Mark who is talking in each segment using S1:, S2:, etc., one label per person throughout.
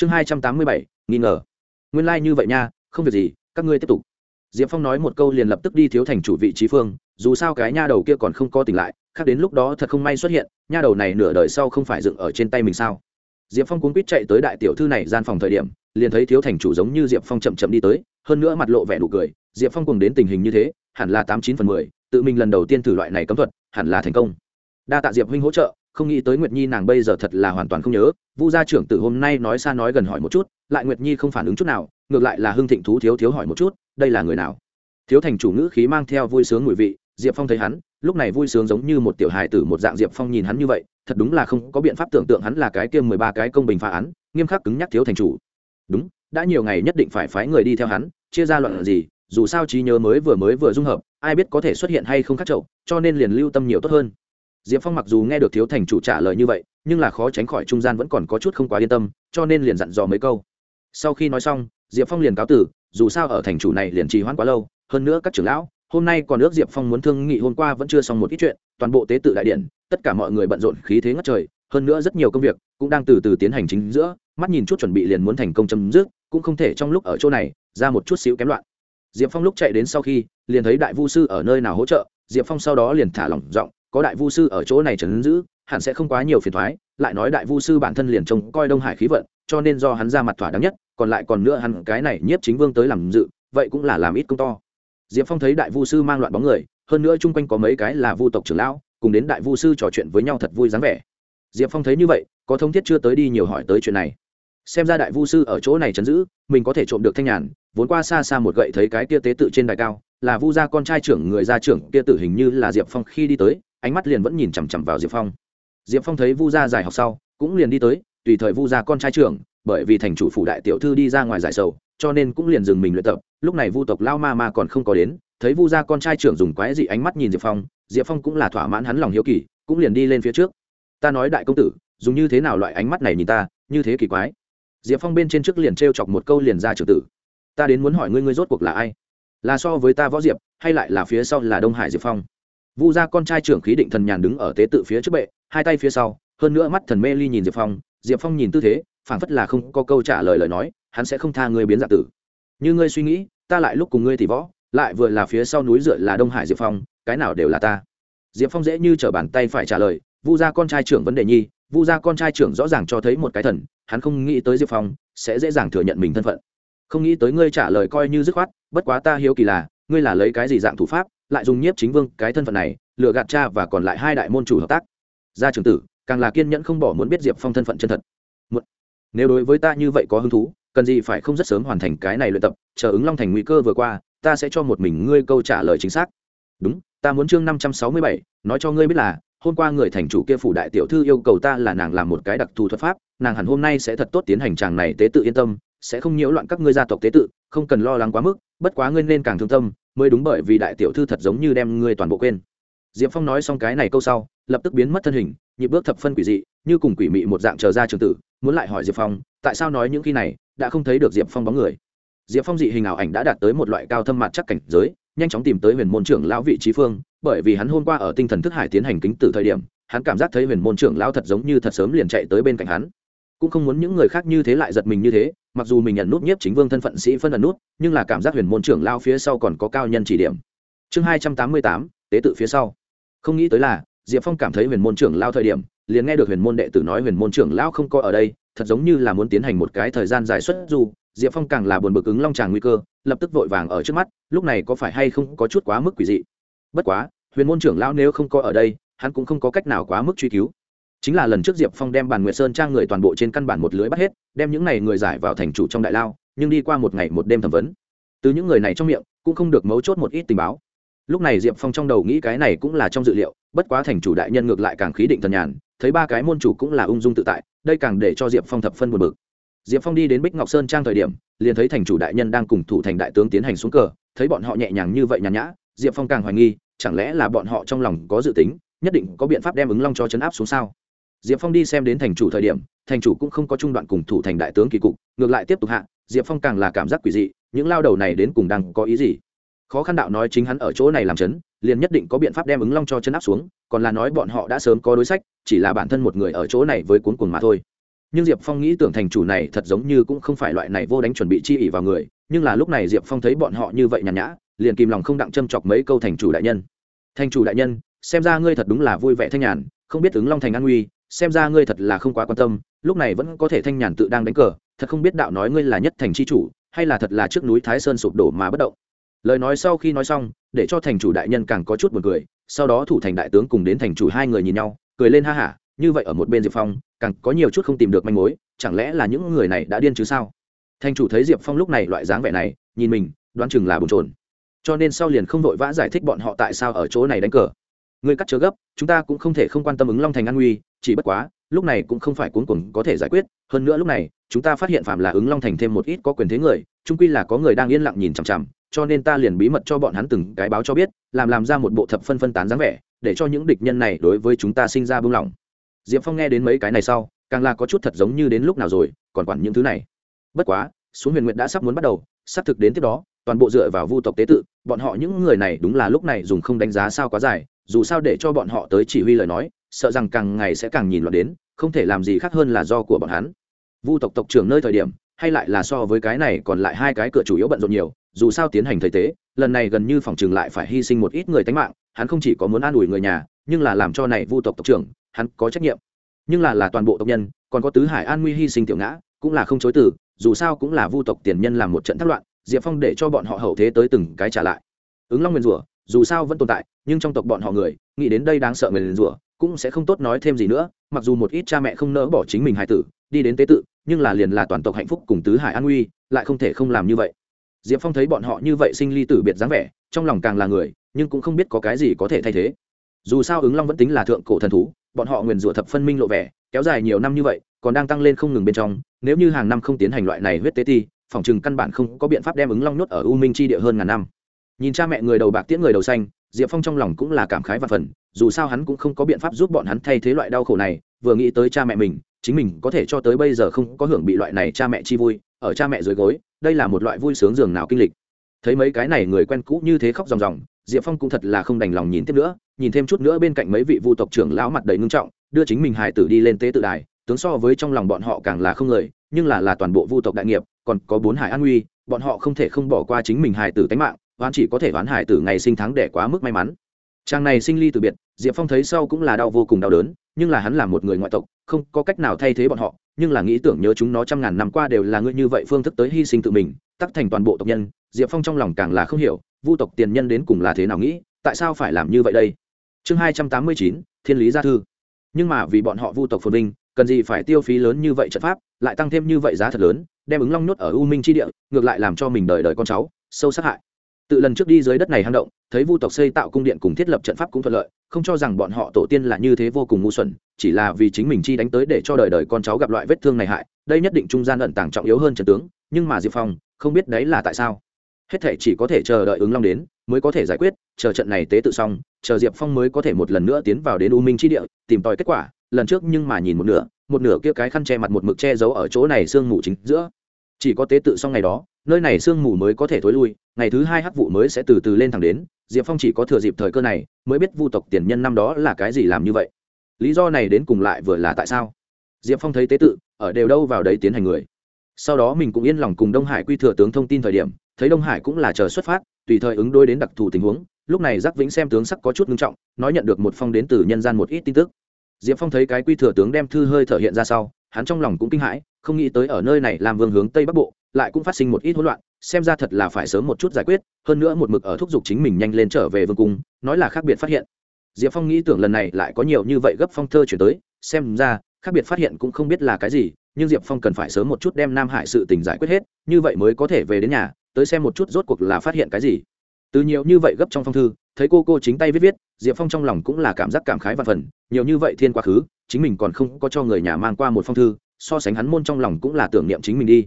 S1: chương hai trăm tám mươi bảy, nghi ngờ. Nguyên lai、like、như vậy nha, không việc gì, các ngươi tiếp tục. Diệp phong nói một câu liền lập tức đi thiếu thành chủ vị trí phương, dù sao cái nha đầu kia còn không có tỉnh lại, khác đến lúc đó thật không may xuất hiện, nha đầu này nửa đời sau không phải dựng ở trên tay mình sao? Diệp phong cuốn quýt chạy tới đại tiểu thư này gian phòng thời điểm, liền thấy thiếu thành chủ giống như diệp phong chậm chậm đi tới, hơn nữa mặt lộ vẻ đủ cười, diệp phong cùng đến tình hình như thế, hẳn là tám chín phần mười, tự mình lần đầu tiên thử loại này cấm thuật, hẳn là thành công. Đa tạ diệp huynh hỗ trợ không nghĩ tới nguyệt nhi nàng bây giờ thật là hoàn toàn không nhớ vu gia trưởng từ hôm nay nói xa nói gần hỏi một chút lại nguyệt nhi không phản ứng chút nào ngược lại là hưng thịnh thú thiếu thiếu hỏi một chút đây là người nào thiếu thành chủ ngữ khí mang theo vui sướng mùi vị diệp phong thấy hắn lúc này vui sướng giống như một tiểu hài tử một dạng diệp phong nhìn hắn như vậy thật đúng là không có biện pháp tưởng tượng hắn là cái kia mười ba cái công bình phá án nghiêm khắc cứng nhắc thiếu thành chủ đúng đã nhiều ngày nhất định phải phái người đi theo hắn chia ra loạn gì dù sao trí nhớ mới vừa mới vừa dung hợp ai biết có thể xuất hiện hay không khắc chậu, cho nên liền lưu tâm nhiều tốt hơn diệp phong mặc dù nghe được thiếu thành chủ trả lời như vậy, nhưng là khó tránh khỏi trung gian vẫn còn có chút không quá yên tâm, cho nên liền dặn dò mấy câu. Sau khi nói xong, diệp phong liền cáo tử, dù sao ở thành chủ này liền trì hoãn quá lâu, hơn nữa các trưởng lão, hôm nay còn ước diệp phong muốn thương nghị hôm qua vẫn chưa xong một ít chuyện, toàn bộ tế tự đại điện, tất cả mọi người bận rộn khí thế ngất trời, hơn nữa rất nhiều công việc cũng đang từ từ tiến hành chính giữa, mắt nhìn chút chuẩn bị liền muốn thành công chấm dứt, cũng không thể trong lúc ở chỗ này, ra một chút xíu kém loạn. Diệp phong lúc chạy đến sau khi, liền thấy đại vu sư ở nơi nào hỗ trợ, diệp phong sau đó liền thả lỏng giọng có đại vu sư ở chỗ này trấn giữ, hẳn sẽ không quá nhiều phiền thoái, lại nói đại vu sư bản thân liền trông coi đông hải khí vận, cho nên do hắn ra mặt thỏa đáng nhất, còn lại còn nữa hắn cái này nhiếp chính vương tới làm dự, vậy cũng là làm ít công to. Diệp phong thấy đại vu sư mang loạn bóng người, hơn nữa chung quanh có mấy cái là vu tộc trưởng lão, cùng đến đại vu sư trò chuyện với nhau thật vui dáng vẻ. Diệp phong thấy như vậy, có thông thiết chưa tới đi nhiều hỏi tới chuyện này. Xem ra đại vu sư ở chỗ này chấn giữ, mình có thể trộm được thanh nhàn, vốn qua xa xa một gậy thấy cái kia tế tự trên đài cao, là vu gia con trai trưởng, người gia trưởng kia tử hình như là diệp phong khi đi tới ánh mắt liền vẫn nhìn chằm chằm vào diệp phong. Diệp phong thấy vu gia giải học sau, cũng liền đi tới, tùy thời vu gia con trai trưởng, bởi vì thành chủ phủ đại tiểu thư đi ra ngoài giải sầu, cho nên cũng liền dừng mình luyện tập. Lúc này vu tộc lao ma ma còn không có đến, thấy vu gia con trai trưởng dùng quái dị ánh mắt nhìn diệp phong diệp phong cũng là thỏa mãn hắn lòng hiếu kỳ, cũng liền đi lên phía trước. Ta nói đại công tử, dùng như thế nào loại ánh mắt này nhìn ta, như thế kỳ quái. Diệp phong bên trên trước liền t r e o chọc một câu liền ra trưởng tử. Ta đến muốn hỏi ngươi ngươi rốt cuộc là ai? Là so với ta võ diệp, hay lại là phía sau là đông hải diệp phong? Vu gia con trai trưởng khí định thần nhàn đứng ở tế tự phía trước bệ, hai tay phía sau, hơn nữa mắt thần mê ly nhìn diệp phong diệp phong nhìn tư thế, phảng phất là không có câu trả lời lời nói, hắn sẽ không tha ngươi biến dạng tử. Như ngươi suy nghĩ, ta lại lúc cùng ngươi thì võ, lại vừa là phía sau núi dựa là đông hải diệp phong, cái nào đều là ta. Diệp phong dễ như t r ở bàn tay phải trả lời, vu gia con trai trưởng vấn đề nhi, vu gia con trai trưởng rõ ràng cho thấy một cái thần, hắn không nghĩ tới diệp phong sẽ dễ dàng thừa nhận mình thân phận. Không nghĩ tới ngươi trả lời coi như dứt khoát, bất quá ta hiếu kỳ là, ngươi là lấy cái gì dạng thủ pháp lại dùng nhiếp chính vương cái thân phận này lựa gạt cha và còn lại hai đại môn chủ hợp tác. Gia trưởng tử càng là kiên nhẫn không bỏ muốn biết diệp phong thân phận chân thật. Một, nếu đối với ta như vậy có hứng thú cần gì phải không rất sớm hoàn thành cái này luyện tập chờ ứng long thành nguy cơ vừa qua ta sẽ cho một mình ngươi câu trả lời chính xác. Đúng ta muốn chương năm trăm sáu mươi bảy nói cho ngươi biết là hôm qua người thành chủ kia phủ đại tiểu thư yêu cầu ta là nàng làm một cái đặc thù thuật pháp nàng hẳn hôm nay sẽ thật tốt tiến hành chàng này tế tự yên tâm sẽ không nhiễu loạn các ngươi gia tộc tế tự không cần lo lắng quá mức bất quá ngươi nên càng thương tâm, mới đúng bởi vì đại tiểu thư thật giống như đem ngươi toàn bộ quên. Diệp phong nói xong cái này câu sau, lập tức biến mất thân hình, nhịp bước thập phân quỷ dị, như cùng quỷ mị một dạng chờ ra trường tử, muốn lại hỏi diệp phong, tại sao nói những khi này, đã không thấy được diệp phong bóng người. Diệp phong dị hình ảo ảnh đã đạt tới một loại cao thâm mặt chắc cảnh giới, nhanh chóng tìm tới huyền môn trưởng lão vị trí phương, bởi vì hắn hôm qua ở tinh thần thức hải tiến hành kính tử thời điểm, hắn cảm giác thấy huyền môn trưởng lão thật giống như thật sớm liền chạy tới bên cạnh hắn cũng không muốn những người khác như thế lại giật mình như thế, mặc dù mình nhận nút nhiếp chính vương thân phận sĩ phân ẩn nút, nhưng là cảm giác huyền môn trưởng lao phía sau còn có cao nhân chỉ điểm. Chương hai trăm tám mươi tám, tế tự phía sau. Không nghĩ tới là, diệp phong cảm thấy huyền môn trưởng lao thời điểm, liền nghe được huyền môn đệ tử nói huyền môn trưởng lao không có ở đây, thật giống như là muốn tiến hành một cái thời gian dài xuất dù, diệp phong càng là buồn bực ứng long tràng nguy cơ, lập tức vội vàng ở trước mắt, lúc này có phải hay không có chút quá mức quỷ dị. Bất quá, huyền môn trưởng lao nếu không có ở đây, hắn cũng không có cách nào quá mức truy cứu chính là lần trước diệp phong đem bàn nguyệt sơn trang người toàn bộ trên căn bản một lưới bắt hết, đem những n à y người giải vào thành chủ trong đại lao, nhưng đi qua một ngày một đêm thẩm vấn. Từ những người này trong miệng, cũng không được mấu chốt một ít tình báo. Lúc này diệp phong trong đầu nghĩ cái này cũng là trong dự liệu, bất quá thành chủ đại nhân ngược lại càng khí định thần nhàn, thấy ba cái môn chủ cũng là ung dung tự tại, đây càng để cho diệp phong thập phân buồn bực. Diệp phong đi đến bích ngọc sơn trang thời điểm, liền thấy thành chủ đại nhân đang cùng thủ thành đại tướng tiến hành xuống cờ, thấy bọn họ nhẹ nhàng như vậy nhàn nhã, diệp phong càng hoài nghi, chẳng lẽ là bọn họ trong lòng có dự tính, nhất định có biện pháp đem ứng long cho chấn áp xuống sao? Diệp phong đi xem đến thành chủ thời điểm, thành chủ cũng không có trung đoạn cùng thủ thành đại tướng kỳ cục, ngược lại tiếp tục hạ, diệp phong càng là cảm giác quỷ dị, những lao đầu này đến cùng đang có ý gì? Khó khăn đạo nói chính hắn ở chỗ này làm chấn, liền nhất định có biện pháp đem ứng long cho chân áp xuống, còn là nói bọn họ đã sớm có đối sách, chỉ là bản thân một người ở chỗ này với cuốn cuồng mà thôi. Nhưng diệp phong nghĩ tưởng thành chủ này thật giống như cũng không phải loại này vô đánh chuẩn bị chi ỉ vào người, nhưng là lúc này diệp phong thấy bọn họ như vậy nhàn nhã, liền kìm lòng không đặng châm chọc mấy câu thành chủ đại nhân. Thành chủ đại nhân, xem ra ngươi thật đúng là vui vẻ thanh nhàn, không biết ứng long thành an nguy xem ra ngươi thật là không quá quan tâm, lúc này vẫn có thể thanh nhàn tự đang đánh cờ, thật không biết đạo nói ngươi là nhất thành c h i chủ, hay là thật là trước núi thái sơn sụp đổ mà bất động. Lời nói sau khi nói xong, để cho thành chủ đại nhân càng có chút b u ồ n cười, sau đó thủ thành đại tướng cùng đến thành chủ hai người nhìn nhau, cười lên ha hả, như vậy ở một bên diệp phong, càng có nhiều chút không tìm được manh mối, chẳng lẽ là những người này đã điên chứ sao? Thành chủ thấy diệp phong lúc này loại dáng vẻ này, nhìn mình, đoán chừng là bồn trồn cho nên sau liền không vội vã giải thích bọn họ tại sao ở chỗ này đánh cờ người cắt chớ gấp, chúng ta cũng không thể không quan tâm ứng long thành an nguy, chỉ bất quá, lúc này cũng không phải cuốn cuồng có thể giải quyết. Hơn nữa lúc này, chúng ta phát hiện phạm là ứng long thành thêm một ít có quyền thế người trung quy là có người đang yên lặng nhìn chằm chằm, cho nên ta liền bí mật cho bọn hắn từng cái báo cho biết, làm làm ra một bộ thập phân phân tán dáng vẻ, để cho những địch nhân này đối với chúng ta sinh ra buông lỏng diệp phong nghe đến mấy cái này sau, càng là có chút thật giống như đến lúc nào rồi, còn quản những thứ này. Bất quá, xuống huyền nguyện đã sắp muốn bắt đầu, sắp thực đến tiếp đó, toàn bộ dựa vào vu tộc tế tự, bọn họ những người này đúng là lúc này dùng không đánh giá sao quá dài dù sao để cho bọn họ tới chỉ huy lời nói, sợ rằng càng ngày sẽ càng nhìn loạn đến, không thể làm gì khác hơn là do của bọn hắn. Vu tộc tộc trưởng nơi thời điểm, hay lại là so với cái này còn lại hai cái cửa chủ yếu bận rộn nhiều, dù sao tiến hành thời tế, lần này gần như phòng trường lại phải hy sinh một ít người tánh mạng, hắn không chỉ có muốn an ủi người nhà, nhưng là làm cho này vu tộc tộc trưởng, hắn có trách nhiệm. Nhưng là là toàn bộ tộc nhân, còn có tứ hải an nguy hy sinh tiểu ngã, cũng là không chối từ, dù sao cũng là vu tộc tiền nhân làm một trận thất loạn, diệp phong để cho bọn họ hậu thế tới từng cái trả lại. Ứng long nguyên rủa dù sao vẫn tồn tại, nhưng trong tộc bọn họ người, nghĩ đến đây đáng sợ người liền rủa, cũng sẽ không tốt nói thêm gì nữa, mặc dù một ít cha mẹ không nỡ bỏ chính mình hài tử, đi đến tế tự, nhưng là liền là toàn tộc hạnh phúc cùng tứ hải an nguy, lại không thể không làm như vậy. Diệp phong thấy bọn họ như vậy sinh ly tử biệt dáng vẻ, trong lòng càng là người, nhưng cũng không biết có cái gì có thể thay thế. Dù sao ứng long vẫn tính là thượng cổ thần thú, bọn họ nguyền rủa thập phân minh lộ vẻ, kéo dài nhiều năm như vậy, còn đang tăng lên không ngừng bên trong, nếu như hàng năm không tiến hành loại này huyết tế ti, phòng chừng căn bản không có biện pháp đem ứng long nhốt ở u minh chi địa hơn ngàn năm nhìn cha mẹ người đầu bạc tiễn người đầu xanh, diệp phong trong lòng cũng là cảm khái và phần, dù sao hắn cũng không có biện pháp giúp bọn hắn thay thế loại đau khổ này, vừa nghĩ tới cha mẹ mình, chính mình có thể cho tới bây giờ không có hưởng bị loại này cha mẹ chi vui, ở cha mẹ dưới gối, đây là một loại vui sướng dường nào kinh lịch. Thấy mấy cái này người quen cũ như thế khóc ròng ròng, diệp phong cũng thật là không đành lòng nhìn tiếp nữa, nhìn thêm chút nữa bên cạnh mấy vị vu tộc trưởng lão mặt đầy ngưng trọng, đưa chính mình Hải tử đi lên tế tự đài, tướng so với trong lòng bọn họ càng là không người, nhưng là là toàn bộ vu tộc đại nghiệp, còn có bốn hải an nguy, bọn họ không thể không bỏ qua chính mình Hải tử tánh mạng oán chỉ có thể oán hải tử ngày sinh tháng đẻ quá mức may mắn. Chàng này sinh ly từ biệt, diệp phong thấy sau cũng là đau vô cùng đau đớn, nhưng là hắn là một người ngoại tộc, không có cách nào thay thế bọn họ, nhưng là nghĩ tưởng nhớ chúng nó trăm ngàn năm qua đều là ngươi như vậy phương thức tới hy sinh tự mình, tắc thành toàn bộ tộc nhân, diệp phong trong lòng càng là không hiểu, vu tộc tiền nhân đến cùng là thế nào nghĩ, tại sao phải làm như vậy đây? Chương hai trăm tám mươi chín, thiên lý gia thư. Nhưng mà vì bọn họ vu tộc phồn vinh, cần gì phải tiêu phí lớn như vậy trận pháp, lại tăng thêm như vậy giá thật lớn, đem ứng long nhốt ở u minh tri địa, ngược lại làm cho mình đời đời con cháu, sâu sắc hại tự lần trước đi dưới đất này hang động, thấy vu tộc xây tạo cung điện cùng thiết lập trận pháp cũng thuận lợi, không cho rằng bọn họ tổ tiên là như thế vô cùng ngu xuẩn, chỉ là vì chính mình chi đánh tới để cho đời đời con cháu gặp loại vết thương này hại, đây nhất định trung gian ẩn tàng trọng yếu hơn trần tướng, nhưng mà diệp phong, không biết đấy là tại sao. Hết thể chỉ có thể chờ đợi ứng long đến, mới có thể giải quyết, chờ trận này tế tự xong, chờ diệp phong mới có thể một lần nữa tiến vào đến u minh chi địa, tìm tòi kết quả, lần trước nhưng mà nhìn một nửa một nửa kia cái khăn che mặt một mực che giấu ở chỗ này sương mù chính giữa. Chỉ có tế tự xong ngày đó nơi này sương mù mới có thể thối lui, ngày thứ hai hắc vụ mới sẽ từ từ lên thẳng đến, diệp phong chỉ có thừa dịp thời cơ này, mới biết vu tộc tiền nhân năm đó là cái gì làm như vậy. Lý do này đến cùng lại vừa là tại sao? Diệp phong thấy tế tự, ở đều đâu vào đấy tiến hành người. Sau đó mình cũng yên lòng cùng đông hải quy thừa tướng thông tin thời điểm, thấy đông hải cũng là chờ xuất phát, tùy thời ứng đôi đến đặc thù tình huống, lúc này giác vĩnh xem tướng sắc có chút nghiêm trọng, nói nhận được một phong đến từ nhân gian một ít tin tức. Diệp phong thấy cái quy thừa tướng đem thư hơi thở hiện ra sau, hắn trong lòng cũng kinh hãi, không nghĩ tới ở nơi này làm vương hướng tây bắc bộ lại cũng phát sinh một ít hỗn loạn, xem ra thật là phải sớm một chút giải quyết, hơn nữa một mực ở thúc giục chính mình nhanh lên trở về vương cung, nói là khác biệt phát hiện. Diệp phong nghĩ tưởng lần này lại có nhiều như vậy gấp phong thơ chuyển tới, xem ra, khác biệt phát hiện cũng không biết là cái gì, nhưng diệp phong cần phải sớm một chút đem nam hải sự tình giải quyết hết, như vậy mới có thể về đến nhà, tới xem một chút rốt cuộc là phát hiện cái gì. Từ nhiều như vậy gấp trong phong thư, thấy cô cô chính tay viết viết, diệp phong trong lòng cũng là cảm giác cảm khái và phần, nhiều như vậy thiên quá khứ, chính mình còn không có cho người nhà mang qua một phong thư, so sánh hắn môn trong lòng cũng là tưởng niệm chính mình đi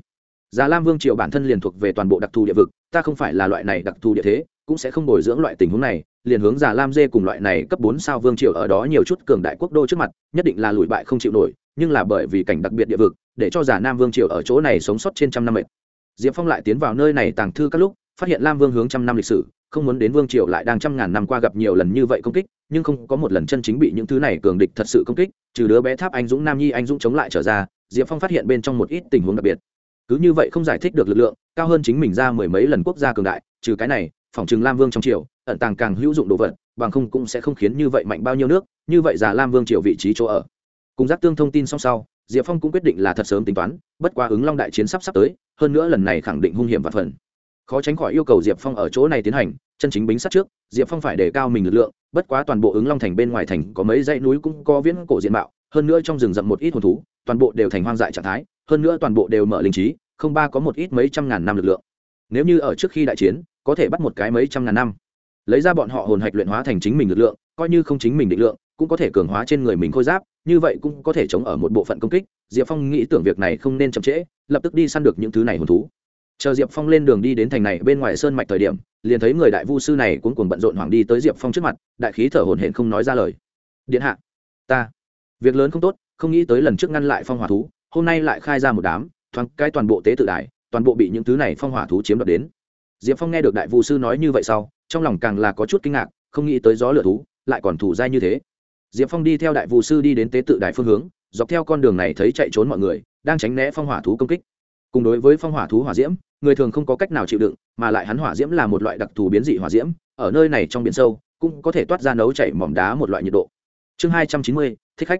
S1: già lam vương triều bản thân liền thuộc về toàn bộ đặc thù địa vực, ta không phải là loại này đặc thù địa thế, cũng sẽ không bồi dưỡng loại tình huống này, liền hướng già lam dê cùng loại này cấp bốn sao vương triều ở đó nhiều chút cường đại quốc đô trước mặt, nhất định là lùi bại không chịu nổi, nhưng là bởi vì cảnh đặc biệt địa vực, để cho già nam vương triều ở chỗ này sống sót trên trăm năm mệt. Diệp phong lại tiến vào nơi này tàng thư các lúc, phát hiện lam vương hướng trăm năm lịch sử, không muốn đến vương triều lại đang trăm ngàn năm qua gặp nhiều lần như vậy công kích, nhưng không có một lần chân chính bị những thứ này cường địch thật sự công kích, trừ đứa bé tháp anh dũng, nam nhi anh dũng chống lại trở ra, diệp phong phát hiện bên trong một ít tình huống đặc biệt cứ như vậy không giải thích được lực lượng, cao hơn chính mình ra mười mấy lần quốc gia cường đại, trừ cái này, phòng trừng lam vương trong triều, ẩn tàng càng hữu dụng đồ vật, bằng không cũng sẽ không khiến như vậy mạnh bao nhiêu nước, như vậy già lam vương triều vị trí chỗ ở. Cùng giác tương thông tin song sau, diệp phong cũng quyết định là thật sớm tính toán, bất quá ứng long đại chiến sắp sắp tới, hơn nữa lần này khẳng định hung hiểm và phần. Khó tránh khỏi yêu cầu diệp phong ở chỗ này tiến hành, chân chính bính sát trước, diệp phong phải đề cao mình lực lượng, bất quá toàn bộ ứng long thành bên ngoài thành có mấy dãy núi cũng có viễn cổ diện mạo hơn nữa trong rừng rậm một ít hồn thú, toàn bộ đều thành hoang dại trạng thái, hơn nữa toàn bộ đều mở linh trí, không ba có một ít mấy trăm ngàn năm lực lượng. Nếu như ở trước khi đại chiến, có thể bắt một cái mấy trăm ngàn năm. Lấy ra bọn họ hồn hạch luyện hóa thành chính mình lực lượng, coi như không chính mình định lượng, cũng có thể cường hóa trên người mình khôi giáp, như vậy cũng có thể chống ở một bộ phận công kích. Diệp phong nghĩ tưởng việc này không nên chậm trễ, lập tức đi săn được những thứ này hồn thú. Chờ diệp phong lên đường đi đến thành này bên ngoài sơn mạch thời điểm, liền thấy người đại vu sư này cuống cuồng bận rộn hoảng đi tới diệp phong trước mặt, đại khí thở hồn hển không nói ra lời. Điện hạ, ta việc lớn không tốt không nghĩ tới lần trước ngăn lại phong hỏa thú hôm nay lại khai ra một đám thoáng cái toàn bộ tế tự đại, toàn bộ bị những thứ này phong hỏa thú chiếm đoạt đến. Diệp phong nghe được đại vũ sư nói như vậy sau trong lòng càng là có chút kinh ngạc không nghĩ tới gió lửa thú lại còn thủ dai như thế. Diệp phong đi theo đại vũ sư đi đến tế tự đại phương hướng dọc theo con đường này thấy chạy trốn mọi người đang tránh né phong hỏa thú công kích. Cùng đối với phong hỏa thú hỏa diễm người thường không có cách nào chịu đựng mà lại hắn hỏa diễm là một loại đặc thù biến dị hỏa diễm ở nơi này trong biển sâu cũng có thể toát ra nấu chảy mỏm đá một loại nhiệt độ. Chương hai trăm chín mươi thích khách.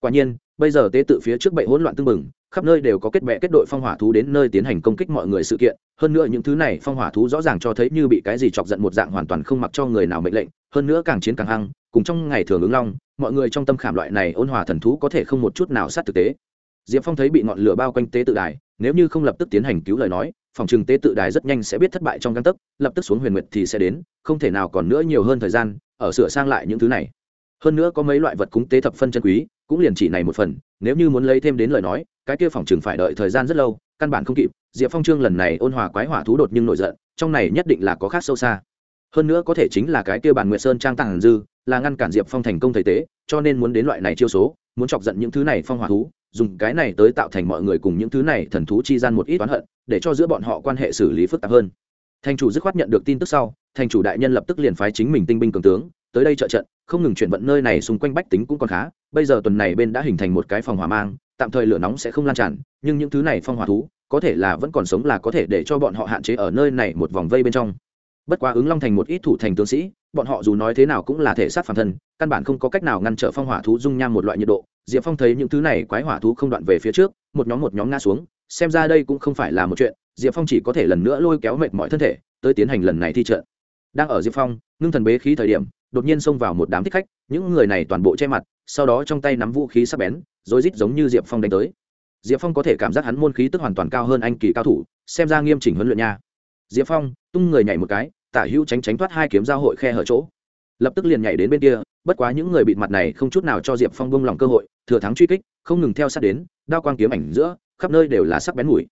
S1: Quả nhiên, bây giờ tế tự phía trước bệ hỗn loạn tưng bừng, khắp nơi đều có kết bệ kết đội phong hỏa thú đến nơi tiến hành công kích mọi người sự kiện. Hơn nữa những thứ này phong hỏa thú rõ ràng cho thấy như bị cái gì chọc giận một dạng hoàn toàn không mặc cho người nào mệnh lệnh, hơn nữa càng chiến càng hăng, cùng trong ngày thường ứng long, mọi người trong tâm khảm loại này ôn hòa thần thú có thể không một chút nào sát thực tế. Diệp phong thấy bị ngọn lửa bao quanh tế tự đài, nếu như không lập tức tiến hành cứu lời nói, phòng trừng tế tự đài rất nhanh sẽ biết thất bại trong căn tấc, lập tức xuống huyền nguyệt thì sẽ đến, không thể nào còn nữa nhiều hơn thời gian, ở sửa sang lại những thứ này hơn nữa có mấy loại vật cúng tế thập phân chân quý, cũng liền chỉ này một phần, nếu như muốn lấy thêm đến lời nói, cái kia phòng chừng phải đợi thời gian rất lâu, căn bản không kịp, diệp phong trương lần này ôn hòa quái hỏa thú đột nhưng nổi giận, trong này nhất định là có khác sâu xa. Hơn nữa có thể chính là cái kia bàn nguyệt sơn trang tàng dư, là ngăn cản diệp phong thành công thầy tế, cho nên muốn đến loại này chiêu số, muốn chọc giận những thứ này phong hỏa thú, dùng cái này tới tạo thành mọi người cùng những thứ này thần thú chi gian một ít oán hận, để cho giữa bọn họ quan hệ xử lý phức tạp hơn. Thành chủ dứt khoát nhận được tin tức sau, thành chủ đại nhân lập tức liền phái chính mình tinh binh cường tướng tới đây trợ trận, không ngừng chuyển vận nơi này xung quanh bách tính cũng còn khá. Bây giờ tuần này bên đã hình thành một cái phòng hỏa mang, tạm thời lửa nóng sẽ không lan tràn, nhưng những thứ này phong hỏa thú, có thể là vẫn còn sống là có thể để cho bọn họ hạn chế ở nơi này một vòng vây bên trong. Bất quá ứng long thành một ít thủ thành tướng sĩ, bọn họ dù nói thế nào cũng là thể sát phản thân, căn bản không có cách nào ngăn trở phong hỏa thú dung nham một loại nhiệt độ. Diệp phong thấy những thứ này quái hỏa thú không đoạn về phía trước, một nhóm một nhóm ngã xuống, xem ra đây cũng không phải là một chuyện, diệp phong chỉ có thể lần nữa lôi kéo mệt mọi thân thể, tới tiến hành lần này thi trận. Đang ở diệp phong, ngưng thần bế khí thời điểm đột nhiên xông vào một đám thích khách, những người này toàn bộ che mặt, sau đó trong tay nắm vũ khí sắc bén, rối rít giống như diệp phong đánh tới. Diệp phong có thể cảm giác hắn môn khí tức hoàn toàn cao hơn anh kỳ cao thủ, xem ra nghiêm chỉnh huấn luyện nha. Diệp phong, tung người nhảy một cái, tả hữu tránh tránh thoát hai kiếm giao hội khe hở chỗ. Lập tức liền nhảy đến bên kia, bất quá những người bịt mặt này không chút nào cho diệp phong bông lòng cơ hội, thừa thắng truy kích, không ngừng theo sát đến, đao quang kiếm ảnh giữa, khắp nơi đều là sắc bén mùi.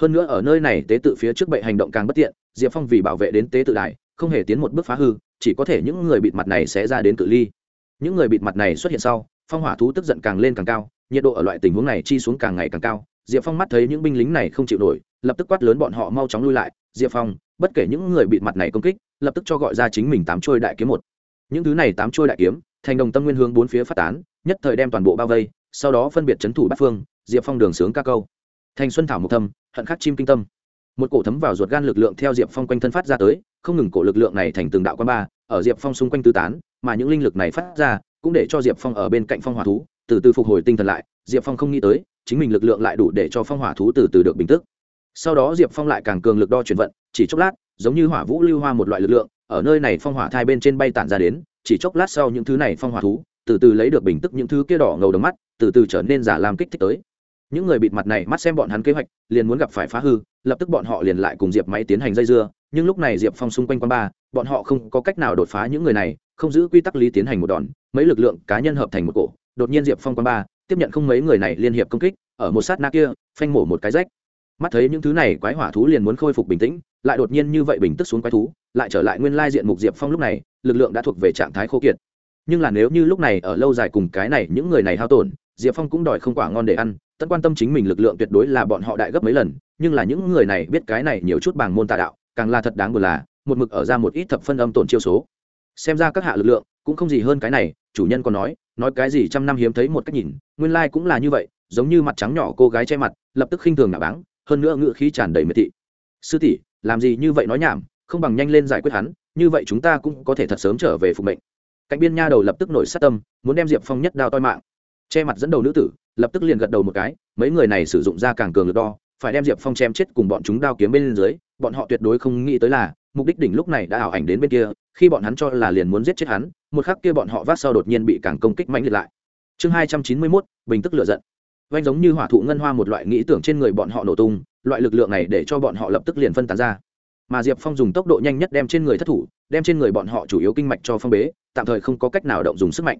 S1: Hơn nữa ở nơi này tế tự phía trước bệ hành động càng bất tiện, diệp phong vì bảo vệ đến tế tự đài không hề tiến một bước phá hư chỉ có thể những người bịt mặt này sẽ ra đến cự ly. Những người bịt mặt này xuất hiện sau, phong hỏa thú tức giận càng lên càng cao, nhiệt độ ở loại tình huống này chi xuống càng ngày càng cao. Diệp phong mắt thấy những binh lính này không chịu nổi, lập tức quát lớn bọn họ mau chóng lui lại. Diệp phong, bất kể những người bịt mặt này công kích, lập tức cho gọi ra chính mình tám trôi đại kiếm một. Những thứ này tám trôi đại kiếm, thành đồng tâm nguyên hướng bốn phía phát tán, nhất thời đem toàn bộ bao vây, sau đó phân biệt c h ấ n thủ bát phương, diệp phong đường sướng ca câu. Thành xuân thảo mộc thâm, hận khắc chim kinh tâm. Một cổ thấm vào ruột gan lực lượng theo diệp phong quanh thân phát ra tới không ngừng cổ lực lượng này thành từng đạo quan ba, ở diệp phong xung quanh tư tán, mà những linh lực này phát ra, cũng để cho diệp phong ở bên cạnh phong hỏa thú, từ từ phục hồi tinh thần lại, diệp phong không nghĩ tới, chính mình lực lượng lại đủ để cho phong hỏa thú từ từ được bình tức. Sau đó diệp phong lại càng cường lực đo chuyển vận, chỉ chốc lát, giống như hỏa vũ lưu hoa một loại lực lượng, ở nơi này phong hỏa thai bên trên bay tản ra đến, chỉ chốc lát sau những thứ này phong hỏa thú, từ từ lấy được bình tức những thứ kia đỏ ngầu đống mắt, từ từ trở nên giả làm kích thích tới. Những người bịt mặt này mắt xem bọn hắn kế hoạch, liền muốn gặp phải phá hư, lập tức bọn họ liền lại cùng diệp máy tiến hành dây dưa nhưng lúc này diệp phong xung quanh quan ba bọn họ không có cách nào đột phá những người này, không giữ quy tắc lý tiến hành một đòn, mấy lực lượng cá nhân hợp thành một cổ, đột nhiên diệp phong quan ba tiếp nhận không mấy người này liên hiệp công kích, ở một sát na kia, phanh mổ một cái rách. Mắt thấy những thứ này quái hỏa thú liền muốn khôi phục bình tĩnh, lại đột nhiên như vậy bình tức xuống quái thú, lại trở lại nguyên lai diện mục diệp phong lúc này, lực lượng đã thuộc về trạng thái khô kiệt. Nhưng là nếu như lúc này ở lâu dài cùng cái này những người này hao tổn, diệp phong cũng đòi không quả ngon để ăn, tất quan tâm chính mình lực lượng tuyệt đối là bọn họ đại gấp mấy lần, nhưng là những người này biết cái này nhiều chút bằng môn tà đạo càng là thật đáng buồn là, một mực ở ra một ít thập phân âm tổn chiêu số. Xem ra các hạ lực lượng cũng không gì hơn cái này, chủ nhân còn nói nói cái gì trăm năm hiếm thấy một cách nhìn, nguyên lai cũng là như vậy, giống như mặt trắng nhỏ cô gái che mặt, lập tức khinh thường nạ báng, hơn nữa ngựa khí tràn đầy miệt thị. Sư tỷ, làm gì như vậy nói nhảm, không bằng nhanh lên giải quyết hắn, như vậy chúng ta cũng có thể thật sớm trở về phục mệnh. Cạnh biên nha đầu lập tức nổi sát tâm, muốn đem diệp phong nhất đao toi mạng. Che mặt dẫn đầu nữ tử, lập tức liền gật đầu một cái, mấy người này sử dụng ra càng cường lực đo, phải đem diệp phong chém chết cùng bọn chúng đao kiếm bên dưới bọn họ tuyệt đối không nghĩ tới là, mục đích đỉnh lúc này đã ảo ảnh đến bên kia, khi bọn hắn cho là liền muốn giết chết hắn, một khắc kia bọn họ vác sau đột nhiên bị càng công kích mạnh liệt lại. Chương hai trăm chín mươi mốt, bình tức lựa giận. Vanh giống như hỏa thụ ngân hoa một loại nghĩ tưởng trên người bọn họ nổ tung, loại lực lượng này để cho bọn họ lập tức liền phân tán ra. Mà diệp phong dùng tốc độ nhanh nhất đem trên người thất thủ, đem trên người bọn họ chủ yếu kinh mạch cho phong bế, tạm thời không có cách nào động dùng sức mạnh.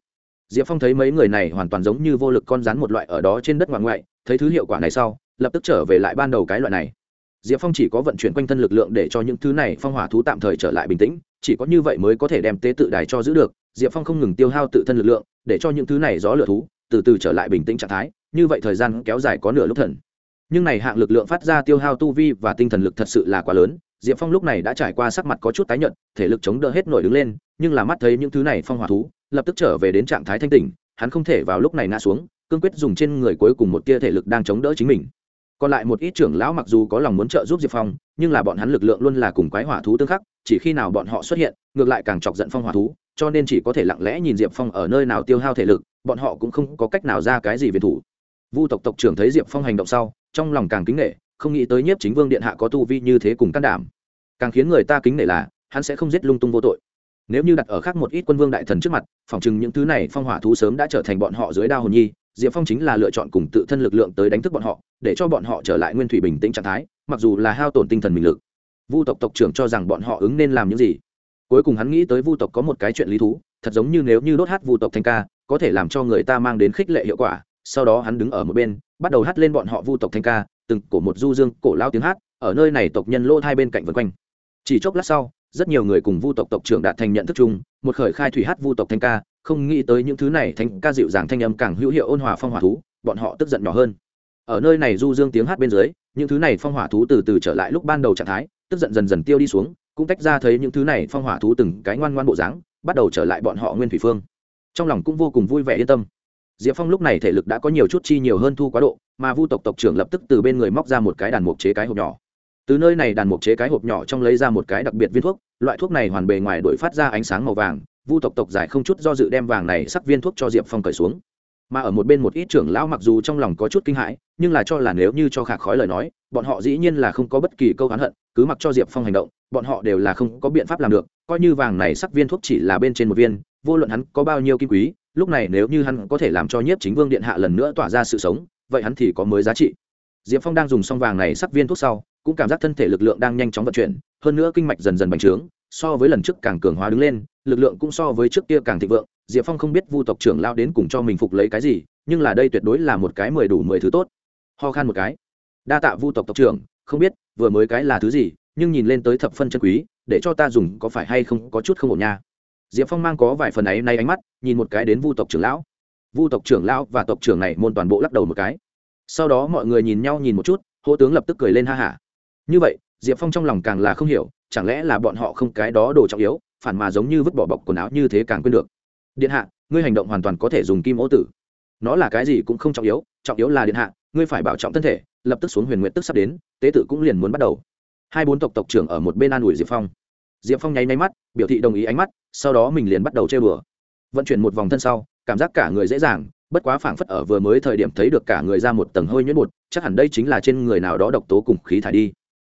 S1: Diệp phong thấy mấy người này hoàn toàn giống như vô lực con rắn một loại ở đó trên đất ngoại ngoại, thấy thứ hiệu quả này sau, lập tức trở về lại ban đầu cái loại này diệp phong chỉ có vận chuyển quanh thân lực lượng để cho những thứ này phong hỏa thú tạm thời trở lại bình tĩnh, chỉ có như vậy mới có thể đem tế tự đài cho giữ được. Diệp phong không ngừng tiêu hao tự thân lực lượng, để cho những thứ này gió lửa thú từ từ trở lại bình tĩnh trạng thái, như vậy thời gian kéo dài có nửa lúc thần. Nhưng này hạng lực lượng phát ra tiêu hao tu vi và tinh thần lực thật sự là quá lớn, diệp phong lúc này đã trải qua sắc mặt có chút tái nhợt, thể lực chống đỡ hết nổi đứng lên, nhưng là mắt thấy những thứ này phong hỏa thú lập tức trở về đến trạng thái thanh tỉnh, hắn không thể vào lúc này ngã xuống, cương quyết dùng trên người cuối cùng một tia thể lực đang chống đỡ chính mình còn lại một ít trưởng lão mặc dù có lòng muốn trợ giúp diệp phong, nhưng là bọn hắn lực lượng luôn là cùng quái hỏa thú tương khắc, chỉ khi nào bọn họ xuất hiện, ngược lại càng chọc giận phong hỏa thú, cho nên chỉ có thể lặng lẽ nhìn diệp phong ở nơi nào tiêu hao thể lực, bọn họ cũng không có cách nào ra cái gì về thủ. Vu tộc tộc trưởng thấy diệp phong hành động sau, trong lòng càng kính nghệ không nghĩ tới nhiếp chính vương điện hạ có tu vi như thế cùng can đảm. Càng khiến người ta kính nể là, hắn sẽ không giết lung tung vô tội. Nếu như đặt ở khác một ít quân vương đại thần trước mặt, phỏng chừng những thứ này phong hỏa thú sớm đã trở thành bọn họ dưới đao hồn nhi diệp phong chính là lựa chọn cùng tự thân lực lượng tới đánh thức bọn họ, để cho bọn họ trở lại nguyên thủy bình tĩnh trạng thái, mặc dù là hao tổn tinh thần mình lực. Vu tộc tộc trưởng cho rằng bọn họ ứng nên làm những gì? Cuối cùng hắn nghĩ tới vu tộc có một cái chuyện lý thú, thật giống như nếu như đốt hát vu tộc thanh ca, có thể làm cho người ta mang đến khích lệ hiệu quả. Sau đó hắn đứng ở một bên, bắt đầu hát lên bọn họ vu tộc thanh ca, từng cổ một du dương, cổ lao tiếng hát, ở nơi này tộc nhân lô hai bên cạnh vân quanh. Chỉ chốc lát sau, rất nhiều người cùng vu tộc tộc trưởng đạt thành nhận thức chung, một khởi khai thủy hát vu tộc thanh ca không nghĩ tới những thứ này thanh ca dịu dàng thanh âm càng hữu hiệu ôn hòa phong hỏa thú, bọn họ tức giận nhỏ hơn. Ở nơi này du dương tiếng hát bên dưới, những thứ này phong hỏa thú từ từ trở lại lúc ban đầu trạng thái, tức giận dần dần tiêu đi xuống, cũng tách ra thấy những thứ này phong hỏa thú từng cái ngoan ngoan bộ dáng, bắt đầu trở lại bọn họ nguyên thủy phương. Trong lòng cũng vô cùng vui vẻ yên tâm. Diệp phong lúc này thể lực đã có nhiều chút chi nhiều hơn thu quá độ, mà vu tộc tộc trưởng lập tức từ bên người móc ra một cái đàn mục chế cái hộp nhỏ. Từ nơi này đàn mục chế cái hộp nhỏ trong lấy ra một cái đặc biệt viên thuốc, loại thuốc này hoàn bề ngoài đổi phát ra ánh sáng màu vàng vu tộc tộc giải không chút do dự đem vàng này sắc viên thuốc cho diệp phong cởi xuống mà ở một bên một ít trưởng lão mặc dù trong lòng có chút kinh hãi nhưng là cho là nếu như cho khạc khói lời nói bọn họ dĩ nhiên là không có bất kỳ câu hắn hận cứ mặc cho diệp phong hành động bọn họ đều là không có biện pháp làm được coi như vàng này sắc viên thuốc chỉ là bên trên một viên vô luận hắn có bao nhiêu kim quý lúc này nếu như hắn có thể làm cho nhiếp chính vương điện hạ lần nữa tỏa ra sự sống vậy hắn thì có mới giá trị diệp phong đang dùng xong vàng này sắc viên thuốc sau cũng cảm giác thân thể lực lượng đang nhanh chóng vận chuyển hơn nữa kinh mạch dần dần bành trướng so với lần trước càng cường hóa đứng lên, lực lượng cũng so với trước kia càng thịnh vượng. Diệp phong không biết vu tộc trưởng lao đến cùng cho mình phục lấy cái gì, nhưng là đây tuyệt đối là một cái mười đủ mười thứ tốt. Ho khan một cái. Đa tạ vu tộc tộc trưởng, không biết, vừa mới cái là thứ gì, nhưng nhìn lên tới thập phân chân quý, để cho ta dùng có phải hay không có chút không ổn nha. Diệp phong mang có vài phần ấy nay ánh mắt, nhìn một cái đến vu tộc trưởng lão. Vu tộc trưởng lão và tộc trưởng này môn toàn bộ lắc đầu một cái. Sau đó mọi người nhìn nhau nhìn một chút hỗ tướng lập tức cười lên ha hả. Như vậy, diệp phong trong lòng càng là không hiểu chẳng lẽ là bọn họ không cái đó đồ trọng yếu, phản mà giống như vứt bỏ bọc quần áo như thế càng quên được. Điện hạ, ngươi hành động hoàn toàn có thể dùng kim ố tử. Nó là cái gì cũng không trọng yếu trọng yếu là điện hạ, ngươi phải bảo trọng thân thể, lập tức xuống huyền nguyện tức sắp đến, tế tử cũng liền muốn bắt đầu. Hai bốn tộc tộc trưởng ở một bên an ủi diệp phong. Diệp phong nháy máy mắt, biểu thị đồng ý ánh mắt, sau đó mình liền bắt đầu chơi bừa. Vận chuyển một vòng thân sau, cảm giác cả người dễ dàng, bất quá phảng phất ở vừa mới thời điểm thấy được cả người ra một tầng hơi nhuyễn bột, chắc hẳn đây chính là trên người nào đó độc tố cùng khí thải đi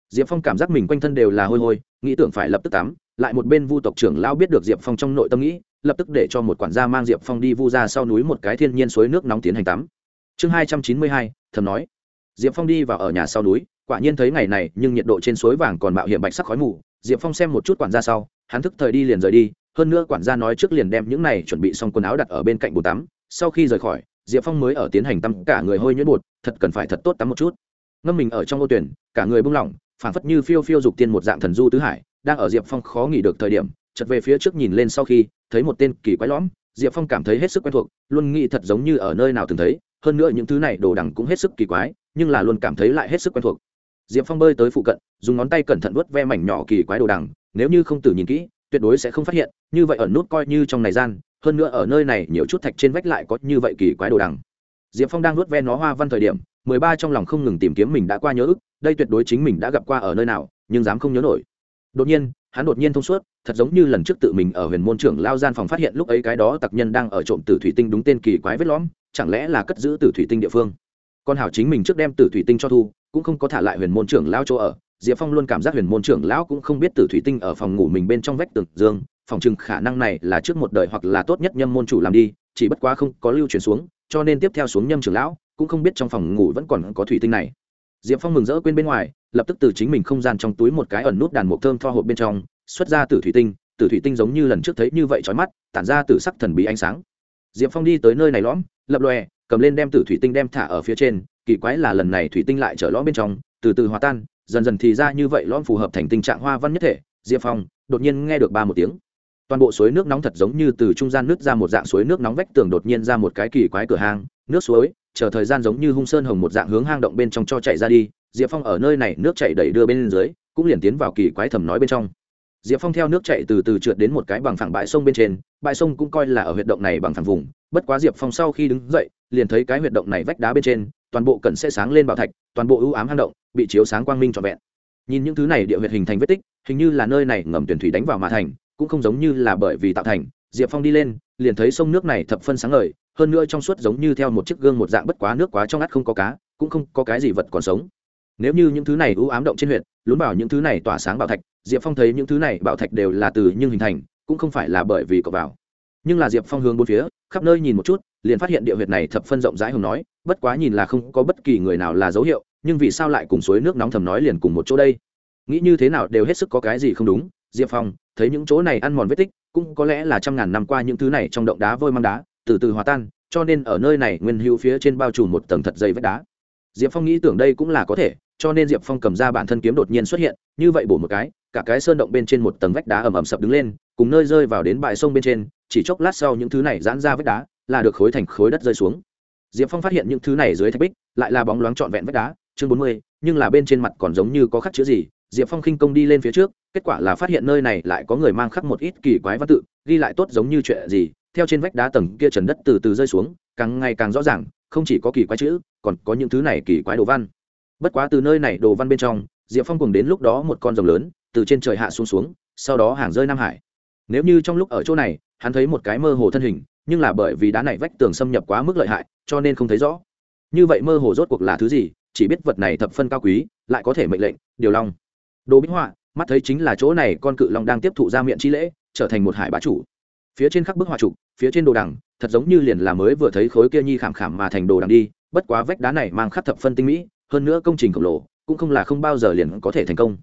S1: diệp phong cảm giác mình quanh thân đều là hôi hôi, nghĩ tưởng phải lập tức tắm, lại một bên vu tộc trưởng lão biết được diệp phong trong nội tâm nghĩ, lập tức để cho một quản gia mang diệp phong đi vu ra sau núi một cái thiên nhiên suối nước nóng tiến hành tắm. Chương hai trăm chín mươi hai, thầm nói. Diệp phong đi vào ở nhà sau núi, quả nhiên thấy ngày này, nhưng nhiệt độ trên suối vàng còn mạo hiểm bạch sắc khói mù. Diệp phong xem một chút quản gia sau, hắn thức thời đi liền rời đi, hơn nữa quản gia nói trước liền đem những này chuẩn bị xong quần áo đặt ở bên cạnh bồn tắm. Sau khi rời khỏi, diệp phong mới ở tiến hành tắm, cả người hôi nhuyễn bột, thật cần phải thật tốt tắm một chút. Ngâm mình ở trong ô tuyển, cả người bung lỏng phảng phất như phiêu phiêu dục tiên một dạng thần du tứ hải, đang ở diệp phong khó nghỉ được thời điểm chật về phía trước nhìn lên sau khi, thấy một tên kỳ quái lõm. Diệp phong cảm thấy hết sức quen thuộc, luôn nghĩ thật giống như ở nơi nào từng thấy, hơn nữa những thứ này đồ đằng cũng hết sức kỳ quái, nhưng là luôn cảm thấy lại hết sức quen thuộc. Diệp phong bơi tới phụ cận, dùng ngón tay cẩn thận vớt ve mảnh nhỏ kỳ quái đồ đằng, nếu như không tử nhìn kỹ, tuyệt đối sẽ không phát hiện, như vậy ở nút coi như trong này gian, hơn nữa ở nơi này nhiều chút thạch trên vách lại có như vậy kỳ quái đồ đằng. Diệp phong đang vuốt ve nó hoa văn thời điểm, mười ba trong lòng không ngừng tìm kiếm mình đã qua nhớ ức đây tuyệt đối chính mình đã gặp qua ở nơi nào, nhưng dám không nhớ nổi. Đột nhiên, hắn đột nhiên thông suốt, thật giống như lần trước tự mình ở huyền môn trưởng lao gian phòng phát hiện lúc ấy cái đó tặc nhân đang ở trộm tử thủy tinh đúng tên kỳ quái vết lõm, chẳng lẽ là cất giữ tử thủy tinh địa phương? Con hảo chính mình trước đem tử thủy tinh cho thu, cũng không có thả lại huyền môn trưởng lao chỗ ở. Diệp phong luôn cảm giác huyền môn trưởng lão cũng không biết tử thủy tinh ở phòng ngủ mình bên trong vách tường dương, phòng chừng khả năng này là trước một đời hoặc là tốt nhất nhâm môn chủ làm đi, chỉ bất quá không có lưu truyền xuống, cho nên tiếp theo xuống nhâm trưởng lão, cũng không biết trong phòng ngủ vẫn còn có thủy tinh này diệp phong mừng rỡ quên bên ngoài, lập tức từ chính mình không gian trong túi một cái ẩn nút đàn mộc thơm tho hộp bên trong, xuất ra từ thủy tinh. Từ thủy tinh giống như lần trước thấy như vậy trói mắt, tản ra từ sắc thần bí ánh sáng. Diệp phong đi tới nơi này lõm, lập lòe, cầm lên đem từ thủy tinh đem thả ở phía trên. Kỳ quái là lần này thủy tinh lại trở lõm bên trong, từ từ hòa tan, dần dần thì ra như vậy lõm phù hợp thành tình trạng hoa văn nhất thể. Diệp phong đột nhiên nghe được ba một tiếng. Toàn bộ suối nước nóng thật giống như từ trung gian nước ra một dạng suối nước nóng vách tường đột nhiên ra một cái kỳ quái cửa hang. Nước suối chờ thời gian giống như hung sơn hồng một dạng hướng hang động bên trong cho chạy ra đi, diệp phong ở nơi này nước chạy đẩy đưa bên dưới, cũng liền tiến vào kỳ quái thầm nói bên trong. Diệp phong theo nước chạy từ từ trượt đến một cái bằng phẳng bãi sông bên trên, bãi sông cũng coi là ở huyệt động này bằng phẳng vùng, bất quá diệp phong sau khi đứng dậy, liền thấy cái huyệt động này vách đá bên trên, toàn bộ cần sẽ sáng lên bảo thạch, toàn bộ ưu ám hang động bị chiếu sáng quang minh trọn vẹn. Nhìn những thứ này địa huyệt hình thành vết tích, hình như là nơi này ngầm tuyển thủy đánh vào mà thành, cũng không giống như là bởi vì tạo thành, diệp phong đi lên, liền thấy sông nước này thập phân sáng ngời hơn nữa trong suốt giống như theo một chiếc gương một dạng bất quá nước quá trong ngắt không có cá, cũng không có cái gì vật còn sống. Nếu như những thứ này ưu ám động trên huyện lún vào những thứ này tỏa sáng bảo thạch, diệp phong thấy những thứ này bảo thạch đều là từ nhưng hình thành, cũng không phải là bởi vì cậu vào. Nhưng là diệp phong hướng bốn phía, khắp nơi nhìn một chút, liền phát hiện địa huyệt này thập phân rộng rãi hùng nói, bất quá nhìn là không có bất kỳ người nào là dấu hiệu, nhưng vì sao lại cùng suối nước nóng thầm nói liền cùng một chỗ đây? Nghĩ như thế nào đều hết sức có cái gì không đúng, diệp phong, thấy những chỗ này ăn mòn vết tích, cũng có lẽ là trăm ngàn năm qua những thứ này trong động đá vôi măng đá từ từ hòa tan, cho nên ở nơi này nguyên hữu phía trên bao trùm một tầng thật dày vách đá. Diệp phong nghĩ tưởng đây cũng là có thể, cho nên diệp phong cầm ra bản thân kiếm đột nhiên xuất hiện, như vậy bổ một cái, cả cái sơn động bên trên một tầng vách đá ẩm ẩm sập đứng lên, cùng nơi rơi vào đến bãi sông bên trên, chỉ chốc lát sau những thứ này giãn ra vách đá, là được khối thành khối đất rơi xuống. Diệp phong phát hiện những thứ này dưới thạch bích, lại là bóng loáng trọn vẹn vách đá, chương bốn mươi, nhưng là bên trên mặt còn giống như có khắc chữ gì, diệp phong khinh công đi lên phía trước, kết quả là phát hiện nơi này lại có người mang khắc một ít kỳ quái văn tự, ghi lại tốt giống như chuyện gì theo trên vách đá tầng kia trần đất từ từ rơi xuống, càng ngày càng rõ ràng, không chỉ có kỳ quái chữ, còn có những thứ này kỳ quái đồ văn. Bất quá từ nơi này đồ văn bên trong, diệp phong cùng đến lúc đó một con rồng lớn, từ trên trời hạ xuống xuống, sau đó hàng rơi nam hải. Nếu như trong lúc ở chỗ này, hắn thấy một cái mơ hồ thân hình, nhưng là bởi vì đá này vách tường xâm nhập quá mức lợi hại, cho nên không thấy rõ. Như vậy mơ hồ rốt cuộc là thứ gì, chỉ biết vật này thập phân cao quý, lại có thể mệnh lệnh, điều long. Đồ bích họa, mắt thấy chính là chỗ này con cự long đang tiếp thụ ra miệng chi lễ, trở thành một hải bá chủ. Phía trên khắc bức họa trục phía trên đồ đằng, thật giống như liền là mới vừa thấy khối kia nhi khảm khảm mà thành đồ đằng đi, bất quá vách đá này mang khắc thập phân tinh mỹ, hơn nữa công trình khổng lồ, cũng không là không bao giờ liền có thể thành công.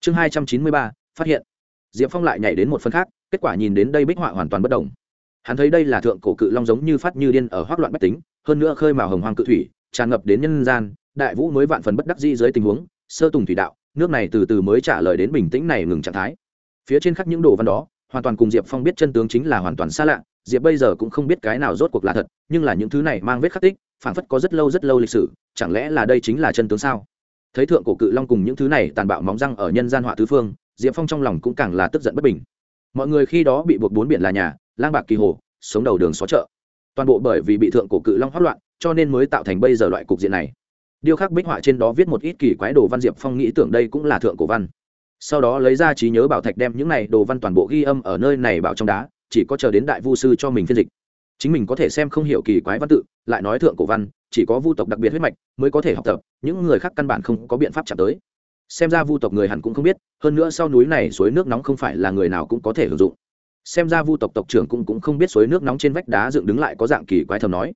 S1: Chương hai trăm chín mươi ba, phát hiện. Diệp phong lại nhảy đến một phân khác, kết quả nhìn đến đây bích họa hoàn toàn bất đồng hắn thấy đây là thượng cổ cự long giống như phát như điên ở hoác loạn bách tính, hơn nữa khơi màu hồng hoang cự thủy, tràn ngập đến nhân gian, đại vũ mới vạn phần bất đắc di dưới tình huống, sơ tùng thủy đạo, nước này từ từ mới trả lời đến bình tĩnh này ngừng trạng thái. Phía trên khắc những đồ văn đó, hoàn toàn cùng diệp phong biết chân tướng chính là hoàn toàn xa lạ diệp bây giờ cũng không biết cái nào rốt cuộc là thật, nhưng là những thứ này mang vết khắc tích phản phất có rất lâu rất lâu lịch sử, chẳng lẽ là đây chính là chân tướng sao? Thấy thượng cổ cự long cùng những thứ này tàn bạo móng răng ở nhân gian họa tứ phương, diệp phong trong lòng cũng càng là tức giận bất bình. Mọi người khi đó bị buộc bốn biển là nhà, lang bạc kỳ hồ, sống đầu đường xó chợ. Toàn bộ bởi vì bị thượng cổ cự long hót loạn, cho nên mới tạo thành bây giờ loại cục diện này. Điêu khắc bích họa trên đó viết một ít kỳ quái đồ văn diệp phong nghĩ tưởng đây cũng là thượng cổ văn. Sau đó lấy ra trí nhớ bảo thạch đem những này đồ văn toàn bộ ghi âm ở nơi này bảo trong đá chỉ có chờ đến đại vu sư cho mình phiên dịch. Chính mình có thể xem không hiểu kỳ quái văn tự lại nói thượng cổ văn chỉ có vu tộc đặc biệt huyết mạch mới có thể học tập những người khác căn bản không có biện pháp chạm tới. Xem ra vu tộc người hẳn cũng không biết hơn nữa sau núi này suối nước nóng không phải là người nào cũng có thể hưởng dụng. Xem ra vu tộc tộc trưởng cũng, cũng không biết suối nước nóng trên vách đá dựng đứng lại có dạng kỳ quái thầm nói.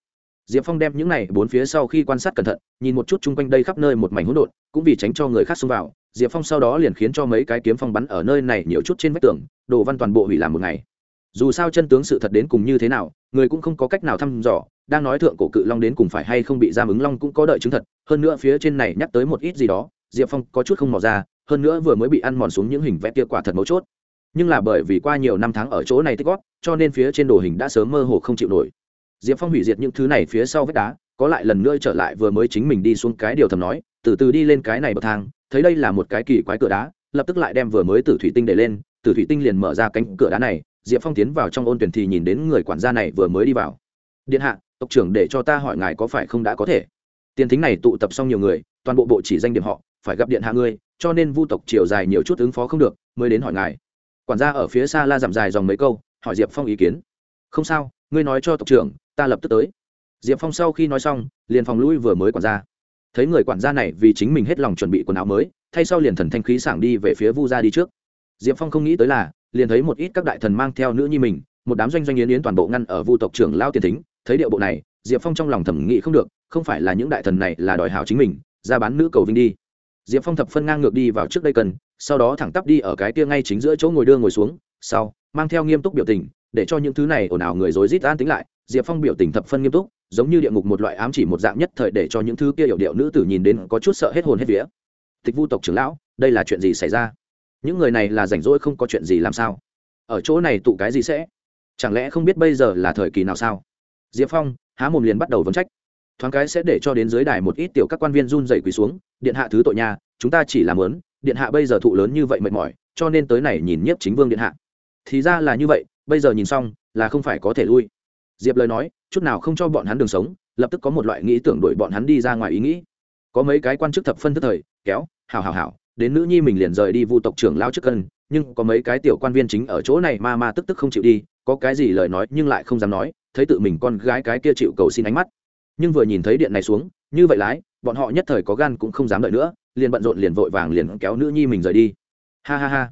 S1: Diệp phong đem những này bốn phía sau khi quan sát cẩn thận nhìn một chút chung quanh đây khắp nơi một mảnh hỗn độn cũng vì tránh cho người khác xông vào diệp phong sau đó liền khiến cho mấy cái kiếm phong bắn ở nơi này nhiều chút trên vách tường đồ văn toàn bộ hủy làm một ngày dù sao chân tướng sự thật đến cùng như thế nào, người cũng không có cách nào thăm dò, đang nói thượng cổ cự long đến cùng phải hay không bị giam ứng long cũng có đợi chứng thật, hơn nữa phía trên này nhắc tới một ít gì đó, diệp phong có chút không mò ra, hơn nữa vừa mới bị ăn mòn xuống những hình vẽ kia quả thật mấu chốt. Nhưng là bởi vì qua nhiều năm tháng ở chỗ này tích gót cho nên phía trên đồ hình đã sớm mơ hồ không chịu nổi. Diệp phong hủy diệt những thứ này phía sau vách đá, có lại lần nữa trở lại vừa mới chính mình đi xuống cái điều thầm nói, từ từ đi lên cái này bậc thang, thấy đây là một cái kỳ quái cửa đá, lập tức lại đem vừa mới từ thủy tinh để lên từ thủy tinh liền mở ra cánh cửa đá này diệp phong tiến vào trong ôn tuyển thì nhìn đến người quản gia này vừa mới đi vào. Điện hạ, tộc trưởng để cho ta hỏi ngài có phải không đã có thể? Tiền thính này tụ tập xong nhiều người, toàn bộ bộ chỉ danh điểm họ, phải gặp điện hạ ngươi, cho nên vu tộc chiều dài nhiều chút ứng phó không được, mới đến hỏi ngài. Quản gia ở phía xa la giảm dài dòng mấy câu, hỏi diệp phong ý kiến. Không sao, ngươi nói cho tộc trưởng, ta lập tức tới. Diệp phong sau khi nói xong, liền phòng lui vừa mới quản gia. Thấy người quản gia này vì chính mình hết lòng chuẩn bị quần áo mới, thay sau liền thần thanh khí sảng đi về phía vu gia đi trước. Diệp phong không nghĩ tới là liền thấy một ít các đại thần mang theo nữ nhi mình, một đám doanh doanh yến yến toàn bộ ngăn ở vu tộc trưởng lao tiền thính. Thấy điệu bộ này, diệp phong trong lòng thẩm nghị không được, không phải là những đại thần này là đòi hảo chính mình, ra bán nữ cầu vinh đi. Diệp phong thập phân ngang ngược đi vào trước đây cần, sau đó thẳng tắp đi ở cái kia ngay chính giữa chỗ ngồi đưa ngồi xuống, sau, mang theo nghiêm túc biểu tình, để cho những thứ này ồn ào người rối rít an tính lại, diệp phong biểu tình thập phân nghiêm túc, giống như địa ngục một loại ám chỉ một dạng nhất thời để cho những thứ kia hiểu điệu nữ tử nhìn đến có chút sợ hết hồn hết vía. Tịch vu tộc trưởng lão, đây là chuyện gì xảy ra? Những người này là rảnh rỗi không có chuyện gì làm sao? Ở chỗ này tụ cái gì sẽ? Chẳng lẽ không biết bây giờ là thời kỳ nào sao? Diệp phong, há mồm liền bắt đầu vấn trách. Thoáng cái sẽ để cho đến dưới đài một ít tiểu các quan viên run dậy quỳ xuống, điện hạ thứ tội nhà chúng ta chỉ làm lớn, điện hạ bây giờ thụ lớn như vậy mệt mỏi, cho nên tới này nhìn nhiếp chính vương điện hạ. Thì ra là như vậy, bây giờ nhìn xong, là không phải có thể lui. Diệp lời nói, chút nào không cho bọn hắn đường sống, lập tức có một loại nghĩ tưởng đuổi bọn hắn đi ra ngoài ý nghĩ. Có mấy cái quan chức thập phân tức thời, kéo, hào hào hào đến nữ nhi mình liền rời đi vu tộc trưởng lao trước cân, nhưng có mấy cái tiểu quan viên chính ở chỗ này ma ma tức tức không chịu đi, có cái gì lời nói nhưng lại không dám nói, thấy tự mình con gái cái kia chịu cầu xin ánh mắt. Nhưng vừa nhìn thấy điện này xuống, như vậy lái, bọn họ nhất thời có gan cũng không dám đợi nữa, liền bận rộn liền vội vàng liền kéo nữ nhi mình rời đi. Ha ha ha.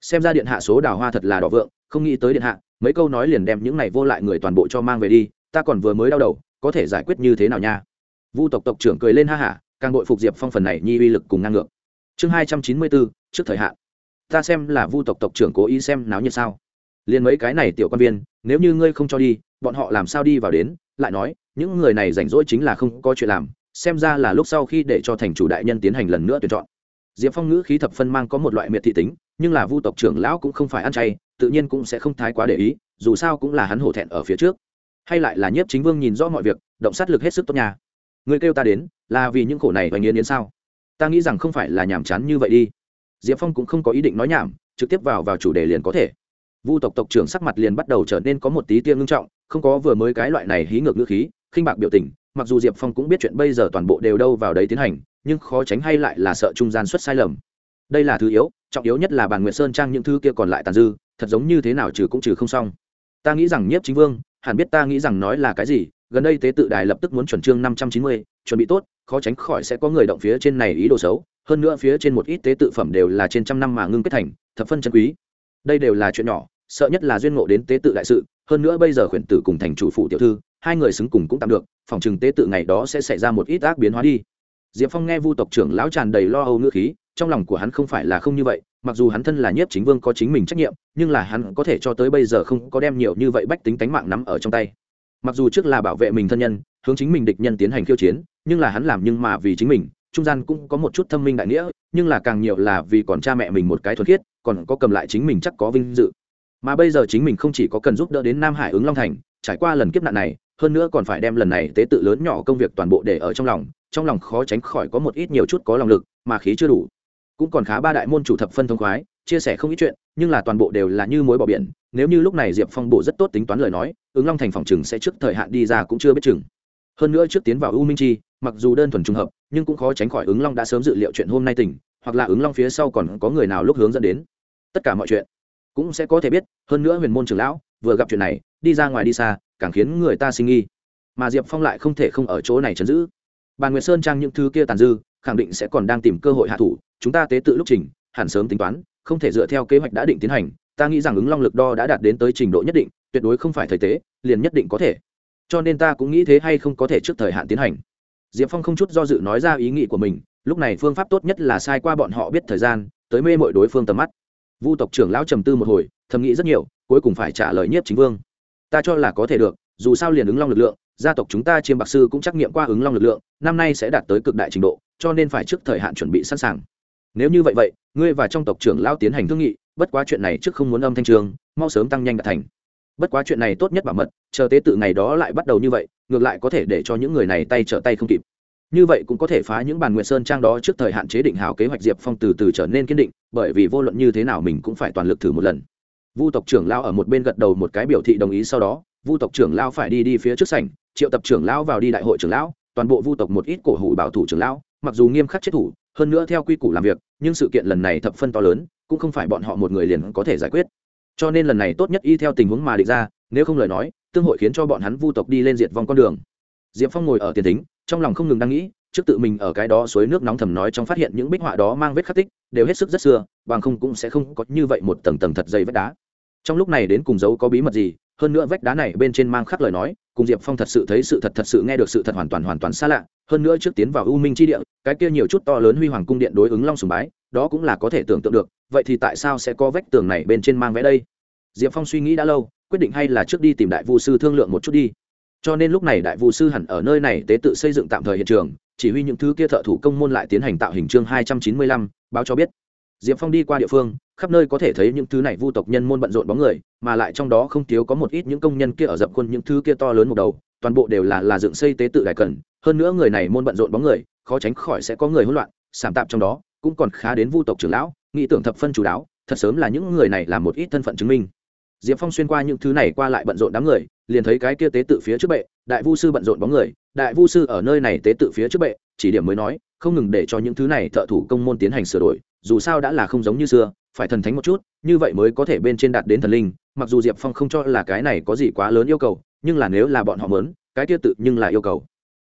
S1: Xem ra điện hạ số đào hoa thật là đỏ vượng, không nghĩ tới điện hạ, mấy câu nói liền đem những này vô lại người toàn bộ cho mang về đi, ta còn vừa mới đau đầu, có thể giải quyết như thế nào nha? Vu tộc tộc trưởng cười lên ha hả, càng bội phục diệp phong phần này nhi uy lực cùng ngang ngược chương hai trăm chín mươi bốn trước thời hạn. Ta xem là vu tộc tộc trưởng cố ý xem náo nhiệt sao? Liền mấy cái này tiểu quan viên, nếu như ngươi không cho đi, bọn họ làm sao đi vào đến? Lại nói, những người này rảnh rỗi chính là không có chuyện làm, xem ra là lúc sau khi để cho thành chủ đại nhân tiến hành lần nữa tuyển chọn. Diệp phong ngữ khí thập phân mang có một loại miệt thị tính, nhưng là vu tộc trưởng lão cũng không phải ăn chay, tự nhiên cũng sẽ không thái quá để ý, dù sao cũng là hắn hổ thẹn ở phía trước. Hay lại là nhiếp chính vương nhìn rõ mọi việc, động sát lực hết sức tốt nhà người kêu ta đến, là vì những khổ này và nghiến yến sao? Ta nghĩ rằng không phải là nhàm chán như vậy đi. Diệp phong cũng không có ý định nói nhảm, trực tiếp vào vào chủ đề liền có thể. Vu tộc tộc trưởng sắc mặt liền bắt đầu trở nên có một tí tiêm ngưng trọng, không có vừa mới cái loại này hí ngược ngữ khí, khinh bạc biểu tình, mặc dù diệp phong cũng biết chuyện bây giờ toàn bộ đều đâu vào đấy tiến hành, nhưng khó tránh hay lại là sợ trung gian xuất sai lầm. Đây là thứ yếu, trọng yếu nhất là bàn nguyệt sơn trang những thứ kia còn lại tàn dư, thật giống như thế nào trừ cũng trừ không xong. Ta nghĩ rằng nhiếp chính vương, hẳn biết ta nghĩ rằng nói là cái gì gần đây tế tự đài lập tức muốn chuẩn chương năm trăm chín mươi, chuẩn bị tốt, khó tránh khỏi sẽ có người động phía trên này ý đồ xấu. Hơn nữa phía trên một ít tế tự phẩm đều là trên trăm năm mà ngưng kết thành, thập phân chân quý. Đây đều là chuyện nhỏ, sợ nhất là duyên ngộ đến tế tự đại sự. Hơn nữa bây giờ khuyển tử cùng thành chủ phụ tiểu thư, hai người xứng cùng cũng tạm được, phòng chừng tế tự ngày đó sẽ xảy ra một ít ác biến hóa đi. Diệp phong nghe vu tộc trưởng lão tràn đầy lo âu ngữ khí, trong lòng của hắn không phải là không như vậy, mặc dù hắn thân là nhiếp chính vương có chính mình trách nhiệm, nhưng là hắn có thể cho tới bây giờ không có đem nhiều như vậy bách tính tánh mạng nắm ở trong tay mặc dù trước là bảo vệ mình thân nhân, hướng chính mình địch nhân tiến hành khiêu chiến, nhưng là hắn làm nhưng mà vì chính mình, trung gian cũng có một chút thâm minh đại nghĩa, nhưng là càng nhiều là vì còn cha mẹ mình một cái thuần khiết, còn có cầm lại chính mình chắc có vinh dự. Mà bây giờ chính mình không chỉ có cần giúp đỡ đến nam hải ứng long thành, trải qua lần kiếp nạn này, hơn nữa còn phải đem lần này tế tự lớn nhỏ công việc toàn bộ để ở trong lòng trong lòng khó tránh khỏi có một ít nhiều chút có lòng lực, mà khí chưa đủ. Cũng còn khá ba đại môn chủ thập phân thông khoái, chia sẻ không ít chuyện, nhưng là toàn bộ đều là như mối bỏ biển, nếu như lúc này diệp phong bổ rất tốt tính toán lời nói ứng long thành phòng chừng sẽ trước thời hạn đi ra cũng chưa biết chừng. Hơn nữa trước tiến vào u minh chi, mặc dù đơn thuần trùng hợp, nhưng cũng khó tránh khỏi ứng long đã sớm dự liệu chuyện hôm nay tỉnh, hoặc là ứng long phía sau còn có người nào lúc hướng dẫn đến. Tất cả mọi chuyện cũng sẽ có thể biết, hơn nữa huyền môn trưởng lão vừa gặp chuyện này, đi ra ngoài đi xa, càng khiến người ta sinh nghi. Mà diệp phong lại không thể không ở chỗ này chấn giữ. Bàn nguyệt sơn trang những thứ kia tàn dư, khẳng định sẽ còn đang tìm cơ hội hạ thủ, chúng ta tế tự lúc trình, hẳn sớm tính toán, không thể dựa theo kế hoạch đã định tiến hành, ta nghĩ rằng ứng long lực đo đã đạt đến tới trình độ nhất định tuyệt đối không phải thời tế, liền nhất định có thể. Cho nên ta cũng nghĩ thế hay không có thể trước thời hạn tiến hành. Diệp phong không chút do dự nói ra ý nghĩ của mình, lúc này phương pháp tốt nhất là sai qua bọn họ biết thời gian, tới mê mọi đối phương tầm mắt. Vu tộc trưởng lão trầm tư một hồi, thầm nghĩ rất nhiều, cuối cùng phải trả lời nhiếp chính vương. Ta cho là có thể được, dù sao liền ứng long lực lượng, gia tộc chúng ta chiêm bạc sư cũng trắc nghiệm qua ứng long lực lượng, năm nay sẽ đạt tới cực đại trình độ, cho nên phải trước thời hạn chuẩn bị sẵn sàng. Nếu như vậy vậy, ngươi và trong tộc trưởng lao tiến hành thương nghị, bất quá chuyện này trước không muốn âm thanh trường, mau sớm tăng nhanh đạt thành bất quá chuyện này tốt nhất bảo mật, chờ tế tự ngày đó lại bắt đầu như vậy, ngược lại có thể để cho những người này tay trở tay không kịp. Như vậy cũng có thể phá những bàn nguyệt sơn trang đó trước thời hạn chế định hào kế hoạch diệp phong từ từ trở nên kiên định, bởi vì vô luận như thế nào mình cũng phải toàn lực thử một lần. Vu tộc trưởng lao ở một bên gật đầu một cái biểu thị đồng ý sau đó, vu tộc trưởng lao phải đi đi phía trước sảnh, triệu tập trưởng lão vào đi đại hội trưởng lão, toàn bộ vu tộc một ít cổ hủ bảo thủ trưởng lão, mặc dù nghiêm khắc chết thủ, hơn nữa theo quy củ làm việc, nhưng sự kiện lần này thập phân to lớn, cũng không phải bọn họ một người liền có thể giải quyết cho nên lần này tốt nhất y theo tình huống mà định ra, nếu không lời nói, tương hội khiến cho bọn hắn vu tộc đi lên diệt vong con đường. Diệp phong ngồi ở tiền thính, trong lòng không ngừng đang nghĩ, trước tự mình ở cái đó suối nước nóng thầm nói trong phát hiện những bích họa đó mang vết khắc tích, đều hết sức rất xưa, bằng không cũng sẽ không có như vậy một tầng tầng thật dày vách đá. Trong lúc này đến cùng dấu có bí mật gì, hơn nữa vách đá này bên trên mang khắc lời nói cùng diệp phong thật sự thấy sự thật thật sự nghe được sự thật hoàn toàn hoàn toàn xa lạ. Hơn nữa trước tiến vào u minh chi địa, cái kia nhiều chút to lớn huy hoàng cung điện đối ứng long sùng bái, đó cũng là có thể tưởng tượng được. Vậy thì tại sao sẽ có vách tường này bên trên mang vẽ đây? Diệp phong suy nghĩ đã lâu, quyết định hay là trước đi tìm đại vu sư thương lượng một chút đi. Cho nên lúc này đại vu sư hẳn ở nơi này tế tự xây dựng tạm thời hiện trường, chỉ huy những thứ kia thợ thủ công môn lại tiến hành tạo hình chương hai trăm chín mươi lăm, báo cho biết diệp phong đi qua địa phương, khắp nơi có thể thấy những thứ này vu tộc nhân môn bận rộn bóng người, mà lại trong đó không thiếu có một ít những công nhân kia ở dập quân những thứ kia to lớn một đầu, toàn bộ đều là là dựng xây tế tự đại cần. Hơn nữa người này môn bận rộn bóng người, khó tránh khỏi sẽ có người hỗn loạn, sảm tạp trong đó, cũng còn khá đến vu tộc trưởng lão, nghĩ tưởng thập phân chủ đáo thật sớm là những người này làm một ít thân phận chứng minh. Diệp phong xuyên qua những thứ này qua lại bận rộn đám người, liền thấy cái kia tế tự phía trước bệ, đại vu sư bận rộn bóng người, đại vu sư ở nơi này tế tự phía trước bệ, chỉ điểm mới nói, không ngừng để cho những thứ này thợ thủ công môn tiến hành sửa đổi dù sao đã là không giống như xưa, phải thần thánh một chút, như vậy mới có thể bên trên đạt đến thần linh, mặc dù diệp phong không cho là cái này có gì quá lớn yêu cầu, nhưng là nếu là bọn họ mớn cái kia tự nhưng là yêu cầu.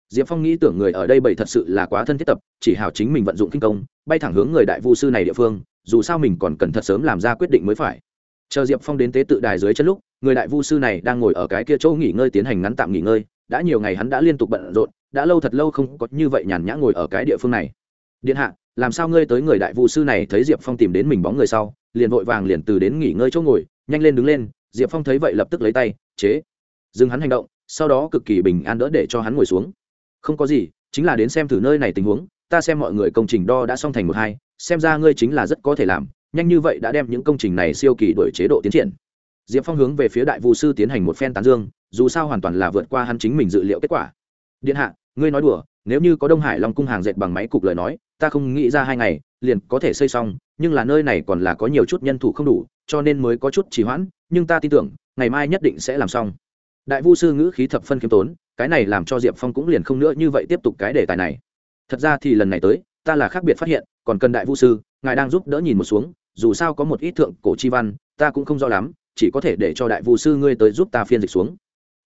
S1: Diệp phong nghĩ tưởng người ở đây bảy thật sự là quá thân thiết tập, chỉ hào chính mình vận dụng kinh công, bay thẳng hướng người đại vu sư này địa phương, dù sao mình còn cần thật sớm làm ra quyết định mới phải. Chờ diệp phong đến tế tự đài dưới chân lúc, người đại vu sư này đang ngồi ở cái kia chỗ nghỉ ngơi tiến hành ngắn tạm nghỉ ngơi, đã nhiều ngày hắn đã liên tục bận rộn, đã lâu thật lâu không có như vậy nhàn nhã ngồi ở cái địa phương này. Điện hạ làm sao ngươi tới người đại vu sư này thấy diệp phong tìm đến mình bóng người sau, liền vội vàng liền từ đến nghỉ ngơi chỗ ngồi, nhanh lên đứng lên, diệp phong thấy vậy lập tức lấy tay, chế. Dừng hắn hành động, sau đó cực kỳ bình an đỡ để cho hắn ngồi xuống. Không có gì, chính là đến xem thử nơi này tình huống, ta xem mọi người công trình đo đã xong thành một hai, xem ra ngươi chính là rất có thể làm, nhanh như vậy đã đem những công trình này siêu kỳ đổi chế độ tiến triển. Diệp phong hướng về phía đại vu sư tiến hành một phen tán dương, dù sao hoàn toàn là vượt qua hắn chính mình dự liệu kết quả. Điện hạ, ngươi nói đùa nếu như có đông hải long cung hàng dệt bằng máy cục lời nói, ta không nghĩ ra hai ngày, liền có thể xây xong, nhưng là nơi này còn là có nhiều chút nhân thủ không đủ, cho nên mới có chút trì hoãn, nhưng ta tin tưởng, ngày mai nhất định sẽ làm xong. Đại vu sư ngữ khí thập phân khiêm tốn, cái này làm cho diệp phong cũng liền không nữa như vậy tiếp tục cái đề tài này. Thật ra thì lần này tới, ta là khác biệt phát hiện, còn cần đại vu sư, ngài đang giúp đỡ nhìn một xuống, dù sao có một ít thượng cổ chi văn, ta cũng không rõ lắm, chỉ có thể để cho đại vu sư ngươi tới giúp ta phiên dịch xuống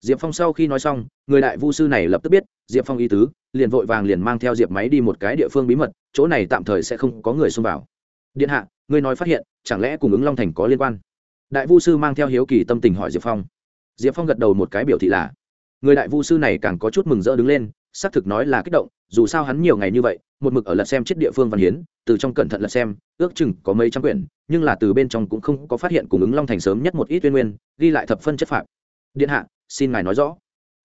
S1: diệp phong sau khi nói xong, người đại vu sư này lập tức biết, diệp phong ý tứ, liền vội vàng liền mang theo diệp máy đi một cái địa phương bí mật, chỗ này tạm thời sẽ không có người xông vào. Điện hạ, ngươi nói phát hiện, chẳng lẽ cùng ứng long thành có liên quan? Đại vu sư mang theo hiếu kỳ tâm tình hỏi diệp phong. Diệp phong gật đầu một cái biểu thị là, người đại vu sư này càng có chút mừng rỡ đứng lên, xác thực nói là kích động, dù sao hắn nhiều ngày như vậy, một mực ở lật xem chết địa phương văn hiến, từ trong cẩn thận lật xem, ước chừng có mấy trăm quyển, nhưng là từ bên trong cũng không có phát hiện cùng ứng long thành sớm nhất một ít tuyên nguyên, ghi lại thập phân chất phạm điện hạ xin ngài nói rõ.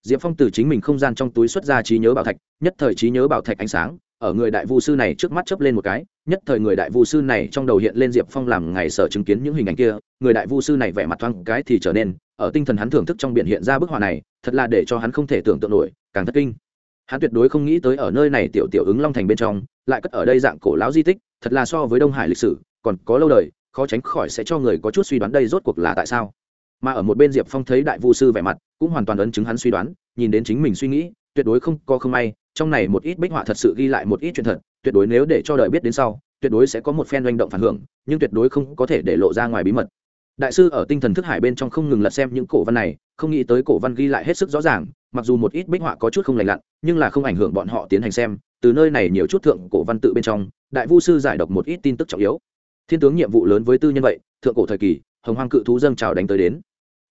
S1: Diệp phong từ chính mình không gian trong túi xuất ra trí nhớ bảo thạch, nhất thời trí nhớ bảo thạch ánh sáng, ở người đại vu sư này trước mắt chớp lên một cái, nhất thời người đại vu sư này trong đầu hiện lên diệp phong làm ngày sở chứng kiến những hình ảnh kia, người đại vu sư này vẻ mặt thoáng cái thì trở nên, ở tinh thần hắn thưởng thức trong biển hiện ra bức họa này, thật là để cho hắn không thể tưởng tượng nổi, càng thất kinh. Hắn tuyệt đối không nghĩ tới ở nơi này tiểu tiểu ứng long thành bên trong, lại cất ở đây dạng cổ lão di tích, thật là so với đông hải lịch sử, còn có lâu đời, khó tránh khỏi sẽ cho người có chút suy đoán đây rốt cuộc là tại sao mà ở một bên diệp phong thấy đại vu sư vẻ mặt, cũng hoàn toàn ấn chứng hắn suy đoán, nhìn đến chính mình suy nghĩ, tuyệt đối không có không may, trong này một ít bích họa thật sự ghi lại một ít chuyện thật, tuyệt đối nếu để cho đời biết đến sau, tuyệt đối sẽ có một phen doanh động phản hưởng, nhưng tuyệt đối không có thể để lộ ra ngoài bí mật. Đại sư ở tinh thần thức hải bên trong không ngừng lật xem những cổ văn này, không nghĩ tới cổ văn ghi lại hết sức rõ ràng, mặc dù một ít bích họa có chút không lành lặn, nhưng là không ảnh hưởng bọn họ tiến hành xem, từ nơi này nhiều chút thượng cổ văn tự bên trong, đại vu sư giải đọc một ít tin tức trọng yếu. Thiên tướng nhiệm vụ lớn với tư nhân vậy, thượng cổ thời kỳ, hồng hoang cự thú dâng trào đánh tới đến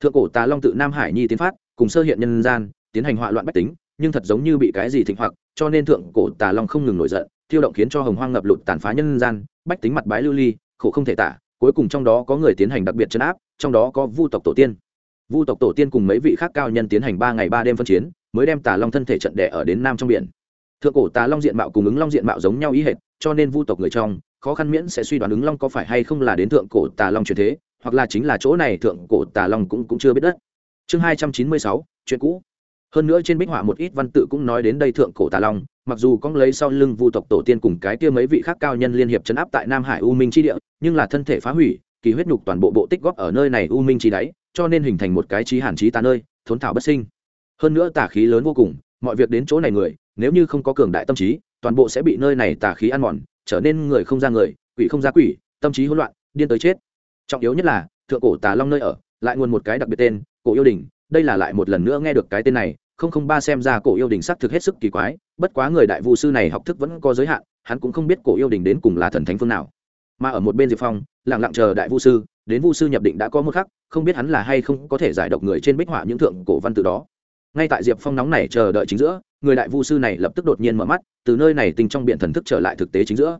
S1: thượng cổ tà long tự nam hải nhi tiến phát, cùng sơ hiện nhân gian, tiến hành họa loạn bách tính, nhưng thật giống như bị cái gì thịnh hoặc, cho nên thượng cổ tà long không ngừng nổi giận, thiêu động khiến cho hồng hoang ngập lụt tàn phá nhân gian, bách tính mặt bái lưu ly, khổ không thể tả, cuối cùng trong đó có người tiến hành đặc biệt chấn áp, trong đó có vu tộc tổ tiên. Vu tộc tổ tiên cùng mấy vị khác cao nhân tiến hành ba ngày ba đêm phân chiến, mới đem tà long thân thể trận đẻ ở đến nam trong biển. Thượng cổ tà long diện mạo cùng ứng long diện mạo giống nhau ý hệt, cho nên vu tộc người trong, khó khăn miễn sẽ suy đoán ứng long có phải hay không là đến thượng cổ tà long truyền thế hoặc là chính là chỗ này thượng cổ tà long cũng cũng chưa biết đất. Chương hai trăm chín mươi sáu, chuyện cũ. Hơn nữa trên bích họa một ít văn tự cũng nói đến đây thượng cổ tà long, mặc dù có lấy sau lưng vu tộc tổ tiên cùng cái kia mấy vị khác cao nhân liên hiệp chấn áp tại nam hải u minh chi địa, nhưng là thân thể phá hủy, kỳ huyết nhục toàn bộ bộ tích góp ở nơi này u minh chi đáy, cho nên hình thành một cái trí hàn trí tà nơi, thốn thảo bất sinh. Hơn nữa tà khí lớn vô cùng, mọi việc đến chỗ này người, nếu như không có cường đại tâm trí, toàn bộ sẽ bị nơi này tà khí ăn mòn, trở nên người không ra người, quỷ không ra quỷ, tâm trí hỗn loạn, điên tới chết trọng yếu nhất là, thượng cổ tà long nơi ở, lại nguồn một cái đặc biệt tên, cổ yêu đình. Đây là lại một lần nữa nghe được cái tên này, không không ba xem ra cổ yêu đình sắc thực hết sức kỳ quái, bất quá người đại vu sư này học thức vẫn có giới hạn, hắn cũng không biết cổ yêu đình đến cùng là thần thánh phương nào. Mà ở một bên diệp phong lẳng lặng chờ đại vu sư, đến vu sư nhập định đã có một khắc, không biết hắn là hay không có thể giải độc người trên bích họa những thượng cổ văn tự đó. Ngay tại diệp phong nóng này chờ đợi chính giữa, người đại vu sư này lập tức đột nhiên mở mắt, từ nơi này tình trong biện thần thức trở lại thực tế chính giữa.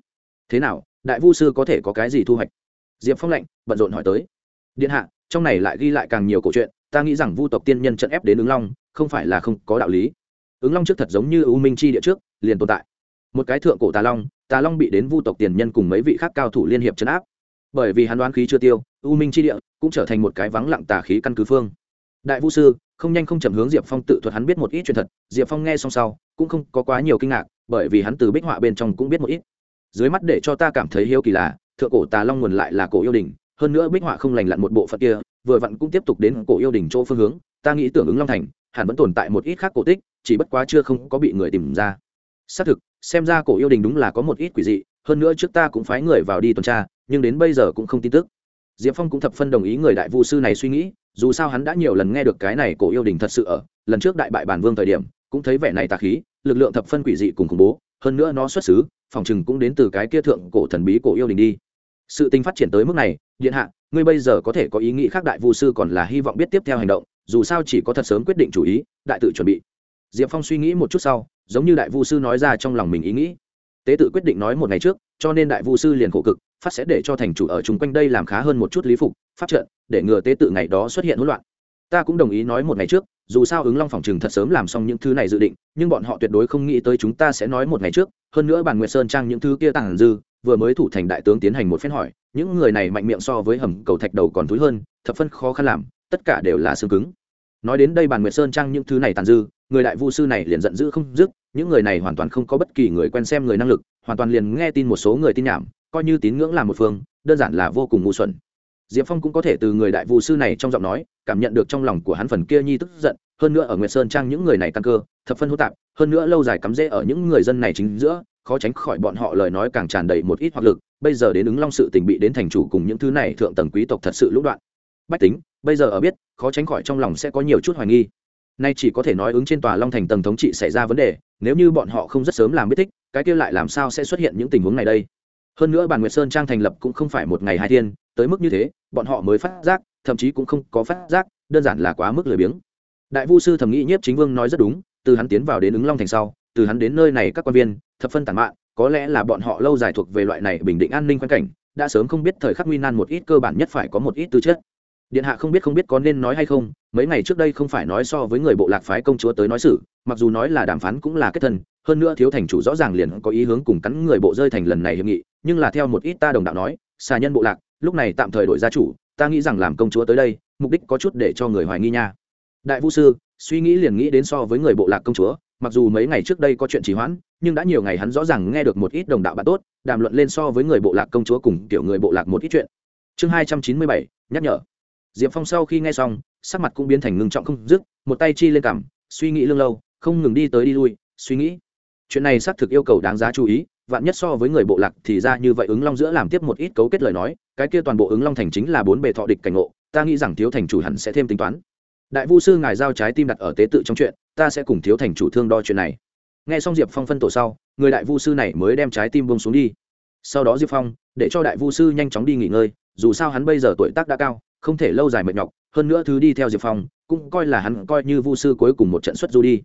S1: Thế nào, đại vu sư có thể có cái gì thu hoạch? Diệp phong lạnh, bận rộn hỏi tới. Điện hạ, trong này lại ghi lại càng nhiều câu chuyện, ta nghĩ rằng vu tộc tiên nhân trận ép đến ứng long, không phải là không có đạo lý. Ứng long trước thật giống như u minh chi địa trước, liền tồn tại. Một cái thượng cổ tà long tà long bị đến vu tộc tiền nhân cùng mấy vị khác cao thủ liên hiệp chấn áp. Bởi vì hắn đoán khí chưa tiêu, u minh chi địa cũng trở thành một cái vắng lặng tà khí căn cứ phương. Đại vũ sư, không nhanh không chậm hướng diệp phong tự thuật hắn biết một ít chuyện thật. Diệp phong nghe xong sau, cũng không có quá nhiều kinh ngạc, bởi vì hắn từ bích họa bên trong cũng biết một ít. Dưới mắt để cho ta cảm thấy hiếu kỳ là thượng cổ tà long nguồn lại là cổ yêu đình, hơn nữa bích họa không lành lặn một bộ phận kia, vừa vặn cũng tiếp tục đến cổ yêu đình chỗ phương hướng, ta nghĩ tưởng ứng long thành, hẳn vẫn tồn tại một ít khác cổ tích, chỉ bất quá chưa không có bị người tìm ra. Xác thực, xem ra cổ yêu đình đúng là có một ít quỷ dị, hơn nữa trước ta cũng phái người vào đi tuần tra, nhưng đến bây giờ cũng không tin tức. Diệp phong cũng thập phân đồng ý người đại vu sư này suy nghĩ, dù sao hắn đã nhiều lần nghe được cái này cổ yêu đình thật sự ở, lần trước đại bại bản vương thời điểm, cũng thấy vẻ này tà khí, lực lượng thập phân quỷ dị cùng khủng bố hơn nữa nó xuất xứ, phòng chừng cũng đến từ cái kia thượng cổ thần bí cổ yêu đình đi. Sự tình phát triển tới mức này, điện hạ, ngươi bây giờ có thể có ý nghĩ khác đại vu sư còn là hy vọng biết tiếp theo hành động, dù sao chỉ có thật sớm quyết định chủ ý, đại tự chuẩn bị. Diệp phong suy nghĩ một chút sau, giống như đại vu sư nói ra trong lòng mình ý nghĩ. Tế tự quyết định nói một ngày trước, cho nên đại vu sư liền khổ cực, phát sẽ để cho thành chủ ở chung quanh đây làm khá hơn một chút lý phục, pháp trận, để ngừa tế tự ngày đó xuất hiện hỗn loạn. Ta cũng đồng ý nói một ngày trước dù sao ứng long phòng trừng thật sớm làm xong những thứ này dự định, nhưng bọn họ tuyệt đối không nghĩ tới chúng ta sẽ nói một ngày trước, hơn nữa bản nguyệt sơn trang những thứ kia tàng dư, vừa mới thủ thành đại tướng tiến hành một phen hỏi, những người này mạnh miệng so với hầm cầu thạch đầu còn thúi hơn, thập phân khó khăn làm, tất cả đều là xương cứng. Nói đến đây bản nguyệt sơn trang những thứ này tàn dư, người đại vu sư này liền giận dữ không dứt, những người này hoàn toàn không có bất kỳ người quen xem người năng lực, hoàn toàn liền nghe tin một số người tin nhảm, coi như tín ngưỡng là một phương, đơn giản là vô cùng ngu xuẩn. Diệp phong cũng có thể từ người đại vu sư này trong giọng nói, cảm nhận được trong lòng của hắn phần kia nhi tức giận hơn nữa ở nguyệt sơn trang những người này căn cơ, thập phân hô tạp, hơn nữa lâu dài cắm rễ ở những người dân này chính giữa, khó tránh khỏi bọn họ lời nói càng tràn đầy một ít hoặc lực. Bây giờ đến ứng long sự tình bị đến thành chủ cùng những thứ này thượng tầng quý tộc thật sự lũng đoạn. Bách tính, bây giờ ở biết, khó tránh khỏi trong lòng sẽ có nhiều chút hoài nghi. Nay chỉ có thể nói ứng trên tòa long thành tầng thống trị xảy ra vấn đề, nếu như bọn họ không rất sớm làm biết thích, cái kia lại làm sao sẽ xuất hiện những tình huống này đây? Hơn nữa bàn nguyệt sơn trang thành lập cũng không phải một ngày hai thiên, tới mức như thế, bọn họ mới phát giác, thậm chí cũng không có phát giác, đơn giản là quá mức lười biếng đại vu sư thẩm nghĩ nhiếp chính vương nói rất đúng, từ hắn tiến vào đến ứng long thành sau, từ hắn đến nơi này các quan viên, thập phân tàn mạn, có lẽ là bọn họ lâu dài thuộc về loại này bình định an ninh quan cảnh, đã sớm không biết thời khắc nguy nan một ít cơ bản nhất phải có một ít tư chất. Điện hạ không biết không biết có nên nói hay không, mấy ngày trước đây không phải nói so với người bộ lạc phái công chúa tới nói xử, mặc dù nói là đàm phán cũng là kết thân, hơn nữa thiếu thành chủ rõ ràng liền có ý hướng cùng cắn người bộ rơi thành lần này hiệp nghị, nhưng là theo một ít ta đồng đạo nói, xà nhân bộ lạc, lúc này tạm thời đổi gia chủ, ta nghĩ rằng làm công chúa tới đây, mục đích có chút để cho người hoài nghi nha đại vũ sư, suy nghĩ liền nghĩ đến so với người bộ lạc công chúa, mặc dù mấy ngày trước đây có chuyện trì hoãn, nhưng đã nhiều ngày hắn rõ ràng nghe được một ít đồng đạo bạn tốt, đàm luận lên so với người bộ lạc công chúa cùng kiểu người bộ lạc một ít chuyện. Chương hai trăm chín mươi bảy, nhắc nhở. Diệp phong sau khi nghe xong, sắc mặt cũng biến thành ngưng trọng không dứt, một tay chi lên cằm, suy nghĩ lương lâu, không ngừng đi tới đi lui, suy nghĩ. Chuyện này xác thực yêu cầu đáng giá chú ý, vạn nhất so với người bộ lạc thì ra như vậy ứng long giữa làm tiếp một ít cấu kết lời nói, cái kia toàn bộ ứng long thành chính là bốn bề thọ địch cảnh ngộ, ta nghĩ rằng thiếu thành chủ hẳn sẽ thêm tính toán đại vu sư ngài giao trái tim đặt ở tế tự trong chuyện, ta sẽ cùng thiếu thành chủ thương đo chuyện này. Nghe xong diệp phong phân tổ sau, người đại vu sư này mới đem trái tim bông xuống đi. Sau đó diệp phong, để cho đại vu sư nhanh chóng đi nghỉ ngơi, dù sao hắn bây giờ tuổi tác đã cao, không thể lâu dài mệt nhọc, hơn nữa thứ đi theo diệp phong, cũng coi là hắn coi như vu sư cuối cùng một trận xuất du đi.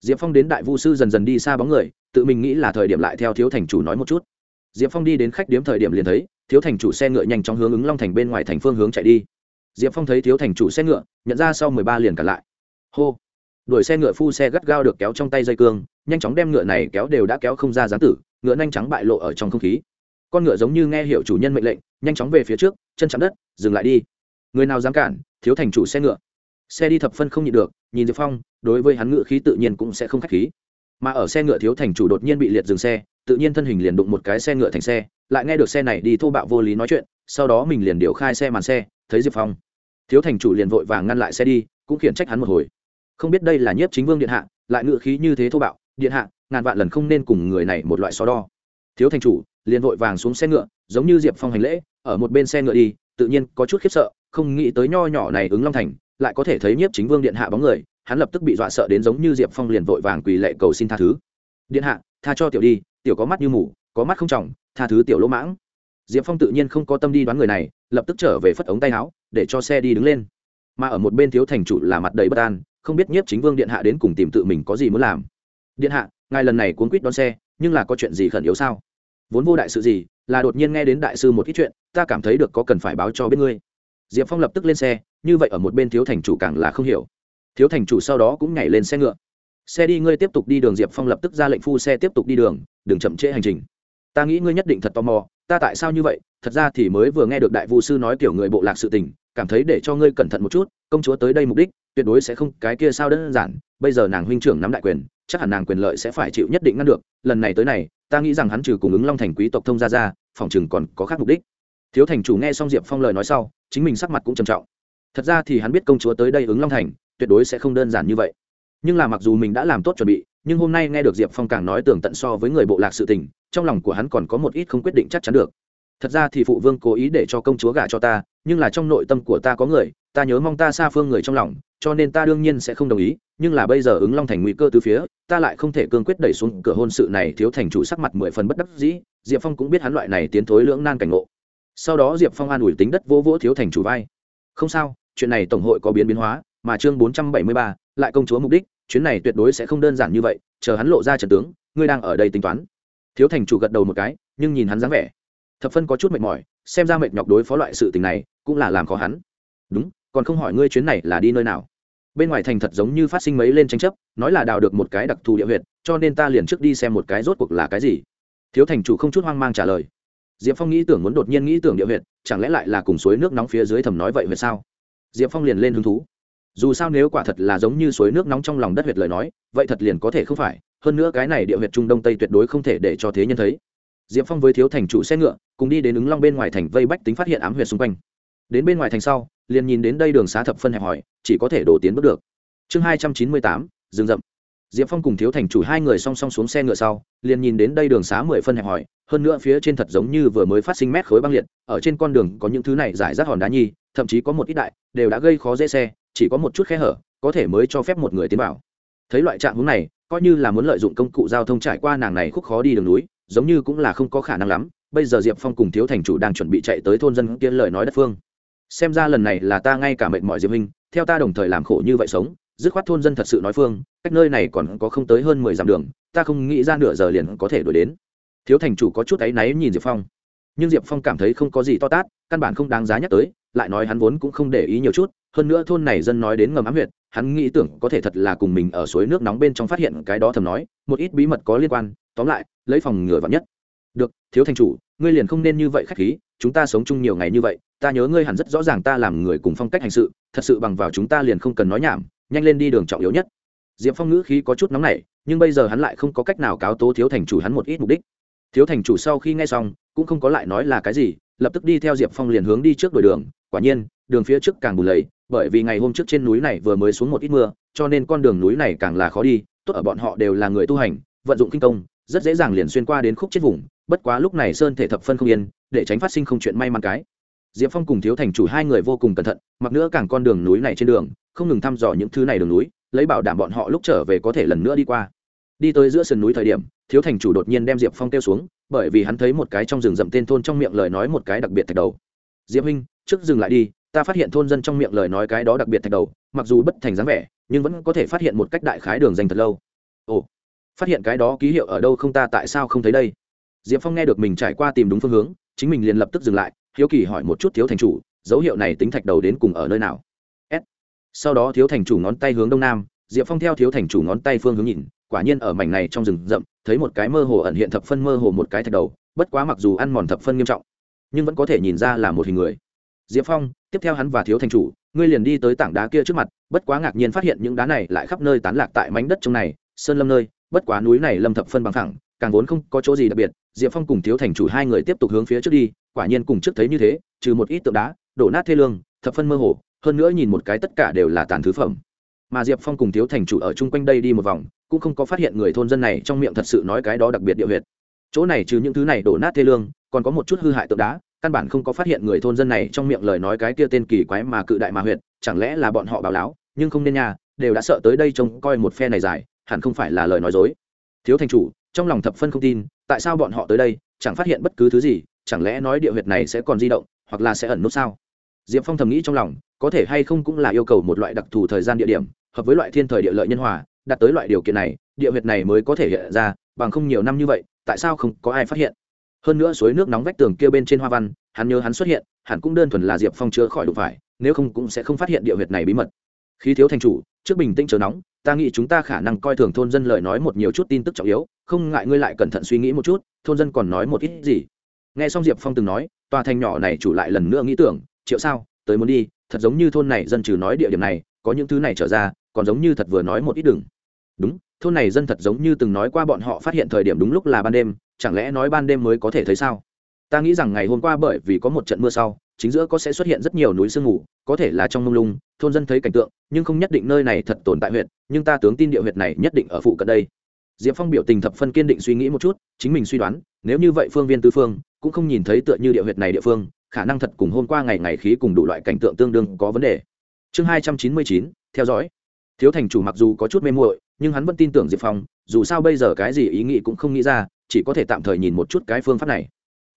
S1: Diệp phong đến đại vu sư dần dần đi xa bóng người, tự mình nghĩ là thời điểm lại theo thiếu thành chủ nói một chút. Diệp phong đi đến khách điếm thời điểm liền thấy, thiếu thành chủ xe ngựa nhanh chóng hướng ứng long thành bên ngoài thành phương hướng chạy đi diệp phong thấy thiếu thành chủ xe ngựa, nhận ra sau mười ba liền cả lại. Hô! Đuổi xe ngựa phu xe gắt gao được kéo trong tay dây cương, nhanh chóng đem ngựa này kéo đều đã kéo không ra dáng tử, ngựa nhanh trắng bại lộ ở trong không khí. Con ngựa giống như nghe hiệu chủ nhân mệnh lệnh, nhanh chóng về phía trước, chân chạm đất, dừng lại đi. Người nào dám cản, thiếu thành chủ xe ngựa. Xe đi thập phân không nhịn được, nhìn diệp phong, đối với hắn ngựa khí tự nhiên cũng sẽ không k h á c h khí. Mà ở xe ngựa thiếu thành chủ đột nhiên bị liệt dừng xe, tự nhiên thân hình liền đụng một cái xe ngựa thành xe, lại nghe được xe này đi thô bạo vô lý nói chuyện, sau đó mình liền điều khai xe màn xe, thấy diệp phong thiếu thành chủ liền vội vàng ngăn lại xe đi, cũng khiển trách hắn một hồi. Không biết đây là nhiếp chính vương điện hạ, lại ngự khí như thế thô bạo, điện hạ, ngàn vạn lần không nên cùng người này một loại so đo. Thiếu thành chủ liền vội vàng xuống xe ngựa, giống như diệp phong hành lễ, ở một bên xe ngựa đi, tự nhiên có chút khiếp sợ, không nghĩ tới nho nhỏ này ứng long thành, lại có thể thấy nhiếp chính vương điện hạ bóng người, hắn lập tức bị dọa sợ đến giống như diệp phong liền vội vàng quỳ lệ cầu xin tha thứ. Điện hạ, tha cho tiểu đi, tiểu có mắt như mù, có mắt không trọng, tha thứ tiểu lỗ mãng. Diệp phong tự nhiên không có tâm đi đoán người này, lập tức trở về phất ống tay áo để cho xe đi đứng lên. Mà ở một bên thiếu thành chủ là mặt đầy bất an, không biết nhiếp chính vương điện hạ đến cùng tìm tự mình có gì muốn làm. Điện hạ, ngài lần này cuốn quýt đón xe, nhưng là có chuyện gì khẩn yếu sao? Vốn vô đại sự gì, là đột nhiên nghe đến đại sư một ít chuyện, ta cảm thấy được có cần phải báo cho biết ngươi. Diệp phong lập tức lên xe, như vậy ở một bên thiếu thành chủ càng là không hiểu. Thiếu thành chủ sau đó cũng nhảy lên xe ngựa. Xe đi, ngươi tiếp tục đi đường. Diệp phong lập tức ra lệnh phu xe tiếp tục đi đường, đừng chậm trễ hành trình. Ta nghĩ ngươi nhất định thật tò mò ta tại sao như vậy? Thật ra thì mới vừa nghe được đại vũ sư nói kiểu người bộ lạc sự tình, cảm thấy để cho ngươi cẩn thận một chút, công chúa tới đây mục đích, tuyệt đối sẽ không cái kia sao đơn giản. Bây giờ nàng huynh trưởng nắm đại quyền, chắc hẳn nàng quyền lợi sẽ phải chịu nhất định ngăn được. Lần này tới này, ta nghĩ rằng hắn trừ cùng ứng long thành quý tộc thông gia ra, phòng chừng còn có khác mục đích. Thiếu thành chủ nghe xong diệp phong lời nói sau, chính mình sắc mặt cũng trầm trọng. Thật ra thì hắn biết công chúa tới đây ứng long thành, tuyệt đối sẽ không đơn giản như vậy. Nhưng là mặc dù mình đã làm tốt chuẩn bị, nhưng hôm nay nghe được diệp phong càng nói tưởng tận so với người bộ lạc sự tình trong lòng của hắn còn có một ít không quyết định chắc chắn được. Thật ra thì phụ vương cố ý để cho công chúa gả cho ta, nhưng là trong nội tâm của ta có người, ta nhớ mong ta xa phương người trong lòng, cho nên ta đương nhiên sẽ không đồng ý, nhưng là bây giờ ứng long thành nguy cơ từ phía, ta lại không thể cương quyết đẩy xuống cửa hôn sự này, thiếu thành chủ sắc mặt mười phần bất đắc dĩ, diệp phong cũng biết hắn loại này tiến thối lưỡng nan cảnh ngộ. Sau đó diệp phong an ủi tính đất vô vỗ thiếu thành chủ vai. Không sao, chuyện này tổng hội có biến biến hóa, mà chương bốn trăm bảy mươi ba, lại công chúa mục đích, chuyến này tuyệt đối sẽ không đơn giản như vậy, chờ hắn lộ ra trận tướng, ngươi đang ở đây tính toán thiếu thành chủ gật đầu một cái, nhưng nhìn hắn dáng vẻ, thập phân có chút mệt mỏi, xem ra mệt nhọc đối phó loại sự tình này, cũng là làm khó hắn. Đúng, còn không hỏi ngươi chuyến này là đi nơi nào. Bên ngoài thành thật giống như phát sinh mấy lên tranh chấp, nói là đào được một cái đặc thù địa huyệt, cho nên ta liền trước đi xem một cái rốt cuộc là cái gì. Thiếu thành chủ không chút hoang mang trả lời. Diệp phong nghĩ tưởng muốn đột nhiên nghĩ tưởng địa huyệt, chẳng lẽ lại là cùng suối nước nóng phía dưới thầm nói vậy về sao? Diệp phong liền lên hứng thú dù sao nếu quả thật là giống như suối nước nóng trong lòng đất huyệt lời nói, vậy thật liền có thể không phải, hơn nữa cái này địa huyệt trung đông tây tuyệt đối không thể để cho thế nhân thấy. Diệp phong với thiếu thành chủ xe ngựa, cùng đi đến ứng long bên ngoài thành vây bách tính phát hiện ám huyệt xung quanh. Đến bên ngoài thành sau, liền nhìn đến đây đường xá thập phân hẹp hòi, chỉ có thể đổ tiến bước được. Chương hai trăm chín mươi tám, rừng rậm. Diệp phong cùng thiếu thành chủ hai người song song xuống xe ngựa sau, liền nhìn đến đây đường xá mười phân hẹp hòi, hơn nữa phía trên thật giống như vừa mới phát sinh mét khối băng liệt, ở trên con đường có những thứ này giải rác hòn đá nhi, thậm chí có một ít đại, đều đã gây khó dễ xe chỉ có một chút khe hở có thể mới cho phép một người tiến vào. Thấy loại trạng hướng này coi như là muốn lợi dụng công cụ giao thông trải qua nàng này khúc khó đi đường núi giống như cũng là không có khả năng lắm. Bây giờ diệp phong cùng thiếu thành chủ đang chuẩn bị chạy tới thôn dân kia lời nói đất phương. Xem ra lần này là ta ngay cả mệnh mọi diệp Minh, theo ta đồng thời làm khổ như vậy sống dứt khoát thôn dân thật sự nói phương cách nơi này còn có không tới hơn mười dặm đường ta không nghĩ ra nửa giờ liền có thể đuổi đến. Thiếu thành chủ có chút áy náy nhìn diệp phong. Nhưng diệp phong cảm thấy không có gì to tát căn bản không đáng giá nhắc tới lại nói hắn vốn cũng không để ý nhiều chút hơn nữa thôn này dân nói đến ngầm ám huyệt, hắn nghĩ tưởng có thể thật là cùng mình ở suối nước nóng bên trong phát hiện cái đó thầm nói, một ít bí mật có liên quan, tóm lại, lấy phòng ngừa vắn nhất. Được, thiếu thành chủ, ngươi liền không nên như vậy khách khí, chúng ta sống chung nhiều ngày như vậy, ta nhớ ngươi hẳn rất rõ ràng ta làm người cùng phong cách hành sự, thật sự bằng vào chúng ta liền không cần nói nhảm, nhanh lên đi đường trọng yếu nhất. Diệp phong ngữ khí có chút nóng nảy, nhưng bây giờ hắn lại không có cách nào cáo tố thiếu thành chủ hắn một ít mục đích. Thiếu thành chủ sau khi nghe xong, cũng không có lại nói là cái gì, lập tức đi theo diệp phong liền hướng đi trước đồi đường, quả nhiên, đường phía trước càng bù lầy bởi vì ngày hôm trước trên núi này vừa mới xuống một ít mưa, cho nên con đường núi này càng là khó đi, tốt ở bọn họ đều là người tu hành, vận dụng kinh công, rất dễ dàng liền xuyên qua đến khúc chết vùng, bất quá lúc này sơn thể thập phân không yên, để tránh phát sinh không chuyện may mắn cái. Diệp phong cùng thiếu thành chủ hai người vô cùng cẩn thận, mặc nữa càng con đường núi này trên đường, không ngừng thăm dò những thứ này đường núi, lấy bảo đảm bọn họ lúc trở về có thể lần nữa đi qua. Đi tới giữa sườn núi thời điểm, thiếu thành chủ đột nhiên đem diệp phong kêu xuống, bởi vì hắn thấy một cái trong rừng rậm tên thôn trong miệng lời nói một cái đặc biệt thạch đầu. Diệp huynh, trước dừng lại đi ta phát hiện thôn dân trong miệng lời nói cái đó đặc biệt thạch đầu, mặc dù bất thành dáng vẻ, nhưng vẫn có thể phát hiện một cách đại khái đường danh thật lâu. Ồ, phát hiện cái đó ký hiệu ở đâu không ta tại sao không thấy đây? Diệp phong nghe được mình trải qua tìm đúng phương hướng, chính mình liền lập tức dừng lại, hiếu kỳ hỏi một chút thiếu thành chủ, dấu hiệu này tính thạch đầu đến cùng ở nơi nào? S. Sau đó thiếu thành chủ ngón tay hướng đông nam, diệp phong theo thiếu thành chủ ngón tay phương hướng nhìn, quả nhiên ở mảnh này trong rừng rậm, thấy một cái mơ hồ ẩn hiện thập phân mơ hồ một cái thạch đầu, bất quá mặc dù ăn mòn thập phân nghiêm trọng, nhưng vẫn có thể nhìn ra là một hình người diệp phong, tiếp theo hắn và thiếu thành chủ, ngươi liền đi tới tảng đá kia trước mặt, bất quá ngạc nhiên phát hiện những đá này lại khắp nơi tán lạc tại mảnh đất trong này, sơn lâm nơi, bất quá núi này lâm thập phân bằng thẳng càng vốn không có chỗ gì đặc biệt, diệp phong cùng thiếu thành chủ hai người tiếp tục hướng phía trước đi, quả nhiên cùng trước thấy như thế, trừ một ít tượng đá, đổ nát thê lương, thập phân mơ hồ, hơn nữa nhìn một cái tất cả đều là tàn thứ phẩm. Mà diệp phong cùng thiếu thành chủ ở chung quanh đây đi một vòng, cũng không có phát hiện người thôn dân này trong miệng thật sự nói cái đó đặc biệt địa huyệt. Chỗ này trừ những thứ này đổ nát thê lương, còn có một chút hư hại tượng đá căn bản không có phát hiện người thôn dân này trong miệng lời nói cái kia tên kỳ quái mà cự đại mà huyệt, chẳng lẽ là bọn họ báo láo, nhưng không nên nhà đều đã sợ tới đây trông coi một phe này dài, hẳn không phải là lời nói dối. Thiếu thành chủ, trong lòng thập phân không tin, tại sao bọn họ tới đây, chẳng phát hiện bất cứ thứ gì, chẳng lẽ nói địa huyệt này sẽ còn di động, hoặc là sẽ ẩn nút sao? Diệp phong thầm nghĩ trong lòng, có thể hay không cũng là yêu cầu một loại đặc thù thời gian địa điểm, hợp với loại thiên thời địa lợi nhân hòa, đạt tới loại điều kiện này, địa huyệt này mới có thể hiện ra, bằng không nhiều năm như vậy, tại sao không có ai phát hiện? Hơn nữa suối nước nóng vách tường kia bên trên hoa văn, hắn nhớ hắn xuất hiện hắn cũng đơn thuần là diệp phong chữa khỏi đụng phải, nếu không cũng sẽ không phát hiện địa huyệt này bí mật. Khi thiếu thành chủ, trước bình tĩnh chờ nóng, ta nghĩ chúng ta khả năng coi thường thôn dân lời nói một nhiều chút tin tức trọng yếu, không ngại ngươi lại cẩn thận suy nghĩ một chút, thôn dân còn nói một ít gì? Nghe xong diệp phong từng nói, tòa thành nhỏ này chủ lại lần nữa nghĩ tưởng, triệu sao, tới muốn đi, thật giống như thôn này dân trừ nói địa điểm này, có những thứ này trở ra, còn giống như thật vừa nói một ít đừng. Đúng thôn này dân thật giống như từng nói qua bọn họ phát hiện thời điểm đúng lúc là ban đêm, chẳng lẽ nói ban đêm mới có thể thấy sao? Ta nghĩ rằng ngày hôm qua bởi vì có một trận mưa sau, chính giữa có sẽ xuất hiện rất nhiều núi sương mù, có thể là trong mông lung, thôn dân thấy cảnh tượng, nhưng không nhất định nơi này thật tồn tại huyện nhưng ta tướng tin địa huyện này nhất định ở phụ cận đây. Diệp phong biểu tình thập phân kiên định suy nghĩ một chút, chính mình suy đoán, nếu như vậy phương viên tư phương, cũng không nhìn thấy tựa như địa huyệt này địa phương, khả năng thật cùng hôm qua ngày ngày khí cùng đủ loại cảnh tượng tương đương có vấn đề. Chương hai trăm chín mươi chín, theo dõi. Thiếu thành chủ mặc dù có chút mê muội nhưng hắn vẫn tin tưởng diệp phong, dù sao bây giờ cái gì ý nghĩ cũng không nghĩ ra, chỉ có thể tạm thời nhìn một chút cái phương pháp này.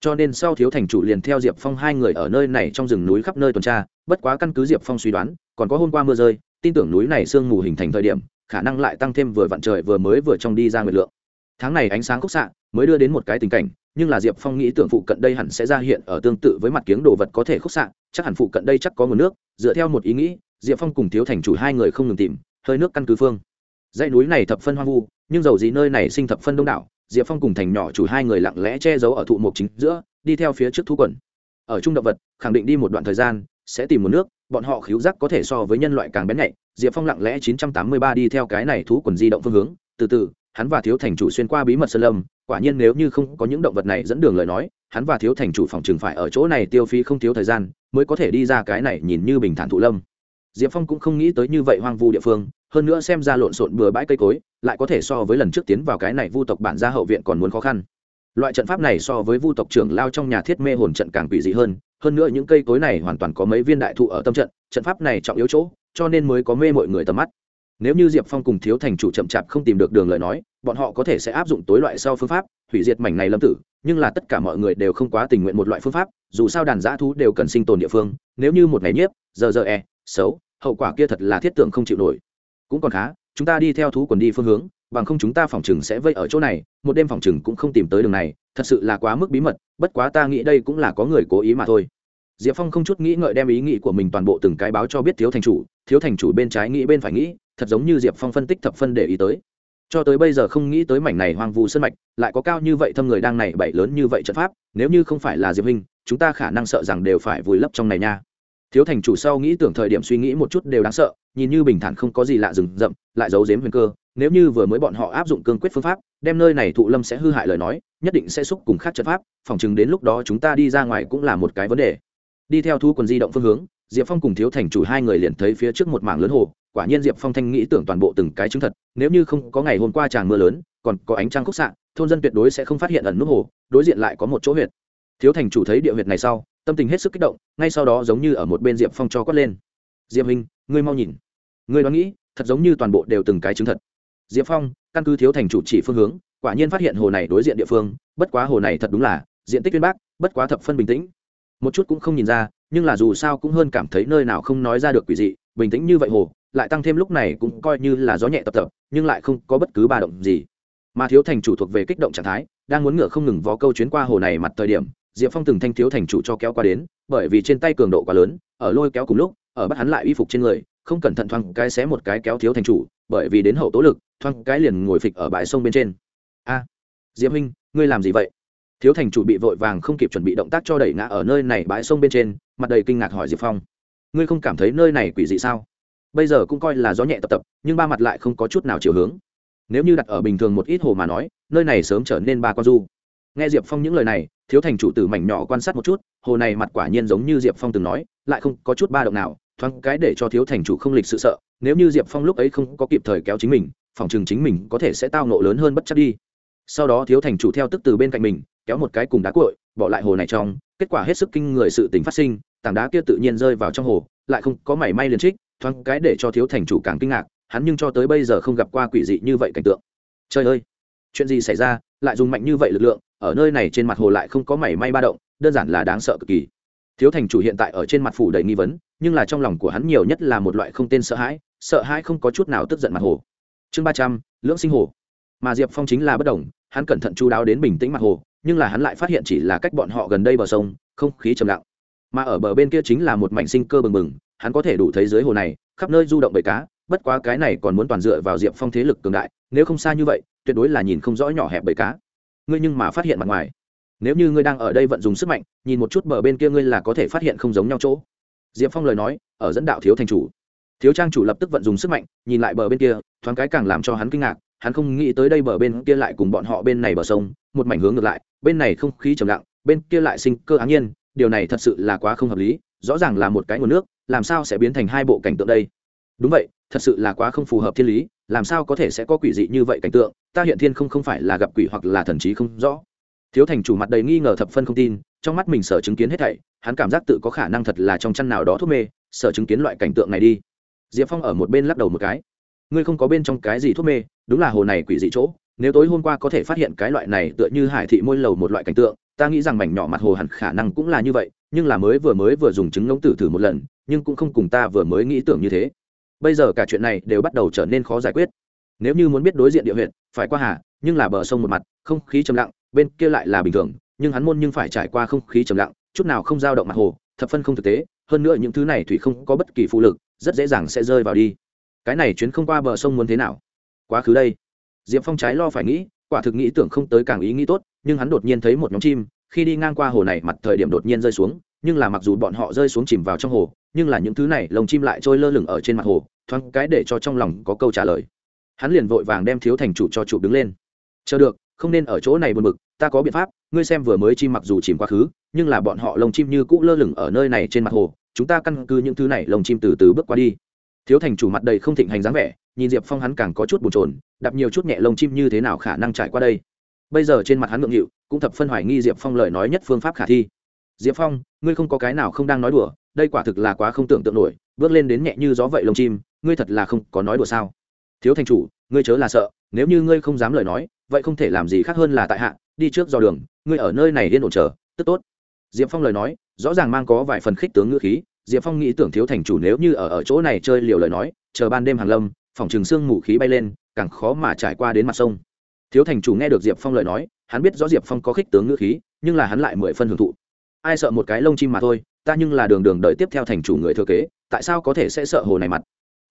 S1: Cho nên sau thiếu thành chủ liền theo diệp phong hai người ở nơi này trong rừng núi khắp nơi tuần tra, bất quá căn cứ diệp phong suy đoán, còn có hôm qua mưa rơi, tin tưởng núi này sương mù hình thành thời điểm, khả năng lại tăng thêm vừa vặn trời vừa mới vừa trong đi ra nguyệt lượng. Tháng này ánh sáng khúc xạ mới đưa đến một cái tình cảnh, nhưng là diệp phong nghĩ tưởng phụ cận đây hẳn sẽ ra hiện ở tương tự với mặt kiếng đồ vật có thể khúc xạ, chắc hẳn phụ cận đây chắc có nguồn nước. Dựa theo một ý nghĩ, diệp phong cùng thiếu thành chủ hai người không ngừng tìm, hơi nước căn cứ phương dãy núi này thập phân hoang vu, nhưng dầu gì nơi này sinh thập phân đông đảo, diệp phong cùng thành nhỏ chủ hai người lặng lẽ che giấu ở thụ mộc chính giữa, đi theo phía trước thu quần. Ở trung động vật, khẳng định đi một đoạn thời gian, sẽ tìm một nước, bọn họ khíu giác có thể so với nhân loại càng bén nhạy. Diệp phong lặng lẽ 983 đi theo cái này thú quần di động phương hướng. Từ từ, hắn và thiếu thành chủ xuyên qua bí mật sơn lâm, quả nhiên nếu như không có những động vật này dẫn đường lời nói, hắn và thiếu thành chủ phòng chừng phải ở chỗ này tiêu phí không thiếu thời gian, mới có thể đi ra cái này nhìn như bình thản thụ lâm. Diệp phong cũng không nghĩ tới như vậy hoang vu địa phương hơn nữa xem ra lộn xộn bừa bãi cây cối, lại có thể so với lần trước tiến vào cái này vu tộc bản gia hậu viện còn muốn khó khăn. Loại trận pháp này so với vu tộc trưởng lao trong nhà thiết mê hồn trận càng quỷ dị hơn hơn nữa những cây cối này hoàn toàn có mấy viên đại thụ ở tâm trận trận pháp này trọng yếu chỗ, cho nên mới có mê mọi người tầm mắt. Nếu như diệp phong cùng thiếu thành chủ chậm chạp không tìm được đường lời nói, bọn họ có thể sẽ áp dụng tối loại sau phương pháp, hủy diệt mảnh này lâm tử, nhưng là tất cả mọi người đều không quá tình nguyện một loại phương pháp, dù sao đàn giã thú đều cần sinh tồn địa phương, nếu như một ngày nhiếp, giờ giờ e xấu, hậu quả kia thật là thiết tưởng không chịu nổi cũng còn khá, chúng ta đi theo thú quần đi phương hướng, bằng không chúng ta phòng chừng sẽ vây ở chỗ này, một đêm phòng chừng cũng không tìm tới đường này, thật sự là quá mức bí mật, bất quá ta nghĩ đây cũng là có người cố ý mà thôi. Diệp phong không chút nghĩ ngợi đem ý nghĩ của mình toàn bộ từng cái báo cho biết thiếu thành chủ, thiếu thành chủ bên trái nghĩ bên phải nghĩ, thật giống như diệp phong phân tích thập phân để ý tới. Cho tới bây giờ không nghĩ tới mảnh này hoang vu sân mạch, lại có cao như vậy thâm người đang này bậy lớn như vậy trận pháp, nếu như không phải là diệp hình chúng ta khả năng sợ rằng đều phải vùi lấp trong này nha thiếu thành chủ sau nghĩ tưởng thời điểm suy nghĩ một chút đều đáng sợ, nhìn như bình thản không có gì lạ rừng rậm, lại giấu giếm huyền cơ, nếu như vừa mới bọn họ áp dụng cương quyết phương pháp, đem nơi này thụ lâm sẽ hư hại lời nói, nhất định sẽ xúc cùng khác trận pháp, phòng chừng đến lúc đó chúng ta đi ra ngoài cũng là một cái vấn đề. Đi theo thu quần di động phương hướng, diệp phong cùng thiếu thành chủ hai người liền thấy phía trước một mảng lớn hồ, quả nhiên diệp phong thanh nghĩ tưởng toàn bộ từng cái chứng thật, nếu như không có ngày hôm qua tràng mưa lớn, còn có ánh trăng khúc xạ, thôn dân tuyệt đối sẽ không phát hiện ẩn nút hồ, đối diện lại có một chỗ huyệt. Thiếu thành chủ thấy địa huyệt này sau tâm tình hết sức kích động, ngay sau đó giống như ở một bên diệp phong cho quát lên. Diệp hình ngươi mau nhìn. Ngươi đoán nghĩ, thật giống như toàn bộ đều từng cái chứng thật. Diệp phong, căn cứ thiếu thành chủ chỉ phương hướng, quả nhiên phát hiện hồ này đối diện địa phương, bất quá hồ này thật đúng là diện tích tuyên bác, bất quá thập phân bình tĩnh. Một chút cũng không nhìn ra, nhưng là dù sao cũng hơn cảm thấy nơi nào không nói ra được quỷ dị, bình tĩnh như vậy hồ, lại tăng thêm lúc này cũng coi như là gió nhẹ tập tập, nhưng lại không có bất cứ ba động gì. Mà thiếu thành chủ thuộc về kích động trạng thái, đang muốn ngựa không ngừng vó câu chuyến qua hồ này mặt thời điểm diệp phong từng thanh thiếu thành chủ cho kéo qua đến, bởi vì trên tay cường độ quá lớn, ở lôi kéo cùng lúc, ở bắt hắn lại y phục trên người, không cẩn thận thoáng cái xé một cái kéo thiếu thành chủ, bởi vì đến hậu tố lực, thoáng cái liền ngồi phịch ở bãi sông bên trên. A, diệp huynh, ngươi làm gì vậy? Thiếu thành chủ bị vội vàng không kịp chuẩn bị động tác cho đẩy ngã ở nơi này bãi sông bên trên, mặt đầy kinh ngạc hỏi diệp phong. Ngươi không cảm thấy nơi này quỷ dị sao? Bây giờ cũng coi là gió nhẹ tập tập, nhưng ba mặt lại không có chút nào chiều hướng. Nếu như đặt ở bình thường một ít hồ mà nói, nơi này sớm trở nên ba con du nghe diệp phong những lời này, thiếu thành chủ từ mảnh nhỏ quan sát một chút, hồ này mặt quả nhiên giống như diệp phong từng nói, lại không có chút ba động nào, thoáng cái để cho thiếu thành chủ không lịch sự sợ, nếu như diệp phong lúc ấy không có kịp thời kéo chính mình, phòng chừng chính mình có thể sẽ tao nộ lớn hơn bất chấp đi. Sau đó thiếu thành chủ theo tức từ bên cạnh mình, kéo một cái cùng đá cội bỏ lại hồ này trong, kết quả hết sức kinh người sự tình phát sinh, tảng đá kia tự nhiên rơi vào trong hồ, lại không có mảy may liền trích, thoáng cái để cho thiếu thành chủ càng kinh ngạc, hắn nhưng cho tới bây giờ không gặp qua quỷ dị như vậy cảnh tượng. Trời ơi! Chuyện gì xảy ra? Lại dùng mạnh như vậy lực lượng ở nơi này trên mặt hồ lại không có mảy may ba động, đơn giản là đáng sợ cực kỳ. Thiếu thành chủ hiện tại ở trên mặt phủ đầy nghi vấn, nhưng là trong lòng của hắn nhiều nhất là một loại không tên sợ hãi sợ hãi không có chút nào tức giận mặt hồ. Chương ba trăm, lưỡng sinh hồ. Mà diệp phong chính là bất đồng, hắn cẩn thận chú đáo đến bình tĩnh mặt hồ, nhưng là hắn lại phát hiện chỉ là cách bọn họ gần đây bờ sông, không khí trầm lặng. Mà ở bờ bên kia chính là một mảnh sinh cơ bừng bừng, hắn có thể đủ thấy dưới hồ này, khắp nơi du động bầy cá, bất quá cái này còn muốn toàn dựa vào diệp phong thế lực cường đại, nếu không xa như vậy, tuyệt đối là nhìn không rõ nhỏ hẹp bầy cá ngươi nhưng mà phát hiện mặt ngoài. Nếu như ngươi đang ở đây vận dùng sức mạnh, nhìn một chút bờ bên kia ngươi là có thể phát hiện không giống nhau chỗ. Diệp phong lời nói, ở dẫn đạo thiếu thành chủ. Thiếu trang chủ lập tức vận dùng sức mạnh, nhìn lại bờ bên kia, thoáng cái càng làm cho hắn kinh ngạc, hắn không nghĩ tới đây bờ bên kia lại cùng bọn họ bên này bờ sông, một mảnh hướng ngược lại, bên này không khí trầm lặng, bên kia lại sinh cơ áng nhiên, điều này thật sự là quá không hợp lý, rõ ràng là một cái nguồn nước, làm sao sẽ biến thành hai bộ cảnh tượng đây? Đúng vậy, thật sự là quá không phù hợp thiên lý làm sao có thể sẽ có quỷ dị như vậy cảnh tượng, ta hiện thiên không không phải là gặp quỷ hoặc là thần trí không rõ. Thiếu thành chủ mặt đầy nghi ngờ thập phân không tin, trong mắt mình sở chứng kiến hết thảy, hắn cảm giác tự có khả năng thật là trong chăn nào đó thuốc mê, sở chứng kiến loại cảnh tượng này đi. Diệp phong ở một bên lắc đầu một cái. Ngươi không có bên trong cái gì thuốc mê, đúng là hồ này quỷ dị chỗ. Nếu tối hôm qua có thể phát hiện cái loại này tựa như hải thị môi lầu một loại cảnh tượng, ta nghĩ rằng mảnh nhỏ mặt hồ hẳn khả năng cũng là như vậy, nhưng là mới vừa mới vừa dùng trứng ngỗng tử thử một lần, nhưng cũng không cùng ta vừa mới nghĩ tưởng như thế bây giờ cả chuyện này đều bắt đầu trở nên khó giải quyết. Nếu như muốn biết đối diện địa huyện phải qua hà, nhưng là bờ sông một mặt, không khí trầm lặng, bên kia lại là bình thường, nhưng hắn môn nhưng phải trải qua không khí trầm lặng, chút nào không dao động mặt hồ, thập phân không thực tế, hơn nữa những thứ này thủy không có bất kỳ phụ lực, rất dễ dàng sẽ rơi vào đi. Cái này chuyến không qua bờ sông muốn thế nào? Quá khứ đây. Diệp phong trái lo phải nghĩ, quả thực nghĩ tưởng không tới càng ý nghĩ tốt, nhưng hắn đột nhiên thấy một nhóm chim, khi đi ngang qua hồ này mặt thời điểm đột nhiên rơi xuống, nhưng là mặc dù bọn họ rơi xuống chìm vào trong hồ, nhưng là những thứ này lồng chim lại trôi lơ lửng ở trên mặt hồ thoáng cái để cho trong lòng có câu trả lời. Hắn liền vội vàng đem thiếu thành chủ cho chủ đứng lên. Chờ được, không nên ở chỗ này buồn bực, ta có biện pháp, ngươi xem vừa mới chim mặc dù chìm quá khứ, nhưng là bọn họ lồng chim như cũ lơ lửng ở nơi này trên mặt hồ, chúng ta căn cứ những thứ này lồng chim từ từ bước qua đi. Thiếu thành chủ mặt đầy không thịnh hành dáng vẻ, nhìn diệp phong hắn càng có chút bồn trồn đạp nhiều chút nhẹ lông chim như thế nào khả năng trải qua đây. Bây giờ trên mặt hắn ngượng nghịu, cũng thập phân hoài nghi diệp phong lời nói nhất phương pháp khả thi. Diệp phong, ngươi không có cái nào không đang nói đùa, đây quả thực là quá không tưởng tượng nổi bước lên đến nhẹ như gió vậy lông chim, ngươi thật là không có nói đùa sao? Thiếu thành chủ, ngươi chớ là sợ, nếu như ngươi không dám lời nói, vậy không thể làm gì khác hơn là tại hạ, đi trước do đường, ngươi ở nơi này điên ổn chờ, tức tốt. Diệp phong lời nói, rõ ràng mang có vài phần khích tướng ngữ khí, diệp phong nghĩ tưởng thiếu thành chủ nếu như ở ở chỗ này chơi liều lời nói, chờ ban đêm hàng lâm, phòng trường sương mù khí bay lên, càng khó mà trải qua đến mặt sông. Thiếu thành chủ nghe được diệp phong lời nói, hắn biết rõ diệp phong có khích tướng ngữ khí, nhưng là hắn lại mười phân hưởng thụ. Ai sợ một cái lông chim mà thôi, ta nhưng là đường đường đợi tiếp theo thành chủ người thừa kế tại sao có thể sẽ sợ hồ này mặt?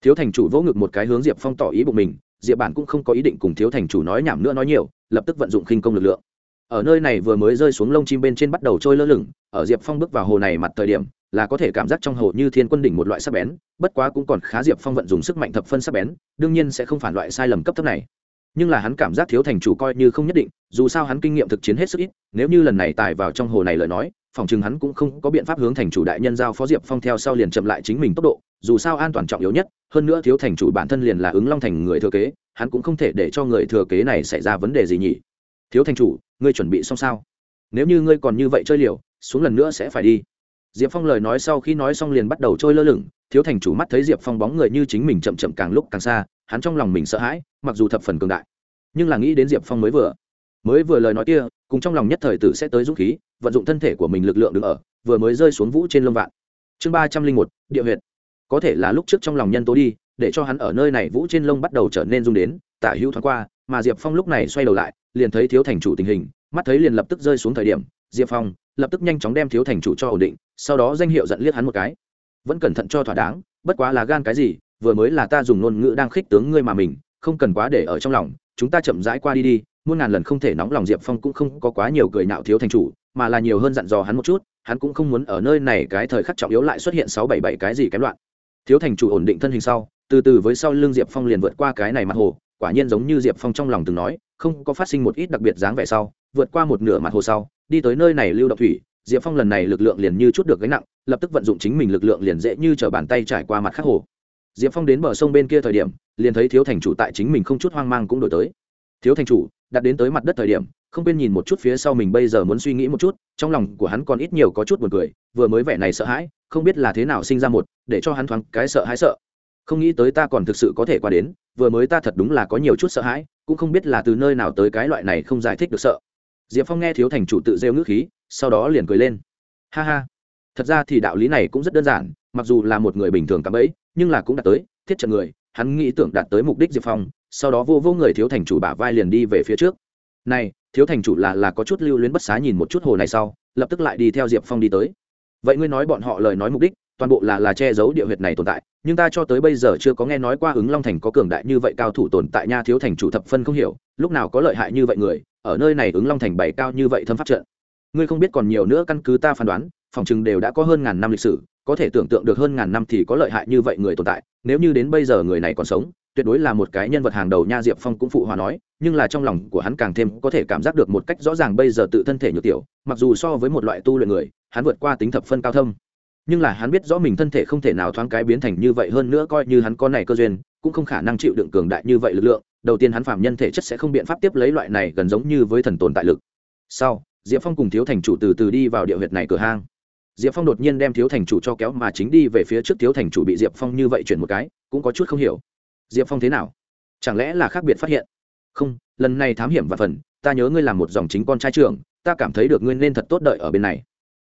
S1: Thiếu thành chủ vỗ ngực một cái hướng diệp phong tỏ ý bụng mình, diệp bản cũng không có ý định cùng thiếu thành chủ nói nhảm nữa nói nhiều, lập tức vận dụng khinh công lực lượng. Ở nơi này vừa mới rơi xuống lông chim bên trên bắt đầu trôi lơ lửng, ở diệp phong bước vào hồ này mặt thời điểm, là có thể cảm giác trong hồ như thiên quân đỉnh một loại sắc bén, bất quá cũng còn khá diệp phong vận dùng sức mạnh thập phân sắc bén, đương nhiên sẽ không phản loại sai lầm cấp thấp này. Nhưng là hắn cảm giác thiếu thành chủ coi như không nhất định, dù sao hắn kinh nghiệm thực chiến hết sức ít, nếu như lần này tài vào trong hồ này lời nói phòng chừng hắn cũng không có biện pháp hướng thành chủ đại nhân giao phó diệp phong theo sau liền chậm lại chính mình tốc độ, dù sao an toàn trọng yếu nhất, hơn nữa thiếu thành chủ bản thân liền là ứng long thành người thừa kế, hắn cũng không thể để cho người thừa kế này xảy ra vấn đề gì nhỉ? Thiếu thành chủ, ngươi chuẩn bị xong sao? Nếu như ngươi còn như vậy chơi liều, xuống lần nữa sẽ phải đi. Diệp phong lời nói sau khi nói xong liền bắt đầu trôi lơ lửng, thiếu thành chủ mắt thấy diệp phong bóng người như chính mình chậm chậm càng lúc càng xa, hắn trong lòng mình sợ hãi, mặc dù thập phần cường đại, nhưng là nghĩ đến diệp phong mới vừa mới vừa lời nói kia cùng trong lòng nhất thời tử sẽ tới dũng khí, vận dụng thân thể của mình lực lượng đứng ở, vừa mới rơi xuống vũ trên lông vạn. Chương ba trăm linh một, địa huyệt. Có thể là lúc trước trong lòng nhân tố đi, để cho hắn ở nơi này vũ trên lông bắt đầu trở nên rung đến, tả hữu thoáng qua, mà diệp phong lúc này xoay đầu lại, liền thấy thiếu thành chủ tình hình, mắt thấy liền lập tức rơi xuống thời điểm, diệp phong lập tức nhanh chóng đem thiếu thành chủ cho ổn định, sau đó danh hiệu giận liếc hắn một cái. Vẫn cẩn thận cho thỏa đáng, bất quá là gan cái gì, vừa mới là ta dùng ngôn ngữ đang khích tướng ngươi mà mình, không cần quá để ở trong lòng chúng ta chậm rãi qua đi đi, muôn ngàn lần không thể nóng lòng diệp phong cũng không có quá nhiều cười nạo thiếu thành chủ, mà là nhiều hơn dặn dò hắn một chút, hắn cũng không muốn ở nơi này cái thời khắc trọng yếu lại xuất hiện sáu bảy bảy cái gì kém loạn. Thiếu thành chủ ổn định thân hình sau, từ từ với sau lưng diệp phong liền vượt qua cái này mặt hồ, quả nhiên giống như diệp phong trong lòng từng nói, không có phát sinh một ít đặc biệt dáng vẻ sau, vượt qua một nửa mặt hồ sau, đi tới nơi này lưu động thủy, diệp phong lần này lực lượng liền như chút được gánh nặng, lập tức vận dụng chính mình lực lượng liền dễ như t bàn tay trải qua mặt khắc hồ diệp phong đến bờ sông bên kia thời điểm, liền thấy thiếu thành chủ tại chính mình không chút hoang mang cũng đổi tới. Thiếu thành chủ, đặt đến tới mặt đất thời điểm, không quên nhìn một chút phía sau mình bây giờ muốn suy nghĩ một chút, trong lòng của hắn còn ít nhiều có chút buồn cười, vừa mới vẻ này sợ hãi, không biết là thế nào sinh ra một, để cho hắn thoáng cái sợ hãi sợ. Không nghĩ tới ta còn thực sự có thể qua đến, vừa mới ta thật đúng là có nhiều chút sợ hãi, cũng không biết là từ nơi nào tới cái loại này không giải thích được sợ. Diệp phong nghe thiếu thành chủ tự rêu ngữ khí, sau đó liền cười lên. Ha ha. Thật ra thì đạo lý này cũng rất đơn giản, mặc dù là một người bình thường cắm ấy nhưng là cũng đạt tới, thiết trận người, hắn nghĩ tưởng đạt tới mục đích diệp phong, sau đó vô vô người thiếu thành chủ bả vai liền đi về phía trước. Này, thiếu thành chủ là là có chút lưu luyến bất xá nhìn một chút hồ này sau, lập tức lại đi theo diệp phong đi tới. Vậy ngươi nói bọn họ lời nói mục đích, toàn bộ là là che giấu địa huyệt này tồn tại, nhưng ta cho tới bây giờ chưa có nghe nói qua ứng long thành có cường đại như vậy cao thủ tồn tại nha, thiếu thành chủ thập phân không hiểu, lúc nào có lợi hại như vậy người, ở nơi này ứng long thành bảy cao như vậy thâm pháp trận. Ngươi không biết còn nhiều nữa căn cứ ta phán đoán, phòng chừng đều đã có hơn ngàn năm lịch sử có thể tưởng tượng được hơn ngàn năm thì có lợi hại như vậy người tồn tại, nếu như đến bây giờ người này còn sống, tuyệt đối là một cái nhân vật hàng đầu nha diệp phong cũng phụ hòa nói, nhưng là trong lòng của hắn càng thêm có thể cảm giác được một cách rõ ràng bây giờ tự thân thể nhược tiểu, mặc dù so với một loại tu luyện người, hắn vượt qua tính thập phân cao thâm. Nhưng là hắn biết rõ mình thân thể không thể nào thoáng cái biến thành như vậy hơn nữa coi như hắn có này cơ duyên, cũng không khả năng chịu đựng cường đại như vậy lực lượng, đầu tiên hắn phạm nhân thể chất sẽ không biện pháp tiếp lấy loại này gần giống như với thần tồn tại lực. Sau, diệp phong cùng thiếu thành chủ từ từ đi vào địa huyệt này cửa hang diệp phong đột nhiên đem thiếu thành chủ cho kéo mà chính đi về phía trước thiếu thành chủ bị diệp phong như vậy chuyển một cái cũng có chút không hiểu. Diệp phong thế nào? Chẳng lẽ là khác biệt phát hiện? Không lần này thám hiểm và phần ta nhớ ngươi là một dòng chính con trai trưởng ta cảm thấy được ngươi nên thật tốt đợi ở bên này.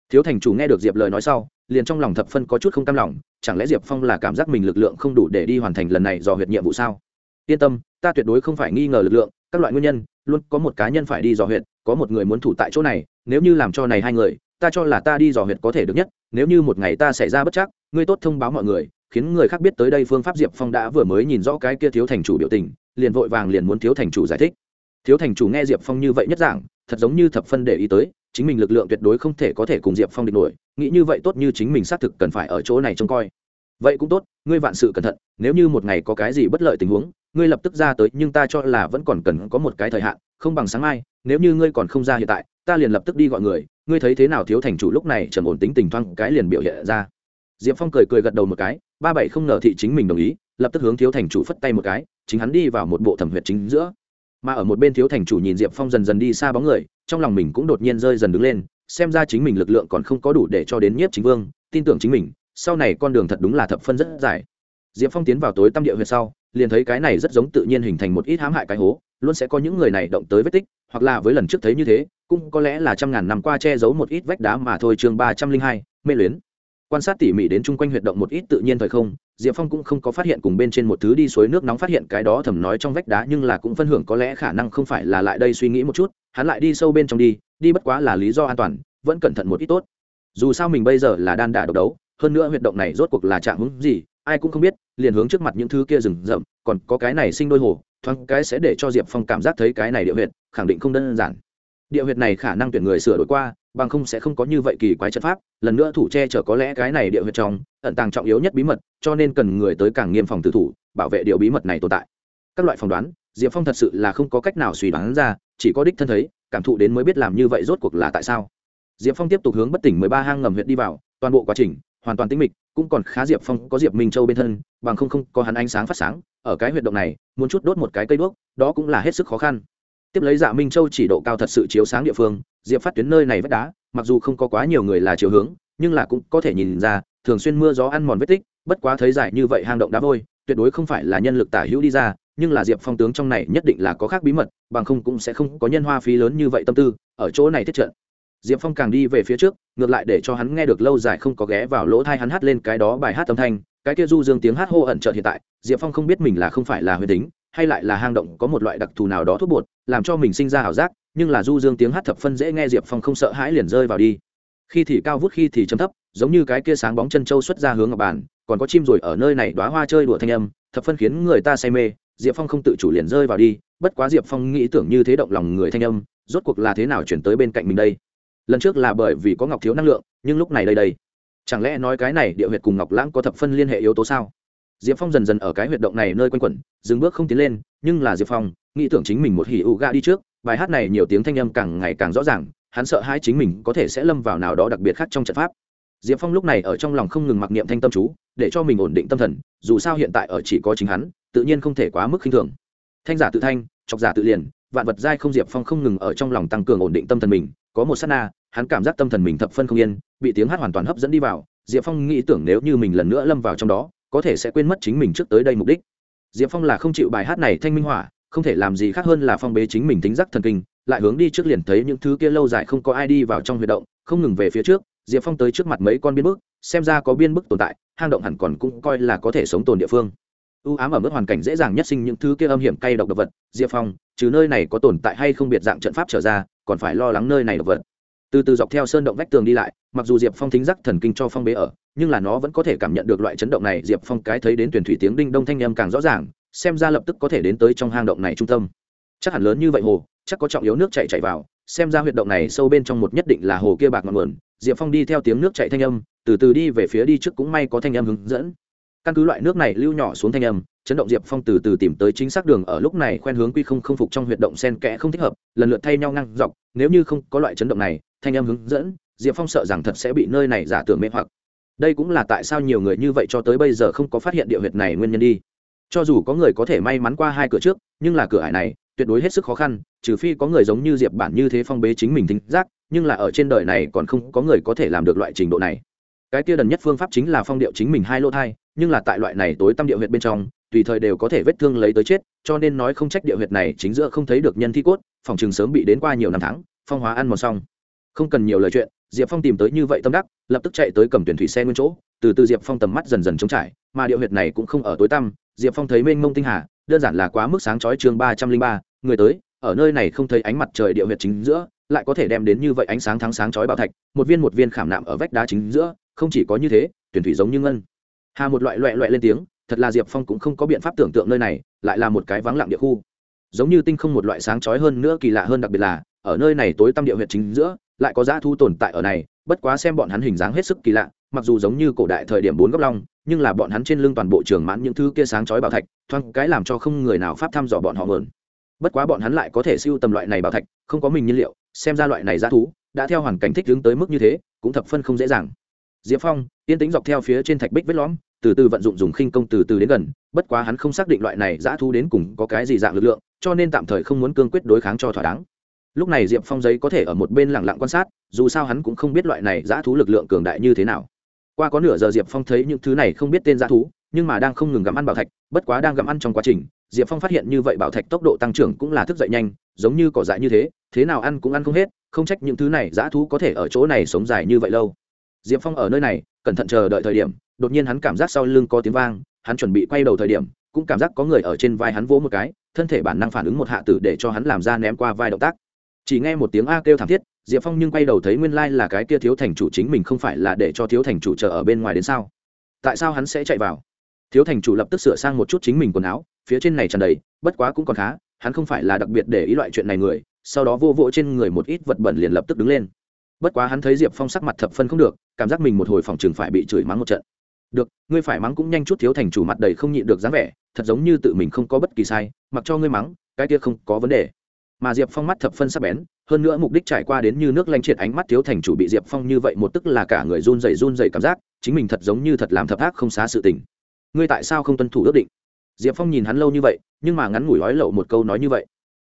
S1: Thiếu thành chủ nghe được diệp lời nói sau liền trong lòng thập phân có chút không cam lòng chẳng lẽ diệp phong là cảm giác mình lực lượng không đủ để đi hoàn thành lần này dò huyện nhiệm vụ sao? Yên tâm ta tuyệt đối không phải nghi ngờ lực lượng các loại nguyên nhân luôn có một cá nhân phải đi dò huyện, có một người muốn thủ tại chỗ này nếu như làm cho này hai người ta cho là ta đi dò huyệt có thể được nhất, nếu như một ngày ta xảy ra bất chắc, ngươi tốt thông báo mọi người, khiến người khác biết tới đây phương pháp diệp phong đã vừa mới nhìn rõ cái kia thiếu thành chủ biểu tình, liền vội vàng liền muốn thiếu thành chủ giải thích. Thiếu thành chủ nghe diệp phong như vậy nhất giảng thật giống như thập phân để ý tới, chính mình lực lượng tuyệt đối không thể có thể cùng diệp phong địch nổi, nghĩ như vậy tốt như chính mình xác thực cần phải ở chỗ này trông coi. Vậy cũng tốt, ngươi vạn sự cẩn thận, nếu như một ngày có cái gì bất lợi tình huống, ngươi lập tức ra tới, nhưng ta cho là vẫn còn cần có một cái thời hạn không bằng sáng mai, nếu như ngươi còn không ra hiện tại, ta liền lập tức đi gọi người. Ngươi thấy thế nào thiếu thành chủ lúc này trầm ổn tính tình thoang cái liền biểu hiện ra. Diệp phong cười cười gật đầu một cái, ba bảy không ngờ thị chính mình đồng ý, lập tức hướng thiếu thành chủ phất tay một cái, chính hắn đi vào một bộ thẩm huyệt chính giữa. Mà ở một bên thiếu thành chủ nhìn diệp phong dần dần đi xa bóng người, trong lòng mình cũng đột nhiên rơi dần đứng lên, xem ra chính mình lực lượng còn không có đủ để cho đến nhiếp chính vương, tin tưởng chính mình, sau này con đường thật đúng là thập phân rất dài. Diệp phong tiến vào tối tâm địa huyệt sau, liền thấy cái này rất giống tự nhiên hình thành một ít hãm hại cái hố luôn sẽ có những người này động tới vết tích, hoặc là với lần trước thấy như thế, cũng có lẽ là trăm ngàn năm qua che giấu một ít vách đá mà thôi. Chương ba trăm linh hai, mê luyến. Quan sát tỉ mỉ đến chung quanh huyệt động một ít tự nhiên thời không, diệp phong cũng không có phát hiện cùng bên trên một thứ đi suối nước nóng phát hiện cái đó thầm nói trong vách đá, nhưng là cũng phân hưởng có lẽ khả năng không phải là lại đây suy nghĩ một chút, hắn lại đi sâu bên trong đi đi bất quá là lý do an toàn, vẫn cẩn thận một ít tốt. Dù sao mình bây giờ là đan đả độc đấu, hơn nữa huyệt động này rốt cuộc là trạng hứng gì ai cũng không biết, liền hướng trước mặt những thứ kia rừng rậm, còn có cái này sinh đôi hồ, thoáng cái sẽ để cho diệp phong cảm giác thấy cái này địa huyệt, khẳng định không đơn giản. Địa huyệt này khả năng tuyển người sửa đổi qua, bằng không sẽ không có như vậy kỳ quái trận pháp, lần nữa thủ che chở có lẽ cái này địa huyệt trong, ẩn tàng trọng yếu nhất bí mật, cho nên cần người tới càng nghiêm phòng tử thủ, bảo vệ điều bí mật này tồn tại. Các loại phỏng đoán, diệp phong thật sự là không có cách nào suy đoán ra, chỉ có đích thân thấy, cảm thụ đến mới biết làm như vậy rốt cuộc là tại sao. Diệp phong tiếp tục hướng bất tỉnh mười ba hang ngầm huyện đi vào, toàn bộ quá trình hoàn toàn tĩnh mịch, cũng còn khá diệp phong có diệp minh châu bên thân, bằng không không có hắn ánh sáng phát sáng, ở cái huyệt động này, muốn chút đốt một cái cây đuốc, đó cũng là hết sức khó khăn. Tiếp lấy dạ minh châu chỉ độ cao thật sự chiếu sáng địa phương, diệp phát tuyến nơi này vách đá, mặc dù không có quá nhiều người là chiều hướng, nhưng là cũng có thể nhìn ra, thường xuyên mưa gió ăn mòn vết tích, bất quá thấy dài như vậy hang động đá vôi, tuyệt đối không phải là nhân lực tả hữu đi ra, nhưng là diệp phong tướng trong này nhất định là có khác bí mật, bằng không cũng sẽ không có nhân hoa phí lớn như vậy tâm tư, ở chỗ này thiết trận diệp phong càng đi về phía trước, ngược lại để cho hắn nghe được lâu dài không có ghé vào lỗ thai hắn hát lên cái đó bài hát âm thanh, cái kia du dương tiếng hát hô ẩn trợt hiện tại, diệp phong không biết mình là không phải là huyền tính, hay lại là hang động có một loại đặc thù nào đó thuốc bột, làm cho mình sinh ra ảo giác, nhưng là du dương tiếng hát thập phân dễ nghe diệp phong không sợ hãi liền rơi vào đi. Khi thì cao vút, khi thì chấm thấp, giống như cái kia sáng bóng chân châu xuất ra hướng ngọc bàn, còn có chim rồi ở nơi này đoá hoa chơi đùa thanh âm, thập phân khiến người ta say mê, diệp phong không tự chủ liền rơi vào đi, bất quá diệp phong nghĩ tưởng như thế động lòng người thanh âm, rốt cuộc là thế nào chuyển tới bên cạnh mình đây? Lần trước là bởi vì có ngọc thiếu năng lượng, nhưng lúc này đây đây. Chẳng lẽ nói cái này địa huyệt cùng ngọc lãng có thập phân liên hệ yếu tố sao? Diệp phong dần dần ở cái huyệt động này nơi quanh quẩn, dừng bước không tiến lên, nhưng là diệp phong, nghĩ tưởng chính mình một hỉ ụ ga đi trước, bài hát này nhiều tiếng thanh âm càng ngày càng rõ ràng, hắn sợ hai chính mình có thể sẽ lâm vào nào đó đặc biệt khác trong trận pháp. Diệp phong lúc này ở trong lòng không ngừng mặc niệm thanh tâm chú, để cho mình ổn định tâm thần, dù sao hiện tại ở chỉ có chính hắn, tự nhiên không thể quá mức khinh thường. Thanh giả tự thanh, chọc giả tự liền vạn vật giai không diệp phong không ngừng ở trong lòng tăng cường ổn định tâm thần mình, có một s á t na, hắn cảm giác tâm thần mình thập phân không yên, bị tiếng hát hoàn toàn hấp dẫn đi vào, diệp phong nghĩ tưởng nếu như mình lần nữa lâm vào trong đó, có thể sẽ quên mất chính mình trước tới đây mục đích. Diệp phong là không chịu bài hát này thanh minh hỏa, không thể làm gì khác hơn là phong bế chính mình tính giác thần kinh, lại hướng đi trước liền thấy những thứ kia lâu dài không có ai đi vào trong huy động, không ngừng về phía trước, diệp phong tới trước mặt mấy con biên bức, xem ra có biên bức tồn tại, hang động hẳn còn cũng coi là có thể sống tồn địa phương ưu ám ở mức hoàn cảnh dễ dàng nhất sinh những thứ kia âm hiểm cay độc độc vật, diệp phong, trừ nơi này có tồn tại hay không biệt dạng trận pháp trở ra, còn phải lo lắng nơi này độc vật. Từ từ dọc theo sơn động vách tường đi lại, mặc dù diệp phong thính giác thần kinh cho phong bế ở, nhưng là nó vẫn có thể cảm nhận được loại chấn động này, diệp phong cái thấy đến tuyển thủy tiếng đinh đông thanh âm càng rõ ràng, xem ra lập tức có thể đến tới trong hang động này trung tâm. Chắc hẳn lớn như vậy hồ, chắc có trọng yếu nước chạy chạy vào, xem ra huyệt động này sâu bên trong một nhất định là hồ kia bạc ngọn nguồn. Diệp phong đi theo tiếng nước chạy thanh âm, từ từ đi về phía đi trước cũng may có thanh âm hướng dẫn căn cứ loại nước này lưu nhỏ xuống thanh âm, chấn động diệp phong từ từ tìm tới chính xác đường ở lúc này khoen hướng quy không không phục trong huyệt động sen kẽ không thích hợp, lần lượt thay nhau ngang dọc, nếu như không có loại chấn động này, thanh âm hướng dẫn, diệp phong sợ rằng thật sẽ bị nơi này giả tưởng mê hoặc. Đây cũng là tại sao nhiều người như vậy cho tới bây giờ không có phát hiện địa huyệt này nguyên nhân đi. Cho dù có người có thể may mắn qua hai cửa trước, nhưng là cửa hải này, tuyệt đối hết sức khó khăn, trừ phi có người giống như diệp bản như thế phong bế chính mình thính giác, nhưng là ở trên đời này còn không có người có thể làm được loại trình độ này. Cái tia đần nhất phương pháp chính là phong điệu chính mình hai lỗ thai nhưng là tại loại này tối tâm địa huyệt bên trong, tùy thời đều có thể vết thương lấy tới chết, cho nên nói không trách địa huyệt này chính giữa không thấy được nhân thi cốt, phòng trường sớm bị đến qua nhiều năm tháng, phong hóa ăn một xong. Không cần nhiều lời chuyện, diệp phong tìm tới như vậy tâm đắc, lập tức chạy tới cầm tuyển thủy xe nguyên chỗ, từ từ diệp phong tầm mắt dần dần trống trải, mà địa huyệt này cũng không ở tối tăm, diệp phong thấy mênh mông tinh hà, đơn giản là quá mức sáng chói chương ba trăm linh ba, người tới, ở nơi này không thấy ánh mặt trời địa huyệt chính giữa, lại có thể đem đến như vậy ánh sáng thắng sáng chói bảo thạch, một viên một viên khảm nạm ở vách đá chính giữa, không chỉ có như thế, tuyển thủy giống như ngân hà một loại loại loại lên tiếng, thật là diệp phong cũng không có biện pháp tưởng tượng nơi này, lại là một cái vắng lặng địa khu. Giống như tinh không một loại sáng chói hơn nữa kỳ lạ hơn đặc biệt là, ở nơi này tối tăm địa huyệt chính giữa, lại có giá thu tồn tại ở này, bất quá xem bọn hắn hình dáng hết sức kỳ lạ, mặc dù giống như cổ đại thời điểm bốn góc long, nhưng là bọn hắn trên lưng toàn bộ trường mãn những thứ kia sáng chói bảo thạch, thoáng cái làm cho không người nào pháp thăm dò bọn họ mượn. Bất quá bọn hắn lại có thể siêu tầm loại này bảo thạch, không có mình nhiên liệu, xem ra loại này giá thú, đã theo hoàn cảnh thích hướng tới mức như thế, cũng thập phân không dễ dàng. Diệp phong, yên tĩnh dọc theo phía trên thạch bích vết lõm từ từ vận dụng dùng khinh công từ từ đến gần, bất quá hắn không xác định loại này dã thú đến cùng có cái gì dạng lực lượng, cho nên tạm thời không muốn cương quyết đối kháng cho thỏa đáng. Lúc này diệp phong giấy có thể ở một bên lẳng lặng quan sát, dù sao hắn cũng không biết loại này dã thú lực lượng cường đại như thế nào. Qua có nửa giờ diệp phong thấy những thứ này không biết tên dã thú, nhưng mà đang không ngừng gặm ăn bảo thạch, bất quá đang gặm ăn trong quá trình, diệp phong phát hiện như vậy bảo thạch tốc độ tăng trưởng cũng là thức dậy nhanh, giống như cỏ dại như thế thế nào ăn cũng ăn không hết, không trách những thứ này dã thú có thể ở chỗ này sống dài như vậy lâu. Diệp phong ở nơi này, cẩn thận chờ đợi thời điểm đột nhiên hắn cảm giác sau lưng có tiếng vang, hắn chuẩn bị quay đầu thời điểm, cũng cảm giác có người ở trên vai hắn vỗ một cái, thân thể bản năng phản ứng một hạ tử để cho hắn làm ra ném qua vai động tác. Chỉ nghe một tiếng a kêu thảm thiết, diệp phong nhưng quay đầu thấy nguyên lai là cái kia thiếu thành chủ chính mình không phải là để cho thiếu thành chủ chờ ở bên ngoài đến sao? Tại sao hắn sẽ chạy vào? Thiếu thành chủ lập tức sửa sang một chút chính mình quần áo, phía trên này tràn đầy, bất quá cũng còn khá, hắn không phải là đặc biệt để ý loại chuyện này người, sau đó vô vỗ trên người một ít vật bẩn liền lập tức đứng lên. Bất quá hắn thấy diệp phong sắc mặt thập phân không được, cảm giác mình một hồi phòng chừng phải bị chửi mắng một trận được, ngươi phải mắng cũng nhanh chút thiếu thành chủ mặt đầy không nhịn được dáng vẻ, thật giống như tự mình không có bất kỳ sai, mặc cho ngươi mắng, cái kia không có vấn đề. Mà diệp phong mắt thập phân sắc bén, hơn nữa mục đích trải qua đến như nước lanh triệt ánh mắt thiếu thành chủ bị diệp phong như vậy một tức là cả người run dày run dày cảm giác, chính mình thật giống như thật làm thập ác không xá sự tình. Ngươi tại sao không tuân thủ ước định? Diệp phong nhìn hắn lâu như vậy, nhưng mà ngắn ngủi nói lậu một câu nói như vậy.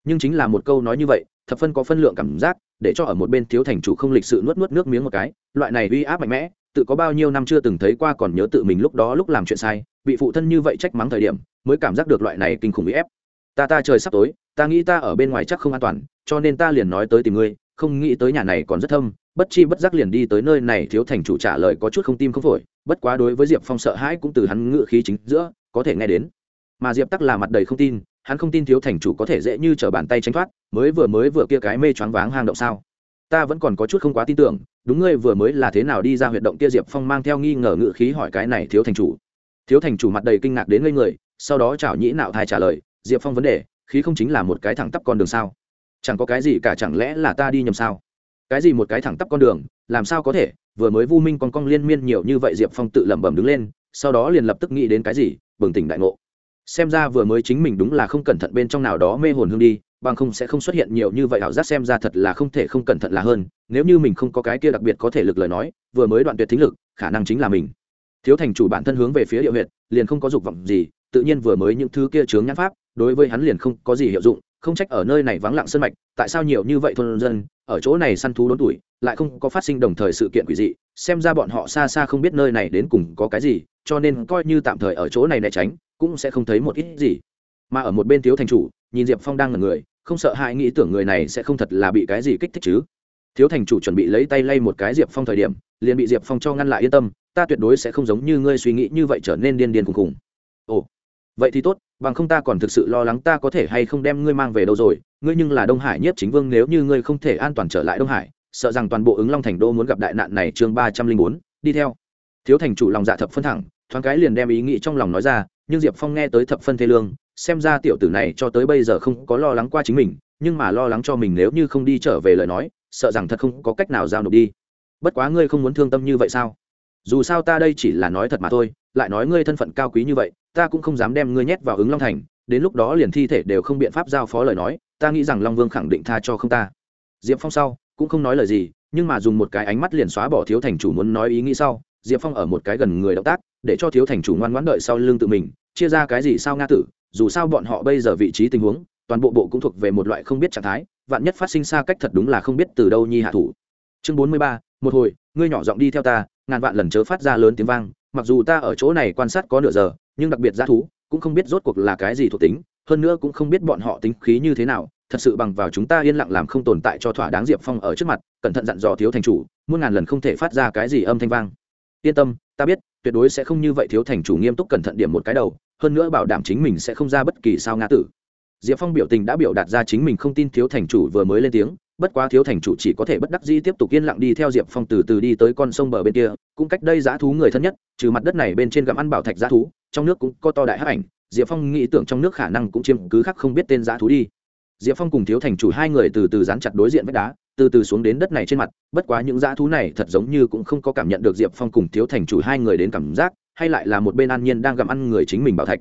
S1: Nhưng chính là một câu nói như vậy, thập phân có phân lượng cảm giác, để cho ở một bên thiếu thành chủ không lịch sự nuốt nuốt nước miếng một cái, loại này uy áp mạnh mẽ tự có bao nhiêu năm chưa từng thấy qua còn nhớ tự mình lúc đó lúc làm chuyện sai, bị phụ thân như vậy trách mắng thời điểm, mới cảm giác được loại này kinh khủng bị ép. Ta ta trời sắp tối, ta nghĩ ta ở bên ngoài chắc không an toàn, cho nên ta liền nói tới tìm ngươi, không nghĩ tới nhà này còn rất thâm, bất chi bất giác liền đi tới nơi này thiếu thành chủ trả lời có chút không tim không phổi, bất quá đối với diệp phong sợ hãi cũng từ hắn ngự khí chính giữa, có thể nghe đến. Mà diệp tắc là mặt đầy không tin, hắn không tin thiếu thành chủ có thể dễ như t r ở bàn tay tránh thoát, mới vừa mới vừa kia cái mê choáng váng hang động sao ta vẫn còn có chút không quá tin tưởng, đúng ngươi vừa mới là thế nào đi ra huyệt động kia diệp phong mang theo nghi ngờ ngự khí hỏi cái này thiếu thành chủ. Thiếu thành chủ mặt đầy kinh ngạc đến ngây người, sau đó chảo nhĩ nạo thai trả lời, diệp phong vấn đề, khí không chính là một cái thẳng tắp con đường sao? Chẳng có cái gì cả chẳng lẽ là ta đi nhầm sao? Cái gì một cái thẳng tắp con đường, làm sao có thể, vừa mới vu minh con cong liên miên nhiều như vậy diệp phong tự lẩm bẩm đứng lên, sau đó liền lập tức nghĩ đến cái gì, bừng tỉnh đại ngộ. Xem ra vừa mới chính mình đúng là không cẩn thận bên trong nào đó mê hồn hương đi bằng không sẽ không xuất hiện nhiều như vậy ảo giác xem ra thật là không thể không cẩn thận là hơn, nếu như mình không có cái kia đặc biệt có thể lực lời nói, vừa mới đoạn tuyệt thính lực, khả năng chính là mình. Thiếu thành chủ bản thân hướng về phía địa huyện liền không có dục vọng gì, tự nhiên vừa mới những thứ kia chướng nhãn pháp, đối với hắn liền không có gì hiệu dụng, không trách ở nơi này vắng lặng sân mạch, tại sao nhiều như vậy thôn dân, ở chỗ này săn thú đốn tuổi, lại không có phát sinh đồng thời sự kiện quỷ dị, xem ra bọn họ xa xa không biết nơi này đến cùng có cái gì, cho nên coi như tạm thời ở chỗ này né tránh, cũng sẽ không thấy một ít gì mà ở một bên thiếu thành chủ, nhìn diệp phong đang ngần người, không sợ hãi nghĩ tưởng người này sẽ không thật là bị cái gì kích thích chứ. Thiếu thành chủ chuẩn bị lấy tay lay một cái diệp phong thời điểm, liền bị diệp phong cho ngăn lại yên tâm, ta tuyệt đối sẽ không giống như ngươi suy nghĩ như vậy trở nên điên điên khùng khùng. Ồ, vậy thì tốt, bằng không ta còn thực sự lo lắng ta có thể hay không đem ngươi mang về đâu rồi, ngươi nhưng là đông hải nhất chính vương, nếu như ngươi không thể an toàn trở lại đông hải, sợ rằng toàn bộ ứng long thành đô muốn gặp đại nạn này chương ba trăm linh bốn, đi theo. Thiếu thành chủ lòng dạ thập phân thẳng, thoáng cái liền đem ý nghĩ trong lòng nói ra, nhưng diệp phong nghe tới thập phân thê lương xem ra tiểu tử này cho tới bây giờ không có lo lắng qua chính mình, nhưng mà lo lắng cho mình nếu như không đi trở về lời nói, sợ rằng thật không có cách nào giao nộp đi. Bất quá ngươi không muốn thương tâm như vậy sao? Dù sao ta đây chỉ là nói thật mà thôi, lại nói ngươi thân phận cao quý như vậy, ta cũng không dám đem ngươi nhét vào ứng long thành, đến lúc đó liền thi thể đều không biện pháp giao phó lời nói, ta nghĩ rằng long vương khẳng định tha cho không ta. Diệp phong sau, cũng không nói lời gì, nhưng mà dùng một cái ánh mắt liền xóa bỏ thiếu thành chủ muốn nói ý nghĩ sau, diệp phong ở một cái gần người động tác, để cho thiếu thành chủ ngoan ngoãn đợi sau lưng tự mình, chia ra cái gì sao, nga tử? Dù sao bọn họ bây giờ vị trí tình huống, toàn bộ bộ cũng thuộc về một loại không biết trạng thái, vạn nhất phát sinh xa cách thật đúng là không biết từ đâu nhi hạ thủ. Chương bốn mươi ba, một hồi, ngươi nhỏ giọng đi theo ta, ngàn vạn lần chớ phát ra lớn tiếng vang, mặc dù ta ở chỗ này quan sát có nửa giờ, nhưng đặc biệt g thú, cũng không biết rốt cuộc là cái gì thuộc tính, hơn nữa cũng không biết bọn họ tính khí như thế nào, thật sự bằng vào chúng ta yên lặng làm không tồn tại cho thỏa đáng diệp phong ở trước mặt, cẩn thận dặn dò thiếu thành chủ, muôn ngàn lần không thể phát ra cái gì âm thanh vang. Yên tâm, ta biết, tuyệt đối sẽ không như vậy thiếu thành chủ nghiêm túc cẩn thận điểm một cái đầu hơn nữa bảo đảm chính mình sẽ không ra bất kỳ sao ngã tử. Diệp phong biểu tình đã biểu đạt ra chính mình không tin thiếu thành chủ vừa mới lên tiếng, bất quá thiếu thành chủ chỉ có thể bất đắc dĩ tiếp tục yên lặng đi theo diệp phong từ từ đi tới con sông bờ bên kia, cũng cách đây giá thú người thân nhất, trừ mặt đất này bên trên gặm ăn bảo thạch giá thú, trong nước cũng có to đại hắc ảnh, diệp phong nghĩ tưởng trong nước khả năng cũng chiếm cứ khác không biết tên giá thú đi. Diệp phong cùng thiếu thành chủ hai người từ từ dán chặt đối diện vách đá, từ từ xuống đến đất này trên mặt, bất quá những dã thú này thật giống như cũng không có cảm nhận được diệp phong cùng thiếu thành chủ hai người đến cảm giác hay lại là một bên an nhiên đang gặm ăn người chính mình bảo thạch.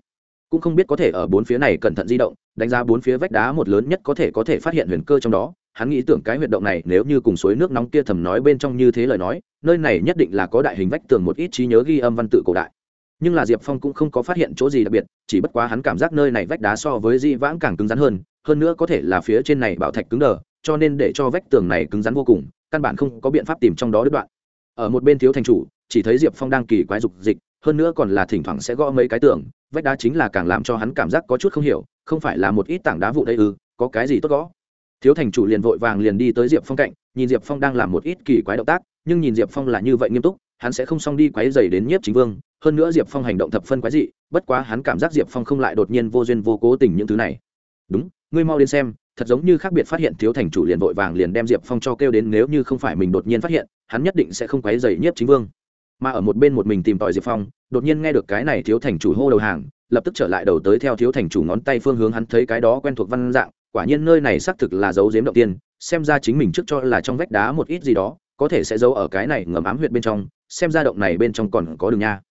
S1: Cũng không biết có thể ở bốn phía này cẩn thận di động, đánh giá bốn phía vách đá một lớn nhất có thể có thể phát hiện huyền cơ trong đó. Hắn nghĩ tưởng cái huyệt động này nếu như cùng suối nước nóng kia thầm nói bên trong như thế lời nói, nơi này nhất định là có đại hình vách tường một ít trí nhớ ghi âm văn tự cổ đại. Nhưng là diệp phong cũng không có phát hiện chỗ gì đặc biệt, chỉ bất quá hắn cảm giác nơi này vách đá so với di vãng càng cứng rắn hơn hơn nữa có thể là phía trên này bảo thạch cứng đờ, cho nên để cho vách tường này cứng rắn vô cùng, căn bản không có biện pháp tìm trong đó đứt đoạn. Ở một bên thiếu thành chủ, chỉ thấy diệp phong đang kỳ quái dục dịch hơn nữa còn là thỉnh thoảng sẽ gõ mấy cái tường, vách đá chính là càng làm cho hắn cảm giác có chút không hiểu, không phải là một ít tảng đá vụ đây ư, có cái gì tốt gõ. Thiếu thành chủ liền vội vàng liền đi tới diệp phong cạnh, nhìn diệp phong đang làm một ít kỳ quái động tác, nhưng nhìn diệp phong là như vậy nghiêm túc, hắn sẽ không xong đi quái dày đến nhiếp chính vương, hơn nữa diệp phong hành động thập phân quái dị, bất quá hắn cảm giác diệp phong không lại đột nhiên vô duyên vô cố tình những thứ này. Đúng, ngươi mau đến xem, thật giống như khác biệt phát hiện thiếu thành chủ liền vội vàng liền đem diệp phong cho kêu đến nếu như không phải mình đột nhiên phát hiện, hắn nhất định sẽ không quấy dày nhiếp chính vương mà ở một bên một mình tìm tòi diệp phong, đột nhiên nghe được cái này thiếu thành chủ hô đầu hàng, lập tức trở lại đầu tới theo thiếu thành chủ ngón tay phương hướng hắn thấy cái đó quen thuộc văn dạng, quả nhiên nơi này xác thực là dấu giếm động tiên, xem ra chính mình trước cho là trong vách đá một ít gì đó, có thể sẽ giấu ở cái này ngầm ám huyệt bên trong, xem ra động này bên trong còn có đường nha.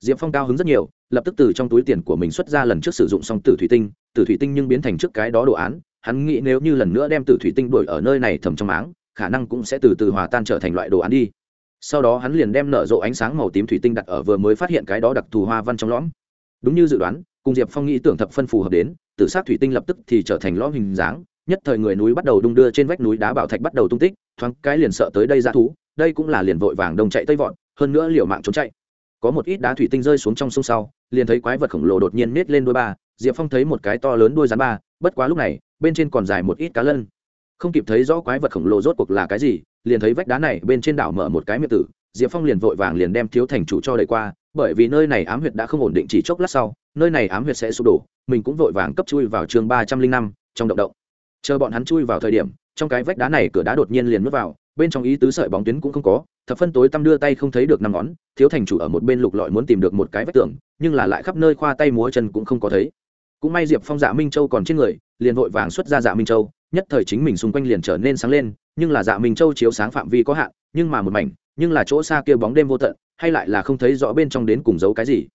S1: Diệp phong cao hứng rất nhiều, lập tức từ trong túi tiền của mình xuất ra lần trước sử dụng xong tử thủy tinh, tử thủy tinh nhưng biến thành trước cái đó đồ án, hắn nghĩ nếu như lần nữa đem tử thủy tinh đổi ở nơi này thầm trong áng, khả năng cũng sẽ từ từ hòa tan trở thành loại đồ án đi sau đó hắn liền đem nở rộ ánh sáng màu tím thủy tinh đặt ở vừa mới phát hiện cái đó đặc thù hoa văn trong lõm. Đúng như dự đoán, cùng diệp phong nghĩ tưởng thập phân phù hợp đến, tử sát thủy tinh lập tức thì trở thành lõm hình dáng, nhất thời người núi bắt đầu đung đưa trên vách núi đá bảo thạch bắt đầu tung tích, thoáng cái liền sợ tới đây ra thú, đây cũng là liền vội vàng đông chạy tây vọn hơn nữa liều mạng trốn chạy. Có một ít đá thủy tinh rơi xuống trong sông sau, liền thấy quái vật khổng lồ đột nhiên nết lên đôi ba, diệp phong thấy một cái to lớn đuôi rắn ba, bất quá lúc này, bên trên còn dài một ít cá lân. Không kịp thấy rõ quái vật khổng lồ rốt cuộc là cái gì liền thấy vách đá này bên trên đảo mở một cái miệng tử, diệp phong liền vội vàng liền đem thiếu thành chủ cho đẩy qua, bởi vì nơi này ám huyệt đã không ổn định chỉ chốc lát sau, nơi này ám huyệt sẽ sụp đổ, mình cũng vội vàng cấp chui vào chương ba trăm linh năm, trong động động. Chờ bọn hắn chui vào thời điểm, trong cái vách đá này cửa đá đột nhiên liền mất vào, bên trong ý tứ sợi bóng tuyến cũng không có, thập phân tối tăm đưa tay không thấy được năm ngón, thiếu thành chủ ở một bên lục lọi muốn tìm được một cái vách tường, nhưng là lại khắp nơi khoa tay múa chân cũng không có thấy. Cũng may diệp phong dạ minh châu còn trên người, liền vội vàng xuất ra dạ minh châu nhất thời chính mình xung quanh liền trở nên sáng lên, nhưng là dạ minh châu chiếu sáng phạm vi có hạn, nhưng mà một mảnh, nhưng là chỗ xa kia bóng đêm vô tận, hay lại là không thấy rõ bên trong đến cùng giấu cái gì.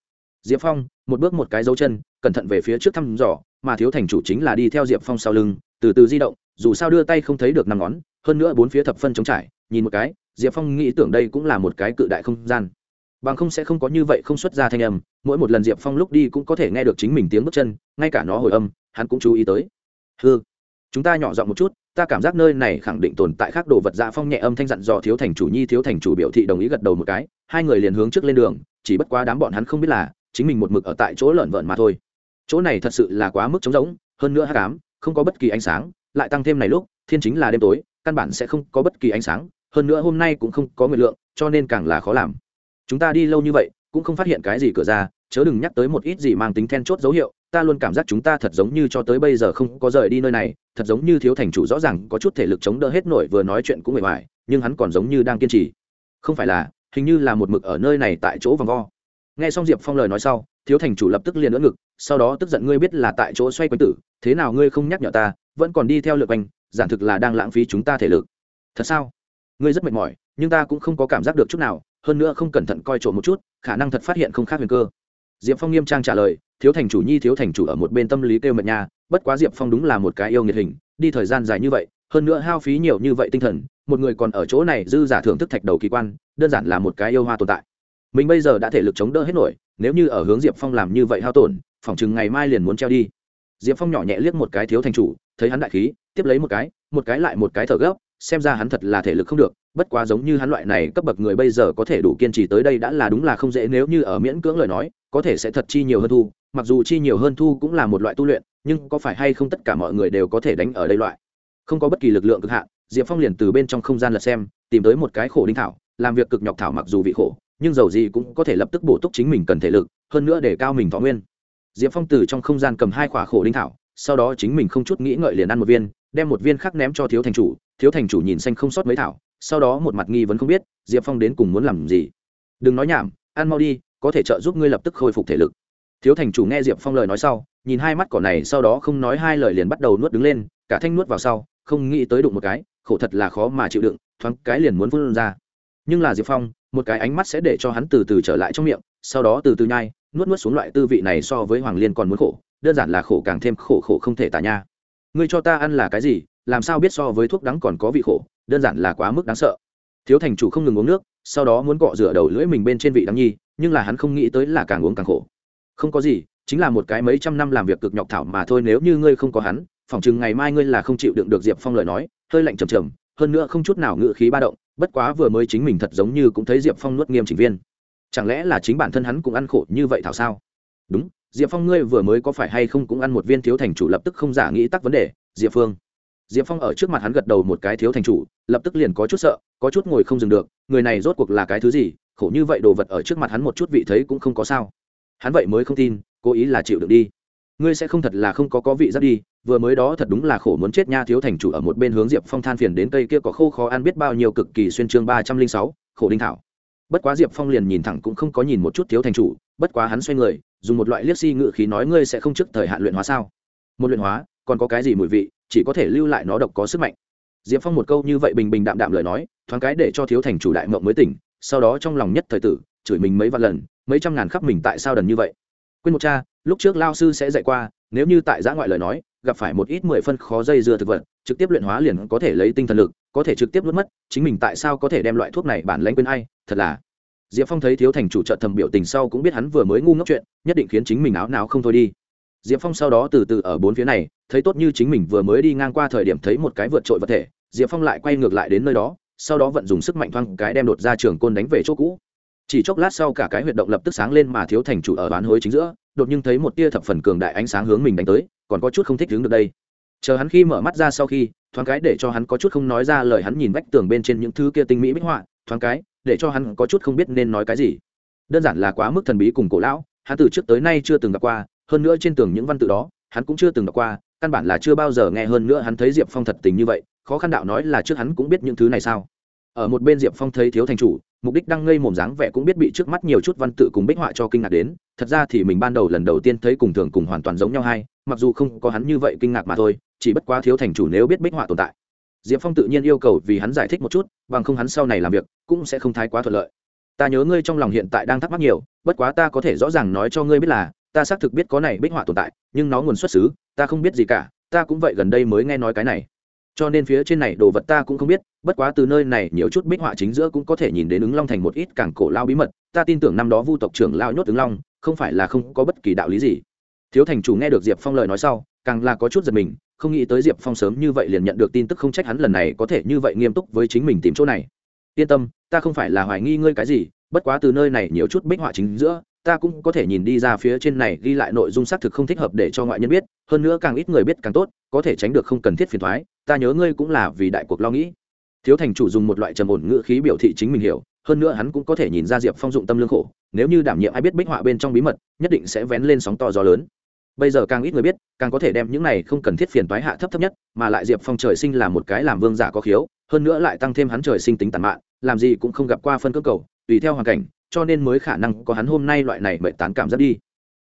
S1: Diệp phong, một bước một cái dấu chân, cẩn thận về phía trước thăm dò, mà thiếu thành chủ chính là đi theo diệp phong sau lưng, từ từ di động, dù sao đưa tay không thấy được năm ngón, hơn nữa bốn phía thập phân trống trải, nhìn một cái, diệp phong nghĩ tưởng đây cũng là một cái cự đại không gian. Bằng không sẽ không có như vậy không xuất ra thanh âm, mỗi một lần diệp phong lúc đi cũng có thể nghe được chính mình tiếng bước chân, ngay cả nó hồi âm, hắn cũng chú ý tới. Hư chúng ta nhỏ giọng một chút, ta cảm giác nơi này khẳng định tồn tại khác đồ vật dạ phong nhẹ âm thanh dặn dò thiếu thành chủ nhi, thiếu thành chủ biểu thị đồng ý gật đầu một cái, hai người liền hướng trước lên đường, chỉ bất quá đám bọn hắn không biết là, chính mình một mực ở tại chỗ lợn vợn mà thôi. Chỗ này thật sự là quá mức trống rỗng, hơn nữa hát cám không có bất kỳ ánh sáng, lại tăng thêm này lúc, thiên chính là đêm tối, căn bản sẽ không có bất kỳ ánh sáng, hơn nữa hôm nay cũng không có nguyện lượng, cho nên càng là khó làm. Chúng ta đi lâu như vậy, cũng không phát hiện cái gì cửa ra chớ đừng nhắc tới một ít gì mang tính then chốt dấu hiệu, ta luôn cảm giác chúng ta thật giống như cho tới bây giờ không có rời đi nơi này, thật giống như thiếu thành chủ rõ ràng có chút thể lực chống đỡ hết nổi vừa nói chuyện cũng mệt mỏi, nhưng hắn còn giống như đang kiên trì. Không phải là, hình như là một mực ở nơi này tại chỗ vòng vo. Nghe xong diệp phong lời nói sau, thiếu thành chủ lập tức liền ưỡn ngực, sau đó tức giận ngươi biết là tại chỗ xoay quanh tử, thế nào ngươi không nhắc nhở ta, vẫn còn đi theo lượt anh giản thực là đang lãng phí chúng ta thể lực. Thật sao? Ngươi rất mệt mỏi, nhưng ta cũng không có cảm giác được chút nào, hơn nữa không cẩn thận coi trộm một chút, khả năng thật phát hiện không khác huyền cơ diệp phong nghiêm trang trả lời, thiếu thành chủ nhi, thiếu thành chủ ở một bên tâm lý kêu mệt nha, bất quá diệp phong đúng là một cái yêu nghiệt hình, đi thời gian dài như vậy, hơn nữa hao phí nhiều như vậy tinh thần, một người còn ở chỗ này dư giả thưởng thức thạch đầu kỳ quan, đơn giản là một cái yêu hoa tồn tại. Mình bây giờ đã thể lực chống đỡ hết nổi, nếu như ở hướng diệp phong làm như vậy hao tổn, phỏng chừng ngày mai liền muốn treo đi. Diệp phong nhỏ nhẹ liếc một cái thiếu thành chủ, thấy hắn đại khí, tiếp lấy một cái một cái lại một cái thở gấp xem ra hắn thật là thể lực không được, bất quá giống như hắn loại này cấp bậc người bây giờ có thể đủ kiên trì tới đây đã là đúng là không dễ nếu như ở miễn cưỡng lời nói, có thể sẽ thật chi nhiều hơn thu, mặc dù chi nhiều hơn thu cũng là một loại tu luyện, nhưng có phải hay không tất cả mọi người đều có thể đánh ở đây loại? Không có bất kỳ lực lượng cực hạn, diệp phong liền từ bên trong không gian lật xem, tìm tới một cái khổ đinh thảo, làm việc cực nhọc thảo mặc dù vị khổ, nhưng dầu gì cũng có thể lập tức bổ túc chính mình cần thể lực, hơn nữa để cao mình thọ nguyên. Diệp phong từ trong không gian cầm hai quả khổ đinh thảo, sau đó chính mình không chút nghĩ ngợi liền ăn một viên, đem một viên khác ném cho thiếu thành chủ thiếu thành chủ nhìn xanh không sót mấy thảo, sau đó một mặt nghi vẫn không biết, diệp phong đến cùng muốn làm gì? Đừng nói nhảm, ăn mau đi, có thể trợ giúp ngươi lập tức khôi phục thể lực. Thiếu thành chủ nghe diệp phong lời nói sau, nhìn hai mắt cỏ này, sau đó không nói hai lời liền bắt đầu nuốt đứng lên, cả thanh nuốt vào sau, không nghĩ tới đụng một cái, khổ thật là khó mà chịu đựng, thoáng cái liền muốn vươn ra. Nhưng là diệp phong, một cái ánh mắt sẽ để cho hắn từ từ trở lại trong miệng, sau đó từ từ nhai, nuốt nuốt xuống loại tư vị này so với hoàng liên còn muốn khổ, đơn giản là khổ càng thêm khổ khổ không thể tả nha. Ngươi cho ta ăn là cái gì? Làm sao biết so với thuốc đắng còn có vị khổ, đơn giản là quá mức đáng sợ. Thiếu thành chủ không ngừng uống nước, sau đó muốn cọ rửa đầu lưỡi mình bên trên vị đắng nhi, nhưng là hắn không nghĩ tới là càng uống càng khổ. Không có gì, chính là một cái mấy trăm năm làm việc cực nhọc thảo mà thôi, nếu như ngươi không có hắn, phỏng chừng ngày mai ngươi là không chịu đựng được diệp phong lời nói, hơi lạnh trầm trầm, hơn nữa không chút nào ngự khí ba động, bất quá vừa mới chính mình thật giống như cũng thấy diệp phong nuốt nghiêm chỉnh viên. Chẳng lẽ là chính bản thân hắn cũng ăn khổ như vậy thảo sao? Đúng, diệp phong ngươi vừa mới có phải hay không cũng ăn một viên thiếu thành chủ lập tức không giả nghĩ tắc vấn đề, diệp phương diệp phong ở trước mặt hắn gật đầu một cái thiếu thành chủ, lập tức liền có chút sợ, có chút ngồi không dừng được, người này rốt cuộc là cái thứ gì, khổ như vậy đồ vật ở trước mặt hắn một chút vị thấy cũng không có sao. Hắn vậy mới không tin, cố ý là chịu được đi. Ngươi sẽ không thật là không có có vị giáp đi, vừa mới đó thật đúng là khổ muốn chết nha thiếu thành chủ ở một bên hướng diệp phong than phiền đến cây kia có khô khó ăn biết bao nhiêu cực kỳ xuyên chương ba trăm linh sáu, khổ đinh thảo. Bất quá diệp phong liền nhìn thẳng cũng không có nhìn một chút thiếu thành chủ, bất quá hắn xoay người, dùng một loại liếc si ngự khí nói ngươi sẽ không trước thời hạn luyện hóa sao? Một luyện hóa, còn có cái gì mùi vị? Chỉ có thể lưu lại nó độc có sức mạnh. Diệp phong một câu như vậy bình bình đạm đạm lời nói, thoáng cái để cho thiếu thành chủ đại mộng mới tỉnh, sau đó trong lòng nhất thời tử, chửi mình mấy vạn lần, mấy trăm ngàn khắp mình tại sao đần như vậy. Quên một cha, lúc trước lao sư sẽ dạy qua, nếu như tại giã ngoại lời nói, gặp phải một ít mười phân khó dây dưa thực vật, trực tiếp luyện hóa liền có thể lấy tinh thần lực, có thể trực tiếp nuốt mất, chính mình tại sao có thể đem loại thuốc này bản lãnh quên ai, thật là. Diệp phong thấy thiếu thành chủ trợ thầm biểu tình sau cũng biết hắn vừa mới ngu ngốc chuyện, nhất định khiến chính mình áo nào không thôi đi diệp phong sau đó từ từ ở bốn phía này, thấy tốt như chính mình vừa mới đi ngang qua thời điểm thấy một cái vượt trội vật thể, diệp phong lại quay ngược lại đến nơi đó, sau đó vận dùng sức mạnh thoang cái đem đột ra trường côn đánh về chỗ cũ. Chỉ chốc lát sau cả cái huyệt động lập tức sáng lên mà thiếu thành chủ ở bán hối chính giữa, đột nhiên thấy một tia thập phần cường đại ánh sáng hướng mình đánh tới, còn có chút không thích đứng được đây. Chờ hắn khi mở mắt ra sau khi, thoáng cái để cho hắn có chút không nói ra lời hắn nhìn vách tường bên trên những thứ kia tinh mỹ bích họa, thoáng cái, để cho hắn có chút không biết nên nói cái gì. Đơn giản là quá mức thần bí cùng cổ lão, hắn từ trước tới nay chưa từng gặp qua hơn nữa trên tường những văn tự đó, hắn cũng chưa từng đọc qua, căn bản là chưa bao giờ nghe hơn nữa hắn thấy diệp phong thật tình như vậy, khó khăn đạo nói là trước hắn cũng biết những thứ này sao. Ở một bên diệp phong thấy thiếu thành chủ, mục đích đang ngây mồm dáng vẻ cũng biết bị trước mắt nhiều chút văn tự cùng bích họa cho kinh ngạc đến, thật ra thì mình ban đầu lần đầu tiên thấy cùng thường cùng hoàn toàn giống nhau hay, mặc dù không có hắn như vậy kinh ngạc mà thôi, chỉ bất quá thiếu thành chủ nếu biết bích họa tồn tại. Diệp phong tự nhiên yêu cầu vì hắn giải thích một chút, bằng không hắn sau này làm việc cũng sẽ không thái quá thuận lợi. Ta nhớ ngươi trong lòng hiện tại đang thắc mắc nhiều, bất quá ta có thể rõ ràng nói cho ngươi biết là ta xác thực biết có này bích họa tồn tại, nhưng nó nguồn xuất xứ, ta không biết gì cả, ta cũng vậy gần đây mới nghe nói cái này. Cho nên phía trên này đồ vật ta cũng không biết, bất quá từ nơi này nhiều chút bích họa chính giữa cũng có thể nhìn đến ứng long thành một ít càng cổ lao bí mật, ta tin tưởng năm đó vu tộc trưởng lao nhốt ứng long, không phải là không có bất kỳ đạo lý gì. Thiếu thành chủ nghe được diệp phong lời nói sau, càng là có chút giật mình, không nghĩ tới diệp phong sớm như vậy liền nhận được tin tức không trách hắn lần này có thể như vậy nghiêm túc với chính mình tìm chỗ này. Yên tâm, ta không phải là hoài nghi ngươi cái gì, bất quá từ nơi này nhiều chút bích họa chính giữa ta cũng có thể nhìn đi ra phía trên này ghi lại nội dung xác thực không thích hợp để cho ngoại nhân biết, hơn nữa càng ít người biết càng tốt, có thể tránh được không cần thiết phiền thoái, ta nhớ ngươi cũng là vì đại cuộc lo nghĩ. Thiếu thành chủ dùng một loại trầm ổn ngữ khí biểu thị chính mình hiểu, hơn nữa hắn cũng có thể nhìn ra diệp phong dụng tâm lương khổ, nếu như đảm nhiệm ai biết bích họa bên trong bí mật, nhất định sẽ vén lên sóng to gió lớn. Bây giờ càng ít người biết, càng có thể đem những này không cần thiết phiền toái hạ thấp thấp nhất, mà lại diệp phong trời sinh là một cái làm vương giả có khiếu, hơn nữa lại tăng thêm hắn trời sinh tính tàn mạn, làm gì cũng không gặp qua phân cơ cầu, tùy theo hoàn cảnh cho nên mới khả năng có hắn hôm nay loại này mệnh tán cảm giác đi.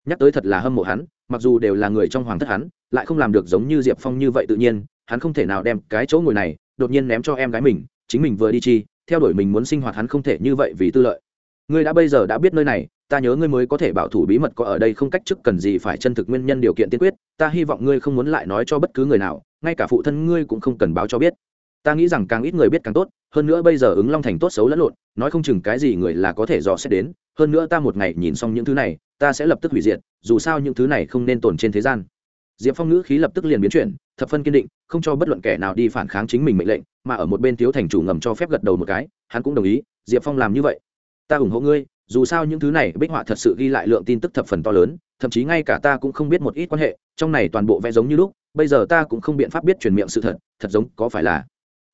S1: Nhắc tới thật là hâm mộ hắn, mặc dù đều là người trong hoàng thất hắn, lại không làm được giống như diệp phong như vậy tự nhiên, hắn không thể nào đem cái chỗ ngồi này, đột nhiên ném cho em gái mình, chính mình vừa đi chi, theo đuổi mình muốn sinh hoạt hắn không thể như vậy vì tư lợi. Ngươi đã bây giờ đã biết nơi này, ta nhớ ngươi mới có thể bảo thủ bí mật có ở đây không cách chức cần gì phải chân thực nguyên nhân điều kiện tiên quyết, ta hy vọng ngươi không muốn lại nói cho bất cứ người nào, ngay cả phụ thân ngươi cũng không cần báo cho biết ta nghĩ rằng càng ít người biết càng tốt, hơn nữa bây giờ ứng long thành tốt xấu lẫn lộn, nói không chừng cái gì người là có thể dò xét đến, hơn nữa ta một ngày nhìn xong những thứ này, ta sẽ lập tức hủy diệt, dù sao những thứ này không nên tồn trên thế gian. Diệp phong ngữ khí lập tức liền biến chuyển, thập phân kiên định, không cho bất luận kẻ nào đi phản kháng chính mình mệnh lệnh, mà ở một bên thiếu thành chủ ngầm cho phép gật đầu một cái, hắn cũng đồng ý, diệp phong làm như vậy. Ta ủng hộ ngươi, dù sao những thứ này bích họa thật sự ghi lại lượng tin tức thập phần to lớn, thậm chí ngay cả ta cũng không biết một ít quan hệ, trong này toàn bộ vẽ giống như lúc, bây giờ ta cũng không biện pháp biết truyền miệng sự thật thật giống có phải là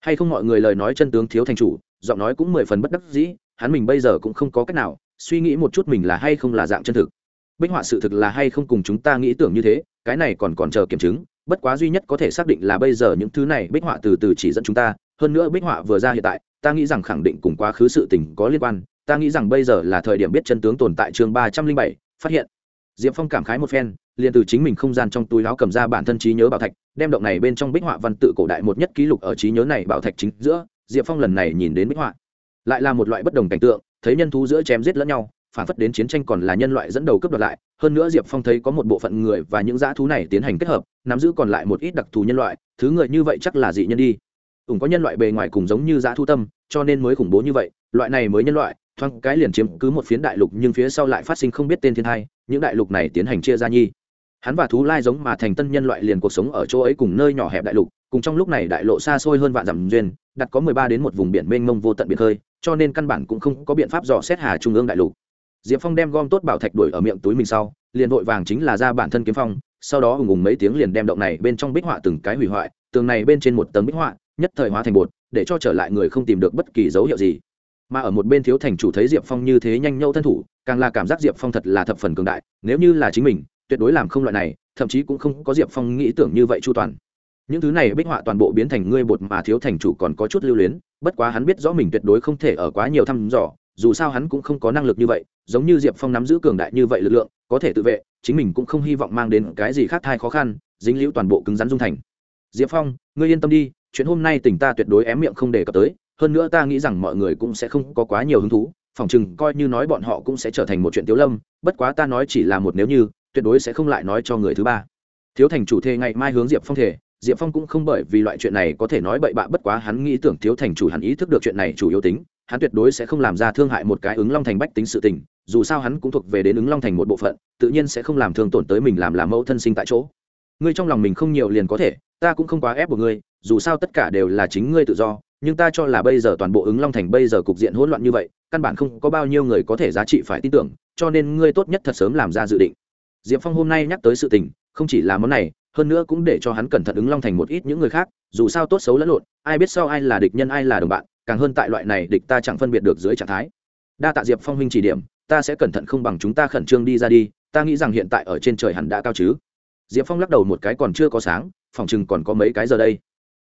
S1: hay không mọi người lời nói chân tướng thiếu thành chủ, giọng nói cũng mười phần bất đắc dĩ, hắn mình bây giờ cũng không có cách nào suy nghĩ một chút mình là hay không là dạng chân thực. Bích họa sự thực là hay không cùng chúng ta nghĩ tưởng như thế, cái này còn còn chờ kiểm chứng, bất quá duy nhất có thể xác định là bây giờ những thứ này bích họa từ từ chỉ dẫn chúng ta, hơn nữa bích họa vừa ra hiện tại, ta nghĩ rằng khẳng định cùng quá khứ sự tình có liên quan, ta nghĩ rằng bây giờ là thời điểm biết chân tướng tồn tại chương ba trăm linh bảy, phát hiện diệp phong cảm khái một phen, liền từ chính mình không gian trong túi láo cầm ra bản thân trí nhớ bảo thạch, đem động này bên trong bích họa văn tự cổ đại một nhất ký lục ở trí nhớ này bảo thạch chính giữa, diệp phong lần này nhìn đến bích họa. Lại là một loại bất đồng cảnh tượng, thấy nhân thú giữa chém giết lẫn nhau, phản phất đến chiến tranh còn là nhân loại dẫn đầu cướp đoạt lại, hơn nữa diệp phong thấy có một bộ phận người và những dã thú này tiến hành kết hợp, nắm giữ còn lại một ít đặc thù nhân loại, thứ người như vậy chắc là dị nhân đi. Ủng có nhân loại bề ngoài cùng giống như dã thú tâm, cho nên mới khủng bố như vậy, loại này mới nhân loại thoáng cái liền chiếm cứ một phiến đại lục nhưng phía sau lại phát sinh không biết tên thiên hai những đại lục này tiến hành chia ra nhi. Hắn và thú lai giống mà thành tân nhân loại liền cuộc sống ở chỗ ấy cùng nơi nhỏ hẹp đại lục, cùng trong lúc này đại lộ xa xôi hơn vạn dặm duyên, đặt có mười ba đến một vùng biển mênh mông vô tận biển khơi, cho nên căn bản cũng không có biện pháp dò xét hà trung ương đại lục. Diệp phong đem gom tốt bảo thạch đuổi ở miệng túi mình sau, liền vội vàng chính là ra bản thân kiếm phong, sau đó hùng hùng mấy tiếng liền đem động này bên trong bích họa từng cái hủy hoại, tường này bên trên một tấm bích họa, nhất thời hóa thành bột, để cho trở lại người không tìm được bất kỳ dấu hiệu gì mà ở một bên thiếu thành chủ thấy diệp phong như thế nhanh nhau thân thủ, càng là cảm giác diệp phong thật là thập phần cường đại, nếu như là chính mình, tuyệt đối làm không loại này, thậm chí cũng không có diệp phong nghĩ tưởng như vậy chu toàn. Những thứ này bích họa toàn bộ biến thành ngươi bột mà thiếu thành chủ còn có chút lưu luyến, bất quá hắn biết rõ mình tuyệt đối không thể ở quá nhiều thăm dò, dù sao hắn cũng không có năng lực như vậy, giống như diệp phong nắm giữ cường đại như vậy lực lượng, có thể tự vệ, chính mình cũng không hy vọng mang đến cái gì khác thai khó khăn, dính liễu toàn bộ cứng rắn dung thành. Diệp phong, ngươi yên tâm đi, chuyện hôm nay tỉnh ta tuyệt đối ém miệng không đề cập tới hơn nữa ta nghĩ rằng mọi người cũng sẽ không có quá nhiều hứng thú, phòng chừng coi như nói bọn họ cũng sẽ trở thành một chuyện tiếu lâm, bất quá ta nói chỉ là một nếu như, tuyệt đối sẽ không lại nói cho người thứ ba. Thiếu thành chủ thề ngày mai hướng diệp phong thể diệp phong cũng không bởi vì loại chuyện này có thể nói bậy bạ, bất quá hắn nghĩ tưởng thiếu thành chủ hắn ý thức được chuyện này chủ yếu tính, hắn tuyệt đối sẽ không làm ra thương hại một cái ứng long thành bách tính sự tình, dù sao hắn cũng thuộc về đến ứng long thành một bộ phận, tự nhiên sẽ không làm thương tổn tới mình làm làm mẫu thân sinh tại chỗ. Ngươi trong lòng mình không nhiều liền có thể, ta cũng không quá ép của ngươi, dù sao tất cả đều là chính ngươi tự do nhưng ta cho là bây giờ toàn bộ ứng long thành bây giờ cục diện hỗn loạn như vậy, căn bản không có bao nhiêu người có thể giá trị phải tin tưởng, cho nên ngươi tốt nhất thật sớm làm ra dự định. Diệp phong hôm nay nhắc tới sự tình, không chỉ là món này, hơn nữa cũng để cho hắn cẩn thận ứng long thành một ít những người khác, dù sao tốt xấu lẫn lộn, ai biết sau ai là địch nhân ai là đồng bạn, càng hơn tại loại này địch ta chẳng phân biệt được dưới trạng thái. Đa tạ diệp phong huynh chỉ điểm, ta sẽ cẩn thận không bằng chúng ta khẩn trương đi ra đi, ta nghĩ rằng hiện tại ở trên trời hẳn đã cao chứ. Diệp phong lắc đầu một cái còn chưa có sáng, phòng chừng còn có mấy cái giờ đây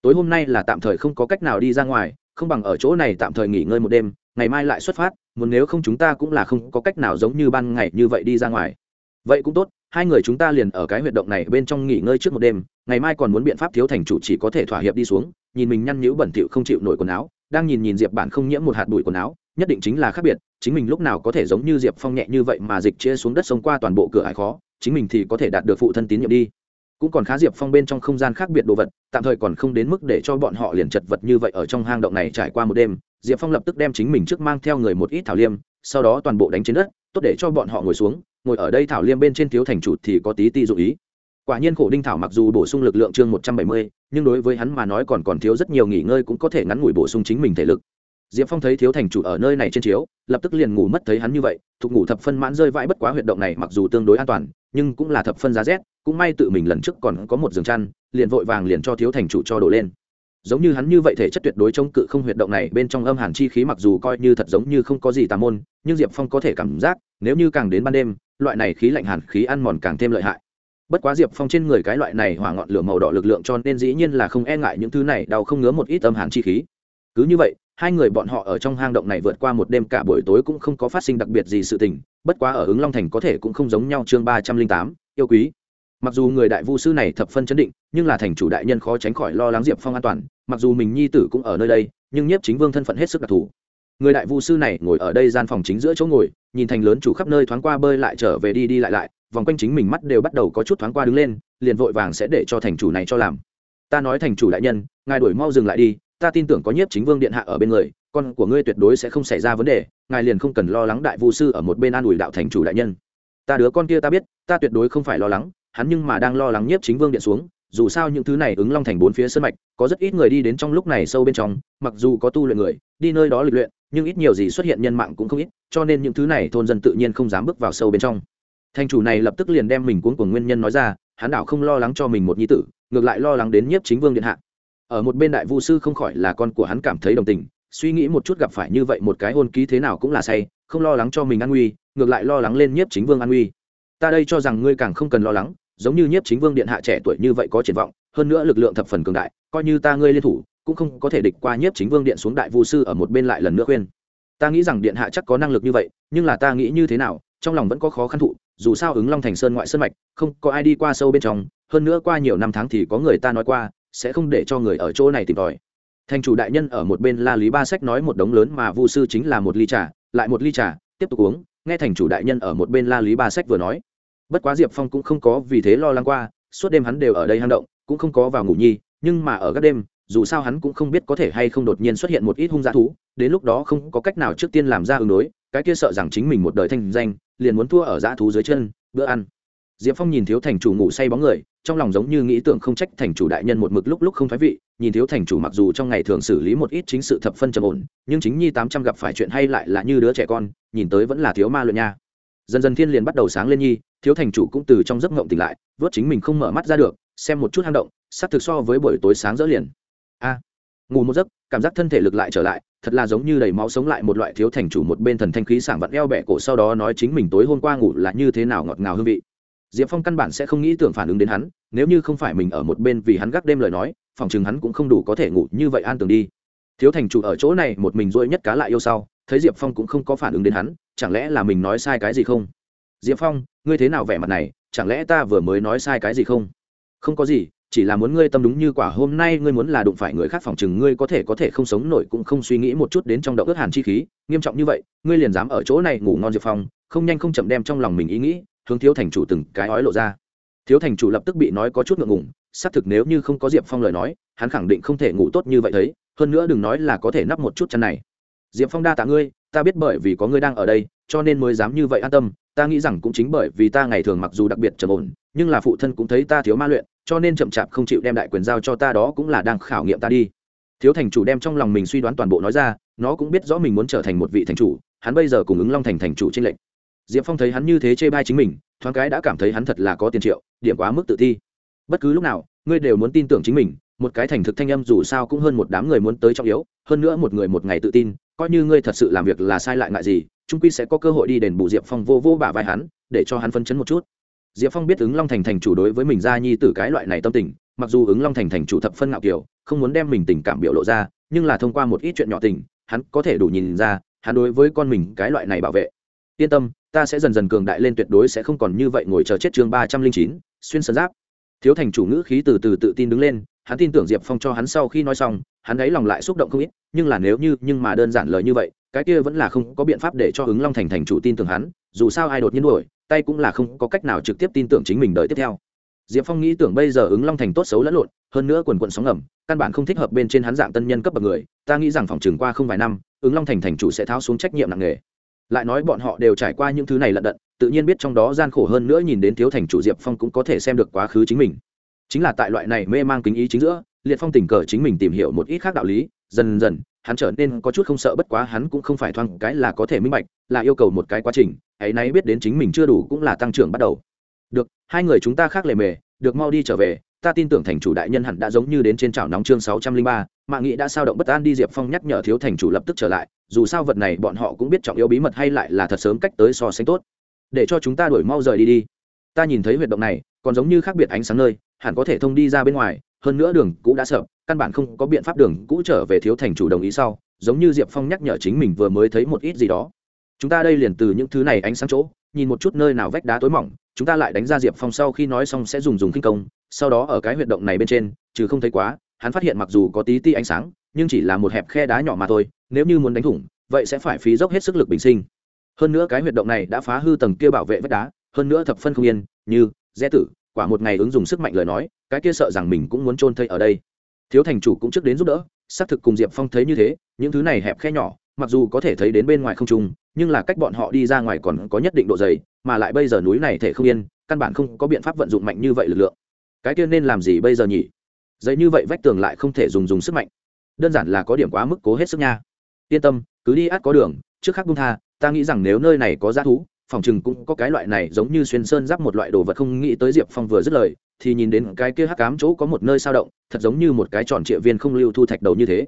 S1: tối hôm nay là tạm thời không có cách nào đi ra ngoài, không bằng ở chỗ này tạm thời nghỉ ngơi một đêm, ngày mai lại xuất phát, muốn nếu không chúng ta cũng là không có cách nào giống như ban ngày như vậy đi ra ngoài. Vậy cũng tốt, hai người chúng ta liền ở cái huyệt động này bên trong nghỉ ngơi trước một đêm, ngày mai còn muốn biện pháp thiếu thành chủ chỉ có thể thỏa hiệp đi xuống, nhìn mình nhăn nhữ bẩn thỉu không chịu nổi quần áo, đang nhìn nhìn diệp bản không nhiễm một hạt bụi quần áo, nhất định chính là khác biệt, chính mình lúc nào có thể giống như diệp phong nhẹ như vậy mà dịch chia xuống đất sông qua toàn bộ cửa hải khó, chính mình thì có thể đạt được phụ thân tín nhiệm đi cũng còn khá diệp phong bên trong không gian khác biệt đồ vật, tạm thời còn không đến mức để cho bọn họ liền chật vật như vậy ở trong hang động này trải qua một đêm, diệp phong lập tức đem chính mình trước mang theo người một ít thảo liêm, sau đó toàn bộ đánh trên đất, tốt để cho bọn họ ngồi xuống, ngồi ở đây thảo liêm bên trên thiếu thành chủ thì có tí ti dụ ý. Quả nhiên khổ đinh thảo mặc dù bổ sung lực lượng chương một trăm bảy mươi, nhưng đối với hắn mà nói còn còn thiếu rất nhiều nghỉ ngơi cũng có thể ngắn ngủi bổ sung chính mình thể lực. Diệp phong thấy thiếu thành chủ ở nơi này trên chiếu, lập tức liền ngủ mất thấy hắn như vậy, thục ngủ thập phân mãn rơi vãi bất quá huyệt động này mặc dù tương đối an toàn nhưng cũng là thập phân giá rét, cũng may tự mình lần trước còn có một giường chăn, liền vội vàng liền cho thiếu thành chủ cho đổ lên. Giống như hắn như vậy thể chất tuyệt đối chống cự không huyệt động này, bên trong âm hàn chi khí mặc dù coi như thật giống như không có gì tà môn, nhưng diệp phong có thể cảm giác, nếu như càng đến ban đêm, loại này khí lạnh hàn khí ăn mòn càng thêm lợi hại. Bất quá diệp phong trên người cái loại này hỏa ngọn lửa màu đỏ lực lượng cho nên dĩ nhiên là không e ngại những thứ này, đau không ngứa một ít âm hàn chi khí. Cứ như vậy hai người bọn họ ở trong hang động này vượt qua một đêm cả buổi tối cũng không có phát sinh đặc biệt gì sự tình, bất quá ở ứng long thành có thể cũng không giống nhau chương ba trăm linh tám, yêu quý. Mặc dù người đại vu sư này thập phân chấn định, nhưng là thành chủ đại nhân khó tránh khỏi lo lắng diệp phong an toàn, mặc dù mình nhi tử cũng ở nơi đây, nhưng nhiếp chính vương thân phận hết sức đặc thù. Người đại vu sư này ngồi ở đây gian phòng chính giữa chỗ ngồi, nhìn thành lớn chủ khắp nơi thoáng qua bơi lại trở về đi đi lại lại, vòng quanh chính mình mắt đều bắt đầu có chút thoáng qua đứng lên, liền vội vàng sẽ để cho thành chủ này cho làm. Ta nói thành chủ đại nhân, ngài đuổi mau dừng lại đi ta tin tưởng có nhiếp chính vương điện hạ ở bên người, con của ngươi tuyệt đối sẽ không xảy ra vấn đề, ngài liền không cần lo lắng đại vu sư ở một bên an ủi đạo thành chủ đại nhân. Ta đứa con kia ta biết, ta tuyệt đối không phải lo lắng, hắn nhưng mà đang lo lắng nhiếp chính vương điện xuống, dù sao những thứ này ứng long thành bốn phía sân mạch, có rất ít người đi đến trong lúc này sâu bên trong, mặc dù có tu luyện người, đi nơi đó lịch luyện, nhưng ít nhiều gì xuất hiện nhân mạng cũng không ít, cho nên những thứ này thôn dân tự nhiên không dám bước vào sâu bên trong. Thành chủ này lập tức liền đem mình cuốn của nguyên nhân nói ra, hắn đảo không lo lắng cho mình một nhi tử, ngược lại lo lắng đến nhiếp chính vương điện hạ ở một bên đại vu sư không khỏi là con của hắn cảm thấy đồng tình, suy nghĩ một chút gặp phải như vậy một cái hôn ký thế nào cũng là say, không lo lắng cho mình an nguy, ngược lại lo lắng lên nhiếp chính vương an nguy. Ta đây cho rằng ngươi càng không cần lo lắng, giống như nhiếp chính vương điện hạ trẻ tuổi như vậy có triển vọng, hơn nữa lực lượng thập phần cường đại, coi như ta ngươi liên thủ, cũng không có thể địch qua nhiếp chính vương điện xuống đại vu sư ở một bên lại lần nữa khuyên. Ta nghĩ rằng điện hạ chắc có năng lực như vậy, nhưng là ta nghĩ như thế nào, trong lòng vẫn có khó khăn thụ, dù sao ứng long thành sơn ngoại sơn mạch, không có ai đi qua sâu bên trong, hơn nữa qua nhiều năm tháng thì có người ta nói qua sẽ không để cho người ở chỗ này tìm tòi. Thành chủ đại nhân ở một bên la lý ba sách nói một đống lớn mà vu sư chính là một ly trà, lại một ly trà, tiếp tục uống. Nghe thành chủ đại nhân ở một bên la lý ba sách vừa nói, bất quá diệp phong cũng không có vì thế lo lắng qua, suốt đêm hắn đều ở đây hang động, cũng không có vào ngủ nhi, nhưng mà ở các đêm, dù sao hắn cũng không biết có thể hay không đột nhiên xuất hiện một ít hung dã thú, đến lúc đó không có cách nào trước tiên làm ra ứng đối, cái kia sợ rằng chính mình một đời thanh danh, liền muốn thua ở dã thú dưới chân, bữa ăn diệp phong nhìn thiếu thành chủ ngủ say bóng người, trong lòng giống như nghĩ tưởng không trách thành chủ đại nhân một mực lúc lúc không thoái vị, nhìn thiếu thành chủ mặc dù trong ngày thường xử lý một ít chính sự thập phân trầm ổn, nhưng chính nhi tám trăm gặp phải chuyện hay lại là như đứa trẻ con, nhìn tới vẫn là thiếu ma luận nha. Dần dần thiên liền bắt đầu sáng lên nhi, thiếu thành chủ cũng từ trong giấc ngộng tỉnh lại, vớt chính mình không mở mắt ra được, xem một chút hang động, sắp thực so với buổi tối sáng rỡ liền. A, ngủ một giấc, cảm giác thân thể lực lại trở lại, thật là giống như đầy máu sống lại một loại thiếu thành chủ một bên thần thanh khí sảng vặn eo bẹ cổ sau đó nói chính mình tối hôm qua ngủ là như thế nào ngọt ngào hương vị diệp phong căn bản sẽ không nghĩ tưởng phản ứng đến hắn, nếu như không phải mình ở một bên vì hắn gác đêm lời nói, phòng chừng hắn cũng không đủ có thể ngủ như vậy an tường đi. Thiếu thành chủ ở chỗ này một mình dỗi nhất cá lại yêu sau, thấy diệp phong cũng không có phản ứng đến hắn, chẳng lẽ là mình nói sai cái gì không? Diệp phong, ngươi thế nào vẻ mặt này, chẳng lẽ ta vừa mới nói sai cái gì không? Không có gì, chỉ là muốn ngươi tâm đúng như quả hôm nay ngươi muốn là đụng phải người khác phòng chừng ngươi có thể có thể không sống nổi cũng không suy nghĩ một chút đến trong động ước hàn chi khí, nghiêm trọng như vậy, ngươi liền dám ở chỗ này ngủ ngon diệp phong, không nhanh không chậm đem trong lòng mình ý nghĩ hướng thiếu thành chủ từng cái ói lộ ra. Thiếu thành chủ lập tức bị nói có chút ngượng ngùng, xác thực nếu như không có diệp phong lời nói, hắn khẳng định không thể ngủ tốt như vậy thấy, hơn nữa đừng nói là có thể nắp một chút chân này. Diệp phong đa tạ ngươi, ta biết bởi vì có ngươi đang ở đây, cho nên mới dám như vậy an tâm, ta nghĩ rằng cũng chính bởi vì ta ngày thường mặc dù đặc biệt trầm ổn, nhưng là phụ thân cũng thấy ta thiếu ma luyện, cho nên chậm chạp không chịu đem đại quyền giao cho ta đó cũng là đang khảo nghiệm ta đi. Thiếu thành chủ đem trong lòng mình suy đoán toàn bộ nói ra, nó cũng biết rõ mình muốn trở thành một vị thành chủ, hắn bây giờ cùng ứng long thành thành chủ trên lệnh diệp phong thấy hắn như thế chê bai chính mình, thoáng cái đã cảm thấy hắn thật là có tiền triệu, điểm quá mức tự thi bất cứ lúc nào, ngươi đều muốn tin tưởng chính mình, một cái thành thực thanh âm dù sao cũng hơn một đám người muốn tới trọng yếu, hơn nữa một người một ngày tự tin, coi như ngươi thật sự làm việc là sai lại ngại gì trung quy sẽ có cơ hội đi đền bù diệp phong vô vô bả vai hắn, để cho hắn phân chấn một chút. Diệp phong biết ứng long thành thành chủ đối với mình gia nhi t cái loại này tâm tình, mặc dù ứng long thành thành chủ thập phân ngạo kiểu, không muốn đem mình tình cảm biểu lộ ra, nhưng là thông qua một ít chuyện nhỏ tình, hắn có thể đủ nhìn ra, hắn đối với con mình cái loại này bảo vệ. Yên tâm ta sẽ dần dần cường đại lên tuyệt đối sẽ không còn như vậy ngồi chờ chết chương ba trăm linh chín, xuyên sơn giáp. Thiếu thành chủ ngữ khí từ từ tự tin đứng lên, hắn tin tưởng diệp phong cho hắn sau khi nói xong, hắn ấy lòng lại xúc động không ít, nhưng là nếu như, nhưng mà đơn giản lời như vậy, cái kia vẫn là không có biện pháp để cho ứng long thành thành chủ tin tưởng hắn, dù sao ai đột nhiên đuổi, tay cũng là không có cách nào trực tiếp tin tưởng chính mình đợi tiếp theo. Diệp phong nghĩ tưởng bây giờ ứng long thành tốt xấu lẫn lộn, hơn nữa quần quận sóng ngầm, căn bản không thích hợp bên trên hắn dạng tân nhân cấp bậc người, ta nghĩ rằng phòng trường qua không vài năm, ứng long thành thành chủ sẽ tháo xuống trách nhiệm nặng nề lại nói bọn họ đều trải qua những thứ này lận đận, tự nhiên biết trong đó gian khổ hơn nữa nhìn đến thiếu thành chủ diệp phong cũng có thể xem được quá khứ chính mình. Chính là tại loại này mê mang kính ý chính giữa, liệt phong tình cờ chính mình tìm hiểu một ít khác đạo lý, dần dần, hắn trở nên có chút không sợ bất quá hắn cũng không phải thoang cái là có thể minh bạch, là yêu cầu một cái quá trình hãy nay biết đến chính mình chưa đủ cũng là tăng trưởng bắt đầu. Được, hai người chúng ta khác lề mề, được mau đi trở về, ta tin tưởng thành chủ đại nhân hẳn đã giống như đến trên chảo nóng chương sáu trăm linh ba, mạng nghị đã sao động bất an đi diệp phong nhắc nhở thiếu thành chủ lập tức trở lại dù sao vật này bọn họ cũng biết trọng yếu bí mật hay lại là thật sớm cách tới so sánh tốt. Để cho chúng ta đuổi mau rời đi đi. Ta nhìn thấy huyệt động này, còn giống như khác biệt ánh sáng nơi, hẳn có thể thông đi ra bên ngoài, hơn nữa đường cũ đã sợ căn bản không có biện pháp đường cũ trở về thiếu thành chủ đồng ý sau, giống như diệp phong nhắc nhở chính mình vừa mới thấy một ít gì đó. Chúng ta đây liền từ những thứ này ánh sáng chỗ, nhìn một chút nơi nào vách đá tối mỏng, chúng ta lại đánh ra diệp phong sau khi nói xong sẽ dùng dùng kinh công, sau đó ở cái huyệt động này bên trên, trừ không thấy quá, hắn phát hiện mặc dù có tí ti ánh sáng nhưng chỉ là một hẹp khe đá nhỏ mà thôi, nếu như muốn đánh thủng, vậy sẽ phải phí dốc hết sức lực bình sinh. Hơn nữa cái huyệt động này đã phá hư tầng kia bảo vệ vách đá, hơn nữa thập phân không yên, như dễ tử, quả một ngày ứng dùng sức mạnh lời nói, cái kia sợ rằng mình cũng muốn trôn thây ở đây. Thiếu thành chủ cũng trước đến giúp đỡ, xác thực cùng diệp phong thấy như thế, những thứ này hẹp khe nhỏ, mặc dù có thể thấy đến bên ngoài không trung, nhưng là cách bọn họ đi ra ngoài còn có nhất định độ dày, mà lại bây giờ núi này thể không yên, căn bản không có biện pháp vận dụng mạnh như vậy lực lượng. Cái kia nên làm gì bây giờ nhỉ? Dày như vậy vách tường lại không thể dùng dùng sức mạnh đơn giản là có điểm quá mức cố hết sức nha. Yên tâm, cứ đi át có đường, trước khác bung tha, ta nghĩ rằng nếu nơi này có giá thú, phòng chừng cũng có cái loại này giống như xuyên sơn giáp một loại đồ vật không nghĩ tới diệp phong vừa dứt lời, thì nhìn đến cái kia hắc cám chỗ có một nơi sao động, thật giống như một cái tròn trịa viên không lưu thu thạch đầu như thế.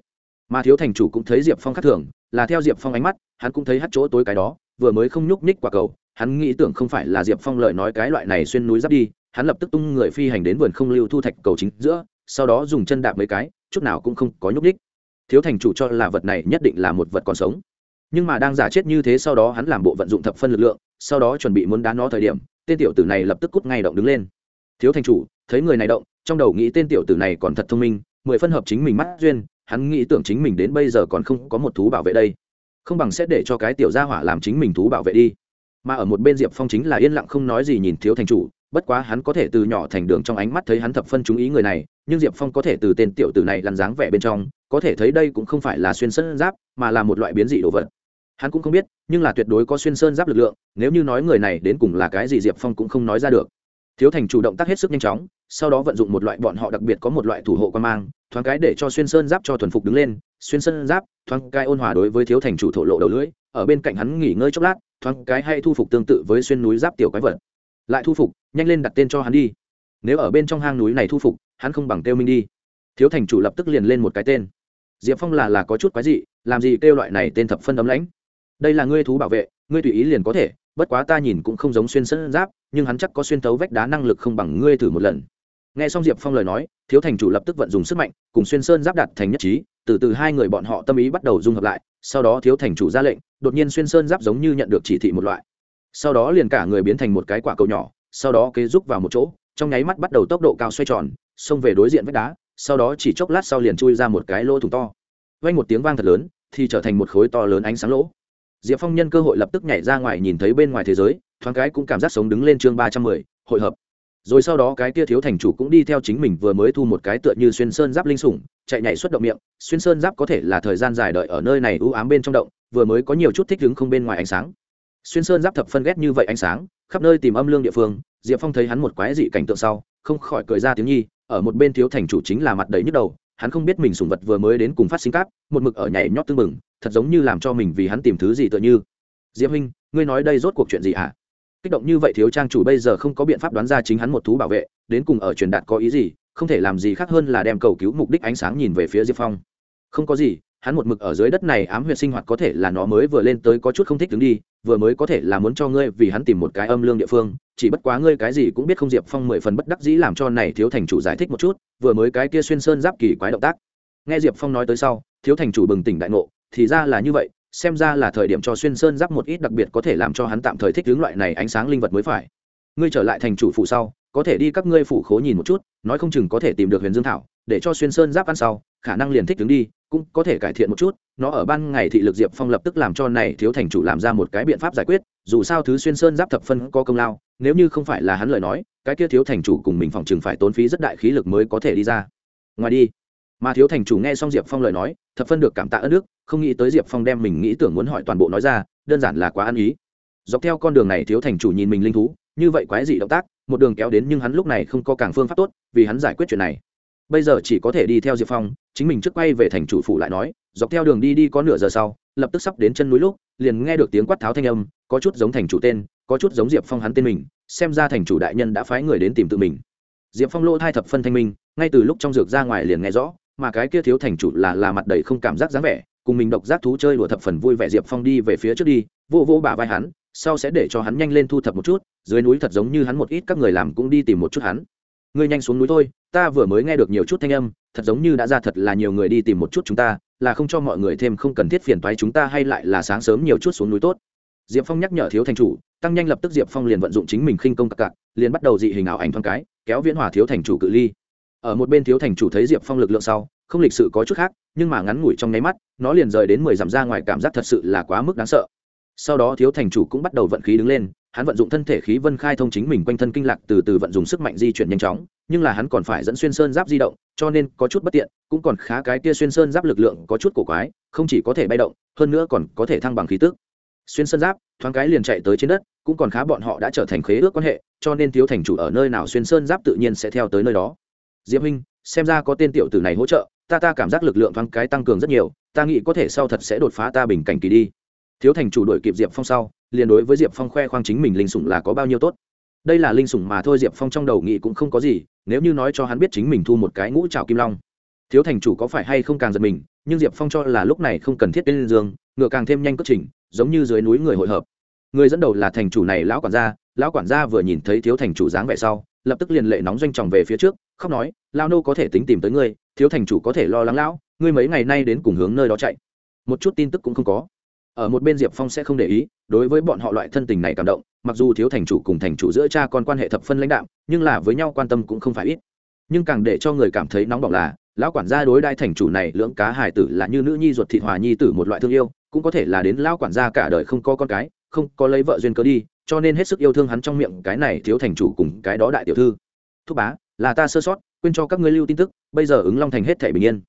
S1: Mà thiếu thành chủ cũng thấy diệp phong khác thường, là theo diệp phong ánh mắt, hắn cũng thấy hắt chỗ tối cái đó, vừa mới không nhúc nhích quả cầu, hắn nghĩ tưởng không phải là diệp phong lời nói cái loại này xuyên núi giáp đi, hắn lập tức tung người phi hành đến vườn không lưu thu thạch cầu chính giữa, sau đó dùng chân đạp mấy cái chút nào cũng không có nhúc đích thiếu thành chủ cho là vật này nhất định là một vật còn sống. Nhưng mà đang giả chết như thế sau đó hắn làm bộ vận dụng thập phân lực lượng, sau đó chuẩn bị muốn đá nó thời điểm, tên tiểu tử này lập tức cút ngay động đứng lên. Thiếu thành chủ, thấy người này động, trong đầu nghĩ tên tiểu tử này còn thật thông minh, mười phân hợp chính mình mắt duyên, hắn nghĩ tưởng chính mình đến bây giờ còn không có một thú bảo vệ đây. Không bằng sẽ để cho cái tiểu gia hỏa làm chính mình thú bảo vệ đi. Mà ở một bên diệp phong chính là yên lặng không nói gì nhìn thiếu thành chủ bất quá hắn có thể từ nhỏ thành đường trong ánh mắt thấy hắn thập phân chú ý người này, nhưng diệp phong có thể từ tên tiểu tử này lăn dáng vẻ bên trong, có thể thấy đây cũng không phải là xuyên sơn giáp, mà là một loại biến dị đồ vật. Hắn cũng không biết, nhưng là tuyệt đối có xuyên sơn giáp lực lượng, nếu như nói người này đến cùng là cái gì diệp phong cũng không nói ra được. Thiếu thành chủ động tác hết sức nhanh chóng, sau đó vận dụng một loại bọn họ đặc biệt có một loại thủ hộ quan mang, thoáng cái để cho xuyên sơn giáp cho thuần phục đứng lên, xuyên sơn giáp, thoáng cái ôn hòa đối với thiếu thành chủ thổ lộ đầu lưỡi, ở bên cạnh hắn nghỉ ngơi chốc lát, thoáng cái hay thu phục tương tự với xuyên núi giáp tiểu quái vật lại thu phục, nhanh lên đặt tên cho hắn đi. Nếu ở bên trong hang núi này thu phục, hắn không bằng kêu minh đi. Thiếu thành chủ lập tức liền lên một cái tên. Diệp phong là là có chút quái dị, làm gì kêu loại này tên thập phân ấm lãnh? Đây là ngươi thú bảo vệ, ngươi tùy ý liền có thể, bất quá ta nhìn cũng không giống xuyên sân giáp, nhưng hắn chắc có xuyên tấu vách đá năng lực không bằng ngươi thử một lần. Nghe xong diệp phong lời nói, thiếu thành chủ lập tức vận dùng sức mạnh, cùng xuyên sơn giáp đặt thành nhất trí, từ từ hai người bọn họ tâm ý bắt đầu dung hợp lại, sau đó thiếu thành chủ ra lệnh, đột nhiên xuyên sơn giáp giống như nhận được chỉ thị một loại sau đó liền cả người biến thành một cái quả cầu nhỏ, sau đó kế rúc vào một chỗ, trong nháy mắt bắt đầu tốc độ cao xoay tròn, xông về đối diện vách đá, sau đó chỉ chốc lát sau liền chui ra một cái lỗ thủng to. Vang một tiếng vang thật lớn, thì trở thành một khối to lớn ánh sáng lỗ. Diệp phong nhân cơ hội lập tức nhảy ra ngoài nhìn thấy bên ngoài thế giới, thoáng cái cũng cảm giác sống đứng lên chương ba trăm mười, hội hợp. Rồi sau đó cái kia thiếu thành chủ cũng đi theo chính mình vừa mới thu một cái tựa như xuyên sơn giáp linh sủng, chạy nhảy xuất động miệng, xuyên sơn giáp có thể là thời gian dài đợi ở nơi này u ám bên trong động, vừa mới có nhiều chút thích đứng không bên ngoài ánh sáng xuyên sơn giáp thập phân ghét như vậy ánh sáng, khắp nơi tìm âm lương địa phương, diệp phong thấy hắn một quái dị cảnh tượng sau, không khỏi cười ra tiếng nhi, ở một bên thiếu thành chủ chính là mặt đầy nhức đầu, hắn không biết mình sùng vật vừa mới đến cùng phát sinh cáp, một mực ở nhảy nhót tưng bừng, thật giống như làm cho mình vì hắn tìm thứ gì tựa như diệp huynh, ngươi nói đây rốt cuộc chuyện gì hả à? kích động như vậy thiếu trang chủ bây giờ không có biện pháp đoán ra chính hắn một thú bảo vệ, đến cùng ở truyền đạt có ý gì, không thể làm gì khác hơn là đem cầu cứu mục đích ánh sáng nhìn về phía diệp phong không có gì hắn một mực ở dưới đất này ám huyệt sinh hoạt có thể là nó mới vừa lên tới có chút không thích đứng đi, vừa mới có thể là muốn cho ngươi vì hắn tìm một cái âm lương địa phương, chỉ bất quá ngươi cái gì cũng biết không diệp phong mười phần bất đắc dĩ làm cho này thiếu thành chủ giải thích một chút, vừa mới cái kia xuyên sơn giáp kỳ quái động tác. Nghe diệp phong nói tới sau, thiếu thành chủ bừng tỉnh đại ngộ, thì ra là như vậy, xem ra là thời điểm cho xuyên sơn giáp một ít đặc biệt có thể làm cho hắn tạm thời thích hướng loại này ánh sáng linh vật mới phải. Ngươi trở lại thành chủ phụ sau, có thể đi các ngươi phủ khố nhìn một chút, nói không chừng có thể tìm được huyền dương thảo, để cho xuyên sơn giáp ăn sau, khả năng liền thích đứng đi cũng có thể cải thiện một chút, nó ở ban ngày thị lực diệp phong lập tức làm cho này thiếu thành chủ làm ra một cái biện pháp giải quyết, dù sao thứ xuyên sơn giáp thập phân có công lao, nếu như không phải là hắn lời nói, cái kia thiếu thành chủ cùng mình phòng chừng phải tốn phí rất đại khí lực mới có thể đi ra. Ngoài đi, mà thiếu thành chủ nghe xong diệp phong lời nói, thập phân được cảm tạ ơn đức không nghĩ tới diệp phong đem mình nghĩ tưởng muốn hỏi toàn bộ nói ra, đơn giản là quá ăn ý. Dọc theo con đường này thiếu thành chủ nhìn mình linh thú, như vậy quái dị động tác, một đường kéo đến nhưng hắn lúc này không có càng phương pháp tốt, vì hắn giải quyết chuyện này bây giờ chỉ có thể đi theo diệp phong, chính mình trước quay về thành chủ phủ lại nói, dọc theo đường đi đi có nửa giờ sau, lập tức sắp đến chân núi lúc, liền nghe được tiếng quát tháo thanh âm, có chút giống thành chủ tên, có chút giống diệp phong hắn tên mình, xem ra thành chủ đại nhân đã phái người đến tìm tự mình. Diệp phong lỗ thai thập phân thanh minh, ngay từ lúc trong dược ra ngoài liền nghe rõ, mà cái kia thiếu thành chủ là là mặt đầy không cảm giác dáng vẻ, cùng mình độc giác thú chơi đùa thập phần vui vẻ diệp phong đi về phía trước đi, vô vô bả vai hắn, sau sẽ để cho hắn nhanh lên thu thập một chút, dưới núi thật giống như hắn một ít các người làm cũng đi tìm một chút hắn ngươi nhanh xuống núi thôi, ta vừa mới nghe được nhiều chút thanh âm, thật giống như đã ra thật là nhiều người đi tìm một chút chúng ta, là không cho mọi người thêm không cần thiết phiền toái chúng ta hay lại là sáng sớm nhiều chút xuống núi tốt. Diệp phong nhắc nhở thiếu thành chủ, tăng nhanh lập tức diệp phong liền vận dụng chính mình khinh công cặp cặp liền bắt đầu dị hình ảo ảnh thoáng cái, kéo viễn hòa thiếu thành chủ cự ly. Ở một bên thiếu thành chủ thấy diệp phong lực lượng sau, không lịch sự có chút khác, nhưng mà ngắn ngủi trong nháy mắt, nó liền rời đến mười dặm ra ngoài cảm giác thật sự là quá mức đáng sợ. Sau đó thiếu thành chủ cũng bắt đầu vận khí đứng lên hắn vận dụng thân thể khí vân khai thông chính mình quanh thân kinh lạc từ từ vận dụng sức mạnh di chuyển nhanh chóng, nhưng là hắn còn phải dẫn xuyên sơn giáp di động, cho nên có chút bất tiện, cũng còn khá cái kia xuyên sơn giáp lực lượng có chút cổ quái, không chỉ có thể bay động, hơn nữa còn có thể thăng bằng khí tức. Xuyên sơn giáp, thoáng cái liền chạy tới trên đất, cũng còn khá bọn họ đã trở thành khế ước quan hệ, cho nên thiếu thành chủ ở nơi nào xuyên sơn giáp tự nhiên sẽ theo tới nơi đó. Diễm huynh, xem ra có tên tiểu tử này hỗ trợ, ta ta cảm giác lực lượng thoáng cái tăng cường rất nhiều, ta nghĩ có thể sau thật sẽ đột phá ta bình cảnh kỳ đi. Thiếu thành chủ đổi kịp diệp phong sau liền đối với diệp phong khoe khoang chính mình linh sủng là có bao nhiêu tốt. Đây là linh sủng mà thôi, diệp phong trong đầu nghĩ cũng không có gì, nếu như nói cho hắn biết chính mình thu một cái ngũ trào kim long. Thiếu thành chủ có phải hay không càng giật mình, nhưng diệp phong cho là lúc này không cần thiết tên giường ngựa càng thêm nhanh cất trình, giống như dưới núi người hội hợp. Người dẫn đầu là thành chủ này lão quản gia, lão quản gia vừa nhìn thấy thiếu thành chủ dáng vẻ sau, lập tức liền lệ nóng doanh tròng về phía trước, khóc nói lao nô có thể tính tìm tới ngươi, thiếu thành chủ có thể lo lắng lão, ngươi mấy ngày nay đến cùng hướng nơi đó chạy. Một chút tin tức cũng không có ở một bên diệp phong sẽ không để ý, đối với bọn họ loại thân tình này cảm động, mặc dù thiếu thành chủ cùng thành chủ giữa cha con quan hệ thập phân lãnh đạo nhưng là với nhau quan tâm cũng không phải ít. Nhưng càng để cho người cảm thấy nóng bỏng là, lão quản gia đối đại thành chủ này lưỡng cá hài tử là như nữ nhi ruột thịt hòa nhi tử một loại thương yêu, cũng có thể là đến lão quản gia cả đời không có con cái, không có lấy vợ duyên cớ đi, cho nên hết sức yêu thương hắn trong miệng cái này thiếu thành chủ cùng cái đó đại tiểu thư. Thúc bá, là ta sơ sót, quên cho các ngươi lưu tin tức, bây giờ ứng long thành hết thể bình yên.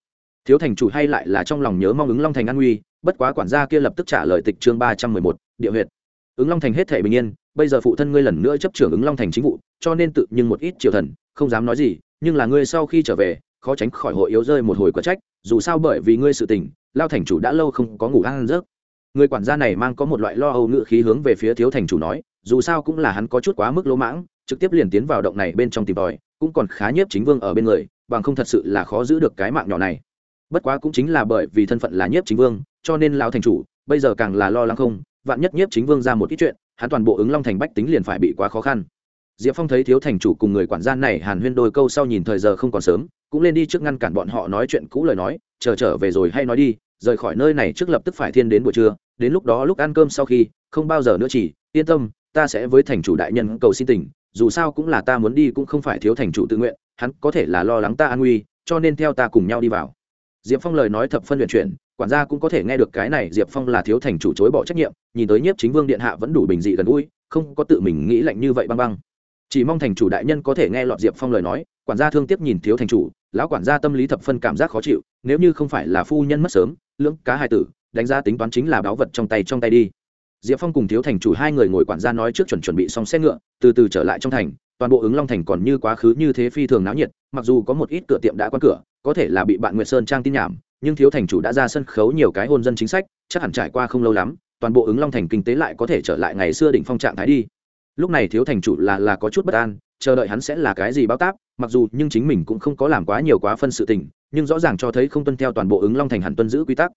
S1: Thiếu thành chủ hay lại là trong lòng nhớ mong ứng long thành an nguy bất quá quản gia kia lập tức trả lời tịch chương ba trăm mười một, địa huyệt. Ứng long thành hết thể bình yên, bây giờ phụ thân ngươi lần nữa chấp trưởng ứng long thành chính vụ, cho nên tự nhưng một ít triều thần, không dám nói gì, nhưng là ngươi sau khi trở về, khó tránh khỏi hội yếu rơi một hồi quả trách, dù sao bởi vì ngươi sự tình, lao thành chủ đã lâu không có ngủ ăn rớt người quản gia này mang có một loại lo âu ngự khí hướng về phía thiếu thành chủ nói, dù sao cũng là hắn có chút quá mức lỗ mãng, trực tiếp liền tiến vào động này bên trong tìm tòi, cũng còn khá nhiếp chính vương ở bên người, bằng không thật sự là khó giữ được cái mạng nhỏ này. Bất quá cũng chính là bởi vì thân phận là nhiếp chính vương cho nên lão thành chủ, bây giờ càng là lo lắng không, vạn nhất nhiếp chính vương ra một ít chuyện, hắn toàn bộ ứng long thành bách tính liền phải bị quá khó khăn. Diệp phong thấy thiếu thành chủ cùng người quản gia này hàn huyên đôi câu sau nhìn thời giờ không còn sớm, cũng lên đi trước ngăn cản bọn họ nói chuyện cũ lời nói, chờ trở về rồi hay nói đi, rời khỏi nơi này trước lập tức phải thiên đến buổi trưa, đến lúc đó lúc ăn cơm sau khi, không bao giờ nữa chỉ, yên tâm, ta sẽ với thành chủ đại nhân cầu xin tình, dù sao cũng là ta muốn đi cũng không phải thiếu thành chủ tự nguyện, hắn có thể là lo lắng ta an nguy, cho nên theo ta cùng nhau đi vào. Diệp phong lời nói thập phân luyện chuyển quản gia cũng có thể nghe được cái này diệp phong là thiếu thành chủ chối bỏ trách nhiệm, nhìn tới nhiếp chính vương điện hạ vẫn đủ bình dị gần gũi, không có tự mình nghĩ lạnh như vậy băng băng. Chỉ mong thành chủ đại nhân có thể nghe lọt diệp phong lời nói, quản gia thương tiếc nhìn thiếu thành chủ, lão quản gia tâm lý thập phân cảm giác khó chịu, nếu như không phải là phu nhân mất sớm, lưỡng cá hai tử, đánh giá tính toán chính là báu vật trong tay trong tay đi. Diệp phong cùng thiếu thành chủ hai người ngồi quản gia nói trước chuẩn chuẩn bị xong xe ngựa, từ từ trở lại trong thành, toàn bộ ứng long thành còn như quá khứ như thế phi thường náo nhiệt, mặc dù có một ít cửa tiệm đã quan cửa, có thể là bị bạn nguyệt sơn trang tin nhảm nhưng thiếu thành chủ đã ra sân khấu nhiều cái hôn dân chính sách, chắc hẳn trải qua không lâu lắm, toàn bộ ứng long thành kinh tế lại có thể trở lại ngày xưa đỉnh phong trạng thái đi. Lúc này thiếu thành chủ là là có chút bất an, chờ đợi hắn sẽ là cái gì báo táp, mặc dù nhưng chính mình cũng không có làm quá nhiều quá phân sự tình, nhưng rõ ràng cho thấy không tuân theo toàn bộ ứng long thành hẳn tuân giữ quy tắc.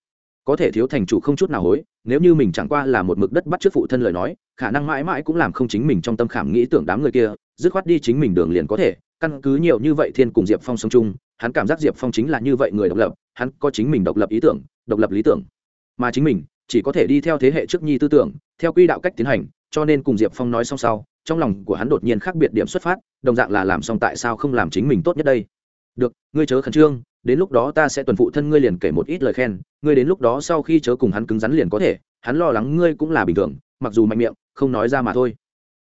S1: Có thể thiếu thành chủ không chút nào hối, nếu như mình chẳng qua là một mực đất bắt trước phụ thân lời nói, khả năng mãi mãi cũng làm không chính mình trong tâm khảm nghĩ tưởng đám người kia, dứt khoát đi chính mình đường liền có thể căn cứ nhiều như vậy thiên cùng diệp phong sống chung, hắn cảm giác diệp phong chính là như vậy người độc lập, hắn có chính mình độc lập ý tưởng, độc lập lý tưởng. Mà chính mình chỉ có thể đi theo thế hệ trước nhi tư tưởng, theo quy đạo cách tiến hành, cho nên cùng diệp phong nói xong sau, trong lòng của hắn đột nhiên khác biệt điểm xuất phát, đồng dạng là làm xong tại sao không làm chính mình tốt nhất đây. Được, ngươi chớ khẩn trương, đến lúc đó ta sẽ tuần phụ thân ngươi liền kể một ít lời khen, ngươi đến lúc đó sau khi chớ cùng hắn cứng rắn liền có thể, hắn lo lắng ngươi cũng là bình thường, mặc dù mạnh miệng, không nói ra mà thôi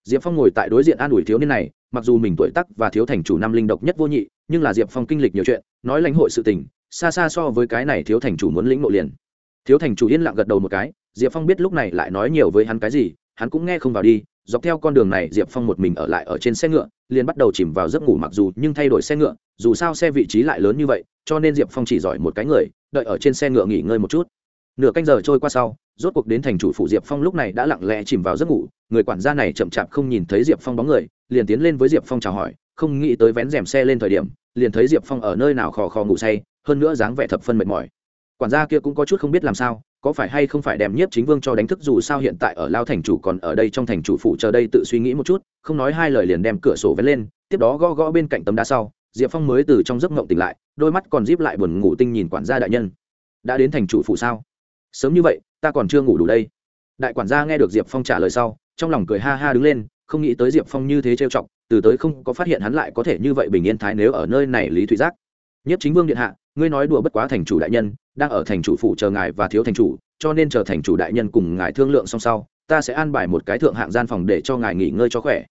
S1: diệp phong ngồi tại đối diện an ủi thiếu niên này, mặc dù mình tuổi tắc và thiếu thành chủ năm linh độc nhất vô nhị, nhưng là diệp phong kinh lịch nhiều chuyện, nói lãnh hội sự tình, xa xa so với cái này thiếu thành chủ muốn lĩnh nội liền. Thiếu thành chủ yên lặng gật đầu một cái, diệp phong biết lúc này lại nói nhiều với hắn cái gì, hắn cũng nghe không vào đi, dọc theo con đường này diệp phong một mình ở lại ở trên xe ngựa, liền bắt đầu chìm vào giấc ngủ mặc dù nhưng thay đổi xe ngựa, dù sao xe vị trí lại lớn như vậy, cho nên diệp phong chỉ giỏi một cái người, đợi ở trên xe ngựa nghỉ ngơi một chút. Nửa canh giờ trôi qua sau rốt cuộc đến thành chủ phụ diệp phong lúc này đã lặng lẽ chìm vào giấc ngủ, người quản gia này chậm chạp không nhìn thấy diệp phong bóng người, liền tiến lên với diệp phong chào hỏi, không nghĩ tới vén rèm xe lên thời điểm, liền thấy diệp phong ở nơi nào khò khò ngủ say, hơn nữa dáng vẻ thập phân mệt mỏi. Quản gia kia cũng có chút không biết làm sao, có phải hay không phải đem nhiếp chính vương cho đánh thức dù sao hiện tại ở lao thành chủ còn ở đây trong thành chủ phụ chờ đây tự suy nghĩ một chút, không nói hai lời liền đem cửa sổ vén lên, tiếp đó gõ gõ bên cạnh tấm đá sau, diệp phong mới từ trong giấc ngộng tỉnh lại, đôi mắt còn díp lại buồn ngủ tinh nhìn quản gia đại nhân. Đã đến thành chủ phụ sao? Sớm như vậy ta còn chưa ngủ đủ đây. Đại quản gia nghe được diệp phong trả lời sau, trong lòng cười ha ha đứng lên, không nghĩ tới diệp phong như thế trêu chọc, từ tới không có phát hiện hắn lại có thể như vậy bình yên thái nếu ở nơi này lý thụy giác. Nhất chính vương điện hạ, ngươi nói đùa bất quá thành chủ đại nhân, đang ở thành chủ phủ chờ ngài và thiếu thành chủ, cho nên chờ thành chủ đại nhân cùng ngài thương lượng xong sau, ta sẽ an bài một cái thượng hạng gian phòng để cho ngài nghỉ ngơi cho khỏe.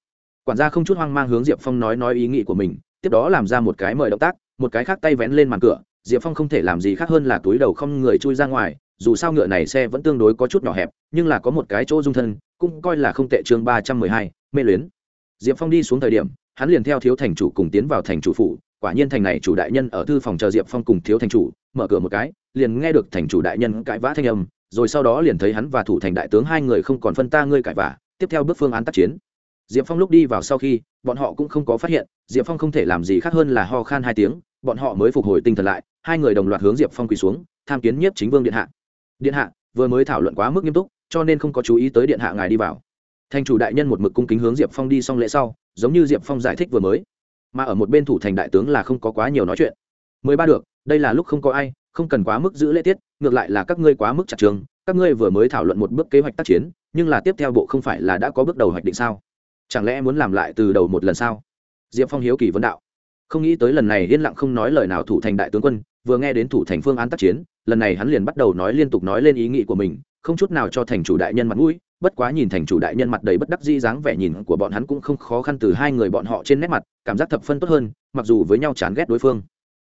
S1: Quản gia không chút hoang mang hướng diệp phong nói nói ý nghĩ của mình, tiếp đó làm ra một cái mời động tác, một cái khác tay vén lên màn cửa, diệp phong không thể làm gì khác hơn là túi đầu không người chui ra ngoài dù sao ngựa này xe vẫn tương đối có chút nhỏ hẹp, nhưng là có một cái chỗ dung thân, cũng coi là không tệ chương ba trăm mười hai, mê luyến. Diệp phong đi xuống thời điểm, hắn liền theo thiếu thành chủ cùng tiến vào thành chủ phủ, quả nhiên thành này chủ đại nhân ở thư phòng chờ diệp phong cùng thiếu thành chủ, mở cửa một cái, liền nghe được thành chủ đại nhân cãi vã thanh âm, rồi sau đó liền thấy hắn và thủ thành đại tướng hai người không còn phân ta ngươi cãi vã, tiếp theo bước phương án tác chiến. Diệp phong lúc đi vào sau khi, bọn họ cũng không có phát hiện, diệp phong không thể làm gì khác hơn là ho khan hai tiếng, bọn họ mới phục hồi tinh thần lại, hai người đồng loạt hướng diệp phong quỳ xuống, tham kiến nhiếp chính vương điện hạ điện hạ, vừa mới thảo luận quá mức nghiêm túc, cho nên không có chú ý tới điện hạ ngài đi vào. Thành chủ đại nhân một mực cung kính hướng diệp phong đi xong lễ sau, giống như diệp phong giải thích vừa mới. Mà ở một bên thủ thành đại tướng là không có quá nhiều nói chuyện. Mười ba được, đây là lúc không có ai, không cần quá mức giữ lễ tiết, ngược lại là các ngươi quá mức chặt trường các ngươi vừa mới thảo luận một bước kế hoạch tác chiến, nhưng là tiếp theo bộ không phải là đã có bước đầu hoạch định sao? Chẳng lẽ muốn làm lại từ đầu một lần sao? Diệp phong hiếu kỳ vấn đạo. Không nghĩ tới lần này yên lặng không nói lời nào thủ thành đại tướng quân vừa nghe đến thủ thành phương án tác chiến, lần này hắn liền bắt đầu nói liên tục nói lên ý nghĩ của mình, không chút nào cho thành chủ đại nhân mặt mũi, bất quá nhìn thành chủ đại nhân mặt đầy bất đắc dĩ dáng vẻ nhìn của bọn hắn cũng không khó khăn từ hai người bọn họ trên nét mặt, cảm giác thập phân tốt hơn, mặc dù với nhau chán ghét đối phương.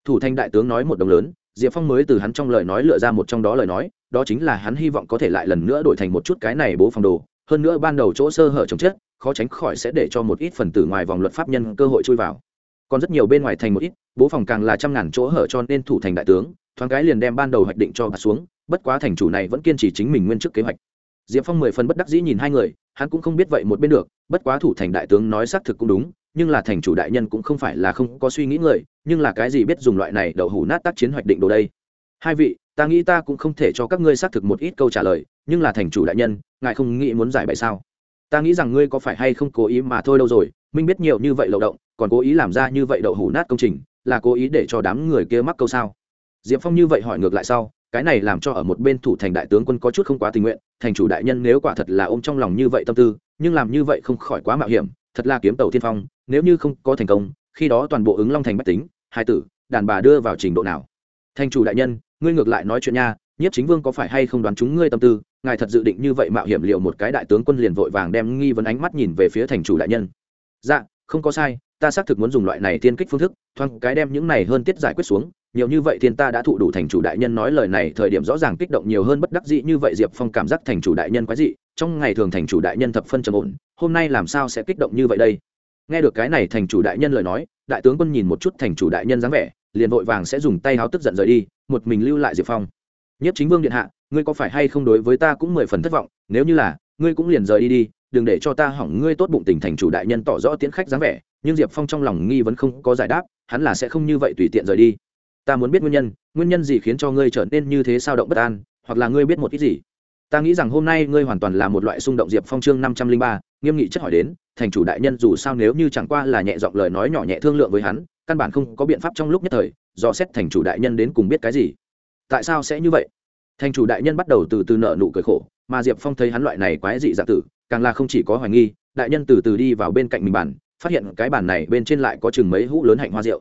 S1: Thủ thành đại tướng nói một đồng lớn, diệp phong mới từ hắn trong lời nói lựa ra một trong đó lời nói, đó chính là hắn hy vọng có thể lại lần nữa đổi thành một chút cái này bố phòng đồ, hơn nữa ban đầu chỗ sơ hở chồng chết, khó tránh khỏi sẽ để cho một ít phần tử ngoài vòng luật pháp nhân cơ hội chui vào còn rất nhiều bên ngoài thành một ít, bố phòng càng là trăm ngàn chỗ hở cho nên thủ thành đại tướng, thoáng cái liền đem ban đầu hoạch định cho bà xuống, bất quá thành chủ này vẫn kiên trì chính mình nguyên chức kế hoạch. Diệp phong mười phần bất đắc dĩ nhìn hai người, hắn cũng không biết vậy một bên được, bất quá thủ thành đại tướng nói xác thực cũng đúng, nhưng là thành chủ đại nhân cũng không phải là không có suy nghĩ người, nhưng là cái gì biết dùng loại này đậu hủ nát tác chiến hoạch định đồ đây. Hai vị, ta nghĩ ta cũng không thể cho các ngươi xác thực một ít câu trả lời, nhưng là thành chủ đại nhân, ngài không nghĩ muốn giải bày sao? Ta nghĩ rằng ngươi có phải hay không cố ý mà thôi đâu rồi minh biết nhiều như vậy lậu động, còn cố ý làm ra như vậy đậu hủ nát công trình, là cố ý để cho đám người kia mắc câu sao? Diệp phong như vậy hỏi ngược lại sau, cái này làm cho ở một bên thủ thành đại tướng quân có chút không quá tình nguyện, thành chủ đại nhân nếu quả thật là ôm trong lòng như vậy tâm tư, nhưng làm như vậy không khỏi quá mạo hiểm, thật là kiếm tàu tiên phong, nếu như không có thành công, khi đó toàn bộ ứng long thành bách tính, hai tử, đàn bà đưa vào trình độ nào? Thành chủ đại nhân, ngươi ngược lại nói chuyện nha nhất chính vương có phải hay không đoán chúng ngươi tâm tư, ngài thật dự định như vậy mạo hiểm liệu một cái đại tướng quân liền vội vàng đem nghi vấn ánh mắt nhìn về phía thành chủ đại nhân? Dạ không có sai, ta xác thực muốn dùng loại này tiên kích phương thức, thoáng cái đem những này hơn tiết giải quyết xuống, nhiều như vậy thiên ta đã thụ đủ thành chủ đại nhân nói lời này, thời điểm rõ ràng kích động nhiều hơn bất đắc dĩ như vậy, diệp phong cảm giác thành chủ đại nhân quái dị, trong ngày thường thành chủ đại nhân thập phân trầm ổn, hôm nay làm sao sẽ kích động như vậy đây? Nghe được cái này thành chủ đại nhân lời nói, đại tướng quân nhìn một chút thành chủ đại nhân dáng vẻ, liền vội vàng sẽ dùng tay háo tức giận rời đi, một mình lưu lại diệp phong. Nhất chính vương điện hạ, ngươi có phải hay không đối với ta cũng mười phần thất vọng, nếu như là, ngươi cũng liền rời đi đi đừng để cho ta hỏng ngươi tốt bụng tình thành chủ đại nhân tỏ rõ tiến khách dáng vẻ, nhưng diệp phong trong lòng nghi vẫn không có giải đáp, hắn là sẽ không như vậy tùy tiện rời đi. Ta muốn biết nguyên nhân nguyên nhân gì khiến cho ngươi trở nên như thế sao động bất an, hoặc là ngươi biết một ít gì? Ta nghĩ rằng hôm nay ngươi hoàn toàn là một loại xung động diệp phong chương năm trăm linh ba, nghiêm nghị chất hỏi đến, thành chủ đại nhân dù sao nếu như chẳng qua là nhẹ giọng lời nói nhỏ nhẹ thương lượng với hắn, căn bản không có biện pháp trong lúc nhất thời, do xét thành chủ đại nhân đến cùng biết cái gì. Tại sao sẽ như vậy? Thành chủ đại nhân bắt đầu từ từ nợ nụ cười khổ, mà diệp phong thấy hắn loại này quái dị dạng tử càng là không chỉ có hoài nghi, đại nhân từ từ đi vào bên cạnh mình bàn, phát hiện cái bàn này bên trên lại có chừng mấy hũ lớn hạnh hoa rượu.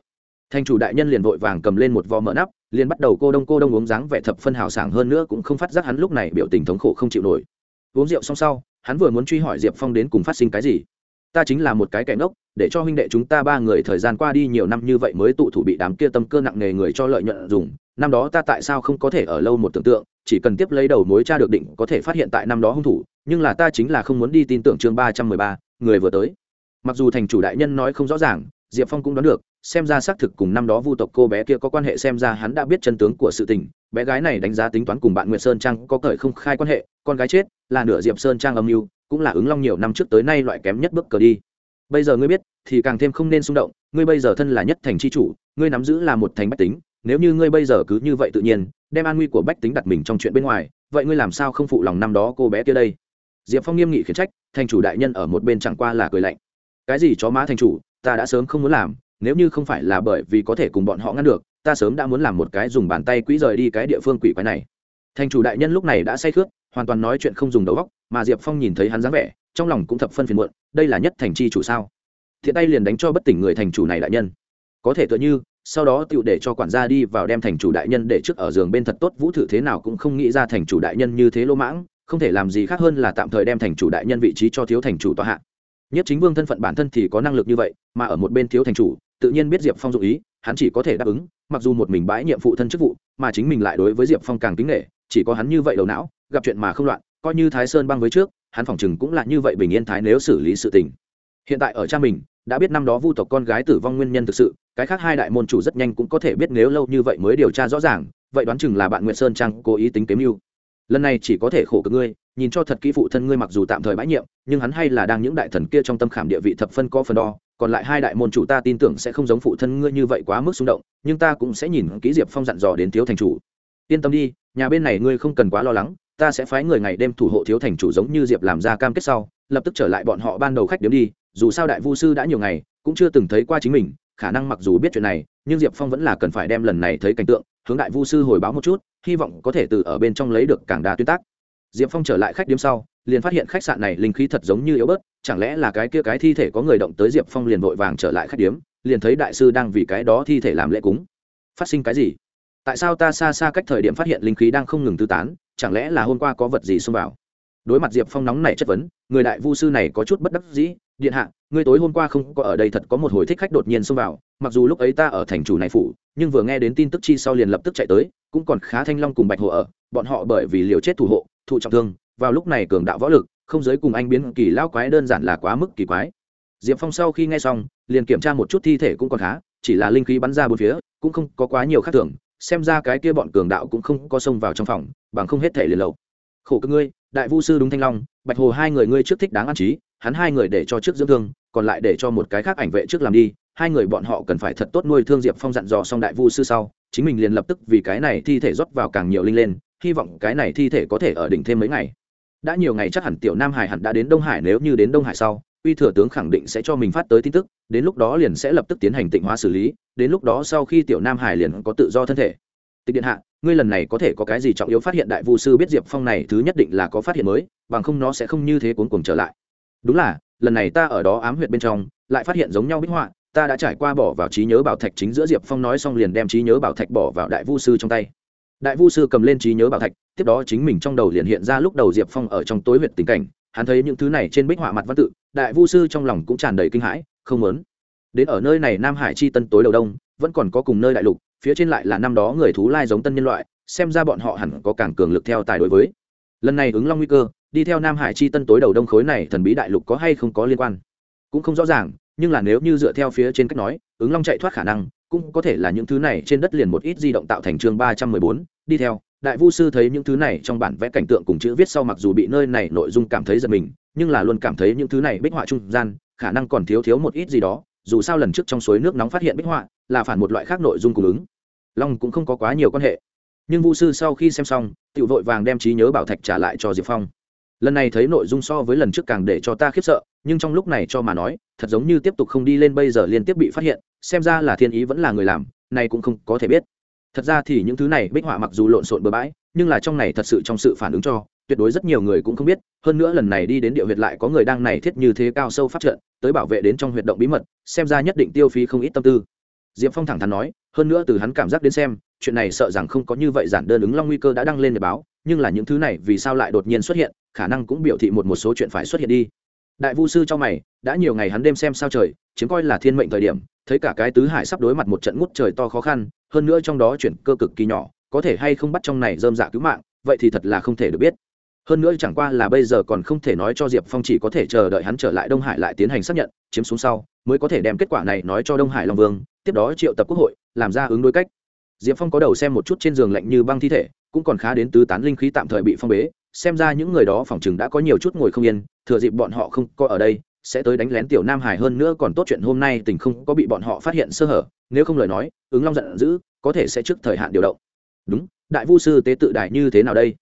S1: Thành chủ đại nhân liền vội vàng cầm lên một vò mỡ nắp, liền bắt đầu cô đông cô đông uống dáng vẻ thập phân hào sảng hơn nữa cũng không phát giác hắn lúc này biểu tình thống khổ không chịu nổi. Uống rượu xong sau, hắn vừa muốn truy hỏi diệp phong đến cùng phát sinh cái gì. Ta chính là một cái kẻ ngốc, để cho huynh đệ chúng ta ba người thời gian qua đi nhiều năm như vậy mới tụ thủ bị đám kia tâm cơ nặng nề người cho lợi nhuận dùng, năm đó ta tại sao không có thể ở lâu một tưởng tượng, chỉ cần tiếp lấy đầu mối cha được định có thể phát hiện tại năm đó hung thủ nhưng là ta chính là không muốn đi tin tưởng chương ba trăm mười ba, người vừa tới. Mặc dù thành chủ đại nhân nói không rõ ràng, diệp phong cũng đoán được, xem ra xác thực cùng năm đó vu tộc cô bé kia có quan hệ, xem ra hắn đã biết chân tướng của sự tình. Bé gái này đánh giá tính toán cùng bạn nguyệt sơn trang có cởi không khai quan hệ, con gái chết, là nửa diệp sơn trang âm mưu, cũng là ứng long nhiều năm trước tới nay loại kém nhất bước cờ đi. Bây giờ ngươi biết, thì càng thêm không nên xung động, ngươi bây giờ thân là nhất thành c h i chủ, ngươi nắm giữ là một thành bách tính, nếu như ngươi bây giờ cứ như vậy tự nhiên, đem an nguy của bách tính đặt mình trong chuyện bên ngoài, vậy ngươi làm sao không phụ lòng năm đó cô bé kia đây? Diệp phong nghiêm nghị khiển trách, thành chủ đại nhân ở một bên chẳng qua là cười lạnh. Cái gì chó má thành chủ, ta đã sớm không muốn làm, nếu như không phải là bởi vì có thể cùng bọn họ ngăn được, ta sớm đã muốn làm một cái dùng bàn tay quỹ rời đi cái địa phương quỷ quái này. Thành chủ đại nhân lúc này đã say khướt hoàn toàn nói chuyện không dùng đầu óc, mà diệp phong nhìn thấy hắn dáng vẻ, trong lòng cũng thập phân phiền muộn, đây là nhất thành chi chủ sao? Thiện tay liền đánh cho bất tỉnh người thành chủ này đại nhân. Có thể tựa như, sau đó tựu để cho quản gia đi vào đem thành chủ đại nhân để trước ở giường bên thật tốt, vũ thử thế nào cũng không nghĩ ra thành chủ đại nhân như thế lỗ mãng không thể làm gì khác hơn là tạm thời đem thành chủ đại nhân vị trí cho thiếu thành chủ tòa hạ. Nhất chính vương thân phận bản thân thì có năng lực như vậy, mà ở một bên thiếu thành chủ, tự nhiên biết diệp phong dụ ý, hắn chỉ có thể đáp ứng, mặc dù một mình bãi nhiệm phụ thân chức vụ, mà chính mình lại đối với diệp phong càng kính nghệ chỉ có hắn như vậy đầu não, gặp chuyện mà không loạn, coi như thái sơn băng với trước, hắn phòng chừng cũng là như vậy bình yên thái nếu xử lý sự tình. Hiện tại ở cha mình, đã biết năm đó vu tộc con gái tử vong nguyên nhân thực sự, cái khác hai đại môn chủ rất nhanh cũng có thể biết nếu lâu như vậy mới điều tra rõ ràng, vậy đoán chừng là bạn nguyễn sơn trang cố ý tính kiếm mưu lần này chỉ có thể khổ cực ngươi, nhìn cho thật kỹ phụ thân ngươi mặc dù tạm thời bãi nhiệm, nhưng hắn hay là đang những đại thần kia trong tâm khảm địa vị thập phân có phần đo, còn lại hai đại môn chủ ta tin tưởng sẽ không giống phụ thân ngươi như vậy quá mức xung động, nhưng ta cũng sẽ nhìn kỹ diệp phong dặn dò đến thiếu thành chủ. Yên tâm đi, nhà bên này ngươi không cần quá lo lắng, ta sẽ phái người ngày đêm thủ hộ thiếu thành chủ giống như diệp làm ra cam kết sau, lập tức trở lại bọn họ ban đầu khách điếm đi, dù sao đại vu sư đã nhiều ngày, cũng chưa từng thấy qua chính mình, khả năng mặc dù biết chuyện này, nhưng diệp phong vẫn là cần phải đem lần này thấy cảnh tượng, hướng đại vu sư hồi báo một chút hy vọng có thể từ ở bên trong lấy được càng đa tuyên tác. Diệp phong trở lại khách điếm sau, liền phát hiện khách sạn này linh khí thật giống như yếu bớt, chẳng lẽ là cái kia cái thi thể có người động tới diệp phong liền vội vàng trở lại khách điếm, liền thấy đại sư đang vì cái đó thi thể làm lễ cúng. Phát sinh cái gì? Tại sao ta xa xa cách thời điểm phát hiện linh khí đang không ngừng tư tán, chẳng lẽ là hôm qua có vật gì xông vào? Đối mặt diệp phong nóng này chất vấn, người đại vu sư này có chút bất đắc dĩ điện hạ, ngươi tối hôm qua không có ở đây thật có một hồi thích khách đột nhiên xông vào, mặc dù lúc ấy ta ở thành chủ này phủ, nhưng vừa nghe đến tin tức chi sau liền lập tức chạy tới, cũng còn khá thanh long cùng bạch hộ ở, bọn họ bởi vì liều chết thủ hộ, thụ trọng thương, vào lúc này cường đạo võ lực, không giới cùng anh biến kỳ lao quái đơn giản là quá mức kỳ quái. Diệp phong sau khi nghe xong, liền kiểm tra một chút thi thể cũng còn khá, chỉ là linh khí bắn ra bốn phía, cũng không có quá nhiều khác thường, xem ra cái kia bọn cường đạo cũng không có xông vào trong phòng, bằng không hết thể liền lầu khổ cơ ngươi, đại vu sư đúng thanh long, bạch hồ hai người ngươi trước thích đáng ăn trí hắn hai người để cho trước dưỡng thương, còn lại để cho một cái khác ảnh vệ trước làm đi, hai người bọn họ cần phải thật tốt nuôi thương diệp phong dặn dò xong đại vu sư sau, chính mình liền lập tức vì cái này thi thể rót vào càng nhiều linh lên, hy vọng cái này thi thể có thể ở đỉnh thêm mấy ngày. Đã nhiều ngày chắc hẳn tiểu nam hải hẳn đã đến đông hải, nếu như đến đông hải sau, uy thừa tướng khẳng định sẽ cho mình phát tới tin tức, đến lúc đó liền sẽ lập tức tiến hành tịnh hóa xử lý, đến lúc đó sau khi tiểu nam hải liền có tự do thân thể. Tịch điện hạ, ngươi lần này có thể có cái gì trọng yếu phát hiện đại vu sư biết diệp phong này thứ nhất định là có phát hiện mới, bằng không nó sẽ không như thế cuốn cuồng trở lại đúng là, lần này ta ở đó ám huyệt bên trong, lại phát hiện giống nhau bích họa, ta đã trải qua bỏ vào trí nhớ bảo thạch chính giữa diệp phong nói xong liền đem trí nhớ bảo thạch bỏ vào đại vu sư trong tay. Đại vu sư cầm lên trí nhớ bảo thạch, tiếp đó chính mình trong đầu liền hiện ra lúc đầu diệp phong ở trong tối huyệt tình cảnh, hắn thấy những thứ này trên bích họa mặt văn tự, đại vu sư trong lòng cũng tràn đầy kinh hãi, không muốn. Đến ở nơi này nam hải chi tân tối đầu đông, vẫn còn có cùng nơi đại lục, phía trên lại là năm đó người thú lai giống tân nhân loại, xem ra bọn họ hẳn có càng cường lực theo tài đối với lần này ứng long nguy cơ, đi theo nam hải chi tân tối đầu đông khối này thần bí đại lục có hay không có liên quan? Cũng không rõ ràng, nhưng là nếu như dựa theo phía trên cách nói, ứng long chạy thoát khả năng, cũng có thể là những thứ này trên đất liền một ít di động tạo thành chương ba trăm mười bốn, đi theo. Đại vu sư thấy những thứ này trong bản vẽ cảnh tượng cùng chữ viết sau mặc dù bị nơi này nội dung cảm thấy giật mình, nhưng là luôn cảm thấy những thứ này bích họa trung gian, khả năng còn thiếu thiếu một ít gì đó, dù sao lần trước trong suối nước nóng phát hiện bích họa, là phản một loại khác nội dung cung ứng. Long cũng không có quá nhiều quan hệ nhưng vu sư sau khi xem xong tự vội vàng đem trí nhớ bảo thạch trả lại cho diệp phong. Lần này thấy nội dung so với lần trước càng để cho ta khiếp sợ, nhưng trong lúc này cho mà nói, thật giống như tiếp tục không đi lên bây giờ liên tiếp bị phát hiện, xem ra là thiên ý vẫn là người làm, này cũng không có thể biết. Thật ra thì những thứ này bích họa mặc dù lộn xộn bừa bãi, nhưng là trong này thật sự trong sự phản ứng cho, tuyệt đối rất nhiều người cũng không biết, hơn nữa lần này đi đến địa huyệt lại có người đang này thiết như thế cao sâu phát trận, tới bảo vệ đến trong huyệt động bí mật, xem ra nhất định tiêu phí không ít tâm tư. Diệp phong thẳng thắn nói, hơn nữa từ hắn cảm giác đến xem chuyện này sợ rằng không có như vậy giản đơn ứng long nguy cơ đã đăng lên để báo, nhưng là những thứ này vì sao lại đột nhiên xuất hiện, khả năng cũng biểu thị một một số chuyện phải xuất hiện đi. Đại vu sư cho mày, đã nhiều ngày hắn đêm xem sao trời, chiếm coi là thiên mệnh thời điểm, thấy cả cái tứ hải sắp đối mặt một trận ngút trời to khó khăn, hơn nữa trong đó chuyển cơ cực kỳ nhỏ, có thể hay không bắt trong này dơm dạ cứu mạng, vậy thì thật là không thể được biết. Hơn nữa chẳng qua là bây giờ còn không thể nói cho diệp phong chỉ có thể chờ đợi hắn trở lại đông hải lại tiến hành xác nhận, chiếm xuống sau, mới có thể đem kết quả này nói cho đông hải long vương, tiếp đó triệu tập quốc hội, làm ra ứng đối cách diệp phong có đầu xem một chút trên giường lạnh như băng thi thể, cũng còn khá đến tứ tán linh khí tạm thời bị phong bế, xem ra những người đó phòng chừng đã có nhiều chút ngồi không yên, thừa dịp bọn họ không có ở đây, sẽ tới đánh lén tiểu nam hải hơn nữa còn tốt chuyện hôm nay tình không có bị bọn họ phát hiện sơ hở, nếu không lời nói, ứng long giận dữ, có thể sẽ trước thời hạn điều động. Đúng, đại vu sư tế tự đại như thế nào đây?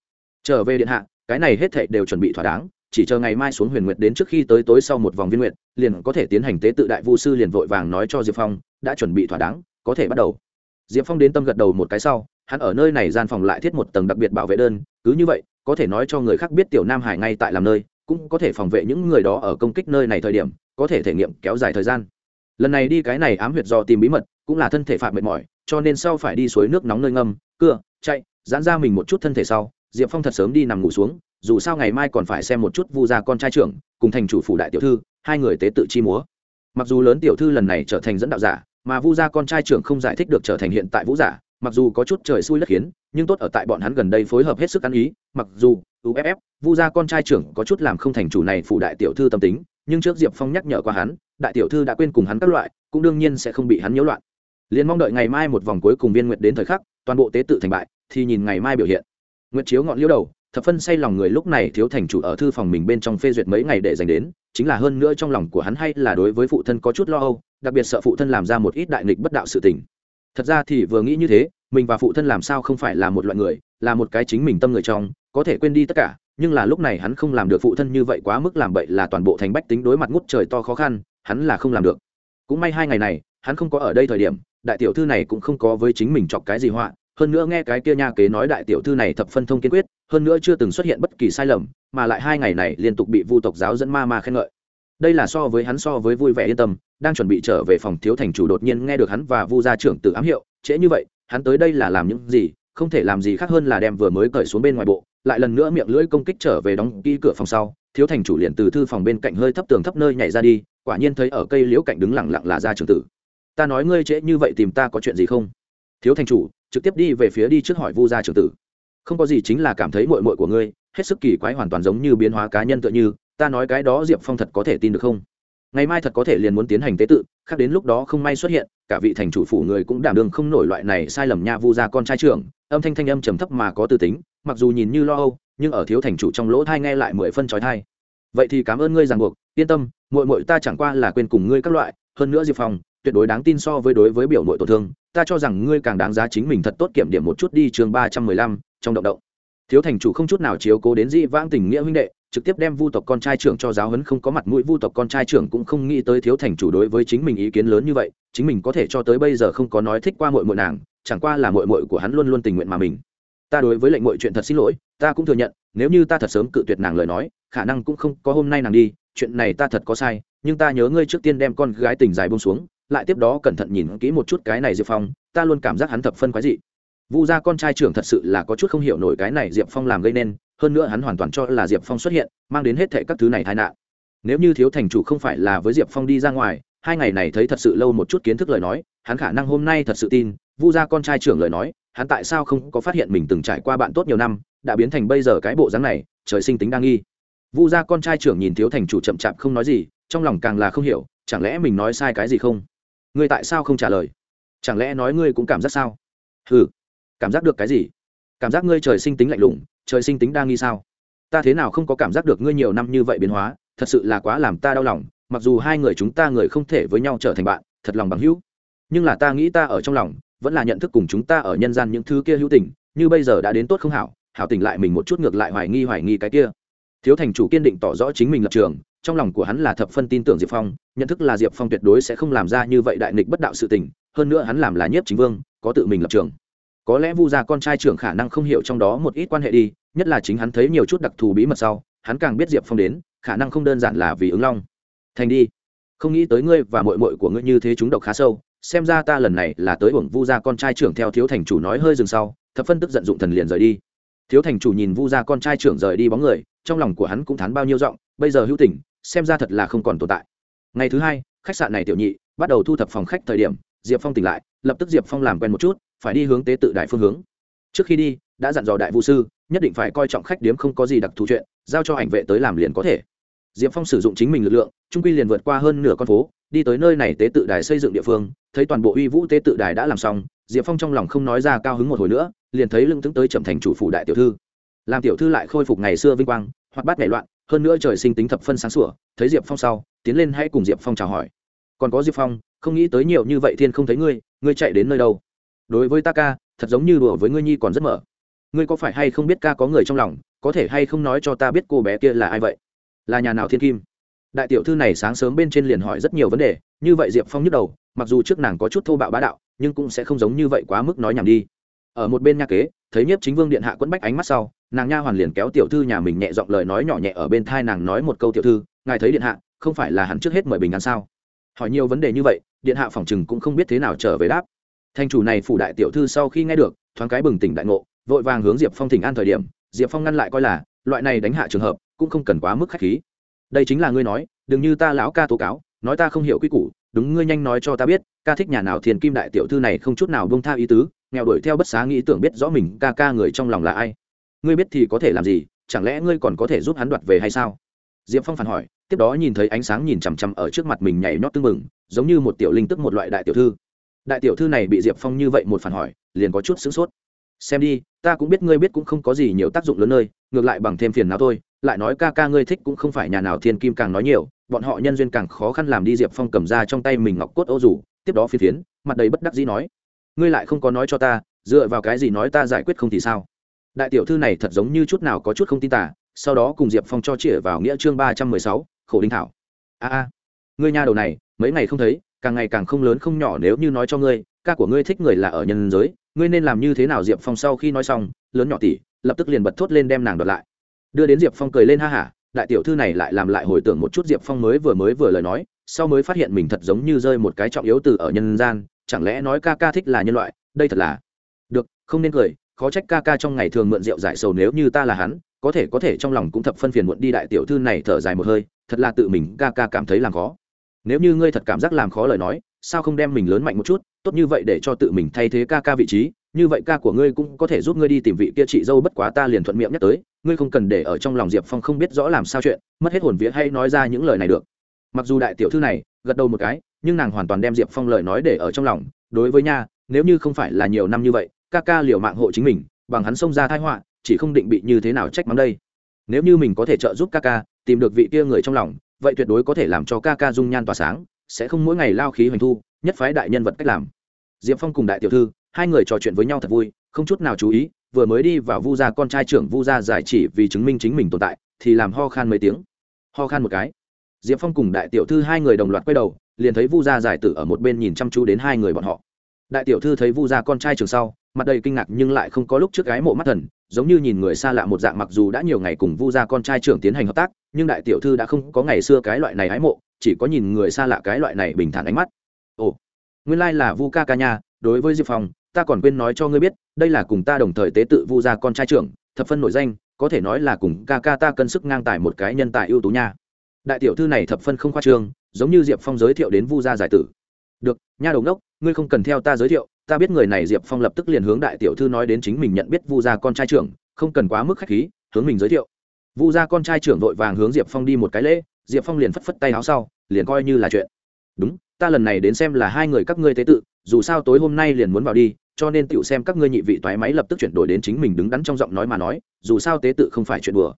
S1: Trở về điện hạ, cái này hết thảy đều chuẩn bị thỏa đáng, chỉ chờ ngày mai xuống huyền nguyệt đến trước khi tới tối sau một vòng viên nguyệt, liền có thể tiến hành tế tự đại vu sư liền vội vàng nói cho diệp phong, đã chuẩn bị thỏa đáng, có thể bắt đầu diệp phong đến tâm gật đầu một cái sau, hắn ở nơi này gian phòng lại thiết một tầng đặc biệt bảo vệ đơn, cứ như vậy, có thể nói cho người khác biết tiểu nam hải ngay tại làm nơi, cũng có thể phòng vệ những người đó ở công kích nơi này thời điểm, có thể thể nghiệm kéo dài thời gian. Lần này đi cái này ám huyệt do tìm bí mật, cũng là thân thể phạm mệt mỏi, cho nên sau phải đi suối nước nóng nơi ngâm, cưa, chạy, giãn ra mình một chút thân thể sau, diệp phong thật sớm đi nằm ngủ xuống, dù sao ngày mai còn phải xem một chút vu gia con trai trưởng, cùng thành chủ phủ đại tiểu thư, hai người tế tự chi múa. Mặc dù lớn tiểu thư lần này trở thành dẫn đạo giả mà vu gia con trai trưởng không giải thích được trở thành hiện tại vũ giả, mặc dù có chút trời xui lất khiến, nhưng tốt ở tại bọn hắn gần đây phối hợp hết sức ăn ý, mặc dù uff vu gia con trai trưởng có chút làm không thành chủ này phủ đại tiểu thư tâm tính, nhưng trước diệp phong nhắc nhở qua hắn, đại tiểu thư đã quên cùng hắn các loại, cũng đương nhiên sẽ không bị hắn nhiễu loạn. Liền mong đợi ngày mai một vòng cuối cùng viên nguyệt đến thời khắc, toàn bộ tế tự thành bại, thì nhìn ngày mai biểu hiện. Nguyệt chiếu ngọn liễu đầu thập phân say lòng người lúc này thiếu thành chủ ở thư phòng mình bên trong phê duyệt mấy ngày để dành đến, chính là hơn nữa trong lòng của hắn hay là đối với phụ thân có chút lo âu, đặc biệt sợ phụ thân làm ra một ít đại nghịch bất đạo sự tình. Thật ra thì vừa nghĩ như thế, mình và phụ thân làm sao không phải là một loại người, là một cái chính mình tâm người trong, có thể quên đi tất cả, nhưng là lúc này hắn không làm được phụ thân như vậy quá mức làm bậy là toàn bộ thành bách tính đối mặt ngút trời to khó khăn, hắn là không làm được. Cũng may hai ngày này, hắn không có ở đây thời điểm, đại tiểu thư này cũng không có với chính mình chọc cái gì họa hơn nữa nghe cái kia nha kế nói đại tiểu thư này thập phân thông kiên quyết, hơn nữa chưa từng xuất hiện bất kỳ sai lầm, mà lại hai ngày này liên tục bị vu tộc giáo dẫn ma ma khen ngợi. Đây là so với hắn so với vui vẻ yên tâm, đang chuẩn bị trở về phòng thiếu thành chủ đột nhiên nghe được hắn và vu gia trưởng từ ám hiệu, trễ như vậy, hắn tới đây là làm những gì, không thể làm gì khác hơn là đem vừa mới cởi xuống bên ngoài bộ, lại lần nữa miệng lưỡi công kích trở về đóng kỹ cửa phòng sau, thiếu thành chủ liền từ thư phòng bên cạnh hơi thấp tường thấp nơi nhảy ra đi, quả nhiên thấy ở cây liễu cạnh đứng lặng lặng là gia trưởng tử. Ta nói ngươi trễ như vậy tìm ta có chuyện gì không? Thiếu thành chủ trực tiếp đi về phía đi trước hỏi vu gia trưởng tử. Không có gì chính là cảm thấy mội mội của ngươi, hết sức kỳ quái hoàn toàn giống như biến hóa cá nhân tựa như, ta nói cái đó diệp phong thật có thể tin được không? Ngày mai thật có thể liền muốn tiến hành tế tự, khác đến lúc đó không may xuất hiện, cả vị thành chủ phủ người cũng đảm đương không nổi loại này sai lầm nha vu gia con trai trưởng, âm thanh thanh âm trầm thấp mà có tư tính, mặc dù nhìn như lo âu, nhưng ở thiếu thành chủ trong lỗ thai nghe lại mười phân trói thai vậy thì cảm ơn ngươi ràng buộc, yên tâm mội mội ta chẳng qua là quên cùng ngươi các loại, hơn nữa diệp phong tuyệt đối đáng tin so với đối với biểu mội tổn thương, ta cho rằng ngươi càng đáng giá chính mình thật tốt kiểm điểm một chút đi chương ba trăm mười lăm, trong động động. Thiếu thành chủ không chút nào chiếu cố đến dĩ vãng tình nghĩa huynh đệ, trực tiếp đem vu tộc con trai trưởng cho giáo huấn không có mặt mũi, vu tộc con trai trưởng cũng không nghĩ tới thiếu thành chủ đối với chính mình ý kiến lớn như vậy, chính mình có thể cho tới bây giờ không có nói thích qua mội mội nàng, chẳng qua là mội mội của hắn luôn luôn tình nguyện mà mình. Ta đối với lệnh mội chuyện thật xin lỗi, ta cũng thừa nhận, nếu như ta thật sớm cự tuyệt nàng lời nói, khả năng cũng không có hôm nay nàng đi, chuyện này ta thật có sai, nhưng ta nhớ ngươi trước tiên đem con gái tình dài bông xuống lại tiếp đó cẩn thận nhìn kỹ một chút cái này diệp phong, ta luôn cảm giác hắn thập phân quái dị. Vu gia con trai trưởng thật sự là có chút không hiểu nổi cái này diệp phong làm gây nên, hơn nữa hắn hoàn toàn cho là diệp phong xuất hiện, mang đến hết thệ các thứ này tai nạn. Nếu như thiếu thành chủ không phải là với diệp phong đi ra ngoài, hai ngày này thấy thật sự lâu một chút kiến thức lời nói, hắn khả năng hôm nay thật sự tin, vu gia con trai trưởng lời nói, hắn tại sao không có phát hiện mình từng trải qua bạn tốt nhiều năm, đã biến thành bây giờ cái bộ dáng này, trời sinh tính đa nghi. Vu gia con trai trưởng nhìn thiếu thành chủ chậm chạp không nói gì, trong lòng càng là không hiểu, chẳng lẽ mình nói sai cái gì không? Ngươi tại sao không trả lời? Chẳng lẽ nói ngươi cũng cảm giác sao? Ừ cảm giác được cái gì? Cảm giác ngươi trời sinh tính lạnh lùng, trời sinh tính đa nghi sao? Ta thế nào không có cảm giác được ngươi nhiều năm như vậy biến hóa, thật sự là quá làm ta đau lòng, mặc dù hai người chúng ta người không thể với nhau trở thành bạn, thật lòng bằng hữu. Nhưng là ta nghĩ ta ở trong lòng, vẫn là nhận thức cùng chúng ta ở nhân gian những thứ kia hữu tình, như bây giờ đã đến tốt không hảo hảo tình lại mình một chút ngược lại hoài nghi hoài nghi cái kia. Thiếu thành chủ kiên định tỏ rõ chính mình lập trường trong lòng của hắn là thập phân tin tưởng diệp phong, nhận thức là diệp phong tuyệt đối sẽ không làm ra như vậy đại nghịch bất đạo sự tình, hơn nữa hắn làm là nhiếp chính vương, có tự mình lập trường. Có lẽ vu gia con trai trưởng khả năng không hiểu trong đó một ít quan hệ đi, nhất là chính hắn thấy nhiều chút đặc thù bí mật sau, hắn càng biết diệp phong đến, khả năng không đơn giản là vì ứng long. Thành đi. Không nghĩ tới ngươi và mội mội của ngươi như thế chúng độc khá sâu, xem ra ta lần này là tới uổng vu gia con trai trưởng theo thiếu thành chủ nói hơi dừng sau, thập phân tức giận dụng thần liền rời đi. Thiếu thành chủ nhìn vu gia con trai trưởng rời đi bóng người, trong lòng của hắn cũng thán bao nhiêu giọng, bây giờ hữu tình xem ra thật là không còn tồn tại. Ngày thứ hai, khách sạn này tiểu nhị bắt đầu thu thập phòng khách thời điểm, diệp phong tỉnh lại, lập tức diệp phong làm quen một chút, phải đi hướng tế tự đại phương hướng. Trước khi đi, đã dặn dò đại vũ sư, nhất định phải coi trọng khách điếm không có gì đặc thù chuyện, giao cho ảnh vệ tới làm liền có thể. Diệp phong sử dụng chính mình lực lượng, trung quy liền vượt qua hơn nửa con phố, đi tới nơi này tế tự đài xây dựng địa phương, thấy toàn bộ uy vũ tế tự đài đã làm xong, diệp phong trong lòng không nói ra cao hứng một hồi nữa, liền thấy lưng tướng tới trầm thành chủ phủ đại tiểu thư. Làm tiểu thư lại khôi phục ngày xưa vinh quang hoặc bát nhảy loạn hơn nữa trời sinh tính thập phân sáng sủa, thấy diệp phong sau, tiến lên hãy cùng diệp phong chào hỏi. Còn có diệp phong, không nghĩ tới nhiều như vậy thiên không thấy ngươi ngươi chạy đến nơi đâu? Đối với ta ca, thật giống như đùa với ngươi nhi còn rất mở. Ngươi có phải hay không biết ca có người trong lòng, có thể hay không nói cho ta biết cô bé kia là ai vậy? Là nhà nào thiên kim? Đại tiểu thư này sáng sớm bên trên liền hỏi rất nhiều vấn đề, như vậy diệp phong nhức đầu, mặc dù trước nàng có chút thô bạo bá đạo, nhưng cũng sẽ không giống như vậy quá mức nói nhảm đi. Ở một bên nha kế, thấy nhiếp chính vương điện hạ quẫn bách ánh mắt sau nàng nha hoàn liền kéo tiểu thư nhà mình nhẹ giọng lời nói nhỏ nhẹ ở bên thai nàng nói một câu tiểu thư, ngài thấy điện hạ, không phải là hắn trước hết mời bình ăn sao? Hỏi nhiều vấn đề như vậy, điện hạ phòng chừng cũng không biết thế nào trở về đáp. Thanh chủ này phủ đại tiểu thư sau khi nghe được, thoáng cái bừng tỉnh đại ngộ, vội vàng hướng diệp phong thỉnh an thời điểm, diệp phong ngăn lại coi là, loại này đánh hạ trường hợp, cũng không cần quá mức khách khí. Đây chính là ngươi nói, đừng như ta lão ca tố cáo, nói ta không hiểu quy củ, đúng ngươi nhanh nói cho ta biết, ca thích nhà nào thiền kim đại tiểu thư này không chút nào bông tha ý tứ, nghèo đuổi theo bất xá nghĩ tưởng biết rõ mình ca ca người trong lòng là ai ngươi biết thì có thể làm gì, chẳng lẽ ngươi còn có thể giúp hắn đoạt về hay sao? Diệp phong phản hỏi, tiếp đó nhìn thấy ánh sáng nhìn chằm chằm ở trước mặt mình nhảy nhót tưng mừng giống như một tiểu linh tức một loại đại tiểu thư. Đại tiểu thư này bị diệp phong như vậy một phản hỏi, liền có chút sửng sốt. Xem đi, ta cũng biết ngươi biết cũng không có gì nhiều tác dụng lớn nơi, ngược lại bằng thêm phiền nào thôi, lại nói ca ca ngươi thích cũng không phải nhà nào thiên kim càng nói nhiều, bọn họ nhân duyên càng khó khăn làm đi, diệp phong cầm ra trong tay mình ngọc cốt ô rủ, tiếp đó phiến phiến, mặt đầy bất đắc dĩ nói, ngươi lại không có nói cho ta, dựa vào cái gì nói ta giải quyết không thì sao? Đại tiểu thư này thật giống như chút nào có chút không tin tả sau đó cùng diệp phong cho chĩa vào nghĩa chương ba trăm mười sáu, khổ đinh thảo. A a, ngươi nhà đầu này, mấy ngày không thấy, càng ngày càng không lớn không nhỏ nếu như nói cho ngươi, ca của ngươi thích người là ở nhân giới, ngươi nên làm như thế nào diệp phong sau khi nói xong, lớn nhỏ tỷ lập tức liền bật thốt lên đem nàng đoạt lại. Đưa đến diệp phong cười lên ha hả, đại tiểu thư này lại làm lại hồi tưởng một chút diệp phong mới vừa mới vừa lời nói, sau mới phát hiện mình thật giống như rơi một cái trọng yếu từ ở nhân gian, chẳng lẽ nói ca ca thích là nhân loại, đây thật là, được, không nên cười khó trách ca ca trong ngày thường mượn rượu giải sầu nếu như ta là hắn, có thể có thể trong lòng cũng thập phân phiền muộn đi đại tiểu thư này thở dài một hơi, thật là tự mình ca ca cảm thấy làm khó. Nếu như ngươi thật cảm giác làm khó lời nói, sao không đem mình lớn mạnh một chút, tốt như vậy để cho tự mình thay thế ca ca vị trí, như vậy ca của ngươi cũng có thể giúp ngươi đi tìm vị kia chị dâu bất quá ta liền thuận miệng nhắc tới, ngươi không cần để ở trong lòng diệp phong không biết rõ làm sao chuyện, mất hết hồn vía hay nói ra những lời này được. Mặc dù đại tiểu thư này, gật đầu một cái, nhưng nàng hoàn toàn đem diệp phong lời nói để ở trong lòng, đối với nha, nếu như không phải là nhiều năm như vậy ca ca liều mạng hộ chính mình, bằng hắn xông ra thái họa, chỉ không định bị như thế nào trách mắng đây. Nếu như mình có thể trợ giúp ca ca, tìm được vị kia người trong lòng, vậy tuyệt đối có thể làm cho ca ca dung nhan tỏa sáng, sẽ không mỗi ngày lao khí hoành thu, nhất phái đại nhân vật cách làm. Diệp phong cùng đại tiểu thư, hai người trò chuyện với nhau thật vui, không chút nào chú ý, vừa mới đi vào vu gia con trai trưởng vu gia giải chỉ vì chứng minh chính mình tồn tại, thì làm ho khan mấy tiếng. Ho khan một cái. Diệp phong cùng đại tiểu thư hai người đồng loạt quay đầu, liền thấy vu gia giải tử ở một bên nhìn chăm chú đến hai người bọn họ đại tiểu thư thấy vu gia con trai trường sau, mặt đầy kinh ngạc nhưng lại không có lúc trước gái mộ mắt thần, giống như nhìn người xa lạ một dạng mặc dù đã nhiều ngày cùng vu gia con trai trưởng tiến hành hợp tác, nhưng đại tiểu thư đã không có ngày xưa cái loại này ái mộ, chỉ có nhìn người xa lạ cái loại này bình thản ánh mắt. Ồ, nguyên lai là vu ca ca nha, đối với diệp phong, ta còn quên nói cho ngươi biết, đây là cùng ta đồng thời tế tự vu gia con trai trưởng, thập phân nổi danh, có thể nói là cùng ca ca ta cân sức ngang tài một cái nhân tài ưu tú nha. Đại tiểu thư này thập phân không khoa trương, giống như diệp phong giới thiệu đến vu gia giải tử được, nha đầu đốc ngươi không cần theo ta giới thiệu, ta biết người này diệp phong lập tức liền hướng đại tiểu thư nói đến chính mình nhận biết vu gia con trai trưởng, không cần quá mức khách khí, hướng mình giới thiệu. Vu gia con trai trưởng vội vàng hướng diệp phong đi một cái lễ, diệp phong liền phất phất tay áo sau, liền coi như là chuyện. Đúng, ta lần này đến xem là hai người các ngươi tế tự, dù sao tối hôm nay liền muốn vào đi, cho nên tựu xem các ngươi nhị vị toái máy lập tức chuyển đổi đến chính mình đứng đắn trong giọng nói mà nói, dù sao tế tự không phải chuyện đùa.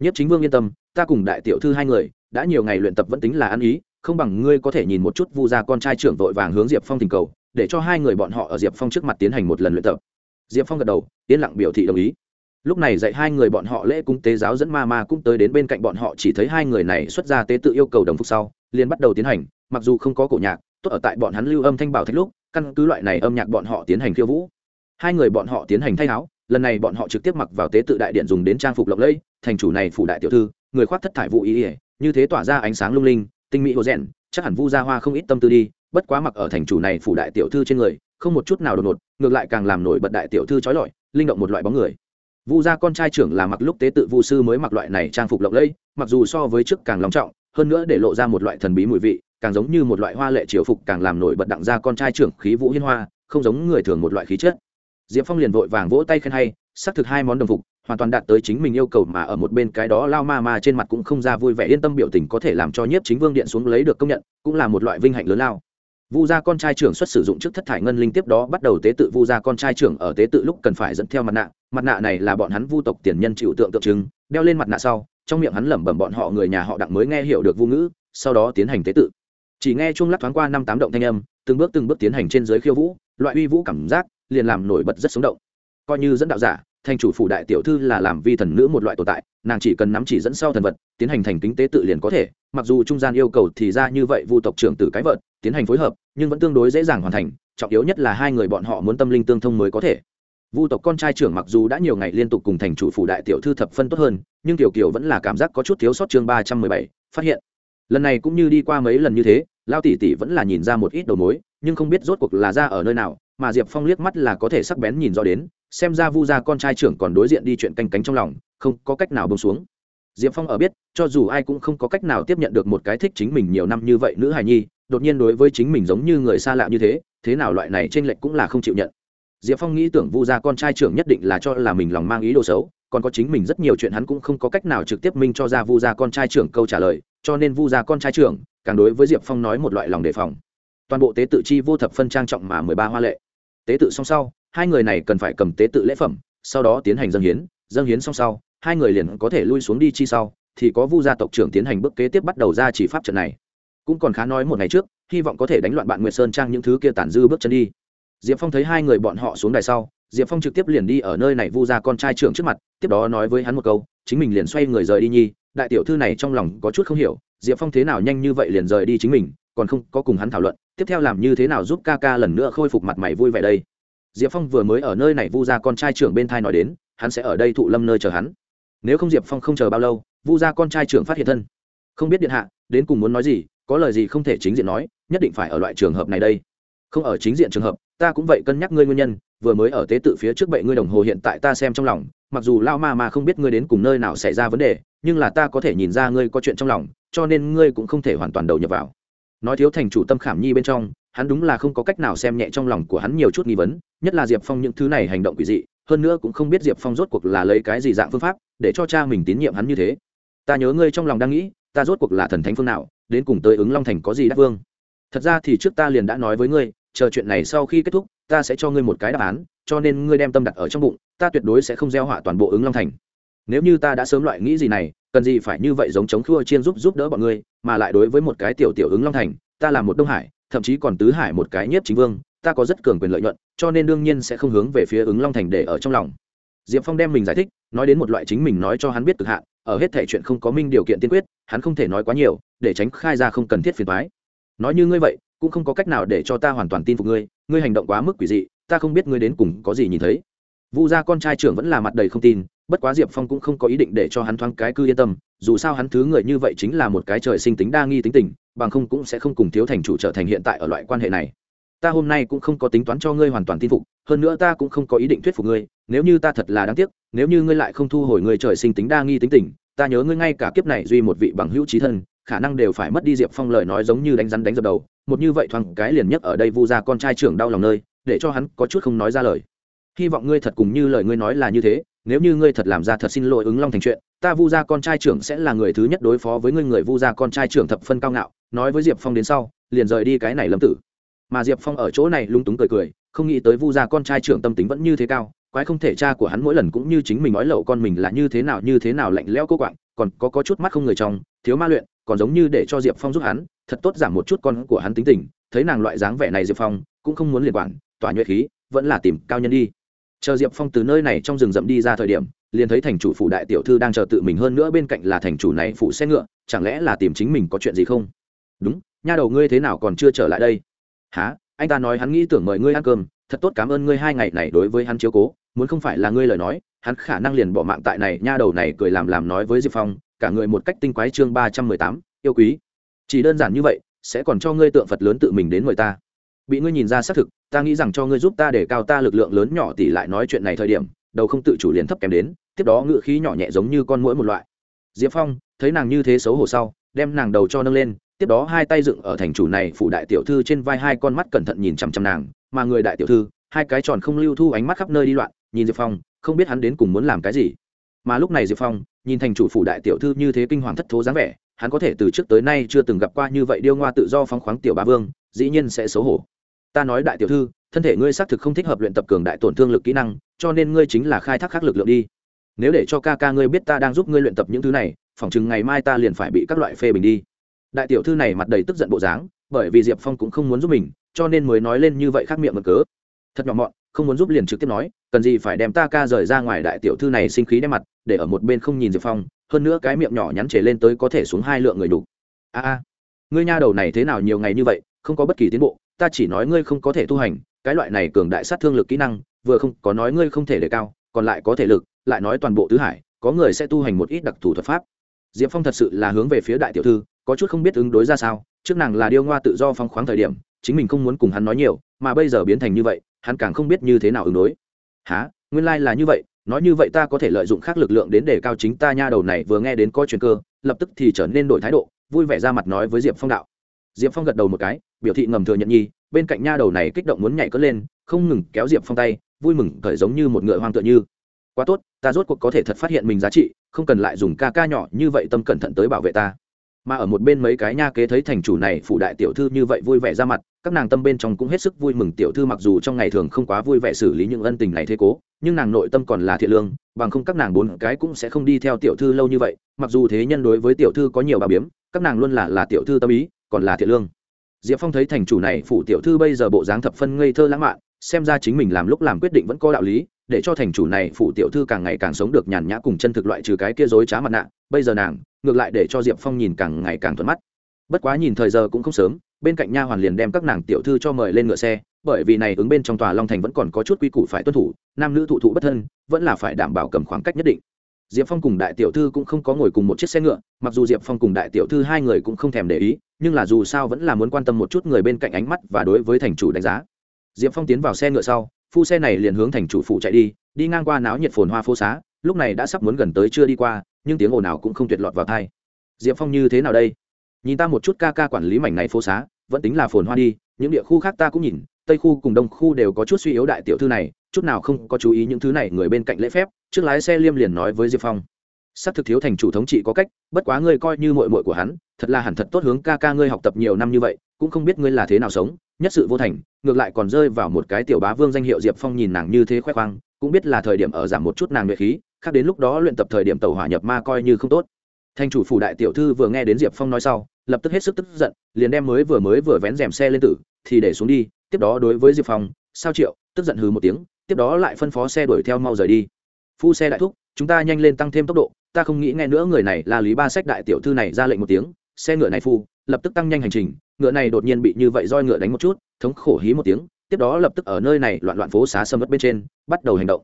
S1: Nhất chính vương yên tâm, ta cùng đại tiểu thư hai người, đã nhiều ngày luyện tập vẫn tính là ăn ý không bằng ngươi có thể nhìn một chút vu gia con trai trưởng vội vàng hướng diệp phong tình cầu, để cho hai người bọn họ ở diệp phong trước mặt tiến hành một lần luyện tập. Diệp phong gật đầu, yên lặng biểu thị đồng ý. Lúc này dạy hai người bọn họ lễ cung tế giáo dẫn ma ma cũng tới đến bên cạnh bọn họ, chỉ thấy hai người này xuất ra tế tự yêu cầu đồng phục sau, liền bắt đầu tiến hành, mặc dù không có cổ nhạc, tốt ở tại bọn hắn lưu âm thanh bảo thách lúc, căn cứ loại này âm nhạc bọn họ tiến hành khiêu vũ. Hai người bọn họ tiến hành thay áo, lần này bọn họ trực tiếp mặc vào tế tự đại điện dùng đến trang phục lộng lẫy, thành chủ này phủ đại tiểu thư, người khoác thất thải vụ ý ỉa như thế tỏa ra ánh sáng lung linh tinh mỹ hồ rèn, chắc hẳn vu gia hoa không ít tâm tư đi, bất quá mặc ở thành chủ này phủ đại tiểu thư trên người, không một chút nào đột ngột, ngược lại càng làm nổi bật đại tiểu thư trói lọi, linh động một loại bóng người. Vu gia con trai trưởng là mặc lúc tế tự vu sư mới mặc loại này trang phục lộng lẫy, mặc dù so với trước càng long trọng, hơn nữa để lộ ra một loại thần bí mùi vị, càng giống như một loại hoa lệ triều phục càng làm nổi bật đặng ra con trai trưởng khí vũ hiên hoa, không giống người thường một loại khí chất. Diệp phong liền vội vàng vỗ tay khen hay xác thực hai món đồng phục, hoàn toàn đạt tới chính mình yêu cầu mà ở một bên cái đó lao ma ma trên mặt cũng không ra vui vẻ, yên tâm biểu tình có thể làm cho nhiếp chính vương điện xuống lấy được công nhận, cũng là một loại vinh hạnh lớn lao. Vu gia con trai trưởng xuất sử dụng trước thất thải ngân linh tiếp đó bắt đầu tế tự vu gia con trai trưởng ở tế tự lúc cần phải dẫn theo mặt nạ mặt nạ này là bọn hắn vu tộc tiền nhân chịu tượng tượng trưng, đeo lên mặt nạ sau, trong miệng hắn lẩm bẩm bọn họ người nhà họ đặng mới nghe hiểu được vu ngữ, sau đó tiến hành tế tự. Chỉ nghe chuông lắc thoáng qua năm tám động thanh âm, từng bước từng bước tiến hành trên giới khiêu vũ, loại uy vũ cảm giác liền làm nổi bật rất sống động coi như dẫn đạo giả, thành chủ phủ đại tiểu thư là làm vi thần nữ một loại tồn tại, nàng chỉ cần nắm chỉ dẫn sau thần vật, tiến hành thành kính tế tự liền có thể, mặc dù trung gian yêu cầu thì ra như vậy vu tộc trưởng tử cái vợt tiến hành phối hợp, nhưng vẫn tương đối dễ dàng hoàn thành, trọng yếu nhất là hai người bọn họ muốn tâm linh tương thông mới có thể. Vu tộc con trai trưởng mặc dù đã nhiều ngày liên tục cùng thành chủ phủ đại tiểu thư thập phân tốt hơn, nhưng tiểu kiều vẫn là cảm giác có chút thiếu sót chương ba trăm mười bảy, phát hiện. Lần này cũng như đi qua mấy lần như thế, lao tỷ tỷ vẫn là nhìn ra một ít đầu mối, nhưng không biết rốt cuộc là ra ở nơi nào mà diệp phong liếc mắt là có thể sắc bén nhìn rõ đến, xem ra vu gia con trai trưởng còn đối diện đi chuyện canh cánh trong lòng, không có cách nào bông xuống. Diệp phong ở biết, cho dù ai cũng không có cách nào tiếp nhận được một cái thích chính mình nhiều năm như vậy nữ hài nhi, đột nhiên đối với chính mình giống như người xa lạ như thế thế nào loại này t r ê n lệch cũng là không chịu nhận. Diệp phong nghĩ tưởng vu gia con trai trưởng nhất định là cho là mình lòng mang ý đồ xấu, còn có chính mình rất nhiều chuyện hắn cũng không có cách nào trực tiếp minh cho ra vu gia con trai trưởng câu trả lời, cho nên vu gia con trai trưởng càng đối với diệp phong nói một loại lòng đề phòng. Toàn bộ tế tự chi vô thập phân trang trọng mà mười ba hoa lệ tế tự xong sau, hai người này cần phải cầm tế tự lễ phẩm, sau đó tiến hành dân hiến dân hiến xong sau, hai người liền có thể lui xuống đi chi sau, thì có vu gia tộc trưởng tiến hành bước kế tiếp bắt đầu ra chỉ pháp trận này. Cũng còn khá nói một ngày trước, hy vọng có thể đánh loạn bạn nguyệt sơn trang những thứ kia tản dư bước chân đi. Diệp phong thấy hai người bọn họ xuống đài sau, diệp phong trực tiếp liền đi ở nơi này vu gia con trai trưởng trước mặt, tiếp đó nói với hắn một câu, chính mình liền xoay người rời đi nhi, đại tiểu thư này trong lòng có chút không hiểu, diệp phong thế nào nhanh như vậy liền rời đi chính mình, còn không có cùng hắn thảo luận tiếp theo làm như thế nào giúp ca ca lần nữa khôi phục mặt mày vui vẻ đây? Diệp phong vừa mới ở nơi này vu ra con trai trưởng bên thai nói đến, hắn sẽ ở đây thụ lâm nơi chờ hắn. Nếu không diệp phong không chờ bao lâu, vu ra con trai trưởng phát hiện thân. Không biết điện hạ, đến cùng muốn nói gì, có lời gì không thể chính diện nói, nhất định phải ở loại trường hợp này đây. Không ở chính diện trường hợp, ta cũng vậy cân nhắc ngươi nguyên nhân, vừa mới ở tế tự phía trước bệ ngươi đồng hồ hiện tại ta xem trong lòng, mặc dù lao ma mà không biết ngươi đến cùng nơi nào xảy ra vấn đề, nhưng là ta có thể nhìn ra ngươi có chuyện trong lòng, cho nên ngươi cũng không thể hoàn toàn đầu nhập vào nói thiếu thành chủ tâm khảm nhi bên trong, hắn đúng là không có cách nào xem nhẹ trong lòng của hắn nhiều chút nghi vấn, nhất là diệp phong những thứ này hành động quỷ dị, hơn nữa cũng không biết diệp phong rốt cuộc là lấy cái gì dạng phương pháp để cho cha mình tín nhiệm hắn như thế. Ta nhớ ngươi trong lòng đang nghĩ, ta rốt cuộc là thần thánh phương nào, đến cùng tới ứng long thành có gì đắc vương? Thật ra thì trước ta liền đã nói với ngươi, chờ chuyện này sau khi kết thúc, ta sẽ cho ngươi một cái đáp án, cho nên ngươi đem tâm đặt ở trong bụng, ta tuyệt đối sẽ không gieo họa toàn bộ ứng long thành nếu như ta đã sớm loại nghĩ gì này, cần gì phải như vậy giống chống khua chiên giúp giúp đỡ bọn ngươi, mà lại đối với một cái tiểu tiểu ứng long thành, ta là một đông hải, thậm chí còn tứ hải một cái nhất chính vương, ta có rất cường quyền lợi nhuận, cho nên đương nhiên sẽ không hướng về phía ứng long thành để ở trong lòng. Diệp phong đem mình giải thích, nói đến một loại chính mình nói cho hắn biết cực hạn, ở hết thể chuyện không có minh điều kiện tiên quyết, hắn không thể nói quá nhiều, để tránh khai ra không cần thiết phiền thoái nói như ngươi vậy, cũng không có cách nào để cho ta hoàn toàn tin phục ngươi ngươi hành động quá mức quỷ dị, ta không biết ngươi đến cùng có gì nhìn thấy. Vu gia con trai trưởng vẫn là mặt đầy không tin bất quá diệp phong cũng không có ý định để cho hắn thoáng cái cư yên tâm, dù sao hắn thứ người như vậy chính là một cái trời sinh tính đa nghi tính tình, bằng không cũng sẽ không cùng thiếu thành chủ trở thành hiện tại ở loại quan hệ này. Ta hôm nay cũng không có tính toán cho ngươi hoàn toàn tin phục, hơn nữa ta cũng không có ý định thuyết phục ngươi, nếu như ta thật là đáng tiếc, nếu như ngươi lại không thu hồi ngươi trời sinh tính đa nghi tính tình, ta nhớ ngươi ngay cả kiếp này duy một vị bằng hữu trí thân, khả năng đều phải mất đi diệp phong lời nói giống như đánh rắn đánh dập đầu, một như vậy thoáng cái liền nhất ở đây vu ra con trai trưởng đau lòng nơi, để cho hắn có chút không nói ra lời. Hy vọng ngươi thật cùng như lời ngươi nói là như thế nếu như ngươi thật làm ra thật xin lỗi ứng long thành chuyện ta vu gia con trai trưởng sẽ là người thứ nhất đối phó với ngươi người vu gia con trai trưởng thập phân cao ngạo nói với diệp phong đến sau liền rời đi cái này lâm tử. Mà diệp phong ở chỗ này lung túng cười cười không nghĩ tới vu gia con trai trưởng tâm tính vẫn như thế cao quái không thể cha của hắn mỗi lần cũng như chính mình nói lậu con mình là như thế nào như thế nào lạnh lẽo cô quạng còn có, có chút mắt không người trong thiếu ma luyện còn giống như để cho diệp phong giúp hắn thật tốt giảm một chút con của hắn tính tình thấy nàng loại dáng vẻ này diệp phong cũng không muốn liền quản tỏa nhuệ khí vẫn là tìm cao nhân đi chờ diệp phong từ nơi này trong rừng rậm đi ra thời điểm, liền thấy thành chủ phủ đại tiểu thư đang chờ tự mình hơn nữa bên cạnh là thành chủ này phụ xe ngựa, chẳng lẽ là tìm chính mình có chuyện gì không? Đúng, nha đầu ngươi thế nào còn chưa trở lại đây? Há anh ta nói hắn nghĩ tưởng mời ngươi ăn cơm, thật tốt cảm ơn ngươi hai ngày này đối với hắn chiếu cố, muốn không phải là ngươi lời nói, hắn khả năng liền bỏ mạng tại này, nha đầu này cười làm làm nói với diệp phong, cả người một cách tinh quái chương ba trăm mười tám, yêu quý. Chỉ đơn giản như vậy, sẽ còn cho ngươi tượng phật lớn tự mình đến mời ta bị ngươi nhìn ra xác thực, ta nghĩ rằng cho ngươi giúp ta để cao ta lực lượng lớn nhỏ tỷ lại nói chuyện này thời điểm, đầu không tự chủ liền thấp kém đến, tiếp đó ngựa khí nhỏ nhẹ giống như con mũi một loại. Diệp phong, thấy nàng như thế xấu hổ sau, đem nàng đầu cho nâng lên, tiếp đó hai tay dựng ở thành chủ này phủ đại tiểu thư trên vai hai con mắt cẩn thận nhìn chằm chằm nàng, mà người đại tiểu thư, hai cái tròn không lưu thu ánh mắt khắp nơi đi loạn, nhìn diệp phong, không biết hắn đến cùng muốn làm cái gì. Mà lúc này diệp phong, nhìn thành chủ phủ đại tiểu thư như thế kinh hoàng thất thố dáng vẻ, hắn có thể từ trước tới nay chưa từng gặp qua như vậy điêu ngoa tự do phóng khoáng tiểu ba vương, dĩ nhiên sẽ xấu hổ ta nói đại tiểu thư, thân thể ngươi xác thực không thích hợp luyện tập cường đại tổn thương lực kỹ năng, cho nên ngươi chính là khai thác khắc lực lượng đi. Nếu để cho ca ca ngươi biết ta đang giúp ngươi luyện tập những thứ này, phỏng chừng ngày mai ta liền phải bị các loại phê bình đi. Đại tiểu thư này mặt đầy tức giận bộ dáng, bởi vì diệp phong cũng không muốn giúp mình, cho nên mới nói lên như vậy khác miệng mực cớ. Thật nhỏ mọn, không muốn giúp liền trực tiếp nói, cần gì phải đem ta ca rời ra ngoài đại tiểu thư này sinh khí đem mặt, để ở một bên không nhìn diệp phong, hơn nữa cái miệng nhỏ nhắn trề lên tới có thể xuống hai lượng người đủ. A a, ngươi nha đầu này thế nào nhiều ngày như vậy không có bất kỳ tiến bộ, ta chỉ nói ngươi không có thể tu hành, cái loại này cường đại sát thương lực kỹ năng, vừa không có nói ngươi không thể đề cao, còn lại có thể lực, lại nói toàn bộ tứ hải, có người sẽ tu hành một ít đặc thù thuật pháp. Diệp phong thật sự là hướng về phía đại tiểu thư, có chút không biết ứng đối ra sao, trước nàng là điêu ngoa tự do phong khoáng thời điểm, chính mình không muốn cùng hắn nói nhiều, mà bây giờ biến thành như vậy, hắn càng không biết như thế nào ứng đối. Há nguyên lai、like、là như vậy, nói như vậy ta có thể lợi dụng khác lực lượng đến để cao chính ta nha đầu này, vừa nghe đến có chuyện cơ, lập tức thì trở nên đổi thái độ, vui vẻ ra mặt nói với diệp phong đạo. Diệp phong gật đầu một cái biểu thị ngầm thừa nhận nhi, bên cạnh nha đầu này kích động muốn nhảy cất lên, không ngừng kéo diệp phong tay, vui mừng cởi giống như một ngựa hoang tựa như. Quá tốt, ta rốt cuộc có thể thật phát hiện mình giá trị, không cần lại dùng ca ca nhỏ như vậy tâm cẩn thận tới bảo vệ ta. Mà ở một bên mấy cái nha kế thấy thành chủ này phụ đại tiểu thư như vậy vui vẻ ra mặt, các nàng tâm bên trong cũng hết sức vui mừng tiểu thư mặc dù trong ngày thường không quá vui vẻ xử lý những ân tình này thế cố, nhưng nàng nội tâm còn là thiện lương, bằng không các nàng bốn cái cũng sẽ không đi theo tiểu thư lâu như vậy, mặc dù thế nhân đối với tiểu thư có nhiều bà biếm, các nàng luôn là là tiểu thư tâm ý, còn là thiện lương diệp phong thấy thành chủ này phụ tiểu thư bây giờ bộ dáng thập phân ngây thơ lãng mạn, xem ra chính mình làm lúc làm quyết định vẫn có đạo lý, để cho thành chủ này phụ tiểu thư càng ngày càng sống được nhàn nhã cùng chân thực loại trừ cái kia dối trá mặt nạ. Bây giờ nàng, ngược lại để cho diệp phong nhìn càng ngày càng thuận mắt. Bất quá nhìn thời giờ cũng không sớm, bên cạnh nha hoàn liền đem các nàng tiểu thư cho mời lên ngựa xe, bởi vì này ứng bên trong tòa long thành vẫn còn có chút quy củ phải tuân thủ, nam nữ thụ thụ bất thân, vẫn là phải đảm bảo cầm khoảng cách nhất định diệp phong cùng đại tiểu thư cũng không có ngồi cùng một chiếc xe ngựa, mặc dù diệp phong cùng đại tiểu thư hai người cũng không thèm để ý, nhưng là dù sao vẫn là muốn quan tâm một chút người bên cạnh ánh mắt và đối với thành chủ đánh giá. Diệp phong tiến vào xe ngựa sau, phu xe này liền hướng thành chủ phủ chạy đi đi ngang qua náo nhiệt phồn hoa phố xá, lúc này đã sắp muốn gần tới chưa đi qua, nhưng tiếng ồn nào cũng không tuyệt lọt vào thai diệp phong như thế nào đây? Nhìn ta một chút ca ca quản lý mảnh này phố xá, vẫn tính là phồn hoa đi, những địa khu khác ta cũng nhìn tây khu cùng đông khu đều có chút suy yếu đại tiểu thư này, chút nào không có chú ý những thứ này người bên cạnh lễ phép, trước lái xe liêm liền nói với diệp phong. Sắc thực thiếu thành chủ thống trị có cách, bất quá ngươi coi như mội mội của hắn, thật là hẳn thật tốt hướng ca ca ngươi học tập nhiều năm như vậy, cũng không biết ngươi là thế nào sống, nhất sự vô thành, ngược lại còn rơi vào một cái tiểu bá vương danh hiệu diệp phong nhìn nàng như thế khoe khoang, cũng biết là thời điểm ở giảm một chút nàng nhuệ khí, khác đến lúc đó luyện tập thời điểm tàu hỏa nhập ma coi như không tốt. Thành chủ phủ đại tiểu thư vừa nghe đến diệp phong nói sau, lập tức hết sức tức giận, liền đem mới vừa mới vừa vén rèm xe lên tử, thì để xuống đi tiếp đó đối với diệp phong, sao triệu? tức giận hừ một tiếng, tiếp đó lại phân phó xe đuổi theo mau rời đi. Phu xe đại thúc, chúng ta nhanh lên tăng thêm tốc độ, ta không nghĩ nghe nữa người này là lý ba sách đại tiểu thư này ra lệnh một tiếng, xe ngựa này phu, lập tức tăng nhanh hành trình, ngựa này đột nhiên bị như vậy roi ngựa đánh một chút, thống khổ hí một tiếng, tiếp đó lập tức ở nơi này loạn loạn phố xá sâm mất bên trên, bắt đầu hành động.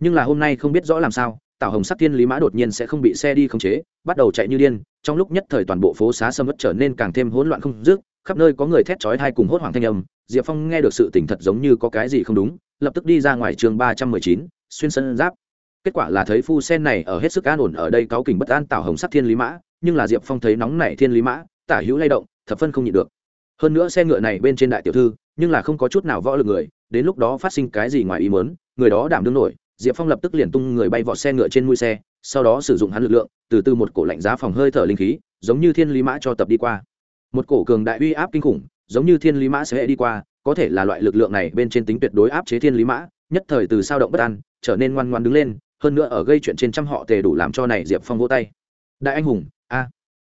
S1: Nhưng là hôm nay không biết rõ làm sao tảo hồng sắc thiên lý mã đột nhiên sẽ không bị xe đi khống chế, bắt đầu chạy như điên, trong lúc nhất thời toàn bộ phố xá sâm mất trở nên càng thêm hỗn loạn không dứt, khắp nơi có người thét chói thai cùng hốt hoảng thanh âm diệp phong nghe được sự tỉnh thật giống như có cái gì không đúng, lập tức đi ra ngoài trường ba trăm mười chín, xuyên sân giáp. Kết quả là thấy phu sen này ở hết sức an ổn ở đây cáu kỉnh bất an tảo hồng sắc thiên lý mã, nhưng là diệp phong thấy nóng nảy thiên lý mã, tả hữu lay động, thập phân không nhịn được. Hơn nữa xe ngựa này bên trên đại tiểu thư, nhưng là không có chút nào võ lực người, đến lúc đó phát sinh cái gì ngoài ý mớn người đó đảm đương nổi, diệp phong lập tức liền tung người bay vọt xe ngựa trên mũi xe, sau đó sử dụng hắn lực lượng, từ từ một cổ lạnh giá phòng hơi thở linh khí, giống như thiên lý mã cho tập đi qua. Một cổ cường đại uy áp kinh khủng giống như thiên lý mã sẽ đi qua, có thể là loại lực lượng này bên trên tính tuyệt đối áp chế thiên lý mã, nhất thời từ sao động bất an, trở nên ngoan ngoan đứng lên, hơn nữa ở gây chuyện trên trăm họ tề đủ làm cho này diệp phong vỗ tay. Đại anh hùng, a,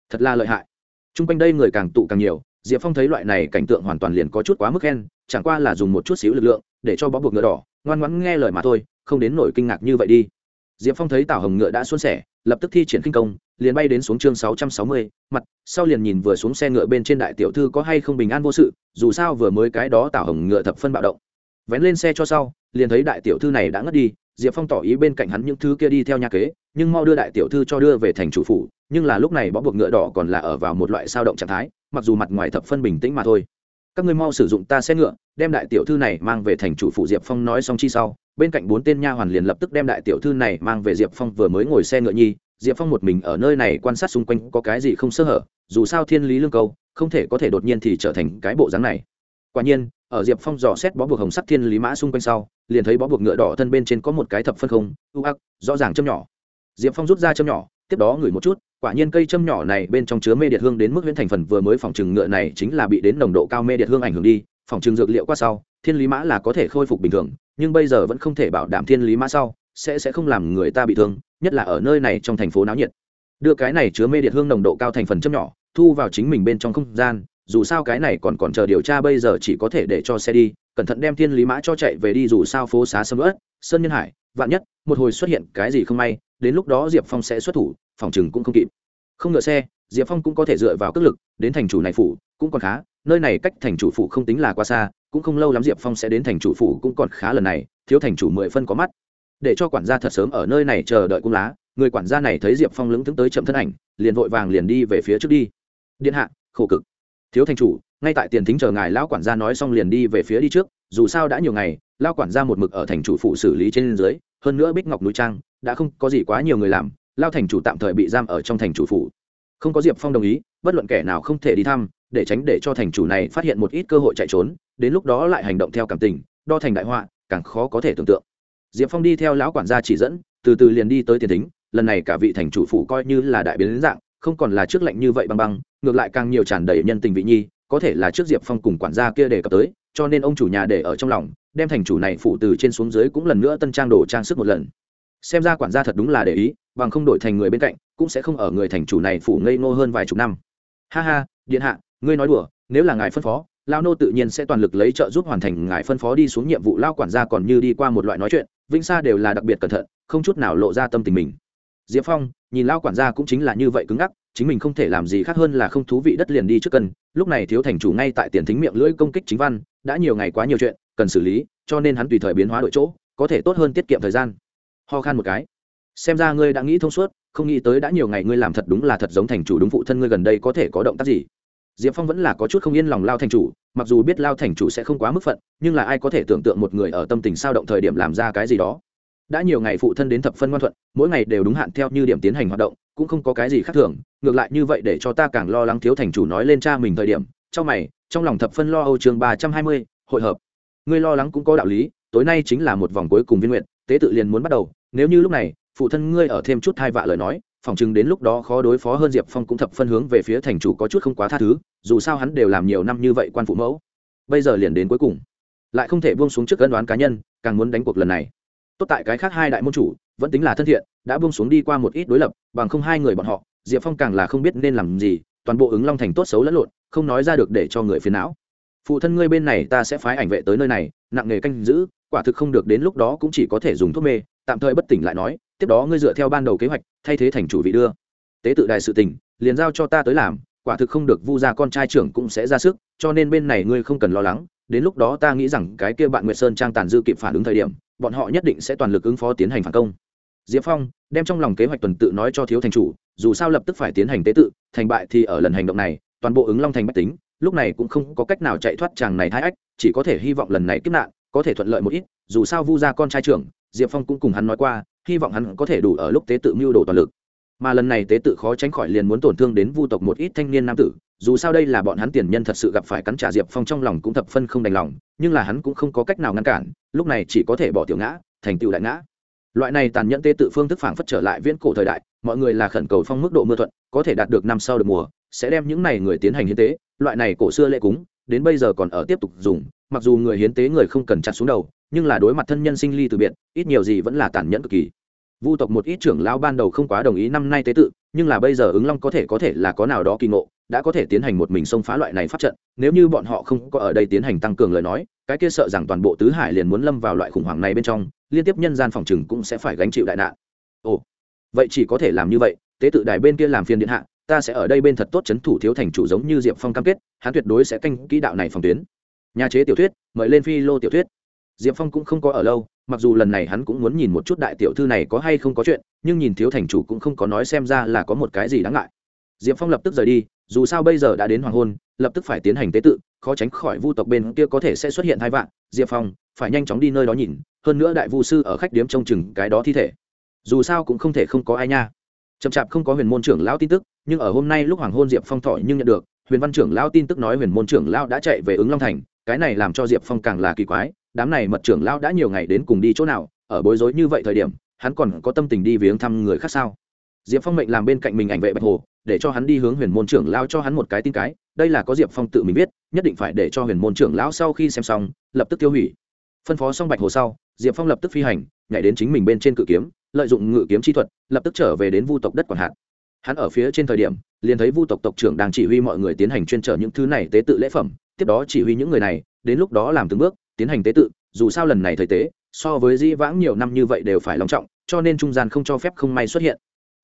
S1: thật là lợi hại. T r u n g quanh đây người càng tụ càng nhiều, diệp phong thấy loại này cảnh tượng hoàn toàn liền có chút quá mức khen, chẳng qua là dùng một chút xíu lực lượng, để cho bó buộc ngựa đỏ, ngoan ngoãn nghe lời mà thôi, không đến nổi kinh ngạc như vậy đi. Diệp phong thấy tảo hồng ngựa đã xuân sẻ lập tức thi triển kinh công, liền bay đến xuống chương sáu trăm sáu mươi, mặt, sau liền nhìn vừa xuống xe ngựa bên trên đại tiểu thư có hay không bình an vô sự, dù sao vừa mới cái đó tảo hồng ngựa thập phân bạo động. Vén lên xe cho sau, liền thấy đại tiểu thư này đã ngất đi, diệp phong tỏ ý bên cạnh hắn những thứ kia đi theo nhà kế, nhưng mau đưa đại tiểu thư cho đưa về thành chủ phủ, nhưng là lúc này bó buộc ngựa đỏ còn là ở vào một loại sao động trạng thái, mặc dù mặt ngoài thập phân bình tĩnh mà thôi. Các ngươi mau sử dụng ta xe ngựa đem đại tiểu thư này mang về thành chủ phụ diệp phong nói xong chi sau, bên cạnh bốn tên nha hoàn liền lập tức đem đại tiểu thư này mang về diệp phong vừa mới ngồi xe ngựa nhi. Diệp phong một mình ở nơi này quan sát xung quanh có cái gì không sơ hở, dù sao thiên lý lương câu, không thể có thể đột nhiên thì trở thành cái bộ dáng này. Quả nhiên, ở diệp phong dò xét bó buộc hồng sắc thiên lý mã xung quanh sau, liền thấy bó buộc ngựa đỏ thân bên trên có một cái thập phân không, u ác, rõ ràng châm nhỏ. Diệp phong rút ra châm nhỏ, tiếp đó ngửi một chút, quả nhiên cây châm nhỏ này bên trong chứa mê điện hương đến mức huyễn thành phần vừa mới phòng trừng ngựa này chính là bị đến nồng độ cao mê điện hương ảnh hưởng đi phòng trường dược liệu qua sau, thiên lý mã là có thể khôi phục bình thường, nhưng bây giờ vẫn không thể bảo đảm thiên lý mã sau, sẽ sẽ không làm người ta bị thương, nhất là ở nơi này trong thành phố náo nhiệt. Đưa cái này chứa mê điện hương nồng độ cao thành phần châm nhỏ, thu vào chính mình bên trong không gian, dù sao cái này còn còn chờ điều tra bây giờ chỉ có thể để cho xe đi, cẩn thận đem thiên lý mã cho chạy về đi dù sao phố xá sầm ớt sơn nhân hải, vạn nhất, một hồi xuất hiện cái gì không may, đến lúc đó diệp phong sẽ xuất thủ, phòng chừng cũng không kịp. Không ngựa xe diệp phong cũng có thể dựa vào cước lực đến thành chủ này phủ, cũng còn khá. Nơi này cách thành chủ phủ không tính là quá xa, cũng không lâu lắm diệp phong sẽ đến thành chủ phủ cũng còn khá lần này, thiếu thành chủ mười phân có mắt. Để cho quản gia thật sớm ở nơi này chờ đợi cung lá, người quản gia này thấy diệp phong lững thững tới chậm thân ảnh, liền vội vàng liền đi về phía trước đi. Điện hạ, khổ cực. Thiếu thành chủ, ngay tại tiền thính chờ ngài lão quản gia nói xong liền đi về phía đi trước, dù sao đã nhiều ngày lao quản gia một mực ở thành chủ phụ xử lý trên dưới, hơn nữa bích ngọc núi trang, đã không có gì quá nhiều người làm lao thành chủ tạm thời bị giam ở trong thành chủ phủ không có diệp phong đồng ý, bất luận kẻ nào không thể đi thăm, để tránh để cho thành chủ này phát hiện một ít cơ hội chạy trốn, đến lúc đó lại hành động theo cảm tình, đo thành đại họa, càng khó có thể tưởng tượng. Diệp phong đi theo lão quản gia chỉ dẫn, từ từ liền đi tới tiền thính, lần này cả vị thành chủ phủ coi như là đại biến dạng, không còn là trước lệnh như vậy băng băng, ngược lại càng nhiều tràn đầy nhân tình vị nhi, có thể là trước diệp phong cùng quản gia kia đề cập tới, cho nên ông chủ nhà để ở trong lòng, đem thành chủ này phủ từ trên xuống dưới cũng lần nữa tân trang đồ trang sức một lần. Xem ra quản gia thật đúng là để ý bằng không đổi thành người bên cạnh, cũng sẽ không ở người thành chủ này phủ ngây ngô hơn vài chục năm. Ha ha, điện hạ, ngươi nói đùa, nếu là ngài phân phó lao nô tự nhiên sẽ toàn lực lấy trợ giúp hoàn thành ngài phân phó đi xuống nhiệm vụ lao quản gia còn như đi qua một loại nói chuyện, vĩnh sa đều là đặc biệt cẩn thận, không chút nào lộ ra tâm tình mình. Diệp phong, nhìn lao quản gia cũng chính là như vậy cứng ngắc, chính mình không thể làm gì khác hơn là không thú vị đất liền đi trước cân, lúc này thiếu thành chủ ngay tại tiền thính miệng lưỡi công kích chính văn, đã nhiều ngày quá nhiều chuyện, cần xử lý, cho nên hắn tùy thời biến hóa đội chỗ, có thể tốt hơn tiết kiệm thời gian. Ho khan một cái xem ra ngươi đã nghĩ thông suốt, không nghĩ tới đã nhiều ngày ngươi làm thật đúng là thật giống thành chủ đúng phụ thân ngươi gần đây có thể có động tác gì. Diệp phong vẫn là có chút không yên lòng lao thành chủ, mặc dù biết lao thành chủ sẽ không quá mức phận, nhưng là ai có thể tưởng tượng một người ở tâm tình sao động thời điểm làm ra cái gì đó. Đã nhiều ngày phụ thân đến thập phân ngoan thuận, mỗi ngày đều đúng hạn theo như điểm tiến hành hoạt động, cũng không có cái gì khác thường, ngược lại như vậy để cho ta càng lo lắng thiếu thành chủ nói lên cha mình thời điểm, trong mày, trong lòng thập phân lo âu chương ba trăm hai mươi, hội hợp. Ngươi lo lắng cũng có đạo lý, tối nay chính là một vòng cuối cùng viên nguyện, tế tự liền muốn bắt đầu, nếu như lúc này phụ thân ngươi ở thêm chút hai vạ lời nói, phỏng chừng đến lúc đó khó đối phó hơn diệp phong cũng thập phân hướng về phía thành chủ có chút không quá tha thứ, dù sao hắn đều làm nhiều năm như vậy quan phụ mẫu. Bây giờ liền đến cuối cùng. Lại không thể buông xuống trước cân đoán cá nhân, càng muốn đánh cuộc lần này. Tốt tại cái khác hai đại môn chủ, vẫn tính là thân thiện, đã buông xuống đi qua một ít đối lập, bằng không hai người bọn họ, diệp phong càng là không biết nên làm gì, toàn bộ ứng long thành tốt xấu lẫn lộn, không nói ra được để cho người phiền não. Phụ thân ngươi bên này ta sẽ phái ảnh vệ tới nơi này, nặng nghề canh giữ, quả thực không được đến lúc đó cũng chỉ có thể dùng thuốc mê, tạm thời bất tỉnh lại nói tiếp đó ngươi dựa theo ban đầu kế hoạch, thay thế thành chủ vị đưa. Tế tự đại sự tình, liền giao cho ta tới làm, quả thực không được vu gia con trai trưởng cũng sẽ ra sức, cho nên bên này ngươi không cần lo lắng, đến lúc đó ta nghĩ rằng cái kia bạn nguyệt sơn trang tàn dư kịp phản ứng thời điểm, bọn họ nhất định sẽ toàn lực ứng phó tiến hành phản công. Diệp phong, đem trong lòng kế hoạch tuần tự nói cho thiếu thành chủ, dù sao lập tức phải tiến hành tế tự, thành bại thì ở lần hành động này, toàn bộ ứng long thành bách tính, lúc này cũng không có cách nào chạy thoát chàng này thái ách, chỉ có thể hy vọng lần này kiếp nạn, có thể thuận lợi một ít, dù sao vu gia con trai trưởng, diệp phong cũng cùng hắn nói qua hy vọng hắn có thể đủ ở lúc tế tự mưu đồ toàn lực. Mà lần này tế tự khó tránh khỏi liền muốn tổn thương đến vu tộc một ít thanh niên nam tử, dù sao đây là bọn hắn tiền nhân thật sự gặp phải cắn trả diệp phong trong lòng cũng thập phân không đành lòng, nhưng là hắn cũng không có cách nào ngăn cản, lúc này chỉ có thể bỏ tiểu ngã, thành tựu đại ngã. Loại này tàn nhẫn tế tự phương thức phản phất trở lại viễn cổ thời đại, mọi người là khẩn cầu phong mức độ mưa thuận, có thể đạt được năm sau được mùa, sẽ đem những này người tiến hành hiến tế, loại này cổ xưa lễ cúng, đến bây giờ còn ở tiếp tục dùng, mặc dù người hiến tế người không cần chặt xuống đầu nhưng là đối mặt thân nhân sinh ly từ biệt, ít nhiều gì vẫn là tàn nhẫn cực kỳ. Vu tộc một ít trưởng lão ban đầu không quá đồng ý năm nay tế tự, nhưng là bây giờ ứng long có thể có thể là có nào đó kỳ ngộ, đã có thể tiến hành một mình xông phá loại này pháp trận, nếu như bọn họ không có ở đây tiến hành tăng cường lời nói, cái kia sợ rằng toàn bộ tứ hải liền muốn lâm vào loại khủng hoảng này bên trong, liên tiếp nhân gian phòng trừng cũng sẽ phải gánh chịu đại nạn. Ồ, vậy chỉ có thể làm như vậy, tế tự đài bên kia làm phiền điện hạ, ta sẽ ở đây bên thật tốt chấn thủ thiếu thành chủ giống như diệp phong cam kết, hắn tuyệt đối sẽ canh kỹ đạo này phòng tuyến. Nhà chế tiểu thuyết, mời lên phi lô tiểu thuyết diệp phong cũng không có ở lâu, mặc dù lần này hắn cũng muốn nhìn một chút đại tiểu thư này có hay không có chuyện, nhưng nhìn thiếu thành chủ cũng không có nói xem ra là có một cái gì đáng ngại. Diệp phong lập tức rời đi, dù sao bây giờ đã đến hoàng hôn, lập tức phải tiến hành tế tự, khó tránh khỏi vu tộc bên kia có thể sẽ xuất hiện hai vạn. Diệp phong, phải nhanh chóng đi nơi đó nhìn, hơn nữa đại vu sư ở khách điếm trông chừng cái đó thi thể. Dù sao cũng không thể không có ai nha. Chậm chạp không có huyền môn trưởng lão tin tức, nhưng ở hôm nay lúc hoàng hôn diệp phong thọ nhưng nhận được, huyền văn trưởng lão tin tức nói huyền môn trưởng lão đã chạy về ứng long thành, cái này làm cho diệp phong càng là kỳ quái đám này mật trưởng lão đã nhiều ngày đến cùng đi chỗ nào, ở bối rối như vậy thời điểm, hắn còn có tâm tình đi viếng thăm người khác sao? Diệp phong mệnh làm bên cạnh mình ảnh vệ bạch hồ, để cho hắn đi hướng huyền môn trưởng lão cho hắn một cái tin cái, đây là có diệp phong tự mình viết, nhất định phải để cho huyền môn trưởng lão sau khi xem xong, lập tức tiêu hủy. Phân phó xong bạch hồ sau, diệp phong lập tức phi hành, nhảy đến chính mình bên trên cự kiếm, lợi dụng ngự kiếm chi thuật, lập tức trở về đến vu tộc đất quản hạt. Hắn ở phía trên thời điểm, liền thấy vu tộc tộc trưởng đang chỉ huy mọi người tiến hành chuyên trở những thứ này tế tự lễ phẩm, tiếp đó chỉ huy những người này, đến lúc đó làm từng bước tiến hành tế tự, dù sao lần này thời tế, so với di vãng nhiều năm như vậy đều phải long trọng, cho nên trung gian không cho phép không may xuất hiện.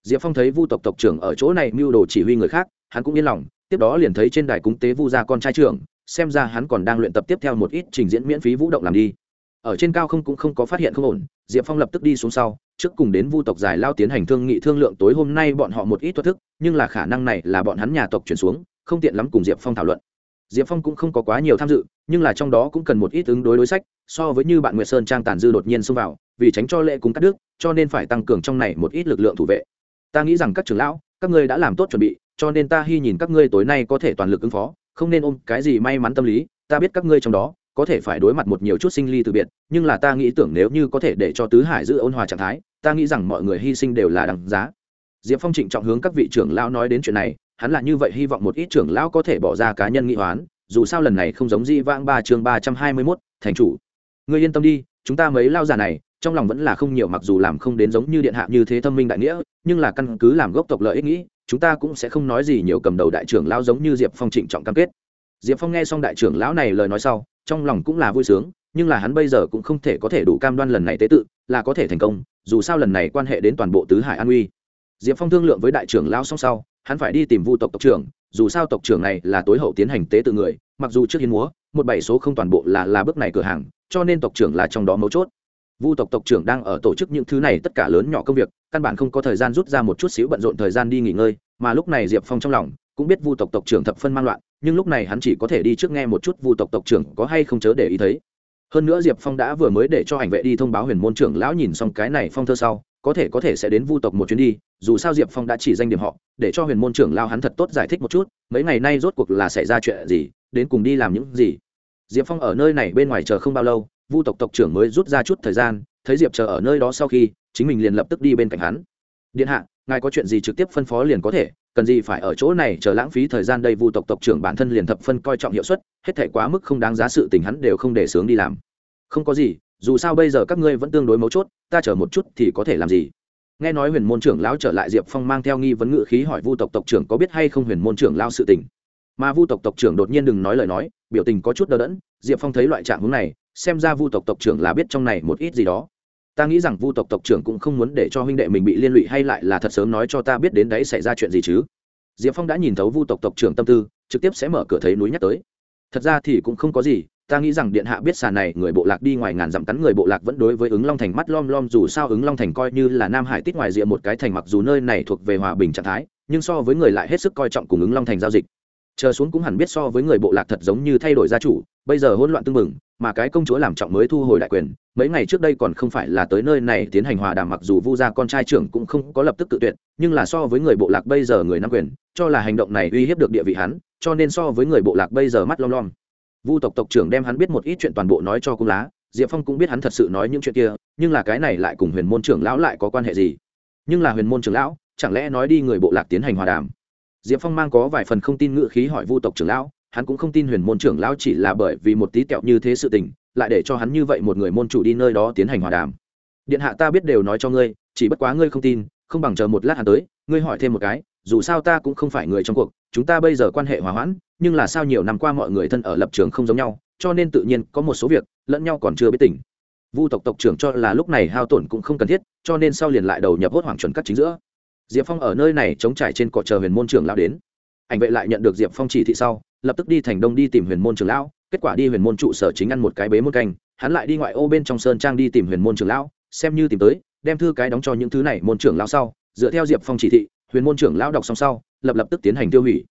S1: Diệp phong thấy vu tộc tộc trưởng ở chỗ này mưu đồ chỉ huy người khác, hắn cũng yên lòng, tiếp đó liền thấy trên đài cúng tế vu gia con trai trưởng, xem ra hắn còn đang luyện tập tiếp theo một ít trình diễn miễn phí vũ động làm đi. Ở trên cao không cũng không có phát hiện không ổn, diệp phong lập tức đi xuống sau, trước cùng đến vu tộc giải lao tiến hành thương nghị thương lượng tối hôm nay bọn họ một ít thoát thức, nhưng là khả năng này là bọn hắn nhà tộc chuyển xuống, không tiện lắm cùng diệp phong thảo luận diệp phong cũng không có quá nhiều tham dự, nhưng là trong đó cũng cần một ít ứng đối đối sách, so với như bạn nguyệt sơn trang tàn dư đột nhiên xông vào, vì tránh cho lễ cúng cắt đứt, cho nên phải tăng cường trong này một ít lực lượng thủ vệ. Ta nghĩ rằng các trưởng lão, các ngươi đã làm tốt chuẩn bị, cho nên ta hy nhìn các ngươi tối nay có thể toàn lực ứng phó, không nên ôm cái gì may mắn tâm lý, ta biết các ngươi trong đó có thể phải đối mặt một nhiều chút sinh ly từ biệt, nhưng là ta nghĩ tưởng nếu như có thể để cho tứ hải giữ ôn hòa trạng thái, ta nghĩ rằng mọi người hy sinh đều là đằng giá. Diệp phong trịnh trọng hướng các vị trưởng lão nói đến chuyện này hắn là như vậy hy vọng một ít trưởng lão có thể bỏ ra cá nhân nghị hoán, dù sao lần này không giống di vãng ba chương ba trăm hai mươi mốt, thành chủ. Ngươi yên tâm đi, chúng ta mấy lao già này, trong lòng vẫn là không nhiều mặc dù làm không đến giống như điện hạ như thế thâm minh đại nghĩa, nhưng là căn cứ làm gốc tộc lợi ích nghĩ, chúng ta cũng sẽ không nói gì nhiều cầm đầu đại trưởng lão giống như diệp phong trịnh trọng cam kết. Diệp phong nghe xong đại trưởng lão này lời nói sau, trong lòng cũng là vui sướng, nhưng là hắn bây giờ cũng không thể có thể đủ cam đoan lần này tế tự, là có thể thành công, dù sao lần này quan hệ đến toàn bộ tứ hải an uy. Diệp phong thương lượng với đại trưởng lão xong sau hắn phải đi tìm vu tộc tộc trưởng, dù sao tộc trưởng này là tối hậu tiến hành tế tự người, mặc dù trước hiến múa, một bảy số không toàn bộ là là bước này cửa hàng, cho nên tộc trưởng là trong đó mấu chốt. Vu tộc tộc trưởng đang ở tổ chức những thứ này tất cả lớn nhỏ công việc, căn bản không có thời gian rút ra một chút xíu bận rộn thời gian đi nghỉ ngơi, mà lúc này diệp phong trong lòng cũng biết vu tộc tộc trưởng thập phân mang loạn, nhưng lúc này hắn chỉ có thể đi trước nghe một chút vu tộc tộc trưởng có hay không chớ để ý thấy. Hơn nữa diệp phong đã vừa mới để cho ảnh vệ đi thông báo huyền môn trưởng lão nhìn xong cái này phong thơ sau có thể có thể sẽ đến vu tộc một chuyến đi, dù sao diệp phong đã chỉ danh điểm họ, để cho huyền môn trưởng lao hắn thật tốt giải thích một chút, mấy ngày nay rốt cuộc là xảy ra chuyện gì, đến cùng đi làm những gì. Diệp phong ở nơi này bên ngoài chờ không bao lâu, vu tộc tộc trưởng mới rút ra chút thời gian, thấy diệp chờ ở nơi đó sau khi, chính mình liền lập tức đi bên cạnh hắn. Điện hạ, ngài có chuyện gì trực tiếp phân phó liền có thể, cần gì phải ở chỗ này chờ lãng phí thời gian đây? Vu tộc tộc trưởng bản thân liền thập phân coi trọng hiệu suất, hết thể quá mức không đáng giá sự tình hắn đều không để sướng đi làm. Không có gì dù sao bây giờ các ngươi vẫn tương đối mấu chốt, ta chờ một chút thì có thể làm gì? Nghe nói huyền môn trưởng lão trở lại diệp phong mang theo nghi vấn ngự khí hỏi vu tộc tộc trưởng có biết hay không huyền môn trưởng lao sự tình. Mà vu tộc tộc trưởng đột nhiên đừng nói lời nói, biểu tình có chút đờ đẫn, diệp phong thấy loại trạng hướng này, xem ra vu tộc tộc trưởng là biết trong này một ít gì đó. Ta nghĩ rằng vu tộc tộc trưởng cũng không muốn để cho huynh đệ mình bị liên lụy hay lại là thật sớm nói cho ta biết đến đấy xảy ra chuyện gì chứ? Diệp phong đã nhìn thấu vu tộc tộc trưởng tâm tư, trực tiếp sẽ mở cửa thấy núi nhắc tới. Thật ra thì cũng không có gì ta nghĩ rằng điện hạ biết xà này, người bộ lạc đi ngoài ngàn dặm cắn người bộ lạc vẫn đối với ứng long thành mắt lom lom, dù sao ứng long thành coi như là nam hải tít ngoài rìa một cái thành, mặc dù nơi này thuộc về hòa bình trạng thái, nhưng so với người lại hết sức coi trọng cùng ứng long thành giao dịch. Chờ xuống cũng hẳn biết so với người bộ lạc thật giống như thay đổi gia chủ, bây giờ hỗn loạn tương mừng mà cái công chúa làm trọng mới thu hồi đại quyền, mấy ngày trước đây còn không phải là tới nơi này tiến hành hòa đàm, mặc dù vu gia con trai trưởng cũng không có lập tức tự tuyệt, nhưng là so với người bộ lạc bây giờ người nắm quyền, cho là hành động này uy hiếp được địa vị hắn, cho nên so với người bộ lạc bây giờ mắt lom lom vu tộc tộc trưởng đem hắn biết một ít chuyện toàn bộ nói cho cung lá, diệp phong cũng biết hắn thật sự nói những chuyện kia, nhưng là cái này lại cùng huyền môn trưởng lão lại có quan hệ gì? Nhưng là huyền môn trưởng lão, chẳng lẽ nói đi người bộ lạc tiến hành hòa đàm? Diệp phong mang có vài phần không tin ngự khí hỏi vu tộc trưởng lão, hắn cũng không tin huyền môn trưởng lão chỉ là bởi vì một tí kẹo như thế sự tình, lại để cho hắn như vậy một người môn chủ đi nơi đó tiến hành hòa đàm. Điện hạ ta biết đều nói cho ngươi, chỉ bất quá ngươi không tin, không bằng chờ một lát hắn tới, ngươi hỏi thêm một cái dù sao ta cũng không phải người trong cuộc, chúng ta bây giờ quan hệ hòa hoãn, nhưng là sao nhiều năm qua mọi người thân ở lập trường không giống nhau, cho nên tự nhiên có một số việc lẫn nhau còn chưa biết tỉnh vu tộc tộc trưởng cho là lúc này hao tổn cũng không cần thiết, cho nên sau liền lại đầu nhập hốt hoảng chuẩn cắt chính giữa. Diệp phong ở nơi này chống trải trên cọ chờ huyền môn trưởng lão đến. Ảnh vệ lại nhận được diệp phong chỉ thị sau, lập tức đi thành đông đi tìm huyền môn trưởng lão, kết quả đi huyền môn trụ sở chính ăn một cái bế môn canh, hắn lại đi ngoại ô bên trong sơn trang đi tìm huyền môn trưởng lão, xem như tìm tới, đem thư cái đóng cho những thứ này môn trưởng lão sau, dựa theo diệp phong chỉ thị huyền môn trưởng lão đọc xong sau, lập lập tức tiến hành tiêu hủy.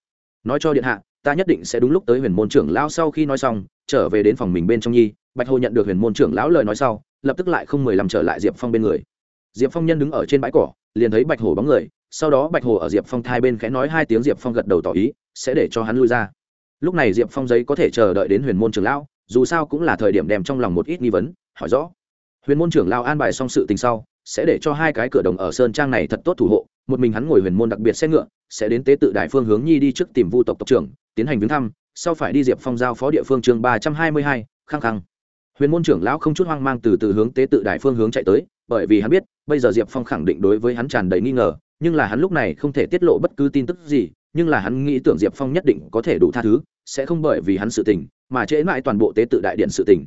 S1: Nói cho điện hạ, ta nhất định sẽ đúng lúc tới huyền môn trưởng lão sau khi nói xong, trở về đến phòng mình bên trong nhi. Bạch hồ nhận được huyền môn trưởng lão lời nói sau, lập tức lại không mười lăm trở lại diệp phong bên người. Diệp phong nhân đứng ở trên bãi cỏ, liền thấy bạch hồ bóng người, sau đó bạch hồ ở diệp phong hai bên khẽ nói hai tiếng, diệp phong gật đầu tỏ ý, sẽ để cho hắn lui ra. Lúc này diệp phong giấy có thể chờ đợi đến huyền môn trưởng lão, dù sao cũng là thời điểm đem trong lòng một ít nghi vấn, hỏi rõ. Huyền môn trưởng lão an bài xong sự tình sau, sẽ để cho hai cái cửa đồng ở sơn trang này thật tốt thủ hộ một mình hắn ngồi huyền môn đặc biệt xe ngựa, sẽ đến tế tự đại phương hướng nhi đi trước tìm vu tộc tộc trưởng, tiến hành viếng thăm, sau phải đi diệp phong giao phó địa phương chương ba trăm hai mươi hai khăng khăng huyền môn trưởng lão không chút hoang mang từ từ hướng tế tự đại phương hướng chạy tới, bởi vì hắn biết, bây giờ diệp phong khẳng định đối với hắn tràn đầy nghi ngờ, nhưng là hắn lúc này không thể tiết lộ bất cứ tin tức gì, nhưng là hắn nghĩ tưởng diệp phong nhất định có thể đủ tha thứ, sẽ không bởi vì hắn sự tình, mà trễ mãi toàn bộ tế tự đại điện sự tình.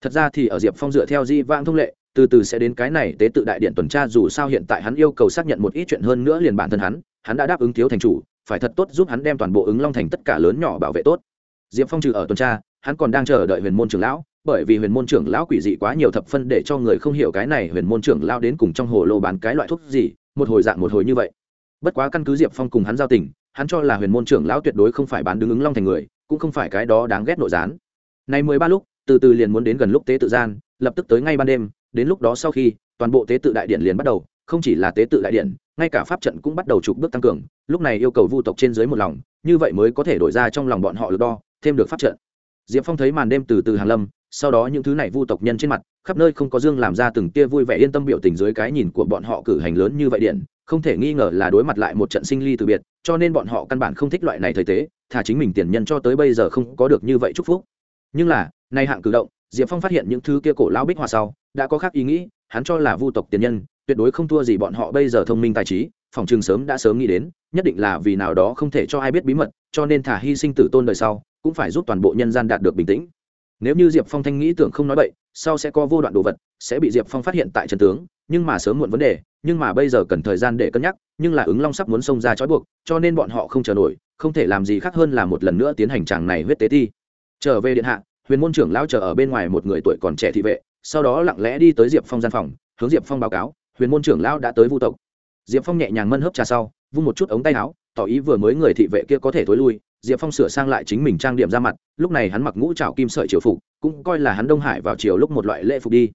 S1: Thật ra thì ở diệp phong dựa theo di vang thông lệ từ từ sẽ đến cái này tế tự đại điện tuần tra, dù sao hiện tại hắn yêu cầu xác nhận một ít chuyện hơn nữa liền bản thân hắn hắn đã đáp ứng thiếu thành chủ, phải thật tốt giúp hắn đem toàn bộ ứng long thành tất cả lớn nhỏ bảo vệ tốt. Diệp phong trừ ở tuần tra, hắn còn đang chờ đợi huyền môn trưởng lão, bởi vì huyền môn trưởng lão quỷ dị quá nhiều thập phân để cho người không hiểu cái này huyền môn trưởng lão đến cùng trong hồ lô bán cái loại thuốc gì, một hồi dạng một hồi như vậy. Bất quá căn cứ diệp phong cùng hắn giao tình, hắn cho là huyền môn trưởng lão tuyệt đối không phải bán đứng ứng long thành người, cũng không phải cái đó đáng ghét nội gián. Này mười ba lúc, từ từ liền muốn đến gần lúc tế tự gian, lập tức tới ngay ban đêm đến lúc đó sau khi, toàn bộ tế tự đại điện liền bắt đầu, không chỉ là tế tự đại điện, ngay cả pháp trận cũng bắt đầu chụp bước tăng cường, lúc này yêu cầu vu tộc trên dưới một lòng, như vậy mới có thể đổi ra trong lòng bọn họ lực đo, thêm được pháp trận. Diệp phong thấy màn đêm từ từ hàng lâm, sau đó những thứ này vu tộc nhân trên mặt, khắp nơi không có dương làm ra từng tia vui vẻ yên tâm biểu tình dưới cái nhìn của bọn họ cử hành lớn như vậy điện, không thể nghi ngờ là đối mặt lại một trận sinh ly từ biệt, cho nên bọn họ căn bản không thích loại này thời tế, thà chính mình tiền nhân cho tới bây giờ không có được như vậy chúc phúc. Nhưng là, nay hạng cử động diệp phong phát hiện những thứ kia cổ lao bích hòa sau, đã có khác ý nghĩ, hắn cho là vu tộc tiền nhân, tuyệt đối không thua gì bọn họ bây giờ thông minh tài trí, phòng trường sớm đã sớm nghĩ đến, nhất định là vì nào đó không thể cho ai biết bí mật, cho nên thả hy sinh tử tôn đời sau, cũng phải giúp toàn bộ nhân gian đạt được bình tĩnh. Nếu như diệp phong thanh nghĩ tưởng không nói bậy, sau sẽ có vô đoạn đồ vật, sẽ bị diệp phong phát hiện tại trần tướng, nhưng mà sớm muộn vấn đề, nhưng mà bây giờ cần thời gian để cân nhắc, nhưng là ứng long sắp muốn xông ra trói buộc, cho nên bọn họ không chờ nổi, không thể làm gì khác hơn là một lần nữa tiến hành chàng này huyết tế thi. Trở về điện hạ huyền môn trưởng lão chờ ở bên ngoài một người tuổi còn trẻ thị vệ, sau đó lặng lẽ đi tới diệp phong gian phòng, hướng diệp phong báo cáo, huyền môn trưởng lão đã tới vu tộc. Diệp phong nhẹ nhàng mân hấp trà sau, vung một chút ống tay áo, tỏ ý vừa mới người thị vệ kia có thể thối lui, diệp phong sửa sang lại chính mình trang điểm ra mặt, lúc này hắn mặc ngũ trào kim sợi triều phục, cũng coi là hắn đông hải vào chiều lúc một loại lễ phục đi.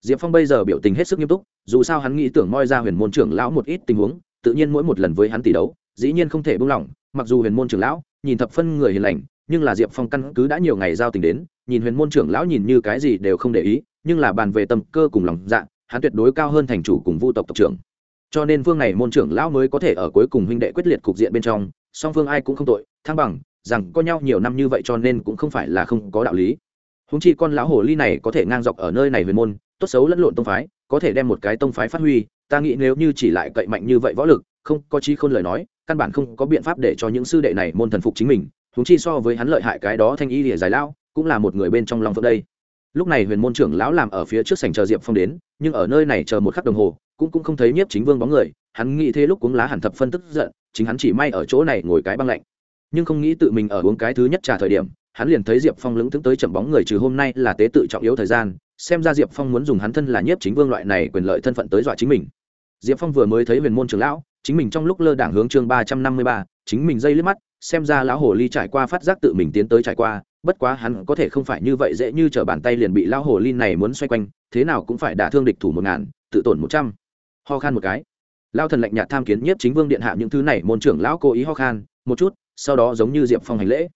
S1: Diệp phong bây giờ biểu tình hết sức nghiêm túc, dù sao hắn nghĩ tưởng moi ra huyền môn trưởng lão một ít tình huống, tự nhiên mỗi một lần với hắn tỷ đấu, dĩ nhiên không thể buông lỏng, mặc dù huyền môn trưởng lão, nhìn thập phân người hiền lành nhưng là diệp phong căn cứ đã nhiều ngày giao tình đến, nhìn huyền môn trưởng lão nhìn như cái gì đều không để ý, nhưng là bàn về tâm cơ cùng lòng dạ hắn tuyệt đối cao hơn thành chủ cùng vu tộc tộc trưởng. Cho nên vương này môn trưởng lão mới có thể ở cuối cùng huynh đệ quyết liệt cục diện bên trong, song phương ai cũng không tội, thăng bằng, rằng có nhau nhiều năm như vậy cho nên cũng không phải là không có đạo lý. Húng chi con lão hồ ly này có thể ngang dọc ở nơi này huyền môn, tốt xấu lẫn lộn tông phái, có thể đem một cái tông phái phát huy, ta nghĩ nếu như chỉ lại cậy mạnh như vậy võ lực, không có chi khôn lời nói, căn bản không có biện pháp để cho những sư đệ này môn thần phục chính mình huống chi so với hắn lợi hại cái đó thanh y lìa giải lão, cũng là một người bên trong long phượng đây. Lúc này huyền môn trưởng lão làm ở phía trước sảnh chờ diệp phong đến, nhưng ở nơi này chờ một khắc đồng hồ, cũng cũng không thấy nhiếp chính vương bóng người, hắn nghĩ thế lúc cuống lá hẳn thập phân tức giận, chính hắn chỉ may ở chỗ này ngồi cái băng lạnh. Nhưng không nghĩ tự mình ở uống cái thứ nhất trà thời điểm, hắn liền thấy diệp phong lững thững tới chậm bóng người trừ hôm nay là tế tự trọng yếu thời gian, xem ra diệp phong muốn dùng hắn thân là nhiếp chính vương loại này quyền lợi thân phận tới dọa chính mình. Diệp phong vừa mới thấy huyền môn trưởng lão, chính mình trong lúc lơ đảng hướng chương ba trăm năm mươi ba chính mình dây liếc mắt, xem ra lão hồ ly trải qua phát giác tự mình tiến tới trải qua, bất quá hắn có thể không phải như vậy dễ như t r ở bàn tay liền bị lão hồ ly này muốn xoay quanh, thế nào cũng phải đả thương địch thủ một ngàn, tự tổn một trăm. Ho khan một cái. Lao thần lạnh nhạt tham kiến nhiếp chính vương điện hạ những thứ này, môn trưởng lão cố ý ho khan, một chút, sau đó giống như diệp phong hành lễ.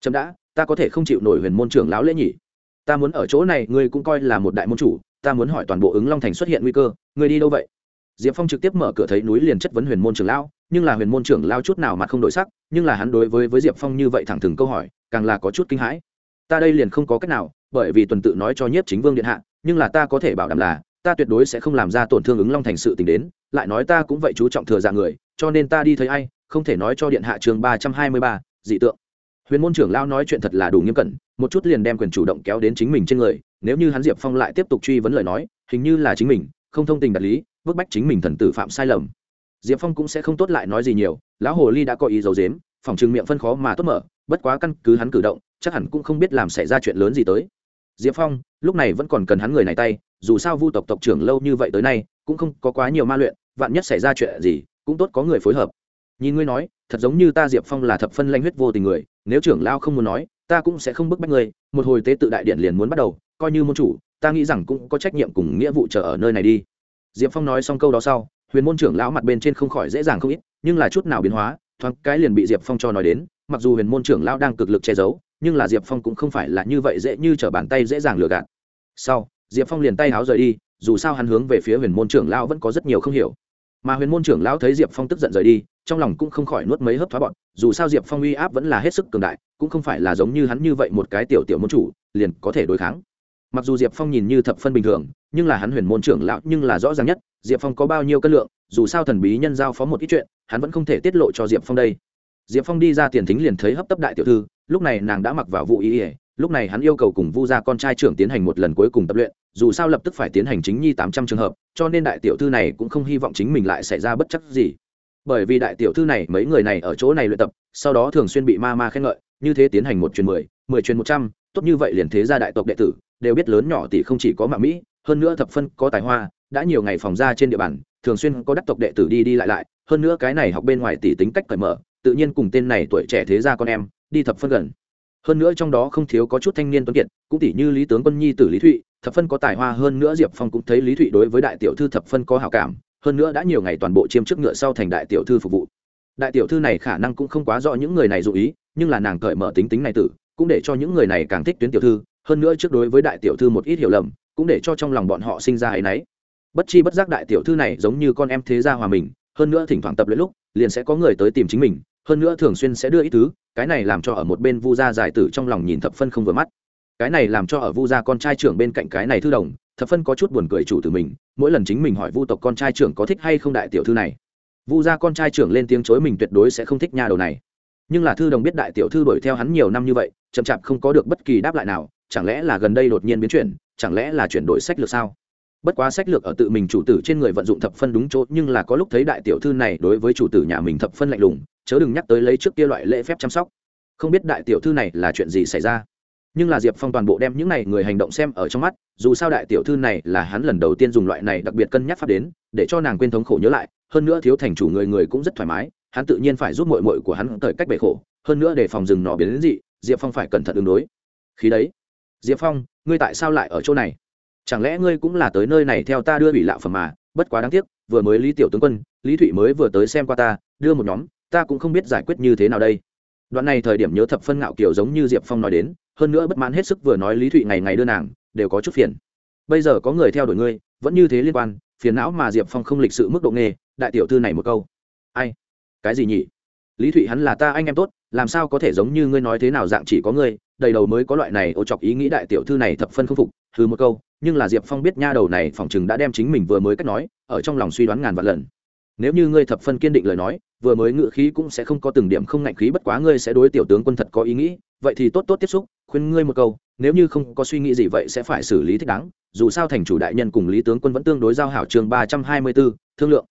S1: Chậm đã, ta có thể không chịu nổi huyền môn trưởng lão lễ nhỉ. Ta muốn ở chỗ này, ngươi cũng coi là một đại môn chủ, ta muốn hỏi toàn bộ ứng long thành xuất hiện nguy cơ, ngươi đi đâu vậy? Diệp phong trực tiếp mở cửa thấy núi liền chất vấn huyền môn trưởng lão nhưng là huyền môn trưởng lao chút nào mà không đổi sắc, nhưng là hắn đối với với diệp phong như vậy thẳng thừng câu hỏi, càng là có chút kinh hãi. Ta đây liền không có cách nào, bởi vì tuần tự nói cho nhiếp chính vương điện hạ, nhưng là ta có thể bảo đảm là, ta tuyệt đối sẽ không làm ra tổn thương ứng long thành sự tình đến, lại nói ta cũng vậy chú trọng thừa dạng người, cho nên ta đi thấy ai, không thể nói cho điện hạ trường ba trăm hai mươi ba, dị tượng. Huyền môn trưởng lao nói chuyện thật là đủ nghiêm cẩn, một chút liền đem quyền chủ động kéo đến chính mình trên người, nếu như hắn diệp phong lại tiếp tục truy vấn lời nói, hình như là chính mình, không thông tình đạt lý, bức bách chính mình thần tử phạm sai lầm diệp phong cũng sẽ không tốt lại nói gì nhiều, lão hồ ly đã có ý giấu dếm phòng trừng miệng phân khó mà tốt mở, bất quá căn cứ hắn cử động, chắc hẳn cũng không biết làm xảy ra chuyện lớn gì tới. Diệp phong, lúc này vẫn còn cần hắn người này tay, dù sao vu tộc tộc trưởng lâu như vậy tới nay, cũng không có quá nhiều ma luyện, vạn nhất xảy ra chuyện gì, cũng tốt có người phối hợp. Nhìn ngươi nói, thật giống như ta diệp phong là thập phân lanh huyết vô tình người, nếu trưởng lao không muốn nói, ta cũng sẽ không bức bách ngươi, một hồi tế tự đại điện liền muốn bắt đầu, coi như môn chủ, ta nghĩ rằng cũng có trách nhiệm cùng nghĩa vụ chờ ở nơi này đi. Diệp phong nói xong câu đó sau huyền môn trưởng lão mặt bên trên không khỏi dễ dàng không ít, nhưng là chút nào biến hóa, thoáng cái liền bị diệp phong cho nói đến, mặc dù huyền môn trưởng lão đang cực lực che giấu, nhưng là diệp phong cũng không phải là như vậy dễ như t bàn tay dễ dàng lừa gạt. Sau, diệp phong liền tay háo rời đi, dù sao hắn hướng về phía huyền môn trưởng lão vẫn có rất nhiều không hiểu. Mà huyền môn trưởng lão thấy diệp phong tức giận rời đi, trong lòng cũng không khỏi nuốt mấy hớp thoá bọn dù sao diệp phong uy áp vẫn là hết sức cường đại, cũng không phải là giống như hắn như vậy một cái tiểu tiểu môn chủ, liền có thể đối kháng mặc dù diệp phong nhìn như thập phân bình thường, nhưng là hắn huyền môn trưởng lão nhưng là rõ ràng nhất, diệp phong có bao nhiêu cân lượng, dù sao thần bí nhân giao phó một ít chuyện, hắn vẫn không thể tiết lộ cho diệp phong đây. Diệp phong đi ra tiền thính liền thấy hấp tấp đại tiểu thư, lúc này nàng đã mặc vào vụ ý ỉa lúc này hắn yêu cầu cùng vu gia con trai trưởng tiến hành một lần cuối cùng tập luyện, dù sao lập tức phải tiến hành chính nhi tám trăm trường hợp, cho nên đại tiểu thư này cũng không hy vọng chính mình lại xảy ra bất chấp gì. Bởi vì đại tiểu thư này, mấy người này ở chỗ này luyện tập, sau đó thường xuyên bị ma ma khen ngợi như thế tiến hành một truyền mười mười truyền một trăm, tốt như vậy liền thế gia đại tộc đệ tử, đều biết lớn nhỏ tỷ không chỉ có mạng mỹ, hơn nữa thập phân có tài hoa, đã nhiều ngày phòng ra trên địa bàn, thường xuyên có đắc tộc đệ tử đi đi lại lại, hơn nữa cái này học bên ngoài tỷ tính cách cởi mở, tự nhiên cùng tên này tuổi trẻ thế gia con em, đi thập phân gần. Hơn nữa trong đó không thiếu có chút thanh niên tuấn kiệt, cũng tỷ như lý tướng quân nhi tử lý thụy, thập phân có tài hoa, hơn nữa diệp phong cũng thấy lý thụy đối với đại tiểu thư thập phân có hảo cảm, hơn nữa đã nhiều ngày toàn bộ chiêm chức ngựa sau thành đại tiểu thư phục vụ. Đại tiểu thư này khả năng cũng không quá rõ những người này dụ ý nhưng là nàng cởi mở tính tính này tử, cũng để cho những người này càng thích tuyến tiểu thư, hơn nữa trước đối với đại tiểu thư một ít hiểu lầm, cũng để cho trong lòng bọn họ sinh ra ấy nấy. Bất chi bất giác đại tiểu thư này giống như con em thế gia hòa mình, hơn nữa thỉnh thoảng tập luyện lúc, liền sẽ có người tới tìm chính mình, hơn nữa thường xuyên sẽ đưa ít thứ cái này làm cho ở một bên vu gia giải tử trong lòng nhìn thập phân không vừa mắt. Cái này làm cho ở vu gia con trai trưởng bên cạnh cái này thư đồng, thập phân có chút buồn cười chủ từ mình, mỗi lần chính mình hỏi vu tộc con trai trưởng có thích hay không đại tiểu thư này. Vu gia con trai trưởng lên tiếng chối mình tuyệt đối sẽ không thích nhà đầu này nhưng là thư đồng biết đại tiểu thư đuổi theo hắn nhiều năm như vậy, chậm chạp không có được bất kỳ đáp lại nào, chẳng lẽ là gần đây đột nhiên biến chuyển, chẳng lẽ là chuyển đổi sách lược sao? Bất quá sách lược ở tự mình chủ tử trên người vận dụng thập phân đúng chỗ, nhưng là có lúc thấy đại tiểu thư này đối với chủ tử nhà mình thập phân lạnh lùng, chớ đừng nhắc tới lấy trước kia loại lễ phép chăm sóc. Không biết đại tiểu thư này là chuyện gì xảy ra. Nhưng là diệp phong toàn bộ đem những này người hành động xem ở trong mắt, dù sao đại tiểu thư này là hắn lần đầu tiên dùng loại này đặc biệt cân nhắc pháp đến, để cho nàng quên thống khổ nhớ lại, hơn nữa thiếu thành chủ người người cũng rất thoải mái hắn tự nhiên phải giúp mội mội của hắn tới cách bể khổ, hơn nữa để phòng rừng nọ biến đến dị, diệp phong phải cẩn thận ứng đối. Khi đấy. Diệp phong, ngươi tại sao lại ở chỗ này? Chẳng lẽ ngươi cũng là tới nơi này theo ta đưa bị lạo phẩm mà? Bất quá đáng tiếc, vừa mới lý tiểu tướng quân, lý thụy mới vừa tới xem qua ta, đưa một nhóm, ta cũng không biết giải quyết như thế nào đây. Đoạn này thời điểm nhớ thập phân ngạo kiểu giống như diệp phong nói đến, hơn nữa bất mãn hết sức vừa nói lý thụy ngày ngày đưa nàng, đều có chút phiền. Bây giờ có người theo đuổi ngươi, vẫn như thế liên quan, phiền não mà diệp phong không lịch sự mức độ nghề, đại tiểu thư này một câu. Ai? Cái gì nhỉ? Lý thụy hắn là ta anh em tốt, làm sao có thể giống như ngươi nói thế nào dạng chỉ có ngươi, đầy đầu mới có loại này ô chọc ý nghĩ đại tiểu thư này thập phân không phục thứ một câu, nhưng là diệp phong biết nha đầu này phỏng chừng đã đem chính mình vừa mới cách nói, ở trong lòng suy đoán ngàn vạn lần. Nếu như ngươi thập phân kiên định lời nói, vừa mới ngự khí cũng sẽ không có từng điểm không ngạnh khí bất quá ngươi sẽ đối tiểu tướng quân thật có ý nghĩ, vậy thì tốt tốt tiếp xúc, khuyên ngươi một câu, nếu như không có suy nghĩ gì vậy sẽ phải xử lý thích đáng, dù sao thành chủ đại nhân cùng lý tướng quân vẫn tương đối giao hảo chương ba trăm hai mươi b ố thương lượng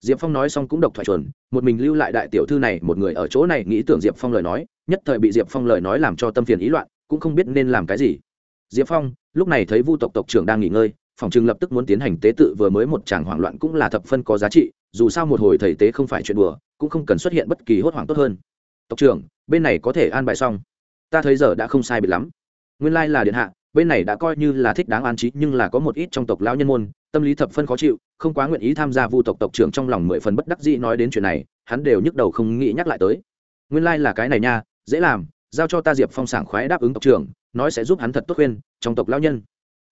S1: diệp phong nói xong cũng độc thoại chuẩn, một mình lưu lại đại tiểu thư này, một người ở chỗ này nghĩ tưởng diệp phong lời nói, nhất thời bị diệp phong lời nói làm cho tâm phiền ý loạn, cũng không biết nên làm cái gì. Diệp phong, lúc này thấy vu tộc tộc trưởng đang nghỉ ngơi, phòng chừng lập tức muốn tiến hành tế tự, vừa mới một tràng hoảng loạn cũng là thập phân có giá trị, dù sao một hồi thầy tế không phải chuyện đùa, cũng không cần xuất hiện bất kỳ hốt hoảng tốt hơn. Tộc trưởng, bên này có thể an bài xong. Ta thấy giờ đã không sai biệt lắm. Nguyên lai là điện hạ, bên này đã coi như là thích đáng an trí, nhưng là có một ít trong tộc lão nhân môn tâm lý thập phân khó chịu, không quá nguyện ý tham gia vu tộc tộc trưởng trong lòng mười phần bất đắc dĩ nói đến chuyện này, hắn đều nhức đầu không nghĩ nhắc lại tới. Nguyên lai、like、là cái này nha, dễ làm, giao cho ta diệp phong sảng khoái đáp ứng tộc trưởng, nói sẽ giúp hắn thật tốt khuyên, trong tộc lão nhân.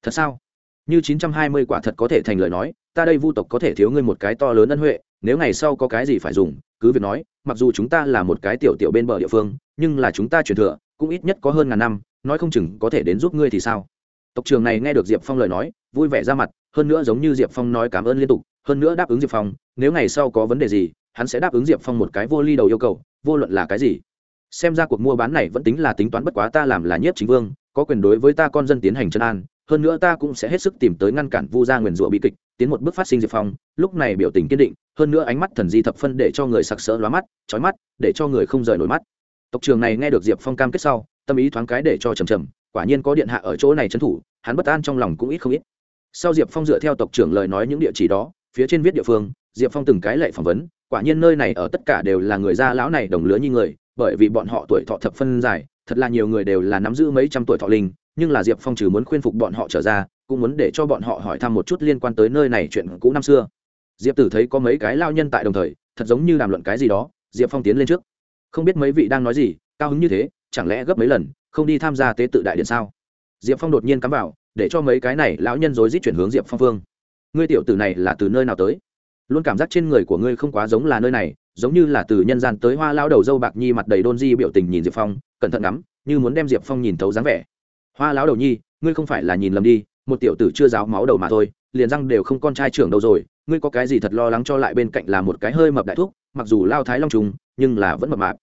S1: Thật sao? Như chín trăm hai mươi quả thật có thể thành lời nói, ta đây vu tộc có thể thiếu ngươi một cái to lớn ân huệ, nếu ngày sau có cái gì phải dùng, cứ việc nói, mặc dù chúng ta là một cái tiểu tiểu bên bờ địa phương, nhưng là chúng ta truyền thừa, cũng ít nhất có hơn ngàn năm, nói không chừng có thể đến giúp ngươi thì sao? Tộc trường này nghe được diệp phong lời nói, vui vẻ ra mặt hơn nữa giống như diệp phong nói cảm ơn liên tục, hơn nữa đáp ứng diệp phong, nếu ngày sau có vấn đề gì, hắn sẽ đáp ứng diệp phong một cái vô ly đầu yêu cầu, vô luận là cái gì. Xem ra cuộc mua bán này vẫn tính là tính toán bất quá ta làm là nhiếp chính vương, có quyền đối với ta con dân tiến hành chân an, hơn nữa ta cũng sẽ hết sức tìm tới ngăn cản vu gia nguyền rủa bi kịch, tiến một bước phát sinh diệp phong, lúc này biểu tình kiên định, hơn nữa ánh mắt thần di thập phân để cho người sặc sỡ lóa mắt trói mắt, để cho người không rời nổi mắt. Tộc trường này nghe được diệp phong cam kết sau, tâm ý thoáng cái để cho trầm trầm, quả nhiên có điện hạ ở chỗ này trấn thủ, hắn bất an trong lòng cũng ít không ít sau diệp phong dựa theo tộc trưởng lời nói những địa chỉ đó, phía trên viết địa phương, diệp phong từng cái lệ phỏng vấn, quả nhiên nơi này ở tất cả đều là người gia lão này đồng lứa như người, bởi vì bọn họ tuổi thọ thập phân dài, thật là nhiều người đều là nắm giữ mấy trăm tuổi thọ linh, nhưng là diệp phong trừ muốn khuyên phục bọn họ trở ra, cũng muốn để cho bọn họ hỏi thăm một chút liên quan tới nơi này chuyện cũ năm xưa. Diệp tử thấy có mấy cái lao nhân tại đồng thời, thật giống như đàm luận cái gì đó, diệp phong tiến lên trước. Không biết mấy vị đang nói gì, cao hứng như thế, chẳng lẽ gấp mấy lần, không đi tham gia tế tự đại điện sao? Diệp phong đột nhiên cắm vào để cho mấy cái này lão nhân rối rít chuyển hướng diệp phong phương ngươi tiểu tử này là từ nơi nào tới? Luôn cảm giác trên người của ngươi không quá giống là nơi này giống như là từ nhân gian tới hoa lao đầu dâu bạc nhi mặt đầy đôn di biểu tình nhìn diệp phong cẩn thận ngắm như muốn đem diệp phong nhìn thấu dáng vẻ. Hoa lão đầu nhi ngươi không phải là nhìn lầm đi một tiểu tử chưa giáo máu đầu mà thôi liền răng đều không con trai trưởng đâu rồi ngươi có cái gì thật lo lắng cho lại bên cạnh là một cái hơi mập đại thúc, mặc dù lao thái long trùng nhưng là vẫn mập mạp.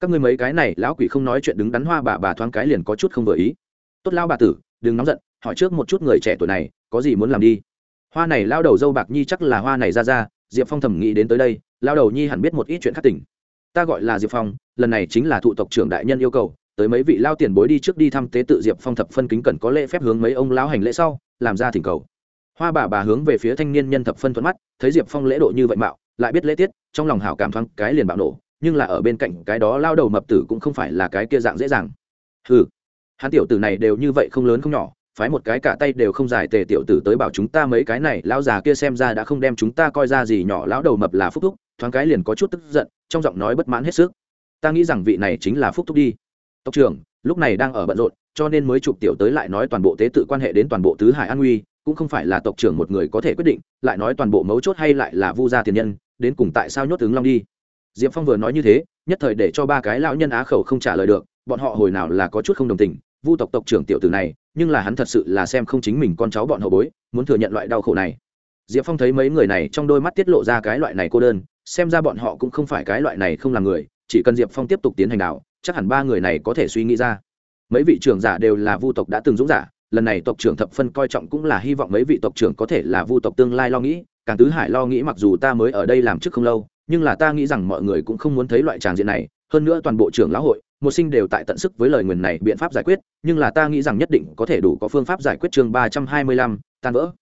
S1: Các ngươi mấy cái này lão quỷ không nói chuyện đứng đắn hoa bà bà thoáng cái liền có chút không vừa ý. Tốt lao bà tử đừng nóng giận hỏi trước một chút người trẻ tuổi này, có gì muốn làm đi. Hoa này lao đầu dâu bạc nhi chắc là hoa này ra ra, diệp phong thầm nghĩ đến tới đây, lao đầu nhi hẳn biết một ít chuyện khắc tỉnh. Ta gọi là diệp phong, lần này chính là thụ tộc trưởng đại nhân yêu cầu, tới mấy vị lao tiền bối đi trước đi thăm tế tự diệp phong thập phân kính cẩn có lễ phép hướng mấy ông lao hành lễ sau, làm ra thỉnh cầu. Hoa bà bà hướng về phía thanh niên nhân thập phân thuận mắt, thấy diệp phong lễ độ như vậy mạo, lại biết lễ tiết, trong lòng hảo cảm thoáng cái liền bạo nổ, nhưng là ở bên cạnh cái đó lao đầu mập tử cũng không phải là cái kia dạng dễ dàng. Ừ hắn tiểu tử này đều như vậy không lớn không nhỏ phái một cái cả tay đều không giải tề tiểu tử tới bảo chúng ta mấy cái này, lão già kia xem ra đã không đem chúng ta coi ra gì nhỏ, lão đầu mập là phúc thúc, thoáng cái liền có chút tức giận, trong giọng nói bất mãn hết sức. Ta nghĩ rằng vị này chính là phúc thúc đi. Tộc trưởng, lúc này đang ở bận rộn, cho nên mới chụp tiểu tới lại nói toàn bộ tế tự quan hệ đến toàn bộ tứ hải an nguy, cũng không phải là tộc trưởng một người có thể quyết định, lại nói toàn bộ mấu chốt hay lại là vu gia tiền nhân, đến cùng tại sao nhốt ứng long đi. Diệp phong vừa nói như thế, nhất thời để cho ba cái lão nhân á khẩu không trả lời được, bọn họ hồi nào là có chút không đồng tình vu tộc tộc trưởng tiểu tử này, nhưng là hắn thật sự là xem không chính mình con cháu bọn hậu bối, muốn thừa nhận loại đau khổ này. Diệp phong thấy mấy người này trong đôi mắt tiết lộ ra cái loại này cô đơn, xem ra bọn họ cũng không phải cái loại này không làm người, chỉ cần diệp phong tiếp tục tiến hành đạo, chắc hẳn ba người này có thể suy nghĩ ra. Mấy vị trưởng giả đều là vu tộc đã từng dũng giả, lần này tộc trưởng thập phân coi trọng cũng là hy vọng mấy vị tộc trưởng có thể là vu tộc tương lai lo nghĩ, càng tứ hải lo nghĩ mặc dù ta mới ở đây làm chức không lâu, nhưng là ta nghĩ rằng mọi người cũng không muốn thấy loại tràng diện này, hơn nữa toàn bộ trưởng lão hội một sinh đều tại tận sức với lời nguyền này biện pháp giải quyết, nhưng là ta nghĩ rằng nhất định có thể đủ có phương pháp giải quyết chương ba trăm hai mươi lăm, tan vỡ.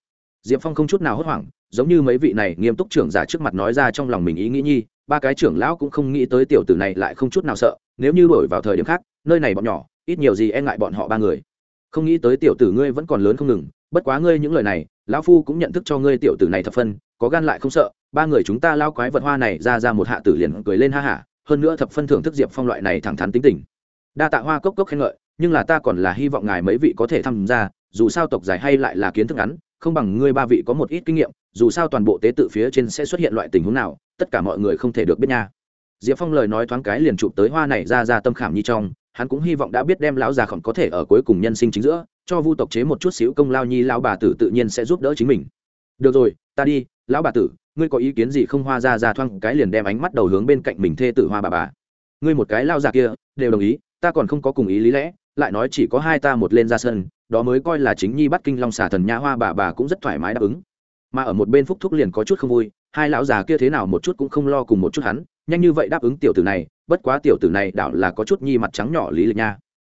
S1: Diệp phong không chút nào hốt hoảng, giống như mấy vị này nghiêm túc trưởng giả trước mặt nói ra trong lòng mình ý nghĩ nhi, ba cái trưởng lão cũng không nghĩ tới tiểu tử này lại không chút nào sợ, nếu như đổi vào thời điểm khác, nơi này bọn nhỏ, ít nhiều gì e ngại bọn họ ba người. Không nghĩ tới tiểu tử ngươi vẫn còn lớn không ngừng, bất quá ngươi những lời này, lão phu cũng nhận thức cho ngươi tiểu tử này thập phân, có gan lại không sợ, ba người chúng ta lao quái vật hoa này ra ra một hạ tử liền cười lên ha hả hơn nữa thập phân thưởng thức diệp phong loại này thẳng thắn tính tình. Đa tạ hoa cốc cốc khen ngợi, nhưng là ta còn là hy vọng ngài mấy vị có thể tham gia, dù sao tộc giải hay lại là kiến thức ngắn, không bằng ngươi ba vị có một ít kinh nghiệm, dù sao toàn bộ tế tự phía trên sẽ xuất hiện loại tình huống nào, tất cả mọi người không thể được biết nha. Diệp phong lời nói thoáng cái liền chụp tới hoa này ra ra tâm khảm như trong, hắn cũng hy vọng đã biết đem lão già khổng có thể ở cuối cùng nhân sinh chính giữa, cho vu tộc chế một chút xíu công lao nhi, lão bà tử tự nhiên sẽ giúp đỡ chính mình. Được rồi, ta đi, lão bà tử ngươi có ý kiến gì không hoa ra ra thoang cái liền đem ánh mắt đầu hướng bên cạnh mình thê tử hoa bà bà. Ngươi một cái lao già kia, đều đồng ý, ta còn không có cùng ý lý lẽ, lại nói chỉ có hai ta một lên ra sân, đó mới coi là chính nhi bắt kinh long xà thần nha hoa bà bà cũng rất thoải mái đáp ứng. Mà ở một bên phúc thúc liền có chút không vui, hai lão già kia thế nào một chút cũng không lo cùng một chút hắn, nhanh như vậy đáp ứng tiểu tử này, bất quá tiểu tử này đảo là có chút nhi mặt trắng nhỏ lý lịch nha.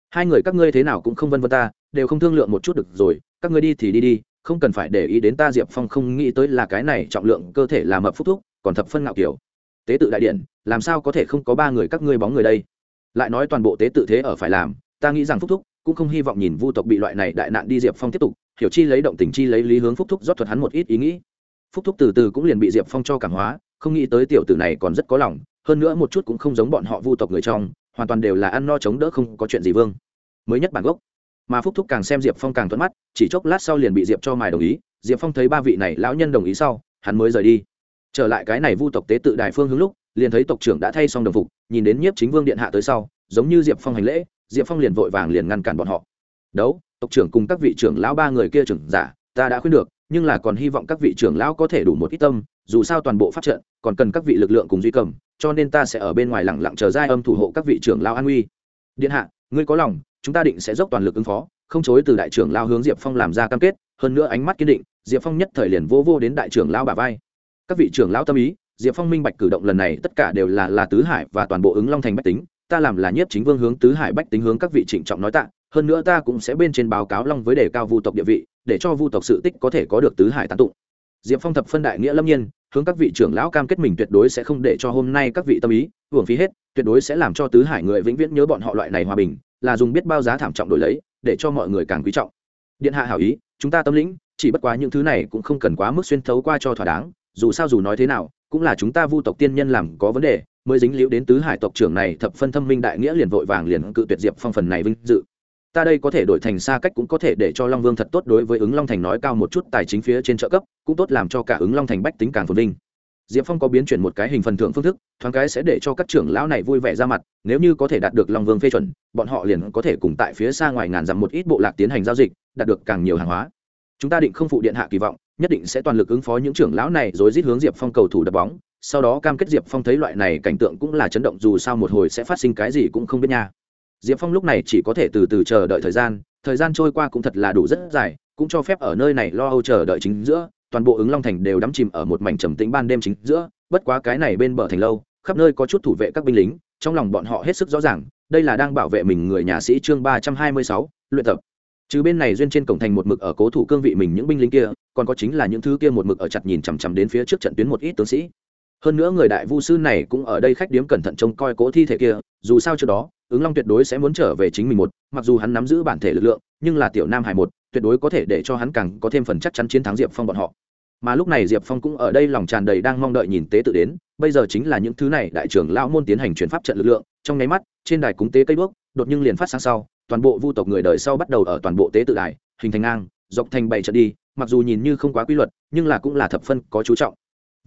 S1: Hai người các ngươi thế nào cũng không vân vân ta, đều không thương lượng một chút được rồi, các ngươi đi thì đi đi không cần phải để ý đến ta diệp phong không nghĩ tới là cái này trọng lượng cơ thể là mập phúc thúc, còn thập phân ngạo kiểu. Tế tự đại điện làm sao có thể không có ba người các ngươi bóng người đây? Lại nói toàn bộ tế tự thế ở phải làm, ta nghĩ rằng phúc thúc cũng không hy vọng nhìn vu tộc bị loại này đại nạn đi diệp phong tiếp tục, hiểu chi lấy động tình chi lấy lý hướng phúc thúc rót thuật hắn một ít ý nghĩ. Phúc thúc từ từ cũng liền bị diệp phong cho cảm hóa, không nghĩ tới tiểu tử này còn rất có lòng, hơn nữa một chút cũng không giống bọn họ vu tộc người trong, hoàn toàn đều là ăn no chống đỡ không có chuyện gì vương. Mới nhất bản gốc mà phúc thúc càng xem diệp phong càng thuận mắt, chỉ chốc lát sau liền bị diệp cho mài đồng ý, diệp phong thấy ba vị này lão nhân đồng ý sau, hắn mới rời đi. Trở lại cái này vu tộc tế tự đài phương hướng lúc, liền thấy tộc trưởng đã thay xong đồng phục, nhìn đến nhiếp chính vương điện hạ tới sau, giống như diệp phong hành lễ, diệp phong liền vội vàng liền ngăn cản bọn họ. Đấu, tộc trưởng cùng các vị trưởng lão ba người kia trưởng giả, ta đã khuyên được, nhưng là còn hy vọng các vị trưởng lão có thể đủ một ít tâm, dù sao toàn bộ pháp trận, còn cần các vị lực lượng cùng duy cầm, cho nên ta sẽ ở bên ngoài lẳng lặng chờ giai âm thủ hộ các vị trưởng lão an uy điện hạ, ngươi có lòng chúng ta định sẽ dốc toàn lực ứng phó, không chối từ đại trưởng lao hướng diệp phong làm ra cam kết, hơn nữa ánh mắt kiên định, diệp phong nhất thời liền vô vô đến đại trưởng lao bà vai. Các vị trưởng lão tâm ý, diệp phong minh bạch cử động lần này tất cả đều là là tứ hải và toàn bộ ứng long thành bách tính, ta làm là nhiếp chính vương hướng tứ hải bách tính hướng các vị trịnh trọng nói tạ, hơn nữa ta cũng sẽ bên trên báo cáo long với đề cao vu tộc địa vị, để cho vu tộc sự tích có thể có được tứ hải tán tụng. Diệp phong thập phân đại nghĩa lâm nhiên, hướng các vị trưởng lão cam kết mình tuyệt đối sẽ không để cho hôm nay các vị tâm ý, hưởng phí hết, tuyệt đối sẽ làm cho tứ hải người vĩnh viễn nhớ bọn họ loại này hòa bình là dùng biết bao giá thảm trọng đổi lấy, để cho mọi người càng quý trọng. Điện hạ hảo ý, chúng ta tâm lĩnh, chỉ bất quá những thứ này cũng không cần quá mức xuyên thấu qua cho thỏa đáng, dù sao dù nói thế nào, cũng là chúng ta vu tộc tiên nhân làm có vấn đề, mới dính liễu đến tứ hải tộc trưởng này thập phân thâm minh đại nghĩa liền vội vàng liền cự tuyệt diệp phong phần này vinh dự. Ta đây có thể đổi thành xa cách cũng có thể để cho long vương thật tốt đối với ứng long thành nói cao một chút tài chính phía trên trợ cấp, cũng tốt làm cho cả ứng long thành bách tính càng phồn vinh diệp phong có biến chuyển một cái hình phần thưởng phương thức, thoáng cái sẽ để cho các trưởng lão này vui vẻ ra mặt, nếu như có thể đạt được long vương phê chuẩn, bọn họ liền có thể cùng tại phía xa ngoài ngàn dặm một ít bộ lạc tiến hành giao dịch, đạt được càng nhiều hàng hóa. Chúng ta định không phụ điện hạ kỳ vọng, nhất định sẽ toàn lực ứng phó những trưởng lão này rồi rít hướng diệp phong cầu thủ đập bóng, sau đó cam kết diệp phong thấy loại này cảnh tượng cũng là chấn động, dù sao một hồi sẽ phát sinh cái gì cũng không biết nha. Diệp phong lúc này chỉ có thể từ từ chờ đợi thời gian thời gian trôi qua cũng thật là đủ rất dài, cũng cho phép ở nơi này lo âu chờ đợi chính giữa toàn bộ ứng long thành đều đắm chìm ở một mảnh trầm tĩnh ban đêm chính giữa, bất quá cái này bên bờ thành lâu, khắp nơi có chút thủ vệ các binh lính, trong lòng bọn họ hết sức rõ ràng, đây là đang bảo vệ mình người nhà sĩ chương ba trăm hai mươi sáu, luyện tập. Chứ bên này duyên trên cổng thành một mực ở cố thủ cương vị mình những binh lính kia, còn có chính là những thứ kia một mực ở chặt nhìn chằm chằm đến phía trước trận tuyến một ít tướng sĩ. Hơn nữa người đại vu sư này cũng ở đây khách điếm cẩn thận trông coi cố thi thể kia, dù sao trước đó ứng long tuyệt đối sẽ muốn trở về chính mình một, mặc dù hắn nắm giữ bản thể lực lượng, nhưng là tiểu nam hải một, tuyệt đối có thể để cho hắn càng có thêm phần chắc chắn chiến thắng diệp phong bọn họ. Mà lúc này diệp phong cũng ở đây lòng tràn đầy đang mong đợi nhìn tế tự đến, bây giờ chính là những thứ này đại trưởng lão môn tiến hành chuyển pháp trận lực lượng, trong nháy mắt, trên đài cúng tế cây bước đột nhiên liền phát sáng sau, toàn bộ vu tộc người đời sau bắt đầu ở toàn bộ tế tự đài, hình thành ngang, dọc thành bảy trận đi, mặc dù nhìn như không quá quy luật, nhưng là cũng là thập phân có chú trọng.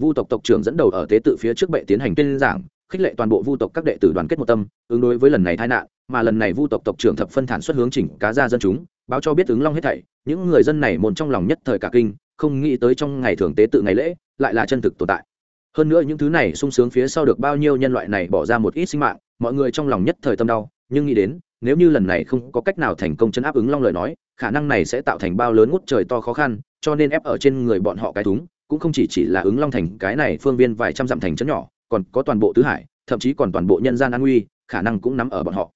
S1: Vu tộc tộc trưởng dẫn đầu ở tế tự phía trước bệ tiến hành tuyên giảng khích lệ toàn bộ vu tộc các đệ tử đoàn kết một tâm, ứng đối với lần này tai nạn, mà lần này vu tộc tộc trưởng thập phân thản xuất hướng chỉnh cá ra dân chúng, báo cho biết ứng long hết thảy, những người dân này mồn trong lòng nhất thời cả kinh, không nghĩ tới trong ngày thường tế tự ngày lễ, lại là chân thực tồn tại. Hơn nữa những thứ này sung sướng phía sau được bao nhiêu nhân loại này bỏ ra một ít sinh mạng, mọi người trong lòng nhất thời tâm đau, nhưng nghĩ đến, nếu như lần này không có cách nào thành công chấn áp ứng long lời nói, khả năng này sẽ tạo thành bao lớn ngút trời to khó khăn, cho nên ép ở trên người bọn họ cái thúng, cũng không chỉ chỉ là ứng long thành cái này phương viên vài trăm dặm thành chấn nhỏ còn có toàn bộ tứ hải, thậm chí còn toàn bộ nhân gian an nguy, khả năng cũng nắm ở bọn họ.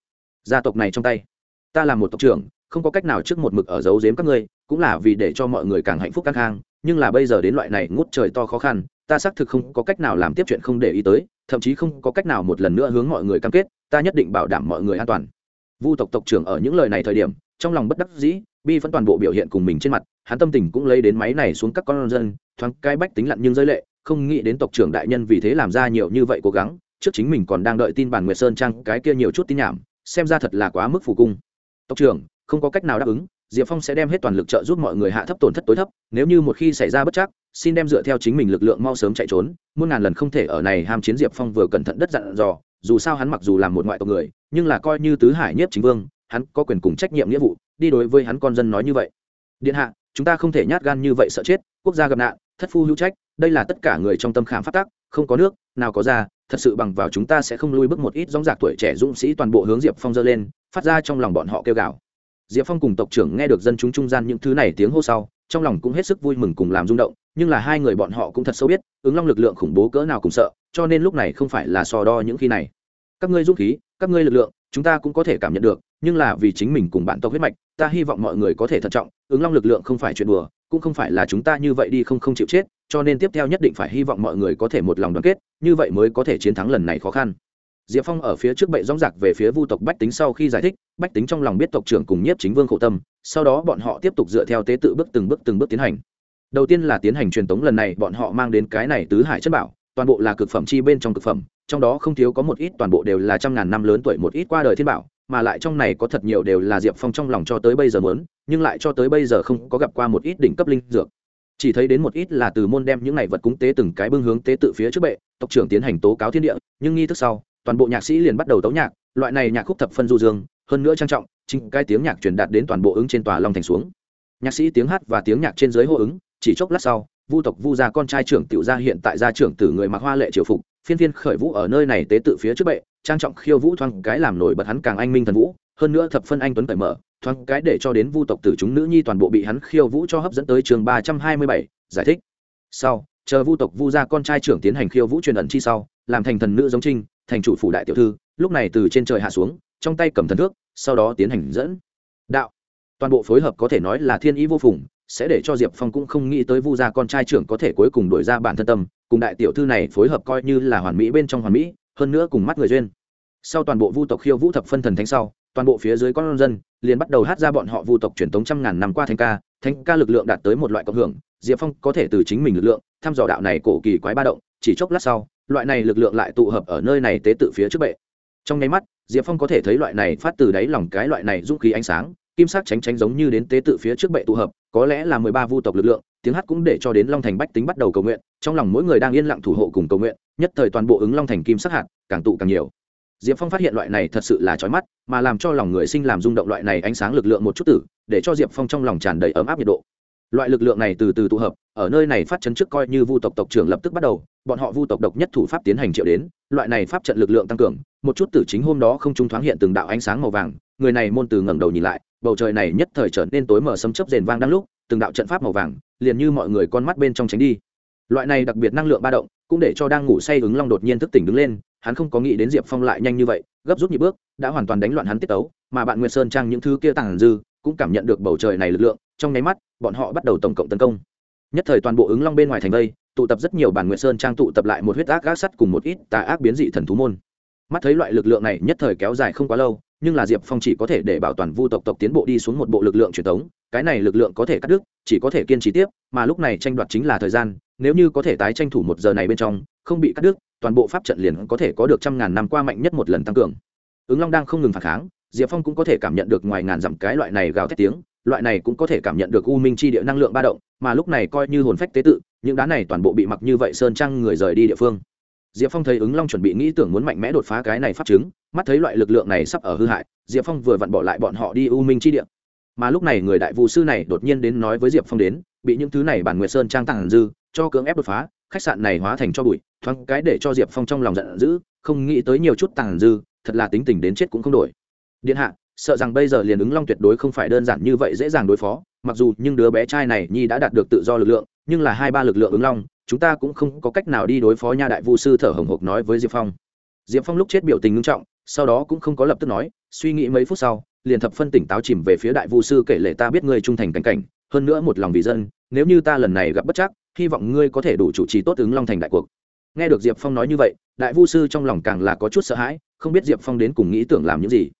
S1: Gia tộc này trong tay. Ta là một tộc trưởng, không có cách nào trước một mực ở giấu giếm các ngươi, cũng là vì để cho mọi người càng hạnh phúc căng khang, nhưng là bây giờ đến loại này ngút trời to khó khăn, ta xác thực không có cách nào làm tiếp chuyện không để ý tới, thậm chí không có cách nào một lần nữa hướng mọi người cam kết, ta nhất định bảo đảm mọi người an toàn. Vu tộc tộc trưởng ở những lời này thời điểm, trong lòng bất đắc dĩ, bi vẫn toàn bộ biểu hiện cùng mình trên mặt, hắn tâm tình cũng lấy đến máy này xuống các con dân, thoáng cái bách tính lặn nhưng rơi lệ không nghĩ đến tộc trưởng đại nhân vì thế làm ra nhiều như vậy cố gắng, trước chính mình còn đang đợi tin bản nguyệt sơn trang cái kia nhiều chút tin nhảm, xem ra thật là quá mức phù cung. Tộc trưởng, không có cách nào đáp ứng, diệp phong sẽ đem hết toàn lực trợ giúp mọi người hạ thấp tổn thất tối thấp, nếu như một khi xảy ra bất chắc, xin đem dựa theo chính mình lực lượng mau sớm chạy trốn, muôn ngàn lần không thể ở này ham chiến diệp phong vừa cẩn thận đất dặn dò, dù sao hắn mặc dù là một ngoại tộc người, nhưng là coi như tứ hải nhất chính vương, hắn có quyền cùng trách nhiệm nghĩa vụ, đi đối với hắn con dân nói như vậy. Điện hạ, chúng ta không thể nhát gan như vậy sợ chết, quốc gia gặp nạn, thất phu hữu trách đây là tất cả người trong tâm khảm phát tác không có nước, nào có ra thật sự bằng vào chúng ta sẽ không lui bước một ít dóng dạc tuổi trẻ dũng sĩ toàn bộ hướng diệp phong dơ lên, phát ra trong lòng bọn họ kêu gào. Diệp phong cùng tộc trưởng nghe được dân chúng trung gian những thứ này tiếng hô sau, trong lòng cũng hết sức vui mừng cùng làm rung động, nhưng là hai người bọn họ cũng thật sâu biết, ứng long lực lượng khủng bố cỡ nào cùng sợ, cho nên lúc này không phải là so đo những khi này. Các ngươi dũng khí, các ngươi lực lượng chúng ta cũng có thể cảm nhận được, nhưng là vì chính mình cùng bạn tộc huyết mạch, ta hy vọng mọi người có thể thận trọng, ứng long lực lượng không phải chuyện đùa, cũng không phải là chúng ta như vậy đi không không chịu chết, cho nên tiếp theo nhất định phải hy vọng mọi người có thể một lòng đoàn kết, như vậy mới có thể chiến thắng lần này khó khăn. Diệp phong ở phía trước bệ dóng giặc về phía vu tộc bách tính sau khi giải thích, bách tính trong lòng biết tộc trưởng cùng nhiếp chính vương khổ tâm, sau đó bọn họ tiếp tục dựa theo tế tự bước từng bước từng bước tiến hành. Đầu tiên là tiến hành truyền tống lần này bọn họ mang đến cái này tứ hải chất bảo toàn bộ là cực phẩm chi bên trong cực phẩm, trong đó không thiếu có một ít toàn bộ đều là trăm ngàn năm lớn tuổi, một ít qua đời thiên bảo, mà lại trong này có thật nhiều đều là diệp phong trong lòng cho tới bây giờ muốn, nhưng lại cho tới bây giờ không có gặp qua một ít đỉnh cấp linh dược. Chỉ thấy đến một ít là từ môn đem những này vật cúng tế từng cái bưng hướng tế tự phía trước bệ, tộc trưởng tiến hành tố cáo thiên địa, nhưng nghi thức sau, toàn bộ nhạc sĩ liền bắt đầu tấu nhạc, loại này nhạc khúc thập phân du dương, hơn nữa trang trọng, chính cái tiếng nhạc truyền đạt đến toàn bộ ứng trên tòa long thành xuống. Nhạc sĩ tiếng hát và tiếng nhạc trên dưới hô ứng, chỉ chốc lát sau vu tộc vu gia con trai trưởng tiểu gia hiện tại gia trưởng tử người mặc hoa lệ triều phục, phiên phiên khởi vũ ở nơi này tế tự phía trước bệ, trang trọng khiêu vũ thoáng cái làm nổi bật hắn càng anh minh thần vũ, hơn nữa thập phân anh tuấn cởi mở, thoáng cái để cho đến vu tộc tử chúng nữ nhi toàn bộ bị hắn khiêu vũ cho hấp dẫn tới trường ba trăm hai mươi bảy, giải thích. Sau, chờ vu tộc vu gia con trai trưởng tiến hành khiêu vũ truyền ẩn chi sau, làm thành thần nữ giống trinh, thành chủ phủ đại tiểu thư, lúc này từ trên trời hạ xuống, trong tay cầm thần thước, sau đó tiến hành dẫn. Đạo. Toàn bộ phối hợp có thể nói là thiên ý vô phùng sẽ để cho diệp phong cũng không nghĩ tới vu gia con trai trưởng có thể cuối cùng đổi ra bản thân tâm, cùng đại tiểu thư này phối hợp coi như là hoàn mỹ bên trong hoàn mỹ, hơn nữa cùng mắt người duyên. Sau toàn bộ vu tộc khiêu vũ thập phân thần thánh sau, toàn bộ phía dưới con dân liền bắt đầu hát ra bọn họ vu tộc truyền thống trăm ngàn năm qua thánh ca thánh ca lực lượng đạt tới một loại cộng hưởng, diệp phong có thể từ chính mình lực lượng thăm dò đạo này cổ kỳ quái ba động, chỉ chốc lát sau, loại này lực lượng lại tụ hợp ở nơi này tế tự phía trước bệ. Trong nháy mắt, diệp phong có thể thấy loại này phát từ đáy lòng cái loại này dũng khí ánh sáng kim sắc tránh tránh giống như đến tế tự phía trước bệ tụ hợp, có lẽ là mười ba vu tộc lực lượng, tiếng hát cũng để cho đến long thành bách tính bắt đầu cầu nguyện, trong lòng mỗi người đang yên lặng thủ hộ cùng cầu nguyện, nhất thời toàn bộ ứng long thành kim sắc hạt, càng tụ càng nhiều. Diệp phong phát hiện loại này thật sự là trói mắt, mà làm cho lòng người sinh làm rung động loại này ánh sáng lực lượng một chút tử, để cho diệp phong trong lòng tràn đầy ấm áp nhiệt độ. Loại lực lượng này từ từ tụ hợp, ở nơi này phát chấn trước coi như vu tộc tộc trưởng lập tức bắt đầu, bọn họ vu tộc độc nhất thủ pháp tiến hành triệu đến, loại này pháp trận lực lượng tăng cường, một chút tử chính hôm đó không trung thoáng hiện từng đạo ánh sáng màu vàng, người này môn từ ngẩng đầu nhìn lại bầu trời này nhất thời trở nên tối mở sấm chớp rền vang đang lúc, từng đạo trận pháp màu vàng liền như mọi người con mắt bên trong tránh đi. Loại này đặc biệt năng lượng ba động cũng để cho đang ngủ say ứng long đột nhiên thức tỉnh đứng lên, hắn không có nghĩ đến diệp phong lại nhanh như vậy, gấp rút nhịp bước, đã hoàn toàn đánh loạn hắn tiết tấu, mà bạn nguyệt sơn trang những thứ kia tàng dư cũng cảm nhận được bầu trời này lực lượng, trong nháy mắt, bọn họ bắt đầu tổng cộng tấn công. Nhất thời toàn bộ ứng long bên ngoài thành vây tụ tập rất nhiều bản nguyệt sơn trang tụ tập lại một huyết ác gác sắt cùng một ít tà ác biến dị thần thú môn. Mắt thấy loại lực lượng này nhất thời kéo dài không quá lâu nhưng là diệp phong chỉ có thể để bảo toàn vu tộc tộc tiến bộ đi xuống một bộ lực lượng truyền thống, cái này lực lượng có thể cắt đứt, chỉ có thể kiên trì tiếp, mà lúc này tranh đoạt chính là thời gian, nếu như có thể tái tranh thủ một giờ này bên trong, không bị cắt đứt, toàn bộ pháp trận liền có thể có được trăm ngàn năm qua mạnh nhất một lần tăng cường. Ứng long đang không ngừng phản kháng, diệp phong cũng có thể cảm nhận được ngoài ngàn dặm cái loại này gào thét tiếng, loại này cũng có thể cảm nhận được u minh chi địa năng lượng ba động, mà lúc này coi như hồn phách tế tự, những đá này toàn bộ bị mặc như vậy sơn trăng người rời đi địa phương diệp phong thấy ứng long chuẩn bị nghĩ tưởng muốn mạnh mẽ đột phá cái này pháp chứng, mắt thấy loại lực lượng này sắp ở hư hại, diệp phong vừa vặn bỏ lại bọn họ đi u minh chi địa. Mà lúc này người đại vụ sư này đột nhiên đến nói với diệp phong đến, bị những thứ này bản nguyệt sơn trang tàng dư, cho cưỡng ép đột phá, khách sạn này hóa thành cho bụi, thoáng cái để cho diệp phong trong lòng giận dữ, không nghĩ tới nhiều chút tàng dư, thật là tính tình đến chết cũng không đổi. Điện hạ, sợ rằng bây giờ liền ứng long tuyệt đối không phải đơn giản như vậy dễ dàng đối phó, mặc dù nhưng đứa bé trai này nhi đã đạt được tự do lực lượng, nhưng là hai ba lực lượng ứng long chúng ta cũng không có cách nào đi đối phó nha đại vu sư thở hồng hộc nói với diệp phong. Diệp phong lúc chết biểu tình ngưng trọng, sau đó cũng không có lập tức nói, suy nghĩ mấy phút sau, liền thập phân tỉnh táo chìm về phía đại vu sư kể lệ ta biết ngươi trung thành cảnh cảnh, hơn nữa một lòng vì dân, nếu như ta lần này gặp bất chắc, hy vọng ngươi có thể đủ chủ trì tốt ứng long thành đại cuộc. Nghe được diệp phong nói như vậy, đại vu sư trong lòng càng là có chút sợ hãi, không biết diệp phong đến cùng nghĩ tưởng làm những gì.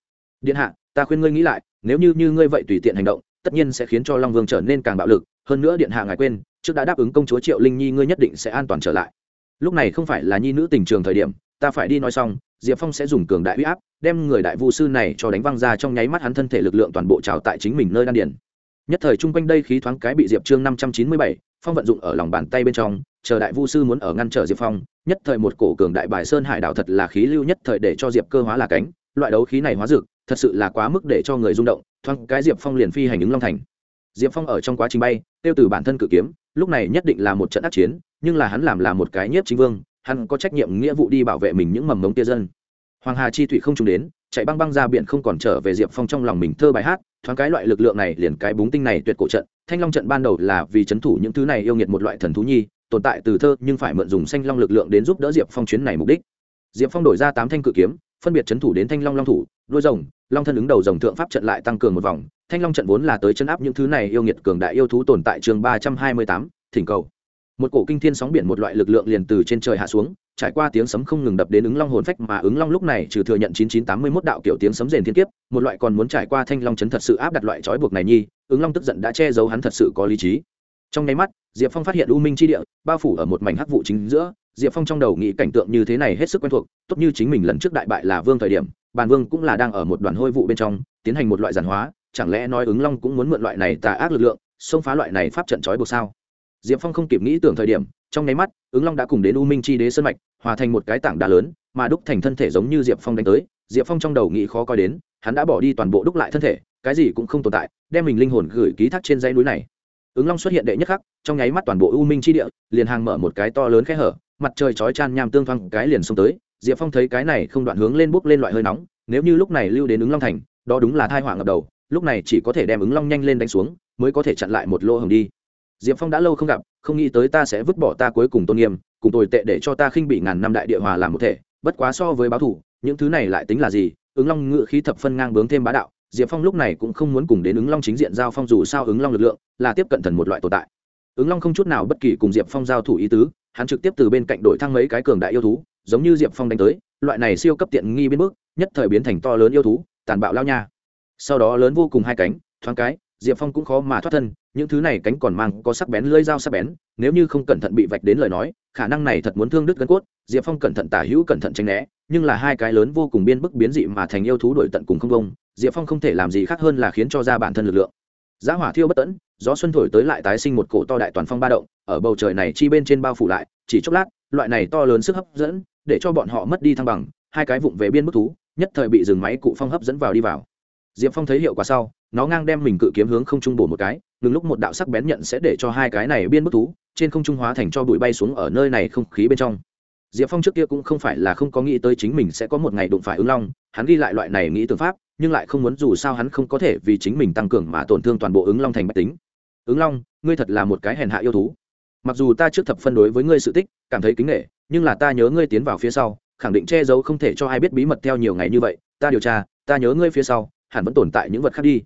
S1: Điện hạ, ta khuyên ngươi nghĩ lại, nếu như như ngươi vậy tùy tiện hành động, tất nhiên sẽ khiến cho long vương trở nên càng bạo lực, hơn nữa điện hạ ngài quên trước đã đáp ứng công chúa triệu linh nhi ngươi nhất định sẽ an toàn trở lại. Lúc này không phải là nhi nữ tình trường thời điểm, ta phải đi nói xong, diệp phong sẽ dùng cường đại huy áp, đem người đại vu sư này cho đánh văng ra trong nháy mắt hắn thân thể lực lượng toàn bộ trào tại chính mình nơi đan điển nhất thời chung quanh đây khí thoáng cái bị diệp trương năm trăm chín mươi bảy, phong vận dụng ở lòng bàn tay bên trong, chờ đại vu sư muốn ở ngăn trở diệp phong, nhất thời một cổ cường đại bài sơn hải đảo thật là khí lưu nhất thời để cho diệp cơ hóa là cánh, loại đấu khí này hóa dược, thật sự là quá mức để cho người rung động, thoáng cái diệp phong liền phi hành ứng long thành. Diệp phong ở trong quá trình bay, tiêu từ bản thân cự kiếm lúc này nhất định là một trận ác chiến, nhưng là hắn làm là một cái nhiếp chính vương, hắn có trách nhiệm nghĩa vụ đi bảo vệ mình những mầm mống tia dân. Hoàng hà chi thủy không trùng đến, chạy băng băng ra biển không còn trở về diệp phong trong lòng mình thơ bài hát, thoáng cái loại lực lượng này liền cái búng tinh này tuyệt cổ trận. Thanh long trận ban đầu là vì c h ấ n thủ những thứ này yêu nghiệt một loại thần thú nhi, tồn tại từ thơ, nhưng phải mượn dùng xanh long lực lượng đến giúp đỡ diệp phong chuyến này mục đích. Diệp phong đổi ra tám thanh cự kiếm, phân biệt c h ấ n thủ đến thanh long long thủ đôi rồng long thân ứng đầu dòng thượng pháp trận lại tăng cường một vòng thanh long trận vốn là tới chân áp những thứ này yêu nghiệt cường đại yêu thú tồn tại chương ba trăm hai mươi tám thỉnh cầu một cổ kinh thiên sóng biển một loại lực lượng liền từ trên trời hạ xuống trải qua tiếng sấm không ngừng đập đến ứng long hồn phách mà ứng long lúc này trừ thừa nhận 9981 đạo kiểu tiếng sấm rền thiên kiếp, một loại còn muốn trải qua thanh long chấn thật sự áp đặt loại trói buộc này nhi, ứng long tức giận đã che giấu hắn thật sự có lý trí. Trong nháy mắt, Diệp Phong phát hiện u minh chi địa, bao phủ ở một mảnh hắc vụ chính giữa, Diệp Phong trong đầu nghĩ cảnh tượng như thế này hết sức quen thuộc, tốt như chính mình lần trước đại bại là vương thời điểm, bàn vương cũng là đang ở một đoàn hôi vụ bên trong, tiến hành một loại giản hóa, chẳng lẽ nói ứng long cũng muốn mượn loại này tà ác lực lượng, xông phá loại này pháp trận trói buộc sao? Diệp Phong không kịp nghĩ tưởng thời điểm, trong nháy mắt, ứng long đã cùng đến u minh chi đế sơn mạch, hòa thành một cái tảng đá lớn mà đúc thành thân thể giống như diệp phong đánh tới diệp phong trong đầu nghĩ khó coi đến hắn đã bỏ đi toàn bộ đúc lại thân thể cái gì cũng không tồn tại đem mình linh hồn gửi ký thác trên dãy núi này ứng long xuất hiện đệ nhất khắc trong nháy mắt toàn bộ u minh chi địa liền hàng mở một cái to lớn khe hở mặt trời chói chan nham tương thoang cái liền xông tới diệp phong thấy cái này không đoạn hướng lên bốc lên loại hơi nóng, nếu như lúc này lưu đến ứng long thành, đó đúng là thai họa ngập đầu, lúc này chỉ có thể đem ứng long nhanh lên đánh xuống, mới có thể chặn lại một lô hồng đi. Diệp phong đã lâu không gặp, không nghĩ tới ta sẽ vứt bỏ ta cuối cùng tôn nghiêm, cùng tồi tệ để cho ta khinh bị ngàn năm đại địa hòa làm một thể, bất quá so với báo thủ, những thứ này lại tính là gì? Ứng long ngự khí thập phân ngang bướng thêm bá đạo, diệp phong lúc này cũng không muốn cùng đến ứng long chính diện giao phong dù sao ứng long lực lượng là tiếp cận thần một loại tồn tại. Ứng long không chút nào bất kỳ cùng diệp phong giao thủ ý tứ, hắn trực tiếp từ bên cạnh đổi thăng mấy cái cường đại yêu thú giống như diệp phong đánh tới, loại này siêu cấp tiện nghi biến bước nhất thời biến thành to lớn yêu thú, tàn bạo lao nha. Sau đó lớn vô cùng hai cánh, thoáng cái, diệp phong cũng khó mà thoát thân, những thứ này cánh còn mang có sắc bén lưỡi dao sắc bén, nếu như không cẩn thận bị vạch đến lời nói, khả năng này thật muốn thương đứt gân cốt, diệp phong cẩn thận tả hữu cẩn thận tránh né, nhưng là hai cái lớn vô cùng biên bức biến dị mà thành yêu thú đổi tận cùng không công diệp phong không thể làm gì khác hơn là khiến cho ra bản thân lực lượng. Giá hỏa thiêu bất tẫn, gió xuân thổi tới lại tái sinh một cổ to đại toàn phong ba động, ở bầu trời này chi bên trên bao phủ lại, chỉ chốc lát, loại này to lớn sức hấp dẫn để cho bọn họ mất đi thăng bằng, hai cái vụng về biên bức thú, nhất thời bị dừng máy cụ phong hấp dẫn vào đi vào. Diệp phong thấy hiệu quả sau, nó ngang đem mình cự kiếm hướng không trung bổ một cái, ngừng lúc một đạo sắc bén nhận sẽ để cho hai cái này biên bức thú, trên không trung hóa thành cho bụi bay xuống ở nơi này không khí bên trong. Diệp phong trước kia cũng không phải là không có nghĩ tới chính mình sẽ có một ngày đụng phải ứng long, hắn ghi lại loại này nghĩ tư pháp, nhưng lại không muốn dù sao hắn không có thể vì chính mình tăng cường mà tổn thương toàn bộ ứng long thành bách tính. Ứng long, ngươi thật là một cái hèn hạ yêu thú. Mặc dù ta trước thập phân đối với ngươi sự tích, cảm thấy kính nghệ nhưng là ta nhớ ngươi tiến vào phía sau, khẳng định che giấu không thể cho ai biết bí mật theo nhiều ngày như vậy, ta điều tra, ta nhớ ngươi phía sau, hẳn vẫn tồn tại những vật khác đi.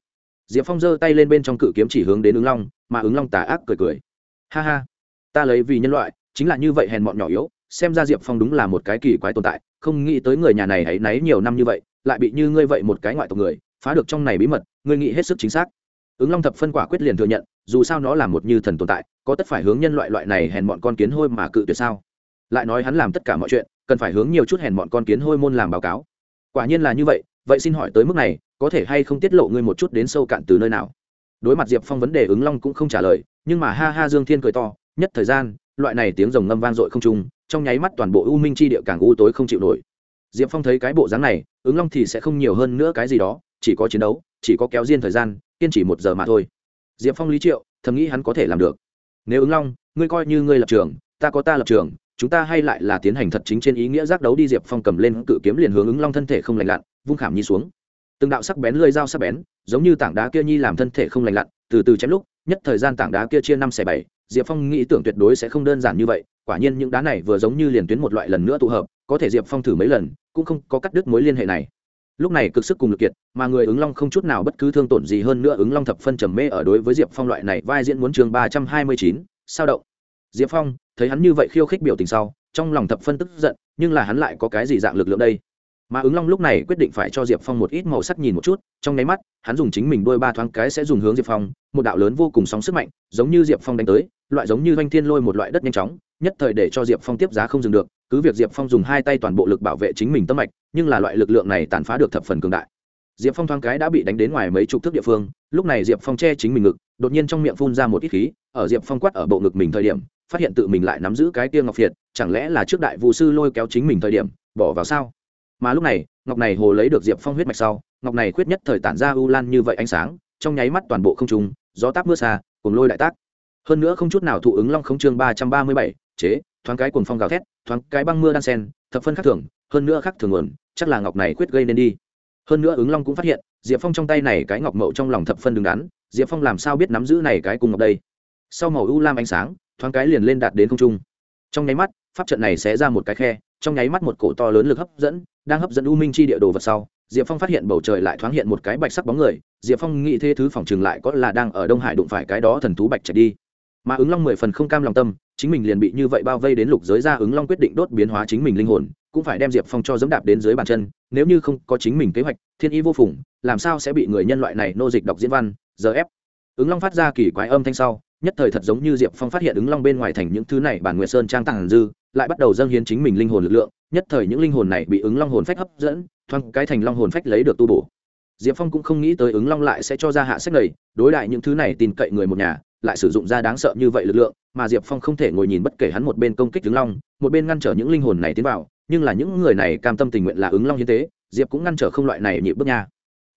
S1: Diệp phong giơ tay lên bên trong cự kiếm chỉ hướng đến ứng long, mà ứng long tà ác cười cười. Ha ha, ta lấy vì nhân loại, chính là như vậy hèn mọn nhỏ yếu, xem ra diệp phong đúng là một cái kỳ quái tồn tại, không nghĩ tới người nhà này hãy náy nhiều năm như vậy, lại bị như ngươi vậy một cái ngoại tộc người, phá được trong này bí mật, ngươi nghĩ hết sức chính xác. Ứng long thập phân quả quyết liền thừa nhận, dù sao nó là một như thần tồn tại, có tất phải hướng nhân loại loại này hèn mọn con kiến hôi mà cự tuyệt sao? Lại nói hắn làm tất cả mọi chuyện, cần phải hướng nhiều chút hèn bọn con kiến hôi môn làm báo cáo. Quả nhiên là như vậy vậy xin hỏi tới mức này, có thể hay không tiết lộ ngươi một chút đến sâu cạn từ nơi nào? Đối mặt diệp phong vấn đề ứng long cũng không trả lời, nhưng mà ha ha dương thiên cười to, nhất thời gian, loại này tiếng rồng ngâm vang dội không trung, trong nháy mắt toàn bộ u minh chi địa càng u tối không chịu nổi. Diệp phong thấy cái bộ dáng này, ứng long thì sẽ không nhiều hơn nữa cái gì đó, chỉ có chiến đấu, chỉ có kéo riêng thời gian, kiên trì một giờ mà thôi. Diệp phong lý triệu, thầm nghĩ hắn có thể làm được. Nếu ứng long, ngươi coi như ngươi lập trường, ta có ta lập trường chúng ta hay lại là tiến hành thật chính trên ý nghĩa giác đấu đi diệp phong cầm lên cự kiếm liền hướng ứng long thân thể không lành lặn, vung khảm nhi xuống. Từng đạo sắc bén lơi dao sắc bén, giống như tảng đá kia nhi làm thân thể không lành lặn, từ từ chém lúc, nhất thời gian tảng đá kia chia năm xẻ bảy, diệp phong nghĩ tưởng tuyệt đối sẽ không đơn giản như vậy, quả nhiên những đá này vừa giống như liền tuyến một loại lần nữa tụ hợp, có thể diệp phong thử mấy lần, cũng không có cắt đứt mối liên hệ này. Lúc này cực sức cùng lực kiệt, mà người ứng long không chút nào bất cứ thương tổn gì hơn nữa ứng long thập phân trầm mê ở đối với diệp phong loại này vai diễn muốn chương ba trăm hai mươi chín, sao động diệp phong, thấy hắn như vậy khiêu khích biểu tình sau, trong lòng thập phân tức giận, nhưng là hắn lại có cái gì dạng lực lượng đây? Mà ứng long lúc này quyết định phải cho diệp phong một ít màu sắc nhìn một chút, trong nháy mắt, hắn dùng chính mình đôi ba thoáng cái sẽ dùng hướng diệp phong, một đạo lớn vô cùng sóng sức mạnh, giống như diệp phong đánh tới, loại giống như doanh thiên lôi một loại đất nhanh chóng, nhất thời để cho diệp phong tiếp giá không dừng được, cứ việc diệp phong dùng hai tay toàn bộ lực bảo vệ chính mình tâm mạch, nhưng là loại lực lượng này tàn phá được thập phần cường đại. Diệp phong thoáng cái đã bị đánh đến ngoài mấy chục thước địa phương, lúc này diệp phong che chính mình ngực, đột nhiên trong miệng phun ra một ít khí, ở diệp phong quát ở bộ ngực mình thời điểm phát hiện tự mình lại nắm giữ cái tia ngọc phiệt, chẳng lẽ là trước đại vũ sư lôi kéo chính mình thời điểm, bỏ vào sao? Mà lúc này, ngọc này hồ lấy được diệp phong huyết mạch sau, ngọc này khuyết nhất thời tản ra u lan như vậy ánh sáng, trong nháy mắt toàn bộ không trung, gió táp mưa xa cùng lôi đại tác. Hơn nữa không chút nào thụ ứng long không chương ba trăm ba mươi bảy, chế, thoáng cái cuồng phong gào thét, thoáng cái băng mưa đan sen, thập phân khắc thường, hơn nữa khắc thường nguồn, chắc là ngọc này quyết gây nên đi. Hơn nữa ứng long cũng phát hiện, diệp phong trong tay này cái ngọc mậu trong lòng thập phân đứng đắn, diệp phong làm sao biết nắm giữ này cái cùng ngọc đây? Sau màu u lam ánh sáng thoáng cái liền lên đạt đến không trung. Trong nháy mắt, pháp trận này sẽ ra một cái khe, trong nháy mắt một cổ to lớn lực hấp dẫn, đang hấp dẫn u minh chi địa đồ vật sau, diệp phong phát hiện bầu trời lại thoáng hiện một cái bạch sắc bóng người, diệp phong nghĩ thế thứ phòng chừng lại có là đang ở đông hải đụng phải cái đó thần thú bạch chạy đi. Mà ứng long mười phần không cam lòng tâm, chính mình liền bị như vậy bao vây đến lục giới ra ứng long quyết định đốt biến hóa chính mình linh hồn, cũng phải đem diệp phong cho dẫm đạp đến dưới bàn chân, nếu như không có chính mình kế hoạch, thiên y vô phùng, làm sao sẽ bị người nhân loại này nô dịch đọc diễn văn, giờ ép. Ứng long phát ra kỳ quái âm thanh sau nhất thời thật giống như diệp phong phát hiện ứng long bên ngoài thành những thứ này bản nguyệt sơn trang tàng dư lại bắt đầu dâng hiến chính mình linh hồn lực lượng nhất thời những linh hồn này bị ứng long hồn phách hấp dẫn thoáng cái thành long hồn phách lấy được tu bổ. Diệp phong cũng không nghĩ tới ứng long lại sẽ cho ra hạ sách này đối đại những thứ này tin cậy người một nhà lại sử dụng ra đáng sợ như vậy lực lượng mà diệp phong không thể ngồi nhìn bất kể hắn một bên công kích ứng long một bên ngăn trở những linh hồn này tiến vào nhưng là những người này cam tâm tình nguyện là ứng long như thế, diệp cũng ngăn trở không loại này nhịp bước nha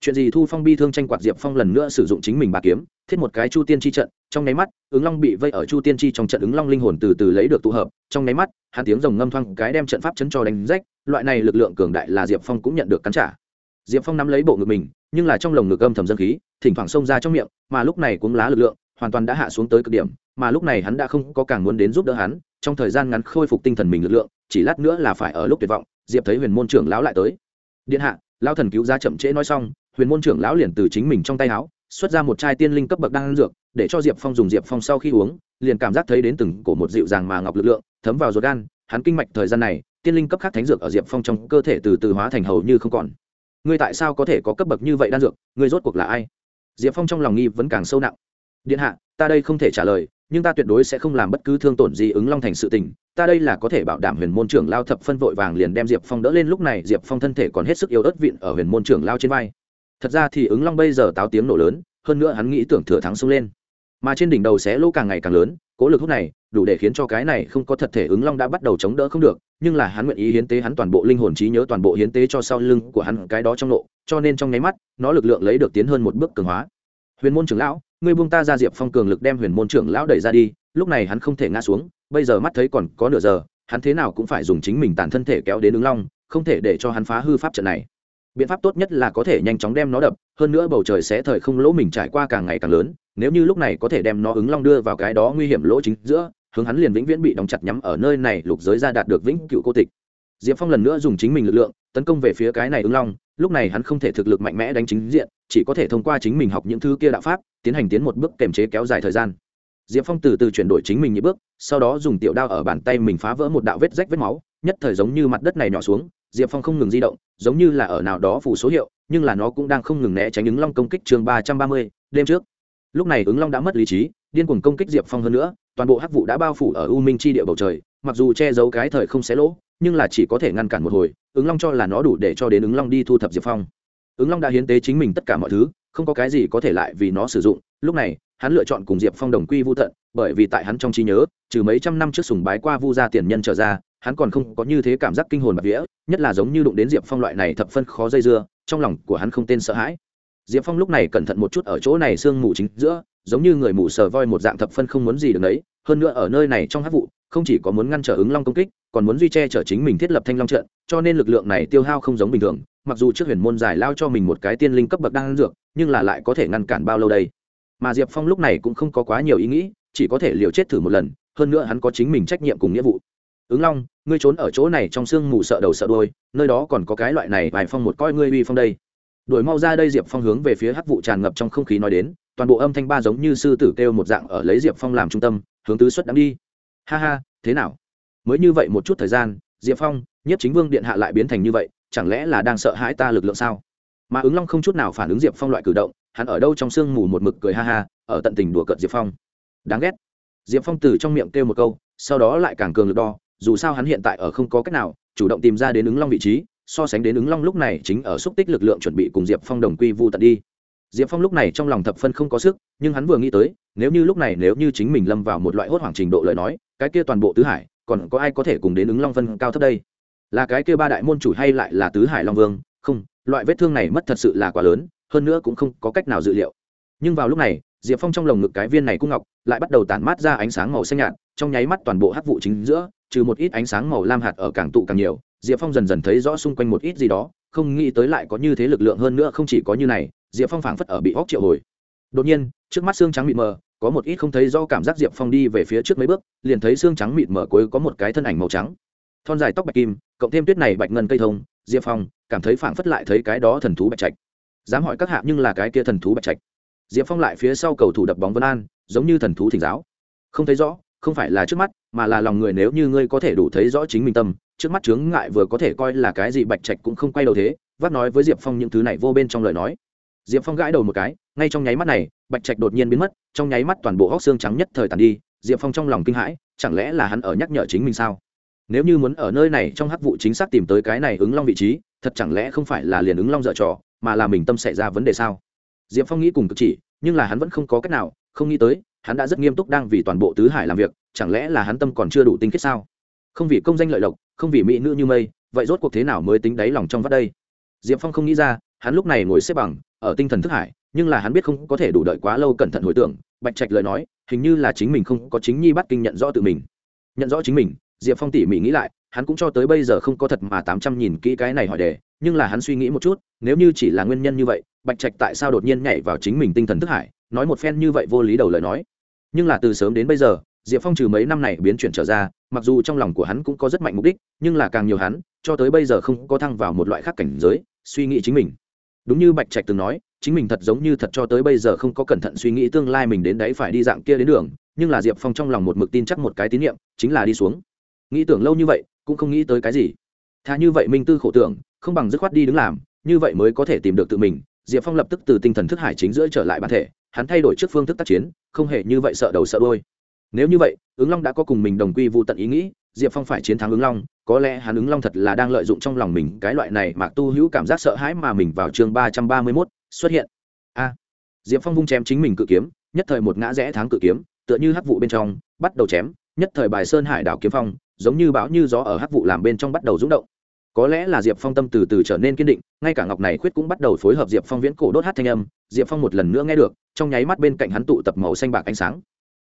S1: chuyện gì thu phong bi thương tranh quạt diệp phong lần nữa sử dụng chính mình bà kiếm, thiết một cái chu tiên chi trận, trong nháy mắt, ứng long bị vây ở chu tiên chi trong trận ứng long linh hồn từ từ lấy được tụ hợp, trong nháy mắt, hắn tiếng rồng ngâm thoang cái đem trận pháp chấn cho đánh rách, loại này lực lượng cường đại là diệp phong cũng nhận được cắn trả. Diệp phong nắm lấy bộ ngực mình, nhưng là trong lồng ngực âm thầm dân khí, thỉnh thoảng xông ra trong miệng, mà lúc này cũng lá lực lượng, hoàn toàn đã hạ xuống tới cực điểm, mà lúc này hắn đã không có càng muốn đến giúp đỡ hắn, trong thời gian ngắn khôi phục tinh thần mình lực lượng, chỉ lát nữa là phải ở lúc tuyệt vọng, diệp thấy huyền môn trưởng lão lại tới. Điện hạ lao thần cứu ra chậm trễ nói xong huyền môn trưởng lão liền từ chính mình trong tay áo, xuất ra một chai tiên linh cấp bậc đan dược, để cho diệp phong dùng diệp phong sau khi uống, liền cảm giác thấy đến từng cổ một dịu dàng mà ngọc lực lượng, thấm vào ruột gan, hắn kinh mạch thời gian này, tiên linh cấp khác thánh dược ở diệp phong trong cơ thể từ từ hóa thành hầu như không còn. Ngươi tại sao có thể có cấp bậc như vậy đan dược, ngươi rốt cuộc là ai? Diệp phong trong lòng nghi vẫn càng sâu nặng. Điện hạ, ta đây không thể trả lời, nhưng ta tuyệt đối sẽ không làm bất cứ thương tổn gì ứng long thành sự tình, ta đây là có thể bảo đảm huyền môn trưởng lao thập phân vội vàng liền đem diệp phong đỡ lên, lúc này diệp phong thân thể còn hết sức yếu ớt vịn ở huyền môn trưởng lao trên vai thật ra thì ứng long bây giờ táo tiếng nổ lớn, hơn nữa hắn nghĩ tưởng thừa thắng xông lên. Mà trên đỉnh đầu xé lỗ càng ngày càng lớn, cố lực hút này, đủ để khiến cho cái này không có thật thể ứng long đã bắt đầu chống đỡ không được, nhưng là hắn nguyện ý hiến tế hắn toàn bộ linh hồn trí nhớ, toàn bộ hiến tế cho sau lưng của hắn cái đó trong nộ, cho nên trong nháy mắt, nó lực lượng lấy được tiến hơn một bước cường hóa. Huyền môn trưởng lão, ngươi buông ta ra diệp phong cường lực đem huyền môn trưởng lão đẩy ra đi, lúc này hắn không thể ngã xuống, bây giờ mắt thấy còn có nửa giờ, hắn thế nào cũng phải dùng chính mình tàn thân thể kéo đến ứng long, không thể để cho hắn phá hư pháp trận này biện pháp tốt nhất là có thể nhanh chóng đem nó đập, hơn nữa bầu trời sẽ thời không lỗ mình trải qua càng ngày càng lớn, nếu như lúc này có thể đem nó ứng long đưa vào cái đó nguy hiểm lỗ chính giữa, hướng hắn liền vĩnh viễn bị đóng chặt nhắm ở nơi này, lục giới ra đạt được vĩnh cựu cô tịch. Diệp phong lần nữa dùng chính mình lực lượng, tấn công về phía cái này ứng long, lúc này hắn không thể thực lực mạnh mẽ đánh chính diện, chỉ có thể thông qua chính mình học những thứ kia đạo pháp, tiến hành tiến một bước kềm chế kéo dài thời gian. Diệp phong từ từ chuyển đổi chính mình những bước, sau đó dùng tiểu đao ở bàn tay mình phá vỡ một đạo vết rách vết máu, nhất thời giống như mặt đất này nhỏ xuống diệp phong không ngừng di động, giống như là ở nào đó phủ số hiệu, nhưng là nó cũng đang không ngừng né tránh ứng long công kích chương ba trăm ba mươi, đêm trước. Lúc này ứng long đã mất lý trí, điên cuồng công kích diệp phong hơn nữa, toàn bộ hắc vụ đã bao phủ ở u minh chi địa bầu trời, mặc dù che giấu cái thời không xé lỗ, nhưng là chỉ có thể ngăn cản một hồi, ứng long cho là nó đủ để cho đến ứng long đi thu thập diệp phong. Ứng long đã hiến tế chính mình tất cả mọi thứ, không có cái gì có thể lại vì nó sử dụng, lúc này, hắn lựa chọn cùng diệp phong đồng quy vô tận, bởi vì tại hắn trong trí nhớ, trừ mấy trăm năm trước sùng bái qua vu gia tiền nhân trở ra hắn còn không có như thế cảm giác kinh hồn bạc vía, nhất là giống như đụng đến diệp phong loại này thập phân khó dây dưa, trong lòng của hắn không tên sợ hãi. Diệp phong lúc này cẩn thận một chút ở chỗ này sương mù chính giữa, giống như người mù sờ voi một dạng thập phân không muốn gì được đấy, hơn nữa ở nơi này trong hát vụ, không chỉ có muốn ngăn trở ứng long công kích, còn muốn duy che chở chính mình thiết lập thanh long trận, cho nên lực lượng này tiêu hao không giống bình thường, mặc dù trước huyền môn giải lao cho mình một cái tiên linh cấp bậc đang dược, nhưng là lại có thể ngăn cản bao lâu đây? Mà diệp phong lúc này cũng không có quá nhiều ý nghĩ, chỉ có thể liều chết thử một lần, hơn nữa hắn có chính mình trách nhiệm cùng nghĩa vụ ứng long, ngươi trốn ở chỗ này trong sương mù sợ đầu sợ đôi nơi đó còn có cái loại này vài phong một coi ngươi uy phong đây. Đuổi mau ra đây, diệp phong hướng về phía hắc vụ tràn ngập trong không khí nói đến, toàn bộ âm thanh ba giống như sư tử kêu một dạng ở lấy diệp phong làm trung tâm, hướng tứ xuất đáng đi. Ha ha, thế nào? Mới như vậy một chút thời gian, diệp phong nhất chính vương điện hạ lại biến thành như vậy, chẳng lẽ là đang sợ hãi ta lực lượng sao? Mà ứng long không chút nào phản ứng diệp phong loại cử động, hắn ở đâu trong sương mù một mực cười ha ha, ở tận tình đùa cợt diệp phong. Đáng ghét. Diệp phong từ trong miệng kêu một câu, sau đó lại càng cường lực đo dù sao hắn hiện tại ở không có cách nào, chủ động tìm ra đến ứng long vị trí, so sánh đến ứng long lúc này chính ở xúc tích lực lượng chuẩn bị cùng diệp phong đồng quy vu tận đi. Diệp phong lúc này trong lòng thập phân không có sức, nhưng hắn vừa nghĩ tới, nếu như lúc này nếu như chính mình lâm vào một loại hốt hoảng trình độ lời nói, cái kia toàn bộ tứ hải, còn có ai có thể cùng đến ứng long phân cao thấp đây? Là cái kia ba đại môn chủ hay lại là tứ hải long vương? Không, loại vết thương này mất thật sự là quá lớn, hơn nữa cũng không có cách nào dự liệu. Nhưng vào lúc này, diệp phong trong lồng ngực cái viên này cung ngọc lại bắt đầu tản mát ra ánh sáng màu xanh nhạt trong nháy mắt toàn bộ hắc vụ chính giữa, trừ một ít ánh sáng màu lam hạt ở càng tụ càng nhiều, diệp phong dần dần thấy rõ xung quanh một ít gì đó, không nghĩ tới lại có như thế lực lượng hơn nữa không chỉ có như này, diệp phong phảng phất ở bị hóc triệu hồi. Đột nhiên, trước mắt xương trắng mịt mờ, có một ít không thấy do cảm giác diệp phong đi về phía trước mấy bước, liền thấy xương trắng mịt mờ cuối có một cái thân ảnh màu trắng. Thon dài tóc bạch kim, cộng thêm tuyết này bạch ngân cây thông, diệp phong cảm thấy phảng phất lại thấy cái đó thần thú bạch trạch. Dám hỏi các hạ nhưng là cái kia thần thú bạch trạch. Diệp phong lại phía sau cầu thủ đập bóng vân an, giống như thần thú thỉnh giáo. Không thấy rõ không phải là trước mắt, mà là lòng người nếu như ngươi có thể đủ thấy rõ chính mình tâm, trước mắt chướng ngại vừa có thể coi là cái gì bạch trạch cũng không quay đầu thế, vác nói với diệp phong những thứ này vô bên trong lời nói. Diệp phong gãi đầu một cái, ngay trong nháy mắt này, bạch trạch đột nhiên biến mất, trong nháy mắt toàn bộ hóc xương trắng nhất thời tàn đi, diệp phong trong lòng kinh hãi, chẳng lẽ là hắn ở nhắc nhở chính mình sao? Nếu như muốn ở nơi này trong hắc vụ chính xác tìm tới cái này ứng long vị trí, thật chẳng lẽ không phải là liền ứng long dở trò, mà là mình tâm xảy ra vấn đề sao? Diệp phong nghĩ cùng cực chỉ, nhưng là hắn vẫn không có cách nào, không nghĩ tới hắn đã rất nghiêm túc đang vì toàn bộ tứ hải làm việc, chẳng lẽ là hắn tâm còn chưa đủ tinh khiết sao? Không vì công danh lợi lộc, không vì mỹ nữ như mây, vậy rốt cuộc thế nào mới tính đáy lòng trong vắt đây? Diệp phong không nghĩ ra, hắn lúc này ngồi xếp bằng, ở tinh thần thức hải, nhưng là hắn biết không có thể đủ đợi quá lâu cẩn thận hồi tưởng, bạch trạch lời nói, hình như là chính mình không có chính nhi bắt kinh nhận rõ tự mình. Nhận rõ chính mình, diệp phong tỉ mỉ nghĩ lại, hắn cũng cho tới bây giờ không có thật mà tám trăm nhìn kỹ cái này hỏi đề, nhưng là hắn suy nghĩ một chút, nếu như chỉ là nguyên nhân như vậy, bạch trạch tại sao đột nhiên nhảy vào chính mình tinh thần thức hải? Nói một phen như vậy vô lý đầu lời nói nhưng là từ sớm đến bây giờ, diệp phong trừ mấy năm này biến chuyển trở ra, mặc dù trong lòng của hắn cũng có rất mạnh mục đích, nhưng là càng nhiều hắn, cho tới bây giờ không có thăng vào một loại khác cảnh giới, suy nghĩ chính mình. Đúng như bạch trạch từng nói, chính mình thật giống như thật cho tới bây giờ không có cẩn thận suy nghĩ tương lai mình đến đấy phải đi dạng kia đến đường, nhưng là diệp phong trong lòng một mực tin chắc một cái tín nhiệm chính là đi xuống. Nghĩ tưởng lâu như vậy, cũng không nghĩ tới cái gì. Thà như vậy minh tư khổ tưởng, không bằng dứt khoát đi đứng làm, như vậy mới có thể tìm được tự mình. Diệp phong lập tức từ tinh thần thức hải chính giữa trở lại bản thể hắn thay đổi trước phương thức tác chiến, không hề như vậy sợ đầu sợ đôi nếu như vậy, ứng long đã có cùng mình đồng quy vụ tận ý nghĩ, diệp phong phải chiến thắng ứng long, có lẽ hắn ứng long thật là đang lợi dụng trong lòng mình cái loại này mà tu hữu cảm giác sợ hãi mà mình vào chương ba trăm ba mươi mốt xuất hiện. A. Diệp phong vung chém chính mình cự kiếm, nhất thời một ngã rẽ tháng cự kiếm, tựa như hắc vụ bên trong, bắt đầu chém, nhất thời bài sơn hải đảo kiếm phong, giống như bão như gió ở hắc vụ làm bên trong bắt đầu rung động có lẽ là diệp phong tâm từ từ trở nên kiên định, ngay cả ngọc này khuyết cũng bắt đầu phối hợp diệp phong viễn cổ đốt hát thanh âm, diệp phong một lần nữa nghe được, trong nháy mắt bên cạnh hắn tụ tập màu xanh bạc ánh sáng.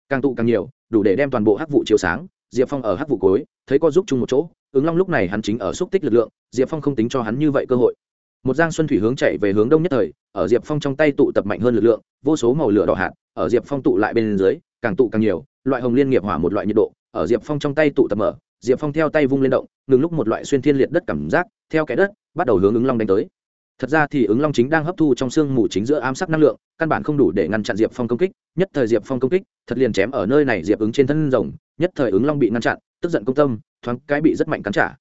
S1: Càng tụ càng nhiều, đủ để đem toàn bộ hát vụ chiếu sáng, diệp phong ở hát vụ cối thấy có giúp chung một chỗ, ứng long lúc này hắn chính ở xúc tích lực lượng, diệp phong không tính cho hắn như vậy cơ hội. Một giang xuân thủy hướng chạy về hướng đông nhất thời, ở diệp phong trong tay tụ tập mạnh hơn lực lượng, vô số màu lửa đỏ hạt, ở diệp phong tụ lại bên dưới, càng tụ càng nhiều, loại hồng liên nghiệp hỏa một loại nhiệt độ, ở diệp phong trong tay tụ tập mở diệp phong theo tay vung lên động, ngừng lúc một loại xuyên thiên liệt đất cảm giác, theo cái đất, bắt đầu hướng ứng long đánh tới. Thật ra thì ứng long chính đang hấp thu trong xương mù chính giữa ám sắc năng lượng, căn bản không đủ để ngăn chặn diệp phong công kích. Nhất thời diệp phong công kích, thật liền chém ở nơi này diệp ứng trên thân rồng, nhất thời ứng long bị ngăn chặn, tức giận công tâm, thoáng cái bị rất mạnh cắn trả.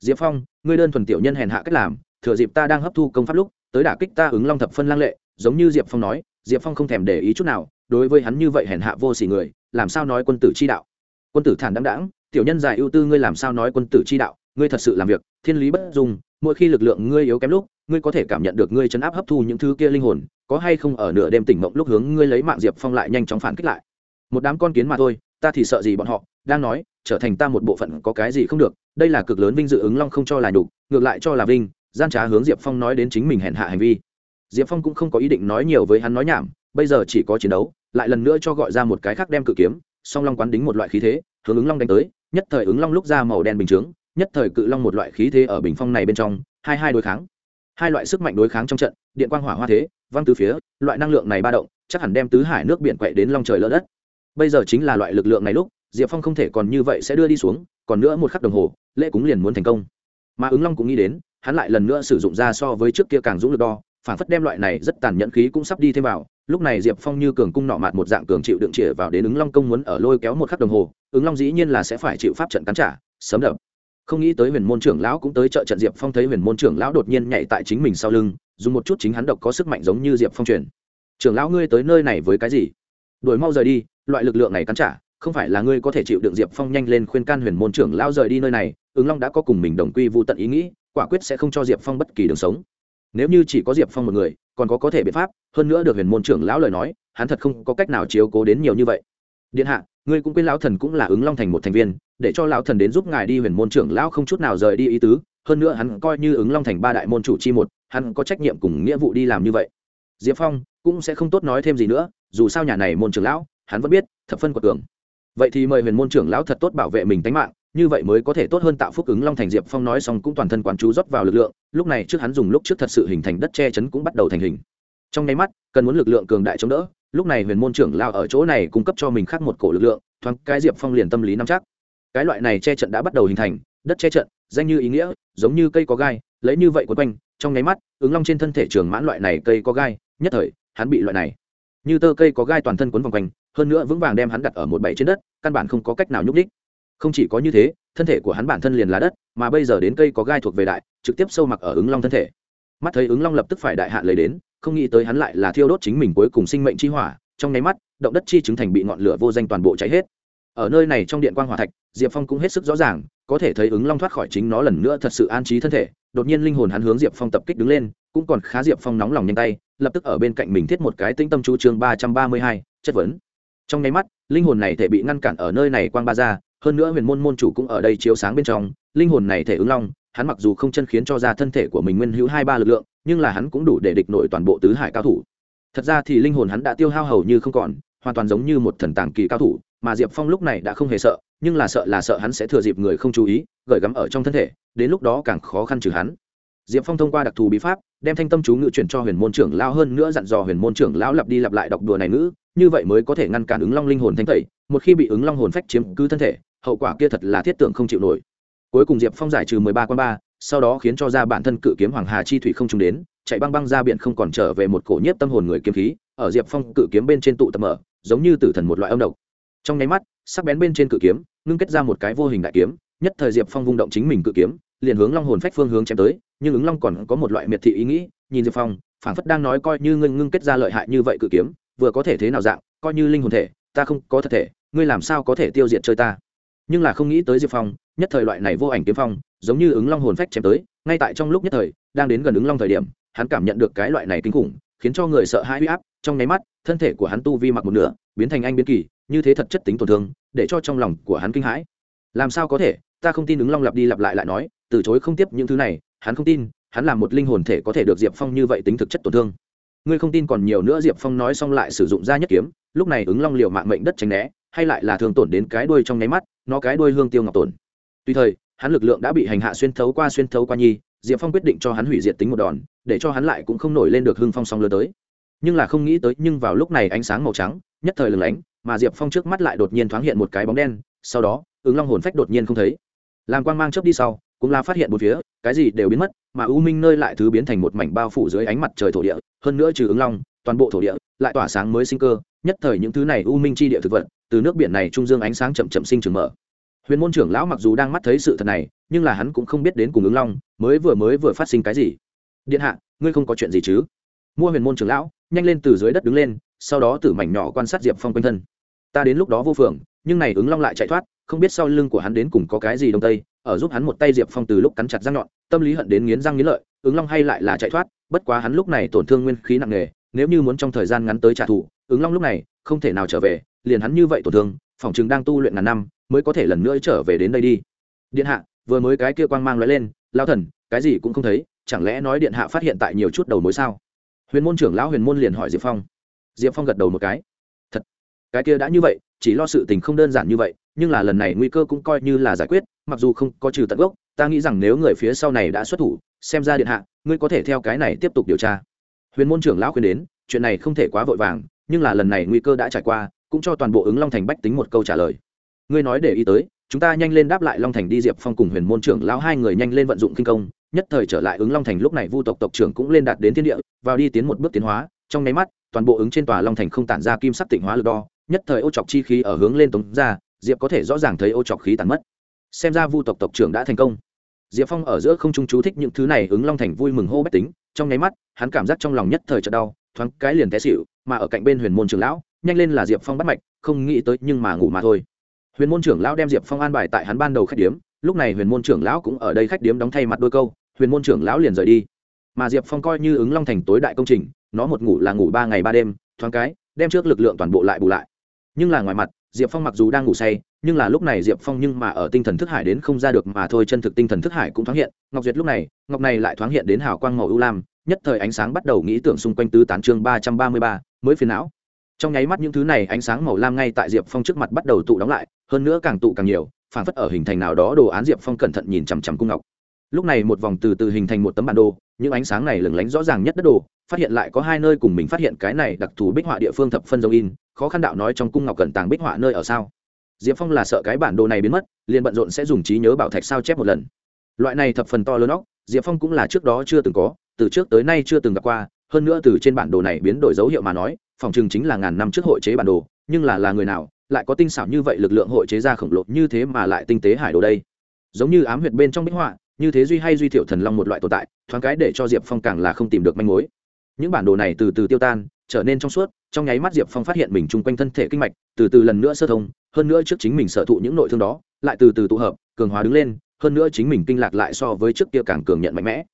S1: Diệp phong, ngươi đơn thuần tiểu nhân hèn hạ cách làm, thừa dịp ta đang hấp thu công pháp lúc, tới đả kích ta ứng long thập phân lang lệ. Giống như diệp phong nói, diệp phong không thèm để ý chút nào, đối với hắn như vậy hèn hạ vô s ỉ người, làm sao nói quân tử chi đạo? Quân tử thản đáng đáng tiểu nhân dài ưu tư ngươi làm sao nói quân tử chi đạo, ngươi thật sự làm việc, thiên lý bất dung, mỗi khi lực lượng ngươi yếu kém lúc, ngươi có thể cảm nhận được ngươi chấn áp hấp thu những thứ kia linh hồn, có hay không ở nửa đêm tỉnh mộng lúc hướng ngươi lấy mạng diệp phong lại nhanh chóng phản kích lại. Một đám con kiến mà thôi, ta thì sợ gì bọn họ, đang nói, trở thành ta một bộ phận có cái gì không được, đây là cực lớn vinh dự ứng long không cho là nhục, ngược lại cho là vinh, gian trá hướng diệp phong nói đến chính mình hèn hạ hành vi. Diệp phong cũng không có ý định nói nhiều với hắn nói nhảm, bây giờ chỉ có chiến đấu, lại lần nữa cho gọi ra một cái khác đem cự kiếm, song long quán đính một loại khí thế hướng ứng long đánh tới, nhất thời ứng long lúc ra màu đen bình chướng, nhất thời cự long một loại khí thế ở bình phong này bên trong, hai hai đối kháng. Hai loại sức mạnh đối kháng trong trận, điện quang hỏa hoa thế, văng từ phía, loại năng lượng này ba động, chắc hẳn đem tứ hải nước biển quậy đến long trời lỡ đất. Bây giờ chính là loại lực lượng này lúc, diệp phong không thể còn như vậy sẽ đưa đi xuống, còn nữa một khắc đồng hồ, lễ cúng liền muốn thành công. Mà ứng long cũng nghĩ đến, hắn lại lần nữa sử dụng ra so với trước kia càng dũng lực đo, phản phất đem loại này rất tàn nhẫn khí cũng sắp đi thêm vào. Lúc này diệp phong như cường cung nọ mạt một dạng cường chịu đựng chĩa vào đến ứng long công muốn ở lôi kéo một khắc đồng hồ ứng long dĩ nhiên là sẽ phải chịu pháp trận cắn trả, sớm đập. Không nghĩ tới huyền môn trưởng lão cũng tới trợ trận diệp phong thấy huyền môn trưởng lão đột nhiên nhảy tại chính mình sau lưng, dùng một chút chính hắn độc có sức mạnh giống như diệp phong truyền. Trưởng lão ngươi tới nơi này với cái gì? Đuổi mau rời đi, loại lực lượng này cắn trả, không phải là ngươi có thể chịu đựng diệp phong nhanh lên khuyên can huyền môn trưởng lão rời đi nơi này, ứng long đã có cùng mình đồng quy vô tận ý nghĩ, quả quyết sẽ không cho diệp phong bất kỳ đường sống. Nếu như chỉ có diệp phong một người, còn có có thể biện pháp, hơn nữa được huyền môn trưởng lão lời nói, hắn thật không có cách nào chiếu cố đến nhiều như vậy. Điện hạ ngươi cũng quên lão thần cũng là ứng long thành một thành viên, để cho lão thần đến giúp ngài đi huyền môn trưởng lão không chút nào rời đi ý tứ, hơn nữa hắn coi như ứng long thành ba đại môn chủ chi một, hắn có trách nhiệm cùng nghĩa vụ đi làm như vậy. Diệp phong cũng sẽ không tốt nói thêm gì nữa, dù sao nhà này môn trưởng lão, hắn vẫn biết, thập phân của tường vậy thì mời huyền môn trưởng lão thật tốt bảo vệ mình tánh mạng, như vậy mới có thể tốt hơn tạo phúc ứng long thành diệp phong nói xong cũng toàn thân quán chú rót vào lực lượng, lúc này trước hắn dùng lúc trước thật sự hình thành đất che chắn cũng bắt đầu thành hình. Trong nháy mắt, cần muốn lực lượng cường đại chống đỡ lúc này huyền môn trưởng lao ở chỗ này cung cấp cho mình khác một cổ lực lượng, thoáng cái diệp phong liền tâm lý nắm chắc. Cái loại này che trận đã bắt đầu hình thành, đất che trận, danh như ý nghĩa, giống như cây có gai, lấy như vậy quấn quanh, trong nháy mắt, ứng long trên thân thể trường mãn loại này cây có gai, nhất thời, hắn bị loại này, như tơ cây có gai toàn thân quấn vòng quanh, hơn nữa vững vàng đem hắn đặt ở một bẫy trên đất, căn bản không có cách nào nhúc đích không chỉ có như thế, thân thể của hắn bản thân liền là đất, mà bây giờ đến cây có gai thuộc về đại, trực tiếp sâu mặc ở ứng long thân thể. Mắt thấy ứng long lập tức phải đại hạn lấy đến không nghĩ tới hắn lại là thiêu đốt chính mình cuối cùng sinh mệnh chi hỏa, trong nháy mắt, động đất chi chứng thành bị ngọn lửa vô danh toàn bộ cháy hết. Ở nơi này trong điện quan hỏa thạch, diệp phong cũng hết sức rõ ràng, có thể thấy ứng long thoát khỏi chính nó lần nữa thật sự an trí thân thể, đột nhiên linh hồn hắn hướng diệp phong tập kích đứng lên, cũng còn khá diệp phong nóng lòng nhanh tay, lập tức ở bên cạnh mình thiết một cái tĩnh tâm chú chương ba trăm ba mươi hai, chất vấn. Trong nháy mắt, linh hồn này thể bị ngăn cản ở nơi này quang ba ra, hơn nữa huyền môn môn chủ cũng ở đây chiếu sáng bên trong, linh hồn này thể ứng long hắn mặc dù không chân khiến cho ra thân thể của mình nguyên hữu hai ba lực lượng, nhưng là hắn cũng đủ để địch nổi toàn bộ tứ hải cao thủ. Thật ra thì linh hồn hắn đã tiêu hao hầu như không còn, hoàn toàn giống như một thần tàng kỳ cao thủ, mà diệp phong lúc này đã không hề sợ, nhưng là sợ là sợ hắn sẽ thừa dịp người không chú ý gởi gắm ở trong thân thể, đến lúc đó càng khó khăn trừ hắn. Diệp phong thông qua đặc thù bí pháp, đem thanh tâm chú ngữ chuyển cho huyền môn trưởng lao hơn nữa dặn dò huyền môn trưởng lão lặp đi lặp lại đọc đùa này ngữ, như vậy mới có thể ngăn cản ứng long linh hồn thanh tẩy, một khi bị ứng long hồn phách chiếm cứ thân thể, hậu quả kia thật là thiết tưởng không chịu nổi cuối cùng diệp phong giải trừ mười ba quan ba, sau đó khiến cho ra bản thân cự kiếm hoàng hà chi thủy không trùng đến, chạy băng băng ra biển không còn trở về một cổ nhiếp tâm hồn người kiếm khí, ở diệp phong cự kiếm bên trên tụ tập mở, giống như tử thần một loại âm độc. Trong nháy mắt, sắc bén bên trên cự kiếm, ngưng kết ra một cái vô hình đại kiếm, nhất thời diệp phong vung động chính mình cự kiếm, liền hướng long hồn phách phương hướng chém tới, nhưng ứng long còn có một loại miệt thị ý nghĩ, nhìn diệp phong, phảng phất đang nói coi như ngưng ngưng kết ra lợi hại như vậy cự kiếm, vừa có thể thế nào dạng, coi như linh hồn thể, ta không có thật thể, ngươi làm sao có thể tiêu diệt chơi ta? Nhưng là không nghĩ tới diệp phong nhất thời loại này vô ảnh kiếm phong, giống như ứng long hồn phách chém tới, ngay tại trong lúc nhất thời, đang đến gần ứng long thời điểm, hắn cảm nhận được cái loại này kinh khủng, khiến cho người sợ hãi huy áp, trong nháy mắt, thân thể của hắn tu vi mặc một nửa, biến thành anh biến kỳ, như thế thật chất tính tổn thương, để cho trong lòng của hắn kinh hãi. Làm sao có thể? Ta không tin ứng long lặp đi lặp lại lại nói, từ chối không tiếp những thứ này, hắn không tin, hắn là một linh hồn thể có thể được diệp phong như vậy tính thực chất tổn thương. Ngươi không tin còn nhiều nữa, diệp phong nói xong lại sử dụng ra nhất kiếm, lúc này ứng long liều mạng mệnh đất tránh né, hay lại là thường tổn đến cái đuôi trong nháy mắt, nó cái đuôi hương tiêu ngọc tổn tuy thời, hắn lực lượng đã bị hành hạ xuyên thấu qua xuyên thấu qua nhi, diệp phong quyết định cho hắn hủy diệt tính một đòn, để cho hắn lại cũng không nổi lên được hưng phong song lơ tới. Nhưng là không nghĩ tới, nhưng vào lúc này ánh sáng màu trắng, nhất thời lừng lánh, mà diệp phong trước mắt lại đột nhiên thoáng hiện một cái bóng đen, sau đó, ứng long hồn phách đột nhiên không thấy. Làm quang mang chớp đi sau, cũng là phát hiện một phía, cái gì đều biến mất, mà u minh nơi lại thứ biến thành một mảnh bao phủ dưới ánh mặt trời thổ địa, hơn nữa trừ ứng long, toàn bộ thổ địa lại tỏa sáng mới sinh cơ, nhất thời những thứ này u minh chi địa thực vật, từ nước biển này trung dương ánh sáng chậm chậm sinh trưởng mở huyền môn trưởng lão mặc dù đang mắt thấy sự thật này, nhưng là hắn cũng không biết đến cùng ứng long mới vừa mới vừa phát sinh cái gì. Điện hạ, ngươi không có chuyện gì chứ? Mua huyền môn trưởng lão, nhanh lên từ dưới đất đứng lên, sau đó từ mảnh nhỏ quan sát diệp phong quanh thân. Ta đến lúc đó vô phường, nhưng này ứng long lại chạy thoát, không biết sau lưng của hắn đến cùng có cái gì đông tây, ở giúp hắn một tay diệp phong từ lúc cắn chặt răng nhọn, tâm lý hận đến nghiến răng nghiến lợi, ứng long hay lại là chạy thoát, bất quá hắn lúc này tổn thương nguyên khí nặng nề, nếu như muốn trong thời gian ngắn tới trả thù, ứng long lúc này không thể nào trở về, liền hắn như vậy tổn thương phòng chừng đang tu luyện ngàn năm, mới có thể lần nữa trở về đến đây đi. Điện hạ, vừa mới cái kia quang mang lóe lên lao thần, cái gì cũng không thấy, chẳng lẽ nói điện hạ phát hiện tại nhiều chút đầu mối sao? Huyền môn trưởng lão huyền môn liền hỏi diệp phong. Diệp phong gật đầu một cái. Thật, cái kia đã như vậy, chỉ lo sự tình không đơn giản như vậy, nhưng là lần này nguy cơ cũng coi như là giải quyết, mặc dù không có trừ tận gốc, ta nghĩ rằng nếu người phía sau này đã xuất thủ, xem ra điện hạ, ngươi có thể theo cái này tiếp tục điều tra. Huyền môn trưởng lão khuyên đến, chuyện này không thể quá vội vàng, nhưng là lần này nguy cơ đã trải qua cũng cho toàn bộ ứng long thành bách tính một câu trả lời. Ngươi nói để ý tới, chúng ta nhanh lên đáp lại long thành đi diệp phong cùng huyền môn trưởng lão hai người nhanh lên vận dụng kinh công, nhất thời trở lại ứng long thành lúc này vu tộc tộc trưởng cũng lên đạt đến thiên địa, vào đi tiến một bước tiến hóa, trong nháy mắt, toàn bộ ứng trên tòa long thành không tản ra kim sắc tịnh hóa lực đo, nhất thời ô chọc chi khí ở hướng lên tống ra, diệp có thể rõ ràng thấy ô chọc khí tàn mất. Xem ra vu tộc tộc trưởng đã thành công. Diệp phong ở giữa không trung chú thích những thứ này ứng long thành vui mừng hô bách tính, trong nháy mắt, hắn cảm giác trong lòng nhất thời chợt đau, thoáng cái liền té xịu mà ở cạnh bên huyền môn trưởng lão nhanh lên là diệp phong bắt mạch, không nghĩ tới nhưng mà ngủ mà thôi. Huyền môn trưởng lão đem diệp phong an bài tại hắn ban đầu khách điếm, lúc này huyền môn trưởng lão cũng ở đây khách điếm đóng thay mặt đôi câu, huyền môn trưởng lão liền rời đi. Mà diệp phong coi như ứng long thành tối đại công trình, nó một ngủ là ngủ ba ngày ba đêm, thoáng cái, đem trước lực lượng toàn bộ lại bù lại. Nhưng là ngoài mặt, diệp phong mặc dù đang ngủ say, nhưng là lúc này diệp phong nhưng mà ở tinh thần thức hải đến không ra được mà thôi, chân thực tinh thần thức hải cũng thoáng hiện. Ngọc duyệt lúc này, ngọc này lại thoáng hiện đến hào quang màu ưu lam, nhất thời ánh sáng bắt đầu nghĩ tưởng xung quanh tứ tán chương ba trăm ba mươi ba, mới phiền não trong nháy mắt những thứ này ánh sáng màu lam ngay tại diệp phong trước mặt bắt đầu tụ đóng lại, hơn nữa càng tụ càng nhiều phản phất ở hình thành nào đó đồ án diệp phong cẩn thận nhìn chằm chằm cung ngọc. Lúc này một vòng từ từ hình thành một tấm bản đồ, những ánh sáng này lừng lánh rõ ràng nhất đất đồ, phát hiện lại có hai nơi cùng mình phát hiện cái này đặc thù bích họa địa phương thập phân dấu in, khó khăn đạo nói trong cung ngọc cẩn tàng bích họa nơi ở sao. Diệp phong là sợ cái bản đồ này biến mất, liền bận rộn sẽ dùng trí nhớ bảo thạch sao chép một lần. Loại này thập phần to lớn óc, diệp phong cũng là trước đó chưa từng có, từ trước tới nay chưa từng gặp qua hơn nữa từ trên bản đồ này biến đổi dấu hiệu mà nói, phòng chừng chính là ngàn năm trước hội chế bản đồ, nhưng là là người nào, lại có tinh xảo như vậy lực lượng hội chế ra khổng lồ như thế mà lại tinh tế hải đồ đây? Giống như ám huyệt bên trong bích họa, như thế duy hay duy thiểu thần long một loại tồn tại, thoáng cái để cho diệp phong càng là không tìm được manh mối. Những bản đồ này từ từ tiêu tan, trở nên trong suốt, trong nháy mắt diệp phong phát hiện mình chung quanh thân thể kinh mạch, từ từ lần nữa sơ thông, hơn nữa trước chính mình sở thụ những nội thương đó, lại từ từ tụ hợp, cường hóa đứng lên, hơn nữa chính mình kinh lạc lại so với trước kia càng cường nhận mạnh mẽ.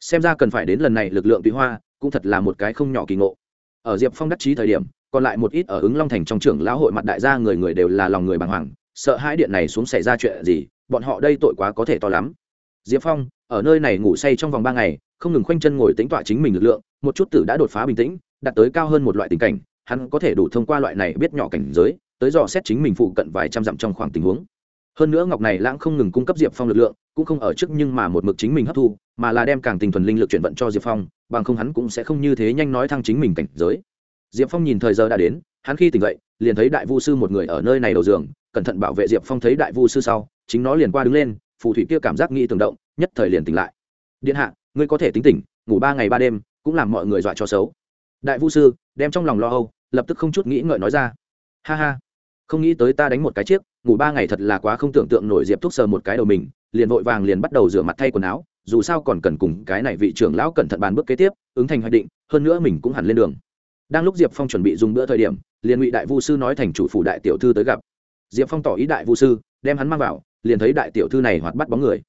S1: Xem ra cần phải đến lần này lực lượng tùy hoa cũng thật là một cái không nhỏ kỳ ngộ. Ở diệp phong đắc chí thời điểm, còn lại một ít ở ứng long thành trong trưởng lão hội mặt đại gia người người đều là lòng người bàng hoàng, sợ hãi điện này xuống xảy ra chuyện gì, bọn họ đây tội quá có thể to lắm. Diệp phong, ở nơi này ngủ say trong vòng ba ngày, không ngừng khoanh chân ngồi tính tọa chính mình lực lượng, một chút tử đã đột phá bình tĩnh, đạt tới cao hơn một loại tình cảnh, hắn có thể đủ thông qua loại này biết nhỏ cảnh giới, tới dò xét chính mình phụ cận vài trăm dặm trong khoảng tình huống. Hơn nữa ngọc này lãng không ngừng cung cấp diệp phong lực lượng, cũng không ở trước nhưng mà một mực chính mình hấp thu mà là đem càng tình thuần linh lực chuyển vận cho diệp phong, bằng không hắn cũng sẽ không như thế nhanh nói thăng chính mình cảnh giới. Diệp phong nhìn thời giờ đã đến, hắn khi tỉnh dậy, liền thấy đại vu sư một người ở nơi này đầu giường, cẩn thận bảo vệ diệp phong thấy đại vu sư sau, chính nó liền qua đứng lên, phù thủy kia cảm giác nghĩ tưởng động, nhất thời liền tỉnh lại. Điện hạ, ngươi có thể tính tỉnh, ngủ ba ngày ba đêm, cũng làm mọi người dọa cho xấu. Đại vu sư đem trong lòng lo âu, lập tức không chút nghĩ ngợi nói ra. Ha ha, không nghĩ tới ta đánh một cái chiếc, ngủ ba ngày thật là quá không tưởng tượng nổi diệp thúc sờ một cái đầu mình, liền vội vàng liền bắt đầu rửa mặt thay quần áo dù sao còn cần cùng cái này vị trưởng lão cẩn thận bàn bước kế tiếp, ứng thành hoạch định, hơn nữa mình cũng hẳn lên đường. Đang lúc diệp phong chuẩn bị dùng bữa thời điểm, liền ngụy đại vu sư nói thành chủ phủ đại tiểu thư tới gặp. Diệp phong tỏ ý đại vu sư, đem hắn mang vào, liền thấy đại tiểu thư này hoạt bắt bóng người.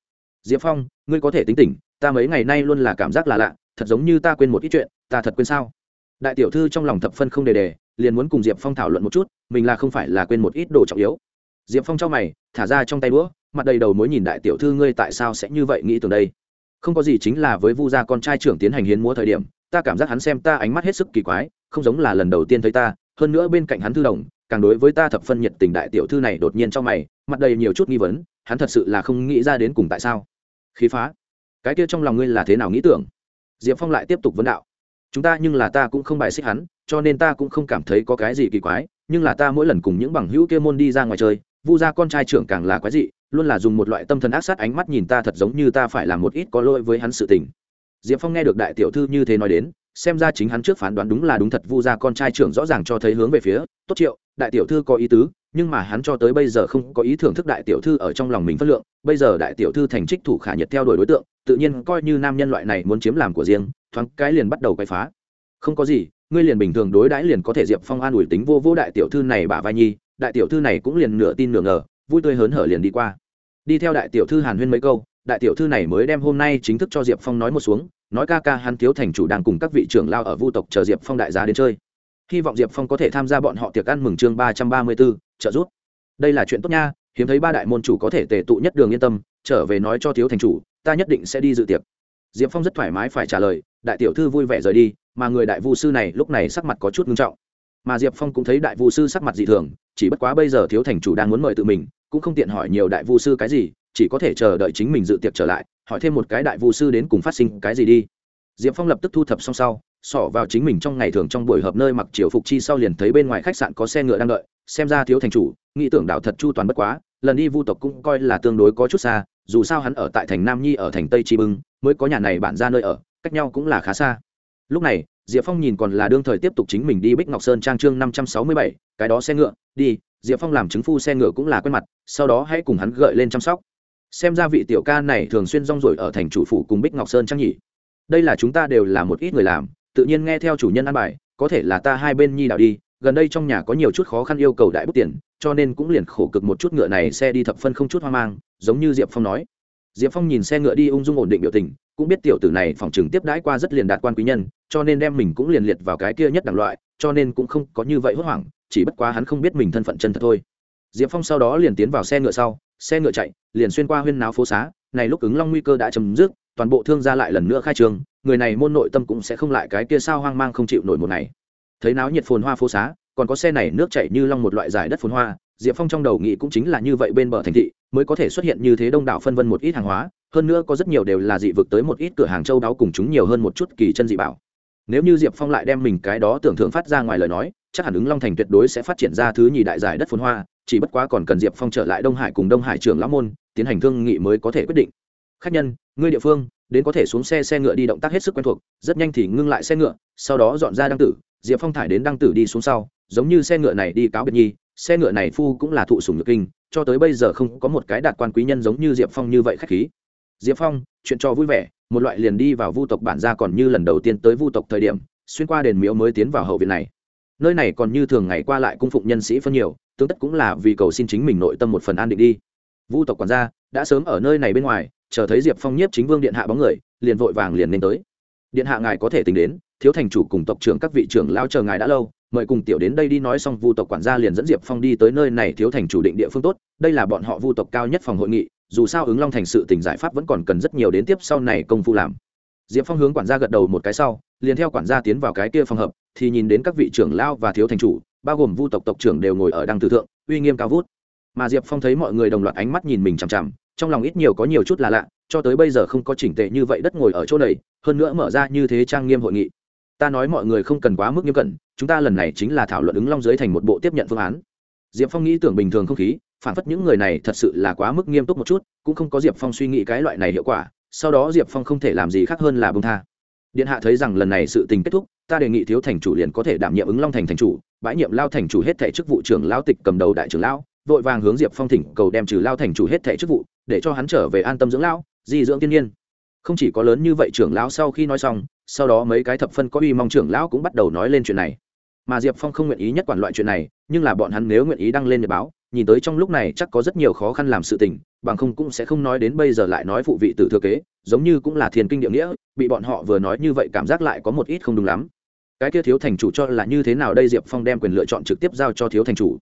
S1: Diệp phong, ngươi có thể tính tỉnh, ta mấy ngày nay luôn là cảm giác là lạ, thật giống như ta quên một ít chuyện, ta thật quên sao? Đại tiểu thư trong lòng thập phân không đề đề, liền muốn cùng diệp phong thảo luận một chút, mình là không phải là quên một ít đồ trọng yếu. Diệp phong cho mày, thả ra trong tay đũa, mặt đầy đầu mối nhìn đại tiểu thư, ngươi tại sao sẽ như vậy nghĩ từ đây? Không có gì chính là với vu gia con trai trưởng tiến hành hiến múa thời điểm, ta cảm giác hắn xem ta ánh mắt hết sức kỳ quái, không giống là lần đầu tiên thấy ta, hơn nữa bên cạnh hắn thư đồng, càng đối với ta thập phân nhiệt tình đại tiểu thư này đột nhiên trong mày, mặt đầy nhiều chút nghi vấn, hắn thật sự là không nghĩ ra đến cùng tại sao. Khí phá. Cái kia trong lòng ngươi là thế nào nghĩ tưởng? Diệp phong lại tiếp tục vấn đạo. Chúng ta nhưng là ta cũng không bài xích hắn, cho nên ta cũng không cảm thấy có cái gì kỳ quái, nhưng là ta mỗi lần cùng những bằng hữu kia môn đi ra ngoài chơi vu gia con trai trưởng càng là quái dị, luôn là dùng một loại tâm thần ác sát ánh mắt nhìn ta thật giống như ta phải làm một ít có lỗi với hắn sự tình. Diệp phong nghe được đại tiểu thư như thế nói đến, xem ra chính hắn trước phán đoán đúng là đúng thật, vu gia con trai trưởng rõ ràng cho thấy hướng về phía, tốt triệu, đại tiểu thư có ý tứ, nhưng mà hắn cho tới bây giờ không có ý thưởng thức đại tiểu thư ở trong lòng mình phất lượng, bây giờ đại tiểu thư thành trích thủ khả nhật theo đuổi đối tượng, tự nhiên coi như nam nhân loại này muốn chiếm làm của riêng, thoáng cái liền bắt đầu quay phá. Không có gì, ngươi liền bình thường đối đãi liền có thể. Diệp phong an ủi tính vô vô đại tiểu thư này bả vai nhi đại tiểu thư này cũng liền nửa tin nửa ngờ, vui tươi hớn hở liền đi qua. Đi theo đại tiểu thư hàn huyên mấy câu, đại tiểu thư này mới đem hôm nay chính thức cho diệp phong nói một xuống, nói ca ca hắn thiếu thành chủ đang cùng các vị trưởng lao ở vu tộc chờ diệp phong đại giá đến chơi. Hy vọng diệp phong có thể tham gia bọn họ tiệc ăn mừng chương ba trăm ba mươi b ố trợ giúp. Đây là chuyện tốt nha, hiếm thấy ba đại môn chủ có thể tề tụ nhất đường yên tâm, trở về nói cho thiếu thành chủ, ta nhất định sẽ đi dự tiệc. Diệp phong rất thoải mái phải trả lời, đại tiểu thư vui vẻ rời đi, mà người đại vu sư này lúc này sắc mặt có chút nghiêm trọng mà diệp phong cũng thấy đại vu sư sắc mặt dị thường, chỉ bất quá bây giờ thiếu thành chủ đang muốn mời tự mình, cũng không tiện hỏi nhiều đại vu sư cái gì, chỉ có thể chờ đợi chính mình dự tiệc trở lại, hỏi thêm một cái đại vu sư đến cùng phát sinh cái gì đi. Diệp phong lập tức thu thập xong sau, xỏ vào chính mình trong ngày thường trong buổi họp nơi mặc triều phục chi sau liền thấy bên ngoài khách sạn có xe ngựa đang đợi, xem ra thiếu thành chủ, nghĩ tưởng đạo thật chu toàn bất quá, lần đi vu tộc cũng coi là tương đối có chút xa, dù sao hắn ở tại thành nam nhi ở thành tây chi bưng, mới có nhà này bản ra nơi ở, cách nhau cũng là khá xa. Lúc này diệp phong nhìn còn là đương thời tiếp tục chính mình đi bích ngọc sơn trang trương năm trăm sáu mươi bảy, cái đó xe ngựa, đi, diệp phong làm chứng phu xe ngựa cũng là quen mặt, sau đó hãy cùng hắn gợi lên chăm sóc. Xem ra vị tiểu ca này thường xuyên rong rổi ở thành chủ phủ cùng bích ngọc sơn trang nhỉ. Đây là chúng ta đều là một ít người làm, tự nhiên nghe theo chủ nhân ăn bài, có thể là ta hai bên nhi đạo đi, gần đây trong nhà có nhiều chút khó khăn yêu cầu đại bút tiền, cho nên cũng liền khổ cực một chút ngựa này xe đi thập phân không chút hoang mang, giống như diệp phong nói. Diệp phong nhìn xe ngựa đi ung dung ổn định biểu tình cũng biết tiểu tử này phòng chừng tiếp đãi qua rất liền đạt quan quý nhân cho nên đem mình cũng liền liệt vào cái kia nhất đẳng loại cho nên cũng không có như vậy hốt hoảng chỉ bất quá hắn không biết mình thân phận chân thật thôi. Diệp phong sau đó liền tiến vào xe ngựa sau xe ngựa chạy liền xuyên qua huyên náo phố xá này lúc ứng long nguy cơ đã chấm dứt toàn bộ thương gia lại lần nữa khai trương, người này môn nội tâm cũng sẽ không lại cái kia sao hoang mang không chịu nổi một ngày. Thấy náo nhiệt phồn hoa phố xá còn có xe này nước chảy như long một loại giải đất phồn hoa diệp phong trong đầu nghĩ cũng chính là như vậy bên bờ thành thị mới có thể xuất hiện như thế đông đảo phân vân một ít hàng hóa hơn nữa có rất nhiều đều là dị vực tới một ít cửa hàng châu đáo cùng chúng nhiều hơn một chút kỳ chân dị bảo. Nếu như diệp phong lại đem mình cái đó tưởng thưởng phát ra ngoài lời nói, chắc hẳn ứng long thành tuyệt đối sẽ phát triển ra thứ nhì đại giải đất phồn hoa, chỉ bất quá còn cần diệp phong trở lại đông hải cùng đông hải trường lão môn, tiến hành thương nghị mới có thể quyết định. Khách nhân, ngươi địa phương, đến có thể xuống xe xe ngựa đi động tác hết sức quen thuộc, rất nhanh thì ngưng lại xe ngựa, sau đó dọn ra đăng tử, diệp phong thải đến đăng tử đi xuống sau, giống như xe ngựa này đi cáo biệt nhi, xe ngựa này phu cũng là thụ sùng nhược kinh, cho tới bây giờ không có một cái đạt quan quý nhân giống như diệp phong như vậy khách khí diệp phong, chuyện cho vui vẻ, một loại liền đi vào vu tộc bản Gia còn như lần đầu tiên tới vu tộc thời điểm, xuyên qua đền miếu mới tiến vào hậu viện này. Nơi này còn như thường ngày qua lại cung phụng nhân sĩ phân nhiều, tương tất cũng là vì cầu xin chính mình nội tâm một phần an định đi. Vu tộc quản gia đã sớm ở nơi này bên ngoài, chờ thấy diệp phong nhiếp chính vương điện hạ bóng người, liền vội vàng liền nên tới. Điện hạ ngài có thể tính đến, thiếu thành chủ cùng tộc trưởng các vị trưởng lao chờ ngài đã lâu, mời cùng tiểu đến đây đi nói xong vu tộc quản gia liền dẫn diệp phong đi tới nơi này thiếu thành chủ định địa phương tốt, đây là bọn họ vu tộc cao nhất phòng hội nghị dù sao ứng long thành sự tỉnh giải pháp vẫn còn cần rất nhiều đến tiếp sau này công phu làm. Diệp phong hướng quản gia gật đầu một cái sau, liền theo quản gia tiến vào cái kia phòng hợp, thì nhìn đến các vị trưởng lao và thiếu thành chủ, bao gồm vu tộc tộc trưởng đều ngồi ở đăng tử thượng, uy nghiêm cao vút. Mà diệp phong thấy mọi người đồng loạt ánh mắt nhìn mình chằm chằm, trong lòng ít nhiều có nhiều chút là lạ, cho tới bây giờ không có chỉnh tệ như vậy đất ngồi ở chỗ này, hơn nữa mở ra như thế trang nghiêm hội nghị. Ta nói mọi người không cần quá mức nghiêm cẩn, chúng ta lần này chính là thảo luận ứng long dưới thành một bộ tiếp nhận phương án diệp phong nghĩ tưởng bình thường không khí, phản phất những người này thật sự là quá mức nghiêm túc một chút, cũng không có diệp phong suy nghĩ cái loại này hiệu quả, sau đó diệp phong không thể làm gì khác hơn là bông tha. Điện hạ thấy rằng lần này sự tình kết thúc, ta đề nghị thiếu thành chủ liền có thể đảm nhiệm ứng long thành thành chủ, bãi nhiệm lao thành chủ hết thẻ chức vụ trưởng lao tịch cầm đầu đại trưởng lão vội vàng hướng diệp phong thỉnh cầu đem trừ lao thành chủ hết thẻ chức vụ, để cho hắn trở về an tâm dưỡng lão di dưỡng tiên nhiên. Không chỉ có lớn như vậy trưởng lão sau khi nói xong, sau đó mấy cái thập phân có uy mong trưởng lão cũng bắt đầu nói lên chuyện này mà diệp phong không nguyện ý nhất quản loại chuyện này, nhưng là bọn hắn nếu nguyện ý đăng lên nhật báo, nhìn tới trong lúc này chắc có rất nhiều khó khăn làm sự tình, bằng không cũng sẽ không nói đến bây giờ lại nói phụ vị tử thừa kế, giống như cũng là thiền kinh địa nghĩa, bị bọn họ vừa nói như vậy cảm giác lại có một ít không đúng lắm. Cái kia thiếu thành chủ cho là như thế nào đây diệp phong đem quyền lựa chọn trực tiếp giao cho thiếu thành chủ.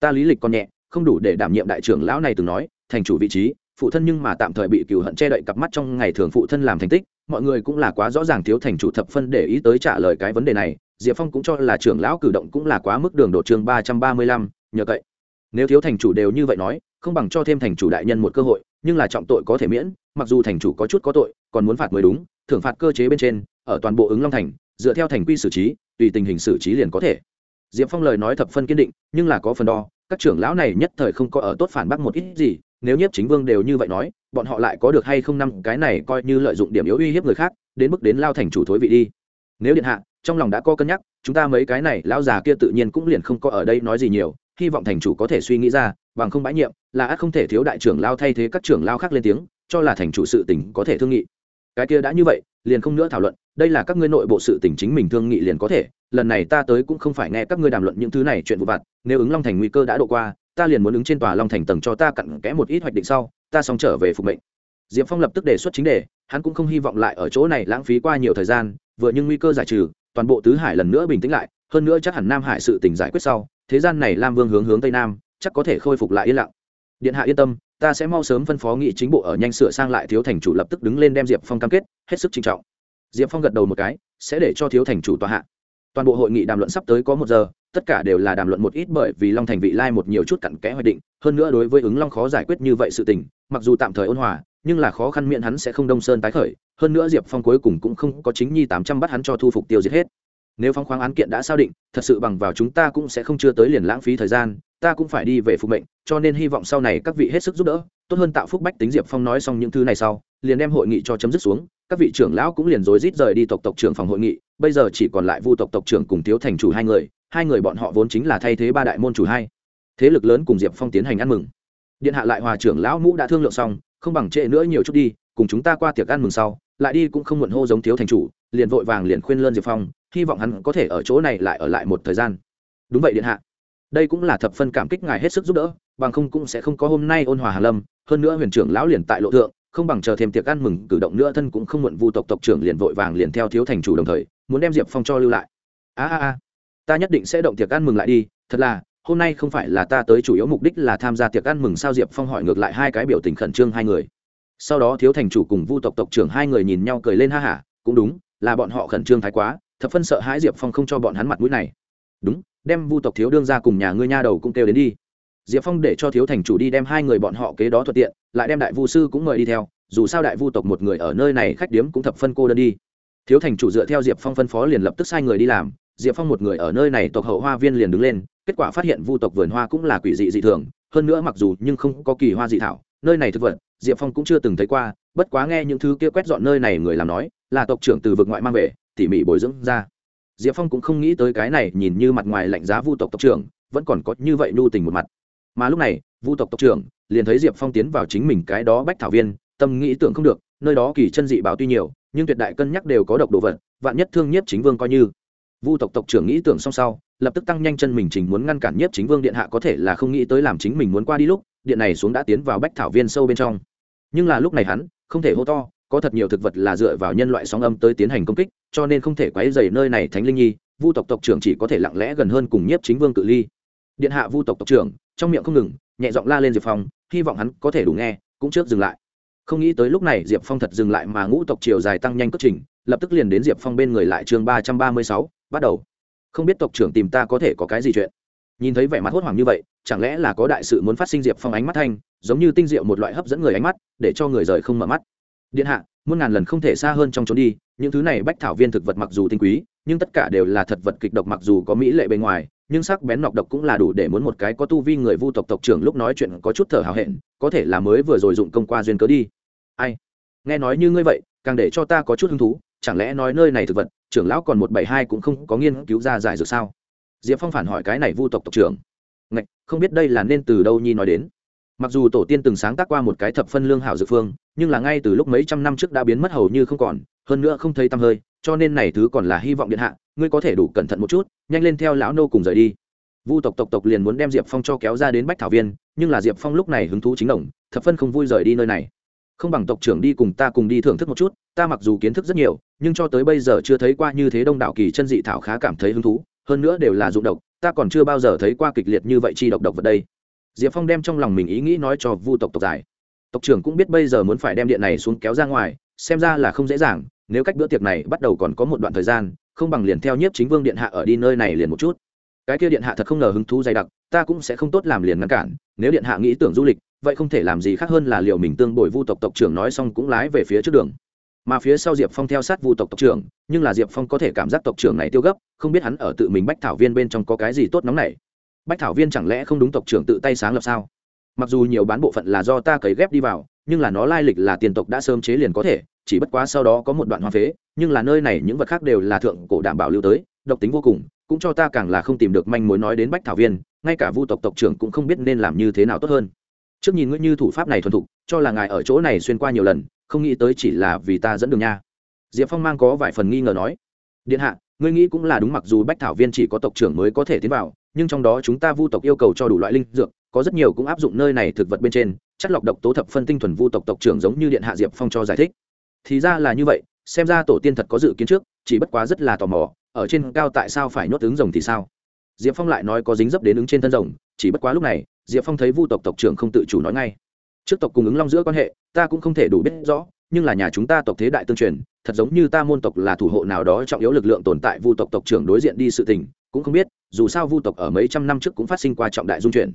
S1: Ta lý lịch còn nhẹ, không đủ để đảm nhiệm đại trưởng lão này từng nói, thành chủ vị trí, phụ thân nhưng mà tạm thời bị cựu hận che đậy cặp mắt trong ngày thường phụ thân làm thành tích, mọi người cũng là quá rõ ràng thiếu thành chủ thập phân để ý tới trả lời cái vấn đề này diệp phong cũng cho là trưởng lão cử động cũng là quá mức đường đột chương ba trăm ba mươi lăm, nhờ cậy. Nếu thiếu thành chủ đều như vậy nói, không bằng cho thêm thành chủ đại nhân một cơ hội, nhưng là trọng tội có thể miễn, mặc dù thành chủ có chút có tội, còn muốn phạt mới đúng, thưởng phạt cơ chế bên trên, ở toàn bộ ứng long thành, dựa theo thành quy xử trí, tùy tình hình xử trí liền có thể. Diệp phong lời nói thập phân kiên định, nhưng là có phần đo, các trưởng lão này nhất thời không có ở tốt phản bác một ít gì, nếu nhiếp chính vương đều như vậy nói, bọn họ lại có được hay không năm, cái này coi như lợi dụng điểm yếu uy hiếp người khác, đến mức đến lao thành chủ thối vị đi. Nếu điện hạ trong lòng đã có cân nhắc, chúng ta mấy cái này, lão già kia tự nhiên cũng liền không có ở đây nói gì nhiều, hy vọng thành chủ có thể suy nghĩ ra, bằng không bãi nhiệm, là ắt không thể thiếu đại trưởng lao thay thế các trưởng lao khác lên tiếng, cho là thành chủ sự tỉnh có thể thương nghị. Cái kia đã như vậy, liền không nữa thảo luận, đây là các ngươi nội bộ sự tỉnh chính mình thương nghị liền có thể, lần này ta tới cũng không phải nghe các ngươi đàm luận những thứ này chuyện vụ vặt, nếu ứng long thành nguy cơ đã độ qua, ta liền muốn ứng trên tòa long thành tầng cho ta cặn kẽ một ít hoạch định sau, ta xong trở về phục mệnh. Diệp phong lập tức đề xuất chính đề, hắn cũng không hy vọng lại ở chỗ này lãng phí qua nhiều thời gian, vừa nhưng nguy cơ giải trừ toàn bộ tứ hải lần nữa bình tĩnh lại, hơn nữa chắc hẳn nam hải sự tình giải quyết sau, thế gian này lam vương hướng hướng tây nam, chắc có thể khôi phục lại yên lặng. Điện hạ yên tâm, ta sẽ mau sớm phân phó nghị chính bộ ở nhanh sửa sang lại thiếu thành chủ lập tức đứng lên đem diệp phong cam kết, hết sức trinh trọng. Diệp phong gật đầu một cái, sẽ để cho thiếu thành chủ tòa hạ. Toàn bộ hội nghị đàm luận sắp tới có một giờ, tất cả đều là đàm luận một ít bởi vì long thành vị lai một nhiều chút cặn kẽ hoạch định, hơn nữa đối với ứng long khó giải quyết như vậy sự tình, mặc dù tạm thời ôn hòa, nhưng là khó khăn miệng hắn sẽ không đông sơn tái khởi hơn nữa diệp phong cuối cùng cũng không có chính nhi tám trăm bắt hắn cho thu phục tiêu diệt hết. Nếu phong khoáng án kiện đã xác định, thật sự bằng vào chúng ta cũng sẽ không chưa tới liền lãng phí thời gian, ta cũng phải đi về phục mệnh, cho nên hy vọng sau này các vị hết sức giúp đỡ, tốt hơn tạo phúc bách tính diệp phong nói xong những thứ này sau, liền đem hội nghị cho chấm dứt xuống, các vị trưởng lão cũng liền rối rít rời đi tộc tộc trưởng phòng hội nghị, bây giờ chỉ còn lại vu tộc tộc trưởng cùng thiếu thành chủ hai người hai người bọn họ vốn chính là thay thế ba đại môn chủ hai. Thế lực lớn cùng diệp phong tiến hành ăn mừng. Điện hạ lại hòa trưởng lão mũ đã thương lượng xong, không bằng trễ nữa nhiều chút đi cùng chúng ta qua tiệc ăn mừng sau, lại đi cũng không muộn hô giống thiếu thành chủ, liền vội vàng liền khuyên lơn diệp phong, hy vọng hắn có thể ở chỗ này lại ở lại một thời gian. Đúng vậy điện hạ. Đây cũng là thập phân cảm kích ngài hết sức giúp đỡ, bằng không cũng sẽ không có hôm nay ôn hòa hà lâm, hơn nữa huyền trưởng lão liền tại lộ thượng, không bằng chờ thêm tiệc ăn mừng, cử động nữa thân cũng không muộn vu tộc tộc trưởng liền vội vàng liền theo thiếu thành chủ đồng thời, muốn đem diệp phong cho lưu lại. A a a, ta nhất định sẽ động tiệc ăn mừng lại đi, thật là, hôm nay không phải là ta tới chủ yếu mục đích là tham gia tiệc ăn mừng sao diệp phong hỏi ngược lại hai cái biểu tình khẩn trương hai người sau đó thiếu thành chủ cùng vu tộc tộc trưởng hai người nhìn nhau cười lên ha hả, cũng đúng, là bọn họ khẩn trương thái quá, thập phân sợ hãi diệp phong không cho bọn hắn mặt mũi này. Đúng, đem vu tộc thiếu đương ra cùng nhà ngươi nha đầu cũng kêu đến đi. Diệp phong để cho thiếu thành chủ đi đem hai người bọn họ kế đó thuận tiện, lại đem đại vu sư cũng mời đi theo, dù sao đại vu tộc một người ở nơi này khách điếm cũng thập phân cô đơn đi. Thiếu thành chủ dựa theo diệp phong phân phó liền lập tức sai người đi làm, diệp phong một người ở nơi này tộc hậu hoa viên liền đứng lên, kết quả phát hiện vu tộc vườn hoa cũng là quỷ dị dị thường, hơn nữa mặc dù nhưng không có kỳ hoa dị thảo, nơi này thực vật diệp phong cũng chưa từng thấy qua, bất quá nghe những thứ kia quét dọn nơi này người làm nói, là tộc trưởng từ vực ngoại mang về, tỉ mỉ bồi dưỡng ra. Diệp phong cũng không nghĩ tới cái này, nhìn như mặt ngoài lạnh giá vu tộc tộc trưởng, vẫn còn có như vậy nhu tình một mặt. Mà lúc này, vu tộc tộc trưởng liền thấy diệp phong tiến vào chính mình cái đó bách thảo viên, tâm nghĩ tưởng không được, nơi đó kỳ chân dị bảo tuy nhiều, nhưng tuyệt đại cân nhắc đều có độc đồ vật, vạn nhất thương nhiếp chính vương coi như. Vu tộc tộc trưởng nghĩ tưởng xong sau, lập tức tăng nhanh chân mình, trình muốn ngăn cản nhiếp chính vương điện hạ có thể là không nghĩ tới làm chính mình muốn qua đi lúc điện này xuống đã tiến vào bách thảo viên sâu bên trong. Nhưng là lúc này hắn, không thể hô to, có thật nhiều thực vật là dựa vào nhân loại sóng âm tới tiến hành công kích, cho nên không thể quấy dày nơi này thánh linh nhi, vu tộc tộc trưởng chỉ có thể lặng lẽ gần hơn cùng nhiếp chính vương cự ly. Điện hạ vu tộc tộc trưởng, trong miệng không ngừng, nhẹ giọng la lên diệp phong, hy vọng hắn có thể đủ nghe, cũng trước dừng lại. Không nghĩ tới lúc này diệp phong thật dừng lại mà ngũ tộc chiều dài tăng nhanh cất trình, lập tức liền đến diệp phong bên người lại chương ba trăm ba mươi sáu, bắt đầu. Không biết tộc trưởng tìm ta có thể có cái gì chuyện. Nhìn thấy vẻ mặt hốt hoảng như vậy chẳng lẽ là có đại sự muốn phát sinh diệp phong ánh mắt thanh, giống như tinh diệu một loại hấp dẫn người ánh mắt, để cho người rời không mở mắt. Điện hạ, muôn ngàn lần không thể xa hơn trong trốn đi, những thứ này bách thảo viên thực vật mặc dù tinh quý, nhưng tất cả đều là thật vật kịch độc mặc dù có mỹ lệ bề ngoài, nhưng sắc bén nọc độc cũng là đủ để muốn một cái có tu vi người vu tộc tộc trưởng lúc nói chuyện có chút thở hào hẹn, có thể là mới vừa rồi dụng công qua duyên cớ đi. Ai? Nghe nói như ngươi vậy, càng để cho ta có chút hứng thú, chẳng lẽ nói nơi này thực vật, trưởng lão còn một bảy hai cũng không có nghiên cứu ra giải dược sao? Diệp phong phản hỏi cái này vu tộc tộc trưởng ngạch, không biết đây là nên từ đâu nhi nói đến. Mặc dù tổ tiên từng sáng tác qua một cái thập phân lương hảo dược phương, nhưng là ngay từ lúc mấy trăm năm trước đã biến mất hầu như không còn, hơn nữa không thấy tăm hơi, cho nên này thứ còn là hy vọng điện hạ, ngươi có thể đủ cẩn thận một chút, nhanh lên theo lão nô cùng rời đi. Vu tộc tộc tộc liền muốn đem diệp phong cho kéo ra đến bách thảo viên, nhưng là diệp phong lúc này hứng thú chính đồng, thập phân không vui rời đi nơi này. Không bằng tộc trưởng đi cùng ta cùng đi thưởng thức một chút, ta mặc dù kiến thức rất nhiều, nhưng cho tới bây giờ chưa thấy qua như thế đông đảo kỳ chân dị thảo khá cảm thấy hứng thú, hơn nữa đều là dụng độc ta còn chưa bao giờ thấy qua kịch liệt như vậy chi độc độc vật đây. Diệp phong đem trong lòng mình ý nghĩ nói cho vu tộc tộc giải. Tộc trưởng cũng biết bây giờ muốn phải đem điện này xuống kéo ra ngoài, xem ra là không dễ dàng, nếu cách bữa tiệc này bắt đầu còn có một đoạn thời gian, không bằng liền theo nhiếp chính vương điện hạ ở đi nơi này liền một chút. Cái kia điện hạ thật không ngờ hứng thú dày đặc, ta cũng sẽ không tốt làm liền ngăn cản, nếu điện hạ nghĩ tưởng du lịch, vậy không thể làm gì khác hơn là liệu mình tương bồi vu tộc tộc trưởng nói xong cũng lái về phía trước đường mà phía sau diệp phong theo sát vu tộc tộc trưởng, nhưng là diệp phong có thể cảm giác tộc trưởng này tiêu gấp, không biết hắn ở tự mình bách thảo viên bên trong có cái gì tốt nóng này bách thảo viên chẳng lẽ không đúng tộc trưởng tự tay sáng lập sao? Mặc dù nhiều bán bộ phận là do ta cấy ghép đi vào, nhưng là nó lai lịch là tiền tộc đã sớm chế liền có thể, chỉ bất quá sau đó có một đoạn hoa phế, nhưng là nơi này những vật khác đều là thượng cổ đảm bảo lưu tới, độc tính vô cùng, cũng cho ta càng là không tìm được manh mối nói đến bách thảo viên, ngay cả vu tộc tộc trưởng cũng không biết nên làm như thế nào tốt hơn. Trước nhìn ngươi như thủ pháp này thuần thục, cho là ngài ở chỗ này xuyên qua nhiều lần không nghĩ tới chỉ là vì ta dẫn đường nha. Diệp phong mang có vài phần nghi ngờ nói, điện hạ, ngươi nghĩ cũng là đúng, mặc dù bách thảo viên chỉ có tộc trưởng mới có thể tiến vào, nhưng trong đó chúng ta vu tộc yêu cầu cho đủ loại linh dược, có rất nhiều cũng áp dụng nơi này thực vật bên trên, chất lọc độc tố thập phân tinh thuần vu tộc tộc trưởng giống như điện hạ diệp phong cho giải thích. Thì ra là như vậy, xem ra tổ tiên thật có dự kiến trước, chỉ bất quá rất là tò mò, ở trên cao tại sao phải nhốt ứng rồng thì sao? Diệp phong lại nói có dính dấp đến ứng trên thân rồng, chỉ bất quá lúc này, diệp phong thấy vu tộc tộc trưởng không tự chủ nói ngay trước tộc cùng ứng long giữa quan hệ, ta cũng không thể đủ biết rõ, nhưng là nhà chúng ta tộc thế đại tương truyền, thật giống như ta môn tộc là thủ hộ nào đó trọng yếu lực lượng tồn tại vu tộc tộc trưởng đối diện đi sự tình, cũng không biết, dù sao vu tộc ở mấy trăm năm trước cũng phát sinh qua trọng đại dung chuyển.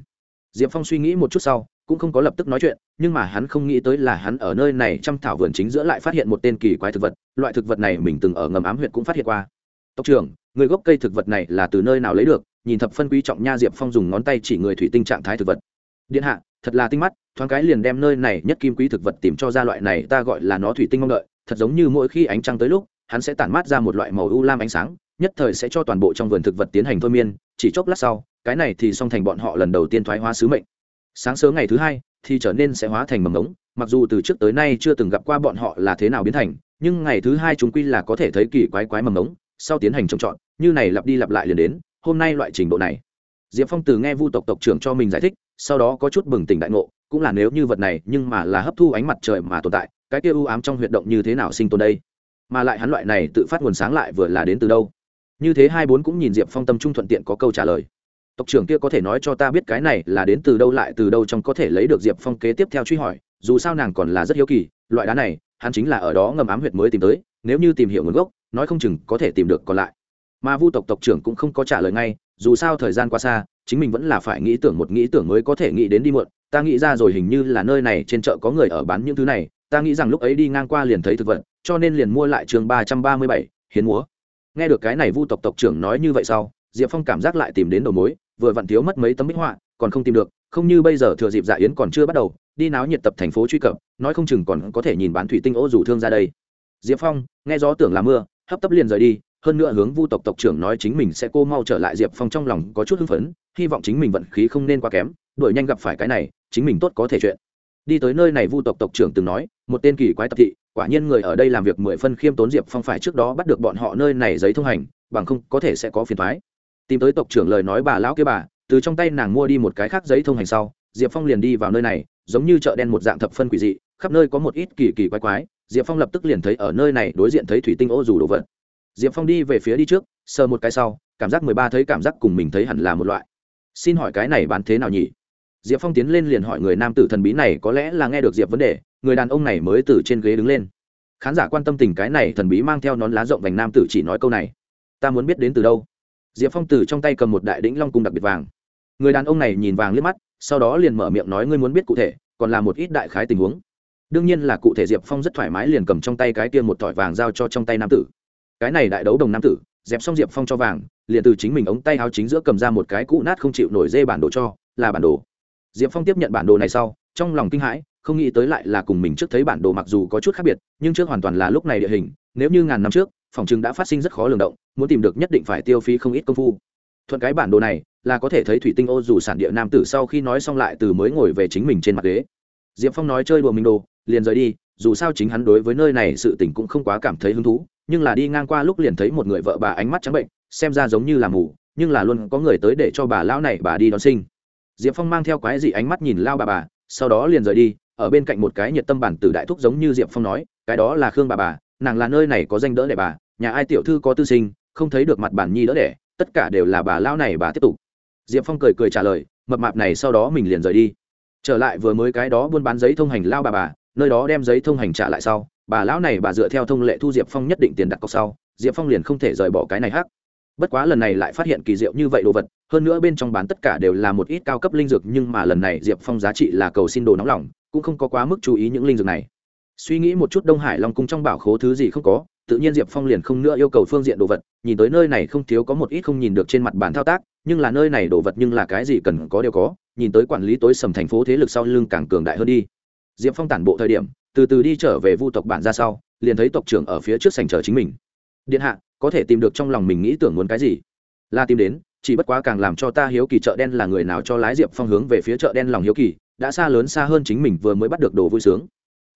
S1: Diệp phong suy nghĩ một chút sau, cũng không có lập tức nói chuyện, nhưng mà hắn không nghĩ tới là hắn ở nơi này trăm thảo vườn chính giữa lại phát hiện một tên kỳ quái thực vật, loại thực vật này mình từng ở ngầm ám huyện cũng phát hiện qua. Tộc trưởng, người gốc cây thực vật này là từ nơi nào lấy được? Nhìn thập phân quý trọng nha diệp phong dùng ngón tay chỉ người thủy tinh trạng thái thực vật. Điện hạ thật là tinh mắt, thoáng cái liền đem nơi này nhất kim quý thực vật tìm cho ra loại này ta gọi là nó thủy tinh mong đợi, thật giống như mỗi khi ánh trăng tới lúc, hắn sẽ tản mát ra một loại màu u lam ánh sáng, nhất thời sẽ cho toàn bộ trong vườn thực vật tiến hành thôi miên, chỉ chốc lát sau, cái này thì xong thành bọn họ lần đầu tiên thoái hóa sứ mệnh. Sáng sớm ngày thứ hai, thì trở nên sẽ hóa thành mầm ống mặc dù từ trước tới nay chưa từng gặp qua bọn họ là thế nào biến thành, nhưng ngày thứ hai chúng quy là có thể thấy kỳ quái quái mầm ống sau tiến hành trồng trọt, như này lặp đi lặp lại liền đến, hôm nay loại trình độ này. Diệp phong từ nghe vu tộc tộc trưởng cho mình giải thích sau đó có chút bừng tỉnh đại ngộ, cũng là nếu như vật này, nhưng mà là hấp thu ánh mặt trời mà tồn tại, cái kia u ám trong huyệt động như thế nào sinh tồn đây? Mà lại hắn loại này tự phát nguồn sáng lại vừa là đến từ đâu? Như thế hai bốn cũng nhìn diệp phong tâm trung thuận tiện có câu trả lời. Tộc trưởng kia có thể nói cho ta biết cái này là đến từ đâu lại từ đâu trong có thể lấy được diệp phong kế tiếp theo truy hỏi, dù sao nàng còn là rất hiếu kỳ, loại đá này, hắn chính là ở đó ngầm ám huyệt mới tìm tới, nếu như tìm hiểu nguồn gốc, nói không chừng có thể tìm được còn lại. Mà vu tộc tộc trưởng cũng không có trả lời ngay dù sao thời gian qua xa, chính mình vẫn là phải nghĩ tưởng một nghĩ tưởng mới có thể nghĩ đến đi muộn. Ta nghĩ ra rồi hình như là nơi này trên chợ có người ở bán những thứ này. Ta nghĩ rằng lúc ấy đi ngang qua liền thấy thực vật, cho nên liền mua lại trường ba trăm ba mươi bảy, hiến múa. Nghe được cái này vu tộc tộc trưởng nói như vậy sau, diệp phong cảm giác lại tìm đến đầu mối, vừa vặn thiếu mất mấy tấm bích họa, còn không tìm được. Không như bây giờ thừa dịp dạ yến còn chưa bắt đầu, đi náo nhiệt tập thành phố truy cập, nói không chừng còn có thể nhìn bán thủy tinh ô rủ thương ra đây. Diệp phong, nghe gió tưởng là mưa, hấp tấp liền rời đi hơn nữa hướng vu tộc tộc trưởng nói chính mình sẽ cô mau trở lại diệp phong trong lòng có chút hưng phấn, hy vọng chính mình vận khí không nên quá kém, đuổi nhanh gặp phải cái này, chính mình tốt có thể chuyện. Đi tới nơi này vu tộc tộc trưởng từng nói, một tên kỳ quái tập thị, quả nhiên người ở đây làm việc mười phân khiêm tốn diệp phong phải trước đó bắt được bọn họ nơi này giấy thông hành, bằng không có thể sẽ có phiền thoái tìm tới tộc trưởng lời nói bà lão kia bà, từ trong tay nàng mua đi một cái khác giấy thông hành sau, diệp phong liền đi vào nơi này, giống như chợ đen một dạng thập phân quỷ dị, khắp nơi có một ít kỳ kỳ quái quái, diệp phong lập tức liền thấy ở nơi này đối diện thấy thủy tinh ô dù đồ vật diệp phong đi về phía đi trước, sờ một cái sau, cảm giác mười ba thấy cảm giác cùng mình thấy hẳn là một loại. Xin hỏi cái này bán thế nào nhỉ? Diệp phong tiến lên liền hỏi người nam tử thần bí này có lẽ là nghe được diệp vấn đề, người đàn ông này mới từ trên ghế đứng lên. Khán giả quan tâm tình cái này thần bí mang theo nón lá rộng vành nam tử chỉ nói câu này. Ta muốn biết đến từ đâu? Diệp phong từ trong tay cầm một đại đĩnh long cung đặc biệt vàng. Người đàn ông này nhìn vàng liếc mắt, sau đó liền mở miệng nói ngươi muốn biết cụ thể, còn là một ít đại khái tình huống. Đương nhiên là cụ thể diệp phong rất thoải mái liền cầm trong tay cái kia một tỏi vàng giao cho trong tay nam tử cái này đại đấu đồng nam tử, dẹp xong diệp phong cho vàng, liền từ chính mình ống tay áo chính giữa cầm ra một cái cũ nát không chịu nổi dê bản đồ cho, là bản đồ. Diệp phong tiếp nhận bản đồ này sau, trong lòng kinh hãi, không nghĩ tới lại là cùng mình trước thấy bản đồ mặc dù có chút khác biệt, nhưng trước hoàn toàn là lúc này địa hình, nếu như ngàn năm trước, phòng chừng đã phát sinh rất khó lường động, muốn tìm được nhất định phải tiêu phí không ít công phu. Thuận cái bản đồ này, là có thể thấy thủy tinh ô dù sản địa nam tử sau khi nói xong lại từ mới ngồi về chính mình trên mặt ghế. Diệp phong nói chơi đùa mình đồ, liền rời đi dù sao chính hắn đối với nơi này sự tình cũng không quá cảm thấy hứng thú, nhưng là đi ngang qua lúc liền thấy một người vợ bà ánh mắt trắng bệnh, xem ra giống như là mù, nhưng là luôn có người tới để cho bà lão này bà đi đón sinh. Diệp phong mang theo quái dị ánh mắt nhìn lao bà bà, sau đó liền rời đi, ở bên cạnh một cái nhiệt tâm bản tử đại thúc giống như diệp phong nói, cái đó là khương bà bà, nàng là nơi này có danh đỡ đẻ bà, nhà ai tiểu thư có tư sinh, không thấy được mặt bản nhi đỡ đẻ, tất cả đều là bà lão này bà tiếp tục. Diệp phong cười cười trả lời, mập mạp này sau đó mình liền rời đi. Trở lại vừa mới cái đó buôn bán giấy thông hành lao bà bà nơi đó đem giấy thông hành trả lại sau, bà lão này bà dựa theo thông lệ thu diệp phong nhất định tiền đặt cọc sau, diệp phong liền không thể rời bỏ cái này hắc. Bất quá lần này lại phát hiện kỳ diệu như vậy đồ vật, hơn nữa bên trong bán tất cả đều là một ít cao cấp linh dược, nhưng mà lần này diệp phong giá trị là cầu xin đồ nóng lỏng cũng không có quá mức chú ý những linh dược này. Suy nghĩ một chút đông hải long cung trong bảo khố thứ gì không có, tự nhiên diệp phong liền không nữa yêu cầu phương diện đồ vật, nhìn tới nơi này không thiếu có một ít không nhìn được trên mặt bản thao tác, nhưng là nơi này đồ vật nhưng là cái gì cần có đều có, nhìn tới quản lý tối sầm thành phố thế lực sau lưng càng cường đại hơn đi diệp phong tản bộ thời điểm, từ từ đi trở về vu tộc bản ra sau, liền thấy tộc trưởng ở phía trước sành chờ chính mình. Điện hạ, có thể tìm được trong lòng mình nghĩ tưởng muốn cái gì? La tìm đến, chỉ bất quá càng làm cho ta hiếu kỳ chợ đen là người nào cho lái diệp phong hướng về phía chợ đen lòng hiếu kỳ, đã xa lớn xa hơn chính mình vừa mới bắt được đồ vui sướng.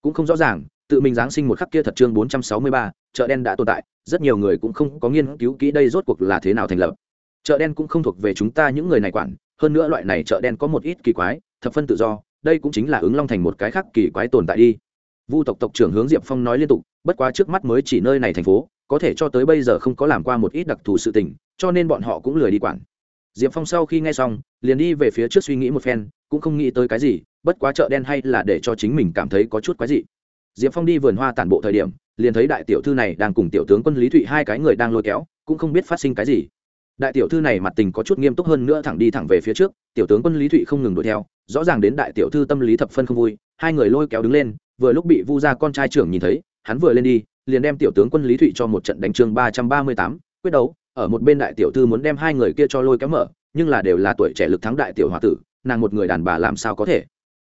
S1: Cũng không rõ ràng, tự mình giáng sinh một khắc kia thật chương bốn trăm sáu mươi ba, chợ đen đã tồn tại, rất nhiều người cũng không có nghiên cứu kỹ đây rốt cuộc là thế nào thành lập. Chợ đen cũng không thuộc về chúng ta những người này quản, hơn nữa loại này chợ đen có một ít kỳ quái, thập phân tự do đây cũng chính là ứng long thành một cái khác kỳ quái tồn tại đi. Vu tộc tộc trưởng hướng diệp phong nói liên tục, bất quá trước mắt mới chỉ nơi này thành phố, có thể cho tới bây giờ không có làm qua một ít đặc thù sự tình, cho nên bọn họ cũng lười đi quản. Diệp phong sau khi nghe xong, liền đi về phía trước suy nghĩ một phen, cũng không nghĩ tới cái gì, bất quá chợ đen hay là để cho chính mình cảm thấy có chút quái dị. Diệp phong đi vườn hoa tản bộ thời điểm, liền thấy đại tiểu thư này đang cùng tiểu tướng quân lý thụy hai cái người đang lôi kéo, cũng không biết phát sinh cái gì. Đại tiểu thư này mặt tình có chút nghiêm túc hơn nữa thẳng đi thẳng về phía trước, tiểu tướng quân lý thụy không ngừng đuổi theo rõ ràng đến đại tiểu thư tâm lý thập phân không vui, hai người lôi kéo đứng lên, vừa lúc bị vu gia con trai trưởng nhìn thấy, hắn vừa lên đi, liền đem tiểu tướng quân lý thụy cho một trận đánh chương ba trăm ba mươi tám, quyết đấu, ở một bên đại tiểu thư muốn đem hai người kia cho lôi kéo mở, nhưng là đều là tuổi trẻ lực thắng đại tiểu h tử, nàng một người đàn bà làm sao có thể?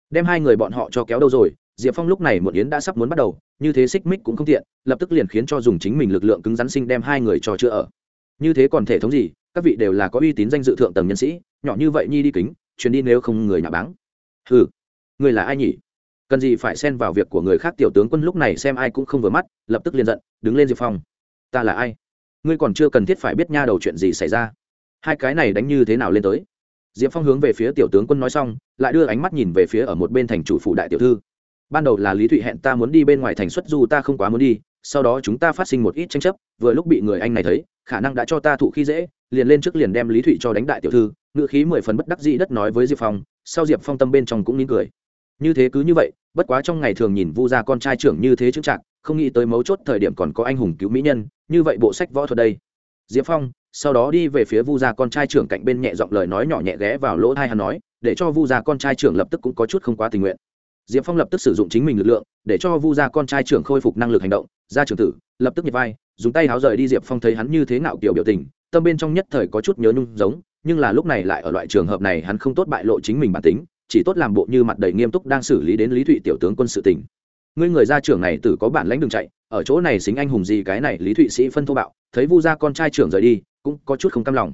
S1: Đem hai người bọn họ cho kéo đâu rồi? Diệp phong lúc này một yến đã sắp muốn bắt đầu, như thế xích mích cũng không tiện, lập tức liền khiến cho dùng chính mình lực lượng cứng rắn sinh đem hai người cho chữa ở. Như thế còn thể thống gì? Các vị đều là có uy tín danh dự thượng tầng nhân sĩ, nhỏ như vậy nhi đi kính chuyến đi nếu không người nhà báng. Ừ người là ai nhỉ? Cần gì phải xen vào việc của người khác, tiểu tướng quân lúc này xem ai cũng không vừa mắt, lập tức liền giận, đứng lên diệp phong. Ta là ai? Ngươi còn chưa cần thiết phải biết nha đầu chuyện gì xảy ra. Hai cái này đánh như thế nào lên tới? Diệp phong hướng về phía tiểu tướng quân nói xong, lại đưa ánh mắt nhìn về phía ở một bên thành chủ phủ đại tiểu thư. Ban đầu là lý thụy hẹn ta muốn đi bên ngoài thành xuất du, ta không quá muốn đi, sau đó chúng ta phát sinh một ít tranh chấp, vừa lúc bị người anh này thấy, khả năng đã cho ta thụ khi dễ liền lên trước liền đem lý thụy cho đánh đại tiểu thư ngự khí mười phần bất đắc dĩ đất nói với diệp phong, sau diệp phong tâm bên trong cũng nín cười. Như thế cứ như vậy, bất quá trong ngày thường nhìn vu gia con trai trưởng như thế chững chạc, không nghĩ tới mấu chốt thời điểm còn có anh hùng cứu mỹ nhân, như vậy bộ sách võ thuật đây. Diệp phong, sau đó đi về phía vu gia con trai trưởng cạnh bên nhẹ giọng lời nói nhỏ nhẹ ghé vào lỗ thai hắn nói, để cho vu gia con trai trưởng lập tức cũng có chút không quá tình nguyện. Diệp phong lập tức sử dụng chính mình lực lượng, để cho vu gia con trai trưởng khôi phục năng lực hành động. Ra trưởng tử, lập tức nhịp vai, dùng tay háo rời đi diệp phong thấy hắn như thế nào kiểu biểu tình tâm bên trong nhất thời có chút nhớ nhung giống, nhưng là lúc này lại ở loại trường hợp này hắn không tốt bại lộ chính mình bản tính, chỉ tốt làm bộ như mặt đầy nghiêm túc đang xử lý đến lý thụy tiểu tướng quân sự tỉnh ngươi người gia trưởng này tử có bản lãnh đường chạy, ở chỗ này xính anh hùng gì cái này lý thụy sĩ phân thô bạo, thấy vu gia con trai trưởng rời đi, cũng có chút không cam lòng.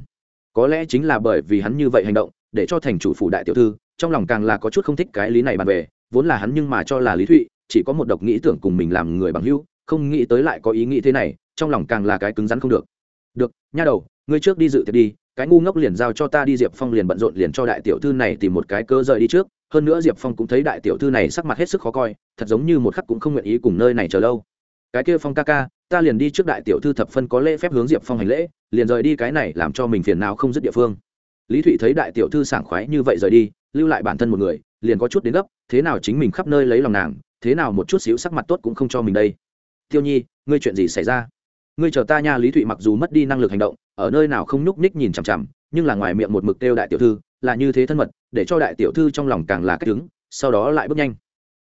S1: Có lẽ chính là bởi vì hắn như vậy hành động, để cho thành chủ phủ đại tiểu thư, trong lòng càng là có chút không thích cái lý này bàn về, vốn là hắn nhưng mà cho là lý thụy chỉ có một độc nghĩ tưởng cùng mình làm người bằng hữu, không nghĩ tới lại có ý nghĩ thế này, trong lòng càng là cái cứng rắn không được được, nha đầu, ngươi trước đi dự tiệc đi, cái ngu ngốc liền giao cho ta đi, diệp phong liền bận rộn liền cho đại tiểu thư này tìm một cái cơ rời đi trước. Hơn nữa diệp phong cũng thấy đại tiểu thư này sắc mặt hết sức khó coi, thật giống như một khắc cũng không nguyện ý cùng nơi này chờ lâu. Cái kia phong ca ca, ta liền đi trước đại tiểu thư thập phân có lễ phép hướng diệp phong hành lễ, liền rời đi cái này làm cho mình phiền nào không dứt địa phương. Lý thụy thấy đại tiểu thư sảng khoái như vậy rời đi, lưu lại bản thân một người, liền có chút đến gấp, thế nào chính mình khắp nơi lấy lòng nàng, thế nào một chút xíu sắc mặt tốt cũng không cho mình đây. Tiêu nhi, ngươi chuyện gì xảy ra? Ngươi chờ ta nha, lý thụy mặc dù mất đi năng lực hành động, ở nơi nào không nhúc ních nhìn chằm chằm, nhưng là ngoài miệng một mực kêu đại tiểu thư, là như thế thân mật, để cho đại tiểu thư trong lòng càng là cách đứng sau đó lại bước nhanh.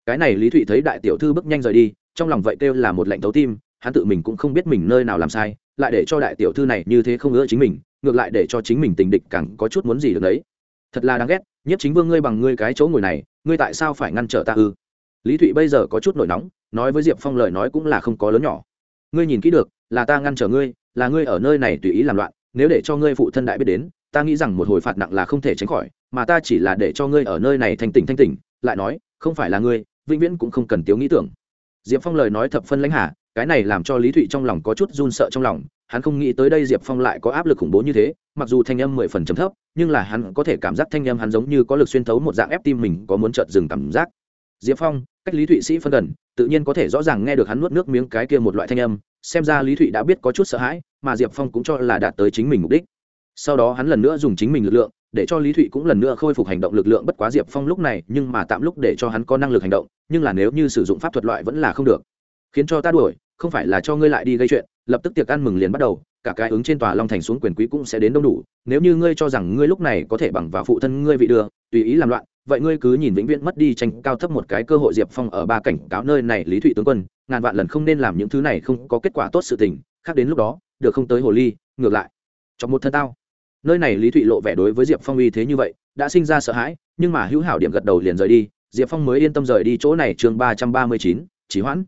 S1: Cái này lý thụy thấy đại tiểu thư bước nhanh rời đi, trong lòng vậy kêu là một lệnh thấu tim, hắn tự mình cũng không biết mình nơi nào làm sai, lại để cho đại tiểu thư này như thế không ngỡ chính mình, ngược lại để cho chính mình tình địch càng có chút muốn gì được đấy. Thật là đáng ghét nhất chính vương ngươi bằng ngươi cái chỗ ngồi này, ngươi tại sao phải ngăn trở ta ư? Lý thụy bây giờ có chút nổi nóng, nói với diệp phong lời nói cũng là không có lớn nhỏ ngươi nhìn kỹ được, là ta ngăn trở ngươi, là ngươi ở nơi này tùy ý làm loạn, nếu để cho ngươi phụ thân đại biết đến, ta nghĩ rằng một hồi phạt nặng là không thể tránh khỏi, mà ta chỉ là để cho ngươi ở nơi này thanh tỉnh thanh tỉnh, lại nói, không phải là ngươi, vĩnh viễn cũng không cần tiếu nghĩ tưởng. Diệp phong lời nói thập phân lãnh hà, cái này làm cho lý thụy trong lòng có chút run sợ trong lòng, hắn không nghĩ tới đây diệp phong lại có áp lực khủng bố như thế, mặc dù thanh âm mười phần chấm thấp, nhưng là hắn có thể cảm giác thanh âm hắn giống như có lực xuyên thấu một dạng ép tim mình có muốn trợt dừng cảm giác. Diệp phong cách lý thụy sĩ phân gần, tự nhiên có thể rõ ràng nghe được hắn nuốt nước miếng cái kia một loại thanh âm, xem ra lý thụy đã biết có chút sợ hãi, mà diệp phong cũng cho là đạt tới chính mình mục đích. Sau đó hắn lần nữa dùng chính mình lực lượng, để cho lý thụy cũng lần nữa khôi phục hành động lực lượng bất quá diệp phong lúc này, nhưng mà tạm lúc để cho hắn có năng lực hành động, nhưng là nếu như sử dụng pháp thuật loại vẫn là không được. Khiến cho ta đuổi, không phải là cho ngươi lại đi gây chuyện, lập tức tiệc ăn mừng liền bắt đầu, cả cái ứng trên tòa long thành xuống quyền quý cũng sẽ đến đông đủ, nếu như ngươi cho rằng ngươi lúc này có thể bằng vào phụ thân ngươi vị đưa, tùy ý làm loạn vậy ngươi cứ nhìn vĩnh viễn mất đi tranh cao thấp một cái cơ hội diệp phong ở ba cảnh cáo nơi này lý thụy tướng quân, ngàn vạn lần không nên làm những thứ này không có kết quả tốt sự tình, khác đến lúc đó, được không tới hồ ly, ngược lại. Trong một thân tao. Nơi này lý thụy lộ vẻ đối với diệp phong uy thế như vậy, đã sinh ra sợ hãi, nhưng mà hữu hảo điểm gật đầu liền rời đi, diệp phong mới yên tâm rời đi chỗ này chương ba trăm ba mươi chín chỉ hoãn.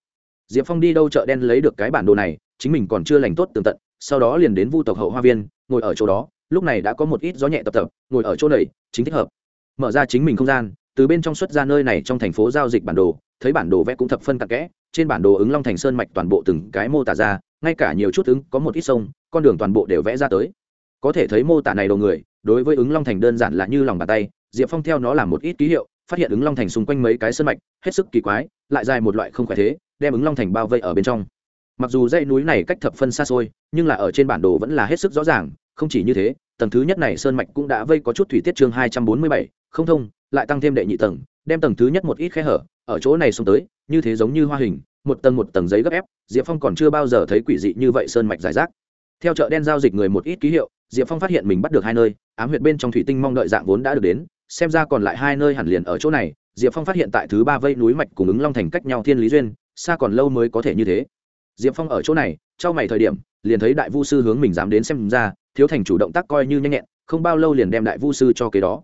S1: Diệp phong đi đâu chợ đen lấy được cái bản đồ này, chính mình còn chưa lành tốt tường tận, sau đó liền đến vu tộc hậu hoa viên, ngồi ở chỗ đó, lúc này đã có một ít gió nhẹ tập tập, ngồi ở chỗ này, chính thích hợp mở ra chính mình không gian, từ bên trong xuất ra nơi này trong thành phố giao dịch bản đồ, thấy bản đồ vẽ cũng thập phân cặn kẽ, trên bản đồ ứng long thành sơn mạch toàn bộ từng cái mô tả ra, ngay cả nhiều chút ứng, có một ít sông, con đường toàn bộ đều vẽ ra tới. Có thể thấy mô tả này đầu người, đối với ứng long thành đơn giản là như lòng bàn tay, diệp phong theo nó làm một ít ký hiệu, phát hiện ứng long thành xung quanh mấy cái sơn mạch, hết sức kỳ quái, lại dài một loại không khỏe thế, đem ứng long thành bao vây ở bên trong. Mặc dù dãy núi này cách thập phân xa xôi, nhưng là ở trên bản đồ vẫn là hết sức rõ ràng, không chỉ như thế tầng thứ nhất này sơn mạch cũng đã vây có chút thủy tiết chương hai trăm bốn mươi bảy, không thông, lại tăng thêm đệ nhị tầng, đem tầng thứ nhất một ít khe hở, ở chỗ này xuống tới, như thế giống như hoa hình, một tầng một tầng giấy gấp ép, diệp phong còn chưa bao giờ thấy quỷ dị như vậy sơn mạch giải rác. Theo chợ đen giao dịch người một ít ký hiệu, diệp phong phát hiện mình bắt được hai nơi, ám huyệt bên trong thủy tinh mong đợi dạng vốn đã được đến, xem ra còn lại hai nơi hẳn liền ở chỗ này, diệp phong phát hiện tại thứ ba vây núi mạch cùng ứng long thành cách nhau thiên lý duyên, xa còn lâu mới có thể như thế. Diệp phong ở chỗ này trong mày thời điểm, liền thấy đại vu sư hướng mình dám đến xem ra thiếu thành chủ động tác coi như nhanh nhẹn, không bao lâu liền đem đại vu sư cho kế đó.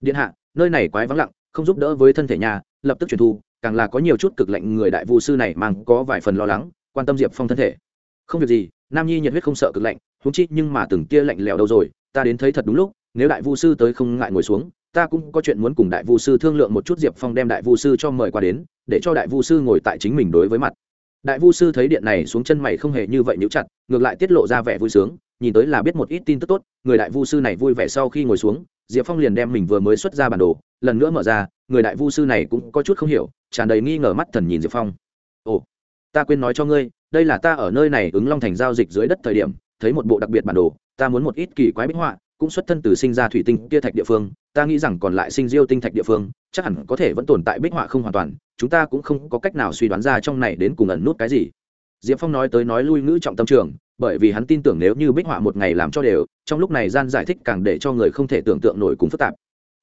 S1: Điện hạ, nơi này quái vắng lặng, không giúp đỡ với thân thể nhà, lập tức truyền thu, càng là có nhiều chút cực lệnh người đại vu sư này mang có vài phần lo lắng, quan tâm diệp phong thân thể. Không việc gì, nam nhi nhiệt huyết không sợ cực lạnh húng chi nhưng mà từng tia lạnh lẽo đâu rồi, ta đến thấy thật đúng lúc, nếu đại vu sư tới không ngại ngồi xuống, ta cũng có chuyện muốn cùng đại vu sư thương lượng một chút, diệp phong đem đại vu sư cho mời qua đến, để cho đại vu sư ngồi tại chính mình đối với mặt. Đại vu sư thấy điện này xuống chân mày không hề như vậy níu chặt, ngược lại tiết lộ ra vẻ vui sướng nhìn tới là biết một ít tin tức tốt, người đại vu sư này vui vẻ sau khi ngồi xuống, diệp phong liền đem mình vừa mới xuất ra bản đồ, lần nữa mở ra, người đại vu sư này cũng có chút không hiểu, tràn đầy nghi ngờ mắt thần nhìn diệp phong. Ồ, ta quên nói cho ngươi, đây là ta ở nơi này ứng long thành giao dịch dưới đất thời điểm, thấy một bộ đặc biệt bản đồ, ta muốn một ít kỳ quái bích họa, cũng xuất thân từ sinh ra thủy tinh kia thạch địa phương, ta nghĩ rằng còn lại sinh diêu tinh thạch địa phương, chắc hẳn có thể vẫn tồn tại bích họa không hoàn toàn, chúng ta cũng không có cách nào suy đoán ra trong này đến cùng ẩn nút cái gì. Diệp phong nói tới nói lui ngữ trọng tâm trường bởi vì hắn tin tưởng nếu như bích họa một ngày làm cho đều, trong lúc này gian giải thích càng để cho người không thể tưởng tượng nổi cùng phức tạp.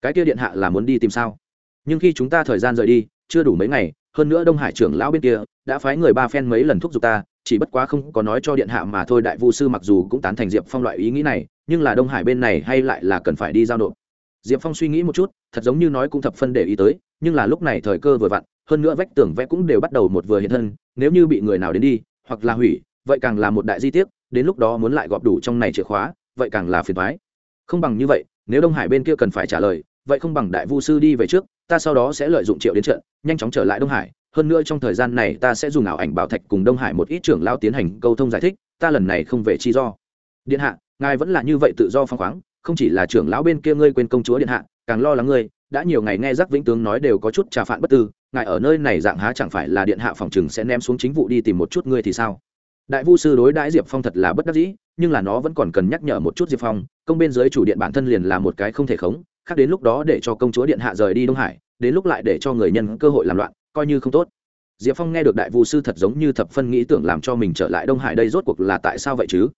S1: Cái kia điện hạ là muốn đi tìm sao? Nhưng khi chúng ta thời gian rời đi, chưa đủ mấy ngày, hơn nữa đông hải trưởng lão bên kia đã phái người ba phen mấy lần thúc giục ta, chỉ bất quá không có nói cho điện hạ mà thôi, đại vu sư mặc dù cũng tán thành diệp phong loại ý nghĩ này, nhưng là đông hải bên này hay lại là cần phải đi giao nộp. Diệp phong suy nghĩ một chút, thật giống như nói cũng thập phân để ý tới, nhưng là lúc này thời cơ vừa vặn, hơn nữa vách tường vẽ cũng đều bắt đầu một vừa hiện thân, nếu như bị người nào đến đi, hoặc là hủy vậy càng là một đại di tiết đến lúc đó muốn lại gọp đủ trong này chìa khóa, vậy càng là phiền thoái không bằng như vậy, nếu đông hải bên kia cần phải trả lời, vậy không bằng đại vu sư đi về trước, ta sau đó sẽ lợi dụng triệu đến trận, nhanh chóng trở lại đông hải. Hơn nữa trong thời gian này ta sẽ dùng ảo ảnh bảo thạch cùng đông hải một ít trưởng lao tiến hành câu thông giải thích, ta lần này không về chi do. Điện hạ, ngài vẫn là như vậy tự do phăng khoáng, không chỉ là trưởng lão bên kia ngươi quên công chúa điện hạ, càng lo lắng ngươi, đã nhiều ngày nghe giác vĩnh tướng nói đều có chút trà phạn bất tư, ngài ở nơi này dạng há chẳng phải là điện hạ phòng chừng sẽ ném xuống chính vụ đi tìm một chút ngươi thì sao? Đại vu sư đối đãi diệp phong thật là bất đắc dĩ, nhưng là nó vẫn còn cần nhắc nhở một chút diệp phong, công bên dưới chủ điện bản thân liền là một cái không thể khống, khác đến lúc đó để cho công chúa điện hạ rời đi đông hải, đến lúc lại để cho người nhân cơ hội làm loạn, coi như không tốt. Diệp phong nghe được đại vu sư thật giống như thập phân nghĩ tưởng làm cho mình trở lại đông hải đây rốt cuộc là tại sao vậy chứ?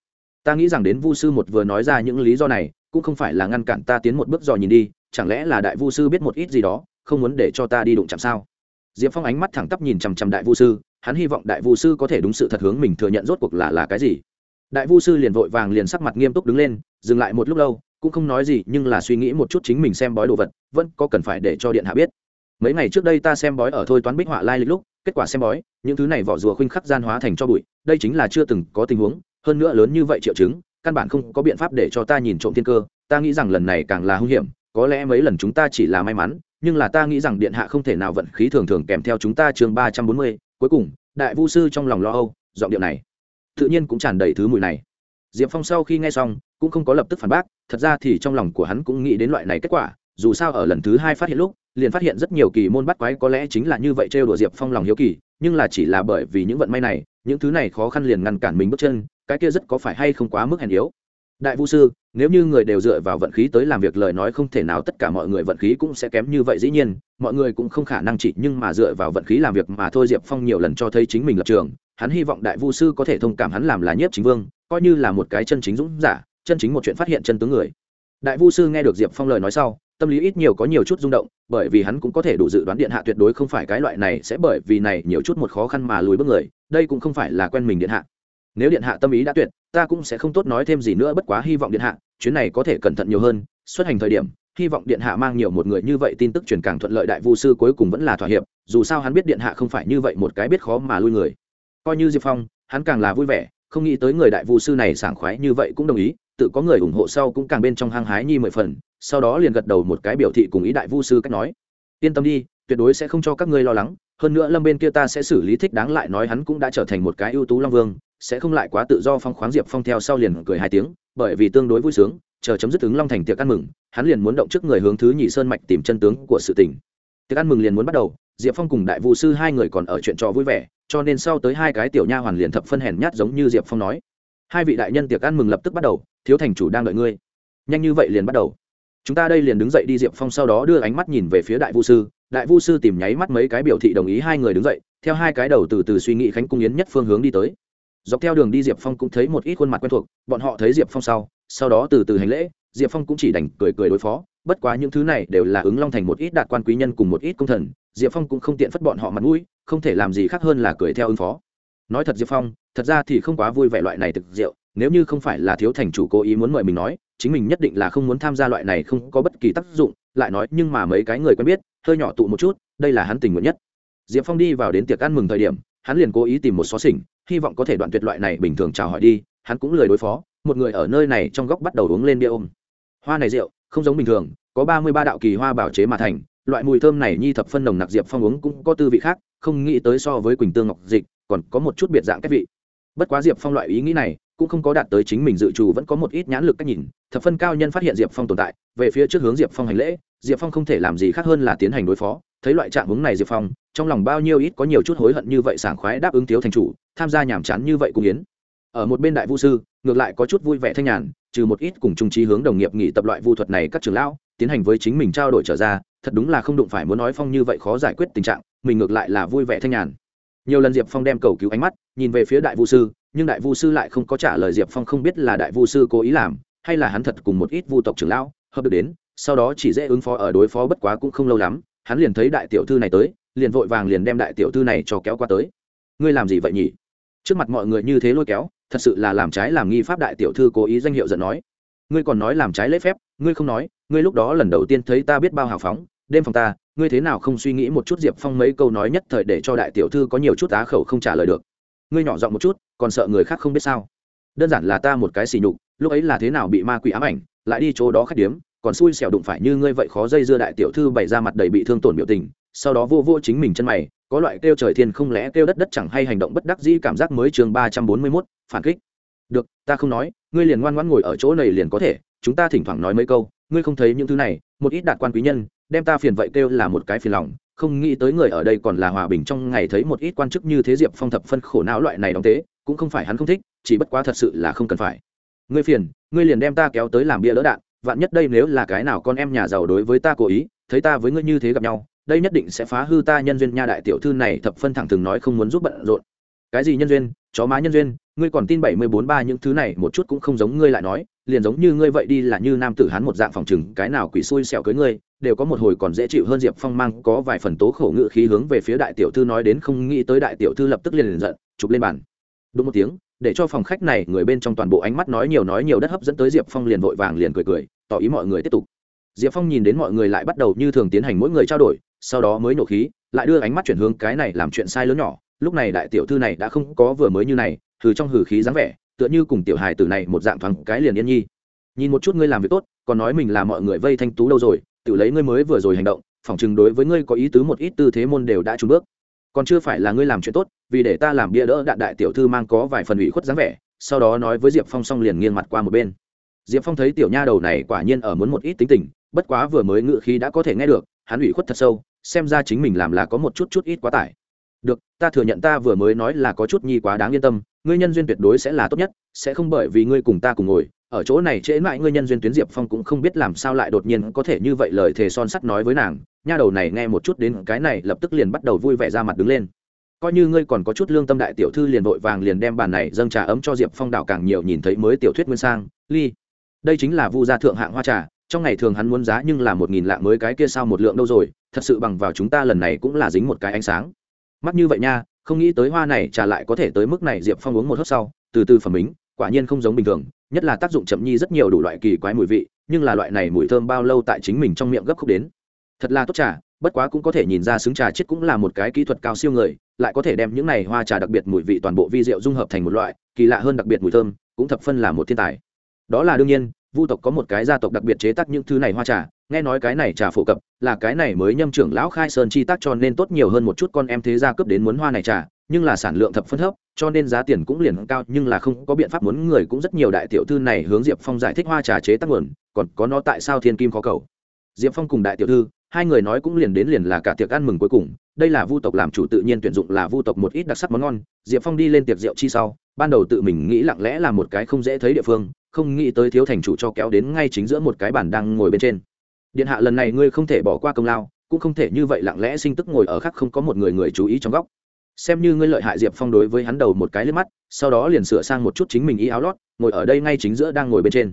S1: Ta nghĩ rằng đến vu sư một vừa nói ra những lý do này, cũng không phải là ngăn cản ta tiến một bước dò nhìn đi, chẳng lẽ là đại vu sư biết một ít gì đó, không muốn để cho ta đi đụng chạm sao? Diệp phong ánh mắt thẳng tắp nhìn chằm chằm đại vu sư hắn hy vọng đại vu sư có thể đúng sự thật hướng mình thừa nhận rốt cuộc là là cái gì. Đại vu sư liền vội vàng liền sắc mặt nghiêm túc đứng lên, dừng lại một lúc lâu, cũng không nói gì, nhưng là suy nghĩ một chút chính mình xem bói đồ vật, vẫn có cần phải để cho điện hạ biết. Mấy ngày trước đây ta xem bói ở thôi toán bích họa lai lịch lúc, kết quả xem bói, những thứ này vỏ rùa khuynh khắc gian hóa thành cho bụi, đây chính là chưa từng có tình huống, hơn nữa lớn như vậy triệu chứng, căn bản không có biện pháp để cho ta nhìn trộm thiên cơ, ta nghĩ rằng lần này càng là hung hiểm, có lẽ mấy lần chúng ta chỉ là may mắn, nhưng là ta nghĩ rằng điện hạ không thể nào vận khí thường thường kèm theo chúng ta chương ba trăm bốn mươi cuối cùng, đại vu sư trong lòng lo âu, giọng điệu này tự nhiên cũng tràn đầy thứ mùi này. Diệp phong sau khi nghe xong, cũng không có lập tức phản bác, thật ra thì trong lòng của hắn cũng nghĩ đến loại này kết quả, dù sao ở lần thứ hai phát hiện lúc, liền phát hiện rất nhiều kỳ môn bắt quái có lẽ chính là như vậy trêu đùa diệp phong lòng hiếu kỳ, nhưng là chỉ là bởi vì những vận may này, những thứ này khó khăn liền ngăn cản mình bước chân, cái kia rất có phải hay không quá mức hèn yếu đại vũ sư, nếu như người đều dựa vào vận khí tới làm việc lời nói không thể nào tất cả mọi người vận khí cũng sẽ kém như vậy dĩ nhiên, mọi người cũng không khả năng chỉ nhưng mà dựa vào vận khí làm việc mà thôi. Diệp phong nhiều lần cho thấy chính mình lập trường, hắn hy vọng đại vũ sư có thể thông cảm hắn làm là nhiếp chính vương, coi như là một cái chân chính dũng giả, chân chính một chuyện phát hiện chân tướng người. Đại vũ sư nghe được diệp phong lời nói sau, tâm lý ít nhiều có nhiều chút rung động, bởi vì hắn cũng có thể đủ dự đoán điện hạ tuyệt đối không phải cái loại này sẽ bởi vì này nhiều chút một khó khăn mà lùi bước người, đây cũng không phải là quen mình điện hạ nếu điện hạ tâm ý đã tuyệt, ta cũng sẽ không tốt nói thêm gì nữa, bất quá hy vọng điện hạ, chuyến này có thể cẩn thận nhiều hơn. Xuất hành thời điểm, hy vọng điện hạ mang nhiều một người như vậy tin tức truyền càng thuận lợi đại vu sư cuối cùng vẫn là thỏa hiệp. Dù sao hắn biết điện hạ không phải như vậy một cái biết khó mà lui người. Coi như diệp phong, hắn càng là vui vẻ, không nghĩ tới người đại vu sư này sảng khoái như vậy cũng đồng ý. Tự có người ủng hộ sau cũng càng bên trong hang hái nhi mười phần, sau đó liền gật đầu một cái biểu thị cùng ý đại vu sư cách nói. Yên tâm đi, tuyệt đối sẽ không cho các ngươi lo lắng hơn nữa lâm bên kia ta sẽ xử lý thích đáng lại nói hắn cũng đã trở thành một cái ưu tú long vương, sẽ không lại quá tự do phong khoáng diệp phong theo sau liền cười hai tiếng, bởi vì tương đối vui sướng, chờ chấm dứt ứng long thành tiệc ăn mừng, hắn liền muốn động trước người hướng thứ nhị sơn mạch tìm chân tướng của sự tình. Tiệc ăn mừng liền muốn bắt đầu, diệp phong cùng đại vũ sư hai người còn ở chuyện trò vui vẻ, cho nên sau tới hai cái tiểu nha hoàn liền thập phân hèn nhát giống như diệp phong nói. Hai vị đại nhân tiệc ăn mừng lập tức bắt đầu, thiếu thành chủ đang đợi ngươi. Nhanh như vậy liền bắt đầu. Chúng ta đây liền đứng dậy đi, diệp phong sau đó đưa ánh mắt nhìn về phía đại vu sư đại vu sư tìm nháy mắt mấy cái biểu thị đồng ý hai người đứng dậy, theo hai cái đầu từ từ suy nghĩ khánh cung yến nhất phương hướng đi tới. Dọc theo đường đi diệp phong cũng thấy một ít khuôn mặt quen thuộc, bọn họ thấy diệp phong sau sau đó từ từ hành lễ, diệp phong cũng chỉ đành cười cười đối phó. Bất quá những thứ này đều là ứng long thành một ít đạt quan quý nhân cùng một ít công thần, diệp phong cũng không tiện phất bọn họ mặt mũi, không thể làm gì khác hơn là cười theo ứng phó. Nói thật diệp phong, thật ra thì không quá vui vẻ loại này thực rượu nếu như không phải là thiếu thành chủ cố ý muốn mời mình nói, chính mình nhất định là không muốn tham gia loại này không có bất kỳ tác dụng, lại nói nhưng mà mấy cái người quen biết, hơi nhỏ tụ một chút, đây là hắn tình nguyện nhất. Diệp phong đi vào đến tiệc ăn mừng thời điểm, hắn liền cố ý tìm một xó xỉnh, hy vọng có thể đoạn tuyệt loại này bình thường chào hỏi đi, hắn cũng lười đối phó, một người ở nơi này trong góc bắt đầu uống lên bia ôm. Hoa này rượu, không giống bình thường, có ba mươi ba đạo kỳ hoa bảo chế mà thành, loại mùi thơm này nhi thập phân nồng nặc diệp phong uống cũng có tư vị khác, không nghĩ tới so với quỳnh tương ngọc dịch, còn có một chút biệt dạng cách vị. Bất quá diệp phong loại ý nghĩ này cũng không có đạt tới chính mình dự trù, vẫn có một ít nhãn lực cách nhìn. Thập phân cao nhân phát hiện diệp phong tồn tại, về phía trước hướng diệp phong hành lễ, diệp phong không thể làm gì khác hơn là tiến hành đối phó. Thấy loại trạng hướng này diệp phong, trong lòng bao nhiêu ít có nhiều chút hối hận như vậy sảng khoái đáp ứng thiếu thành chủ, tham gia nhàm chán như vậy cùng yến. Ở một bên đại vũ sư, ngược lại có chút vui vẻ thanh nhàn, trừ một ít cùng trung trí hướng đồng nghiệp nghỉ tập loại vu thuật này các trường lão, tiến hành với chính mình trao đổi trở ra, thật đúng là không đụng phải muốn nói phong như vậy khó giải quyết tình trạng, mình ngược lại là vui vẻ thanh nhàn nhiều lần diệp phong đem cầu cứu ánh mắt nhìn về phía đại vu sư, nhưng đại vu sư lại không có trả lời diệp phong không biết là đại vu sư cố ý làm, hay là hắn thật cùng một ít vu tộc trưởng lão hợp được đến, sau đó chỉ dễ ứng phó ở đối phó bất quá cũng không lâu lắm, hắn liền thấy đại tiểu thư này tới, liền vội vàng liền đem đại tiểu thư này cho kéo qua tới. Ngươi làm gì vậy nhỉ? Trước mặt mọi người như thế lôi kéo, thật sự là làm trái làm nghi pháp đại tiểu thư cố ý danh hiệu giận nói. Ngươi còn nói làm trái lễ phép, ngươi không nói, ngươi lúc đó lần đầu tiên thấy ta biết bao hào phóng, đêm phòng ta ngươi thế nào không suy nghĩ một chút diệp phong mấy câu nói nhất thời để cho đại tiểu thư có nhiều chút á khẩu không trả lời được. Ngươi nhỏ giọng một chút, còn sợ người khác không biết sao? Đơn giản là ta một cái xỉ nhục, lúc ấy là thế nào bị ma quỷ ám ảnh, lại đi chỗ đó khách điếm, còn xui xẻo đụng phải như ngươi vậy khó dây dưa đại tiểu thư bày ra mặt đầy bị thương tổn biểu tình, sau đó vô vô chính mình chân mày, có loại kêu trời thiên không lẽ kêu đất đất chẳng hay hành động bất đắc dĩ cảm giác mới chương ba trăm bốn mươi mốt, phản kích. Được, ta không nói, ngươi liền ngoan ngoãn ngồi ở chỗ này liền có thể, chúng ta thỉnh thoảng nói mấy câu, ngươi không thấy những thứ này, một ít đạt quan quý nhân đem ta phiền vậy kêu là một cái phiền lòng, không nghĩ tới người ở đây còn là hòa bình trong ngày thấy một ít quan chức như thế diệp phong thập phân khổ não loại này đóng tế cũng không phải hắn không thích, chỉ bất quá thật sự là không cần phải. Ngươi phiền, ngươi liền đem ta kéo tới làm bia lỡ đạn, vạn nhất đây nếu là cái nào con em nhà giàu đối với ta cố ý, thấy ta với ngươi như thế gặp nhau, đây nhất định sẽ phá hư ta nhân duyên nha đại tiểu thư này thập phân thẳng thừng nói không muốn giúp bận rộn. Cái gì nhân duyên? Chó má nhân duyên? Ngươi còn tin bảy mươi bốn ba những thứ này, một chút cũng không giống ngươi lại nói liền giống như ngươi vậy đi là như nam tử hán một dạng phòng chừng cái nào quỷ xui xẻo cưới ngươi, đều có một hồi còn dễ chịu hơn diệp phong mang có vài phần tố khổ ngự khí hướng về phía đại tiểu thư nói đến không nghĩ tới đại tiểu thư lập tức liền liền giận, chụp lên bàn. Đúng một tiếng, để cho phòng khách này người bên trong toàn bộ ánh mắt nói nhiều nói nhiều đất hấp dẫn tới diệp phong liền vội vàng liền cười cười, tỏ ý mọi người tiếp tục. Diệp phong nhìn đến mọi người lại bắt đầu như thường tiến hành mỗi người trao đổi, sau đó mới nổ khí, lại đưa ánh mắt chuyển hướng cái này làm chuyện sai lớn nhỏ, lúc này đại tiểu thư này đã không có vừa mới như này hừ trong hừ khí dáng vẻ tựa như cùng tiểu hài tử này một dạng thoáng cái liền yên nhi. Nhìn một chút ngươi làm việc tốt, còn nói mình là mọi người vây thanh tú đâu rồi, tự lấy ngươi mới vừa rồi hành động, phỏng chừng đối với ngươi có ý tứ một ít tư thế môn đều đã trúng bước. Còn chưa phải là ngươi làm chuyện tốt, vì để ta làm bia đỡ đạn đại tiểu thư mang có vài phần ủy khuất dáng vẻ, sau đó nói với diệp phong xong liền nghiêng mặt qua một bên. Diệp phong thấy tiểu nha đầu này quả nhiên ở muốn một ít tính tình, bất quá vừa mới ngự khí đã có thể nghe được, hắn ủy khuất thật sâu, xem ra chính mình làm là có một chút chút ít quá tải. Được, ta thừa nhận ta vừa mới nói là có chút nhi quá đáng yên tâm ngươi nhân duyên tuyệt đối sẽ là tốt nhất, sẽ không bởi vì ngươi cùng ta cùng ngồi, ở chỗ này trễ mãi ngươi nhân duyên tuyến diệp phong cũng không biết làm sao lại đột nhiên có thể như vậy lời thề son sắt nói với nàng, nha đầu này nghe một chút đến cái này lập tức liền bắt đầu vui vẻ ra mặt đứng lên. Coi như ngươi còn có chút lương tâm đại tiểu thư liền vội vàng liền đem bàn này dâng trà ấm cho diệp phong đảo càng nhiều nhìn thấy mới tiểu thuyết nguyên sang, ly, đây chính là vu gia thượng hạng hoa trà, trong ngày thường hắn muốn giá nhưng là một nghìn lạng mới cái kia sao một lượng đâu rồi, thật sự bằng vào chúng ta lần này cũng là dính một cái ánh sáng. Mắt như vậy nha không nghĩ tới hoa này trà lại có thể tới mức này, diệp phong uống một hớp sau, từ từ phẩm mính, quả nhiên không giống bình thường, nhất là tác dụng chậm nhi rất nhiều đủ loại kỳ quái mùi vị, nhưng là loại này mùi thơm bao lâu tại chính mình trong miệng gấp khúc đến. Thật là tốt trà, bất quá cũng có thể nhìn ra xứng trà chết cũng là một cái kỹ thuật cao siêu người, lại có thể đem những này hoa trà đặc biệt mùi vị toàn bộ vi rượu dung hợp thành một loại, kỳ lạ hơn đặc biệt mùi thơm, cũng thập phân là một thiên tài. Đó là đương nhiên, vu tộc có một cái gia tộc đặc biệt chế tác những thứ này hoa trà nghe nói cái này trà phổ cập, là cái này mới nhâm trưởng lão khai sơn chi tác cho nên tốt nhiều hơn một chút con em thế gia cướp đến muốn hoa này trà, nhưng là sản lượng thập phân thấp, cho nên giá tiền cũng liền cao, nhưng là không có biện pháp muốn người cũng rất nhiều đại tiểu thư này hướng diệp phong giải thích hoa trà chế tác nguồn, còn có nó tại sao thiên kim khó cầu. Diệp phong cùng đại tiểu thư, hai người nói cũng liền đến liền là cả tiệc ăn mừng cuối cùng, đây là vu tộc làm chủ tự nhiên tuyển dụng là vu tộc một ít đặc sắc món ngon, diệp phong đi lên tiệc rượu chi sau, ban đầu tự mình nghĩ lặng lẽ là một cái không dễ thấy địa phương, không nghĩ tới thiếu thành chủ cho kéo đến ngay chính giữa một cái bàn đang ngồi bên trên điện hạ lần này ngươi không thể bỏ qua công lao, cũng không thể như vậy lặng lẽ sinh tức ngồi ở khác không có một người người chú ý trong góc. Xem như ngươi lợi hại diệp phong đối với hắn đầu một cái lên mắt, sau đó liền sửa sang một chút chính mình y áo lót, ngồi ở đây ngay chính giữa đang ngồi bên trên.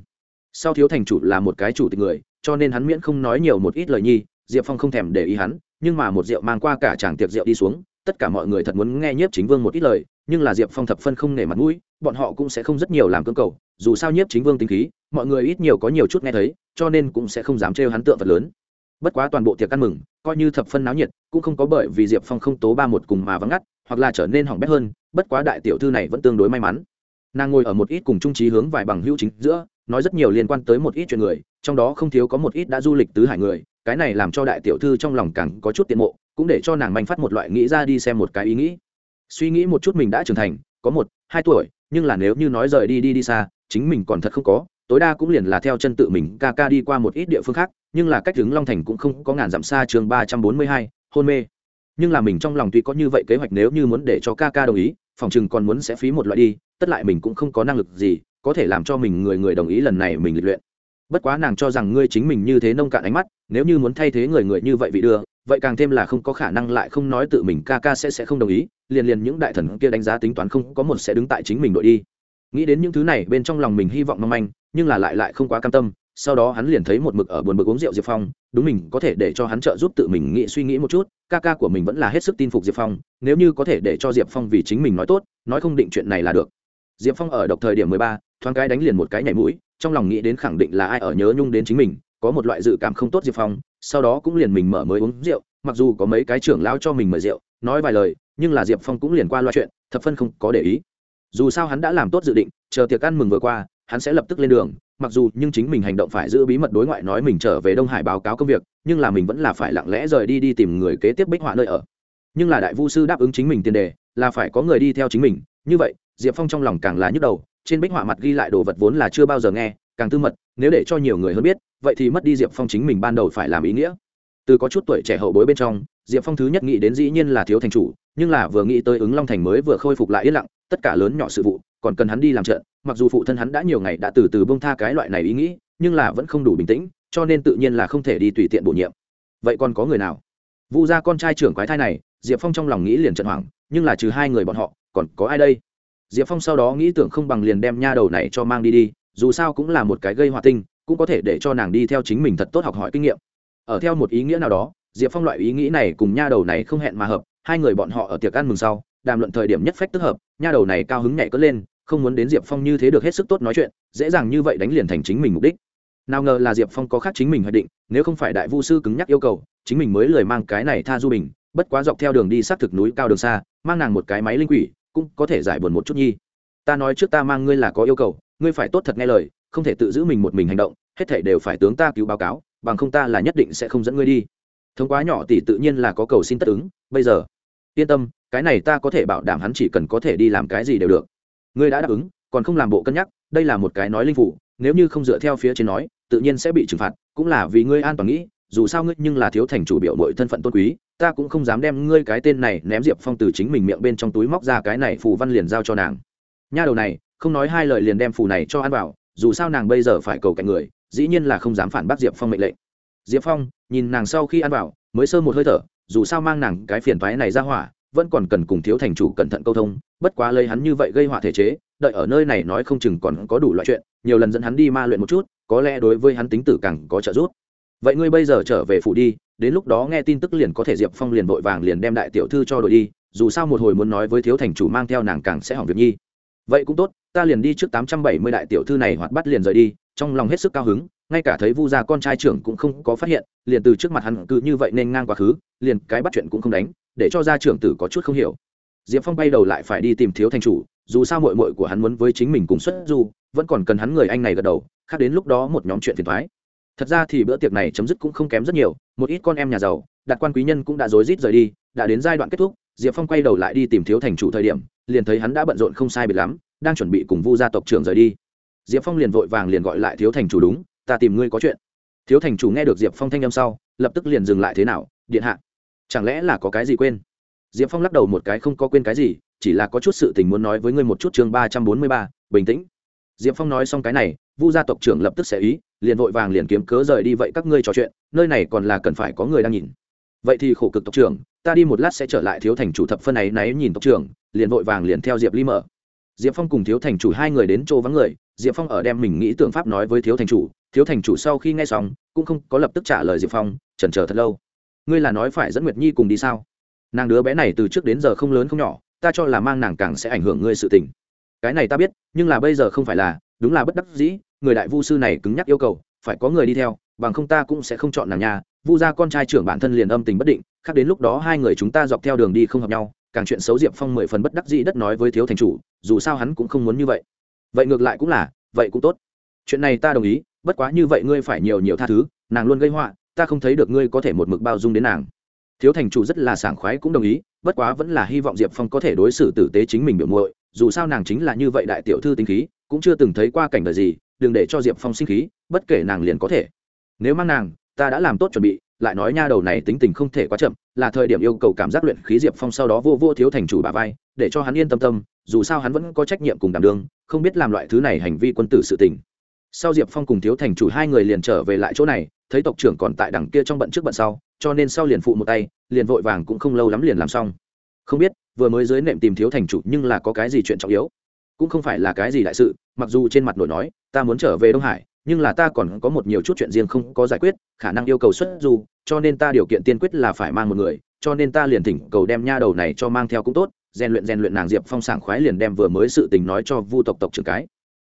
S1: Sau thiếu thành chủ là một cái chủ tịch người, cho nên hắn miễn không nói nhiều một ít lời nhi, diệp phong không thèm để ý hắn, nhưng mà một rượu mang qua cả chàng tiệc rượu đi xuống, tất cả mọi người thật muốn nghe nhiếp chính vương một ít lời nhưng là diệp phong thập phân không nể mặt mũi, bọn họ cũng sẽ không rất nhiều làm cưỡng cầu, dù sao nhiếp chính vương tính khí, mọi người ít nhiều có nhiều chút nghe thấy, cho nên cũng sẽ không dám trêu hắn tượng vật lớn. Bất quá toàn bộ tiệc ăn mừng, coi như thập phân náo nhiệt, cũng không có bởi vì diệp phong không tố ba một cùng mà vắng ngắt, hoặc là trở nên hỏng bét hơn, bất quá đại tiểu thư này vẫn tương đối may mắn. Nàng ngồi ở một ít cùng trung trí hướng vài bằng hữu chính giữa, nói rất nhiều liên quan tới một ít chuyện người, trong đó không thiếu có một ít đã du lịch tứ hải người, cái này làm cho đại tiểu thư trong lòng càng có chút tiện mộ, cũng để cho nàng manh phát một loại nghĩ ra đi xem một cái ý nghĩ suy nghĩ một chút mình đã trưởng thành, có một, hai tuổi, nhưng là nếu như nói rời đi đi đi xa, chính mình còn thật không có, tối đa cũng liền là theo chân tự mình ca ca đi qua một ít địa phương khác, nhưng là cách hướng long thành cũng không có ngàn dặm xa chương ba trăm bốn mươi hai, hôn mê. Nhưng là mình trong lòng tuy có như vậy kế hoạch nếu như muốn để cho ca ca đồng ý, phòng chừng còn muốn sẽ phí một loại đi, tất lại mình cũng không có năng lực gì, có thể làm cho mình người người đồng ý lần này mình lịch luyện. Bất quá nàng cho rằng ngươi chính mình như thế nông cạn ánh mắt, nếu như muốn thay thế người người như vậy vị đưa vậy càng thêm là không có khả năng lại không nói tự mình ca ca sẽ sẽ không đồng ý, liền liền những đại thần kia đánh giá tính toán không có một sẽ đứng tại chính mình đội đi. Nghĩ đến những thứ này, bên trong lòng mình hy vọng mong manh, nhưng là lại lại không quá cam tâm, sau đó hắn liền thấy một mực ở buồn bực uống rượu diệp phong, đúng mình có thể để cho hắn trợ giúp tự mình nghĩ suy nghĩ một chút, ca ca của mình vẫn là hết sức tin phục diệp phong, nếu như có thể để cho diệp phong vì chính mình nói tốt, nói không định chuyện này là được. Diệp phong ở độc thời điểm mười ba, thoáng cái đánh liền một cái nhảy mũi, trong lòng nghĩ đến khẳng định là ai ở nhớ nhung đến chính mình, có một loại dự cảm không tốt diệp phong sau đó cũng liền mình mở mới uống rượu, mặc dù có mấy cái trưởng lao cho mình mời rượu, nói vài lời, nhưng là diệp phong cũng liền qua loa chuyện, thập phân không có để ý. Dù sao hắn đã làm tốt dự định, chờ tiệc ăn mừng vừa qua, hắn sẽ lập tức lên đường, mặc dù nhưng chính mình hành động phải giữ bí mật đối ngoại nói mình trở về đông hải báo cáo công việc, nhưng là mình vẫn là phải lặng lẽ rời đi đi tìm người kế tiếp bích họa nơi ở. Nhưng là đại vu sư đáp ứng chính mình tiền đề, là phải có người đi theo chính mình, như vậy, diệp phong trong lòng càng là nhức đầu, trên bích họa mặt ghi lại đồ vật vốn là chưa bao giờ nghe, càng tư mật, nếu để cho nhiều người hơn biết vậy thì mất đi diệp phong chính mình ban đầu phải làm ý nghĩa. Từ có chút tuổi trẻ hậu bối bên trong, diệp phong thứ nhất nghĩ đến dĩ nhiên là thiếu thành chủ, nhưng là vừa nghĩ tới ứng long thành mới vừa khôi phục lại yên lặng, tất cả lớn nhỏ sự vụ, còn cần hắn đi làm trận, mặc dù phụ thân hắn đã nhiều ngày đã từ từ bông tha cái loại này ý nghĩ, nhưng là vẫn không đủ bình tĩnh, cho nên tự nhiên là không thể đi tùy tiện bổ nhiệm. Vậy còn có người nào? Vu gia con trai trưởng quái thai này, diệp phong trong lòng nghĩ liền trận hoảng, nhưng là trừ hai người bọn họ, còn có ai đây? Diệp phong sau đó nghĩ tưởng không bằng liền đem nha đầu này cho mang đi đi, dù sao cũng là một cái gây hòa tinh cũng có thể để cho nàng đi theo chính mình thật tốt học hỏi kinh nghiệm. Ở theo một ý nghĩa nào đó, diệp phong loại ý nghĩ này cùng nha đầu này không hẹn mà hợp, hai người bọn họ ở tiệc ăn mừng sau, đàm luận thời điểm nhất phách tức hợp, nha đầu này cao hứng nhảy cất lên, không muốn đến diệp phong như thế được hết sức tốt nói chuyện, dễ dàng như vậy đánh liền thành chính mình mục đích. Nào ngờ là diệp phong có khác chính mình hoạch định, nếu không phải đại vu sư cứng nhắc yêu cầu, chính mình mới lời mang cái này tha du bình, bất quá dọc theo đường đi s á t thực núi cao đường xa, mang nàng một cái máy linh quỷ, cũng có thể giải buồn một chút nhi. Ta nói trước ta mang ngươi là có yêu cầu ngươi phải tốt thật nghe lời, không thể tự giữ mình một mình hành động, hết thể đều phải tướng ta cứu báo cáo, bằng không ta là nhất định sẽ không dẫn ngươi đi. Thống quá nhỏ tỷ tự nhiên là có cầu xin tất ứng, bây giờ, yên tâm, cái này ta có thể bảo đảm hắn chỉ cần có thể đi làm cái gì đều được. Ngươi đã đáp ứng, còn không làm bộ cân nhắc, đây là một cái nói linh phủ, nếu như không dựa theo phía trên nói, tự nhiên sẽ bị trừng phạt, cũng là vì ngươi an toàn nghĩ, dù sao ngươi nhưng là thiếu thành chủ biểu mọi thân phận tôn quý, ta cũng không dám đem ngươi cái tên này ném diệp phong từ chính mình miệng bên trong túi móc ra cái này phù văn liền giao cho nàng. Nha đầu này không nói hai lời liền đem phù này cho ăn vào, dù sao nàng bây giờ phải cầu cạnh người, dĩ nhiên là không dám phản bác diệp phong mệnh lệnh. Diệp phong, nhìn nàng sau khi ăn vào, mới sơ một hơi thở, dù sao mang nàng cái phiền thoái này ra hỏa, vẫn còn cần cùng thiếu thành chủ cẩn thận câu thông, bất quá lấy hắn như vậy gây họa thể chế, đợi ở nơi này nói không chừng còn có đủ loại chuyện, nhiều lần dẫn hắn đi ma luyện một chút, có lẽ đối với hắn tính tử càng có trợ giúp. Vậy ngươi bây giờ trở về phủ đi, đến lúc đó nghe tin tức liền có thể diệp phong liền vội vàng liền đem đại tiểu thư cho đội đi, dù sao một hồi muốn nói với thiếu thành chủ mang theo nàng càng sẽ hỏng việc nhi. Vậy cũng tốt ta liền đi trước tám trăm bảy mươi đại tiểu thư này hoạt bắt liền rời đi, trong lòng hết sức cao hứng, ngay cả thấy vu gia con trai trưởng cũng không có phát hiện, liền từ trước mặt hắn cứ như vậy nên ngang quá khứ, liền cái bắt chuyện cũng không đánh, để cho gia trưởng tử có chút không hiểu. Diệp phong bay đầu lại phải đi tìm thiếu thành chủ, dù sao mội mội của hắn muốn với chính mình cùng xuất du, vẫn còn cần hắn người anh này gật đầu, khác đến lúc đó một nhóm chuyện phiền thoái thật ra thì bữa tiệc này chấm dứt cũng không kém rất nhiều, một ít con em nhà giàu, đặt quan quý nhân cũng đã rối rít rời đi, đã đến giai đoạn kết thúc, diệp phong quay đầu lại đi tìm thiếu thành chủ thời điểm, liền thấy hắn đã bận rộn không sai biệt lắm đang chuẩn bị cùng vu gia tộc trưởng rời đi. Diệp phong liền vội vàng liền gọi lại thiếu thành chủ đúng, ta tìm ngươi có chuyện. Thiếu thành chủ nghe được diệp phong thanh â m sau, lập tức liền dừng lại thế nào, điện hạ. Chẳng lẽ là có cái gì quên? Diệp phong lắc đầu một cái không có quên cái gì, chỉ là có chút sự tình muốn nói với ngươi một chút chương ba trăm bốn mươi ba, bình tĩnh. Diệp phong nói xong cái này, vu gia tộc trưởng lập tức sẽ ý, liền vội vàng liền kiếm cớ rời đi vậy các ngươi trò chuyện, nơi này còn là cần phải có người đang nhìn. Vậy thì khổ cực tộc trưởng, ta đi một lát sẽ trở lại thiếu thành chủ thập phân ấy náy nhìn tộc trưởng, liền vội vàng liền theo diệp ly mở diệp phong cùng thiếu thành chủ hai người đến chỗ vắng người, diệp phong ở đem mình nghĩ tưởng pháp nói với thiếu thành chủ, thiếu thành chủ sau khi nghe xong, cũng không có lập tức trả lời diệp phong, chần chờ thật lâu. Ngươi là nói phải dẫn nguyệt nhi cùng đi sao? Nàng đứa bé này từ trước đến giờ không lớn không nhỏ, ta cho là mang nàng càng sẽ ảnh hưởng ngươi sự tình. Cái này ta biết, nhưng là bây giờ không phải là, đúng là bất đắc dĩ, người đại vu sư này cứng nhắc yêu cầu, phải có người đi theo, bằng không ta cũng sẽ không chọn nàng nhà, vu gia con trai trưởng bản thân liền âm tình bất định, khác đến lúc đó hai người chúng ta dọc theo đường đi không hợp nhau càng chuyện xấu diệp phong mười phần bất đắc dĩ đất nói với thiếu thành chủ, dù sao hắn cũng không muốn như vậy. Vậy ngược lại cũng là, vậy cũng tốt. Chuyện này ta đồng ý, bất quá như vậy ngươi phải nhiều nhiều tha thứ, nàng luôn gây họa, ta không thấy được ngươi có thể một mực bao dung đến nàng. Thiếu thành chủ rất là sảng khoái cũng đồng ý, bất quá vẫn là hy vọng diệp phong có thể đối xử tử tế chính mình biểu muội, dù sao nàng chính là như vậy đại tiểu thư tính khí, cũng chưa từng thấy qua cảnh đời gì, đừng để cho diệp phong sinh khí, bất kể nàng liền có thể. Nếu mang nàng, ta đã làm tốt chuẩn bị lại nói nha đầu này tính tình không thể quá chậm, là thời điểm yêu cầu cảm giác luyện khí diệp phong sau đó vô vô thiếu thành chủ bà vai, để cho hắn yên tâm tâm, dù sao hắn vẫn có trách nhiệm cùng đảm đương, không biết làm loại thứ này hành vi quân tử sự tình. Sau diệp phong cùng thiếu thành chủ hai người liền trở về lại chỗ này, thấy tộc trưởng còn tại đằng kia trong bận trước bận sau, cho nên sau liền phụ một tay, liền vội vàng cũng không lâu lắm liền làm xong. Không biết, vừa mới dưới nệm tìm thiếu thành chủ nhưng là có cái gì chuyện trọng yếu? Cũng không phải là cái gì đại sự, mặc dù trên mặt nổi nói, ta muốn trở về đông hải nhưng là ta còn có một nhiều chút chuyện riêng không có giải quyết, khả năng yêu cầu xuất dù cho nên ta điều kiện tiên quyết là phải mang một người, cho nên ta liền thỉnh cầu đem nha đầu này cho mang theo cũng tốt, rèn luyện rèn luyện nàng diệp phong sảng khoái liền đem vừa mới sự tình nói cho vu tộc tộc trưởng cái.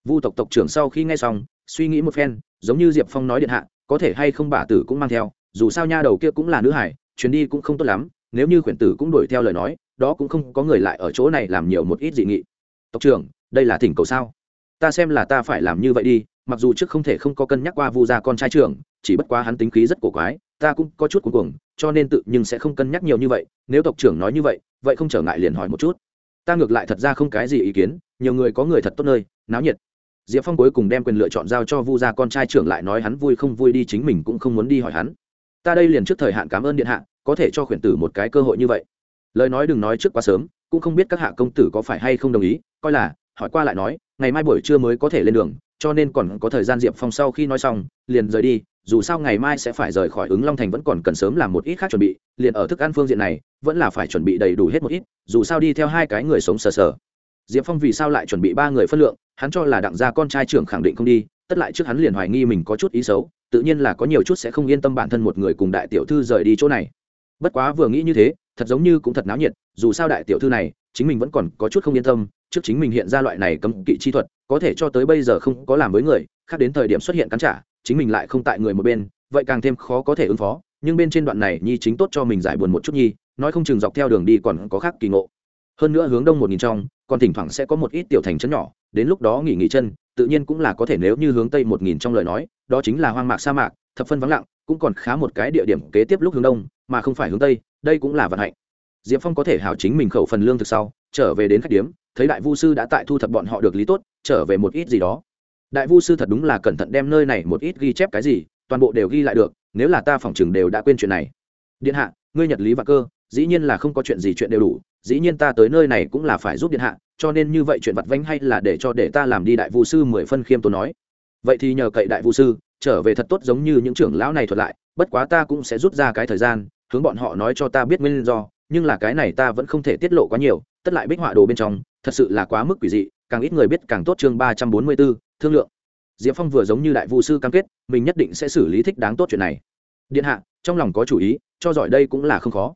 S1: Vu tộc tộc trưởng sau khi nghe xong, suy nghĩ một phen, giống như diệp phong nói điện hạ, có thể hay không bả tử cũng mang theo, dù sao nha đầu kia cũng là nữ hải, chuyến đi cũng không tốt lắm, nếu như khuyển tử cũng đuổi theo lời nói, đó cũng không có người lại ở chỗ này làm nhiều một ít dị nghị. Tộc trưởng, đây là thỉnh cầu sao? Ta xem là ta phải làm như vậy đi mặc dù trước không thể không có cân nhắc qua vu gia con trai trưởng, chỉ bất quá hắn tính khí rất cổ quái, ta cũng có chút cuồng cuồng, cho nên tự nhưng sẽ không cân nhắc nhiều như vậy, nếu tộc trưởng nói như vậy vậy không trở ngại liền hỏi một chút. Ta ngược lại thật ra không cái gì ý kiến, nhiều người có người thật tốt nơi, náo nhiệt. Diệp phong cuối cùng đem quyền lựa chọn giao cho vu gia con trai trưởng lại nói hắn vui không vui đi chính mình cũng không muốn đi hỏi hắn. Ta đây liền trước thời hạn cảm ơn điện hạ, có thể cho khuyển tử một cái cơ hội như vậy. Lời nói đừng nói trước quá sớm, cũng không biết các hạ công tử có phải hay không đồng ý, coi là, hỏi qua lại nói, ngày mai buổi trưa mới có thể lên đường cho nên còn có thời gian diệp phong sau khi nói xong, liền rời đi, dù sao ngày mai sẽ phải rời khỏi ứng long thành vẫn còn cần sớm làm một ít khác chuẩn bị, liền ở thức ăn phương diện này, vẫn là phải chuẩn bị đầy đủ hết một ít, dù sao đi theo hai cái người sống sờ sờ. Diệp phong vì sao lại chuẩn bị ba người phân lượng, hắn cho là đặng gia con trai trưởng khẳng định không đi, tất lại trước hắn liền hoài nghi mình có chút ý xấu, tự nhiên là có nhiều chút sẽ không yên tâm bản thân một người cùng đại tiểu thư rời đi chỗ này. Bất quá vừa nghĩ như thế, thật giống như cũng thật náo nhiệt, dù sao đại tiểu thư này, chính mình vẫn còn có chút không yên tâm trước chính mình hiện ra loại này cấm kỵ chi thuật, có thể cho tới bây giờ không có làm với người, khác đến thời điểm xuất hiện cắn trả, chính mình lại không tại người một bên, vậy càng thêm khó có thể ứng phó. Nhưng bên trên đoạn này, nhi chính tốt cho mình giải buồn một chút nhi, nói không chừng dọc theo đường đi còn có khác kỳ ngộ. Hơn nữa hướng đông một nghìn trong, còn thỉnh thoảng sẽ có một ít tiểu thành trấn nhỏ, đến lúc đó nghỉ nghỉ chân, tự nhiên cũng là có thể nếu như hướng tây một nghìn trong lời nói, đó chính là hoang mạc sa mạc, thập phân vắng lặng, cũng còn khá một cái địa điểm kế tiếp lúc hướng đông, mà không phải hướng tây, đây cũng là vận hạnh. Diệp phong có thể hảo chính mình khẩu phần lương thực sau, trở về đến khách điếm thấy đại vu sư đã tại thu thập bọn họ được lý tốt, trở về một ít gì đó. Đại vu sư thật đúng là cẩn thận đem nơi này một ít ghi chép cái gì, toàn bộ đều ghi lại được, nếu là ta phỏng chừng đều đã quên chuyện này. Điện hạ, ngươi nhật lý và cơ, dĩ nhiên là không có chuyện gì chuyện đều đủ, dĩ nhiên ta tới nơi này cũng là phải giúp điện hạ, cho nên như vậy chuyện vặt vánh hay là để cho để ta làm đi, đại vu sư mười phân khiêm tốn nói. Vậy thì nhờ cậy đại vu sư, trở về thật tốt giống như những trưởng lão này thuật lại, bất quá ta cũng sẽ rút ra cái thời gian, hướng bọn họ nói cho ta biết nguyên do, nhưng là cái này ta vẫn không thể tiết lộ quá nhiều, tất lại bích họa đồ bên trong thật sự là quá mức quỷ dị, càng ít người biết càng tốt chương ba trăm bốn mươi b ố thương lượng. Diệp phong vừa giống như đại vu sư cam kết, mình nhất định sẽ xử lý thích đáng tốt chuyện này. Điện hạ, trong lòng có chủ ý, cho giỏi đây cũng là không khó.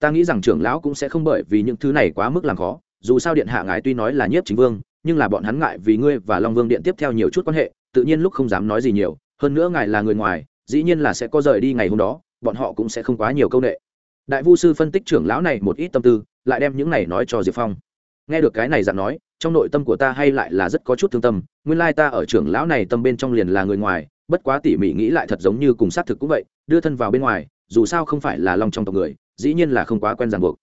S1: Ta nghĩ rằng trưởng lão cũng sẽ không bởi vì những thứ này quá mức làm khó, dù sao điện hạ ngài tuy nói là nhiếp chính vương, nhưng là bọn hắn ngại vì ngươi và long vương điện tiếp theo nhiều chút quan hệ, tự nhiên lúc không dám nói gì nhiều, hơn nữa ngài là người ngoài, dĩ nhiên là sẽ có rời đi ngày hôm đó, bọn họ cũng sẽ không quá nhiều câu ệ đại vu sư phân tích trưởng lão này một ít tâm tư, lại đem những này nói cho diệp phong nghe được cái này dặn nói, trong nội tâm của ta hay lại là rất có chút thương tâm, nguyên lai ta ở trưởng lão này tâm bên trong liền là người ngoài, bất quá tỉ mỉ nghĩ lại thật giống như cùng xác thực cũng vậy, đưa thân vào bên ngoài, dù sao không phải là long trong tộc người, dĩ nhiên là không quá quen ràng buộc.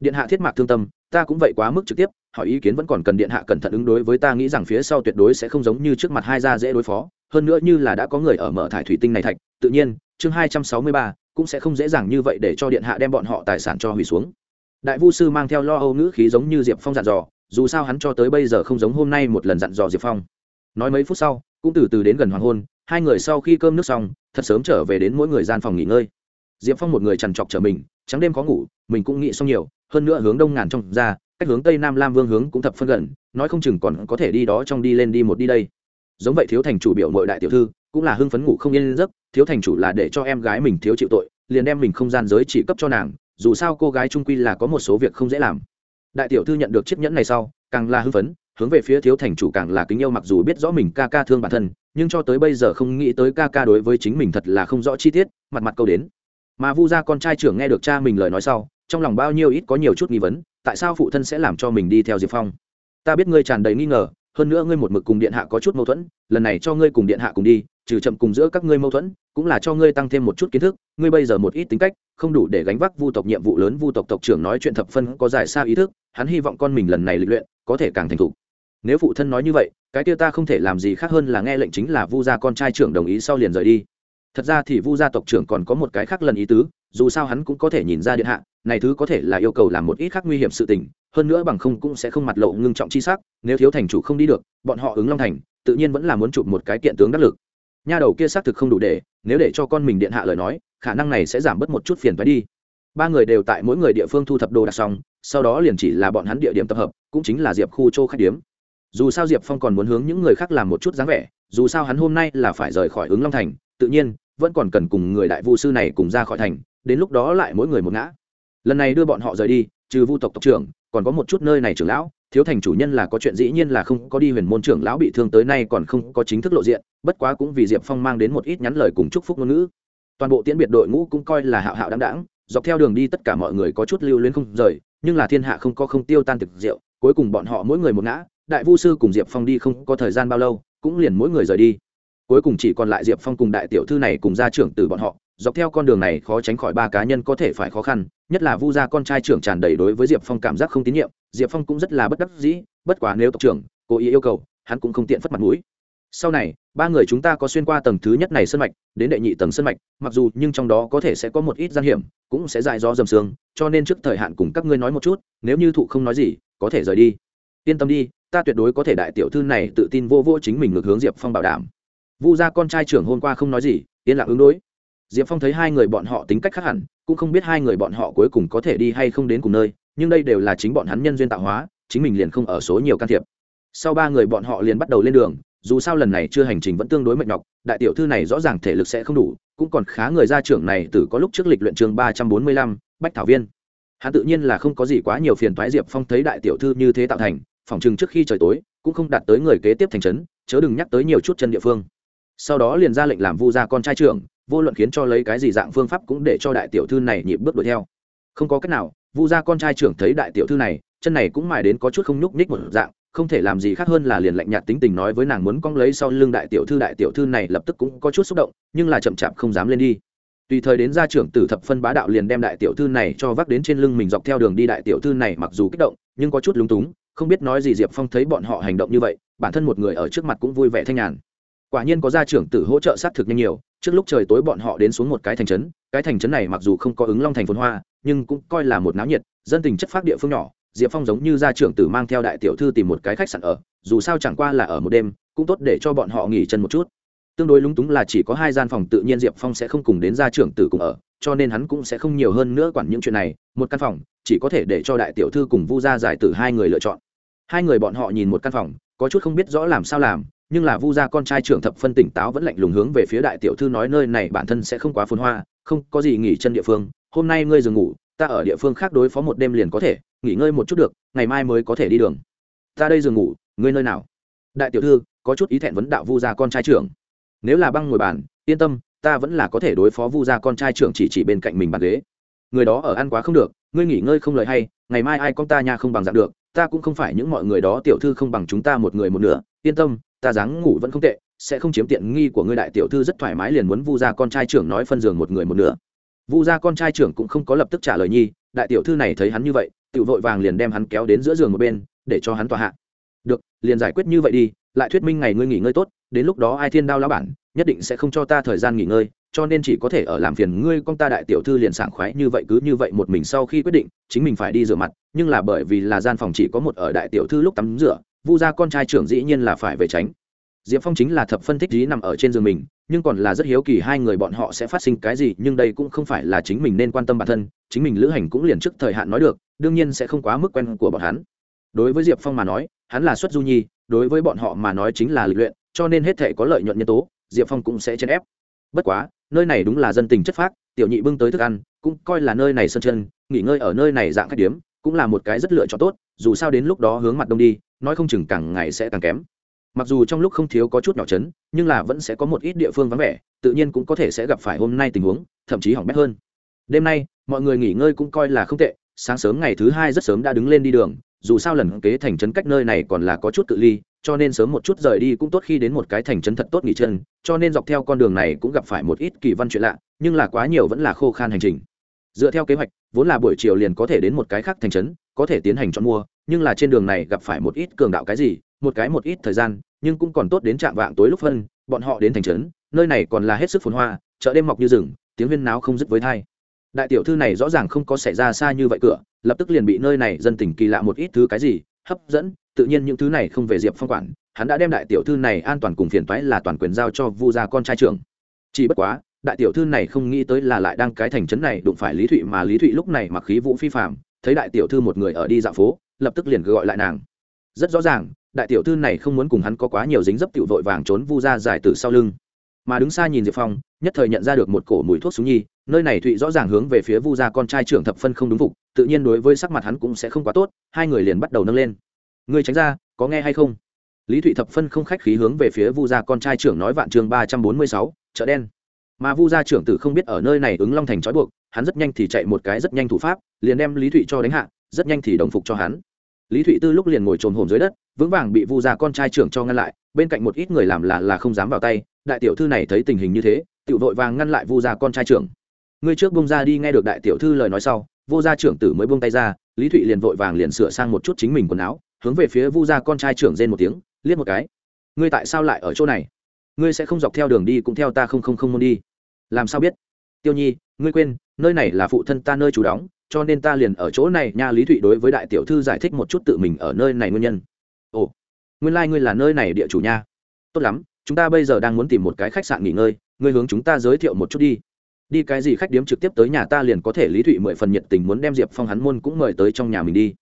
S1: Điện hạ thiết mạc thương tâm, ta cũng vậy quá mức trực tiếp, hỏi ý kiến vẫn còn cần điện hạ cẩn thận ứng đối với ta nghĩ rằng phía sau tuyệt đối sẽ không giống như trước mặt hai gia dễ đối phó, hơn nữa như là đã có người ở mở thải thủy tinh này thạch, tự nhiên, chương hai trăm sáu mươi ba cũng sẽ không dễ dàng như vậy để cho điện hạ đem bọn họ tài sản cho hủy xuống đại vu sư mang theo lo âu ngữ khí giống như diệp phong dặn dò, dù sao hắn cho tới bây giờ không giống hôm nay một lần dặn dò diệp phong. Nói mấy phút sau, cũng từ từ đến gần hoàng hôn, hai người sau khi cơm nước xong, thật sớm trở về đến mỗi người gian phòng nghỉ ngơi. Diệp phong một người trằn trọc trở mình, trắng đêm khó ngủ, mình cũng nghĩ xong nhiều, hơn nữa hướng đông ngàn trong ra, cách hướng tây nam lam vương hướng cũng thập phân gần, nói không chừng còn có thể đi đó trong đi lên đi một đi đây. Giống vậy thiếu thành chủ biểu nội đại tiểu thư, cũng là hưng phấn ngủ không yên giấc, thiếu thành chủ là để cho em gái mình thiếu chịu tội, liền đem mình không gian giới chỉ cấp cho nàng dù sao cô gái trung quy là có một số việc không dễ làm. Đại tiểu thư nhận được chiếc nhẫn này sau, càng là hưng phấn, hướng về phía thiếu thành chủ càng là kính yêu mặc dù biết rõ mình ca ca thương bản thân, nhưng cho tới bây giờ không nghĩ tới ca ca đối với chính mình thật là không rõ chi tiết, mặt mặt câu đến. Mà vu gia con trai trưởng nghe được cha mình lời nói sau, trong lòng bao nhiêu ít có nhiều chút nghi vấn, tại sao phụ thân sẽ làm cho mình đi theo diệp phong? Ta biết ngươi tràn đầy nghi ngờ, hơn nữa ngươi một mực cùng điện hạ có chút mâu thuẫn, lần này cho ngươi cùng điện hạ cùng đi, trừ chậm cùng giữa các ngươi mâu thuẫn cũng là cho ngươi tăng thêm một chút kiến thức, ngươi bây giờ một ít tính cách, không đủ để gánh vác vu tộc nhiệm vụ lớn, vu tộc tộc trưởng nói chuyện thập phân có giải xa ý thức, hắn hy vọng con mình lần này lịch luyện có thể càng thành thục. Nếu phụ thân nói như vậy, cái kia ta không thể làm gì khác hơn là nghe lệnh chính là vu gia con trai trưởng đồng ý sau liền rời đi. Thật ra thì vu gia tộc trưởng còn có một cái khác lần ý tứ, dù sao hắn cũng có thể nhìn ra điện hạ, này thứ có thể là yêu cầu làm một ít khác nguy hiểm sự tình, hơn nữa bằng không cũng sẽ không mặt lộ ngưng trọng chi sắc, nếu thiếu thành chủ không đi được, bọn họ ứng long thành, tự nhiên vẫn là muốn chụp một cái kiện tướng đắc lực nha đầu kia xác thực không đủ để, nếu để cho con mình điện hạ lời nói, khả năng này sẽ giảm bớt một chút phiền phái đi. Ba người đều tại mỗi người địa phương thu thập đồ đạc xong, sau đó liền chỉ là bọn hắn địa điểm tập hợp, cũng chính là diệp khu châu khách điếm. Dù sao diệp phong còn muốn hướng những người khác làm một chút dáng vẻ, dù sao hắn hôm nay là phải rời khỏi ứng long thành, tự nhiên, vẫn còn cần cùng người đại vu sư này cùng ra khỏi thành, đến lúc đó lại mỗi người một ngã. Lần này đưa bọn họ rời đi, trừ vu tộc tộc trưởng, còn có một chút nơi này trưởng lão thiếu thành chủ nhân là có chuyện dĩ nhiên là không có đi huyền môn trưởng lão bị thương tới nay còn không có chính thức lộ diện, bất quá cũng vì diệp phong mang đến một ít nhắn lời cùng chúc phúc ngôn ngữ. Toàn bộ tiễn biệt đội ngũ cũng coi là hạo hạo đáng đáng dọc theo đường đi tất cả mọi người có chút lưu luyến không rời, nhưng là thiên hạ không có không tiêu tan thực rượu, cuối cùng bọn họ mỗi người một ngã, đại vu sư cùng diệp phong đi không có thời gian bao lâu, cũng liền mỗi người rời đi. Cuối cùng chỉ còn lại diệp phong cùng đại tiểu thư này cùng gia trưởng từ bọn họ dọc theo con đường này khó tránh khỏi ba cá nhân có thể phải khó khăn, nhất là vu gia con trai trưởng tràn đầy đối với diệp phong cảm giác không tín nhiệm, diệp phong cũng rất là bất đắc dĩ, bất quá nếu tộc trưởng, cố ý yêu cầu, hắn cũng không tiện phất mặt mũi. Sau này, ba người chúng ta có xuyên qua tầng thứ nhất này sân mạch, đến đệ nhị tầng sân mạch, mặc dù nhưng trong đó có thể sẽ có một ít gian hiểm, cũng sẽ dại do dầm sương, cho nên trước thời hạn cùng các ngươi nói một chút, nếu như thụ không nói gì, có thể rời đi. Yên tâm đi, ta tuyệt đối có thể đại tiểu thư này tự tin vô vô chính mình ngược hướng diệp phong bảo đảm. Vu gia con trai trưởng hôm qua không nói gì, yên lặng ứng đối diệp phong thấy hai người bọn họ tính cách khác hẳn, cũng không biết hai người bọn họ cuối cùng có thể đi hay không đến cùng nơi, nhưng đây đều là chính bọn hắn nhân duyên tạo hóa, chính mình liền không ở số nhiều can thiệp. Sau ba người bọn họ liền bắt đầu lên đường, dù sao lần này chưa hành trình vẫn tương đối mệt nhọc, đại tiểu thư này rõ ràng thể lực sẽ không đủ, cũng còn khá người gia trưởng này từ có lúc trước lịch luyện trường ba trăm bốn mươi lăm, bách thảo viên. Hắn tự nhiên là không có gì quá nhiều phiền thoái diệp phong thấy đại tiểu thư như thế tạo thành, phòng chừng trước khi trời tối, cũng không đạt tới người kế tiếp thành trấn, chớ đừng nhắc tới nhiều chút chân địa phương. Sau đó liền ra lệnh làm vu gia con trai trưởng vô luận khiến cho lấy cái gì dạng phương pháp cũng để cho đại tiểu thư này nhịp bước đuổi theo. Không có cách nào, vu gia con trai trưởng thấy đại tiểu thư này, chân này cũng mài đến có chút không nhúc nhích một dạng, không thể làm gì khác hơn là liền lạnh nhạt tính tình nói với nàng muốn cong lấy sau lưng đại tiểu thư, đại tiểu thư này lập tức cũng có chút xúc động, nhưng là chậm chạp không dám lên đi. Tùy thời đến gia trưởng tử thập phân bá đạo liền đem đại tiểu thư này cho vác đến trên lưng mình dọc theo đường đi, đại tiểu thư này mặc dù kích động, nhưng có chút lúng túng, không biết nói gì diệp phong thấy bọn họ hành động như vậy, bản thân một người ở trước mặt cũng vui vẻ thanh nhàn quả nhiên có gia trưởng tử hỗ trợ sát thực nhanh nhiều, trước lúc trời tối bọn họ đến xuống một cái thành trấn, cái thành trấn này mặc dù không có ứng long thành phồn hoa, nhưng cũng coi là một náo nhiệt, dân tình chất phác địa phương nhỏ. Diệp phong giống như gia trưởng tử mang theo đại tiểu thư tìm một cái khách sạn ở, dù sao chẳng qua là ở một đêm, cũng tốt để cho bọn họ nghỉ chân một chút. Tương đối lúng túng là chỉ có hai gian phòng tự nhiên diệp phong sẽ không cùng đến gia trưởng tử cùng ở, cho nên hắn cũng sẽ không nhiều hơn nữa quản những chuyện này. Một căn phòng, chỉ có thể để cho đại tiểu thư cùng vu gia giải tử hai người lựa chọn. Hai người bọn họ nhìn một căn phòng, có chút không biết rõ làm sao làm nhưng là vu gia con trai trưởng thập phân tỉnh táo vẫn lạnh lùng hướng về phía đại tiểu thư nói nơi này bản thân sẽ không quá phồn hoa, không có gì nghỉ chân địa phương, hôm nay ngươi dừng ngủ, ta ở địa phương khác đối phó một đêm liền có thể, nghỉ ngơi một chút được, ngày mai mới có thể đi đường. Ta đây dừng ngủ, ngươi nơi nào? Đại tiểu thư, có chút ý thẹn vấn đạo vu gia con trai trưởng. Nếu là băng ngồi bàn, yên tâm, ta vẫn là có thể đối phó vu gia con trai trưởng chỉ chỉ bên cạnh mình bàn ghế. Người đó ở ăn quá không được, ngươi nghỉ ngơi không lời hay, ngày mai ai con ta nha không bằng dạng được, ta cũng không phải những mọi người đó tiểu thư không bằng chúng ta một người một nửa, yên tâm ta dáng ngủ vẫn không tệ, sẽ không chiếm tiện nghi của ngươi đại tiểu thư rất thoải mái liền muốn vu gia con trai trưởng nói phân giường một người một nửa. Vu gia con trai trưởng cũng không có lập tức trả lời nhi, đại tiểu thư này thấy hắn như vậy, tự vội vàng liền đem hắn kéo đến giữa giường một bên, để cho hắn tòa hạ. Được, liền giải quyết như vậy đi, lại thuyết minh ngày ngươi nghỉ ngơi tốt, đến lúc đó ai thiên đao lao bản, nhất định sẽ không cho ta thời gian nghỉ ngơi, cho nên chỉ có thể ở làm phiền ngươi con ta đại tiểu thư liền sảng khoái như vậy cứ như vậy một mình sau khi quyết định, chính mình phải đi rửa mặt, nhưng là bởi vì là gian phòng chỉ có một ở đại tiểu thư lúc tắm rửa vu gia con trai trưởng dĩ nhiên là phải về tránh. Diệp phong chính là thập phân tích dí nằm ở trên giường mình, nhưng còn là rất hiếu kỳ hai người bọn họ sẽ phát sinh cái gì, nhưng đây cũng không phải là chính mình nên quan tâm bản thân, chính mình lữ hành cũng liền trước thời hạn nói được, đương nhiên sẽ không quá mức quen của bọn hắn. Đối với diệp phong mà nói, hắn là xuất du nhi, đối với bọn họ mà nói chính là lịch luyện, cho nên hết thể có lợi nhuận nhân tố, diệp phong cũng sẽ chèn ép. Bất quá, nơi này đúng là dân tình chất phác, tiểu nhị bưng tới thức ăn, cũng coi là nơi này sân chân, nghỉ ngơi ở nơi này dạng khách điếm, cũng là một cái rất lựa chọn tốt, dù sao đến lúc đó hướng mặt đông đi nói không chừng càng ngày sẽ càng kém. Mặc dù trong lúc không thiếu có chút nhỏ chấn, nhưng là vẫn sẽ có một ít địa phương vắng vẻ, tự nhiên cũng có thể sẽ gặp phải hôm nay tình huống, thậm chí hỏng bét hơn. Đêm nay, mọi người nghỉ ngơi cũng coi là không tệ, sáng sớm ngày thứ hai rất sớm đã đứng lên đi đường, dù sao lần kế thành trấn cách nơi này còn là có chút cự ly, cho nên sớm một chút rời đi cũng tốt khi đến một cái thành trấn thật tốt nghỉ chân, cho nên dọc theo con đường này cũng gặp phải một ít kỳ văn chuyện lạ, nhưng là quá nhiều vẫn là khô khan hành trình. Dựa theo kế hoạch, vốn là buổi chiều liền có thể đến một cái khác thành trấn, có thể tiến hành chọn mua nhưng là trên đường này gặp phải một ít cường đạo cái gì, một cái một ít thời gian, nhưng cũng còn tốt đến trạm vạng tối lúc phân, bọn họ đến thành trấn, nơi này còn là hết sức phồn hoa, chợ đêm mọc như rừng, tiếng huyên náo không dứt với thai. Đại tiểu thư này rõ ràng không có xảy ra xa như vậy cửa, lập tức liền bị nơi này dân tình kỳ lạ một ít thứ cái gì, hấp dẫn, tự nhiên những thứ này không về diệp phong quản, hắn đã đem đại tiểu thư này an toàn cùng phiền toái là toàn quyền giao cho vu gia con trai trưởng. Chỉ bất quá, đại tiểu thư này không nghĩ tới là lại đang cái thành trấn này đụng phải lý thụy mà lý thụy lúc này mặc khí vũ phi phạm thấy đại tiểu thư một người ở đi dạo phố lập tức liền gọi lại nàng. Rất rõ ràng, đại tiểu thư này không muốn cùng hắn có quá nhiều dính dấp tiểu vội vàng trốn vu ra giải từ sau lưng. Mà đứng xa nhìn diệp phong, nhất thời nhận ra được một cổ mùi thuốc súng nhi, nơi này thụy rõ ràng hướng về phía vu gia con trai trưởng thập phân không đúng phục, tự nhiên đối với sắc mặt hắn cũng sẽ không quá tốt, hai người liền bắt đầu nâng lên. Người tránh ra, có nghe hay không? Lý thụy thập phân không khách khí hướng về phía vu gia con trai trưởng nói vạn chương ba trăm bốn mươi sáu, chợ đen. Mà vu gia trưởng tử không biết ở nơi này ứng long thành trói buộc, hắn rất nhanh thì chạy một cái rất nhanh thủ pháp, liền đem lý thụy cho đánh hạ, rất nhanh thì đồng phục cho hắn lý thụy tư lúc liền ngồi trồm hồn dưới đất, vững vàng bị vu gia con trai trưởng cho ngăn lại, bên cạnh một ít người làm là là không dám vào tay, đại tiểu thư này thấy tình hình như thế, tiểu vội vàng ngăn lại vu gia con trai trưởng. Ngươi trước bông ra đi nghe được đại tiểu thư lời nói sau vô gia trưởng tử mới buông tay ra, lý thụy liền vội vàng liền sửa sang một chút chính mình quần áo, hướng về phía vu gia con trai trưởng rên một tiếng, liếc một cái. Ngươi tại sao lại ở chỗ này? Ngươi sẽ không dọc theo đường đi cũng theo ta không không không muốn đi. Làm sao biết? Tiêu nhi, ngươi quên, nơi này là phụ thân ta nơi chủ đóng cho nên ta liền ở chỗ này nha lý thụy đối với đại tiểu thư giải thích một chút tự mình ở nơi này nguyên nhân. Ồ, nguyên lai、like、ngươi là nơi này địa chủ nha. Tốt lắm, chúng ta bây giờ đang muốn tìm một cái khách sạn nghỉ ngơi, ngươi hướng chúng ta giới thiệu một chút đi. Đi cái gì khách điếm trực tiếp tới nhà ta liền có thể lý thụy mười phần nhiệt tình muốn đem diệp phong hắn môn cũng mời tới trong nhà mình đi.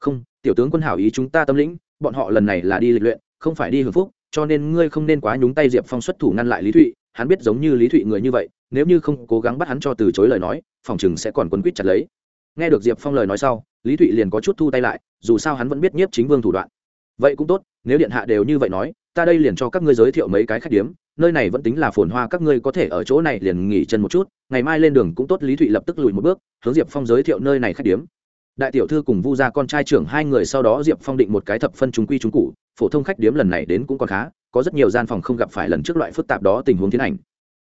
S1: Không, tiểu tướng quân hảo ý chúng ta tâm lĩnh, bọn họ lần này là đi lịch luyện, không phải đi hưởng phúc, cho nên ngươi không nên quá nhúng tay diệp phong xuất thủ ngăn lại lý thụy, hắn biết giống như lý thụy người như vậy, nếu như không cố gắng bắt hắn cho từ chối lời nói, phòng chừng sẽ còn quấn quýt chặt lấy nghe được diệp phong lời nói sau, lý thụy liền có chút thu tay lại, dù sao hắn vẫn biết nhiếp chính vương thủ đoạn. Vậy cũng tốt, nếu điện hạ đều như vậy nói, ta đây liền cho các ngươi giới thiệu mấy cái khách điếm, nơi này vẫn tính là phồn hoa, các ngươi có thể ở chỗ này liền nghỉ chân một chút, ngày mai lên đường cũng tốt, lý thụy lập tức lùi một bước, hướng diệp phong giới thiệu nơi này khách điếm. Đại tiểu thư cùng vu gia con trai trưởng hai người sau đó diệp phong định một cái thập phân chúng quy chúng cụ phổ thông khách điếm lần này đến cũng còn khá, có rất nhiều gian phòng không gặp phải lần trước loại phức tạp đó tình huống tiến hành.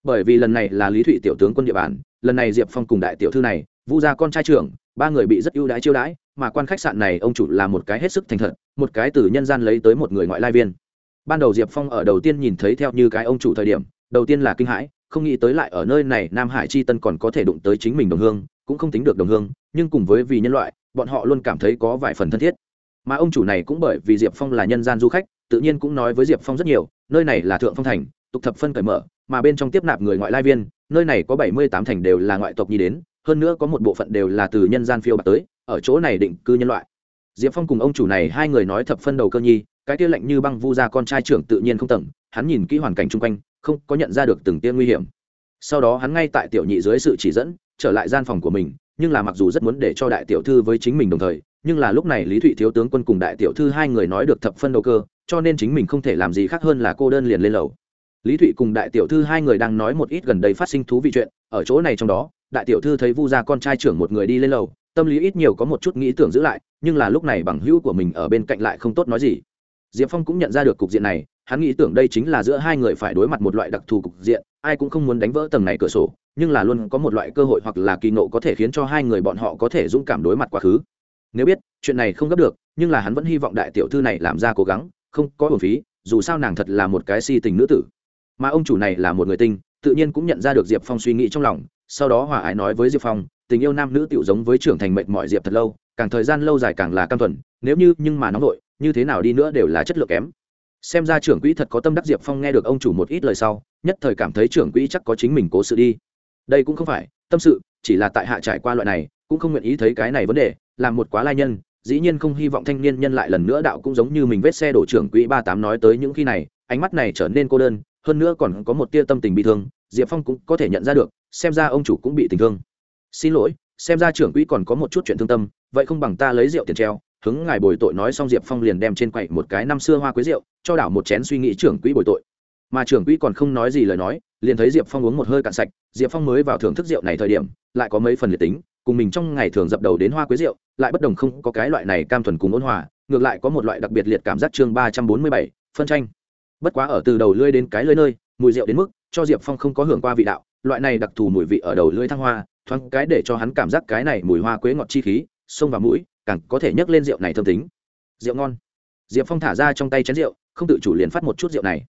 S1: Bởi vì lần này là lý thụy tiểu tướng quân địa bàn, lần này diệp phong cùng đại tiểu thư này vu gia con trai trưởng, ba người bị rất ưu đãi chiêu đãi, mà quan khách sạn này ông chủ là một cái hết sức thành thật, một cái từ nhân gian lấy tới một người ngoại lai viên. Ban đầu diệp phong ở đầu tiên nhìn thấy theo như cái ông chủ thời điểm, đầu tiên là kinh hãi, không nghĩ tới lại ở nơi này nam hải chi tân còn có thể đụng tới chính mình đồng hương, cũng không tính được đồng hương, nhưng cùng với vì nhân loại, bọn họ luôn cảm thấy có vài phần thân thiết. Mà ông chủ này cũng bởi vì diệp phong là nhân gian du khách, tự nhiên cũng nói với diệp phong rất nhiều, nơi này là thượng phong thành, tục thập phân cởi mở, mà bên trong tiếp nạp người ngoại lai viên, nơi này có bảy mươi tám thành đều là ngoại tộc nhi đến hơn nữa có một bộ phận đều là từ nhân gian phiêu bạc tới, ở chỗ này định cư nhân loại. Diệp phong cùng ông chủ này hai người nói thập phân đầu cơ nhi, cái kia lạnh như băng vu ra con trai trưởng tự nhiên không tầng hắn nhìn kỹ hoàn cảnh chung quanh, không có nhận ra được từng tia nguy hiểm. Sau đó hắn ngay tại tiểu nhị dưới sự chỉ dẫn, trở lại gian phòng của mình, nhưng là mặc dù rất muốn để cho đại tiểu thư với chính mình đồng thời, nhưng là lúc này lý thụy thiếu tướng quân cùng đại tiểu thư hai người nói được thập phân đầu cơ, cho nên chính mình không thể làm gì khác hơn là cô đơn liền lên lầu. Lý thụy cùng đại tiểu thư hai người đang nói một ít gần đây phát sinh thú vị chuyện, ở chỗ này trong đó đại tiểu thư thấy vu gia con trai trưởng một người đi lên lầu, tâm lý ít nhiều có một chút nghĩ tưởng giữ lại, nhưng là lúc này bằng hữu của mình ở bên cạnh lại không tốt nói gì. Diệp phong cũng nhận ra được cục diện này, hắn nghĩ tưởng đây chính là giữa hai người phải đối mặt một loại đặc thù cục diện, ai cũng không muốn đánh vỡ tầng này cửa sổ, nhưng là luôn có một loại cơ hội hoặc là kỳ nộ có thể khiến cho hai người bọn họ có thể dũng cảm đối mặt quá khứ. Nếu biết, chuyện này không gấp được, nhưng là hắn vẫn hy vọng đại tiểu thư này làm ra cố gắng, không có hồn phí, dù sao nàng thật là một cái si tình nữ tử. Mà ông chủ này là một người tinh tự nhiên cũng nhận ra được diệp phong suy nghĩ trong lòng, sau đó hòa ái nói với diệp phong, tình yêu nam nữ tiểu giống với trưởng thành mệnh mọi diệp thật lâu, càng thời gian lâu dài càng là cam thuần, nếu như, nhưng mà nóng vội, như thế nào đi nữa đều là chất lượng kém. Xem ra trưởng quỹ thật có tâm đắc diệp phong nghe được ông chủ một ít lời sau, nhất thời cảm thấy trưởng quỹ chắc có chính mình cố sự đi. Đây cũng không phải, tâm sự, chỉ là tại hạ trải qua loại này, cũng không nguyện ý thấy cái này vấn đề làm một quá lai nhân, dĩ nhiên không hy vọng thanh niên nhân lại lần nữa đạo cũng giống như mình vết xe đổ trưởng quỹ ba tám nói tới những khi này, ánh mắt này trở nên cô đơn, hơn nữa còn có một tia tâm tình bị thương diệp phong cũng có thể nhận ra được, xem ra ông chủ cũng bị tình thương. Xin lỗi, xem ra trưởng quỹ còn có một chút chuyện thương tâm, vậy không bằng ta lấy rượu tiền treo. Hướng ngài bồi tội nói xong diệp phong liền đem trên quậy một cái năm xưa hoa quế rượu, cho đảo một chén suy nghĩ trưởng quỹ bồi tội. Mà trưởng quỹ còn không nói gì lời nói, liền thấy diệp phong uống một hơi cạn sạch, diệp phong mới vào thưởng thức rượu này thời điểm, lại có mấy phần liệt tính, cùng mình trong ngày thường dập đầu đến hoa quế rượu, lại bất đồng không có cái loại này cam thuần cùng ôn hòa, ngược lại có một loại đặc biệt liệt cảm giác chương ba trăm bốn mươi bảy, phân tranh. Bất quá ở từ đầu lưỡi đến cái lưỡi nơi, mùi rượu đến mức cho diệp phong không có hưởng qua vị đạo, loại này đặc thù mùi vị ở đầu lưỡi thăng hoa, thoáng cái để cho hắn cảm giác cái này mùi hoa quế ngọt chi khí xông vào mũi, càng có thể nhấc lên rượu này thơm tính. Rượu ngon. Diệp phong thả ra trong tay chén rượu, không tự chủ liền phát một chút rượu này.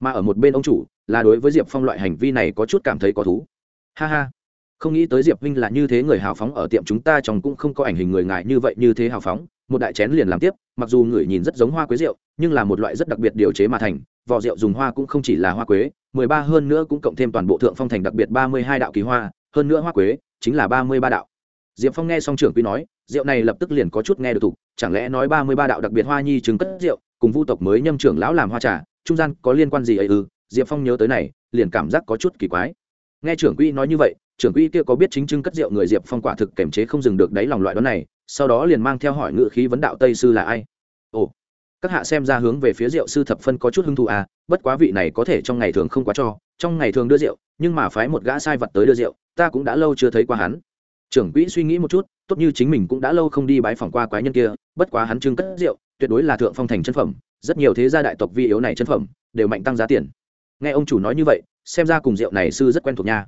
S1: Mà ở một bên ông chủ, là đối với diệp phong loại hành vi này có chút cảm thấy có thú. Ha ha. Không nghĩ tới diệp vinh là như thế người hào phóng ở tiệm chúng ta chồng cũng không có ảnh hình người ngại như vậy như thế hào phóng một đại chén liền làm tiếp, mặc dù người nhìn rất giống hoa quế rượu, nhưng là một loại rất đặc biệt điều chế mà thành, vỏ rượu dùng hoa cũng không chỉ là hoa quế, mười ba hơn nữa cũng cộng thêm toàn bộ thượng phong thành đặc biệt ba mươi hai đạo kỳ hoa, hơn nữa hoa quế chính là ba mươi ba đạo. Diệp phong nghe xong trưởng quy nói, rượu này lập tức liền có chút nghe được thục, chẳng lẽ nói ba mươi ba đạo đặc biệt hoa nhi chứng cất rượu, cùng vu tộc mới nhâm trưởng lão làm hoa trà, trung gian có liên quan gì ấy ư? Diệp phong nhớ tới này, liền cảm giác có chút kỳ quái. Nghe trưởng quỹ nói như vậy, trưởng quỹ kia có biết chính chứng cất rượu người diệp phong quả thực kềm chế không dừng được đáy lòng loại đó này sau đó liền mang theo hỏi ngự khí vấn đạo tây sư là ai? Ồ, các hạ xem ra hướng về phía rượu sư thập phân có chút hứng thú à bất quá vị này có thể trong ngày thường không quá cho, trong ngày thường đưa rượu, nhưng mà phái một gã sai vật tới đưa rượu, ta cũng đã lâu chưa thấy qua hắn. Trưởng quỹ suy nghĩ một chút, tốt như chính mình cũng đã lâu không đi bái phỏng qua quái nhân kia, bất quá hắn trưng cất rượu, tuyệt đối là thượng phong thành chân phẩm, rất nhiều thế gia đại tộc vi yếu này chân phẩm, đều mạnh tăng giá tiền. Nghe ông chủ nói như vậy, xem ra cùng rượu này sư rất quen thuộc nha.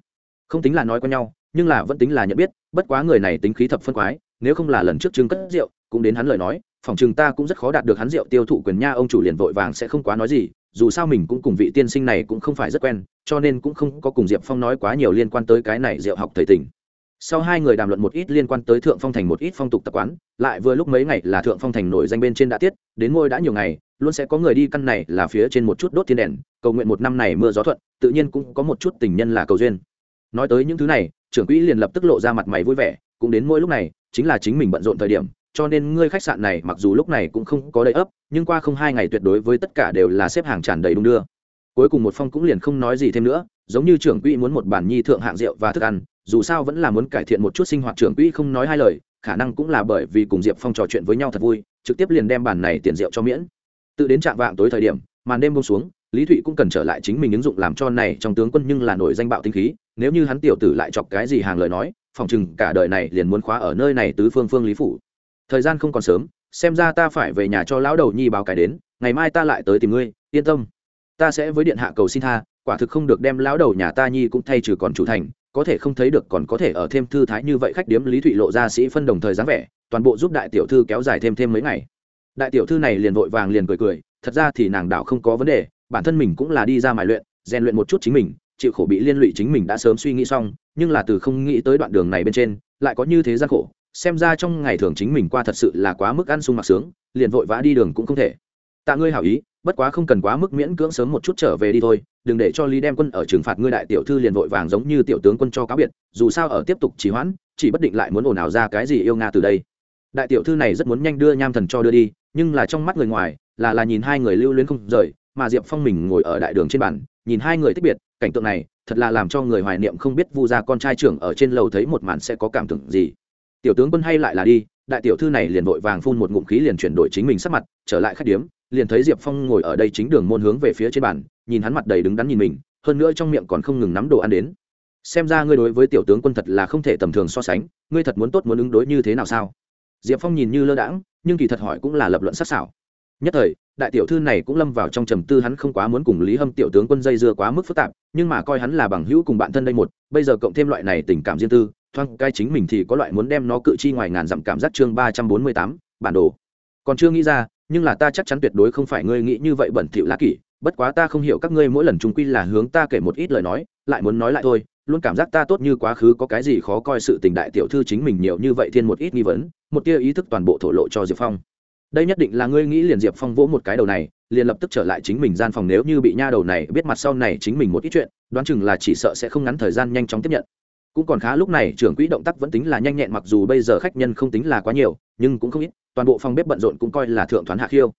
S1: Không tính là nói quen nhau, nhưng là vẫn tính là nhận biết, bất quá người này tính khí thập phân quái nếu không là lần trước trưng cất rượu cũng đến hắn lời nói phòng chừng ta cũng rất khó đạt được hắn rượu tiêu thụ quyền nha ông chủ liền vội vàng sẽ không quá nói gì dù sao mình cũng cùng vị tiên sinh này cũng không phải rất quen cho nên cũng không có cùng diệp phong nói quá nhiều liên quan tới cái này rượu học thầy tình. Sau hai người đàm luận một ít liên quan tới thượng phong thành một ít phong tục tập quán lại vừa lúc mấy ngày là thượng phong thành nổi danh bên trên đã tiết đến ngôi đã nhiều ngày luôn sẽ có người đi căn này là phía trên một chút đốt thiên đèn cầu nguyện một năm này mưa gió thuận tự nhiên cũng có một chút tình nhân là cầu duyên. Nói tới những thứ này trưởng quỹ liền lập tức lộ ra mặt mày vui vẻ cũng đến mỗi lúc này chính là chính mình bận rộn thời điểm, cho nên ngươi khách sạn này mặc dù lúc này cũng không có đầy ấp, nhưng qua không hai ngày tuyệt đối với tất cả đều là xếp hàng tràn đầy đung đưa. Cuối cùng một phong cũng liền không nói gì thêm nữa, giống như trưởng quỹ muốn một bản nhi thượng hạng rượu và thức ăn, dù sao vẫn là muốn cải thiện một chút sinh hoạt trưởng quỹ không nói hai lời, khả năng cũng là bởi vì cùng diệp phong trò chuyện với nhau thật vui, trực tiếp liền đem bản này tiền rượu cho miễn. Tự đến trạm vạng tối thời điểm, màn đêm bông xuống, lý thụy cũng cần trở lại chính mình ứng dụng làm cho này trong tướng quân nhưng là nổi danh bạo tinh khí, nếu như hắn tiểu tử lại chọc cái gì hàng lời nói phòng chừng cả đời này liền muốn khóa ở nơi này tứ phương phương lý phủ. Thời gian không còn sớm, xem ra ta phải về nhà cho lão đầu nhi báo cái đến, ngày mai ta lại tới tìm ngươi, yên tâm. Ta sẽ với điện hạ cầu xin tha, quả thực không được đem lão đầu nhà ta nhi cũng thay trừ còn chủ thành, có thể không thấy được còn có thể ở thêm thư thái như vậy khách điếm lý thụy lộ ra sĩ phân đồng thời dáng vẻ, toàn bộ giúp đại tiểu thư kéo dài thêm thêm mấy ngày. Đại tiểu thư này liền vội vàng liền cười cười, thật ra thì nàng đạo không có vấn đề, bản thân mình cũng là đi ra mài luyện, rèn luyện một chút chính mình, chịu khổ bị liên lụy chính mình đã sớm suy nghĩ xong nhưng là từ không nghĩ tới đoạn đường này bên trên, lại có như thế gian khổ, xem ra trong ngày thường chính mình qua thật sự là quá mức ăn sung mặc sướng, liền vội vã đi đường cũng không thể. Tạ ngươi hảo ý, bất quá không cần quá mức miễn cưỡng sớm một chút trở về đi thôi, đừng để cho lý đem quân ở trừng phạt ngươi đại tiểu thư liền vội vàng giống như tiểu tướng quân cho cáo biệt, dù sao ở tiếp tục trì hoãn, chỉ bất định lại muốn ồn ào ra cái gì yêu nga từ đây. Đại tiểu thư này rất muốn nhanh đưa nham thần cho đưa đi, nhưng là trong mắt người ngoài, là là nhìn hai người lưu luyến không rời, mà diệp phong mình ngồi ở đại đường trên bàn, nhìn hai người tích biệt, cảnh tượng này thật là làm cho người hoài niệm không biết vu gia con trai trưởng ở trên lầu thấy một màn sẽ có cảm tưởng gì. Tiểu tướng quân hay lại là đi, đại tiểu thư này liền vội vàng phun một ngụm khí liền chuyển đổi chính mình sắc mặt, trở lại khách điếm, liền thấy diệp phong ngồi ở đây chính đường môn hướng về phía trên bàn, nhìn hắn mặt đầy đứng đắn nhìn mình, hơn nữa trong miệng còn không ngừng nắm đồ ăn đến. Xem ra ngươi đối với tiểu tướng quân thật là không thể tầm thường so sánh, ngươi thật muốn tốt muốn ứng đối như thế nào sao? Diệp phong nhìn như lơ đãng, nhưng kỳ thật hỏi cũng là lập luận sắc sảo nhất thời, đại tiểu thư này cũng lâm vào trong trầm tư, hắn không quá muốn cùng lý hâm tiểu tướng quân dây dưa quá mức phức tạp, nhưng mà coi hắn là bằng hữu cùng bạn thân đây một, bây giờ cộng thêm loại này tình cảm riêng tư, thoáng cai chính mình thì có loại muốn đem nó cự chi ngoài ngàn dặm cảm giác chương ba trăm bốn mươi tám, bản đồ. Còn chưa nghĩ ra, nhưng là ta chắc chắn tuyệt đối không phải ngươi nghĩ như vậy bẩn thỉu lá kỷ, bất quá ta không hiểu các ngươi mỗi lần trung quy là hướng ta kể một ít lời nói, lại muốn nói lại thôi, luôn cảm giác ta tốt như quá khứ, có cái gì khó coi sự tình đại tiểu thư chính mình nhiều như vậy thiên một ít nghi vấn, một tia ý thức toàn bộ thổ lộ cho diệp phong đây nhất định là ngươi nghĩ liền diệp phong vỗ một cái đầu này, liền lập tức trở lại chính mình gian phòng nếu như bị nha đầu này biết mặt sau này chính mình một ít chuyện, đoán chừng là chỉ sợ sẽ không ngắn thời gian nhanh chóng tiếp nhận. Cũng còn khá lúc này, trưởng quỹ động tác vẫn tính là nhanh nhẹn mặc dù bây giờ khách nhân không tính là quá nhiều, nhưng cũng không ít, toàn bộ phòng bếp bận rộn cũng coi là thượng thoán hạ khiêu.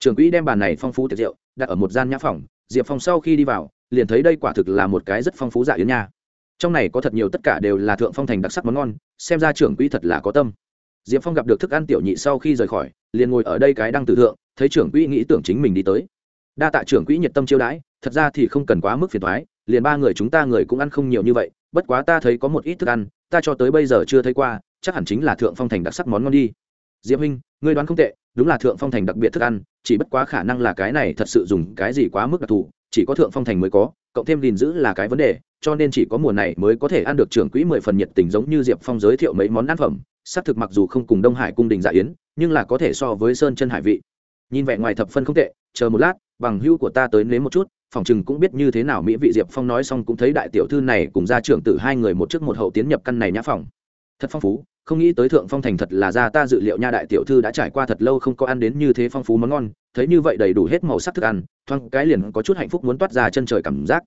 S1: Trưởng quỹ đem bàn này phong phú tiệc rượu, đặt ở một gian nhã phòng, diệp phong sau khi đi vào, liền thấy đây quả thực là một cái rất phong phú dạ yến nha. Trong này có thật nhiều tất cả đều là thượng phong thành đặc sắc món ngon, xem ra trưởng quỹ thật là có tâm. Diệp phong gặp được thức ăn tiểu nhị sau khi rời khỏi liền ngồi ở đây cái đang tử thượng, thấy trưởng quỹ nghĩ tưởng chính mình đi tới. Đa tạ trưởng quỹ nhiệt tâm chiêu đãi, thật ra thì không cần quá mức phiền thoái liền ba người chúng ta người cũng ăn không nhiều như vậy, bất quá ta thấy có một ít thức ăn, ta cho tới bây giờ chưa thấy qua, chắc hẳn chính là thượng phong thành đặc sắc món ngon đi. Diệp huynh, ngươi đoán không tệ, đúng là thượng phong thành đặc biệt thức ăn, chỉ bất quá khả năng là cái này thật sự dùng cái gì quá mức đặc thù, chỉ có thượng phong thành mới có, cộng thêm gìn giữ là cái vấn đề, cho nên chỉ có mùa này mới có thể ăn được trưởng quỹ mười phần nhiệt tình giống như diệp phong giới thiệu mấy món ăn phẩm xác thực mặc dù không cùng đông hải cung đình dạ yến, nhưng là có thể so với sơn chân hải vị. Nhìn vẻ ngoài thập phân không tệ, chờ một lát, bằng hữu của ta tới nếm một chút, phòng chừng cũng biết như thế nào mỹ vị diệp phong nói xong cũng thấy đại tiểu thư này cùng gia trưởng tử hai người một trước một hậu tiến nhập căn này nhã phòng. Thật phong phú, không nghĩ tới thượng phong thành thật là ra ta dự liệu nha đại tiểu thư đã trải qua thật lâu không có ăn đến như thế phong phú món ngon, thấy như vậy đầy đủ hết màu sắc thức ăn, thoáng cái liền có chút hạnh phúc muốn toát ra chân trời cảm giác.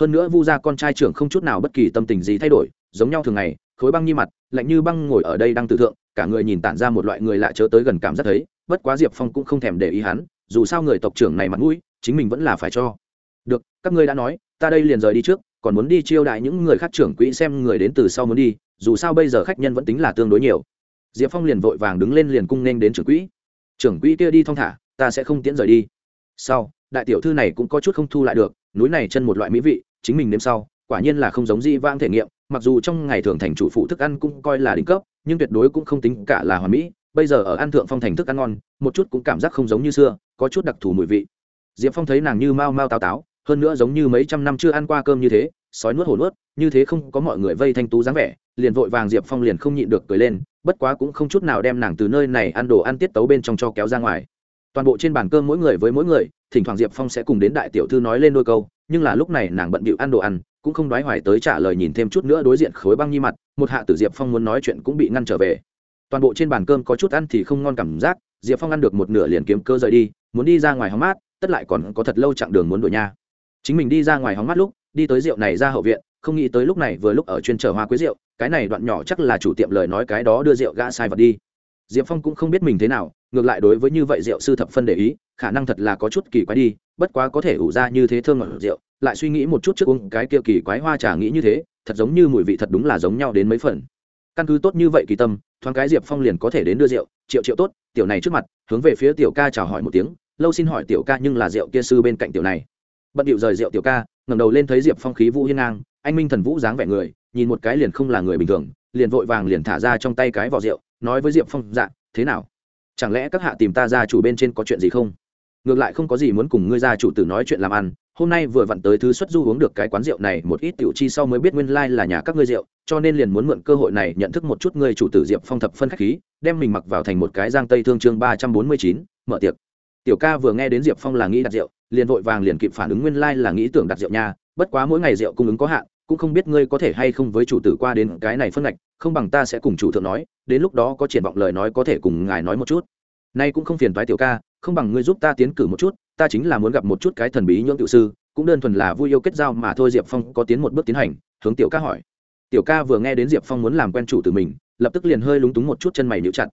S1: Hơn nữa vu gia con trai trưởng không chút nào bất kỳ tâm tình gì thay đổi, giống nhau thường ngày, khối băng nhi mặt lạnh như băng ngồi ở đây đang tự thượng, cả người nhìn tản ra một loại người lạ chớ tới gần cảm giác thấy, bất quá diệp phong cũng không thèm để ý hắn, dù sao người tộc trưởng này mặt mũi, chính mình vẫn là phải cho. Được, các ngươi đã nói, ta đây liền rời đi trước, còn muốn đi chiêu đại những người khác trưởng quỹ xem người đến từ sau muốn đi, dù sao bây giờ khách nhân vẫn tính là tương đối nhiều. Diệp phong liền vội vàng đứng lên liền cung nên đến trưởng quỹ. Trưởng quỹ kia đi thong thả, ta sẽ không tiễn rời đi. Sau, đại tiểu thư này cũng có chút không thu lại được, núi này chân một loại mỹ vị, chính mình nếm sau, quả nhiên là không giống di vang thể nghiệm mặc dù trong ngày thường thành chủ phụ thức ăn cũng coi là đỉnh cấp, nhưng tuyệt đối cũng không tính cả là hoàn mỹ. Bây giờ ở ăn thượng phong thành thức ăn ngon, một chút cũng cảm giác không giống như xưa, có chút đặc thù mùi vị. Diệp phong thấy nàng như mau mau táo táo, hơn nữa giống như mấy trăm năm chưa ăn qua cơm như thế, sói nuốt hổ nuốt, như thế không có mọi người vây thanh tú dáng vẻ, liền vội vàng diệp phong liền không nhịn được cười lên, bất quá cũng không chút nào đem nàng từ nơi này ăn đồ ăn tiết tấu bên trong cho kéo ra ngoài. Toàn bộ trên bàn cơm mỗi người với mỗi người, thỉnh thoảng diệp phong sẽ cùng đến đại tiểu thư nói lên đôi câu, nhưng là lúc này nàng bận bịu ăn đồ ăn cũng không đoái hoài tới trả lời nhìn thêm chút nữa đối diện khối băng nhi mặt, một hạ tử diệp phong muốn nói chuyện cũng bị ngăn trở về. Toàn bộ trên bàn cơm có chút ăn thì không ngon cảm giác, diệp phong ăn được một nửa liền kiếm cơ rời đi, muốn đi ra ngoài hóng mát, tất lại còn có thật lâu chặng đường muốn đổi nha. Chính mình đi ra ngoài hóng mát lúc, đi tới rượu này ra hậu viện, không nghĩ tới lúc này vừa lúc ở chuyên chở hoa quế rượu, cái này đoạn nhỏ chắc là chủ tiệm lời nói cái đó đưa rượu gã sai vật đi. Diệp phong cũng không biết mình thế nào, ngược lại đối với như vậy rượu sư thập phân để ý khả năng thật là có chút kỳ quái đi, bất quá có thể ủ ra như thế thơm ngọt rượu, lại suy nghĩ một chút trước uống cái kia kỳ quái hoa trà nghĩ như thế, thật giống như mùi vị thật đúng là giống nhau đến mấy phần. Căn cứ tốt như vậy kỳ tâm, thoáng cái diệp phong liền có thể đến đưa rượu, triệu triệu tốt, tiểu này trước mặt. Hướng về phía tiểu ca chào hỏi một tiếng, lâu xin hỏi tiểu ca nhưng là rượu kia sư bên cạnh tiểu này? Bận điệu rời rượu tiểu ca, ngẩng đầu lên thấy diệp phong khí vũ hiên ngang, anh minh thần vũ dáng vẻ người, nhìn một cái liền không là người bình thường, liền vội vàng liền thả ra trong tay cái vỏ rượu, nói với diệp phong dạ thế nào? Chẳng lẽ các hạ tìm ta gia chủ bên trên có chuyện gì không? Ngược lại không có gì muốn cùng ngươi gia chủ tử nói chuyện làm ăn, hôm nay vừa vặn tới thứ xuất du uống được cái quán rượu này, một ít tiểu chi sau mới biết nguyên lai là nhà các ngươi rượu, cho nên liền muốn mượn cơ hội này nhận thức một chút ngươi chủ tử diệp phong thập phân khách khí, đem mình mặc vào thành một cái giang tây thương chương ba trăm bốn mươi chín, mở tiệc. Tiểu ca vừa nghe đến diệp phong là nghĩ đặt rượu, liền vội vàng liền kịp phản ứng nguyên lai là nghĩ tưởng đặt rượu nha, bất quá mỗi ngày rượu cung ứng có hạn, cũng không biết ngươi có thể hay không với chủ tử qua đến cái này phân ngạch, không bằng ta sẽ cùng chủ thượng nói, đến lúc đó có triển vọng lời nói có thể cùng ngài nói một chút. Nay cũng không phiền toái tiểu ca không bằng ngươi giúp ta tiến cử một chút, ta chính là muốn gặp một chút cái thần bí nhưỡng tiểu sư, cũng đơn thuần là vui yêu kết giao mà thôi, diệp phong có tiến một bước tiến hành, hướng tiểu ca hỏi. Tiểu ca vừa nghe đến diệp phong muốn làm quen chủ từ mình, lập tức liền hơi lúng túng một chút chân mày níu chặt.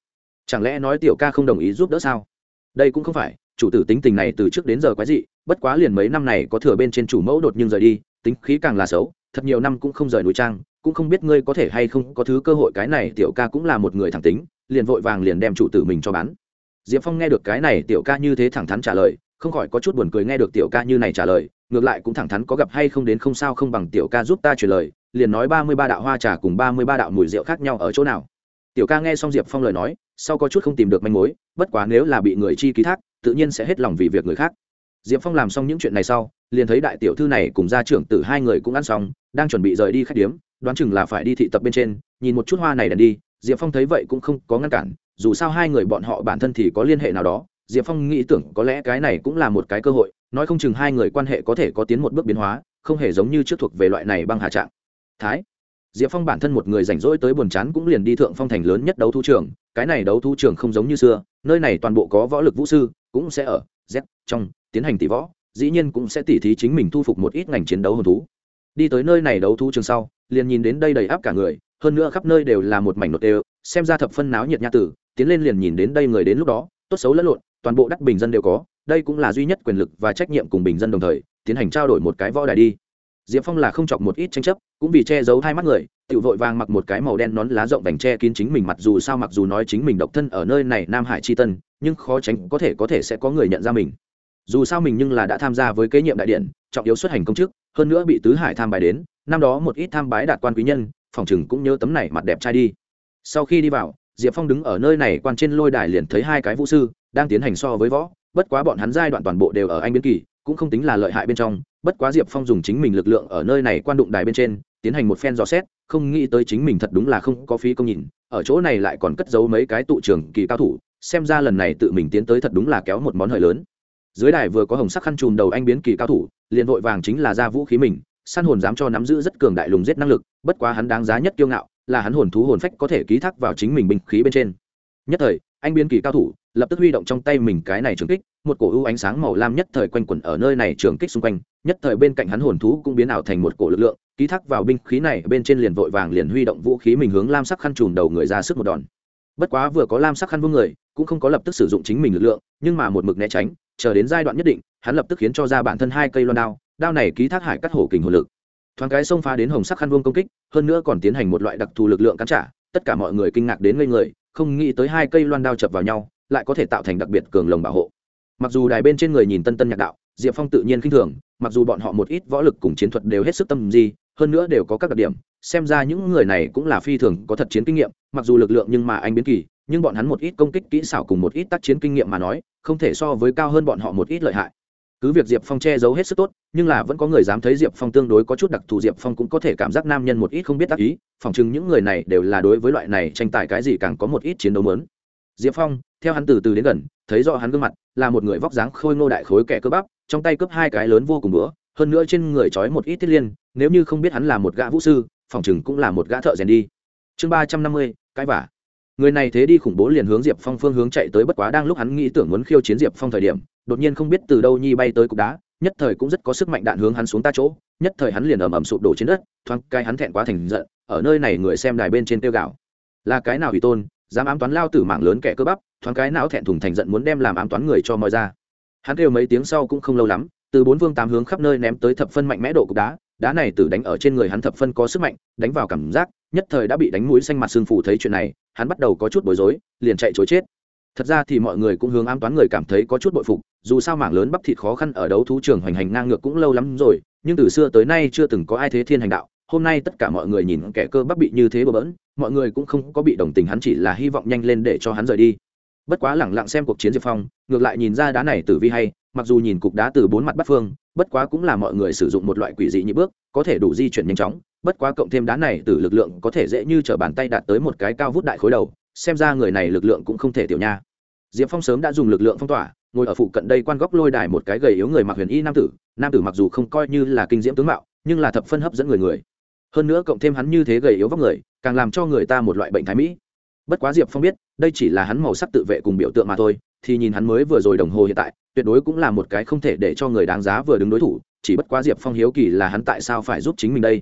S1: Chẳng lẽ nói tiểu ca không đồng ý giúp đỡ sao? Đây cũng không phải, chủ tử tính tình này từ trước đến giờ quái dị, bất quá liền mấy năm này có thừa bên trên chủ mẫu đột nhưng rời đi, tính khí càng là xấu, thật nhiều năm cũng không rời núi trang, cũng không biết ngươi có thể hay không có thứ cơ hội, cái này tiểu ca cũng là một người thẳng tính, liền vội vàng liền đem chủ tử mình cho bán diệp phong nghe được cái này tiểu ca như thế thẳng thắn trả lời, không khỏi có chút buồn cười nghe được tiểu ca như này trả lời, ngược lại cũng thẳng thắn có gặp hay không đến không sao không bằng tiểu ca giúp ta truyền lời, liền nói ba mươi ba đạo hoa trà cùng ba mươi ba đạo mùi rượu khác nhau ở chỗ nào. Tiểu ca nghe xong diệp phong lời nói, sau có chút không tìm được manh mối, bất quá nếu là bị người chi ký thác, tự nhiên sẽ hết lòng vì việc người khác. Diệp phong làm xong những chuyện này sau, liền thấy đại tiểu thư này cùng gia trưởng tử hai người cũng ăn xong, đang chuẩn bị rời đi khách điếm, đoán chừng là phải đi thị tập bên trên, nhìn một chút hoa này đần đi, diệp phong thấy vậy cũng không có ngăn cản dù sao hai người bọn họ bản thân thì có liên hệ nào đó, diệp phong nghĩ tưởng có lẽ cái này cũng là một cái cơ hội, nói không chừng hai người quan hệ có thể có tiến một bước biến hóa, không hề giống như trước thuộc về loại này băng hà trạng. Thái, diệp phong bản thân một người rảnh rỗi tới buồn chán cũng liền đi thượng phong thành lớn nhất đấu thu trường, cái này đấu thu trường không giống như xưa, nơi này toàn bộ có võ lực vũ sư, cũng sẽ ở z, trong, tiến hành tỷ võ, dĩ nhiên cũng sẽ tỉ thí chính mình thu phục một ít ngành chiến đấu hồn thú. Đi tới nơi này đấu thu trường sau, liền nhìn đến đây đầy áp cả người, hơn nữa khắp nơi đều là một mảnh nốt đều, xem ra thập phân náo nhiệt nha tử tiến lên liền nhìn đến đây người đến lúc đó, tốt xấu lẫn lộn, toàn bộ đắc bình dân đều có, đây cũng là duy nhất quyền lực và trách nhiệm cùng bình dân đồng thời, tiến hành trao đổi một cái võ đài đi. Diệp phong là không chọc một ít tranh chấp, cũng vì che giấu hai mắt người tự vội vàng mặc một cái màu đen nón lá rộng vành che kín chính mình mặt dù sao mặc dù nói chính mình độc thân ở nơi này nam hải c h i tân, nhưng khó tránh có thể có thể sẽ có người nhận ra mình. Dù sao mình nhưng là đã tham gia với kế nhiệm đại điện, trọng yếu xuất hành công chức, hơn nữa bị tứ hải tham bài đến, năm đó một ít tham bái đạt quan quý nhân, phòng chừng cũng nhớ tấm này mặt đẹp trai đi. Sau khi đi vào diệp phong đứng ở nơi này quan trên lôi đài liền thấy hai cái vũ sư đang tiến hành so với võ, bất quá bọn hắn giai đoạn toàn bộ đều ở anh biến kỳ, cũng không tính là lợi hại bên trong, bất quá diệp phong dùng chính mình lực lượng ở nơi này quan đụng đài bên trên, tiến hành một phen dò xét, không nghĩ tới chính mình thật đúng là không có phí công nhìn, ở chỗ này lại còn cất giấu mấy cái tụ trường kỳ cao thủ, xem ra lần này tự mình tiến tới thật đúng là kéo một món hời lớn. Dưới đài vừa có hồng sắc khăn chùm đầu anh biến kỳ cao thủ, liền vội vàng chính là ra vũ khí mình săn hồn dám cho nắm giữ rất cường đại lùng giết năng lực, bất quá hắn đáng giá nhất kiêu ngạo là hắn hồn thú hồn phách có thể ký thác vào chính mình binh khí bên trên. Nhất thời, anh biến kỳ cao thủ, lập tức huy động trong tay mình cái này trường kích, một cổ ưu ánh sáng màu lam nhất thời quanh quẩn ở nơi này trường kích xung quanh, nhất thời bên cạnh hắn hồn thú cũng biến ảo thành một cổ lực lượng, ký thác vào binh khí này, bên trên liền vội vàng liền huy động vũ khí mình hướng lam sắc khăn trùm đầu người ra sức một đòn. Bất quá vừa có lam sắc khăn vương người, cũng không có lập tức sử dụng chính mình lực lượng, nhưng mà một mực né tránh, chờ đến giai đoạn nhất định, hắn lập tức khiến cho ra bản thân hai cây loan đao đao này ký thác hải cắt hổ kình hồn lực thoáng cái xông phá đến hồng sắc khăn vương công kích, hơn nữa còn tiến hành một loại đặc thù lực lượng cắn trả, tất cả mọi người kinh ngạc đến ngây người, không nghĩ tới hai cây loan đao chập vào nhau, lại có thể tạo thành đặc biệt cường lồng bảo hộ. Mặc dù đài bên trên người nhìn tân tân nhạc đạo, diệp phong tự nhiên khinh thường, mặc dù bọn họ một ít võ lực cùng chiến thuật đều hết sức tâm gì hơn nữa đều có các đặc điểm, xem ra những người này cũng là phi thường có thật chiến kinh nghiệm, mặc dù lực lượng nhưng mà anh biến kỳ, nhưng bọn hắn một ít công kích kỹ xảo cùng một ít tác chiến kinh nghiệm mà nói, không thể so với cao hơn bọn họ một ít lợi hại cứ việc diệp phong che giấu hết sức tốt, nhưng là vẫn có người dám thấy diệp phong tương đối có chút đặc thù, diệp phong cũng có thể cảm giác nam nhân một ít không biết tác ý, phỏng chừng những người này đều là đối với loại này tranh tài cái gì càng có một ít chiến đấu mớn. Diệp phong, theo hắn từ từ đến gần, thấy rõ hắn gương mặt, là một người vóc dáng khôi ngô đại khối kẻ cơ bắp, trong tay cướp hai cái lớn vô cùng bữa, hơn nữa trên người trói một ít thiết liên, nếu như không biết hắn là một gã vũ sư, phỏng chừng cũng là một gã thợ rèn đi. Chương ba trăm năm mươi, cái vả người này thế đi khủng bố liền hướng diệp phong phương hướng chạy tới bất quá đang lúc hắn nghĩ tưởng muốn khiêu chiến diệp phong thời điểm, đột nhiên không biết từ đâu nhi bay tới cục đá, nhất thời cũng rất có sức mạnh đạn hướng hắn xuống ta chỗ, nhất thời hắn liền ầm ầm sụp đổ trên đất, thoáng cái hắn thẹn quá thành giận, ở nơi này người xem đài bên trên tiêu gạo là cái nào ủy tôn, dám ám toán lao tử mạng lớn kẻ cơ bắp, thoáng cái não thẹn thùng thành giận muốn đem làm ám toán người cho mọi ra. Hắn kêu mấy tiếng sau cũng không lâu lắm, từ bốn vương tám hướng khắp nơi ném tới thập phân mạnh mẽ độ cục đá đá này tử đánh ở trên người hắn thập phân có sức mạnh, đánh vào cảm giác, nhất thời đã bị đánh mũi xanh mặt xương phủ thấy chuyện này hắn bắt đầu có chút bối rối, liền chạy chối chết. Thật ra thì mọi người cũng hướng ám toán người cảm thấy có chút bội phục, dù sao mảng lớn bắp thịt khó khăn ở đấu thú trường hoành hành ngang ngược cũng lâu lắm rồi, nhưng từ xưa tới nay chưa từng có ai thế thiên hành đạo. Hôm nay tất cả mọi người nhìn kẻ cơ bắp bị như thế bừa bỡn, mọi người cũng không có bị đồng tình, hắn chỉ là hy vọng nhanh lên để cho hắn rời đi. Bất quá lẳng lặng xem cuộc chiến diệp phong, ngược lại nhìn ra đá này tử vi hay, mặc dù nhìn cục đá từ bốn mặt bắt phương, bất quá cũng là mọi người sử dụng một loại quỷ dị như bước, có thể đủ di chuyển nhanh chóng bất quá cộng thêm đá này từ lực lượng có thể dễ như t r ở bàn tay đạt tới một cái cao vút đại khối đầu, xem ra người này lực lượng cũng không thể tiểu nha. Diệp phong sớm đã dùng lực lượng phong tỏa, ngồi ở phụ cận đây quan góc lôi đài một cái gầy yếu người mặc huyền y nam tử nam tử mặc dù không coi như là kinh diễm tướng mạo, nhưng là thập phân hấp dẫn người người. Hơn nữa cộng thêm hắn như thế gầy yếu vóc người, càng làm cho người ta một loại bệnh thái mỹ. Bất quá diệp phong biết, đây chỉ là hắn màu sắc tự vệ cùng biểu tượng mà thôi, thì nhìn hắn mới vừa rồi đồng hồ hiện tại, tuyệt đối cũng là một cái không thể để cho người đáng giá vừa đứng đối thủ, chỉ bất quá diệp phong hiếu kỳ là hắn tại sao phải giúp chính mình đây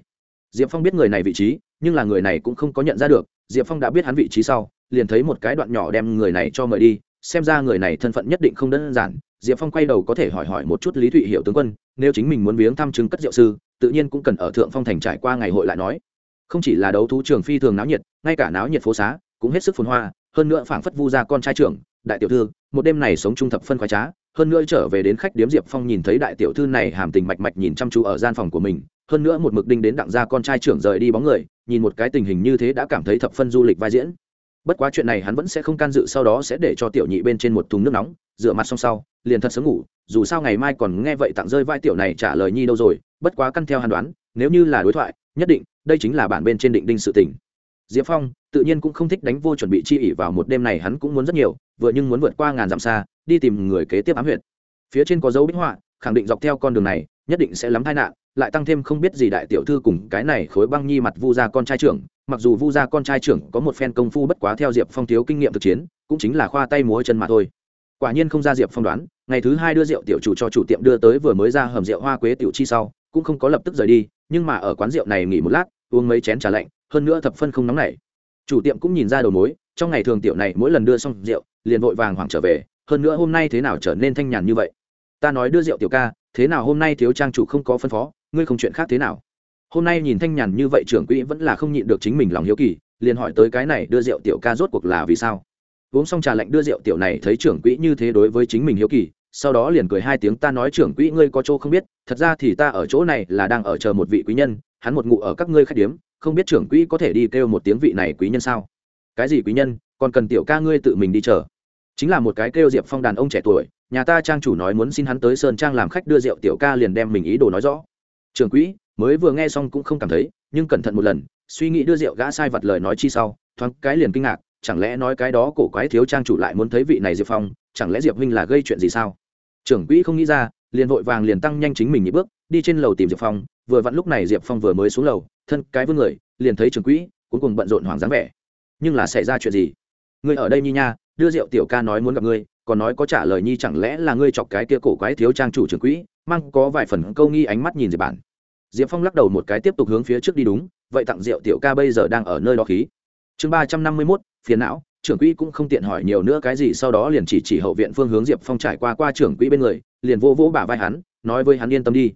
S1: diệp phong biết người này vị trí, nhưng là người này cũng không có nhận ra được. Diệp phong đã biết hắn vị trí sau, liền thấy một cái đoạn nhỏ đem người này cho mời đi. Xem ra người này thân phận nhất định không đơn giản. Diệp phong quay đầu có thể hỏi hỏi một chút lý thụy hiệu tướng quân, nếu chính mình muốn viếng thăm chứng cất diệu sư, tự nhiên cũng cần ở thượng phong thành trải qua ngày hội lại nói. Không chỉ là đấu thú trường phi thường náo nhiệt, ngay cả náo nhiệt phố xá cũng hết sức phồn hoa, hơn nữa phảng phất vu ra con trai trưởng, đại tiểu thư, một đêm này sống trung thập phân khoái trá, hơn nữa trở về đến khách điếm diệp phong nhìn thấy đại tiểu thư này hàm tình mạch mạch nhìn chăm chú ở gian phòng của mình hơn nữa một mực đinh đến đặng gia con trai trưởng rời đi bóng người, nhìn một cái tình hình như thế đã cảm thấy thập phân du lịch vai diễn. Bất quá chuyện này hắn vẫn sẽ không can dự sau đó sẽ để cho tiểu nhị bên trên một thùng nước nóng, rửa mặt xong sau, liền thật sớm ngủ, dù sao ngày mai còn nghe vậy tặng rơi vai tiểu này trả lời nhi đâu rồi, bất quá căn theo hàn đoán, nếu như là đối thoại, nhất định, đây chính là bản bên trên định đinh sự tình. Diệp phong, tự nhiên cũng không thích đánh vô chuẩn bị chi ỉ vào một đêm này hắn cũng muốn rất nhiều, vừa nhưng muốn vượt qua ngàn dặm xa, đi tìm người kế tiếp ám huyện phía trên có dấu bích họa, khẳng định dọc theo con đường này, nhất định sẽ lắm tai nạn lại tăng thêm không biết gì đại tiểu thư cùng cái này khối băng nhi mặt vu gia con trai trưởng, mặc dù vu gia con trai trưởng có một phen công phu bất quá theo diệp phong thiếu kinh nghiệm thực chiến, cũng chính là khoa tay múa chân mà thôi. Quả nhiên không ra diệp phong đoán, ngày thứ hai đưa rượu tiểu chủ cho chủ tiệm đưa tới vừa mới ra hầm rượu hoa quế tiểu chi sau, cũng không có lập tức rời đi, nhưng mà ở quán rượu này nghỉ một lát, uống mấy chén trà lạnh, hơn nữa thập phân không nóng nảy. Chủ tiệm cũng nhìn ra đầu mối, trong ngày thường tiểu này mỗi lần đưa xong rượu, liền vội vàng hoảng trở về, hơn nữa hôm nay thế nào trở nên thanh nhàn như vậy? Ta nói đưa rượu tiểu ca, thế nào hôm nay thiếu trang chủ không có phân phó, ngươi không chuyện khác thế nào? Hôm nay nhìn thanh nhàn như vậy trưởng quỹ vẫn là không nhịn được chính mình lòng hiếu kỳ, liền hỏi tới cái này đưa rượu tiểu ca rốt cuộc là vì sao? Uống xong trà lạnh đưa rượu tiểu này thấy trưởng quỹ như thế đối với chính mình hiếu kỳ, sau đó liền cười hai tiếng ta nói trưởng quỹ ngươi có chỗ không biết, thật ra thì ta ở chỗ này là đang ở chờ một vị quý nhân, hắn một ngụ ở các ngươi khách điếm, không biết trưởng quỹ có thể đi kêu một tiếng vị này quý nhân sao? Cái gì quý nhân, còn cần tiểu ca ngươi tự mình đi chờ? Chính là một cái kêu diệp phong đàn ông trẻ tuổi nhà ta trang chủ nói muốn xin hắn tới sơn trang làm khách đưa rượu tiểu ca liền đem mình ý đồ nói rõ. Trường quỹ, mới vừa nghe xong cũng không cảm thấy, nhưng cẩn thận một lần, suy nghĩ đưa rượu gã sai vặt lời nói chi sau, thoáng cái liền kinh ngạc, chẳng lẽ nói cái đó cổ quái thiếu trang chủ lại muốn thấy vị này diệp phong, chẳng lẽ diệp huynh là gây chuyện gì sao? Trưởng quỹ không nghĩ ra, liền vội vàng liền tăng nhanh chính mình nhị bước, đi trên lầu tìm diệp phong, vừa vặn lúc này diệp phong vừa mới xuống lầu, thân cái vươn người, liền thấy trưởng quỹ cuối cùng bận rộn hoảng dáng vẻ. Nhưng là xảy ra chuyện gì? Ngươi ở đây nhi nha, đưa rượu tiểu ca nói muốn gặp ngươi còn nói có trả lời nhi chẳng lẽ là ngươi chọc cái kia cổ quái thiếu trang chủ trưởng quỹ, mang có vài phần câu nghi ánh mắt nhìn diệp bản. Diệp phong lắc đầu một cái tiếp tục hướng phía trước đi đúng, vậy tặng rượu tiểu ca bây giờ đang ở nơi đó khí. Chương ba trăm năm mươi mốt, phiền não, trưởng quỹ cũng không tiện hỏi nhiều nữa cái gì, sau đó liền chỉ chỉ hậu viện phương hướng diệp phong trải qua qua trưởng quỹ bên người, liền vô vỗ bả vai hắn, nói với hắn yên tâm đi.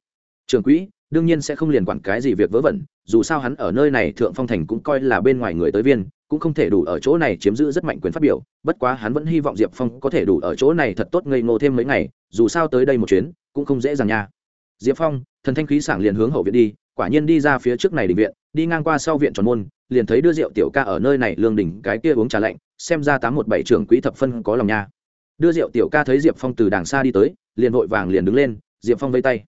S1: Trưởng quỹ, đương nhiên sẽ không liền quản cái gì việc vớ vẩn, dù sao hắn ở nơi này thượng phong thành cũng coi là bên ngoài người tới viên cũng không thể đủ ở chỗ này chiếm giữ rất mạnh quyền phát biểu, bất quá hắn vẫn hy vọng diệp phong có thể đủ ở chỗ này thật tốt ngây ngô thêm mấy ngày, dù sao tới đây một chuyến, cũng không dễ dàng nha. Diệp phong, thần thanh khí sảng liền hướng hậu viện đi, quả nhiên đi ra phía trước này định viện, đi ngang qua sau viện tròn môn, liền thấy đưa rượu tiểu ca ở nơi này lương đỉnh cái kia uống trà lạnh, xem ra tám một bảy trưởng quỹ thập phân có lòng nha. Đưa rượu tiểu ca thấy diệp phong từ đàng xa đi tới, liền vội vàng liền đứng lên, diệp phong vây tay.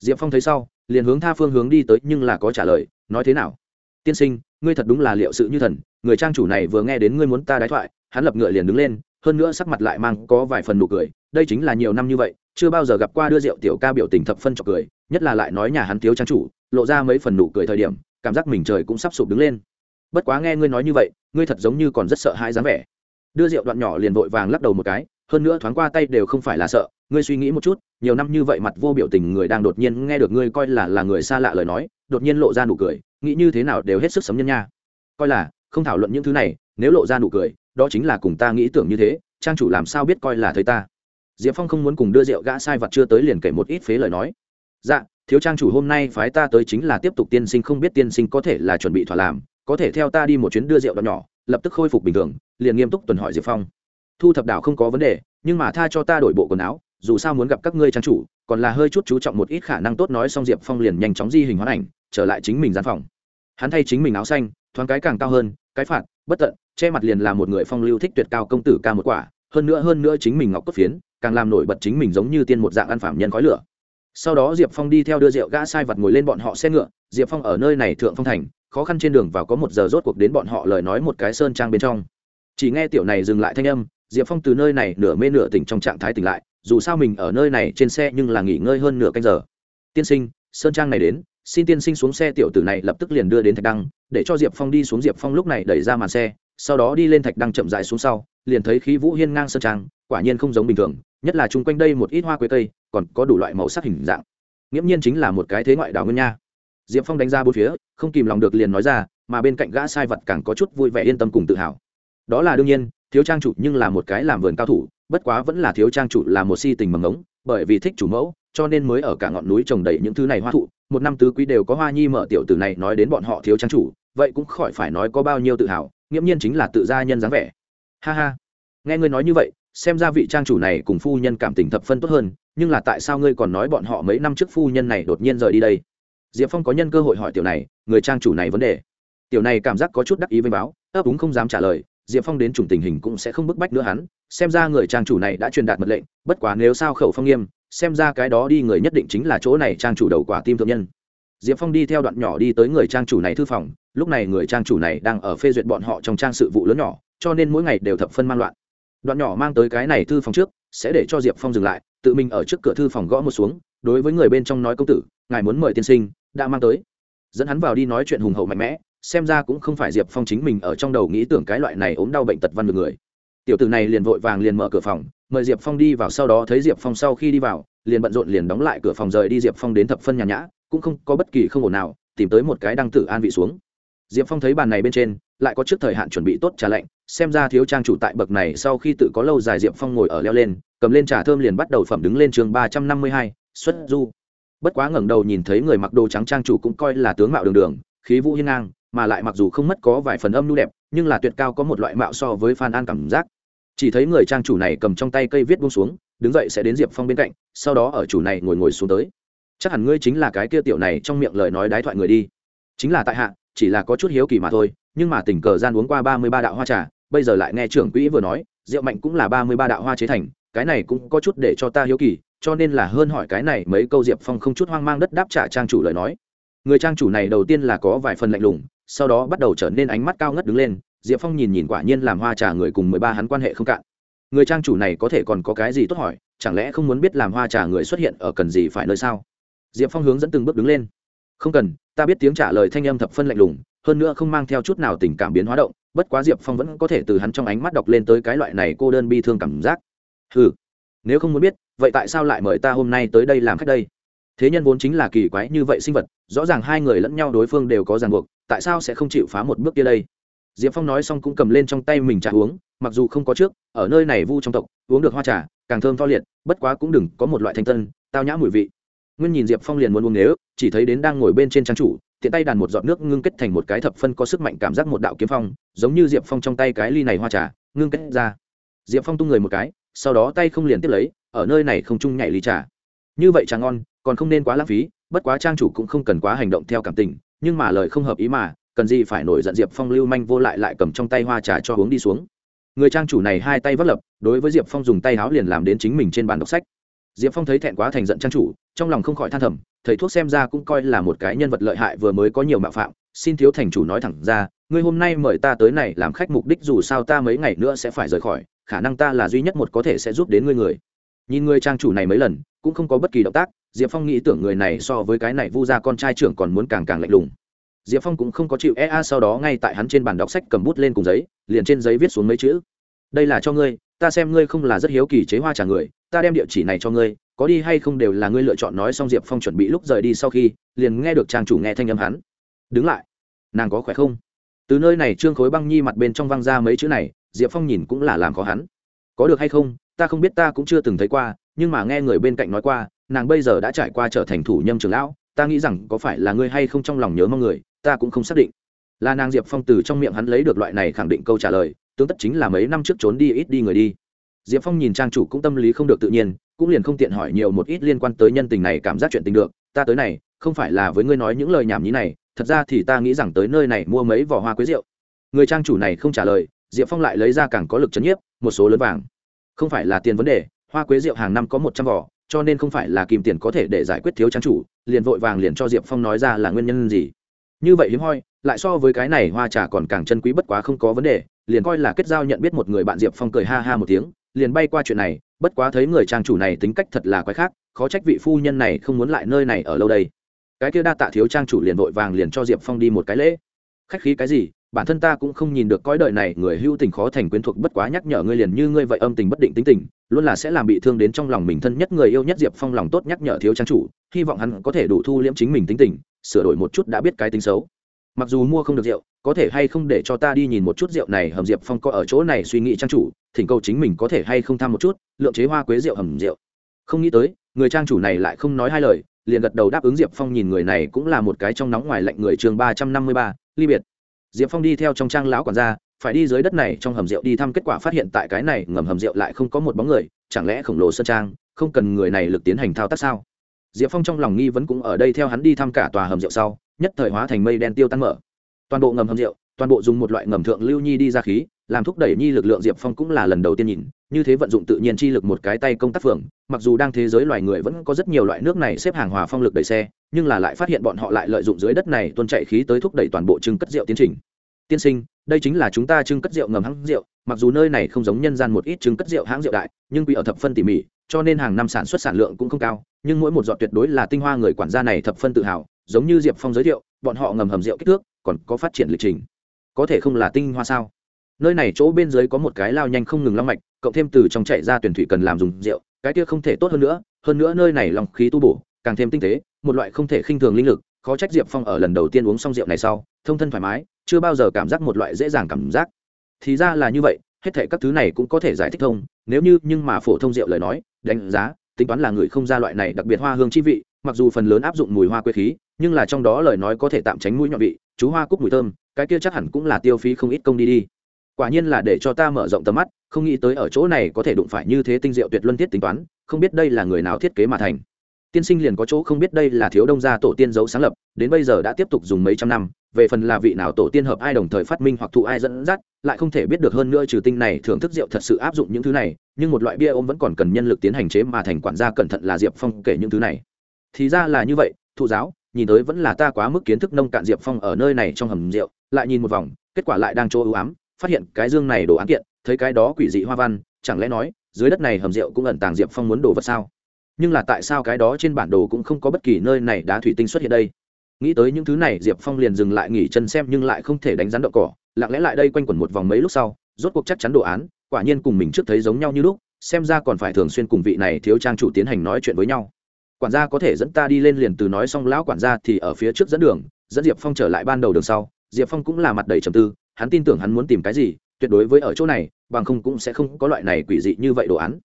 S1: Diệp phong thấy sau, liền hướng tha phương hướng đi tới nhưng là có trả lời, nói thế nào? Tiên sinh ngươi thật đúng là liệu sự như thần, người trang chủ này vừa nghe đến ngươi muốn ta đái thoại, hắn lập ngựa liền đứng lên, hơn nữa sắc mặt lại mang có vài phần nụ cười, đây chính là nhiều năm như vậy, chưa bao giờ gặp qua đưa rượu tiểu ca biểu tình thập phân trọc cười, nhất là lại nói nhà hắn thiếu trang chủ, lộ ra mấy phần nụ cười thời điểm, cảm giác mình trời cũng sắp sụp đứng lên. Bất quá nghe ngươi nói như vậy, ngươi thật giống như còn rất sợ hãi dáng vẻ. Đưa rượu đoạn nhỏ liền vội vàng lắc đầu một cái, hơn nữa thoáng qua tay đều không phải là sợ, ngươi suy nghĩ một chút, nhiều năm như vậy mặt vô biểu tình người đang đột nhiên nghe được ngươi coi là là người xa lạ lời nói, đột nhiên lộ ra nụ cười nghĩ như thế nào đều hết sức sấm nhân nha. Coi là, không thảo luận những thứ này, nếu lộ ra nụ cười, đó chính là cùng ta nghĩ tưởng như thế, trang chủ làm sao biết coi là thấy ta. Diệp phong không muốn cùng đưa rượu gã sai vật chưa tới liền kể một ít phế lời nói. Dạ thiếu trang chủ hôm nay phái ta tới chính là tiếp tục tiên sinh không biết tiên sinh có thể là chuẩn bị thỏa làm, có thể theo ta đi một chuyến đưa rượu đoạn nhỏ, lập tức khôi phục bình thường, liền nghiêm túc tuần hỏi diệp phong. Thu thập đảo không có vấn đề, nhưng mà tha cho ta đổi bộ quần áo, dù sao muốn gặp các ngươi trang chủ, còn là hơi chút chú trọng một ít khả năng tốt nói xong diệp phong liền nhanh chóng di hình hoán ảnh trở lại chính mình gian phòng. Hắn thay chính mình áo xanh, thoáng cái càng cao hơn, cái phạt, bất tận, che mặt liền là một người phong lưu thích tuyệt cao công tử ca một quả, hơn nữa hơn nữa chính mình ngọc cốt phiến, càng làm nổi bật chính mình giống như tiên một dạng ăn phạm nhân khói lửa. Sau đó diệp phong đi theo đưa rượu gã sai vật ngồi lên bọn họ xe ngựa, diệp phong ở nơi này thượng phong thành, khó khăn trên đường vào có một giờ rốt cuộc đến bọn họ lời nói một cái sơn trang bên trong. Chỉ nghe tiểu này dừng lại thanh âm, diệp phong từ nơi này nửa mê nửa tỉnh trong trạng thái tỉnh lại, dù sao mình ở nơi này trên xe nhưng là nghỉ ngơi hơn nửa canh giờ. Tiên sinh, sơn trang này đến xin tiên sinh xuống xe, tiểu tử này lập tức liền đưa đến thạch đăng, để cho diệp phong đi xuống. Diệp phong lúc này đẩy ra màn xe, sau đó đi lên thạch đăng chậm dại xuống sau, liền thấy khí vũ hiên ngang sơn trang, quả nhiên không giống bình thường, nhất là chung quanh đây một ít hoa quế cây, còn có đủ loại màu sắc hình dạng. Nghiễm nhiên chính là một cái thế ngoại đảo nguyên nha. Diệp phong đánh ra bốn phía, không kìm lòng được liền nói ra, mà bên cạnh gã sai vật càng có chút vui vẻ yên tâm cùng tự hào. Đó là đương nhiên, thiếu trang chủ nhưng là một cái làm vườn cao thủ, bất quá vẫn là thiếu trang chủ là một si tình mầm ngống, bởi vì thích chủ mẫu, cho nên mới ở cả ngọn núi trồng đầy những thứ này hoa thụ một năm tứ quý đều có hoa nhi mở tiểu tử này nói đến bọn họ thiếu trang chủ, vậy cũng khỏi phải nói có bao nhiêu tự hào, nghiễm nhiên chính là tự gia nhân dáng vẻ. Ha ha. Nghe ngươi nói như vậy, xem ra vị trang chủ này cùng phu nhân cảm tình thập phân tốt hơn, nhưng là tại sao ngươi còn nói bọn họ mấy năm trước phu nhân này đột nhiên rời đi đây? Diệp phong có nhân cơ hội hỏi tiểu này, người trang chủ này vấn đề. Tiểu này cảm giác có chút đắc ý với báo, ấp úng không dám trả lời, diệp phong đến chủng tình hình cũng sẽ không bức bách nữa hắn, xem ra người trang chủ này đã truyền đạt mật lệnh, bất quá nếu sao khẩu phong nghiêm xem ra cái đó đi người nhất định chính là chỗ này trang chủ đầu quả tim thượng nhân. Diệp phong đi theo đoạn nhỏ đi tới người trang chủ này thư phòng, lúc này người trang chủ này đang ở phê duyệt bọn họ trong trang sự vụ lớn nhỏ, cho nên mỗi ngày đều thập phân man loạn. Đoạn nhỏ mang tới cái này thư phòng trước, sẽ để cho diệp phong dừng lại, tự mình ở trước cửa thư phòng gõ một xuống, đối với người bên trong nói công tử, ngài muốn mời tiên sinh, đã mang tới. Dẫn hắn vào đi nói chuyện hùng hậu mạnh mẽ, xem ra cũng không phải diệp phong chính mình ở trong đầu nghĩ tưởng cái loại này ốm đau bệnh tật văn được người. Tiểu tử này liền vội vàng liền mở cửa phòng mời diệp phong đi vào sau đó thấy diệp phong sau khi đi vào, liền bận rộn liền đóng lại cửa phòng rời đi diệp phong đến thập phân nhà nhã, cũng không có bất kỳ không ổn nào, tìm tới một cái đăng tử an vị xuống. Diệp phong thấy bàn này bên trên, lại có trước thời hạn chuẩn bị tốt trà lạnh, xem ra thiếu trang chủ tại bậc này sau khi tự có lâu dài diệp phong ngồi ở leo lên, cầm lên trà thơm liền bắt đầu phẩm đứng lên trường ba trăm năm mươi hai, xuất du. Bất quá ngẩng đầu nhìn thấy người mặc đồ trắng trang chủ cũng coi là tướng mạo đường đường, khí vũ hiên ngang, mà lại mặc dù không mất có vài phần âm nhu đẹp, nhưng là tuyệt cao có một loại mạo so với phan an cảm giác chỉ thấy người trang chủ này cầm trong tay cây viết buông xuống, đứng dậy sẽ đến diệp phong bên cạnh, sau đó ở chủ này ngồi ngồi xuống tới. Chắc hẳn ngươi chính là cái kia tiểu này trong miệng lời nói đái thoại người đi. Chính là tại hạ, chỉ là có chút hiếu kỳ mà thôi, nhưng mà tình cờ gian uống qua ba mươi ba đạo hoa trà, bây giờ lại nghe trưởng quỹ vừa nói, rượu mạnh cũng là ba mươi ba đạo hoa chế thành, cái này cũng có chút để cho ta hiếu kỳ, cho nên là hơn hỏi cái này mấy câu diệp phong không chút hoang mang đất đáp trả trang chủ lời nói. Người trang chủ này đầu tiên là có vài phần lạnh lùng, sau đó bắt đầu trở nên ánh mắt cao ngất đứng lên diệp phong nhìn nhìn quả nhiên làm hoa trà người cùng mười ba hắn quan hệ không cạn. Người trang chủ này có thể còn có cái gì tốt hỏi, chẳng lẽ không muốn biết làm hoa trà người xuất hiện ở cần gì phải nơi sao? Diệp phong hướng dẫn từng bước đứng lên. Không cần, ta biết tiếng trả lời thanh âm thập phân lạnh lùng, hơn nữa không mang theo chút nào tình cảm biến hóa động, bất quá diệp phong vẫn có thể từ hắn trong ánh mắt đọc lên tới cái loại này cô đơn bi thương cảm giác. Ừ nếu không muốn biết, vậy tại sao lại mời ta hôm nay tới đây làm khách đây? Thế nhân vốn chính là kỳ quái như vậy sinh vật, rõ ràng hai người lẫn nhau đối phương đều có ràng buộc, tại sao sẽ không chịu phá một bước kia đây? Diệp phong nói xong cũng cầm lên trong tay mình trà uống, mặc dù không có trước, ở nơi này vu trong tộc, uống được hoa trà, càng thơm to liệt, bất quá cũng đừng có một loại thanh tân, tao nhã mùi vị. Nguyên nhìn diệp phong liền muốn uống nếu, chỉ thấy đến đang ngồi bên trên trang chủ, tiện tay đàn một giọt nước ngưng kết thành một cái thập phân có sức mạnh cảm giác một đạo kiếm phong, giống như diệp phong trong tay cái ly này hoa trà, ngưng kết ra. Diệp phong tung người một cái, sau đó tay không liền tiếp lấy, ở nơi này không chung nhảy ly trà. Như vậy trà ngon, còn không nên quá lãng phí, bất quá trang chủ cũng không cần quá hành động theo cảm tình, nhưng mà lời không hợp ý mà cần gì phải nổi giận diệp phong lưu manh vô lại lại cầm trong tay hoa trà cho uống đi xuống. Người trang chủ này hai tay vắt lập, đối với diệp phong dùng tay háo liền làm đến chính mình trên bàn đọc sách. Diệp phong thấy thẹn quá thành giận trang chủ, trong lòng không khỏi than thầm, thầy thuốc xem ra cũng coi là một cái nhân vật lợi hại vừa mới có nhiều mạo phạm, xin thiếu thành chủ nói thẳng ra, ngươi hôm nay mời ta tới này làm khách mục đích dù sao ta mấy ngày nữa sẽ phải rời khỏi, khả năng ta là duy nhất một có thể sẽ giúp đến ngươi người. Nhìn người trang chủ này mấy lần, cũng không có bất kỳ động tác, diệp phong nghĩ tưởng người này so với cái này vu ra con trai trưởng còn muốn càng càng lạnh lùng diệp phong cũng không có chịu ea sau đó ngay tại hắn trên bàn đọc sách cầm bút lên cùng giấy, liền trên giấy viết xuống mấy chữ. Đây là cho ngươi, ta xem ngươi không là rất hiếu kỳ chế hoa trả người, ta đem địa chỉ này cho ngươi, có đi hay không đều là ngươi lựa chọn. Nói xong diệp phong chuẩn bị lúc rời đi sau khi, liền nghe được trang chủ nghe thanh âm hắn. Đứng lại, nàng có khỏe không? Từ nơi này trương khối băng nhi mặt bên trong văng ra mấy chữ này, diệp phong nhìn cũng là làm khó hắn. Có được hay không, ta không biết ta cũng chưa từng thấy qua, nhưng mà nghe người bên cạnh nói qua, nàng bây giờ đã trải qua trở thành thủ nhâm trường lão, ta nghĩ rằng có phải là ngươi hay không trong lòng nhớ mong người ta cũng không xác định. Là nàng diệp phong từ trong miệng hắn lấy được loại này khẳng định câu trả lời, tướng tất chính là mấy năm trước trốn đi ít đi người đi. Diệp phong nhìn trang chủ cũng tâm lý không được tự nhiên, cũng liền không tiện hỏi nhiều một ít liên quan tới nhân tình này cảm giác chuyện tình được. Ta tới này, không phải là với ngươi nói những lời nhảm nhí này, thật ra thì ta nghĩ rằng tới nơi này mua mấy vỏ hoa quế rượu. Người trang chủ này không trả lời, diệp phong lại lấy ra càng có lực c h ấ n nhiếp, một số lớn vàng. Không phải là tiền vấn đề, hoa quế rượu hàng năm có một trăm vỏ cho nên không phải là kìm tiền có thể để giải quyết thiếu trang chủ, liền vội vàng liền cho diệp phong nói ra là nguyên nhân gì như vậy hiếm hoi, lại so với cái này hoa trà còn càng chân quý bất quá không có vấn đề, liền coi là kết giao nhận biết một người bạn diệp phong cười ha ha một tiếng, liền bay qua chuyện này, bất quá thấy người trang chủ này tính cách thật là quái khác, khó trách vị phu nhân này không muốn lại nơi này ở lâu đây. Cái kia đa tạ thiếu trang chủ liền vội vàng liền cho diệp phong đi một cái lễ. Khách khí cái gì, bản thân ta cũng không nhìn được cõi đời này, người hưu tình khó thành quyến thuộc bất quá nhắc nhở ngươi liền như ngươi vậy âm tình bất định tính tình, luôn là sẽ làm bị thương đến trong lòng mình thân nhất người yêu nhất diệp phong lòng tốt nhắc nhở thiếu trang chủ, hy vọng hắn có thể đủ thu liễm chính mình tính tình sửa đổi một chút đã biết cái tính xấu. Mặc dù mua không được rượu, có thể hay không để cho ta đi nhìn một chút rượu này, hầm diệp phong có ở chỗ này suy nghĩ trang chủ, thỉnh cầu chính mình có thể hay không tham một chút, lượng chế hoa quế rượu hầm rượu không nghĩ tới, người trang chủ này lại không nói hai lời, liền gật đầu đáp ứng diệp phong nhìn người này cũng là một cái trong nóng ngoài lạnh người chương ba trăm năm mươi ba, ly biệt. Diệp phong đi theo trong trang lão quản gia, phải đi dưới đất này trong hầm rượu đi thăm kết quả phát hiện tại cái này ngầm hầm rượu lại không có một bóng người, chẳng lẽ khổng lồ sơn trang, không cần người này lực tiến hành thao tác sao? Diệp phong trong lòng nghi vấn cũng ở đây theo hắn đi thăm cả tòa hầm rượu sau, nhất thời hóa thành mây đen tiêu tan mở. Toàn bộ ngầm hầm rượu, toàn bộ dùng một loại ngầm thượng lưu nhi đi ra khí, làm thúc đẩy nhi lực lượng diệp phong cũng là lần đầu tiên nhìn, như thế vận dụng tự nhiên chi lực một cái tay công tác phường, mặc dù đang thế giới loài người vẫn có rất nhiều loại nước này xếp hàng hòa phong lực đẩy xe, nhưng là lại phát hiện bọn họ lại lợi dụng dưới đất này tuôn chạy khí tới thúc đẩy toàn bộ trưng cất rượu tiến trình. Tiên sinh, đây chính là chúng ta trưng cất rượu ngầm hãng rượu, mặc dù nơi này không giống nhân gian một ít trưng cất rượu hãng rượu đại, nhưng quy ở thập phân tỉ mỉ cho nên hàng năm sản xuất sản lượng cũng không cao, nhưng mỗi một giọt tuyệt đối là tinh hoa người quản gia này thập phân tự hào, giống như diệp phong giới thiệu, bọn họ ngầm hầm rượu kích thước, còn có phát triển lịch trình. Có thể không là tinh hoa sao? Nơi này chỗ bên dưới có một cái lao nhanh không ngừng long mạch, cộng thêm từ trong chạy ra tuyển thủy cần làm dùng rượu, cái kia không thể tốt hơn nữa hơn nữa nơi này lòng khí tu bổ, càng thêm tinh tế, một loại không thể khinh thường linh lực, khó trách diệp phong ở lần đầu tiên uống xong rượu này sau, thông thân thoải mái, chưa bao giờ cảm giác một loại dễ dàng cảm giác. Thì ra là như vậy, hết thể các thứ này cũng có thể giải thích thông, nếu như nhưng mà phổ thông rượu lời nói đánh giá, tính toán là người không ra loại này đặc biệt hoa hương chi vị, mặc dù phần lớn áp dụng mùi hoa quế khí, nhưng là trong đó lời nói có thể tạm tránh mũi nhọn vị, chú hoa cúc mùi thơm, cái kia chắc hẳn cũng là tiêu phí không ít công đi đi. Quả nhiên là để cho ta mở rộng tầm mắt, không nghĩ tới ở chỗ này có thể đụng phải như thế tinh diệu tuyệt luân thiết tính toán, không biết đây là người nào thiết kế mà thành tiên sinh liền có chỗ không biết đây là thiếu đông gia tổ tiên giấu sáng lập, đến bây giờ đã tiếp tục dùng mấy trăm năm, về phần là vị nào tổ tiên hợp ai đồng thời phát minh hoặc thụ ai dẫn dắt, lại không thể biết được hơn nữa trừ tinh này thưởng thức rượu thật sự áp dụng những thứ này, nhưng một loại bia ôm vẫn còn cần nhân lực tiến hành chế mà thành quản gia cẩn thận là diệp phong kể những thứ này. Thì ra là như vậy, thụ giáo, nhìn tới vẫn là ta quá mức kiến thức nông cạn diệp phong ở nơi này trong hầm rượu, lại nhìn một vòng, kết quả lại đang chỗ ưu ám, phát hiện cái dương này đồ án kiện, thấy cái đó quỷ dị hoa văn, chẳng lẽ nói, dưới đất này hầm rượu cũng ẩn tàng diệp phong muốn đồ vật sao? Nhưng là tại sao cái đó trên bản đồ cũng không có bất kỳ nơi này đá thủy tinh xuất hiện đây? Nghĩ tới những thứ này, diệp phong liền dừng lại nghỉ chân xem nhưng lại không thể đánh rắn đậu cỏ, lặng lẽ lại đây quanh quẩn một vòng mấy lúc sau, rốt cuộc chắc chắn đồ án, quả nhiên cùng mình trước thấy giống nhau như lúc, xem ra còn phải thường xuyên cùng vị này thiếu trang chủ tiến hành nói chuyện với nhau. Quản gia có thể dẫn ta đi lên liền từ nói xong lão quản gia thì ở phía trước dẫn đường, dẫn diệp phong trở lại ban đầu đường sau, diệp phong cũng là mặt đầy trầm tư, hắn tin tưởng hắn muốn tìm cái gì, tuyệt đối với ở chỗ này, bằng không cũng sẽ không có loại này quỷ dị như vậy đồ án.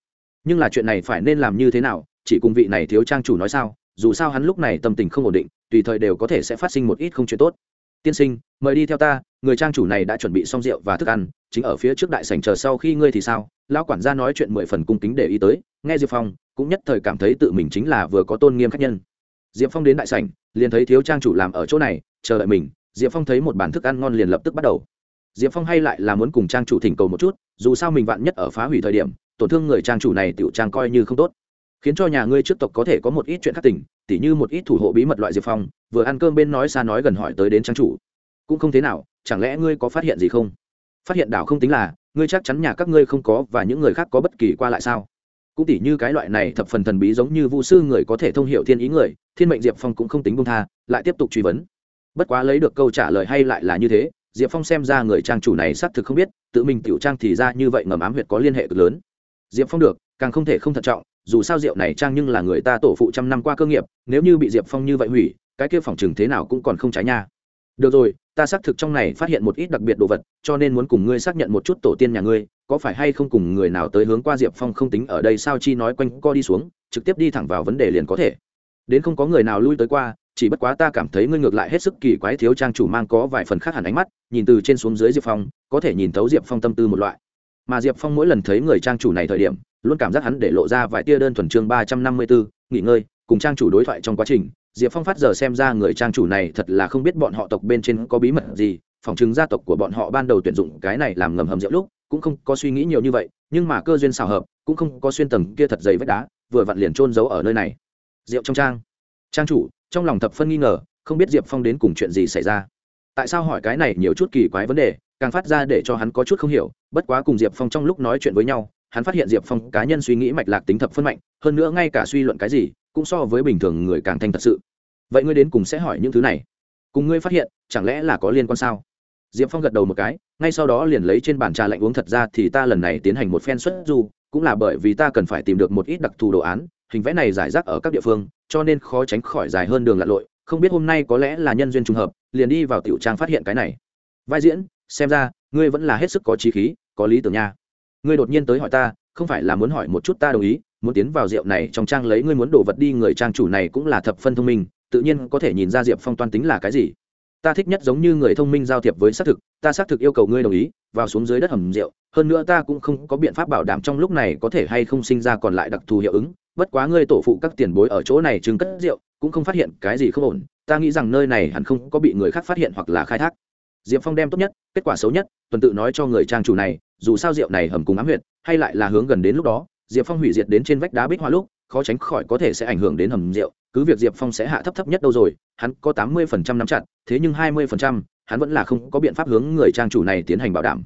S1: Nhưng là chuyện này phải nên làm như thế nào chỉ cùng vị này thiếu trang chủ nói sao, dù sao hắn lúc này tâm tình không ổn định, tùy thời đều có thể sẽ phát sinh một ít không chuyện tốt. Tiên sinh, mời đi theo ta, người trang chủ này đã chuẩn bị xong rượu và thức ăn, chính ở phía trước đại sảnh chờ sau khi ngươi thì sao? Lão quản gia nói chuyện mười phần cung kính để ý tới, nghe diệp phong, cũng nhất thời cảm thấy tự mình chính là vừa có tôn nghiêm khách nhân. Diệp phong đến đại sảnh, liền thấy thiếu trang chủ làm ở chỗ này, chờ đợi mình, diệp phong thấy một bản thức ăn ngon liền lập tức bắt đầu. Diệp phong hay lại là muốn cùng trang chủ thỉnh cầu một chút, dù sao mình vạn nhất ở phá hủy thời điểm, tổn thương người trang chủ này tiểu trang coi như không tốt khiến cho nhà ngươi trước tộc có thể có một ít chuyện khác tỉnh tỉ như một ít thủ hộ bí mật loại diệp phong, vừa ăn cơm bên nói xa nói gần hỏi tới đến trang chủ. Cũng không thế nào, chẳng lẽ ngươi có phát hiện gì không? Phát hiện đảo không tính là, ngươi chắc chắn nhà các ngươi không có và những người khác có bất kỳ qua lại sao? Cũng tỉ như cái loại này thập phần thần bí giống như vu sư người có thể thông hiểu thiên ý người, thiên mệnh diệp phong cũng không tính bông tha, lại tiếp tục truy vấn. Bất quá lấy được câu trả lời hay lại là như thế, diệp phong xem ra người trang chủ này xác thực không biết, tự mình tiểu trang thì ra như vậy ngầm ám huyệt có liên hệ cực lớn. Diệp phong được, càng không thể không thận trọng dù sao rượu này trang nhưng là người ta tổ phụ trăm năm qua cơ nghiệp, nếu như bị diệp phong như vậy hủy, cái kia phòng chừng thế nào cũng còn không trái nha. Được rồi, ta xác thực trong này phát hiện một ít đặc biệt đồ vật, cho nên muốn cùng ngươi xác nhận một chút tổ tiên nhà ngươi, có phải hay không cùng người nào tới hướng qua diệp phong không tính ở đây sao chi nói quanh co đi xuống, trực tiếp đi thẳng vào vấn đề liền có thể. Đến không có người nào lui tới qua, chỉ bất quá ta cảm thấy ngươi ngược lại hết sức kỳ quái thiếu trang chủ mang có vài phần khác hẳn ánh mắt, nhìn từ trên xuống dưới diệp phong, có thể nhìn thấu diệp phong tâm tư một loại. Mà diệp phong mỗi lần thấy người trang chủ này thời điểm luôn cảm giác hắn để lộ ra vài tia đơn thuần chương ba trăm năm mươi bốn, nghỉ ngơi, cùng trang chủ đối thoại trong quá trình. Diệp phong phát giờ xem ra người trang chủ này thật là không biết bọn họ tộc bên trên có bí mật gì phòng chứng gia tộc của bọn họ ban đầu tuyển dụng cái này làm ngầm hầm rượu lúc, cũng không có suy nghĩ nhiều như vậy, nhưng mà cơ duyên xào hợp, cũng không có xuyên tầng kia thật dày vách đá, vừa vặn liền trôn giấu ở nơi này. Rượu trong trang. Trang chủ, trong lòng thập phân nghi ngờ, không biết diệp phong đến cùng chuyện gì xảy ra. Tại sao hỏi cái này nhiều chút kỳ quái vấn đề, càng phát ra để cho hắn có chút không hiểu, bất quá cùng diệp phong trong lúc nói chuyện với nhau hắn phát hiện diệp phong cá nhân suy nghĩ mạch lạc tính thập phân mạnh, hơn nữa ngay cả suy luận cái gì cũng so với bình thường người càng thanh thật sự. Vậy ngươi đến cùng sẽ hỏi những thứ này? Cùng ngươi phát hiện, chẳng lẽ là có liên quan sao? Diệp phong gật đầu một cái, ngay sau đó liền lấy trên bàn trà lạnh uống thật ra thì ta lần này tiến hành một phen xuất du, cũng là bởi vì ta cần phải tìm được một ít đặc thù đồ án, hình vẽ này giải rác ở các địa phương, cho nên khó tránh khỏi dài hơn đường lặn lội, không biết hôm nay có lẽ là nhân duyên trùng hợp, liền đi vào tiểu trang phát hiện cái này. Vai diễn, xem ra, ngươi vẫn là hết sức có trí khí, có lý tưởng nha ngươi đột nhiên tới hỏi ta, không phải là muốn hỏi một chút ta đồng ý, muốn tiến vào rượu này trong trang lấy ngươi muốn đổ vật đi, người trang chủ này cũng là thập phân thông minh, tự nhiên có thể nhìn ra diệp phong toan tính là cái gì. Ta thích nhất giống như người thông minh giao thiệp với xác thực, ta xác thực yêu cầu ngươi đồng ý, vào xuống dưới đất hầm rượu, hơn nữa ta cũng không có biện pháp bảo đảm trong lúc này có thể hay không sinh ra còn lại đặc thù hiệu ứng, bất quá ngươi tổ phụ các tiền bối ở chỗ này chứng cất rượu, cũng không phát hiện cái gì không ổn, ta nghĩ rằng nơi này hẳn không có bị người khác phát hiện hoặc là khai thác diệp phong đem tốt nhất, kết quả xấu nhất, tuần tự nói cho người trang chủ này, dù sao rượu này hầm cùng ám huyệt, hay lại là hướng gần đến lúc đó, diệp phong hủy diệt đến trên vách đá bích hoa lúc, khó tránh khỏi có thể sẽ ảnh hưởng đến hầm rượu, cứ việc diệp phong sẽ hạ thấp thấp nhất đâu rồi, hắn có tám mươi phần trăm nắm chặt, thế nhưng hai mươi phần trăm, hắn vẫn là không có biện pháp hướng người trang chủ này tiến hành bảo đảm.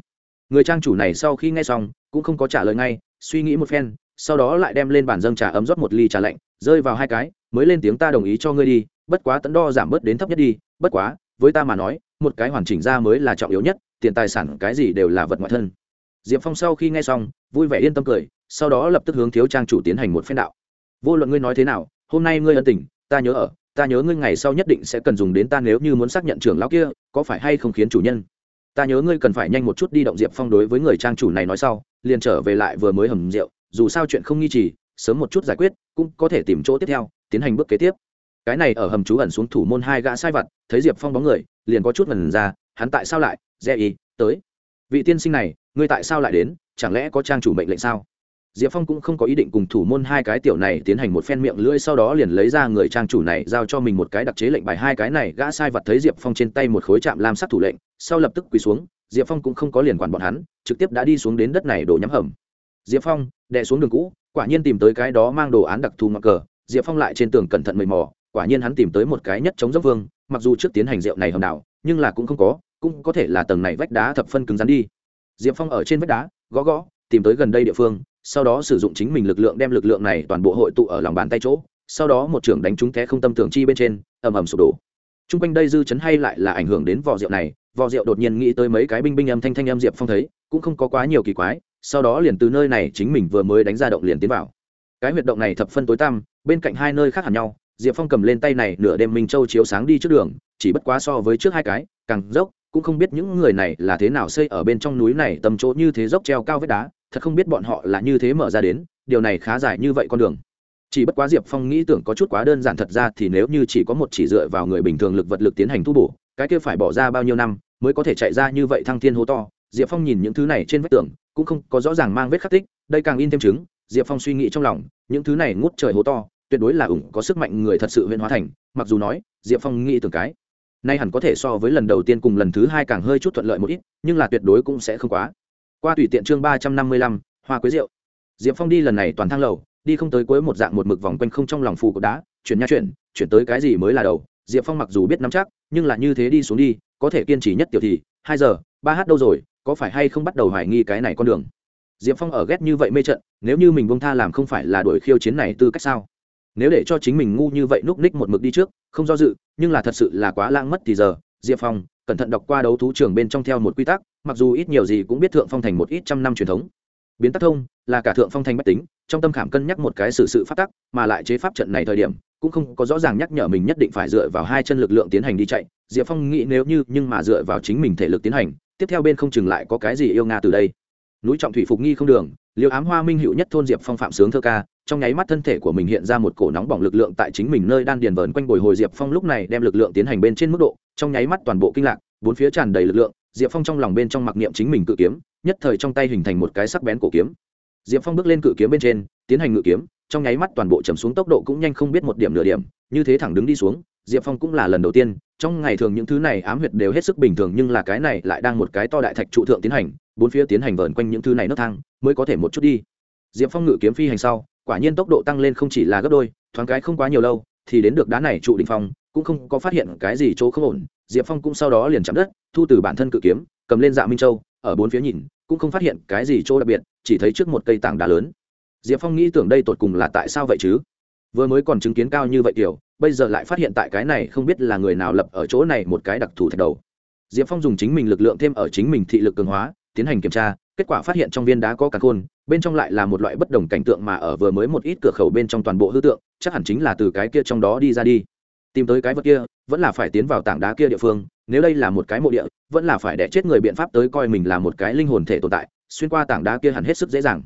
S1: Người trang chủ này sau khi nghe xong, cũng không có trả lời ngay, suy nghĩ một phen, sau đó lại đem lên bàn dâng trà ấm rót một ly trà lạnh, rơi vào hai cái, mới lên tiếng ta đồng ý cho ngươi đi, bất quá tấn đo giảm bớt đến thấp nhất đi, bất quá, với ta mà nói một cái hoàn chỉnh ra mới là trọng yếu nhất, tiền tài sản cái gì đều là vật ngoại thân. Diệp phong sau khi nghe xong, vui vẻ yên tâm cười, sau đó lập tức hướng thiếu trang chủ tiến hành một phen đạo. Vô luận ngươi nói thế nào, hôm nay ngươi ân tình, ta nhớ ở, ta nhớ ngươi ngày sau nhất định sẽ cần dùng đến ta nếu như muốn xác nhận trưởng lão kia, có phải hay không khiến chủ nhân. Ta nhớ ngươi cần phải nhanh một chút đi động diệp phong đối với người trang chủ này nói sau, liền trở về lại vừa mới hầm rượu, dù sao chuyện không nghi trì, sớm một chút giải quyết, cũng có thể tìm chỗ tiếp theo, tiến hành bước kế tiếp cái này ở hầm trú ẩn xuống thủ môn hai gã sai vặt, thấy diệp phong bóng người, liền có chút ngần ra, hắn tại sao lại? Dè ý tới. Vị tiên sinh này, ngươi tại sao lại đến? Chẳng lẽ có trang chủ mệnh lệnh sao? Diệp phong cũng không có ý định cùng thủ môn hai cái tiểu này tiến hành một phen miệng lưỡi sau đó liền lấy ra người trang chủ này giao cho mình một cái đặc chế lệnh bài hai cái này, gã sai vật thấy diệp phong trên tay một khối chạm lam sắc thủ lệnh, sau lập tức quỳ xuống, diệp phong cũng không có liền quản bọn hắn, trực tiếp đã đi xuống đến đất này đổ nhắm hầm. Diệp phong, đè xuống đường cũ, quả nhiên tìm tới cái đó mang đồ án đặc thù mặc cờ, diệp phong lại trên tường cẩn thận mầy mò quả nhiên hắn tìm tới một cái nhất chống dốc vương, mặc dù trước tiến hành rượu này hầm đảo, nhưng là cũng không có, cũng có thể là tầng này vách đá thập phân cứng rắn đi. Diệp phong ở trên vách đá, gõ gõ, tìm tới gần đây địa phương, sau đó sử dụng chính mình lực lượng đem lực lượng này toàn bộ hội tụ ở lòng bàn tay chỗ, sau đó một trưởng đánh trúng té không tâm tưởng chi bên trên, ầm ầm sụp đổ. T r u n g quanh đây dư chấn hay lại là ảnh hưởng đến vò rượu này, vò rượu đột nhiên nghĩ tới mấy cái binh binh âm thanh thanh âm diệp phong thấy, cũng không có quá nhiều kỳ quái, sau đó liền từ nơi này chính mình vừa mới đánh ra động liền tiến vào. Cái huyệt động này thập phân tối tăm, bên cạnh hai nơi khác hẳn nhau diệp phong cầm lên tay này, nửa đêm minh châu chiếu sáng đi trước đường, chỉ bất quá so với trước hai cái, càng dốc, cũng không biết những người này là thế nào xây ở bên trong núi này, tầm chỗ như thế dốc treo cao vết đá, thật không biết bọn họ là như thế mở ra đến, điều này khá dài như vậy con đường. Chỉ bất quá diệp phong nghĩ tưởng có chút quá đơn giản thật ra thì nếu như chỉ có một chỉ dựa vào người bình thường lực vật lực tiến hành tu bổ, cái kia phải bỏ ra bao nhiêu năm mới có thể chạy ra như vậy thăng thiên hố to. Diệp phong nhìn những thứ này trên vách tường, cũng không có rõ ràng mang vết khắc tích, đây càng in thêm chứng, diệp phong suy nghĩ trong lòng, những thứ này ngút trời hố to tuyệt đối là ủng có sức mạnh người thật sự huyễn hóa thành, mặc dù nói, diệp phong nghĩ tưởng cái. Nay hẳn có thể so với lần đầu tiên cùng lần thứ hai càng hơi chút thuận lợi một ít, nhưng là tuyệt đối cũng sẽ không quá. Qua tùy tiện chương ba trăm năm mươi lăm, hoa quế rượu diệp phong đi lần này toàn thang lầu, đi không tới cuối một dạng một mực vòng quanh không trong lòng phù của đá, chuyển nha chuyển chuyển tới cái gì mới là đầu. Diệp phong mặc dù biết nắm chắc, nhưng là như thế đi xuống đi, có thể kiên trì nhất tiểu thì, hai giờ, ba h đâu rồi, có phải hay không bắt đầu hoài nghi cái này con đường? Diệp phong ở ghét như vậy mê trận, nếu như mình bông tha làm không phải là đuổi khiêu chiến này tư cách sao? Nếu để cho chính mình ngu như vậy núp ních một mực đi trước, không do dự, nhưng là thật sự là quá lãng mất thì giờ, diệp phong, cẩn thận đọc qua đấu thú trường bên trong theo một quy tắc, mặc dù ít nhiều gì cũng biết thượng phong thành một ít trăm năm truyền thống. Biến tắc thông, là cả thượng phong thành bách tính, trong tâm khảm cân nhắc một cái sự sự phát tắc, mà lại chế pháp trận này thời điểm, cũng không có rõ ràng nhắc nhở mình nhất định phải dựa vào hai chân lực lượng tiến hành đi chạy. Diệp phong nghĩ nếu như, nhưng mà dựa vào chính mình thể lực tiến hành, tiếp theo bên không chừng lại có cái gì yêu nga từ đây. Núi trọng thủy phục nghi không đường liều ám hoa minh hữu nhất thôn diệp phong phạm sướng thơ ca trong nháy mắt thân thể của mình hiện ra một cổ nóng bỏng lực lượng tại chính mình nơi đan điền vờn quanh bồi hồi diệp phong lúc này đem lực lượng tiến hành bên trên mức độ, trong nháy mắt toàn bộ kinh lạc, bốn phía tràn đầy lực lượng, diệp phong trong lòng bên trong mặc niệm chính mình cự kiếm, nhất thời trong tay hình thành một cái sắc bén cổ kiếm. Diệp phong bước lên cự kiếm bên trên, tiến hành ngự kiếm, trong nháy mắt toàn bộ chầm xuống tốc độ cũng nhanh không biết một điểm nửa điểm, như thế thẳng đứng đi xuống, diệp phong cũng là lần đầu tiên, trong ngày thường những thứ này ám huyệt đều hết sức bình thường nhưng là cái này lại đang một cái to đại thạch trụ thượng tiến hành, bốn phía tiến hành vờn quanh những thứ này nấc thang, mới có thể một chút đi. Diệp phong ngự kiếm phi hành sau quả nhiên tốc độ tăng lên không chỉ là gấp đôi, thoáng cái không quá nhiều lâu, thì đến được đá này trụ đình phong, cũng không có phát hiện cái gì chỗ không ổn. Diệp phong cũng sau đó liền chạm đất, thu từ bản thân cự kiếm, cầm lên dạ minh châu, ở bốn phía nhìn, cũng không phát hiện cái gì chỗ đặc biệt, chỉ thấy trước một cây tảng đá lớn. Diệp phong nghĩ tưởng đây tột cùng là tại sao vậy chứ? Vừa mới còn chứng kiến cao như vậy kiểu bây giờ lại phát hiện tại cái này không biết là người nào lập ở chỗ này một cái đặc thù thạch đầu. Diệp phong dùng chính mình lực lượng thêm ở chính mình thị lực cường hóa, tiến hành kiểm tra kết quả phát hiện trong viên đá có cả khôn, bên trong lại là một loại bất đồng cảnh tượng mà ở vừa mới một ít cửa khẩu bên trong toàn bộ hư tượng, chắc hẳn chính là từ cái kia trong đó đi ra đi. Tìm tới cái vật kia, vẫn là phải tiến vào tảng đá kia địa phương, nếu đây là một cái mộ địa, vẫn là phải đẻ chết người biện pháp tới coi mình là một cái linh hồn thể tồn tại, xuyên qua tảng đá kia hẳn hết sức dễ dàng.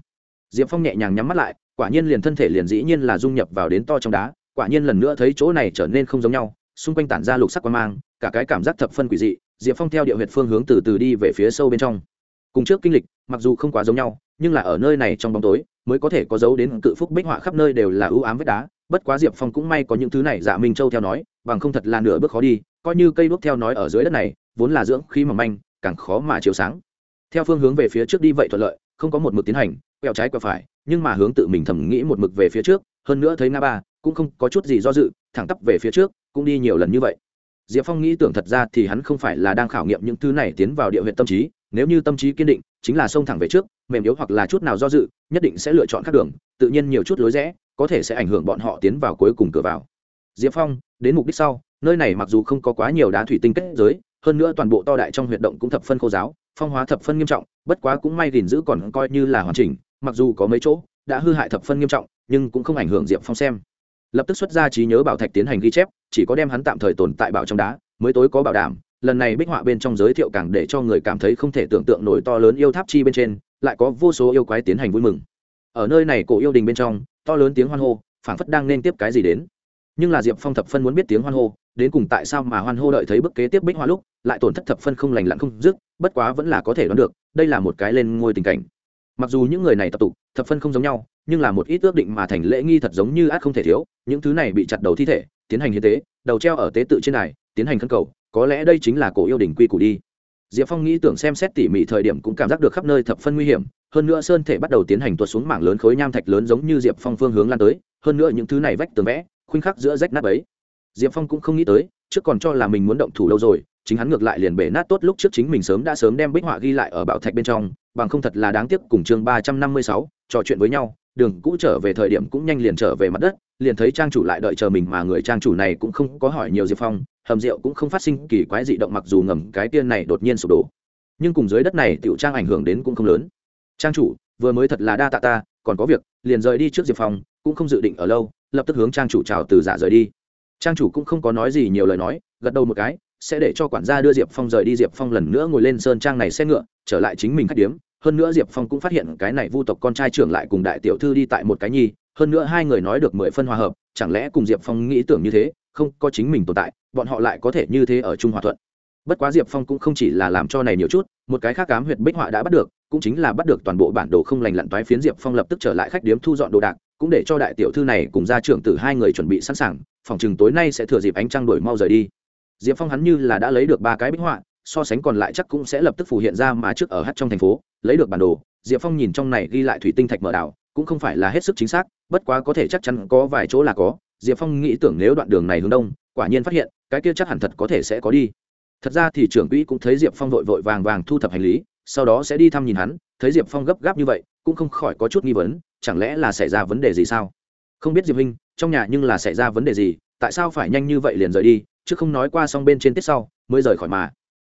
S1: Diệp phong nhẹ nhàng nhắm mắt lại, quả nhiên liền thân thể liền dĩ nhiên là dung nhập vào đến to trong đá, quả nhiên lần nữa thấy chỗ này trở nên không giống nhau, xung quanh tản ra lục sắc quan mang, cả cái cảm giác thập phân quỷ dị, diệp phong theo địa huyệt phương hướng từ từ đi về phía sâu bên trong cùng trước kinh lịch, mặc dù không quá giống nhau, nhưng là ở nơi này trong bóng tối, mới có thể có dấu đến cự phúc bích họa khắp nơi đều là ưu ám vết đá. Bất quá diệp phong cũng may có những thứ này dạ minh châu theo nói, bằng không thật là nửa bước khó đi, coi như cây đuốc theo nói ở dưới đất này, vốn là dưỡng khí mỏng manh, càng khó mà chiếu sáng. Theo phương hướng về phía trước đi vậy thuận lợi, không có một mực tiến hành, quẹo trái quẹo phải, nhưng mà hướng tự mình thầm nghĩ một mực về phía trước, hơn nữa thấy nga ba, cũng không có chút gì do dự, thẳng tắp về phía trước, cũng đi nhiều lần như vậy. Diệp phong nghĩ tưởng thật ra thì hắn không phải là đang khảo nghiệm những thứ này tiến vào địa huyện tâm trí nếu như tâm trí kiên định, chính là xông thẳng về trước, mềm yếu hoặc là chút nào do dự, nhất định sẽ lựa chọn các đường, tự nhiên nhiều chút lối rẽ, có thể sẽ ảnh hưởng bọn họ tiến vào cuối cùng cửa vào. Diệp phong, đến mục đích sau, nơi này mặc dù không có quá nhiều đá thủy tinh kết giới, hơn nữa toàn bộ to đại trong huyệt động cũng thập phân khô giáo, phong hóa thập phân nghiêm trọng, bất quá cũng may gìn giữ còn coi như là hoàn chỉnh, mặc dù có mấy chỗ đã hư hại thập phân nghiêm trọng, nhưng cũng không ảnh hưởng diệp phong xem. Lập tức xuất ra trí nhớ bảo thạch tiến hành ghi chép, chỉ có đem hắn tạm thời tồn tại bảo trong đá, mới tối có bảo đảm lần này bích họa bên trong giới thiệu càng để cho người cảm thấy không thể tưởng tượng nổi to lớn yêu tháp chi bên trên, lại có vô số yêu quái tiến hành vui mừng. Ở nơi này cổ yêu đình bên trong, to lớn tiếng hoan hô, phảng phất đang nên tiếp cái gì đến. Nhưng là diệp phong thập phân muốn biết tiếng hoan hô, đến cùng tại sao mà hoan hô đợi thấy bức kế tiếp bích hoa lúc, lại tổn thất thập phân không lành lặn không dứt, bất quá vẫn là có thể đoán được, đây là một cái lên ngôi tình cảnh. Mặc dù những người này tập tục, thập phân không giống nhau, nhưng là một ít ước định mà thành lễ nghi thật giống như át không thể thiếu, những thứ này bị chặt đầu thi thể, tiến hành hiến tế, đầu treo ở tế tự trên này tiến hành khân cầu có lẽ đây chính là cổ yêu đình quy củ đi. Diệp phong nghĩ tưởng xem xét tỉ mỉ thời điểm cũng cảm giác được khắp nơi thập phân nguy hiểm, hơn nữa sơn thể bắt đầu tiến hành tuột xuống mảng lớn khối nham thạch lớn giống như diệp phong phương hướng lan tới, hơn nữa những thứ này vách tường vẽ, khuynh khắc giữa rách nát ấy. Diệp phong cũng không nghĩ tới, trước còn cho là mình muốn động thủ lâu rồi, chính hắn ngược lại liền bể nát tốt lúc trước chính mình sớm đã sớm đem bích họa ghi lại ở bảo thạch bên trong, bằng không thật là đáng tiếc cùng chương ba trăm năm mươi sáu, trò chuyện với nhau đường cũ trở về thời điểm cũng nhanh liền trở về mặt đất, liền thấy trang chủ lại đợi chờ mình mà người trang chủ này cũng không có hỏi nhiều diệp phong, hầm rượu cũng không phát sinh kỳ quái dị động mặc dù ngầm cái tiên này đột nhiên sụp đổ. Nhưng cùng dưới đất này tiểu trang ảnh hưởng đến cũng không lớn. Trang chủ, vừa mới thật là đa tạ ta, còn có việc, liền rời đi trước diệp phong, cũng không dự định ở lâu, lập tức hướng trang chủ chào từ giả rời đi. Trang chủ cũng không có nói gì nhiều lời nói, gật đầu một cái, sẽ để cho quản gia đưa diệp phong rời đi. Diệp phong lần nữa ngồi lên sơn trang này xe ngựa, trở lại chính mình khách điếm hơn nữa diệp phong cũng phát hiện cái này vu tộc con trai trưởng lại cùng đại tiểu thư đi tại một cái nhi, hơn nữa hai người nói được mười phân hòa hợp, chẳng lẽ cùng diệp phong nghĩ tưởng như thế, không, có chính mình tồn tại, bọn họ lại có thể như thế ở chung hòa thuận. Bất quá diệp phong cũng không chỉ là làm cho này nhiều chút, một cái khác cám huyện bích họa đã bắt được, cũng chính là bắt được toàn bộ bản đồ không lành lặn toái phiến diệp phong lập tức trở lại khách điếm thu dọn đồ đạc, cũng để cho đại tiểu thư này cùng gia trưởng tử hai người chuẩn bị sẵn sàng, phòng chừng tối nay sẽ thừa dịp ánh trăng đổi mau rời đi. Diệp phong hắn như là đã lấy được ba cái bích họa so sánh còn lại chắc cũng sẽ lập tức phủ hiện ra mà trước ở hát trong thành phố, lấy được bản đồ. Diệp phong nhìn trong này ghi lại thủy tinh thạch mở đảo, cũng không phải là hết sức chính xác, bất quá có thể chắc chắn có vài chỗ là có. Diệp phong nghĩ tưởng nếu đoạn đường này hướng đông, quả nhiên phát hiện, cái kia chắc hẳn thật có thể sẽ có đi. Thật ra thì trưởng quỹ cũng thấy diệp phong vội vội vàng vàng thu thập hành lý, sau đó sẽ đi thăm nhìn hắn, thấy diệp phong gấp gáp như vậy, cũng không khỏi có chút nghi vấn, chẳng lẽ là xảy ra vấn đề gì sao? Không biết diệp huynh, trong nhà nhưng là xảy ra vấn đề gì, tại sao phải nhanh như vậy liền rời đi, chứ không nói qua xong bên trên tiết sau, mới rời khỏi mà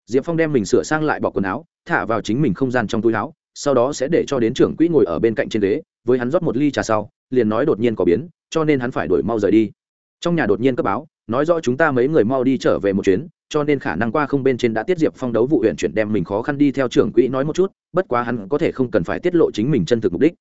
S1: diệp phong đem mình sửa sang lại bọc quần áo, thả vào chính mình không gian trong túi áo, sau đó sẽ để cho đến trưởng quỹ ngồi ở bên cạnh trên ghế, với hắn rót một ly trà sau, liền nói đột nhiên có biến, cho nên hắn phải đổi mau rời đi. Trong nhà đột nhiên cấp báo, nói rõ chúng ta mấy người mau đi trở về một chuyến, cho nên khả năng qua không bên trên đã tiết diệp phong đấu vụ huyện chuyển đem mình khó khăn đi theo trưởng quỹ nói một chút, bất quá hắn có thể không cần phải tiết lộ chính mình chân thực mục đích.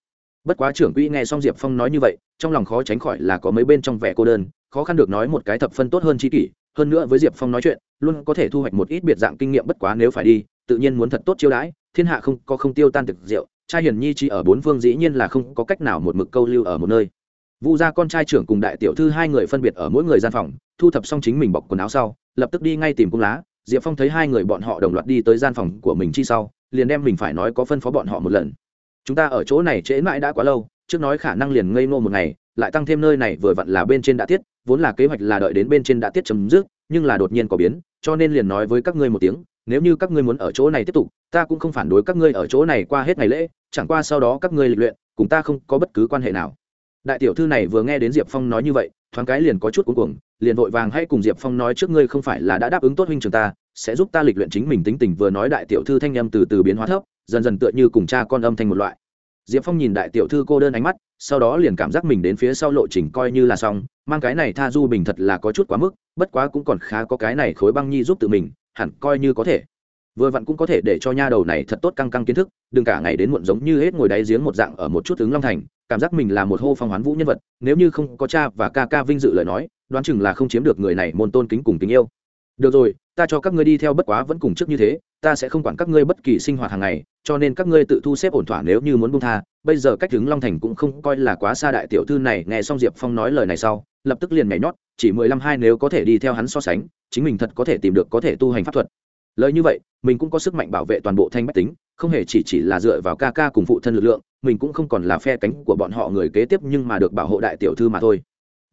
S1: Bất quá trưởng quỹ nghe xong diệp phong nói như vậy, trong lòng khó tránh khỏi là có mấy bên trong vẻ cô đơn, khó khăn được nói một cái thập phân tốt hơn chi kỷ hơn nữa với diệp phong nói chuyện, luôn có thể thu hoạch một ít biệt dạng kinh nghiệm bất quá nếu phải đi, tự nhiên muốn thật tốt chiêu đãi, thiên hạ không có không tiêu tan thực rượu, trai hiền nhi chỉ ở bốn phương dĩ nhiên là không có cách nào một mực câu lưu ở một nơi. Vu gia con trai trưởng cùng đại tiểu thư hai người phân biệt ở mỗi người gian phòng, thu thập xong chính mình bọc quần áo sau, lập tức đi ngay tìm cung lá. Diệp phong thấy hai người bọn họ đồng loạt đi tới gian phòng của mình chi sau, liền đem mình phải nói có phân phó bọn họ một lần. Chúng ta ở chỗ này trễ mãi đã quá lâu, trước nói khả năng liền ngây ngô một ngày, lại tăng thêm nơi này vừa vặn là bên trên đã tiết vốn là kế hoạch là đợi đến bên trên đã tiết chấm dứt, nhưng là đột nhiên có biến, cho nên liền nói với các ngươi một tiếng, nếu như các ngươi muốn ở chỗ này tiếp tục, ta cũng không phản đối các ngươi ở chỗ này qua hết ngày lễ, chẳng qua sau đó các ngươi lịch luyện, cùng ta không có bất cứ quan hệ nào. Đại tiểu thư này vừa nghe đến diệp phong nói như vậy, thoáng cái liền có chút cuối cùng liền vội vàng hãy cùng diệp phong nói trước ngươi không phải là đã đáp ứng tốt huynh trường ta, sẽ giúp ta lịch luyện chính mình tính tình, vừa nói đại tiểu thư thanh âm từ từ biến hóa thấp, dần dần tựa như cùng cha con âm thanh một loại. Diệp phong nhìn đại tiểu thư cô đơn ánh mắt, sau đó liền cảm giác mình đến phía sau lộ trình coi như là xong mang cái này tha du bình thật là có chút quá mức, bất quá cũng còn khá có cái này khối băng nhi giúp tự mình, hẳn coi như có thể. Vừa vặn cũng có thể để cho nha đầu này thật tốt căng căng kiến thức, đừng cả ngày đến muộn giống như hết ngồi đáy giếng một dạng ở một chút ứng long thành, cảm giác mình là một hô phong hoán vũ nhân vật, nếu như không có cha và ca ca vinh dự lời nói, đoán chừng là không chiếm được người này môn tôn kính cùng tình yêu. Được rồi, ta cho các ngươi đi theo bất quá vẫn cùng trước như thế ta sẽ không quản các ngươi bất kỳ sinh hoạt hàng ngày, cho nên các ngươi tự thu xếp ổn thỏa nếu như muốn buông tha. Bây giờ cách hướng long thành cũng không coi là quá xa đại tiểu thư này, nghe xong diệp phong nói lời này sau, lập tức liền nhảy nhót, chỉ mười lăm hai nếu có thể đi theo hắn so sánh, chính mình thật có thể tìm được, có thể tu hành pháp thuật. Lời như vậy, mình cũng có sức mạnh bảo vệ toàn bộ thanh bách tính, không hề chỉ chỉ là dựa vào ca ca cùng phụ thân lực lượng, mình cũng không còn là phe cánh của bọn họ người kế tiếp nhưng mà được bảo hộ đại tiểu thư mà thôi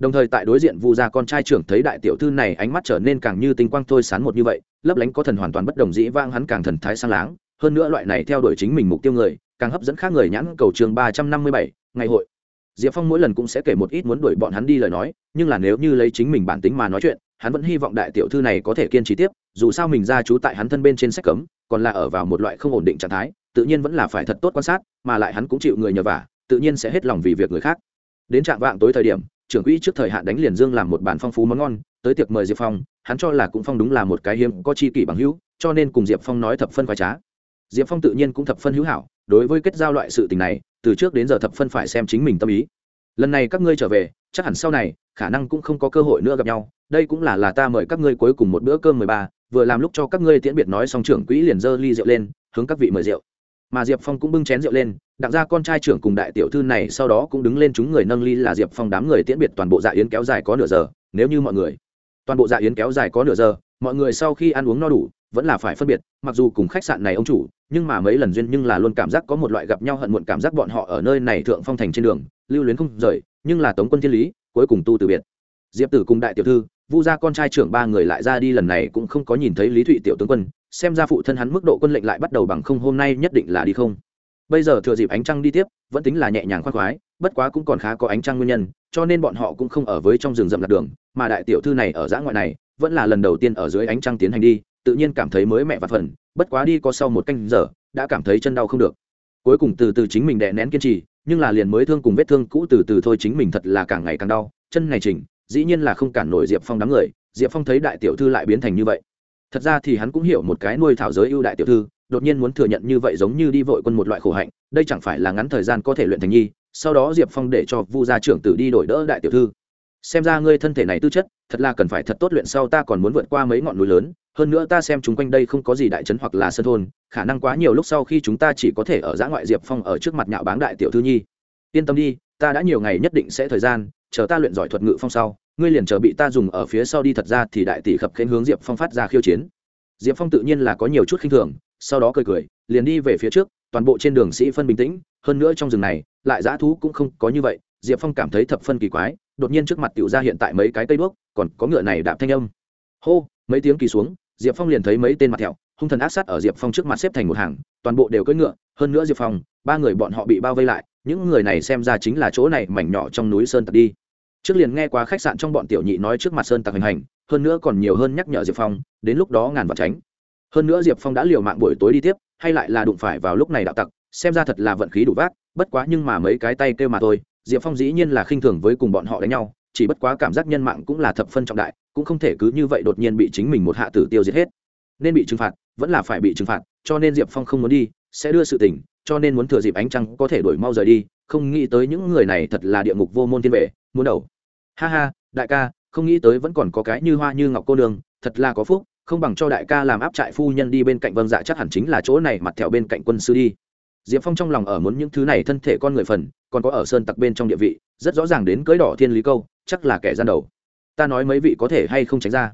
S1: đồng thời tại đối diện vu gia con trai trưởng thấy đại tiểu thư này ánh mắt trở nên càng như tinh quang thôi sán một như vậy, lấp lánh có thần hoàn toàn bất đồng dĩ vang hắn càng thần thái sang láng, hơn nữa loại này theo đuổi chính mình mục tiêu người, càng hấp dẫn khác người nhãn cầu trường ba trăm năm mươi bảy, ngày hội. Diệp phong mỗi lần cũng sẽ kể một ít muốn đuổi bọn hắn đi lời nói, nhưng là nếu như lấy chính mình bản tính mà nói chuyện, hắn vẫn hy vọng đại tiểu thư này có thể kiên trì tiếp, dù sao mình ra trú tại hắn thân bên trên sách cấm, còn là ở vào một loại không ổn định trạng thái, tự nhiên vẫn là phải thật tốt quan sát, mà lại hắn cũng chịu người nhờ vả, tự nhiên sẽ hết lòng vì việc người khác. Đến trạng vạng tối thời điểm trưởng quỹ trước thời hạn đánh liền dương làm một bản phong phú món ngon, tới tiệc mời diệp phong, hắn cho là cũng phong đúng là một cái hiếm có chi kỷ bằng hữu, cho nên cùng diệp phong nói thập phân khoái trá. Diệp phong tự nhiên cũng thập phân hữu hảo, đối với kết giao loại sự tình này, từ trước đến giờ thập phân phải xem chính mình tâm ý. Lần này các ngươi trở về, chắc hẳn sau này, khả năng cũng không có cơ hội nữa gặp nhau, đây cũng là là ta mời các ngươi cuối cùng một bữa cơm mười ba, vừa làm lúc cho các ngươi tiễn biệt nói xong trưởng quỹ liền dơ ly rượu lên, hướng các vị mời rượu mà diệp phong cũng bưng chén rượu lên, đặng ra con trai trưởng cùng đại tiểu thư này sau đó cũng đứng lên chúng người nâng ly là diệp phong đám người tiễn biệt toàn bộ dạ yến kéo dài có nửa giờ, nếu như mọi người, toàn bộ dạ yến kéo dài có nửa giờ, mọi người sau khi ăn uống no đủ, vẫn là phải phân biệt, mặc dù cùng khách sạn này ông chủ, nhưng mà mấy lần duyên nhưng là luôn cảm giác có một loại gặp nhau hận muộn cảm giác bọn họ ở nơi này thượng phong thành trên đường, lưu luyến không rời, nhưng là tống quân thiên lý, cuối cùng tu từ biệt. Diệp tử cùng đại tiểu thư, vu gia con trai trưởng ba người lại ra đi lần này cũng không có nhìn thấy lý thụy tiểu tướng quân xem ra phụ thân hắn mức độ quân lệnh lại bắt đầu bằng không, hôm nay nhất định là đi không. Bây giờ thừa dịp ánh trăng đi tiếp, vẫn tính là nhẹ nhàng khoác khoái, bất quá cũng còn khá có ánh trăng nguyên nhân, cho nên bọn họ cũng không ở với trong rừng rậm lạc đường, mà đại tiểu thư này ở giã ngoại này, vẫn là lần đầu tiên ở dưới ánh trăng tiến hành đi, tự nhiên cảm thấy mới mẹ và phần, bất quá đi có sau một canh giờ, đã cảm thấy chân đau không được. Cuối cùng từ từ chính mình đè nén kiên trì, nhưng là liền mới thương cùng vết thương cũ từ từ thôi, chính mình thật là càng ngày càng đau, chân này chỉnh, dĩ nhiên là không cản nổi diệp phong đám người, diệp phong thấy đại tiểu thư lại biến thành như vậy thật ra thì hắn cũng hiểu một cái nuôi thảo giới ưu đại tiểu thư, đột nhiên muốn thừa nhận như vậy giống như đi vội quân một loại khổ hạnh, đây chẳng phải là ngắn thời gian có thể luyện thành nhi, sau đó diệp phong để cho vu gia trưởng tử đi đổi đỡ đại tiểu thư. Xem ra ngươi thân thể này tư chất, thật là cần phải thật tốt luyện sau ta còn muốn vượt qua mấy ngọn núi lớn, hơn nữa ta xem chúng quanh đây không có gì đại trấn hoặc là sân thôn, khả năng quá nhiều lúc sau khi chúng ta chỉ có thể ở giã ngoại diệp phong ở trước mặt nhạo báng đại tiểu thư nhi. Yên tâm đi, ta đã nhiều ngày nhất định sẽ thời gian, chờ ta luyện giỏi thuật ngự phong sau ngươi liền chờ bị ta dùng ở phía sau đi thật ra thì đại tỷ khập khến hướng diệp phong phát ra khiêu chiến. Diệp phong tự nhiên là có nhiều chút khinh thường, sau đó cười cười, liền đi về phía trước, toàn bộ trên đường sĩ phân bình tĩnh, hơn nữa trong rừng này, lại dã thú cũng không có như vậy, diệp phong cảm thấy thập phân kỳ quái, đột nhiên trước mặt tiểu ra hiện tại mấy cái cây đuốc, còn có ngựa này đạp thanh âm. Hô, mấy tiếng kỳ xuống, diệp phong liền thấy mấy tên mặt thẹo, hung thần ác sát ở diệp phong trước mặt xếp thành một hàng, toàn bộ đều cưỡi ngựa, hơn nữa diệp phong, ba người bọn họ bị bao vây lại, những người này xem ra chính là chỗ này mảnh nhỏ trong núi sơn tật đi trước liền nghe qua khách sạn trong bọn tiểu nhị nói trước mặt sơn tặc hành hành, hơn nữa còn nhiều hơn nhắc nhở diệp phong, đến lúc đó ngàn vạn tránh. Hơn nữa diệp phong đã liều mạng buổi tối đi tiếp, hay lại là đụng phải vào lúc này đạo tặc, xem ra thật là vận khí đủ vác, bất quá nhưng mà mấy cái tay kêu mà thôi, diệp phong dĩ nhiên là khinh thường với cùng bọn họ đánh nhau, chỉ bất quá cảm giác nhân mạng cũng là thập phân trọng đại, cũng không thể cứ như vậy đột nhiên bị chính mình một hạ tử tiêu diệt hết. Nên bị trừng phạt, vẫn là phải bị trừng phạt, cho nên diệp phong không muốn đi, sẽ đưa sự tỉnh cho nên muốn thừa dịp ánh trăng có thể đổi mau rời đi, không nghĩ tới những người này thật là địa ngục vô môn thiên vệ muốn đầu. Ha ha, đại ca, không nghĩ tới vẫn còn có cái như hoa như ngọc cô đường thật là có phúc, không bằng cho đại ca làm áp trại phu nhân đi bên cạnh vâng dạ chắc hẳn chính là chỗ này mặt thẹo bên cạnh quân sư đi. Diệp phong trong lòng ở muốn những thứ này thân thể con người phần, còn có ở sơn tặc bên trong địa vị, rất rõ ràng đến cưới đỏ thiên lý câu, chắc là kẻ gian đầu. Ta nói mấy vị có thể hay không tránh ra?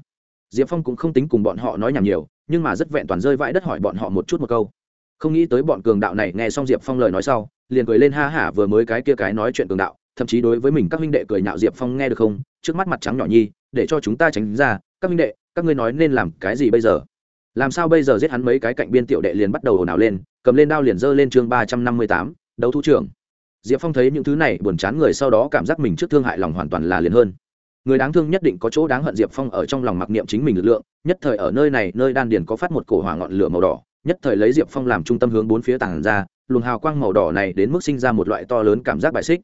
S1: Diệp phong cũng không tính cùng bọn họ nói nhảm nhiều, nhưng mà rất vẹn toàn rơi vãi đất hỏi bọn họ một chút một câu. Không nghĩ tới bọn cường đạo này nghe xong diệp phong lời nói sau, liền cười lên ha hả vừa mới cái kia cái nói chuyện cường đạo thậm chí đối với mình các huynh đệ cười nhạo diệp phong nghe được không? Trước mắt mặt trắng nhỏ nhi, để cho chúng ta tránh ra. Các huynh đệ, các ngươi nói nên làm cái gì bây giờ? Làm sao bây giờ giết hắn mấy cái cạnh biên tiểu đệ liền bắt đầu ồn ào lên, cầm lên đao liền giơ lên chương ba trăm năm mươi tám, đấu thủ trưởng. Diệp phong thấy những thứ này buồn chán người sau đó cảm giác mình trước thương hại lòng hoàn toàn là liền hơn. Người đáng thương nhất định có chỗ đáng hận diệp phong ở trong lòng mặc niệm chính mình lực lượng, nhất thời ở nơi này, nơi đan điền có phát một cổ hỏa ngọn lửa màu đỏ, nhất thời lấy diệp phong làm trung tâm hướng bốn phía tàn ra, luồng hào quang màu đỏ này đến mức sinh ra một loại to lớn cảm giác bại xích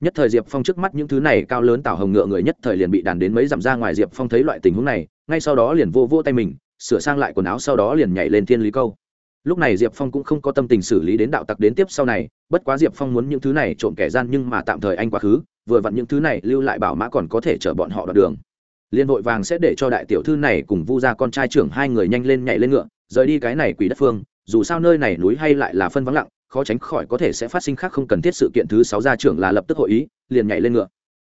S1: nhất thời diệp phong trước mắt những thứ này cao lớn tảo hồng ngựa người nhất thời liền bị đàn đến mấy dặm ra ngoài diệp phong thấy loại tình huống này, ngay sau đó liền vô vô tay mình, sửa sang lại quần áo sau đó liền nhảy lên thiên lý câu. Lúc này diệp phong cũng không có tâm tình xử lý đến đạo tặc đến tiếp sau này, bất quá diệp phong muốn những thứ này trộm kẻ gian nhưng mà tạm thời anh quá khứ, vừa vặn những thứ này lưu lại bảo mã còn có thể chở bọn họ đoạn đường. Liên Hội vàng sẽ để cho đại tiểu thư này cùng vu gia con trai trưởng hai người nhanh lên nhảy lên ngựa, rời đi cái này quỷ đất phương, dù sao nơi này núi hay lại là phân vắng lặng khó tránh khỏi có thể sẽ phát sinh khác không cần thiết sự kiện thứ sáu gia trưởng là lập tức hội ý, liền nhảy lên ngựa.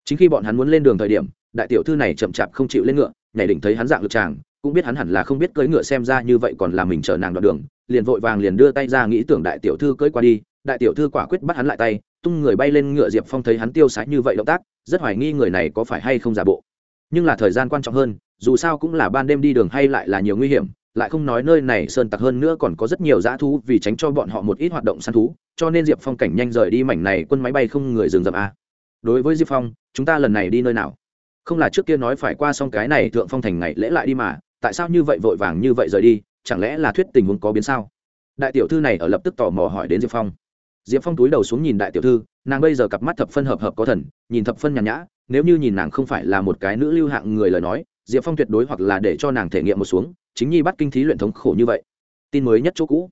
S1: Chính khi bọn hắn muốn lên đường thời điểm, đại tiểu thư này chậm chạp không chịu lên ngựa, nhảy định thấy hắn dạng lực tràng, cũng biết hắn hẳn là không biết cưỡi ngựa xem ra như vậy còn là mình chở nàng đoạn đường, liền vội vàng liền đưa tay ra nghĩ tưởng đại tiểu thư cưỡi qua đi, đại tiểu thư quả quyết bắt hắn lại tay, tung người bay lên ngựa diệp phong thấy hắn tiêu sái như vậy động tác, rất hoài nghi người này có phải hay không giả bộ. Nhưng là thời gian quan trọng hơn, dù sao cũng là ban đêm đi đường hay lại là nhiều nguy hiểm lại không nói nơi này sơn tặc hơn nữa còn có rất nhiều dã thú vì tránh cho bọn họ một ít hoạt động săn thú, cho nên diệp phong cảnh nhanh rời đi mảnh này quân máy bay không người dừng dập a. Đối với diệp phong, chúng ta lần này đi nơi nào? Không là trước kia nói phải qua xong cái này thượng phong thành ngày lễ lại đi mà, tại sao như vậy vội vàng như vậy rời đi, chẳng lẽ là thuyết tình huống có biến sao? Đại tiểu thư này ở lập tức tò mò hỏi đến diệp phong. Diệp phong túi đầu xuống nhìn đại tiểu thư, nàng bây giờ cặp mắt thập phân hợp hợp có thần, nhìn thập phân nhàn nhã, nếu như nhìn nàng không phải là một cái nữ lưu hạng người lời nói, diệp phong tuyệt đối hoặc là để cho nàng thể nghiệm một xuống chính nhi bắt kinh thí luyện thống khổ như vậy. Tin mới nhất chỗ cũ.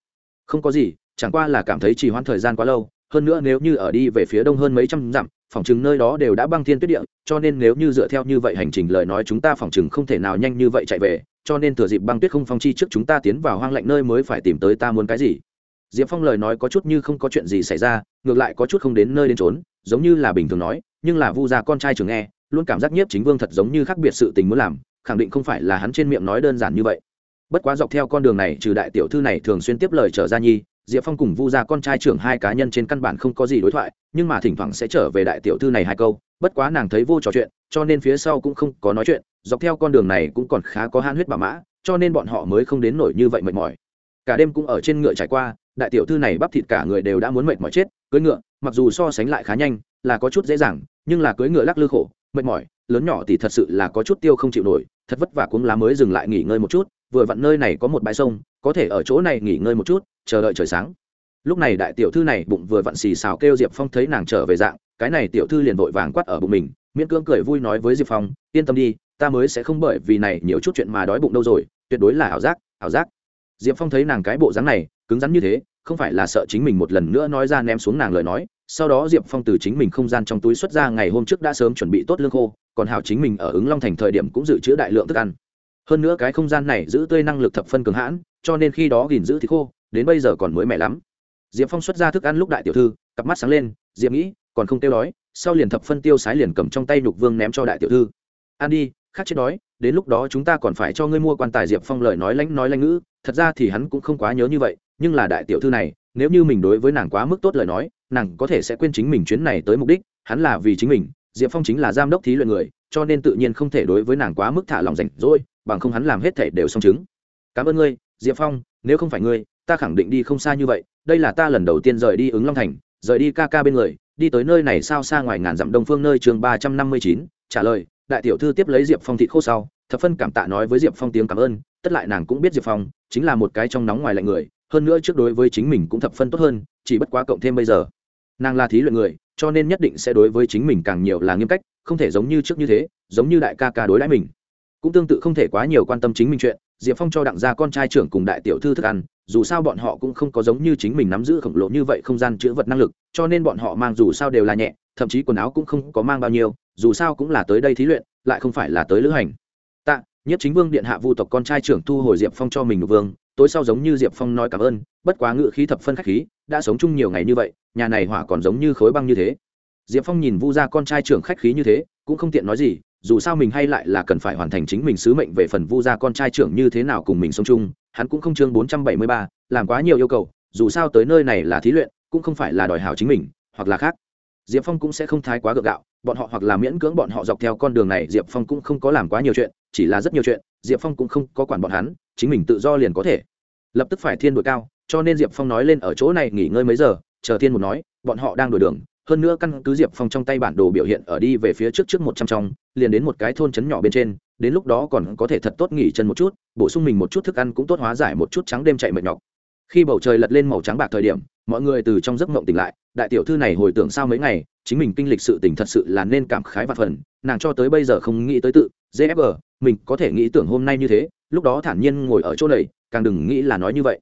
S1: Không có gì, chẳng qua là cảm thấy trì hoãn thời gian quá lâu, hơn nữa nếu như ở đi về phía đông hơn mấy trăm dặm, phòng chừng nơi đó đều đã băng thiên tuyết địa, cho nên nếu như dựa theo như vậy hành trình lời nói chúng ta phòng chừng không thể nào nhanh như vậy chạy về, cho nên thừa dịp băng tuyết không phong chi trước chúng ta tiến vào hoang lạnh nơi mới phải tìm tới ta muốn cái gì. Diệp phong lời nói có chút như không có chuyện gì xảy ra, ngược lại có chút không đến nơi đến trốn giống như là bình thường nói, nhưng là vu gia con trai trường nghe, luôn cảm giác nhiếp chính vương thật giống như khác biệt sự tình muốn làm, khẳng định không phải là hắn trên miệng nói đơn giản như vậy bất quá dọc theo con đường này, trừ đại tiểu thư này thường xuyên tiếp lời trở ra nhi, diệp phong cùng vu gia con trai trưởng hai cá nhân trên căn bản không có gì đối thoại, nhưng mà thỉnh thoảng sẽ trở về đại tiểu thư này hai câu, bất quá nàng thấy vô trò chuyện, cho nên phía sau cũng không có nói chuyện, dọc theo con đường này cũng còn khá có han huyết bà mã, cho nên bọn họ mới không đến nổi như vậy mệt mỏi. Cả đêm cũng ở trên ngựa trải qua, đại tiểu thư này bắp thịt cả người đều đã muốn mệt mỏi chết, cưỡi ngựa, mặc dù so sánh lại khá nhanh, là có chút dễ dàng, nhưng là cưỡi ngựa lắc lư khổ, mệt mỏi, lớn nhỏ thì thật sự là có chút tiêu không chịu nổi, thật vất vả cuống lá mới dừng lại nghỉ ngơi một chút vừa vặn nơi này có một bãi sông, có thể ở chỗ này nghỉ ngơi một chút, chờ đợi trời sáng. Lúc này đại tiểu thư này bụng vừa vặn xì xào kêu diệp phong thấy nàng trở về dạng, cái này tiểu thư liền vội vàng quát ở bụng mình, miễn cưỡng cười vui nói với diệp phong, yên tâm đi, ta mới sẽ không bởi vì này nhiều chút chuyện mà đói bụng đâu rồi, tuyệt đối là ảo giác ảo giác. Diệp phong thấy nàng cái bộ dáng này, cứng rắn như thế, không phải là sợ chính mình một lần nữa nói ra ném xuống nàng lời nói, sau đó diệp phong từ chính mình không gian trong túi xuất ra ngày hôm trước đã sớm chuẩn bị tốt lương khô, còn hào chính mình ở ứng long thành thời điểm cũng dự trữ đại lượng thức ăn hơn nữa cái không gian này giữ tươi năng lực thập phân cường hãn, cho nên khi đó gìn giữ thì khô, đến bây giờ còn mới mẻ lắm. Diệp phong xuất ra thức ăn lúc đại tiểu thư, cặp mắt sáng lên, diệp nghĩ, còn không tiêu đói, sau liền thập phân tiêu sái liền cầm trong tay nhục vương ném cho đại tiểu thư. Ăn đi, khác chết đói, đến lúc đó chúng ta còn phải cho ngươi mua quan tài diệp phong lời nói lãnh nói lãnh ngữ, thật ra thì hắn cũng không quá nhớ như vậy, nhưng là đại tiểu thư này, nếu như mình đối với nàng quá mức tốt lời nói, nàng có thể sẽ quên chính mình chuyến này tới mục đích, hắn là vì chính mình, diệp phong chính là giám đốc thí luyện người, cho nên tự nhiên không thể đối với nàng quá mức thả lòng rảnh rỗi bằng không hắn làm hết thể đều xong chứng. Cảm ơn ngươi, diệp phong, nếu không phải ngươi, ta khẳng định đi không xa như vậy. Đây là ta lần đầu tiên rời đi ứng long thành, rời đi ca ca bên người, đi tới nơi này sao xa ngoài ngàn dặm đông phương nơi trường ba trăm năm mươi chín, trả lời, đại tiểu thư tiếp lấy diệp phong thịt khô sau, thập phân cảm tạ nói với diệp phong tiếng cảm ơn, tất lại nàng cũng biết diệp phong chính là một cái trong nóng ngoài lạnh người, hơn nữa trước đối với chính mình cũng thập phân tốt hơn, chỉ bất quá cộng thêm bây giờ, nàng là thí luyện người, cho nên nhất định sẽ đối với chính mình càng nhiều là nghiêm cách, không thể giống như trước như thế, giống như đại ca ca đối đãi mình cũng tương tự không thể quá nhiều quan tâm chính mình chuyện, diệp phong cho đặng gia con trai trưởng cùng đại tiểu thư thức ăn, dù sao bọn họ cũng không có giống như chính mình nắm giữ khổng lồ như vậy không gian chữ vật năng lực, cho nên bọn họ mang dù sao đều là nhẹ, thậm chí quần áo cũng không có mang bao nhiêu, dù sao cũng là tới đây thí luyện, lại không phải là tới lữ hành. Tạ, nhất chính vương điện hạ vu tộc con trai trưởng thu hồi diệp phong cho mình vương, tối sau giống như diệp phong nói cảm ơn, bất quá ngự khí thập phân khách khí, đã sống chung nhiều ngày như vậy, nhà này hỏa còn giống như khối băng như thế. Diệp phong nhìn vu gia con trai trưởng khách khí như thế, cũng không tiện nói gì dù sao mình hay lại là cần phải hoàn thành chính mình sứ mệnh về phần vu gia con trai trưởng như thế nào cùng mình sống chung, hắn cũng không chương bốn trăm bảy mươi ba, làm quá nhiều yêu cầu, dù sao tới nơi này là thí luyện, cũng không phải là đòi hảo chính mình, hoặc là khác. Diệp phong cũng sẽ không thái quá gượng gạo, bọn họ hoặc là miễn cưỡng bọn họ dọc theo con đường này, diệp phong cũng không có làm quá nhiều chuyện, chỉ là rất nhiều chuyện, diệp phong cũng không có quản bọn hắn, chính mình tự do liền có thể. Lập tức phải thiên đội cao, cho nên diệp phong nói lên ở chỗ này nghỉ ngơi mấy giờ, chờ thiên một nói, bọn họ đang đổi đường hơn nữa căn cứ diệp phong trong tay bản đồ biểu hiện ở đi về phía trước trước một trăm trong, liền đến một cái thôn trấn nhỏ bên trên, đến lúc đó còn có thể thật tốt nghỉ chân một chút, bổ sung mình một chút thức ăn cũng tốt hóa giải một chút trắng đêm chạy mệt nhọc. Khi bầu trời lật lên màu trắng bạc thời điểm, mọi người từ trong giấc mộng tỉnh lại, đại tiểu thư này hồi tưởng sau mấy ngày, chính mình kinh lịch sự tỉnh thật sự là nên cảm khái và phần, nàng cho tới bây giờ không nghĩ tới tự gfg mình có thể nghĩ tưởng hôm nay như thế, lúc đó thản nhiên ngồi ở chỗ này, càng đừng nghĩ là nói như vậy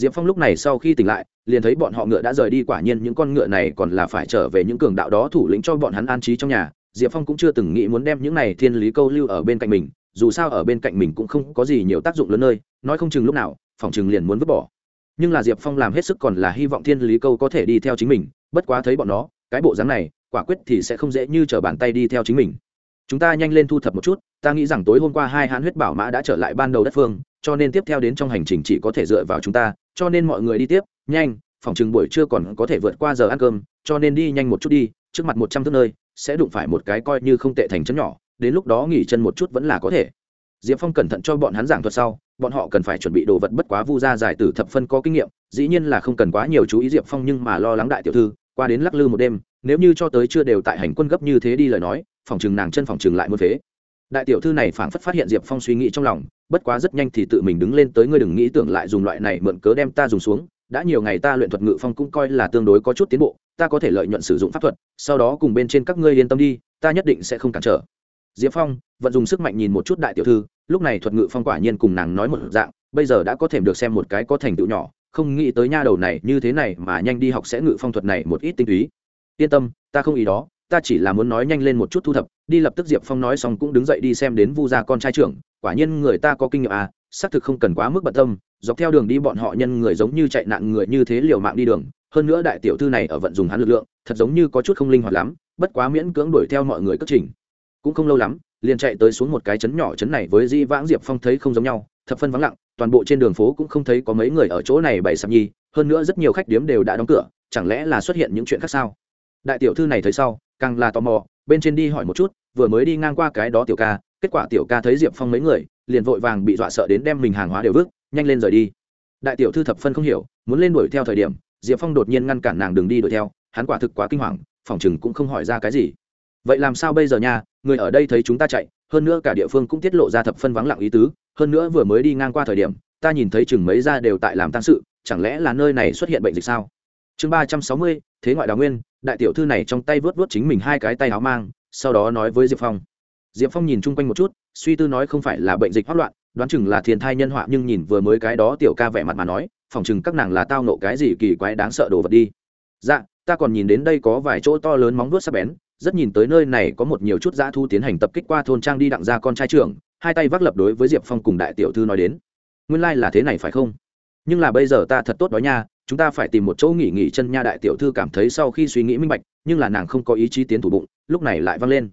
S1: diệp phong lúc này sau khi tỉnh lại, liền thấy bọn họ ngựa đã rời đi, quả nhiên những con ngựa này còn là phải trở về những cường đạo đó thủ lĩnh cho bọn hắn an trí trong nhà. Diệp phong cũng chưa từng nghĩ muốn đem những này thiên lý câu lưu ở bên cạnh mình, dù sao ở bên cạnh mình cũng không có gì nhiều tác dụng lớn nơi, nói không chừng lúc nào, phòng chừng liền muốn vứt bỏ. Nhưng là diệp phong làm hết sức còn là hy vọng thiên lý câu có thể đi theo chính mình, bất quá thấy bọn nó, cái bộ dáng này, quả quyết thì sẽ không dễ như t r ở bàn tay đi theo chính mình. Chúng ta nhanh lên thu thập một chút, ta nghĩ rằng tối hôm qua hai hãn huyết bảo mã đã trở lại ban đầu đất phương, cho nên tiếp theo đến trong hành trình chỉ có thể dựa vào chúng ta cho nên mọi người đi tiếp, nhanh, phòng chừng buổi trưa còn có thể vượt qua giờ ăn cơm, cho nên đi nhanh một chút đi, trước mặt một trăm thước nơi, sẽ đụng phải một cái coi như không tệ thành chấn nhỏ, đến lúc đó nghỉ chân một chút vẫn là có thể. Diệp phong cẩn thận cho bọn hắn giảng thuật sau, bọn họ cần phải chuẩn bị đồ vật bất quá vu gia giải tử thập phân có kinh nghiệm, dĩ nhiên là không cần quá nhiều chú ý diệp phong nhưng mà lo lắng đại tiểu thư, qua đến lắc lư một đêm, nếu như cho tới chưa đều tại hành quân gấp như thế đi lời nói, phòng chừng nàng chân phòng chừng lại muốn phế đại tiểu thư này phảng phất phát hiện diệp phong suy nghĩ trong lòng, bất quá rất nhanh thì tự mình đứng lên tới ngươi đừng nghĩ tưởng lại dùng loại này mượn cớ đem ta dùng xuống, đã nhiều ngày ta luyện thuật ngự phong cũng coi là tương đối có chút tiến bộ, ta có thể lợi nhuận sử dụng pháp thuật, sau đó cùng bên trên các ngươi yên tâm đi, ta nhất định sẽ không cản trở. Diệp phong, vận dùng sức mạnh nhìn một chút đại tiểu thư, lúc này thuật ngự phong quả nhiên cùng nàng nói một dạng, bây giờ đã có thể được xem một cái có thành tựu nhỏ, không nghĩ tới nha đầu này như thế này mà nhanh đi học sẽ ngự phong thuật này một ít tinh túy. Yên tâm, ta không ý đó ta chỉ là muốn nói nhanh lên một chút thu thập, đi lập tức diệp phong nói xong cũng đứng dậy đi xem đến vu gia con trai trưởng, quả nhiên người ta có kinh nghiệm à xác thực không cần quá mức bận tâm, dọc theo đường đi bọn họ nhân người giống như chạy nạn người như thế liều mạng đi đường, hơn nữa đại tiểu thư này ở vận dùng hắn lực lượng, thật giống như có chút không linh hoạt lắm, bất quá miễn cưỡng đuổi theo mọi người cất trình. Cũng không lâu lắm, liền chạy tới xuống một cái chấn nhỏ chấn này với di vãng diệp phong thấy không giống nhau, thập phân vắng lặng, toàn bộ trên đường phố cũng không thấy có mấy người ở chỗ này bày sạp nhi hơn nữa rất nhiều khách điếm đều đã đóng cửa, chẳng lẽ là xuất hiện những chuyện khác sao? Đại tiểu thư này thấy sau càng là tò mò, bên trên đi hỏi một chút, vừa mới đi ngang qua cái đó tiểu ca, kết quả tiểu ca thấy diệp phong mấy người, liền vội vàng bị dọa sợ đến đem mình hàng hóa đều vứt, nhanh lên rời đi. Đại tiểu thư thập phân không hiểu, muốn lên đuổi theo thời điểm, diệp phong đột nhiên ngăn cản nàng đường đi đuổi theo, hắn quả thực quá kinh hoàng, phòng chừng cũng không hỏi ra cái gì. Vậy làm sao bây giờ nha, người ở đây thấy chúng ta chạy, hơn nữa cả địa phương cũng tiết lộ ra thập phân vắng lặng ý tứ, hơn nữa vừa mới đi ngang qua thời điểm, ta nhìn thấy chừng mấy ra đều tại làm tăng sự, chẳng lẽ là nơi này xuất hiện bệnh dịch sao? Chương ba trăm sáu mươi, thế ngoại đào nguyên, đại tiểu thư này trong tay vớt vớt chính mình hai cái tay áo mang, sau đó nói với diệp phong. Diệp phong nhìn chung quanh một chút, suy tư nói không phải là bệnh dịch hoát loạn, đoán chừng là thiên thai nhân họa, nhưng nhìn vừa mới cái đó tiểu ca vẻ mặt mà nói phỏng chừng các nàng là tao nộ cái gì kỳ quái đáng sợ đồ vật đi. Dạ ta còn nhìn đến đây có vài chỗ to lớn móng vuốt sắc bén, rất nhìn tới nơi này có một nhiều chút dã thu tiến hành tập kích qua thôn trang đi đặng ra con trai trưởng, hai tay vác lập đối với diệp phong cùng đại tiểu thư nói đến. Nguyên lai、like、là thế này phải không? Nhưng là bây giờ ta thật tốt đó nha chúng ta phải tìm một chỗ nghỉ nghỉ chân nha đại tiểu thư cảm thấy sau khi suy nghĩ minh bạch, nhưng là nàng không có ý chí tiến thủ bụng, lúc này lại vang lên.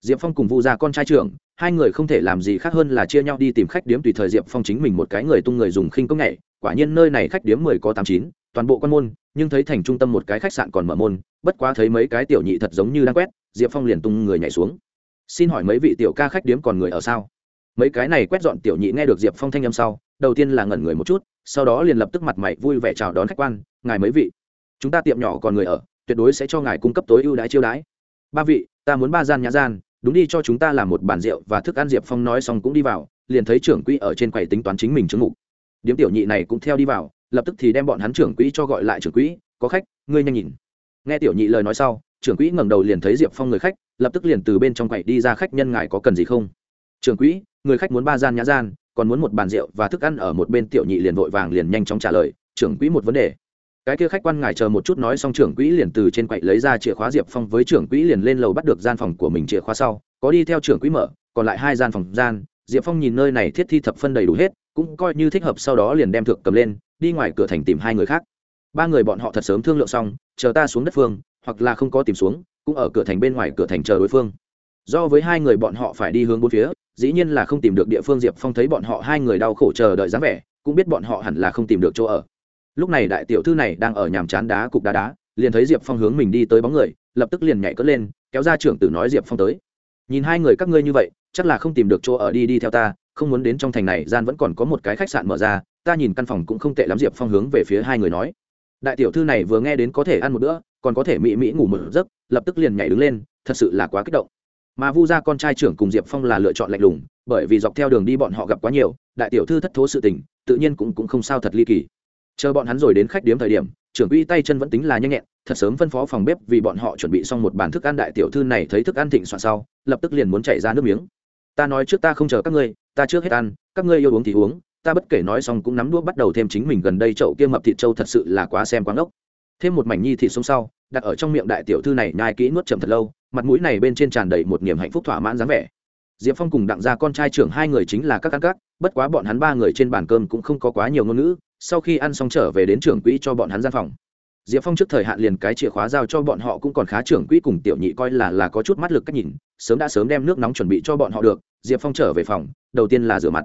S1: Diệp phong cùng vu gia con trai trưởng, hai người không thể làm gì khác hơn là chia nhau đi tìm khách điếm tùy thời diệp phong chính mình một cái người tung người dùng khinh công nghệ, quả nhiên nơi này khách điếm mười có tám chín, toàn bộ quan môn, nhưng thấy thành trung tâm một cái khách sạn còn mở môn, bất quá thấy mấy cái tiểu nhị thật giống như đang quét, diệp phong liền tung người nhảy xuống. Xin hỏi mấy vị tiểu ca khách điếm còn người ở sao? Mấy cái này quét dọn tiểu nhị nghe được diệp phong thanh âm sau đầu tiên là ngẩn người một chút, sau đó liền lập tức mặt mày vui vẻ chào đón khách quan, ngài mấy vị, chúng ta tiệm nhỏ còn người ở, tuyệt đối sẽ cho ngài cung cấp tối ưu đãi chiêu đãi. Ba vị, ta muốn ba gian nhã gian, đúng đi cho chúng ta làm một bàn rượu và thức ăn diệp phong nói xong cũng đi vào, liền thấy trưởng quỹ ở trên quầy tính toán chính mình chứng mục điếm tiểu nhị này cũng theo đi vào, lập tức thì đem bọn hắn trưởng quỹ cho gọi lại trưởng quỹ, có khách, ngươi nhanh nhìn. Nghe tiểu nhị lời nói sau, trưởng quỹ ngẩng đầu liền thấy diệp phong người khách, lập tức liền từ bên trong quầy đi ra, khách nhân ngài có cần gì không? Trưởng quỹ, người khách muốn ba gian nhã gian còn muốn một bàn rượu và thức ăn ở một bên tiểu nhị liền vội vàng liền nhanh chóng trả lời, trưởng quỹ một vấn đề. Cái kia khách quan ngài chờ một chút nói xong trưởng quỹ liền từ trên quậy lấy ra chìa khóa diệp phong với trưởng quỹ liền lên lầu bắt được gian phòng của mình chìa khóa sau, có đi theo trưởng quỹ mở, còn lại hai gian phòng gian, diệp phong nhìn nơi này thiết thi thập phân đầy đủ hết, cũng coi như thích hợp sau đó liền đem thượng cầm lên, đi ngoài cửa thành tìm hai người khác. Ba người bọn họ thật sớm thương lượng xong, chờ ta xuống đất phương, hoặc là không có tìm xuống, cũng ở cửa thành bên ngoài cửa thành chờ đối phương. Do với hai người bọn họ phải đi hướng bốn phía dĩ nhiên là không tìm được địa phương diệp phong thấy bọn họ hai người đau khổ chờ đợi dáng vẻ, cũng biết bọn họ hẳn là không tìm được chỗ ở. Lúc này đại tiểu thư này đang ở nhàm chán đá cục đá đá, liền thấy diệp phong hướng mình đi tới bóng người, lập tức liền nhảy cất lên, kéo ra trưởng tử nói diệp phong tới. Nhìn hai người các ngươi như vậy, chắc là không tìm được chỗ ở đi đi theo ta, không muốn đến trong thành này, gian vẫn còn có một cái khách sạn mở ra, ta nhìn căn phòng cũng không tệ lắm. Diệp phong hướng về phía hai người nói. Đại tiểu thư này vừa nghe đến có thể ăn một bữa, còn có thể mỹ mỹ ngủ một giấc, lập tức liền nhảy đứng lên, thật sự là quá kích động mà vu gia con trai trưởng cùng diệp phong là lựa chọn lạnh lùng bởi vì dọc theo đường đi bọn họ gặp quá nhiều đại tiểu thư thất thố sự tình tự nhiên cũng, cũng không sao thật ly kỳ. Chờ bọn hắn rồi đến khách điếm thời điểm trưởng quỹ tay chân vẫn tính là nhanh nhẹn thật sớm phân phó phòng bếp vì bọn họ chuẩn bị xong một bàn thức ăn đại tiểu thư này thấy thức ăn thịnh soạn sau lập tức liền muốn chảy ra nước miếng. Ta nói trước ta không chờ các ngươi ta trước hết ăn các ngươi yêu uống thì uống ta bất kể nói xong cũng nắm đũa bắt đầu thêm chính mình gần đây chậu kia mập thịt trâu thật sự là quá xem quán ốc thêm một mảnh nhi thịt xuống sau đặt ở trong miệng đại tiểu thư này nhai kỹ nuốt chậm thật lâu, mặt mũi này bên trên tràn đầy một niềm hạnh phúc thỏa mãn dáng vẻ. Diệp phong cùng đặng gia con trai trưởng hai người chính là các căn các bất quá bọn hắn ba người trên bàn cơm cũng không có quá nhiều ngôn ngữ, sau khi ăn xong trở về đến trưởng quỹ cho bọn hắn gian phòng. Diệp phong trước thời hạn liền cái chìa khóa giao cho bọn họ cũng còn khá trưởng quỹ cùng tiểu nhị coi là là có chút mắt lực cách nhìn, sớm đã sớm đem nước nóng chuẩn bị cho bọn họ được, diệp phong trở về phòng, đầu tiên là rửa mặt.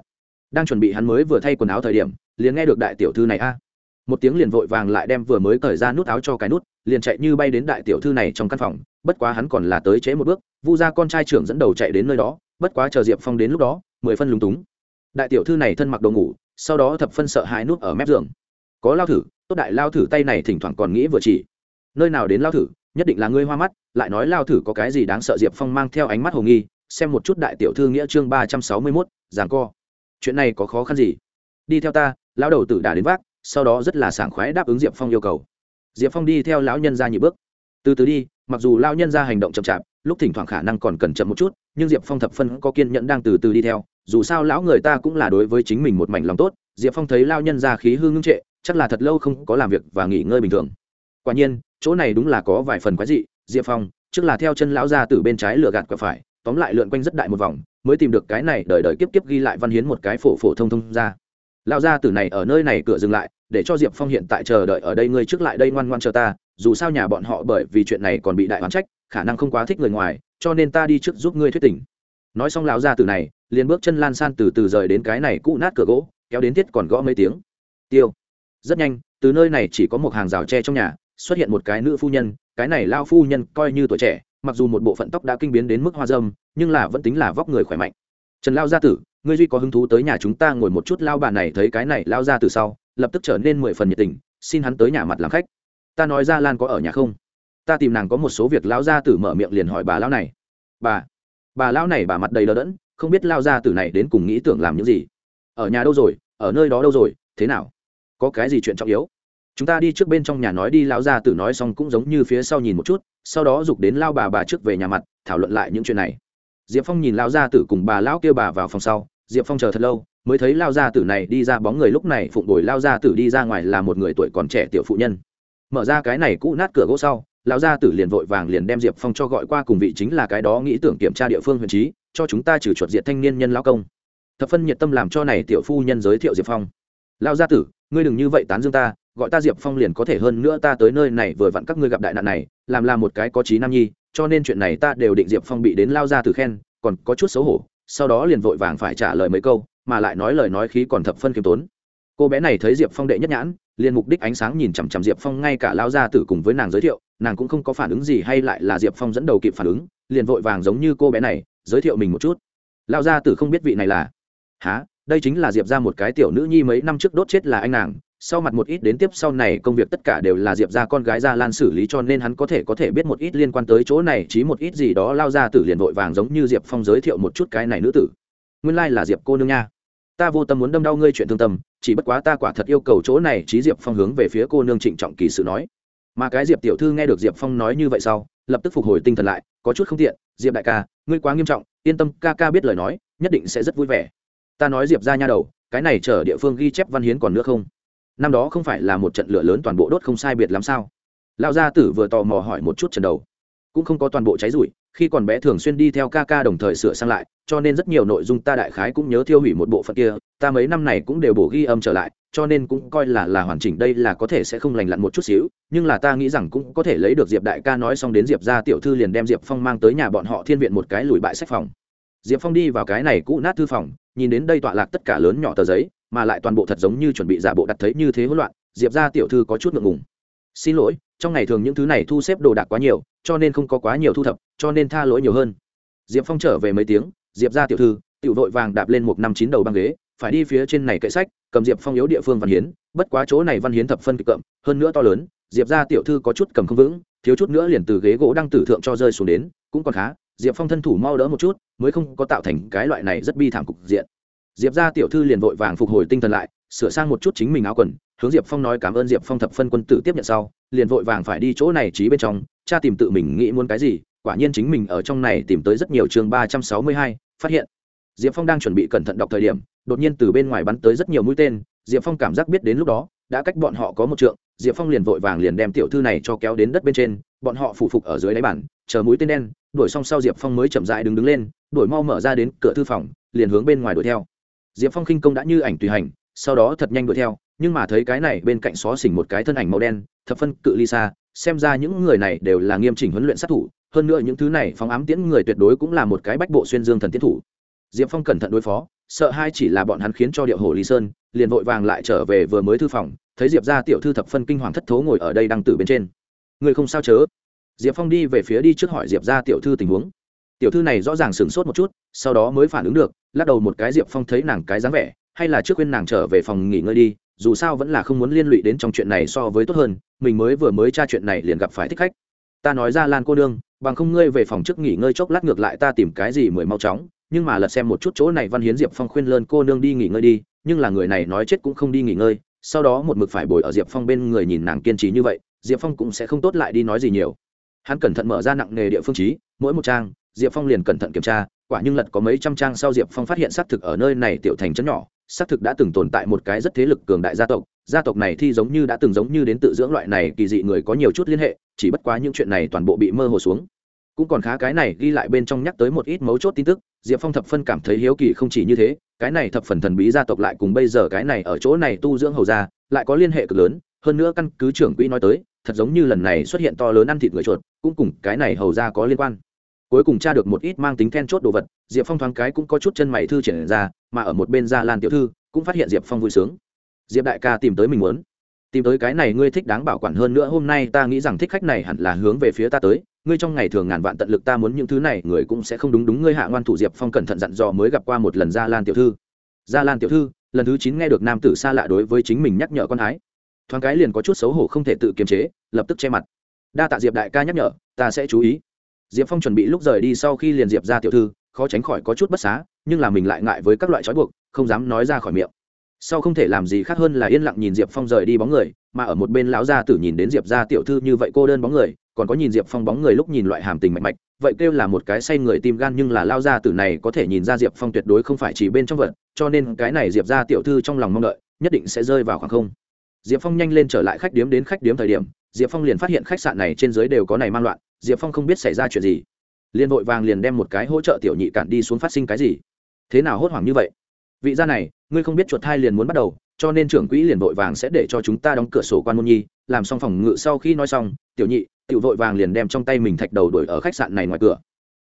S1: Đang chuẩn bị hắn mới vừa thay quần áo thời điểm, liền nghe được đại tiểu thư này a một tiếng liền vội vàng lại đem vừa mới cởi ra nút áo cho cái nút, liền chạy như bay đến đại tiểu thư này trong căn phòng, bất quá hắn còn là tới chế một bước, vu ra con trai trưởng dẫn đầu chạy đến nơi đó, bất quá chờ diệp phong đến lúc đó, mười phân lúng túng. Đại tiểu thư này thân mặc đồ ngủ, sau đó thập phân sợ hãi nút ở mép giường. Có lao thử, tốt đại lao thử tay này thỉnh thoảng còn nghĩ vừa chỉ. Nơi nào đến lao thử, nhất định là ngươi hoa mắt, lại nói lao thử có cái gì đáng sợ diệp phong mang theo ánh mắt hồ nghi, xem một chút đại tiểu thư nghĩa chương ba trăm sáu mươi mốt, giảng co. Chuyện này có khó khăn gì? Đi theo ta lao đầu tử đã đến vác sau đó rất là sảng khoái đáp ứng diệp phong yêu cầu. Diệp phong đi theo lão nhân ra nhị bước. Từ từ đi, mặc dù lao nhân ra hành động chậm chạp, lúc thỉnh thoảng khả năng còn cần chậm một chút, nhưng diệp phong thập phân có kiên nhẫn đang từ từ đi theo. Dù sao lão người ta cũng là đối với chính mình một mảnh lòng tốt, diệp phong thấy lao nhân ra khí hư ngưng trệ, chắc là thật lâu không có làm việc và nghỉ ngơi bình thường. Quả nhiên, chỗ này đúng là có vài phần quái dị, diệp phong, trước là theo chân lão ra từ bên trái lửa gạt quẹo phải, tóm lại lượn quanh rất đại một vòng, mới tìm được cái này đời đời kiếp kiếp ghi lại văn hiến một cái phổ phổ thông thông ra lão gia tử này ở nơi này cửa dừng lại, để cho diệp phong hiện tại chờ đợi ở đây ngươi trước lại đây ngoan ngoan chờ ta, dù sao nhà bọn họ bởi vì chuyện này còn bị đại oán trách, khả năng không quá thích người ngoài, cho nên ta đi trước giúp ngươi thuyết tình. nói xong lão gia tử này, liền bước chân lan san từ từ rời đến cái này cũ nát cửa gỗ, kéo đến thiết còn gõ mấy tiếng. Tiêu. Rất nhanh, từ nơi này chỉ có một hàng rào tre trong nhà, xuất hiện một cái nữ phu nhân, cái này lao phu nhân coi như tuổi trẻ, mặc dù một bộ phận tóc đã kinh biến đến mức hoa dâm, nhưng là vẫn tính là vóc người khỏe mạnh. Trần lao gia tử ngươi duy có hứng thú tới nhà chúng ta ngồi một chút lao bà này thấy cái này lao ra từ sau, lập tức trở nên mười phần nhiệt tình, xin hắn tới nhà mặt làm khách. Ta nói ra lan có ở nhà không? Ta tìm nàng có một số việc lao ra tử mở miệng liền hỏi bà lao này. Bà bà lao này bà mặt đầy đờ đẫn, không biết lao ra tử này đến cùng nghĩ tưởng làm những gì. Ở nhà đâu rồi? Ở nơi đó đâu rồi? Thế nào? Có cái gì chuyện trọng yếu? Chúng ta đi trước bên trong nhà nói đi, lão ra tử nói xong cũng giống như phía sau nhìn một chút, sau đó giục đến lao bà bà trước về nhà mặt, thảo luận lại những chuyện này. Diệp phong nhìn lao ra tử cùng bà lão kêu bà vào phòng sau diệp phong chờ thật lâu, mới thấy lao gia tử này đi ra bóng người lúc này phụng đổi lao gia tử đi ra ngoài là một người tuổi còn trẻ tiểu phụ nhân. Mở ra cái này cũ nát cửa gỗ sau lão gia tử liền vội vàng liền đem diệp phong cho gọi qua cùng vị chính là cái đó nghĩ tưởng kiểm tra địa phương huyền trí, cho chúng ta trừ chuột diệt thanh niên nhân lao công. Thập phân nhiệt tâm làm cho này tiểu phu nhân giới thiệu diệp phong. Lao gia tử, ngươi đừng như vậy tán dương ta, gọi ta diệp phong liền có thể hơn nữa ta tới nơi này vừa vặn các ngươi gặp đại nạn này, làm là một cái có trí nam nhi, cho nên chuyện này ta đều định diệp phong bị đến lao gia tử khen, còn có chút xấu hổ sau đó liền vội vàng phải trả lời mấy câu, mà lại nói lời nói khí còn thập phân kiêm tốn. Cô bé này thấy diệp phong đệ nhất nhãn, liền mục đích ánh sáng nhìn chằm chằm diệp phong, ngay cả lao gia tử cùng với nàng giới thiệu, nàng cũng không có phản ứng gì hay lại là diệp phong dẫn đầu kịp phản ứng, liền vội vàng giống như cô bé này, giới thiệu mình một chút. Lao gia tử không biết vị này là. Há đây chính là diệp ra một cái tiểu nữ nhi mấy năm trước đốt chết là anh nàng sau mặt một ít đến tiếp sau này công việc tất cả đều là diệp ra con gái ra lan xử lý cho nên hắn có thể có thể biết một ít liên quan tới chỗ này, chí một ít gì đó lao ra tử liền vội vàng giống như diệp phong giới thiệu một chút cái này nữ tử. Nguyên lai、like、là diệp cô nương nha. Ta vô tâm muốn đâm đau ngươi chuyện thương tâm, chỉ bất quá ta quả thật yêu cầu chỗ này, chí diệp phong hướng về phía cô nương trịnh trọng kỳ sự nói. Mà cái diệp tiểu thư nghe được diệp phong nói như vậy sau, lập tức phục hồi tinh thần lại, có chút không tiện, diệp đại ca, ngươi quá nghiêm trọng, yên tâm, ca ca biết lời nói, nhất định sẽ rất vui vẻ. Ta nói diệp ra nha đầu, cái này chở địa phương ghi chép văn hiến còn nữa không? Năm đó không phải là một trận lửa lớn toàn bộ đốt không sai biệt lắm sao? Lão gia tử vừa tò mò hỏi một chút trận đầu. Cũng không có toàn bộ cháy rủi khi còn bé thường xuyên đi theo ca ca đồng thời sửa sang lại, cho nên rất nhiều nội dung ta đại khái cũng nhớ thiêu hủy một bộ phận kia, ta mấy năm này cũng đều bổ ghi âm trở lại, cho nên cũng coi là là hoàn chỉnh, đây là có thể sẽ không lành lặn một chút xíu, nhưng là ta nghĩ rằng cũng có thể lấy được diệp đại ca nói xong đến diệp ra tiểu thư liền đem diệp phong mang tới nhà bọn họ thiên viện một cái lùi bại sách phòng. Diệp phong đi vào cái này cũ nát thư phòng, nhìn đến đây tọa lạc tất cả lớn nhỏ tờ giấy mà lại toàn bộ thật giống như chuẩn bị giả bộ đặt thấy như thế hỗn loạn, diệp ra tiểu thư có chút ngượng ngùng. Xin lỗi, trong ngày thường những thứ này thu xếp đồ đạc quá nhiều, cho nên không có quá nhiều thu thập, cho nên tha lỗi nhiều hơn. Diệp phong trở về mấy tiếng, diệp ra tiểu thư, tiểu vội vàng đạp lên một năm chín đầu băng ghế, phải đi phía trên này kệ sách, cầm diệp phong yếu địa phương văn hiến, bất quá chỗ này văn hiến thập phân kịch cậm, hơn nữa to lớn, diệp ra tiểu thư có chút cầm không vững, thiếu chút nữa liền từ ghế gỗ đang tử thượng cho rơi xuống đến, cũng còn khá, diệp phong thân thủ mau đỡ một chút, mới không có tạo thành cái loại này rất bi thảm cục diện diệp ra tiểu thư liền vội vàng phục hồi tinh thần lại, sửa sang một chút chính mình áo quần, hướng diệp phong nói cảm ơn diệp phong thập phân quân tử tiếp nhận sau, liền vội vàng phải đi chỗ này trí bên trong, cha tìm tự mình nghĩ muốn cái gì, quả nhiên chính mình ở trong này tìm tới rất nhiều chương ba trăm sáu mươi hai, phát hiện. Diệp phong đang chuẩn bị cẩn thận đọc thời điểm, đột nhiên từ bên ngoài bắn tới rất nhiều mũi tên, diệp phong cảm giác biết đến lúc đó, đã cách bọn họ có một trượng, diệp phong liền vội vàng liền đem tiểu thư này cho kéo đến đất bên trên, bọn họ phủ phục ở dưới đáy bản, chờ mũi tên đen, đuổi xong sau diệp phong mới chậm dại đứng đứng lên, đuổi mau mở ra đến cửa thư phòng, liền hướng bên ngoài đuổi theo diệp phong khinh công đã như ảnh tùy hành, sau đó thật nhanh đuổi theo, nhưng mà thấy cái này bên cạnh xó xỉnh một cái thân ảnh màu đen, thập phân cự ly xa, xem ra những người này đều là nghiêm chỉnh huấn luyện sát thủ, hơn nữa những thứ này phóng ám tiễn người tuyệt đối cũng là một cái bách bộ xuyên dương thần tiến thủ. Diệp phong cẩn thận đối phó, sợ hai chỉ là bọn hắn khiến cho điệu hồ lý sơn, liền vội vàng lại trở về vừa mới thư phòng, thấy diệp ra tiểu thư thập phân kinh hoàng thất thố ngồi ở đây đang tử bên trên. Người không sao chớ? Diệp phong đi về phía đi trước hỏi diệp ra tiểu thư tình huống tiểu thư này rõ ràng sửng sốt một chút, sau đó mới phản ứng được, lắc đầu một cái diệp phong thấy nàng cái dáng vẻ, hay là trước khuyên nàng trở về phòng nghỉ ngơi đi, dù sao vẫn là không muốn liên lụy đến trong chuyện này so với tốt hơn, mình mới vừa mới tra chuyện này liền gặp phải thích khách. Ta nói ra lan cô nương, bằng không ngươi về phòng trước nghỉ ngơi chốc lát ngược lại ta tìm cái gì mới mau chóng, nhưng mà lật xem một chút chỗ này văn hiến diệp phong khuyên lơn cô nương đi nghỉ ngơi đi, nhưng là người này nói chết cũng không đi nghỉ ngơi, sau đó một mực phải bồi ở diệp phong bên người nhìn nàng kiên trì như vậy, diệp phong cũng sẽ không tốt lại đi nói gì nhiều. Hắn cẩn thận mở ra nặng nghề địa phương trí, mỗi một trang diệp phong liền cẩn thận kiểm tra, quả nhưng lật có mấy trăm trang sau diệp phong phát hiện xác thực ở nơi này tiểu thành trấn nhỏ, xác thực đã từng tồn tại một cái rất thế lực cường đại gia tộc gia tộc này thi giống như đã từng giống như đến tự dưỡng loại này, kỳ dị người có nhiều chút liên hệ, chỉ bất quá những chuyện này toàn bộ bị mơ hồ xuống. Cũng còn khá cái này ghi lại bên trong nhắc tới một ít mấu chốt tin tức, diệp phong thập phân cảm thấy hiếu kỳ không chỉ như thế, cái này thập phần thần bí gia tộc lại cùng bây giờ cái này ở chỗ này tu dưỡng hầu gia, lại có liên hệ cực lớn, hơn nữa căn cứ trưởng quỹ nói tới, thật giống như lần này xuất hiện to lớn ăn thịt người chuột, cũng cùng cái này hầu gia có liên quan cuối cùng tra được một ít mang tính then chốt đồ vật, diệp phong thoáng cái cũng có chút chân mày thư triển ra, mà ở một bên gia lan tiểu thư, cũng phát hiện diệp phong vui sướng. Diệp đại ca tìm tới mình muốn. Tìm tới cái này ngươi thích đáng bảo quản hơn nữa hôm nay ta nghĩ rằng thích khách này hẳn là hướng về phía ta tới. Ngươi trong ngày thường ngàn vạn tận lực ta muốn những thứ này, người cũng sẽ không đúng đúng ngươi hạ ngoan thủ. Diệp phong cẩn thận dặn dò mới gặp qua một lần gia lan tiểu thư. Gia lan tiểu thư, lần thứ chín nghe được nam tử xa lạ đối với chính mình nhắc nhở con ái thoáng cái liền có chút xấu hổ không thể tự kiềm chế, lập tức che mặt. Đa tạ diệp đại ca nhắc nhở, ta sẽ chú ý diệp phong chuẩn bị lúc rời đi sau khi liền diệp ra tiểu thư, khó tránh khỏi có chút bất xá, nhưng là mình lại ngại với các loại trói buộc, không dám nói ra khỏi miệng. Sau không thể làm gì khác hơn là yên lặng nhìn diệp phong rời đi bóng người, mà ở một bên lão gia tử nhìn đến diệp ra tiểu thư như vậy cô đơn bóng người, còn có nhìn diệp phong bóng người lúc nhìn loại hàm tình mạnh mạch, vậy kêu là một cái say người tim gan nhưng là lao gia tử này có thể nhìn ra diệp phong tuyệt đối không phải chỉ bên trong vật, cho nên cái này diệp ra tiểu thư trong lòng mong đợi, nhất định sẽ rơi vào khoảng không. Diệp phong nhanh lên trở lại khách điếm đến khách điếm thời điểm, diệp phong liền phát hiện khách sạn này trên dưới đều có này mang loạn diệp phong không biết xảy ra chuyện gì. Liền vội vàng liền đem một cái hỗ trợ tiểu nhị cản đi xuống phát sinh cái gì. Thế nào hốt hoảng như vậy? Vị gia này, ngươi không biết chuột thai liền muốn bắt đầu, cho nên trưởng quỹ liền vội vàng sẽ để cho chúng ta đóng cửa sổ quan môn nhi, làm xong phòng ngự sau khi nói xong, tiểu nhị, tiểu vội vàng liền đem trong tay mình thạch đầu đuổi ở khách sạn này ngoài cửa.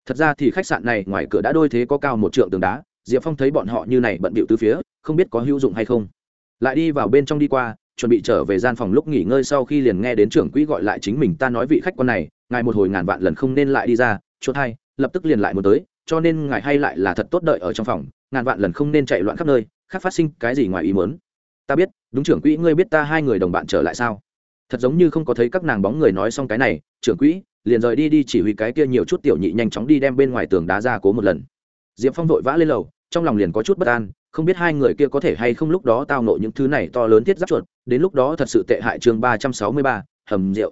S1: Thật ra thì khách sạn này ngoài cửa đã đôi thế có cao một trượng tường đá, diệp phong thấy bọn họ như này bận bịu từ phía, không biết có hữu dụng hay không. Lại đi vào bên trong đi qua chuẩn bị trở về gian phòng lúc nghỉ ngơi sau khi liền nghe đến trưởng quỹ gọi lại chính mình, ta nói vị khách quan này, ngài một hồi ngàn vạn lần không nên lại đi ra, chốt hai, lập tức liền lại muốn tới, cho nên ngài hay lại là thật tốt đợi ở trong phòng, ngàn vạn lần không nên chạy loạn khắp nơi, khác phát sinh cái gì ngoài ý muốn? Ta biết, đúng trưởng quỹ, ngươi biết ta hai người đồng bạn trở lại sao? Thật giống như không có thấy các nàng bóng người nói xong cái này, trưởng quỹ liền rời đi đi chỉ huy cái kia nhiều chút tiểu nhị nhanh chóng đi đem bên ngoài tường đá ra cố một lần. Diệp phong vội vã lên lầu, trong lòng liền có chút bất an, không biết hai người kia có thể hay không lúc đó tao nộ những thứ này to lớn thiết giáp chuột đến lúc đó thật sự tệ hại chương ba trăm sáu mươi ba, hầm rượu.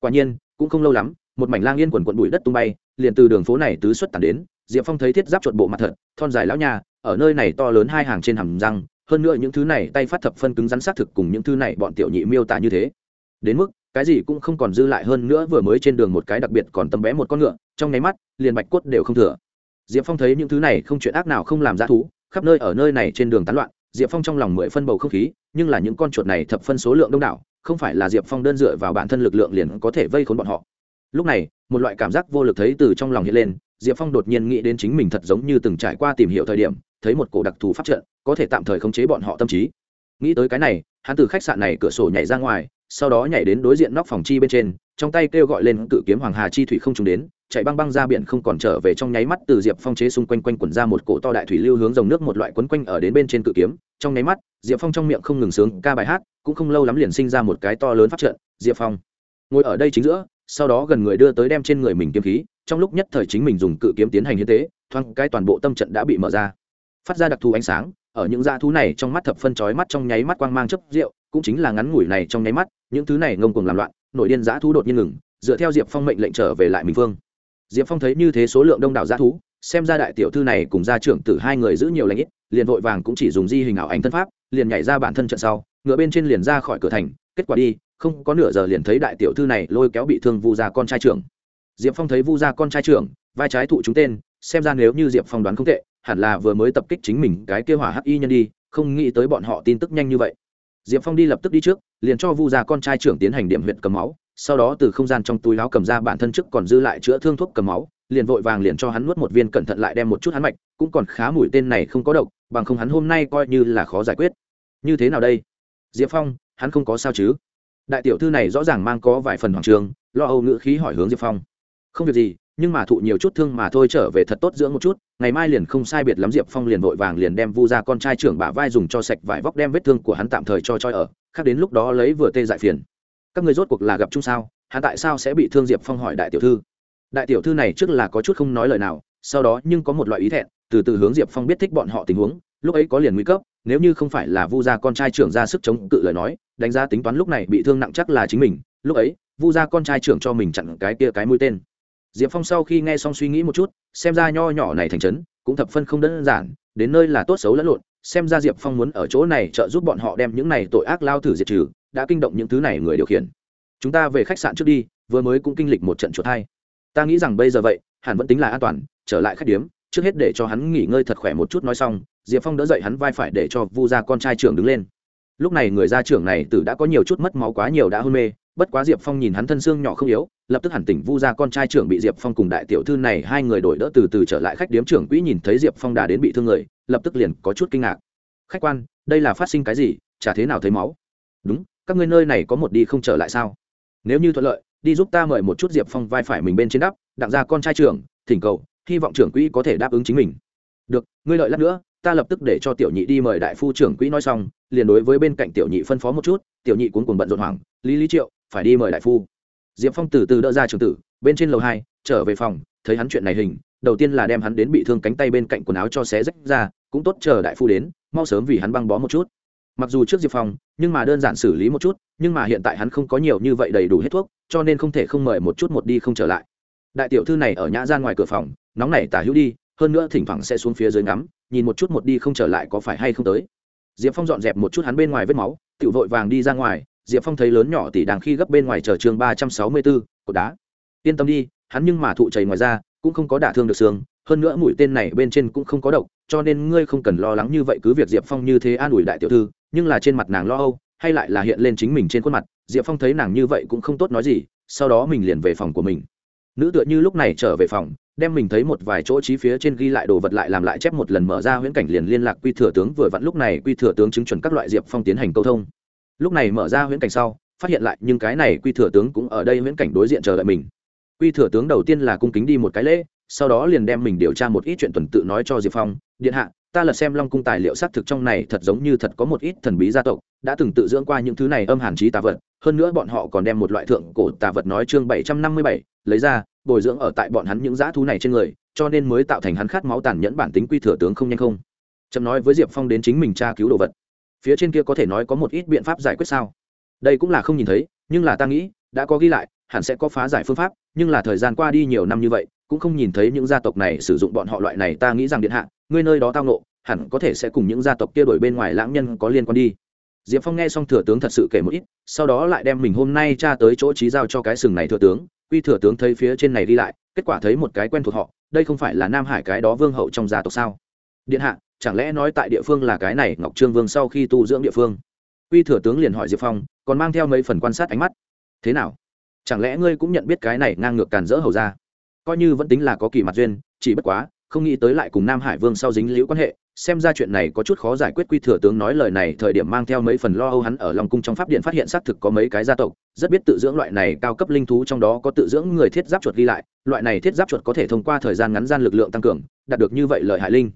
S1: Quả nhiên, cũng không lâu lắm, một mảnh lang yên quần quận bụi đất tung bay, liền từ đường phố này tứ xuất tàn đến, diệp phong thấy thiết giáp chuột bộ mặt thật, thon dài lão nhà, ở nơi này to lớn hai hàng trên hầm răng, hơn nữa những thứ này tay phát thập phân cứng rắn xác thực cùng những thứ này bọn tiểu nhị miêu tả như thế. Đến mức, cái gì cũng không còn dư lại hơn nữa vừa mới trên đường một cái đặc biệt còn tầm bé một con ngựa, trong nháy mắt, liền bạch cốt đều không thừa. Diệp phong thấy những thứ này không chuyện ác nào không làm ra thú, khắp nơi ở nơi này trên đường tán loạn diệp phong trong lòng mười phân bầu không khí, nhưng là những con chuột này thập phân số lượng đông đảo, không phải là diệp phong đơn dựa vào bản thân lực lượng liền có thể vây khốn bọn họ. Lúc này, một loại cảm giác vô lực thấy từ trong lòng hiện lên, diệp phong đột nhiên nghĩ đến chính mình thật giống như từng trải qua tìm hiểu thời điểm, thấy một cổ đặc thù pháp trận, có thể tạm thời khống chế bọn họ tâm trí. Nghĩ tới cái này, hắn từ khách sạn này cửa sổ nhảy ra ngoài, sau đó nhảy đến đối diện nóc phòng chi bên trên, trong tay kêu gọi lên cự kiếm hoàng hà chi thủy không trùng đến chạy băng băng ra biển không còn trở về trong nháy mắt từ diệp phong chế xung quanh quanh quần ra một cổ to đại thủy lưu hướng dòng nước một loại quấn quanh ở đến bên trên cự kiếm. Trong nháy mắt, diệp phong trong miệng không ngừng sướng ca bài hát, cũng không lâu lắm liền sinh ra một cái to lớn phát trận, diệp phong. Ngồi ở đây chính giữa, sau đó gần người đưa tới đem trên người mình kiếm khí, trong lúc nhất thời chính mình dùng cự kiếm tiến hành hiến tế, thoáng cái toàn bộ tâm trận đã bị mở ra. Phát ra đặc thù ánh sáng, ở những dã thú này trong mắt thập phân chói mắt trong nháy mắt quang mang chấp rượu, cũng chính là ngắn ngủi này trong nháy mắt, những thứ này ngông cuồng làm loạn, nội điên dã thú đột nhiên ngừng, dựa theo diệp phong mệnh lệnh trở về lại mình phương diệp phong thấy như thế số lượng đông đảo dã thú, xem ra đại tiểu thư này cùng gia trưởng tử hai người giữ nhiều lãnh ít, liền vội vàng cũng chỉ dùng di hình ảo ảnh thân pháp, liền nhảy ra bản thân trận sau, ngựa bên trên liền ra khỏi cửa thành, kết quả đi, không có nửa giờ liền thấy đại tiểu thư này lôi kéo bị thương vu gia con trai trưởng. Diệp phong thấy vu gia con trai trưởng, vai trái thụ chúng tên, xem ra nếu như diệp phong đoán không tệ, hẳn là vừa mới tập kích chính mình cái kêu hỏa hắc y nhân đi, không nghĩ tới bọn họ tin tức nhanh như vậy. Diệp phong đi lập tức đi trước, liền cho vu gia con trai trưởng tiến hành điểm huyện cầm máu sau đó từ không gian trong túi láo cầm ra bản thân trước còn dư lại chữa thương thuốc cầm máu, liền vội vàng liền cho hắn nuốt một viên cẩn thận lại đem một chút hắn mạch, cũng còn khá mũi tên này không có độc, bằng không hắn hôm nay coi như là khó giải quyết. Như thế nào đây? Diệp phong, hắn không có sao chứ? Đại tiểu thư này rõ ràng mang có vài phần hoàng trường, lo âu ngữ khí hỏi hướng diệp phong. Không việc gì, nhưng mà thụ nhiều chút thương mà thôi trở về thật tốt dưỡng một chút, ngày mai liền không sai biệt lắm diệp phong liền vội vàng liền đem vu ra con trai trưởng bả vai dùng cho sạch vải vóc đem vết thương của hắn tạm thời cho choi ở, khác đến lúc đó lấy vừa tê dại phiền các người rốt cuộc là gặp chung sao? Hắn tại sao sẽ bị thương diệp phong hỏi đại tiểu thư? Đại tiểu thư này trước là có chút không nói lời nào, sau đó nhưng có một loại ý thẹn, từ từ hướng diệp phong biết thích bọn họ tình huống, lúc ấy có liền nguy cấp, nếu như không phải là vu gia con trai trưởng ra sức chống cự lời nói, đánh giá tính toán lúc này bị thương nặng chắc là chính mình, lúc ấy, vu gia con trai trưởng cho mình chặn cái kia cái mũi tên. Diệp phong sau khi nghe xong suy nghĩ một chút, xem ra nho nhỏ này thành trấn cũng thập phân không đơn giản, đến nơi là tốt xấu lẫn lộn, xem ra diệp phong muốn ở chỗ này trợ giúp bọn họ đem những này tội ác lao thử diệt trừ đã kinh động những thứ này người điều khiển. Chúng ta về khách sạn trước đi, vừa mới cũng kinh lịch một trận chuột hay ta nghĩ rằng bây giờ vậy, hẳn vẫn tính là an toàn, trở lại khách điếm, trước hết để cho hắn nghỉ ngơi thật khỏe một chút nói xong, diệp phong đỡ dậy hắn vai phải để cho vu gia con trai trưởng đứng lên. Lúc này người gia trưởng này tử đã có nhiều chút mất máu quá nhiều đã hôn mê, bất quá diệp phong nhìn hắn thân xương nhỏ không yếu, lập tức hẳn tỉnh vu gia con trai trưởng bị diệp phong cùng đại tiểu thư này hai người đổi đỡ từ từ trở lại khách điếm trưởng quỹ nhìn thấy diệp phong đã đến bị thương người, lập tức liền có chút kinh ngạc. Khách quan, đây là phát sinh cái gì? Chả thế nào thấy máu? Đúng các ngươi nơi này có một đi không trở lại sao? Nếu như thuận lợi, đi giúp ta mời một chút diệp phong vai phải mình bên trên đắp, đặng ra con trai trưởng, thỉnh cầu, hy vọng trưởng quỹ có thể đáp ứng chính mình. Được, ngươi lợi lát nữa, ta lập tức để cho tiểu nhị đi mời đại phu trưởng quỹ nói xong, liền đối với bên cạnh tiểu nhị phân phó một chút, tiểu nhị cuốn cuồng bận rộn hoảng, lý lý triệu, phải đi mời đại phu. Diệp phong từ từ đỡ ra trường tử, bên trên lầu hai, trở về phòng, thấy hắn chuyện này hình, đầu tiên là đem hắn đến bị thương cánh tay bên cạnh quần áo cho xé rách ra, cũng tốt chờ đại phu đến, mau sớm vì hắn băng bó một chút mặc dù trước diệp phong, nhưng mà đơn giản xử lý một chút, nhưng mà hiện tại hắn không có nhiều như vậy đầy đủ hết thuốc, cho nên không thể không mời một chút một đi không trở lại. Đại tiểu thư này ở nhã ra ngoài cửa phòng, nóng này tả hữu đi, hơn nữa thỉnh thoảng sẽ xuống phía dưới ngắm, nhìn một chút một đi không trở lại có phải hay không tới. Diệp phong dọn dẹp một chút hắn bên ngoài vết máu tự vội vàng đi ra ngoài, diệp phong thấy lớn nhỏ tỷ đàng khi gấp bên ngoài chờ chương ba trăm sáu mươi bốn cột đá. Yên tâm đi, hắn nhưng mà thụ chảy ngoài ra cũng không có đả thương được xương hơn nữa mũi tên này bên trên cũng không có độc, cho nên ngươi không cần lo lắng như vậy cứ việc diệp phong như thế an ủi đại tiểu thư, nhưng là trên mặt nàng lo âu, hay lại là hiện lên chính mình trên khuôn mặt, diệp phong thấy nàng như vậy cũng không tốt nói gì, sau đó mình liền về phòng của mình. Nữ tựa như lúc này trở về phòng, đem mình thấy một vài chỗ trí phía trên ghi lại đồ vật lại làm lại chép một lần mở ra huyễn cảnh liền liên lạc quy thừa tướng vừa vặn lúc này quy thừa tướng chứng chuẩn các loại diệp phong tiến hành câu thông. Lúc này mở ra huyễn cảnh sau, phát hiện lại nhưng cái này quy thừa tướng cũng ở đây huyễn cảnh đối diện chờ đợi mình. Quy thừa tướng đầu tiên là cung kính đi một cái lễ sau đó liền đem mình điều tra một ít chuyện tuần tự nói cho diệp phong, điện hạ, ta lật xem long cung tài liệu xác thực trong này thật giống như thật có một ít thần bí gia tộc, đã từng tự dưỡng qua những thứ này âm hàn trí tà vật, hơn nữa bọn họ còn đem một loại thượng cổ tà vật nói chương bảy trăm năm mươi bảy, lấy ra, bồi dưỡng ở tại bọn hắn những dã thú này trên người, cho nên mới tạo thành hắn khát máu tàn nhẫn bản tính quy thừa tướng không nhanh không. Chậm nói với diệp phong đến chính mình tra cứu đồ vật. Phía trên kia có thể nói có một ít biện pháp giải quyết sao? Đây cũng là không nhìn thấy, nhưng là ta nghĩ, đã có ghi lại, hẳn sẽ có phá giải phương pháp, nhưng là thời gian qua đi nhiều năm như vậy cũng không nhìn thấy những gia tộc này sử dụng bọn họ loại này, ta nghĩ rằng điện hạ, ngươi nơi đó tao nộ hẳn có thể sẽ cùng những gia tộc kia đổi bên ngoài lãng nhân có liên quan đi. Diệp phong nghe xong thừa tướng thật sự kể một ít, sau đó lại đem mình hôm nay tra tới chỗ trí giao cho cái sừng này thừa tướng, quy thừa tướng thấy phía trên này đi lại, kết quả thấy một cái quen thuộc họ, đây không phải là nam hải cái đó vương hậu trong gia tộc sao? Điện hạ, chẳng lẽ nói tại địa phương là cái này ngọc trương vương sau khi tu dưỡng địa phương? Quy thừa tướng liền hỏi diệp phong, còn mang theo mấy phần quan sát ánh mắt. Thế nào? Chẳng lẽ ngươi cũng nhận biết cái này ngang ngược càn rỡ hầu ra coi như vẫn tính là có kỳ mặt duyên, chỉ bất quá, không nghĩ tới lại cùng nam hải vương sau dính liễu quan hệ, xem ra chuyện này có chút khó giải quyết quy thừa tướng nói lời này thời điểm mang theo mấy phần lo âu hắn ở lòng cung trong pháp điện phát hiện xác thực có mấy cái gia tộc, rất biết tự dưỡng loại này cao cấp linh thú trong đó có tự dưỡng người thiết giáp chuột ghi lại, loại này thiết giáp chuột có thể thông qua thời gian ngắn gian lực lượng tăng cường, đạt được như vậy lợi hại linh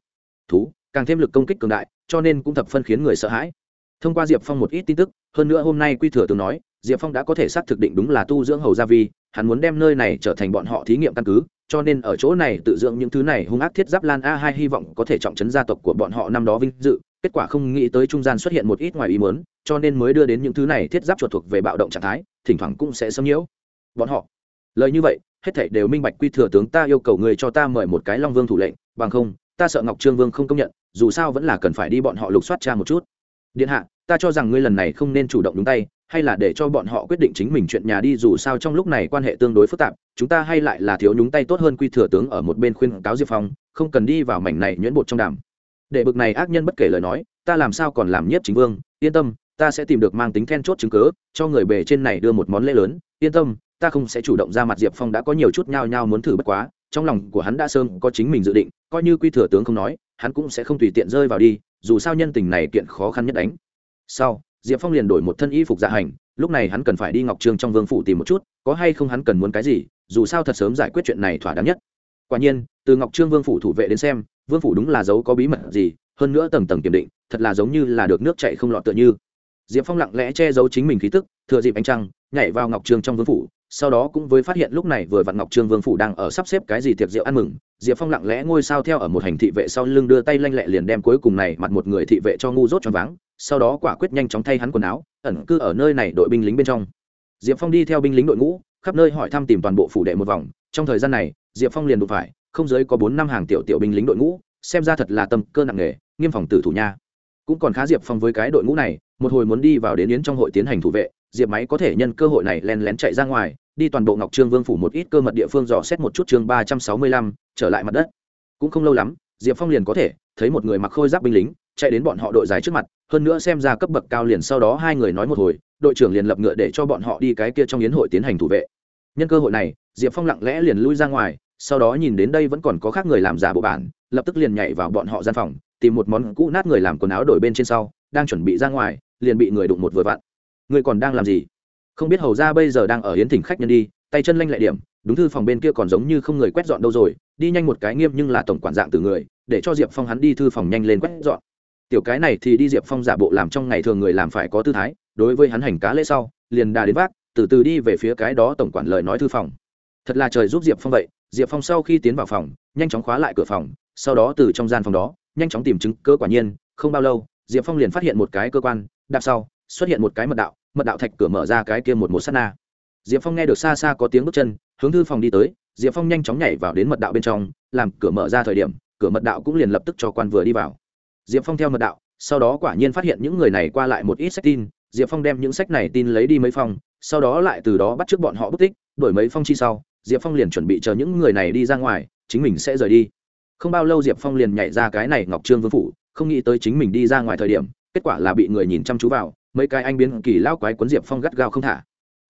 S1: thú, càng thêm lực công kích cường đại, cho nên cũng thập phân khiến người sợ hãi. Thông qua diệp phong một ít tin tức, hơn nữa hôm nay quy thừa tướng nói diệp phong đã có thể xác thực định đúng là tu dưỡng hầu gia vi, hắn muốn đem nơi này trở thành bọn họ thí nghiệm căn cứ, cho nên ở chỗ này tự dưỡng những thứ này hung ác thiết giáp lan a hai hy vọng có thể trọng trấn gia tộc của bọn họ năm đó vinh dự, kết quả không nghĩ tới trung gian xuất hiện một ít ngoài ý muốn, cho nên mới đưa đến những thứ này thiết giáp chuột thuộc về bạo động trạng thái, thỉnh thoảng cũng sẽ xâm nhiễu. Bọn họ, lời như vậy, hết thảy đều minh bạch quy thừa tướng ta yêu cầu người cho ta mời một cái long vương thủ lệnh, bằng không, ta sợ ngọc trương vương không công nhận, dù sao vẫn là cần phải đi bọn họ lục soát cha một chút. Điện hạ, ta cho rằng ngươi lần này không nên chủ động đúng tay hay là để cho bọn họ quyết định chính mình chuyện nhà đi, dù sao trong lúc này quan hệ tương đối phức tạp, chúng ta hay lại là thiếu nhúng tay tốt hơn quy thừa tướng ở một bên khuyên cáo diệp phong, không cần đi vào mảnh này nhuyễn bột trong đàm. Để bực này ác nhân bất kể lời nói, ta làm sao còn làm nhiếp chính vương, yên tâm, ta sẽ tìm được mang tính then chốt chứng cớ cho người bề trên này đưa một món lễ lớn, yên tâm, ta không sẽ chủ động ra mặt diệp phong đã có nhiều chút nhao nhao muốn thử bất quá, trong lòng của hắn đã sớm có chính mình dự định, coi như quy thừa tướng không nói, hắn cũng sẽ không tùy tiện rơi vào đi, dù sao nhân tình này kiện khó khăn nhất đánh. Sau diệp phong liền đổi một thân y phục dạ hành, lúc này hắn cần phải đi ngọc trương trong vương phủ tìm một chút, có hay không hắn cần muốn cái gì, dù sao thật sớm giải quyết chuyện này thỏa đáng nhất. Quả nhiên, từ ngọc trương vương phủ thủ vệ đến xem, vương phủ đúng là dấu có bí mật gì, hơn nữa tầng tầng kiểm định, thật là giống như là được nước chạy không lọt tựa như. Diệp phong lặng lẽ che giấu chính mình khí tức, thừa dịp ánh trăng, nhảy vào ngọc trương trong vương phủ sau đó cũng với phát hiện lúc này vừa vặn ngọc trương vương phủ đang ở sắp xếp cái gì tiệc rượu ăn mừng, diệp phong lặng lẽ ngôi sao theo ở một hành thị vệ sau lưng đưa tay lanh lẹ liền đem cuối cùng này mặt một người thị vệ cho ngu dốt cho váng, sau đó quả quyết nhanh chóng thay hắn quần áo, ẩn cư ở nơi này đội binh lính bên trong. Diệp phong đi theo binh lính đội ngũ, khắp nơi hỏi thăm tìm toàn bộ phủ đệ một vòng, trong thời gian này, diệp phong liền đụng phải, không giới có bốn năm hàng tiểu tiểu binh lính đội ngũ, xem ra thật là tâm cơ nặng nề, nghiêm phòng tử thủ nha. Cũng còn khá diệp phong với cái đội ngũ này, một hồi muốn đi vào đến yến trong hội tiến hành thủ vệ diệp máy có thể nhân cơ hội này len lén chạy ra ngoài, đi toàn bộ ngọc trương vương phủ một ít cơ mật địa phương dò xét một chút chương ba trăm sáu mươi lăm, trở lại mặt đất. Cũng không lâu lắm, diệp phong liền có thể thấy một người mặc khôi giáp binh lính, chạy đến bọn họ đội dài trước mặt, hơn nữa xem ra cấp bậc cao liền sau đó hai người nói một hồi, đội trưởng liền lập ngựa để cho bọn họ đi cái kia trong yến hội tiến hành thủ vệ. Nhân cơ hội này, diệp phong lặng lẽ liền lui ra ngoài, sau đó nhìn đến đây vẫn còn có khác người làm giả bộ bản, lập tức liền nhảy vào bọn họ gian phòng, tìm một món cũ nát người làm quần áo đổi bên trên sau, đang chuẩn bị ra ngoài, liền bị người đụng một vừa vặn. Ngươi còn đang làm gì? Không biết hầu ra bây giờ đang ở hiến thỉnh khách nhân đi, tay chân lanh lẹ điểm, đúng thư phòng bên kia còn giống như không người quét dọn đâu rồi, đi nhanh một cái nghiêm nhưng là tổng quản dạng từ người, để cho diệp phong hắn đi thư phòng nhanh lên quét dọn. Tiểu cái này thì đi diệp phong giả bộ làm trong ngày thường người làm phải có tư thái, đối với hắn hành cá lễ sau, liền đà đến vác, từ từ đi về phía cái đó tổng quản lời nói thư phòng. Thật là trời giúp diệp phong vậy, diệp phong sau khi tiến vào phòng, nhanh chóng khóa lại cửa phòng, sau đó từ trong gian phòng đó, nhanh chóng tìm chứng cơ quả nhiên, không bao lâu, diệp phong liền phát hiện một cái cơ quan đạp sau, xuất hiện một cái mật đạo mật đạo thạch cửa mở ra cái kia một một s á t na. Diệp phong nghe được xa xa có tiếng bước chân, hướng thư phòng đi tới, diệp phong nhanh chóng nhảy vào đến mật đạo bên trong, làm cửa mở ra thời điểm, cửa mật đạo cũng liền lập tức cho quan vừa đi vào. Diệp phong theo mật đạo, sau đó quả nhiên phát hiện những người này qua lại một ít sách tin, diệp phong đem những sách này tin lấy đi mấy phong, sau đó lại từ đó bắt t r ư ớ c bọn họ bất tích, đổi mấy phong chi sau, diệp phong liền chuẩn bị chờ những người này đi ra ngoài, chính mình sẽ rời đi. Không bao lâu diệp phong liền nhảy ra cái này ngọc trương vương phủ, không nghĩ tới chính mình đi ra ngoài thời điểm, kết quả là bị người nhìn chăm chú vào mấy cái anh biến kỳ lao quái quấn diệp phong gắt gao không thả.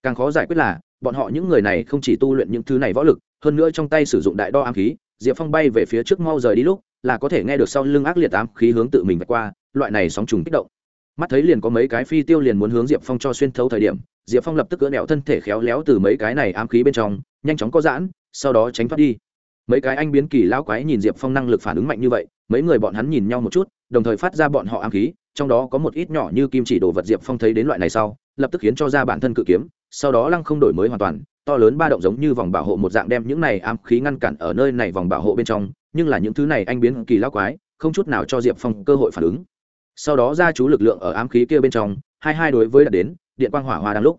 S1: Càng khó giải quyết là, bọn họ những người này không chỉ tu luyện những thứ này võ lực, hơn nữa trong tay sử dụng đại đo ám khí, diệp phong bay về phía trước mau rời đi lúc, là có thể nghe được sau lưng ác liệt ám khí hướng tự mình vạch qua, loại này sóng trùng kích động. Mắt thấy liền có mấy cái phi tiêu liền muốn hướng diệp phong cho xuyên thấu thời điểm, diệp phong lập tức cỡ nẹo thân thể khéo léo từ mấy cái này ám khí bên trong, nhanh chóng có giãn, sau đó tránh thoát đi. Mấy cái anh biến kỳ lão quái nhìn diệp phong năng lực phản ứng mạnh như vậy, mấy người bọn hắn nhìn nhau một chút, đồng thời phát ra bọn họ ám khí trong đó có một ít nhỏ như kim chỉ đồ vật diệp phong thấy đến loại này sau, lập tức khiến cho ra bản thân cự kiếm, sau đó lăng không đổi mới hoàn toàn, to lớn ba động giống như vòng bảo hộ một dạng đem những này ám khí ngăn cản ở nơi này vòng bảo hộ bên trong, nhưng là những thứ này anh biến kỳ lão quái, không chút nào cho diệp phong cơ hội phản ứng. Sau đó ra chú lực lượng ở ám khí kia bên trong, hai hai đối với đã đến, điện quang hỏa hoa đang lúc.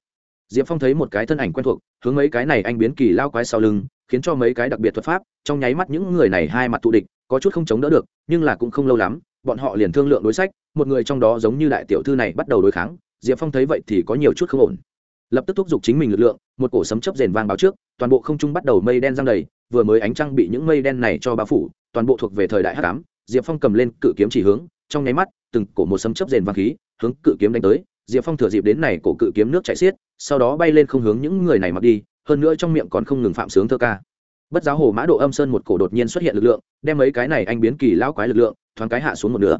S1: Diệp phong thấy một cái thân ảnh quen thuộc, hướng mấy cái này anh biến kỳ lao quái sau lưng, khiến cho mấy cái đặc biệt thuật pháp, trong nháy mắt những người này hai mặt thù địch, có chút không chống đỡ được, nhưng là cũng không lâu lắm bọn họ liền thương lượng đối sách, một người trong đó giống như đại tiểu thư này bắt đầu đối kháng, diệp phong thấy vậy thì có nhiều chút không ổn. Lập tức thúc giục chính mình lực lượng, một cổ sấm chấp rền vang báo trước, toàn bộ không trung bắt đầu mây đen răng đầy, vừa mới ánh trăng bị những mây đen này cho bao phủ, toàn bộ thuộc về thời đại hắc ám, diệp phong cầm lên cự kiếm chỉ hướng, trong nháy mắt, từng cổ một sấm chấp rền vang khí, hướng cự kiếm đánh tới, diệp phong thừa dịp đến này cổ cự kiếm nước chạy xiết, sau đó bay lên không hướng những người này mặc đi, hơn nữa trong miệng còn không ngừng phạm sướng thơ ca. Bất giáo hồ mã độ âm sơn một cổ đột nhiên xuất hiện lực lượng, đem mấy cái này anh biến kỳ lão quái lực lượng thoáng cái hạ xuống một nửa.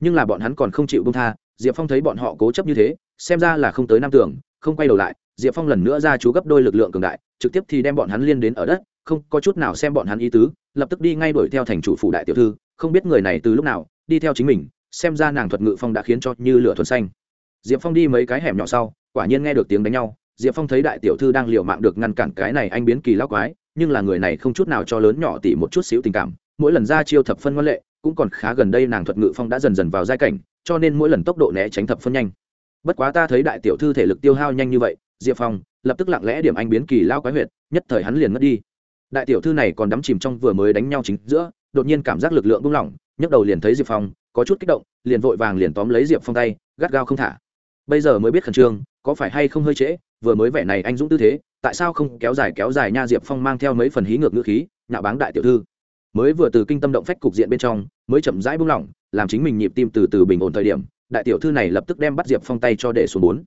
S1: Nhưng là bọn hắn còn không chịu bông tha, diệp phong thấy bọn họ cố chấp như thế, xem ra là không tới năm tưởng không quay đầu lại, diệp phong lần nữa ra chú gấp đôi lực lượng cường đại, trực tiếp thì đem bọn hắn liên đến ở đất, không có chút nào xem bọn hắn ý tứ, lập tức đi ngay đuổi theo thành chủ phủ đại tiểu thư, không biết người này từ lúc nào, đi theo chính mình, xem ra nàng thuật ngự phong đã khiến cho như lửa thuần xanh. Diệp phong đi mấy cái hẻm nhỏ sau, quả nhiên nghe được tiếng đánh nhau, diệp phong thấy đại tiểu thư đang liều mạng được ngăn cản cái này anh biến kỳ lao quái, nhưng là người này không chút nào cho lớn nhỏ tỉ một chút xíu tình cảm, mỗi lần ra chiêu thập phân ngoan lệ cũng còn khá gần đây nàng thuật ngự phong đã dần dần vào giai cảnh, cho nên mỗi lần tốc độ né tránh thập phân nhanh. Bất quá ta thấy đại tiểu thư thể lực tiêu hao nhanh như vậy, diệp phong, lập tức lặng lẽ điểm anh biến kỳ lao quái huyệt, nhất thời hắn liền mất đi. Đại tiểu thư này còn đắm chìm trong vừa mới đánh nhau chính giữa, đột nhiên cảm giác lực lượng buông lỏng, nhấc đầu liền thấy diệp phong, có chút kích động, liền vội vàng liền tóm lấy diệp phong tay, gắt gao không thả. Bây giờ mới biết khẩn trương, có phải hay không hơi trễ, vừa mới vẻ này anh dũng tư thế, tại sao không kéo dài kéo dài nha diệp phong mang theo mấy phần hí ngược ngữ khí, nhạo báng đại tiểu thư mới vừa từ kinh tâm động phách cục diện bên trong, mới chậm rãi buông lỏng, làm chính mình nhịp tim từ từ bình ổn thời điểm, đại tiểu thư này lập tức đem bắt diệp phong tay cho để xuống bốn.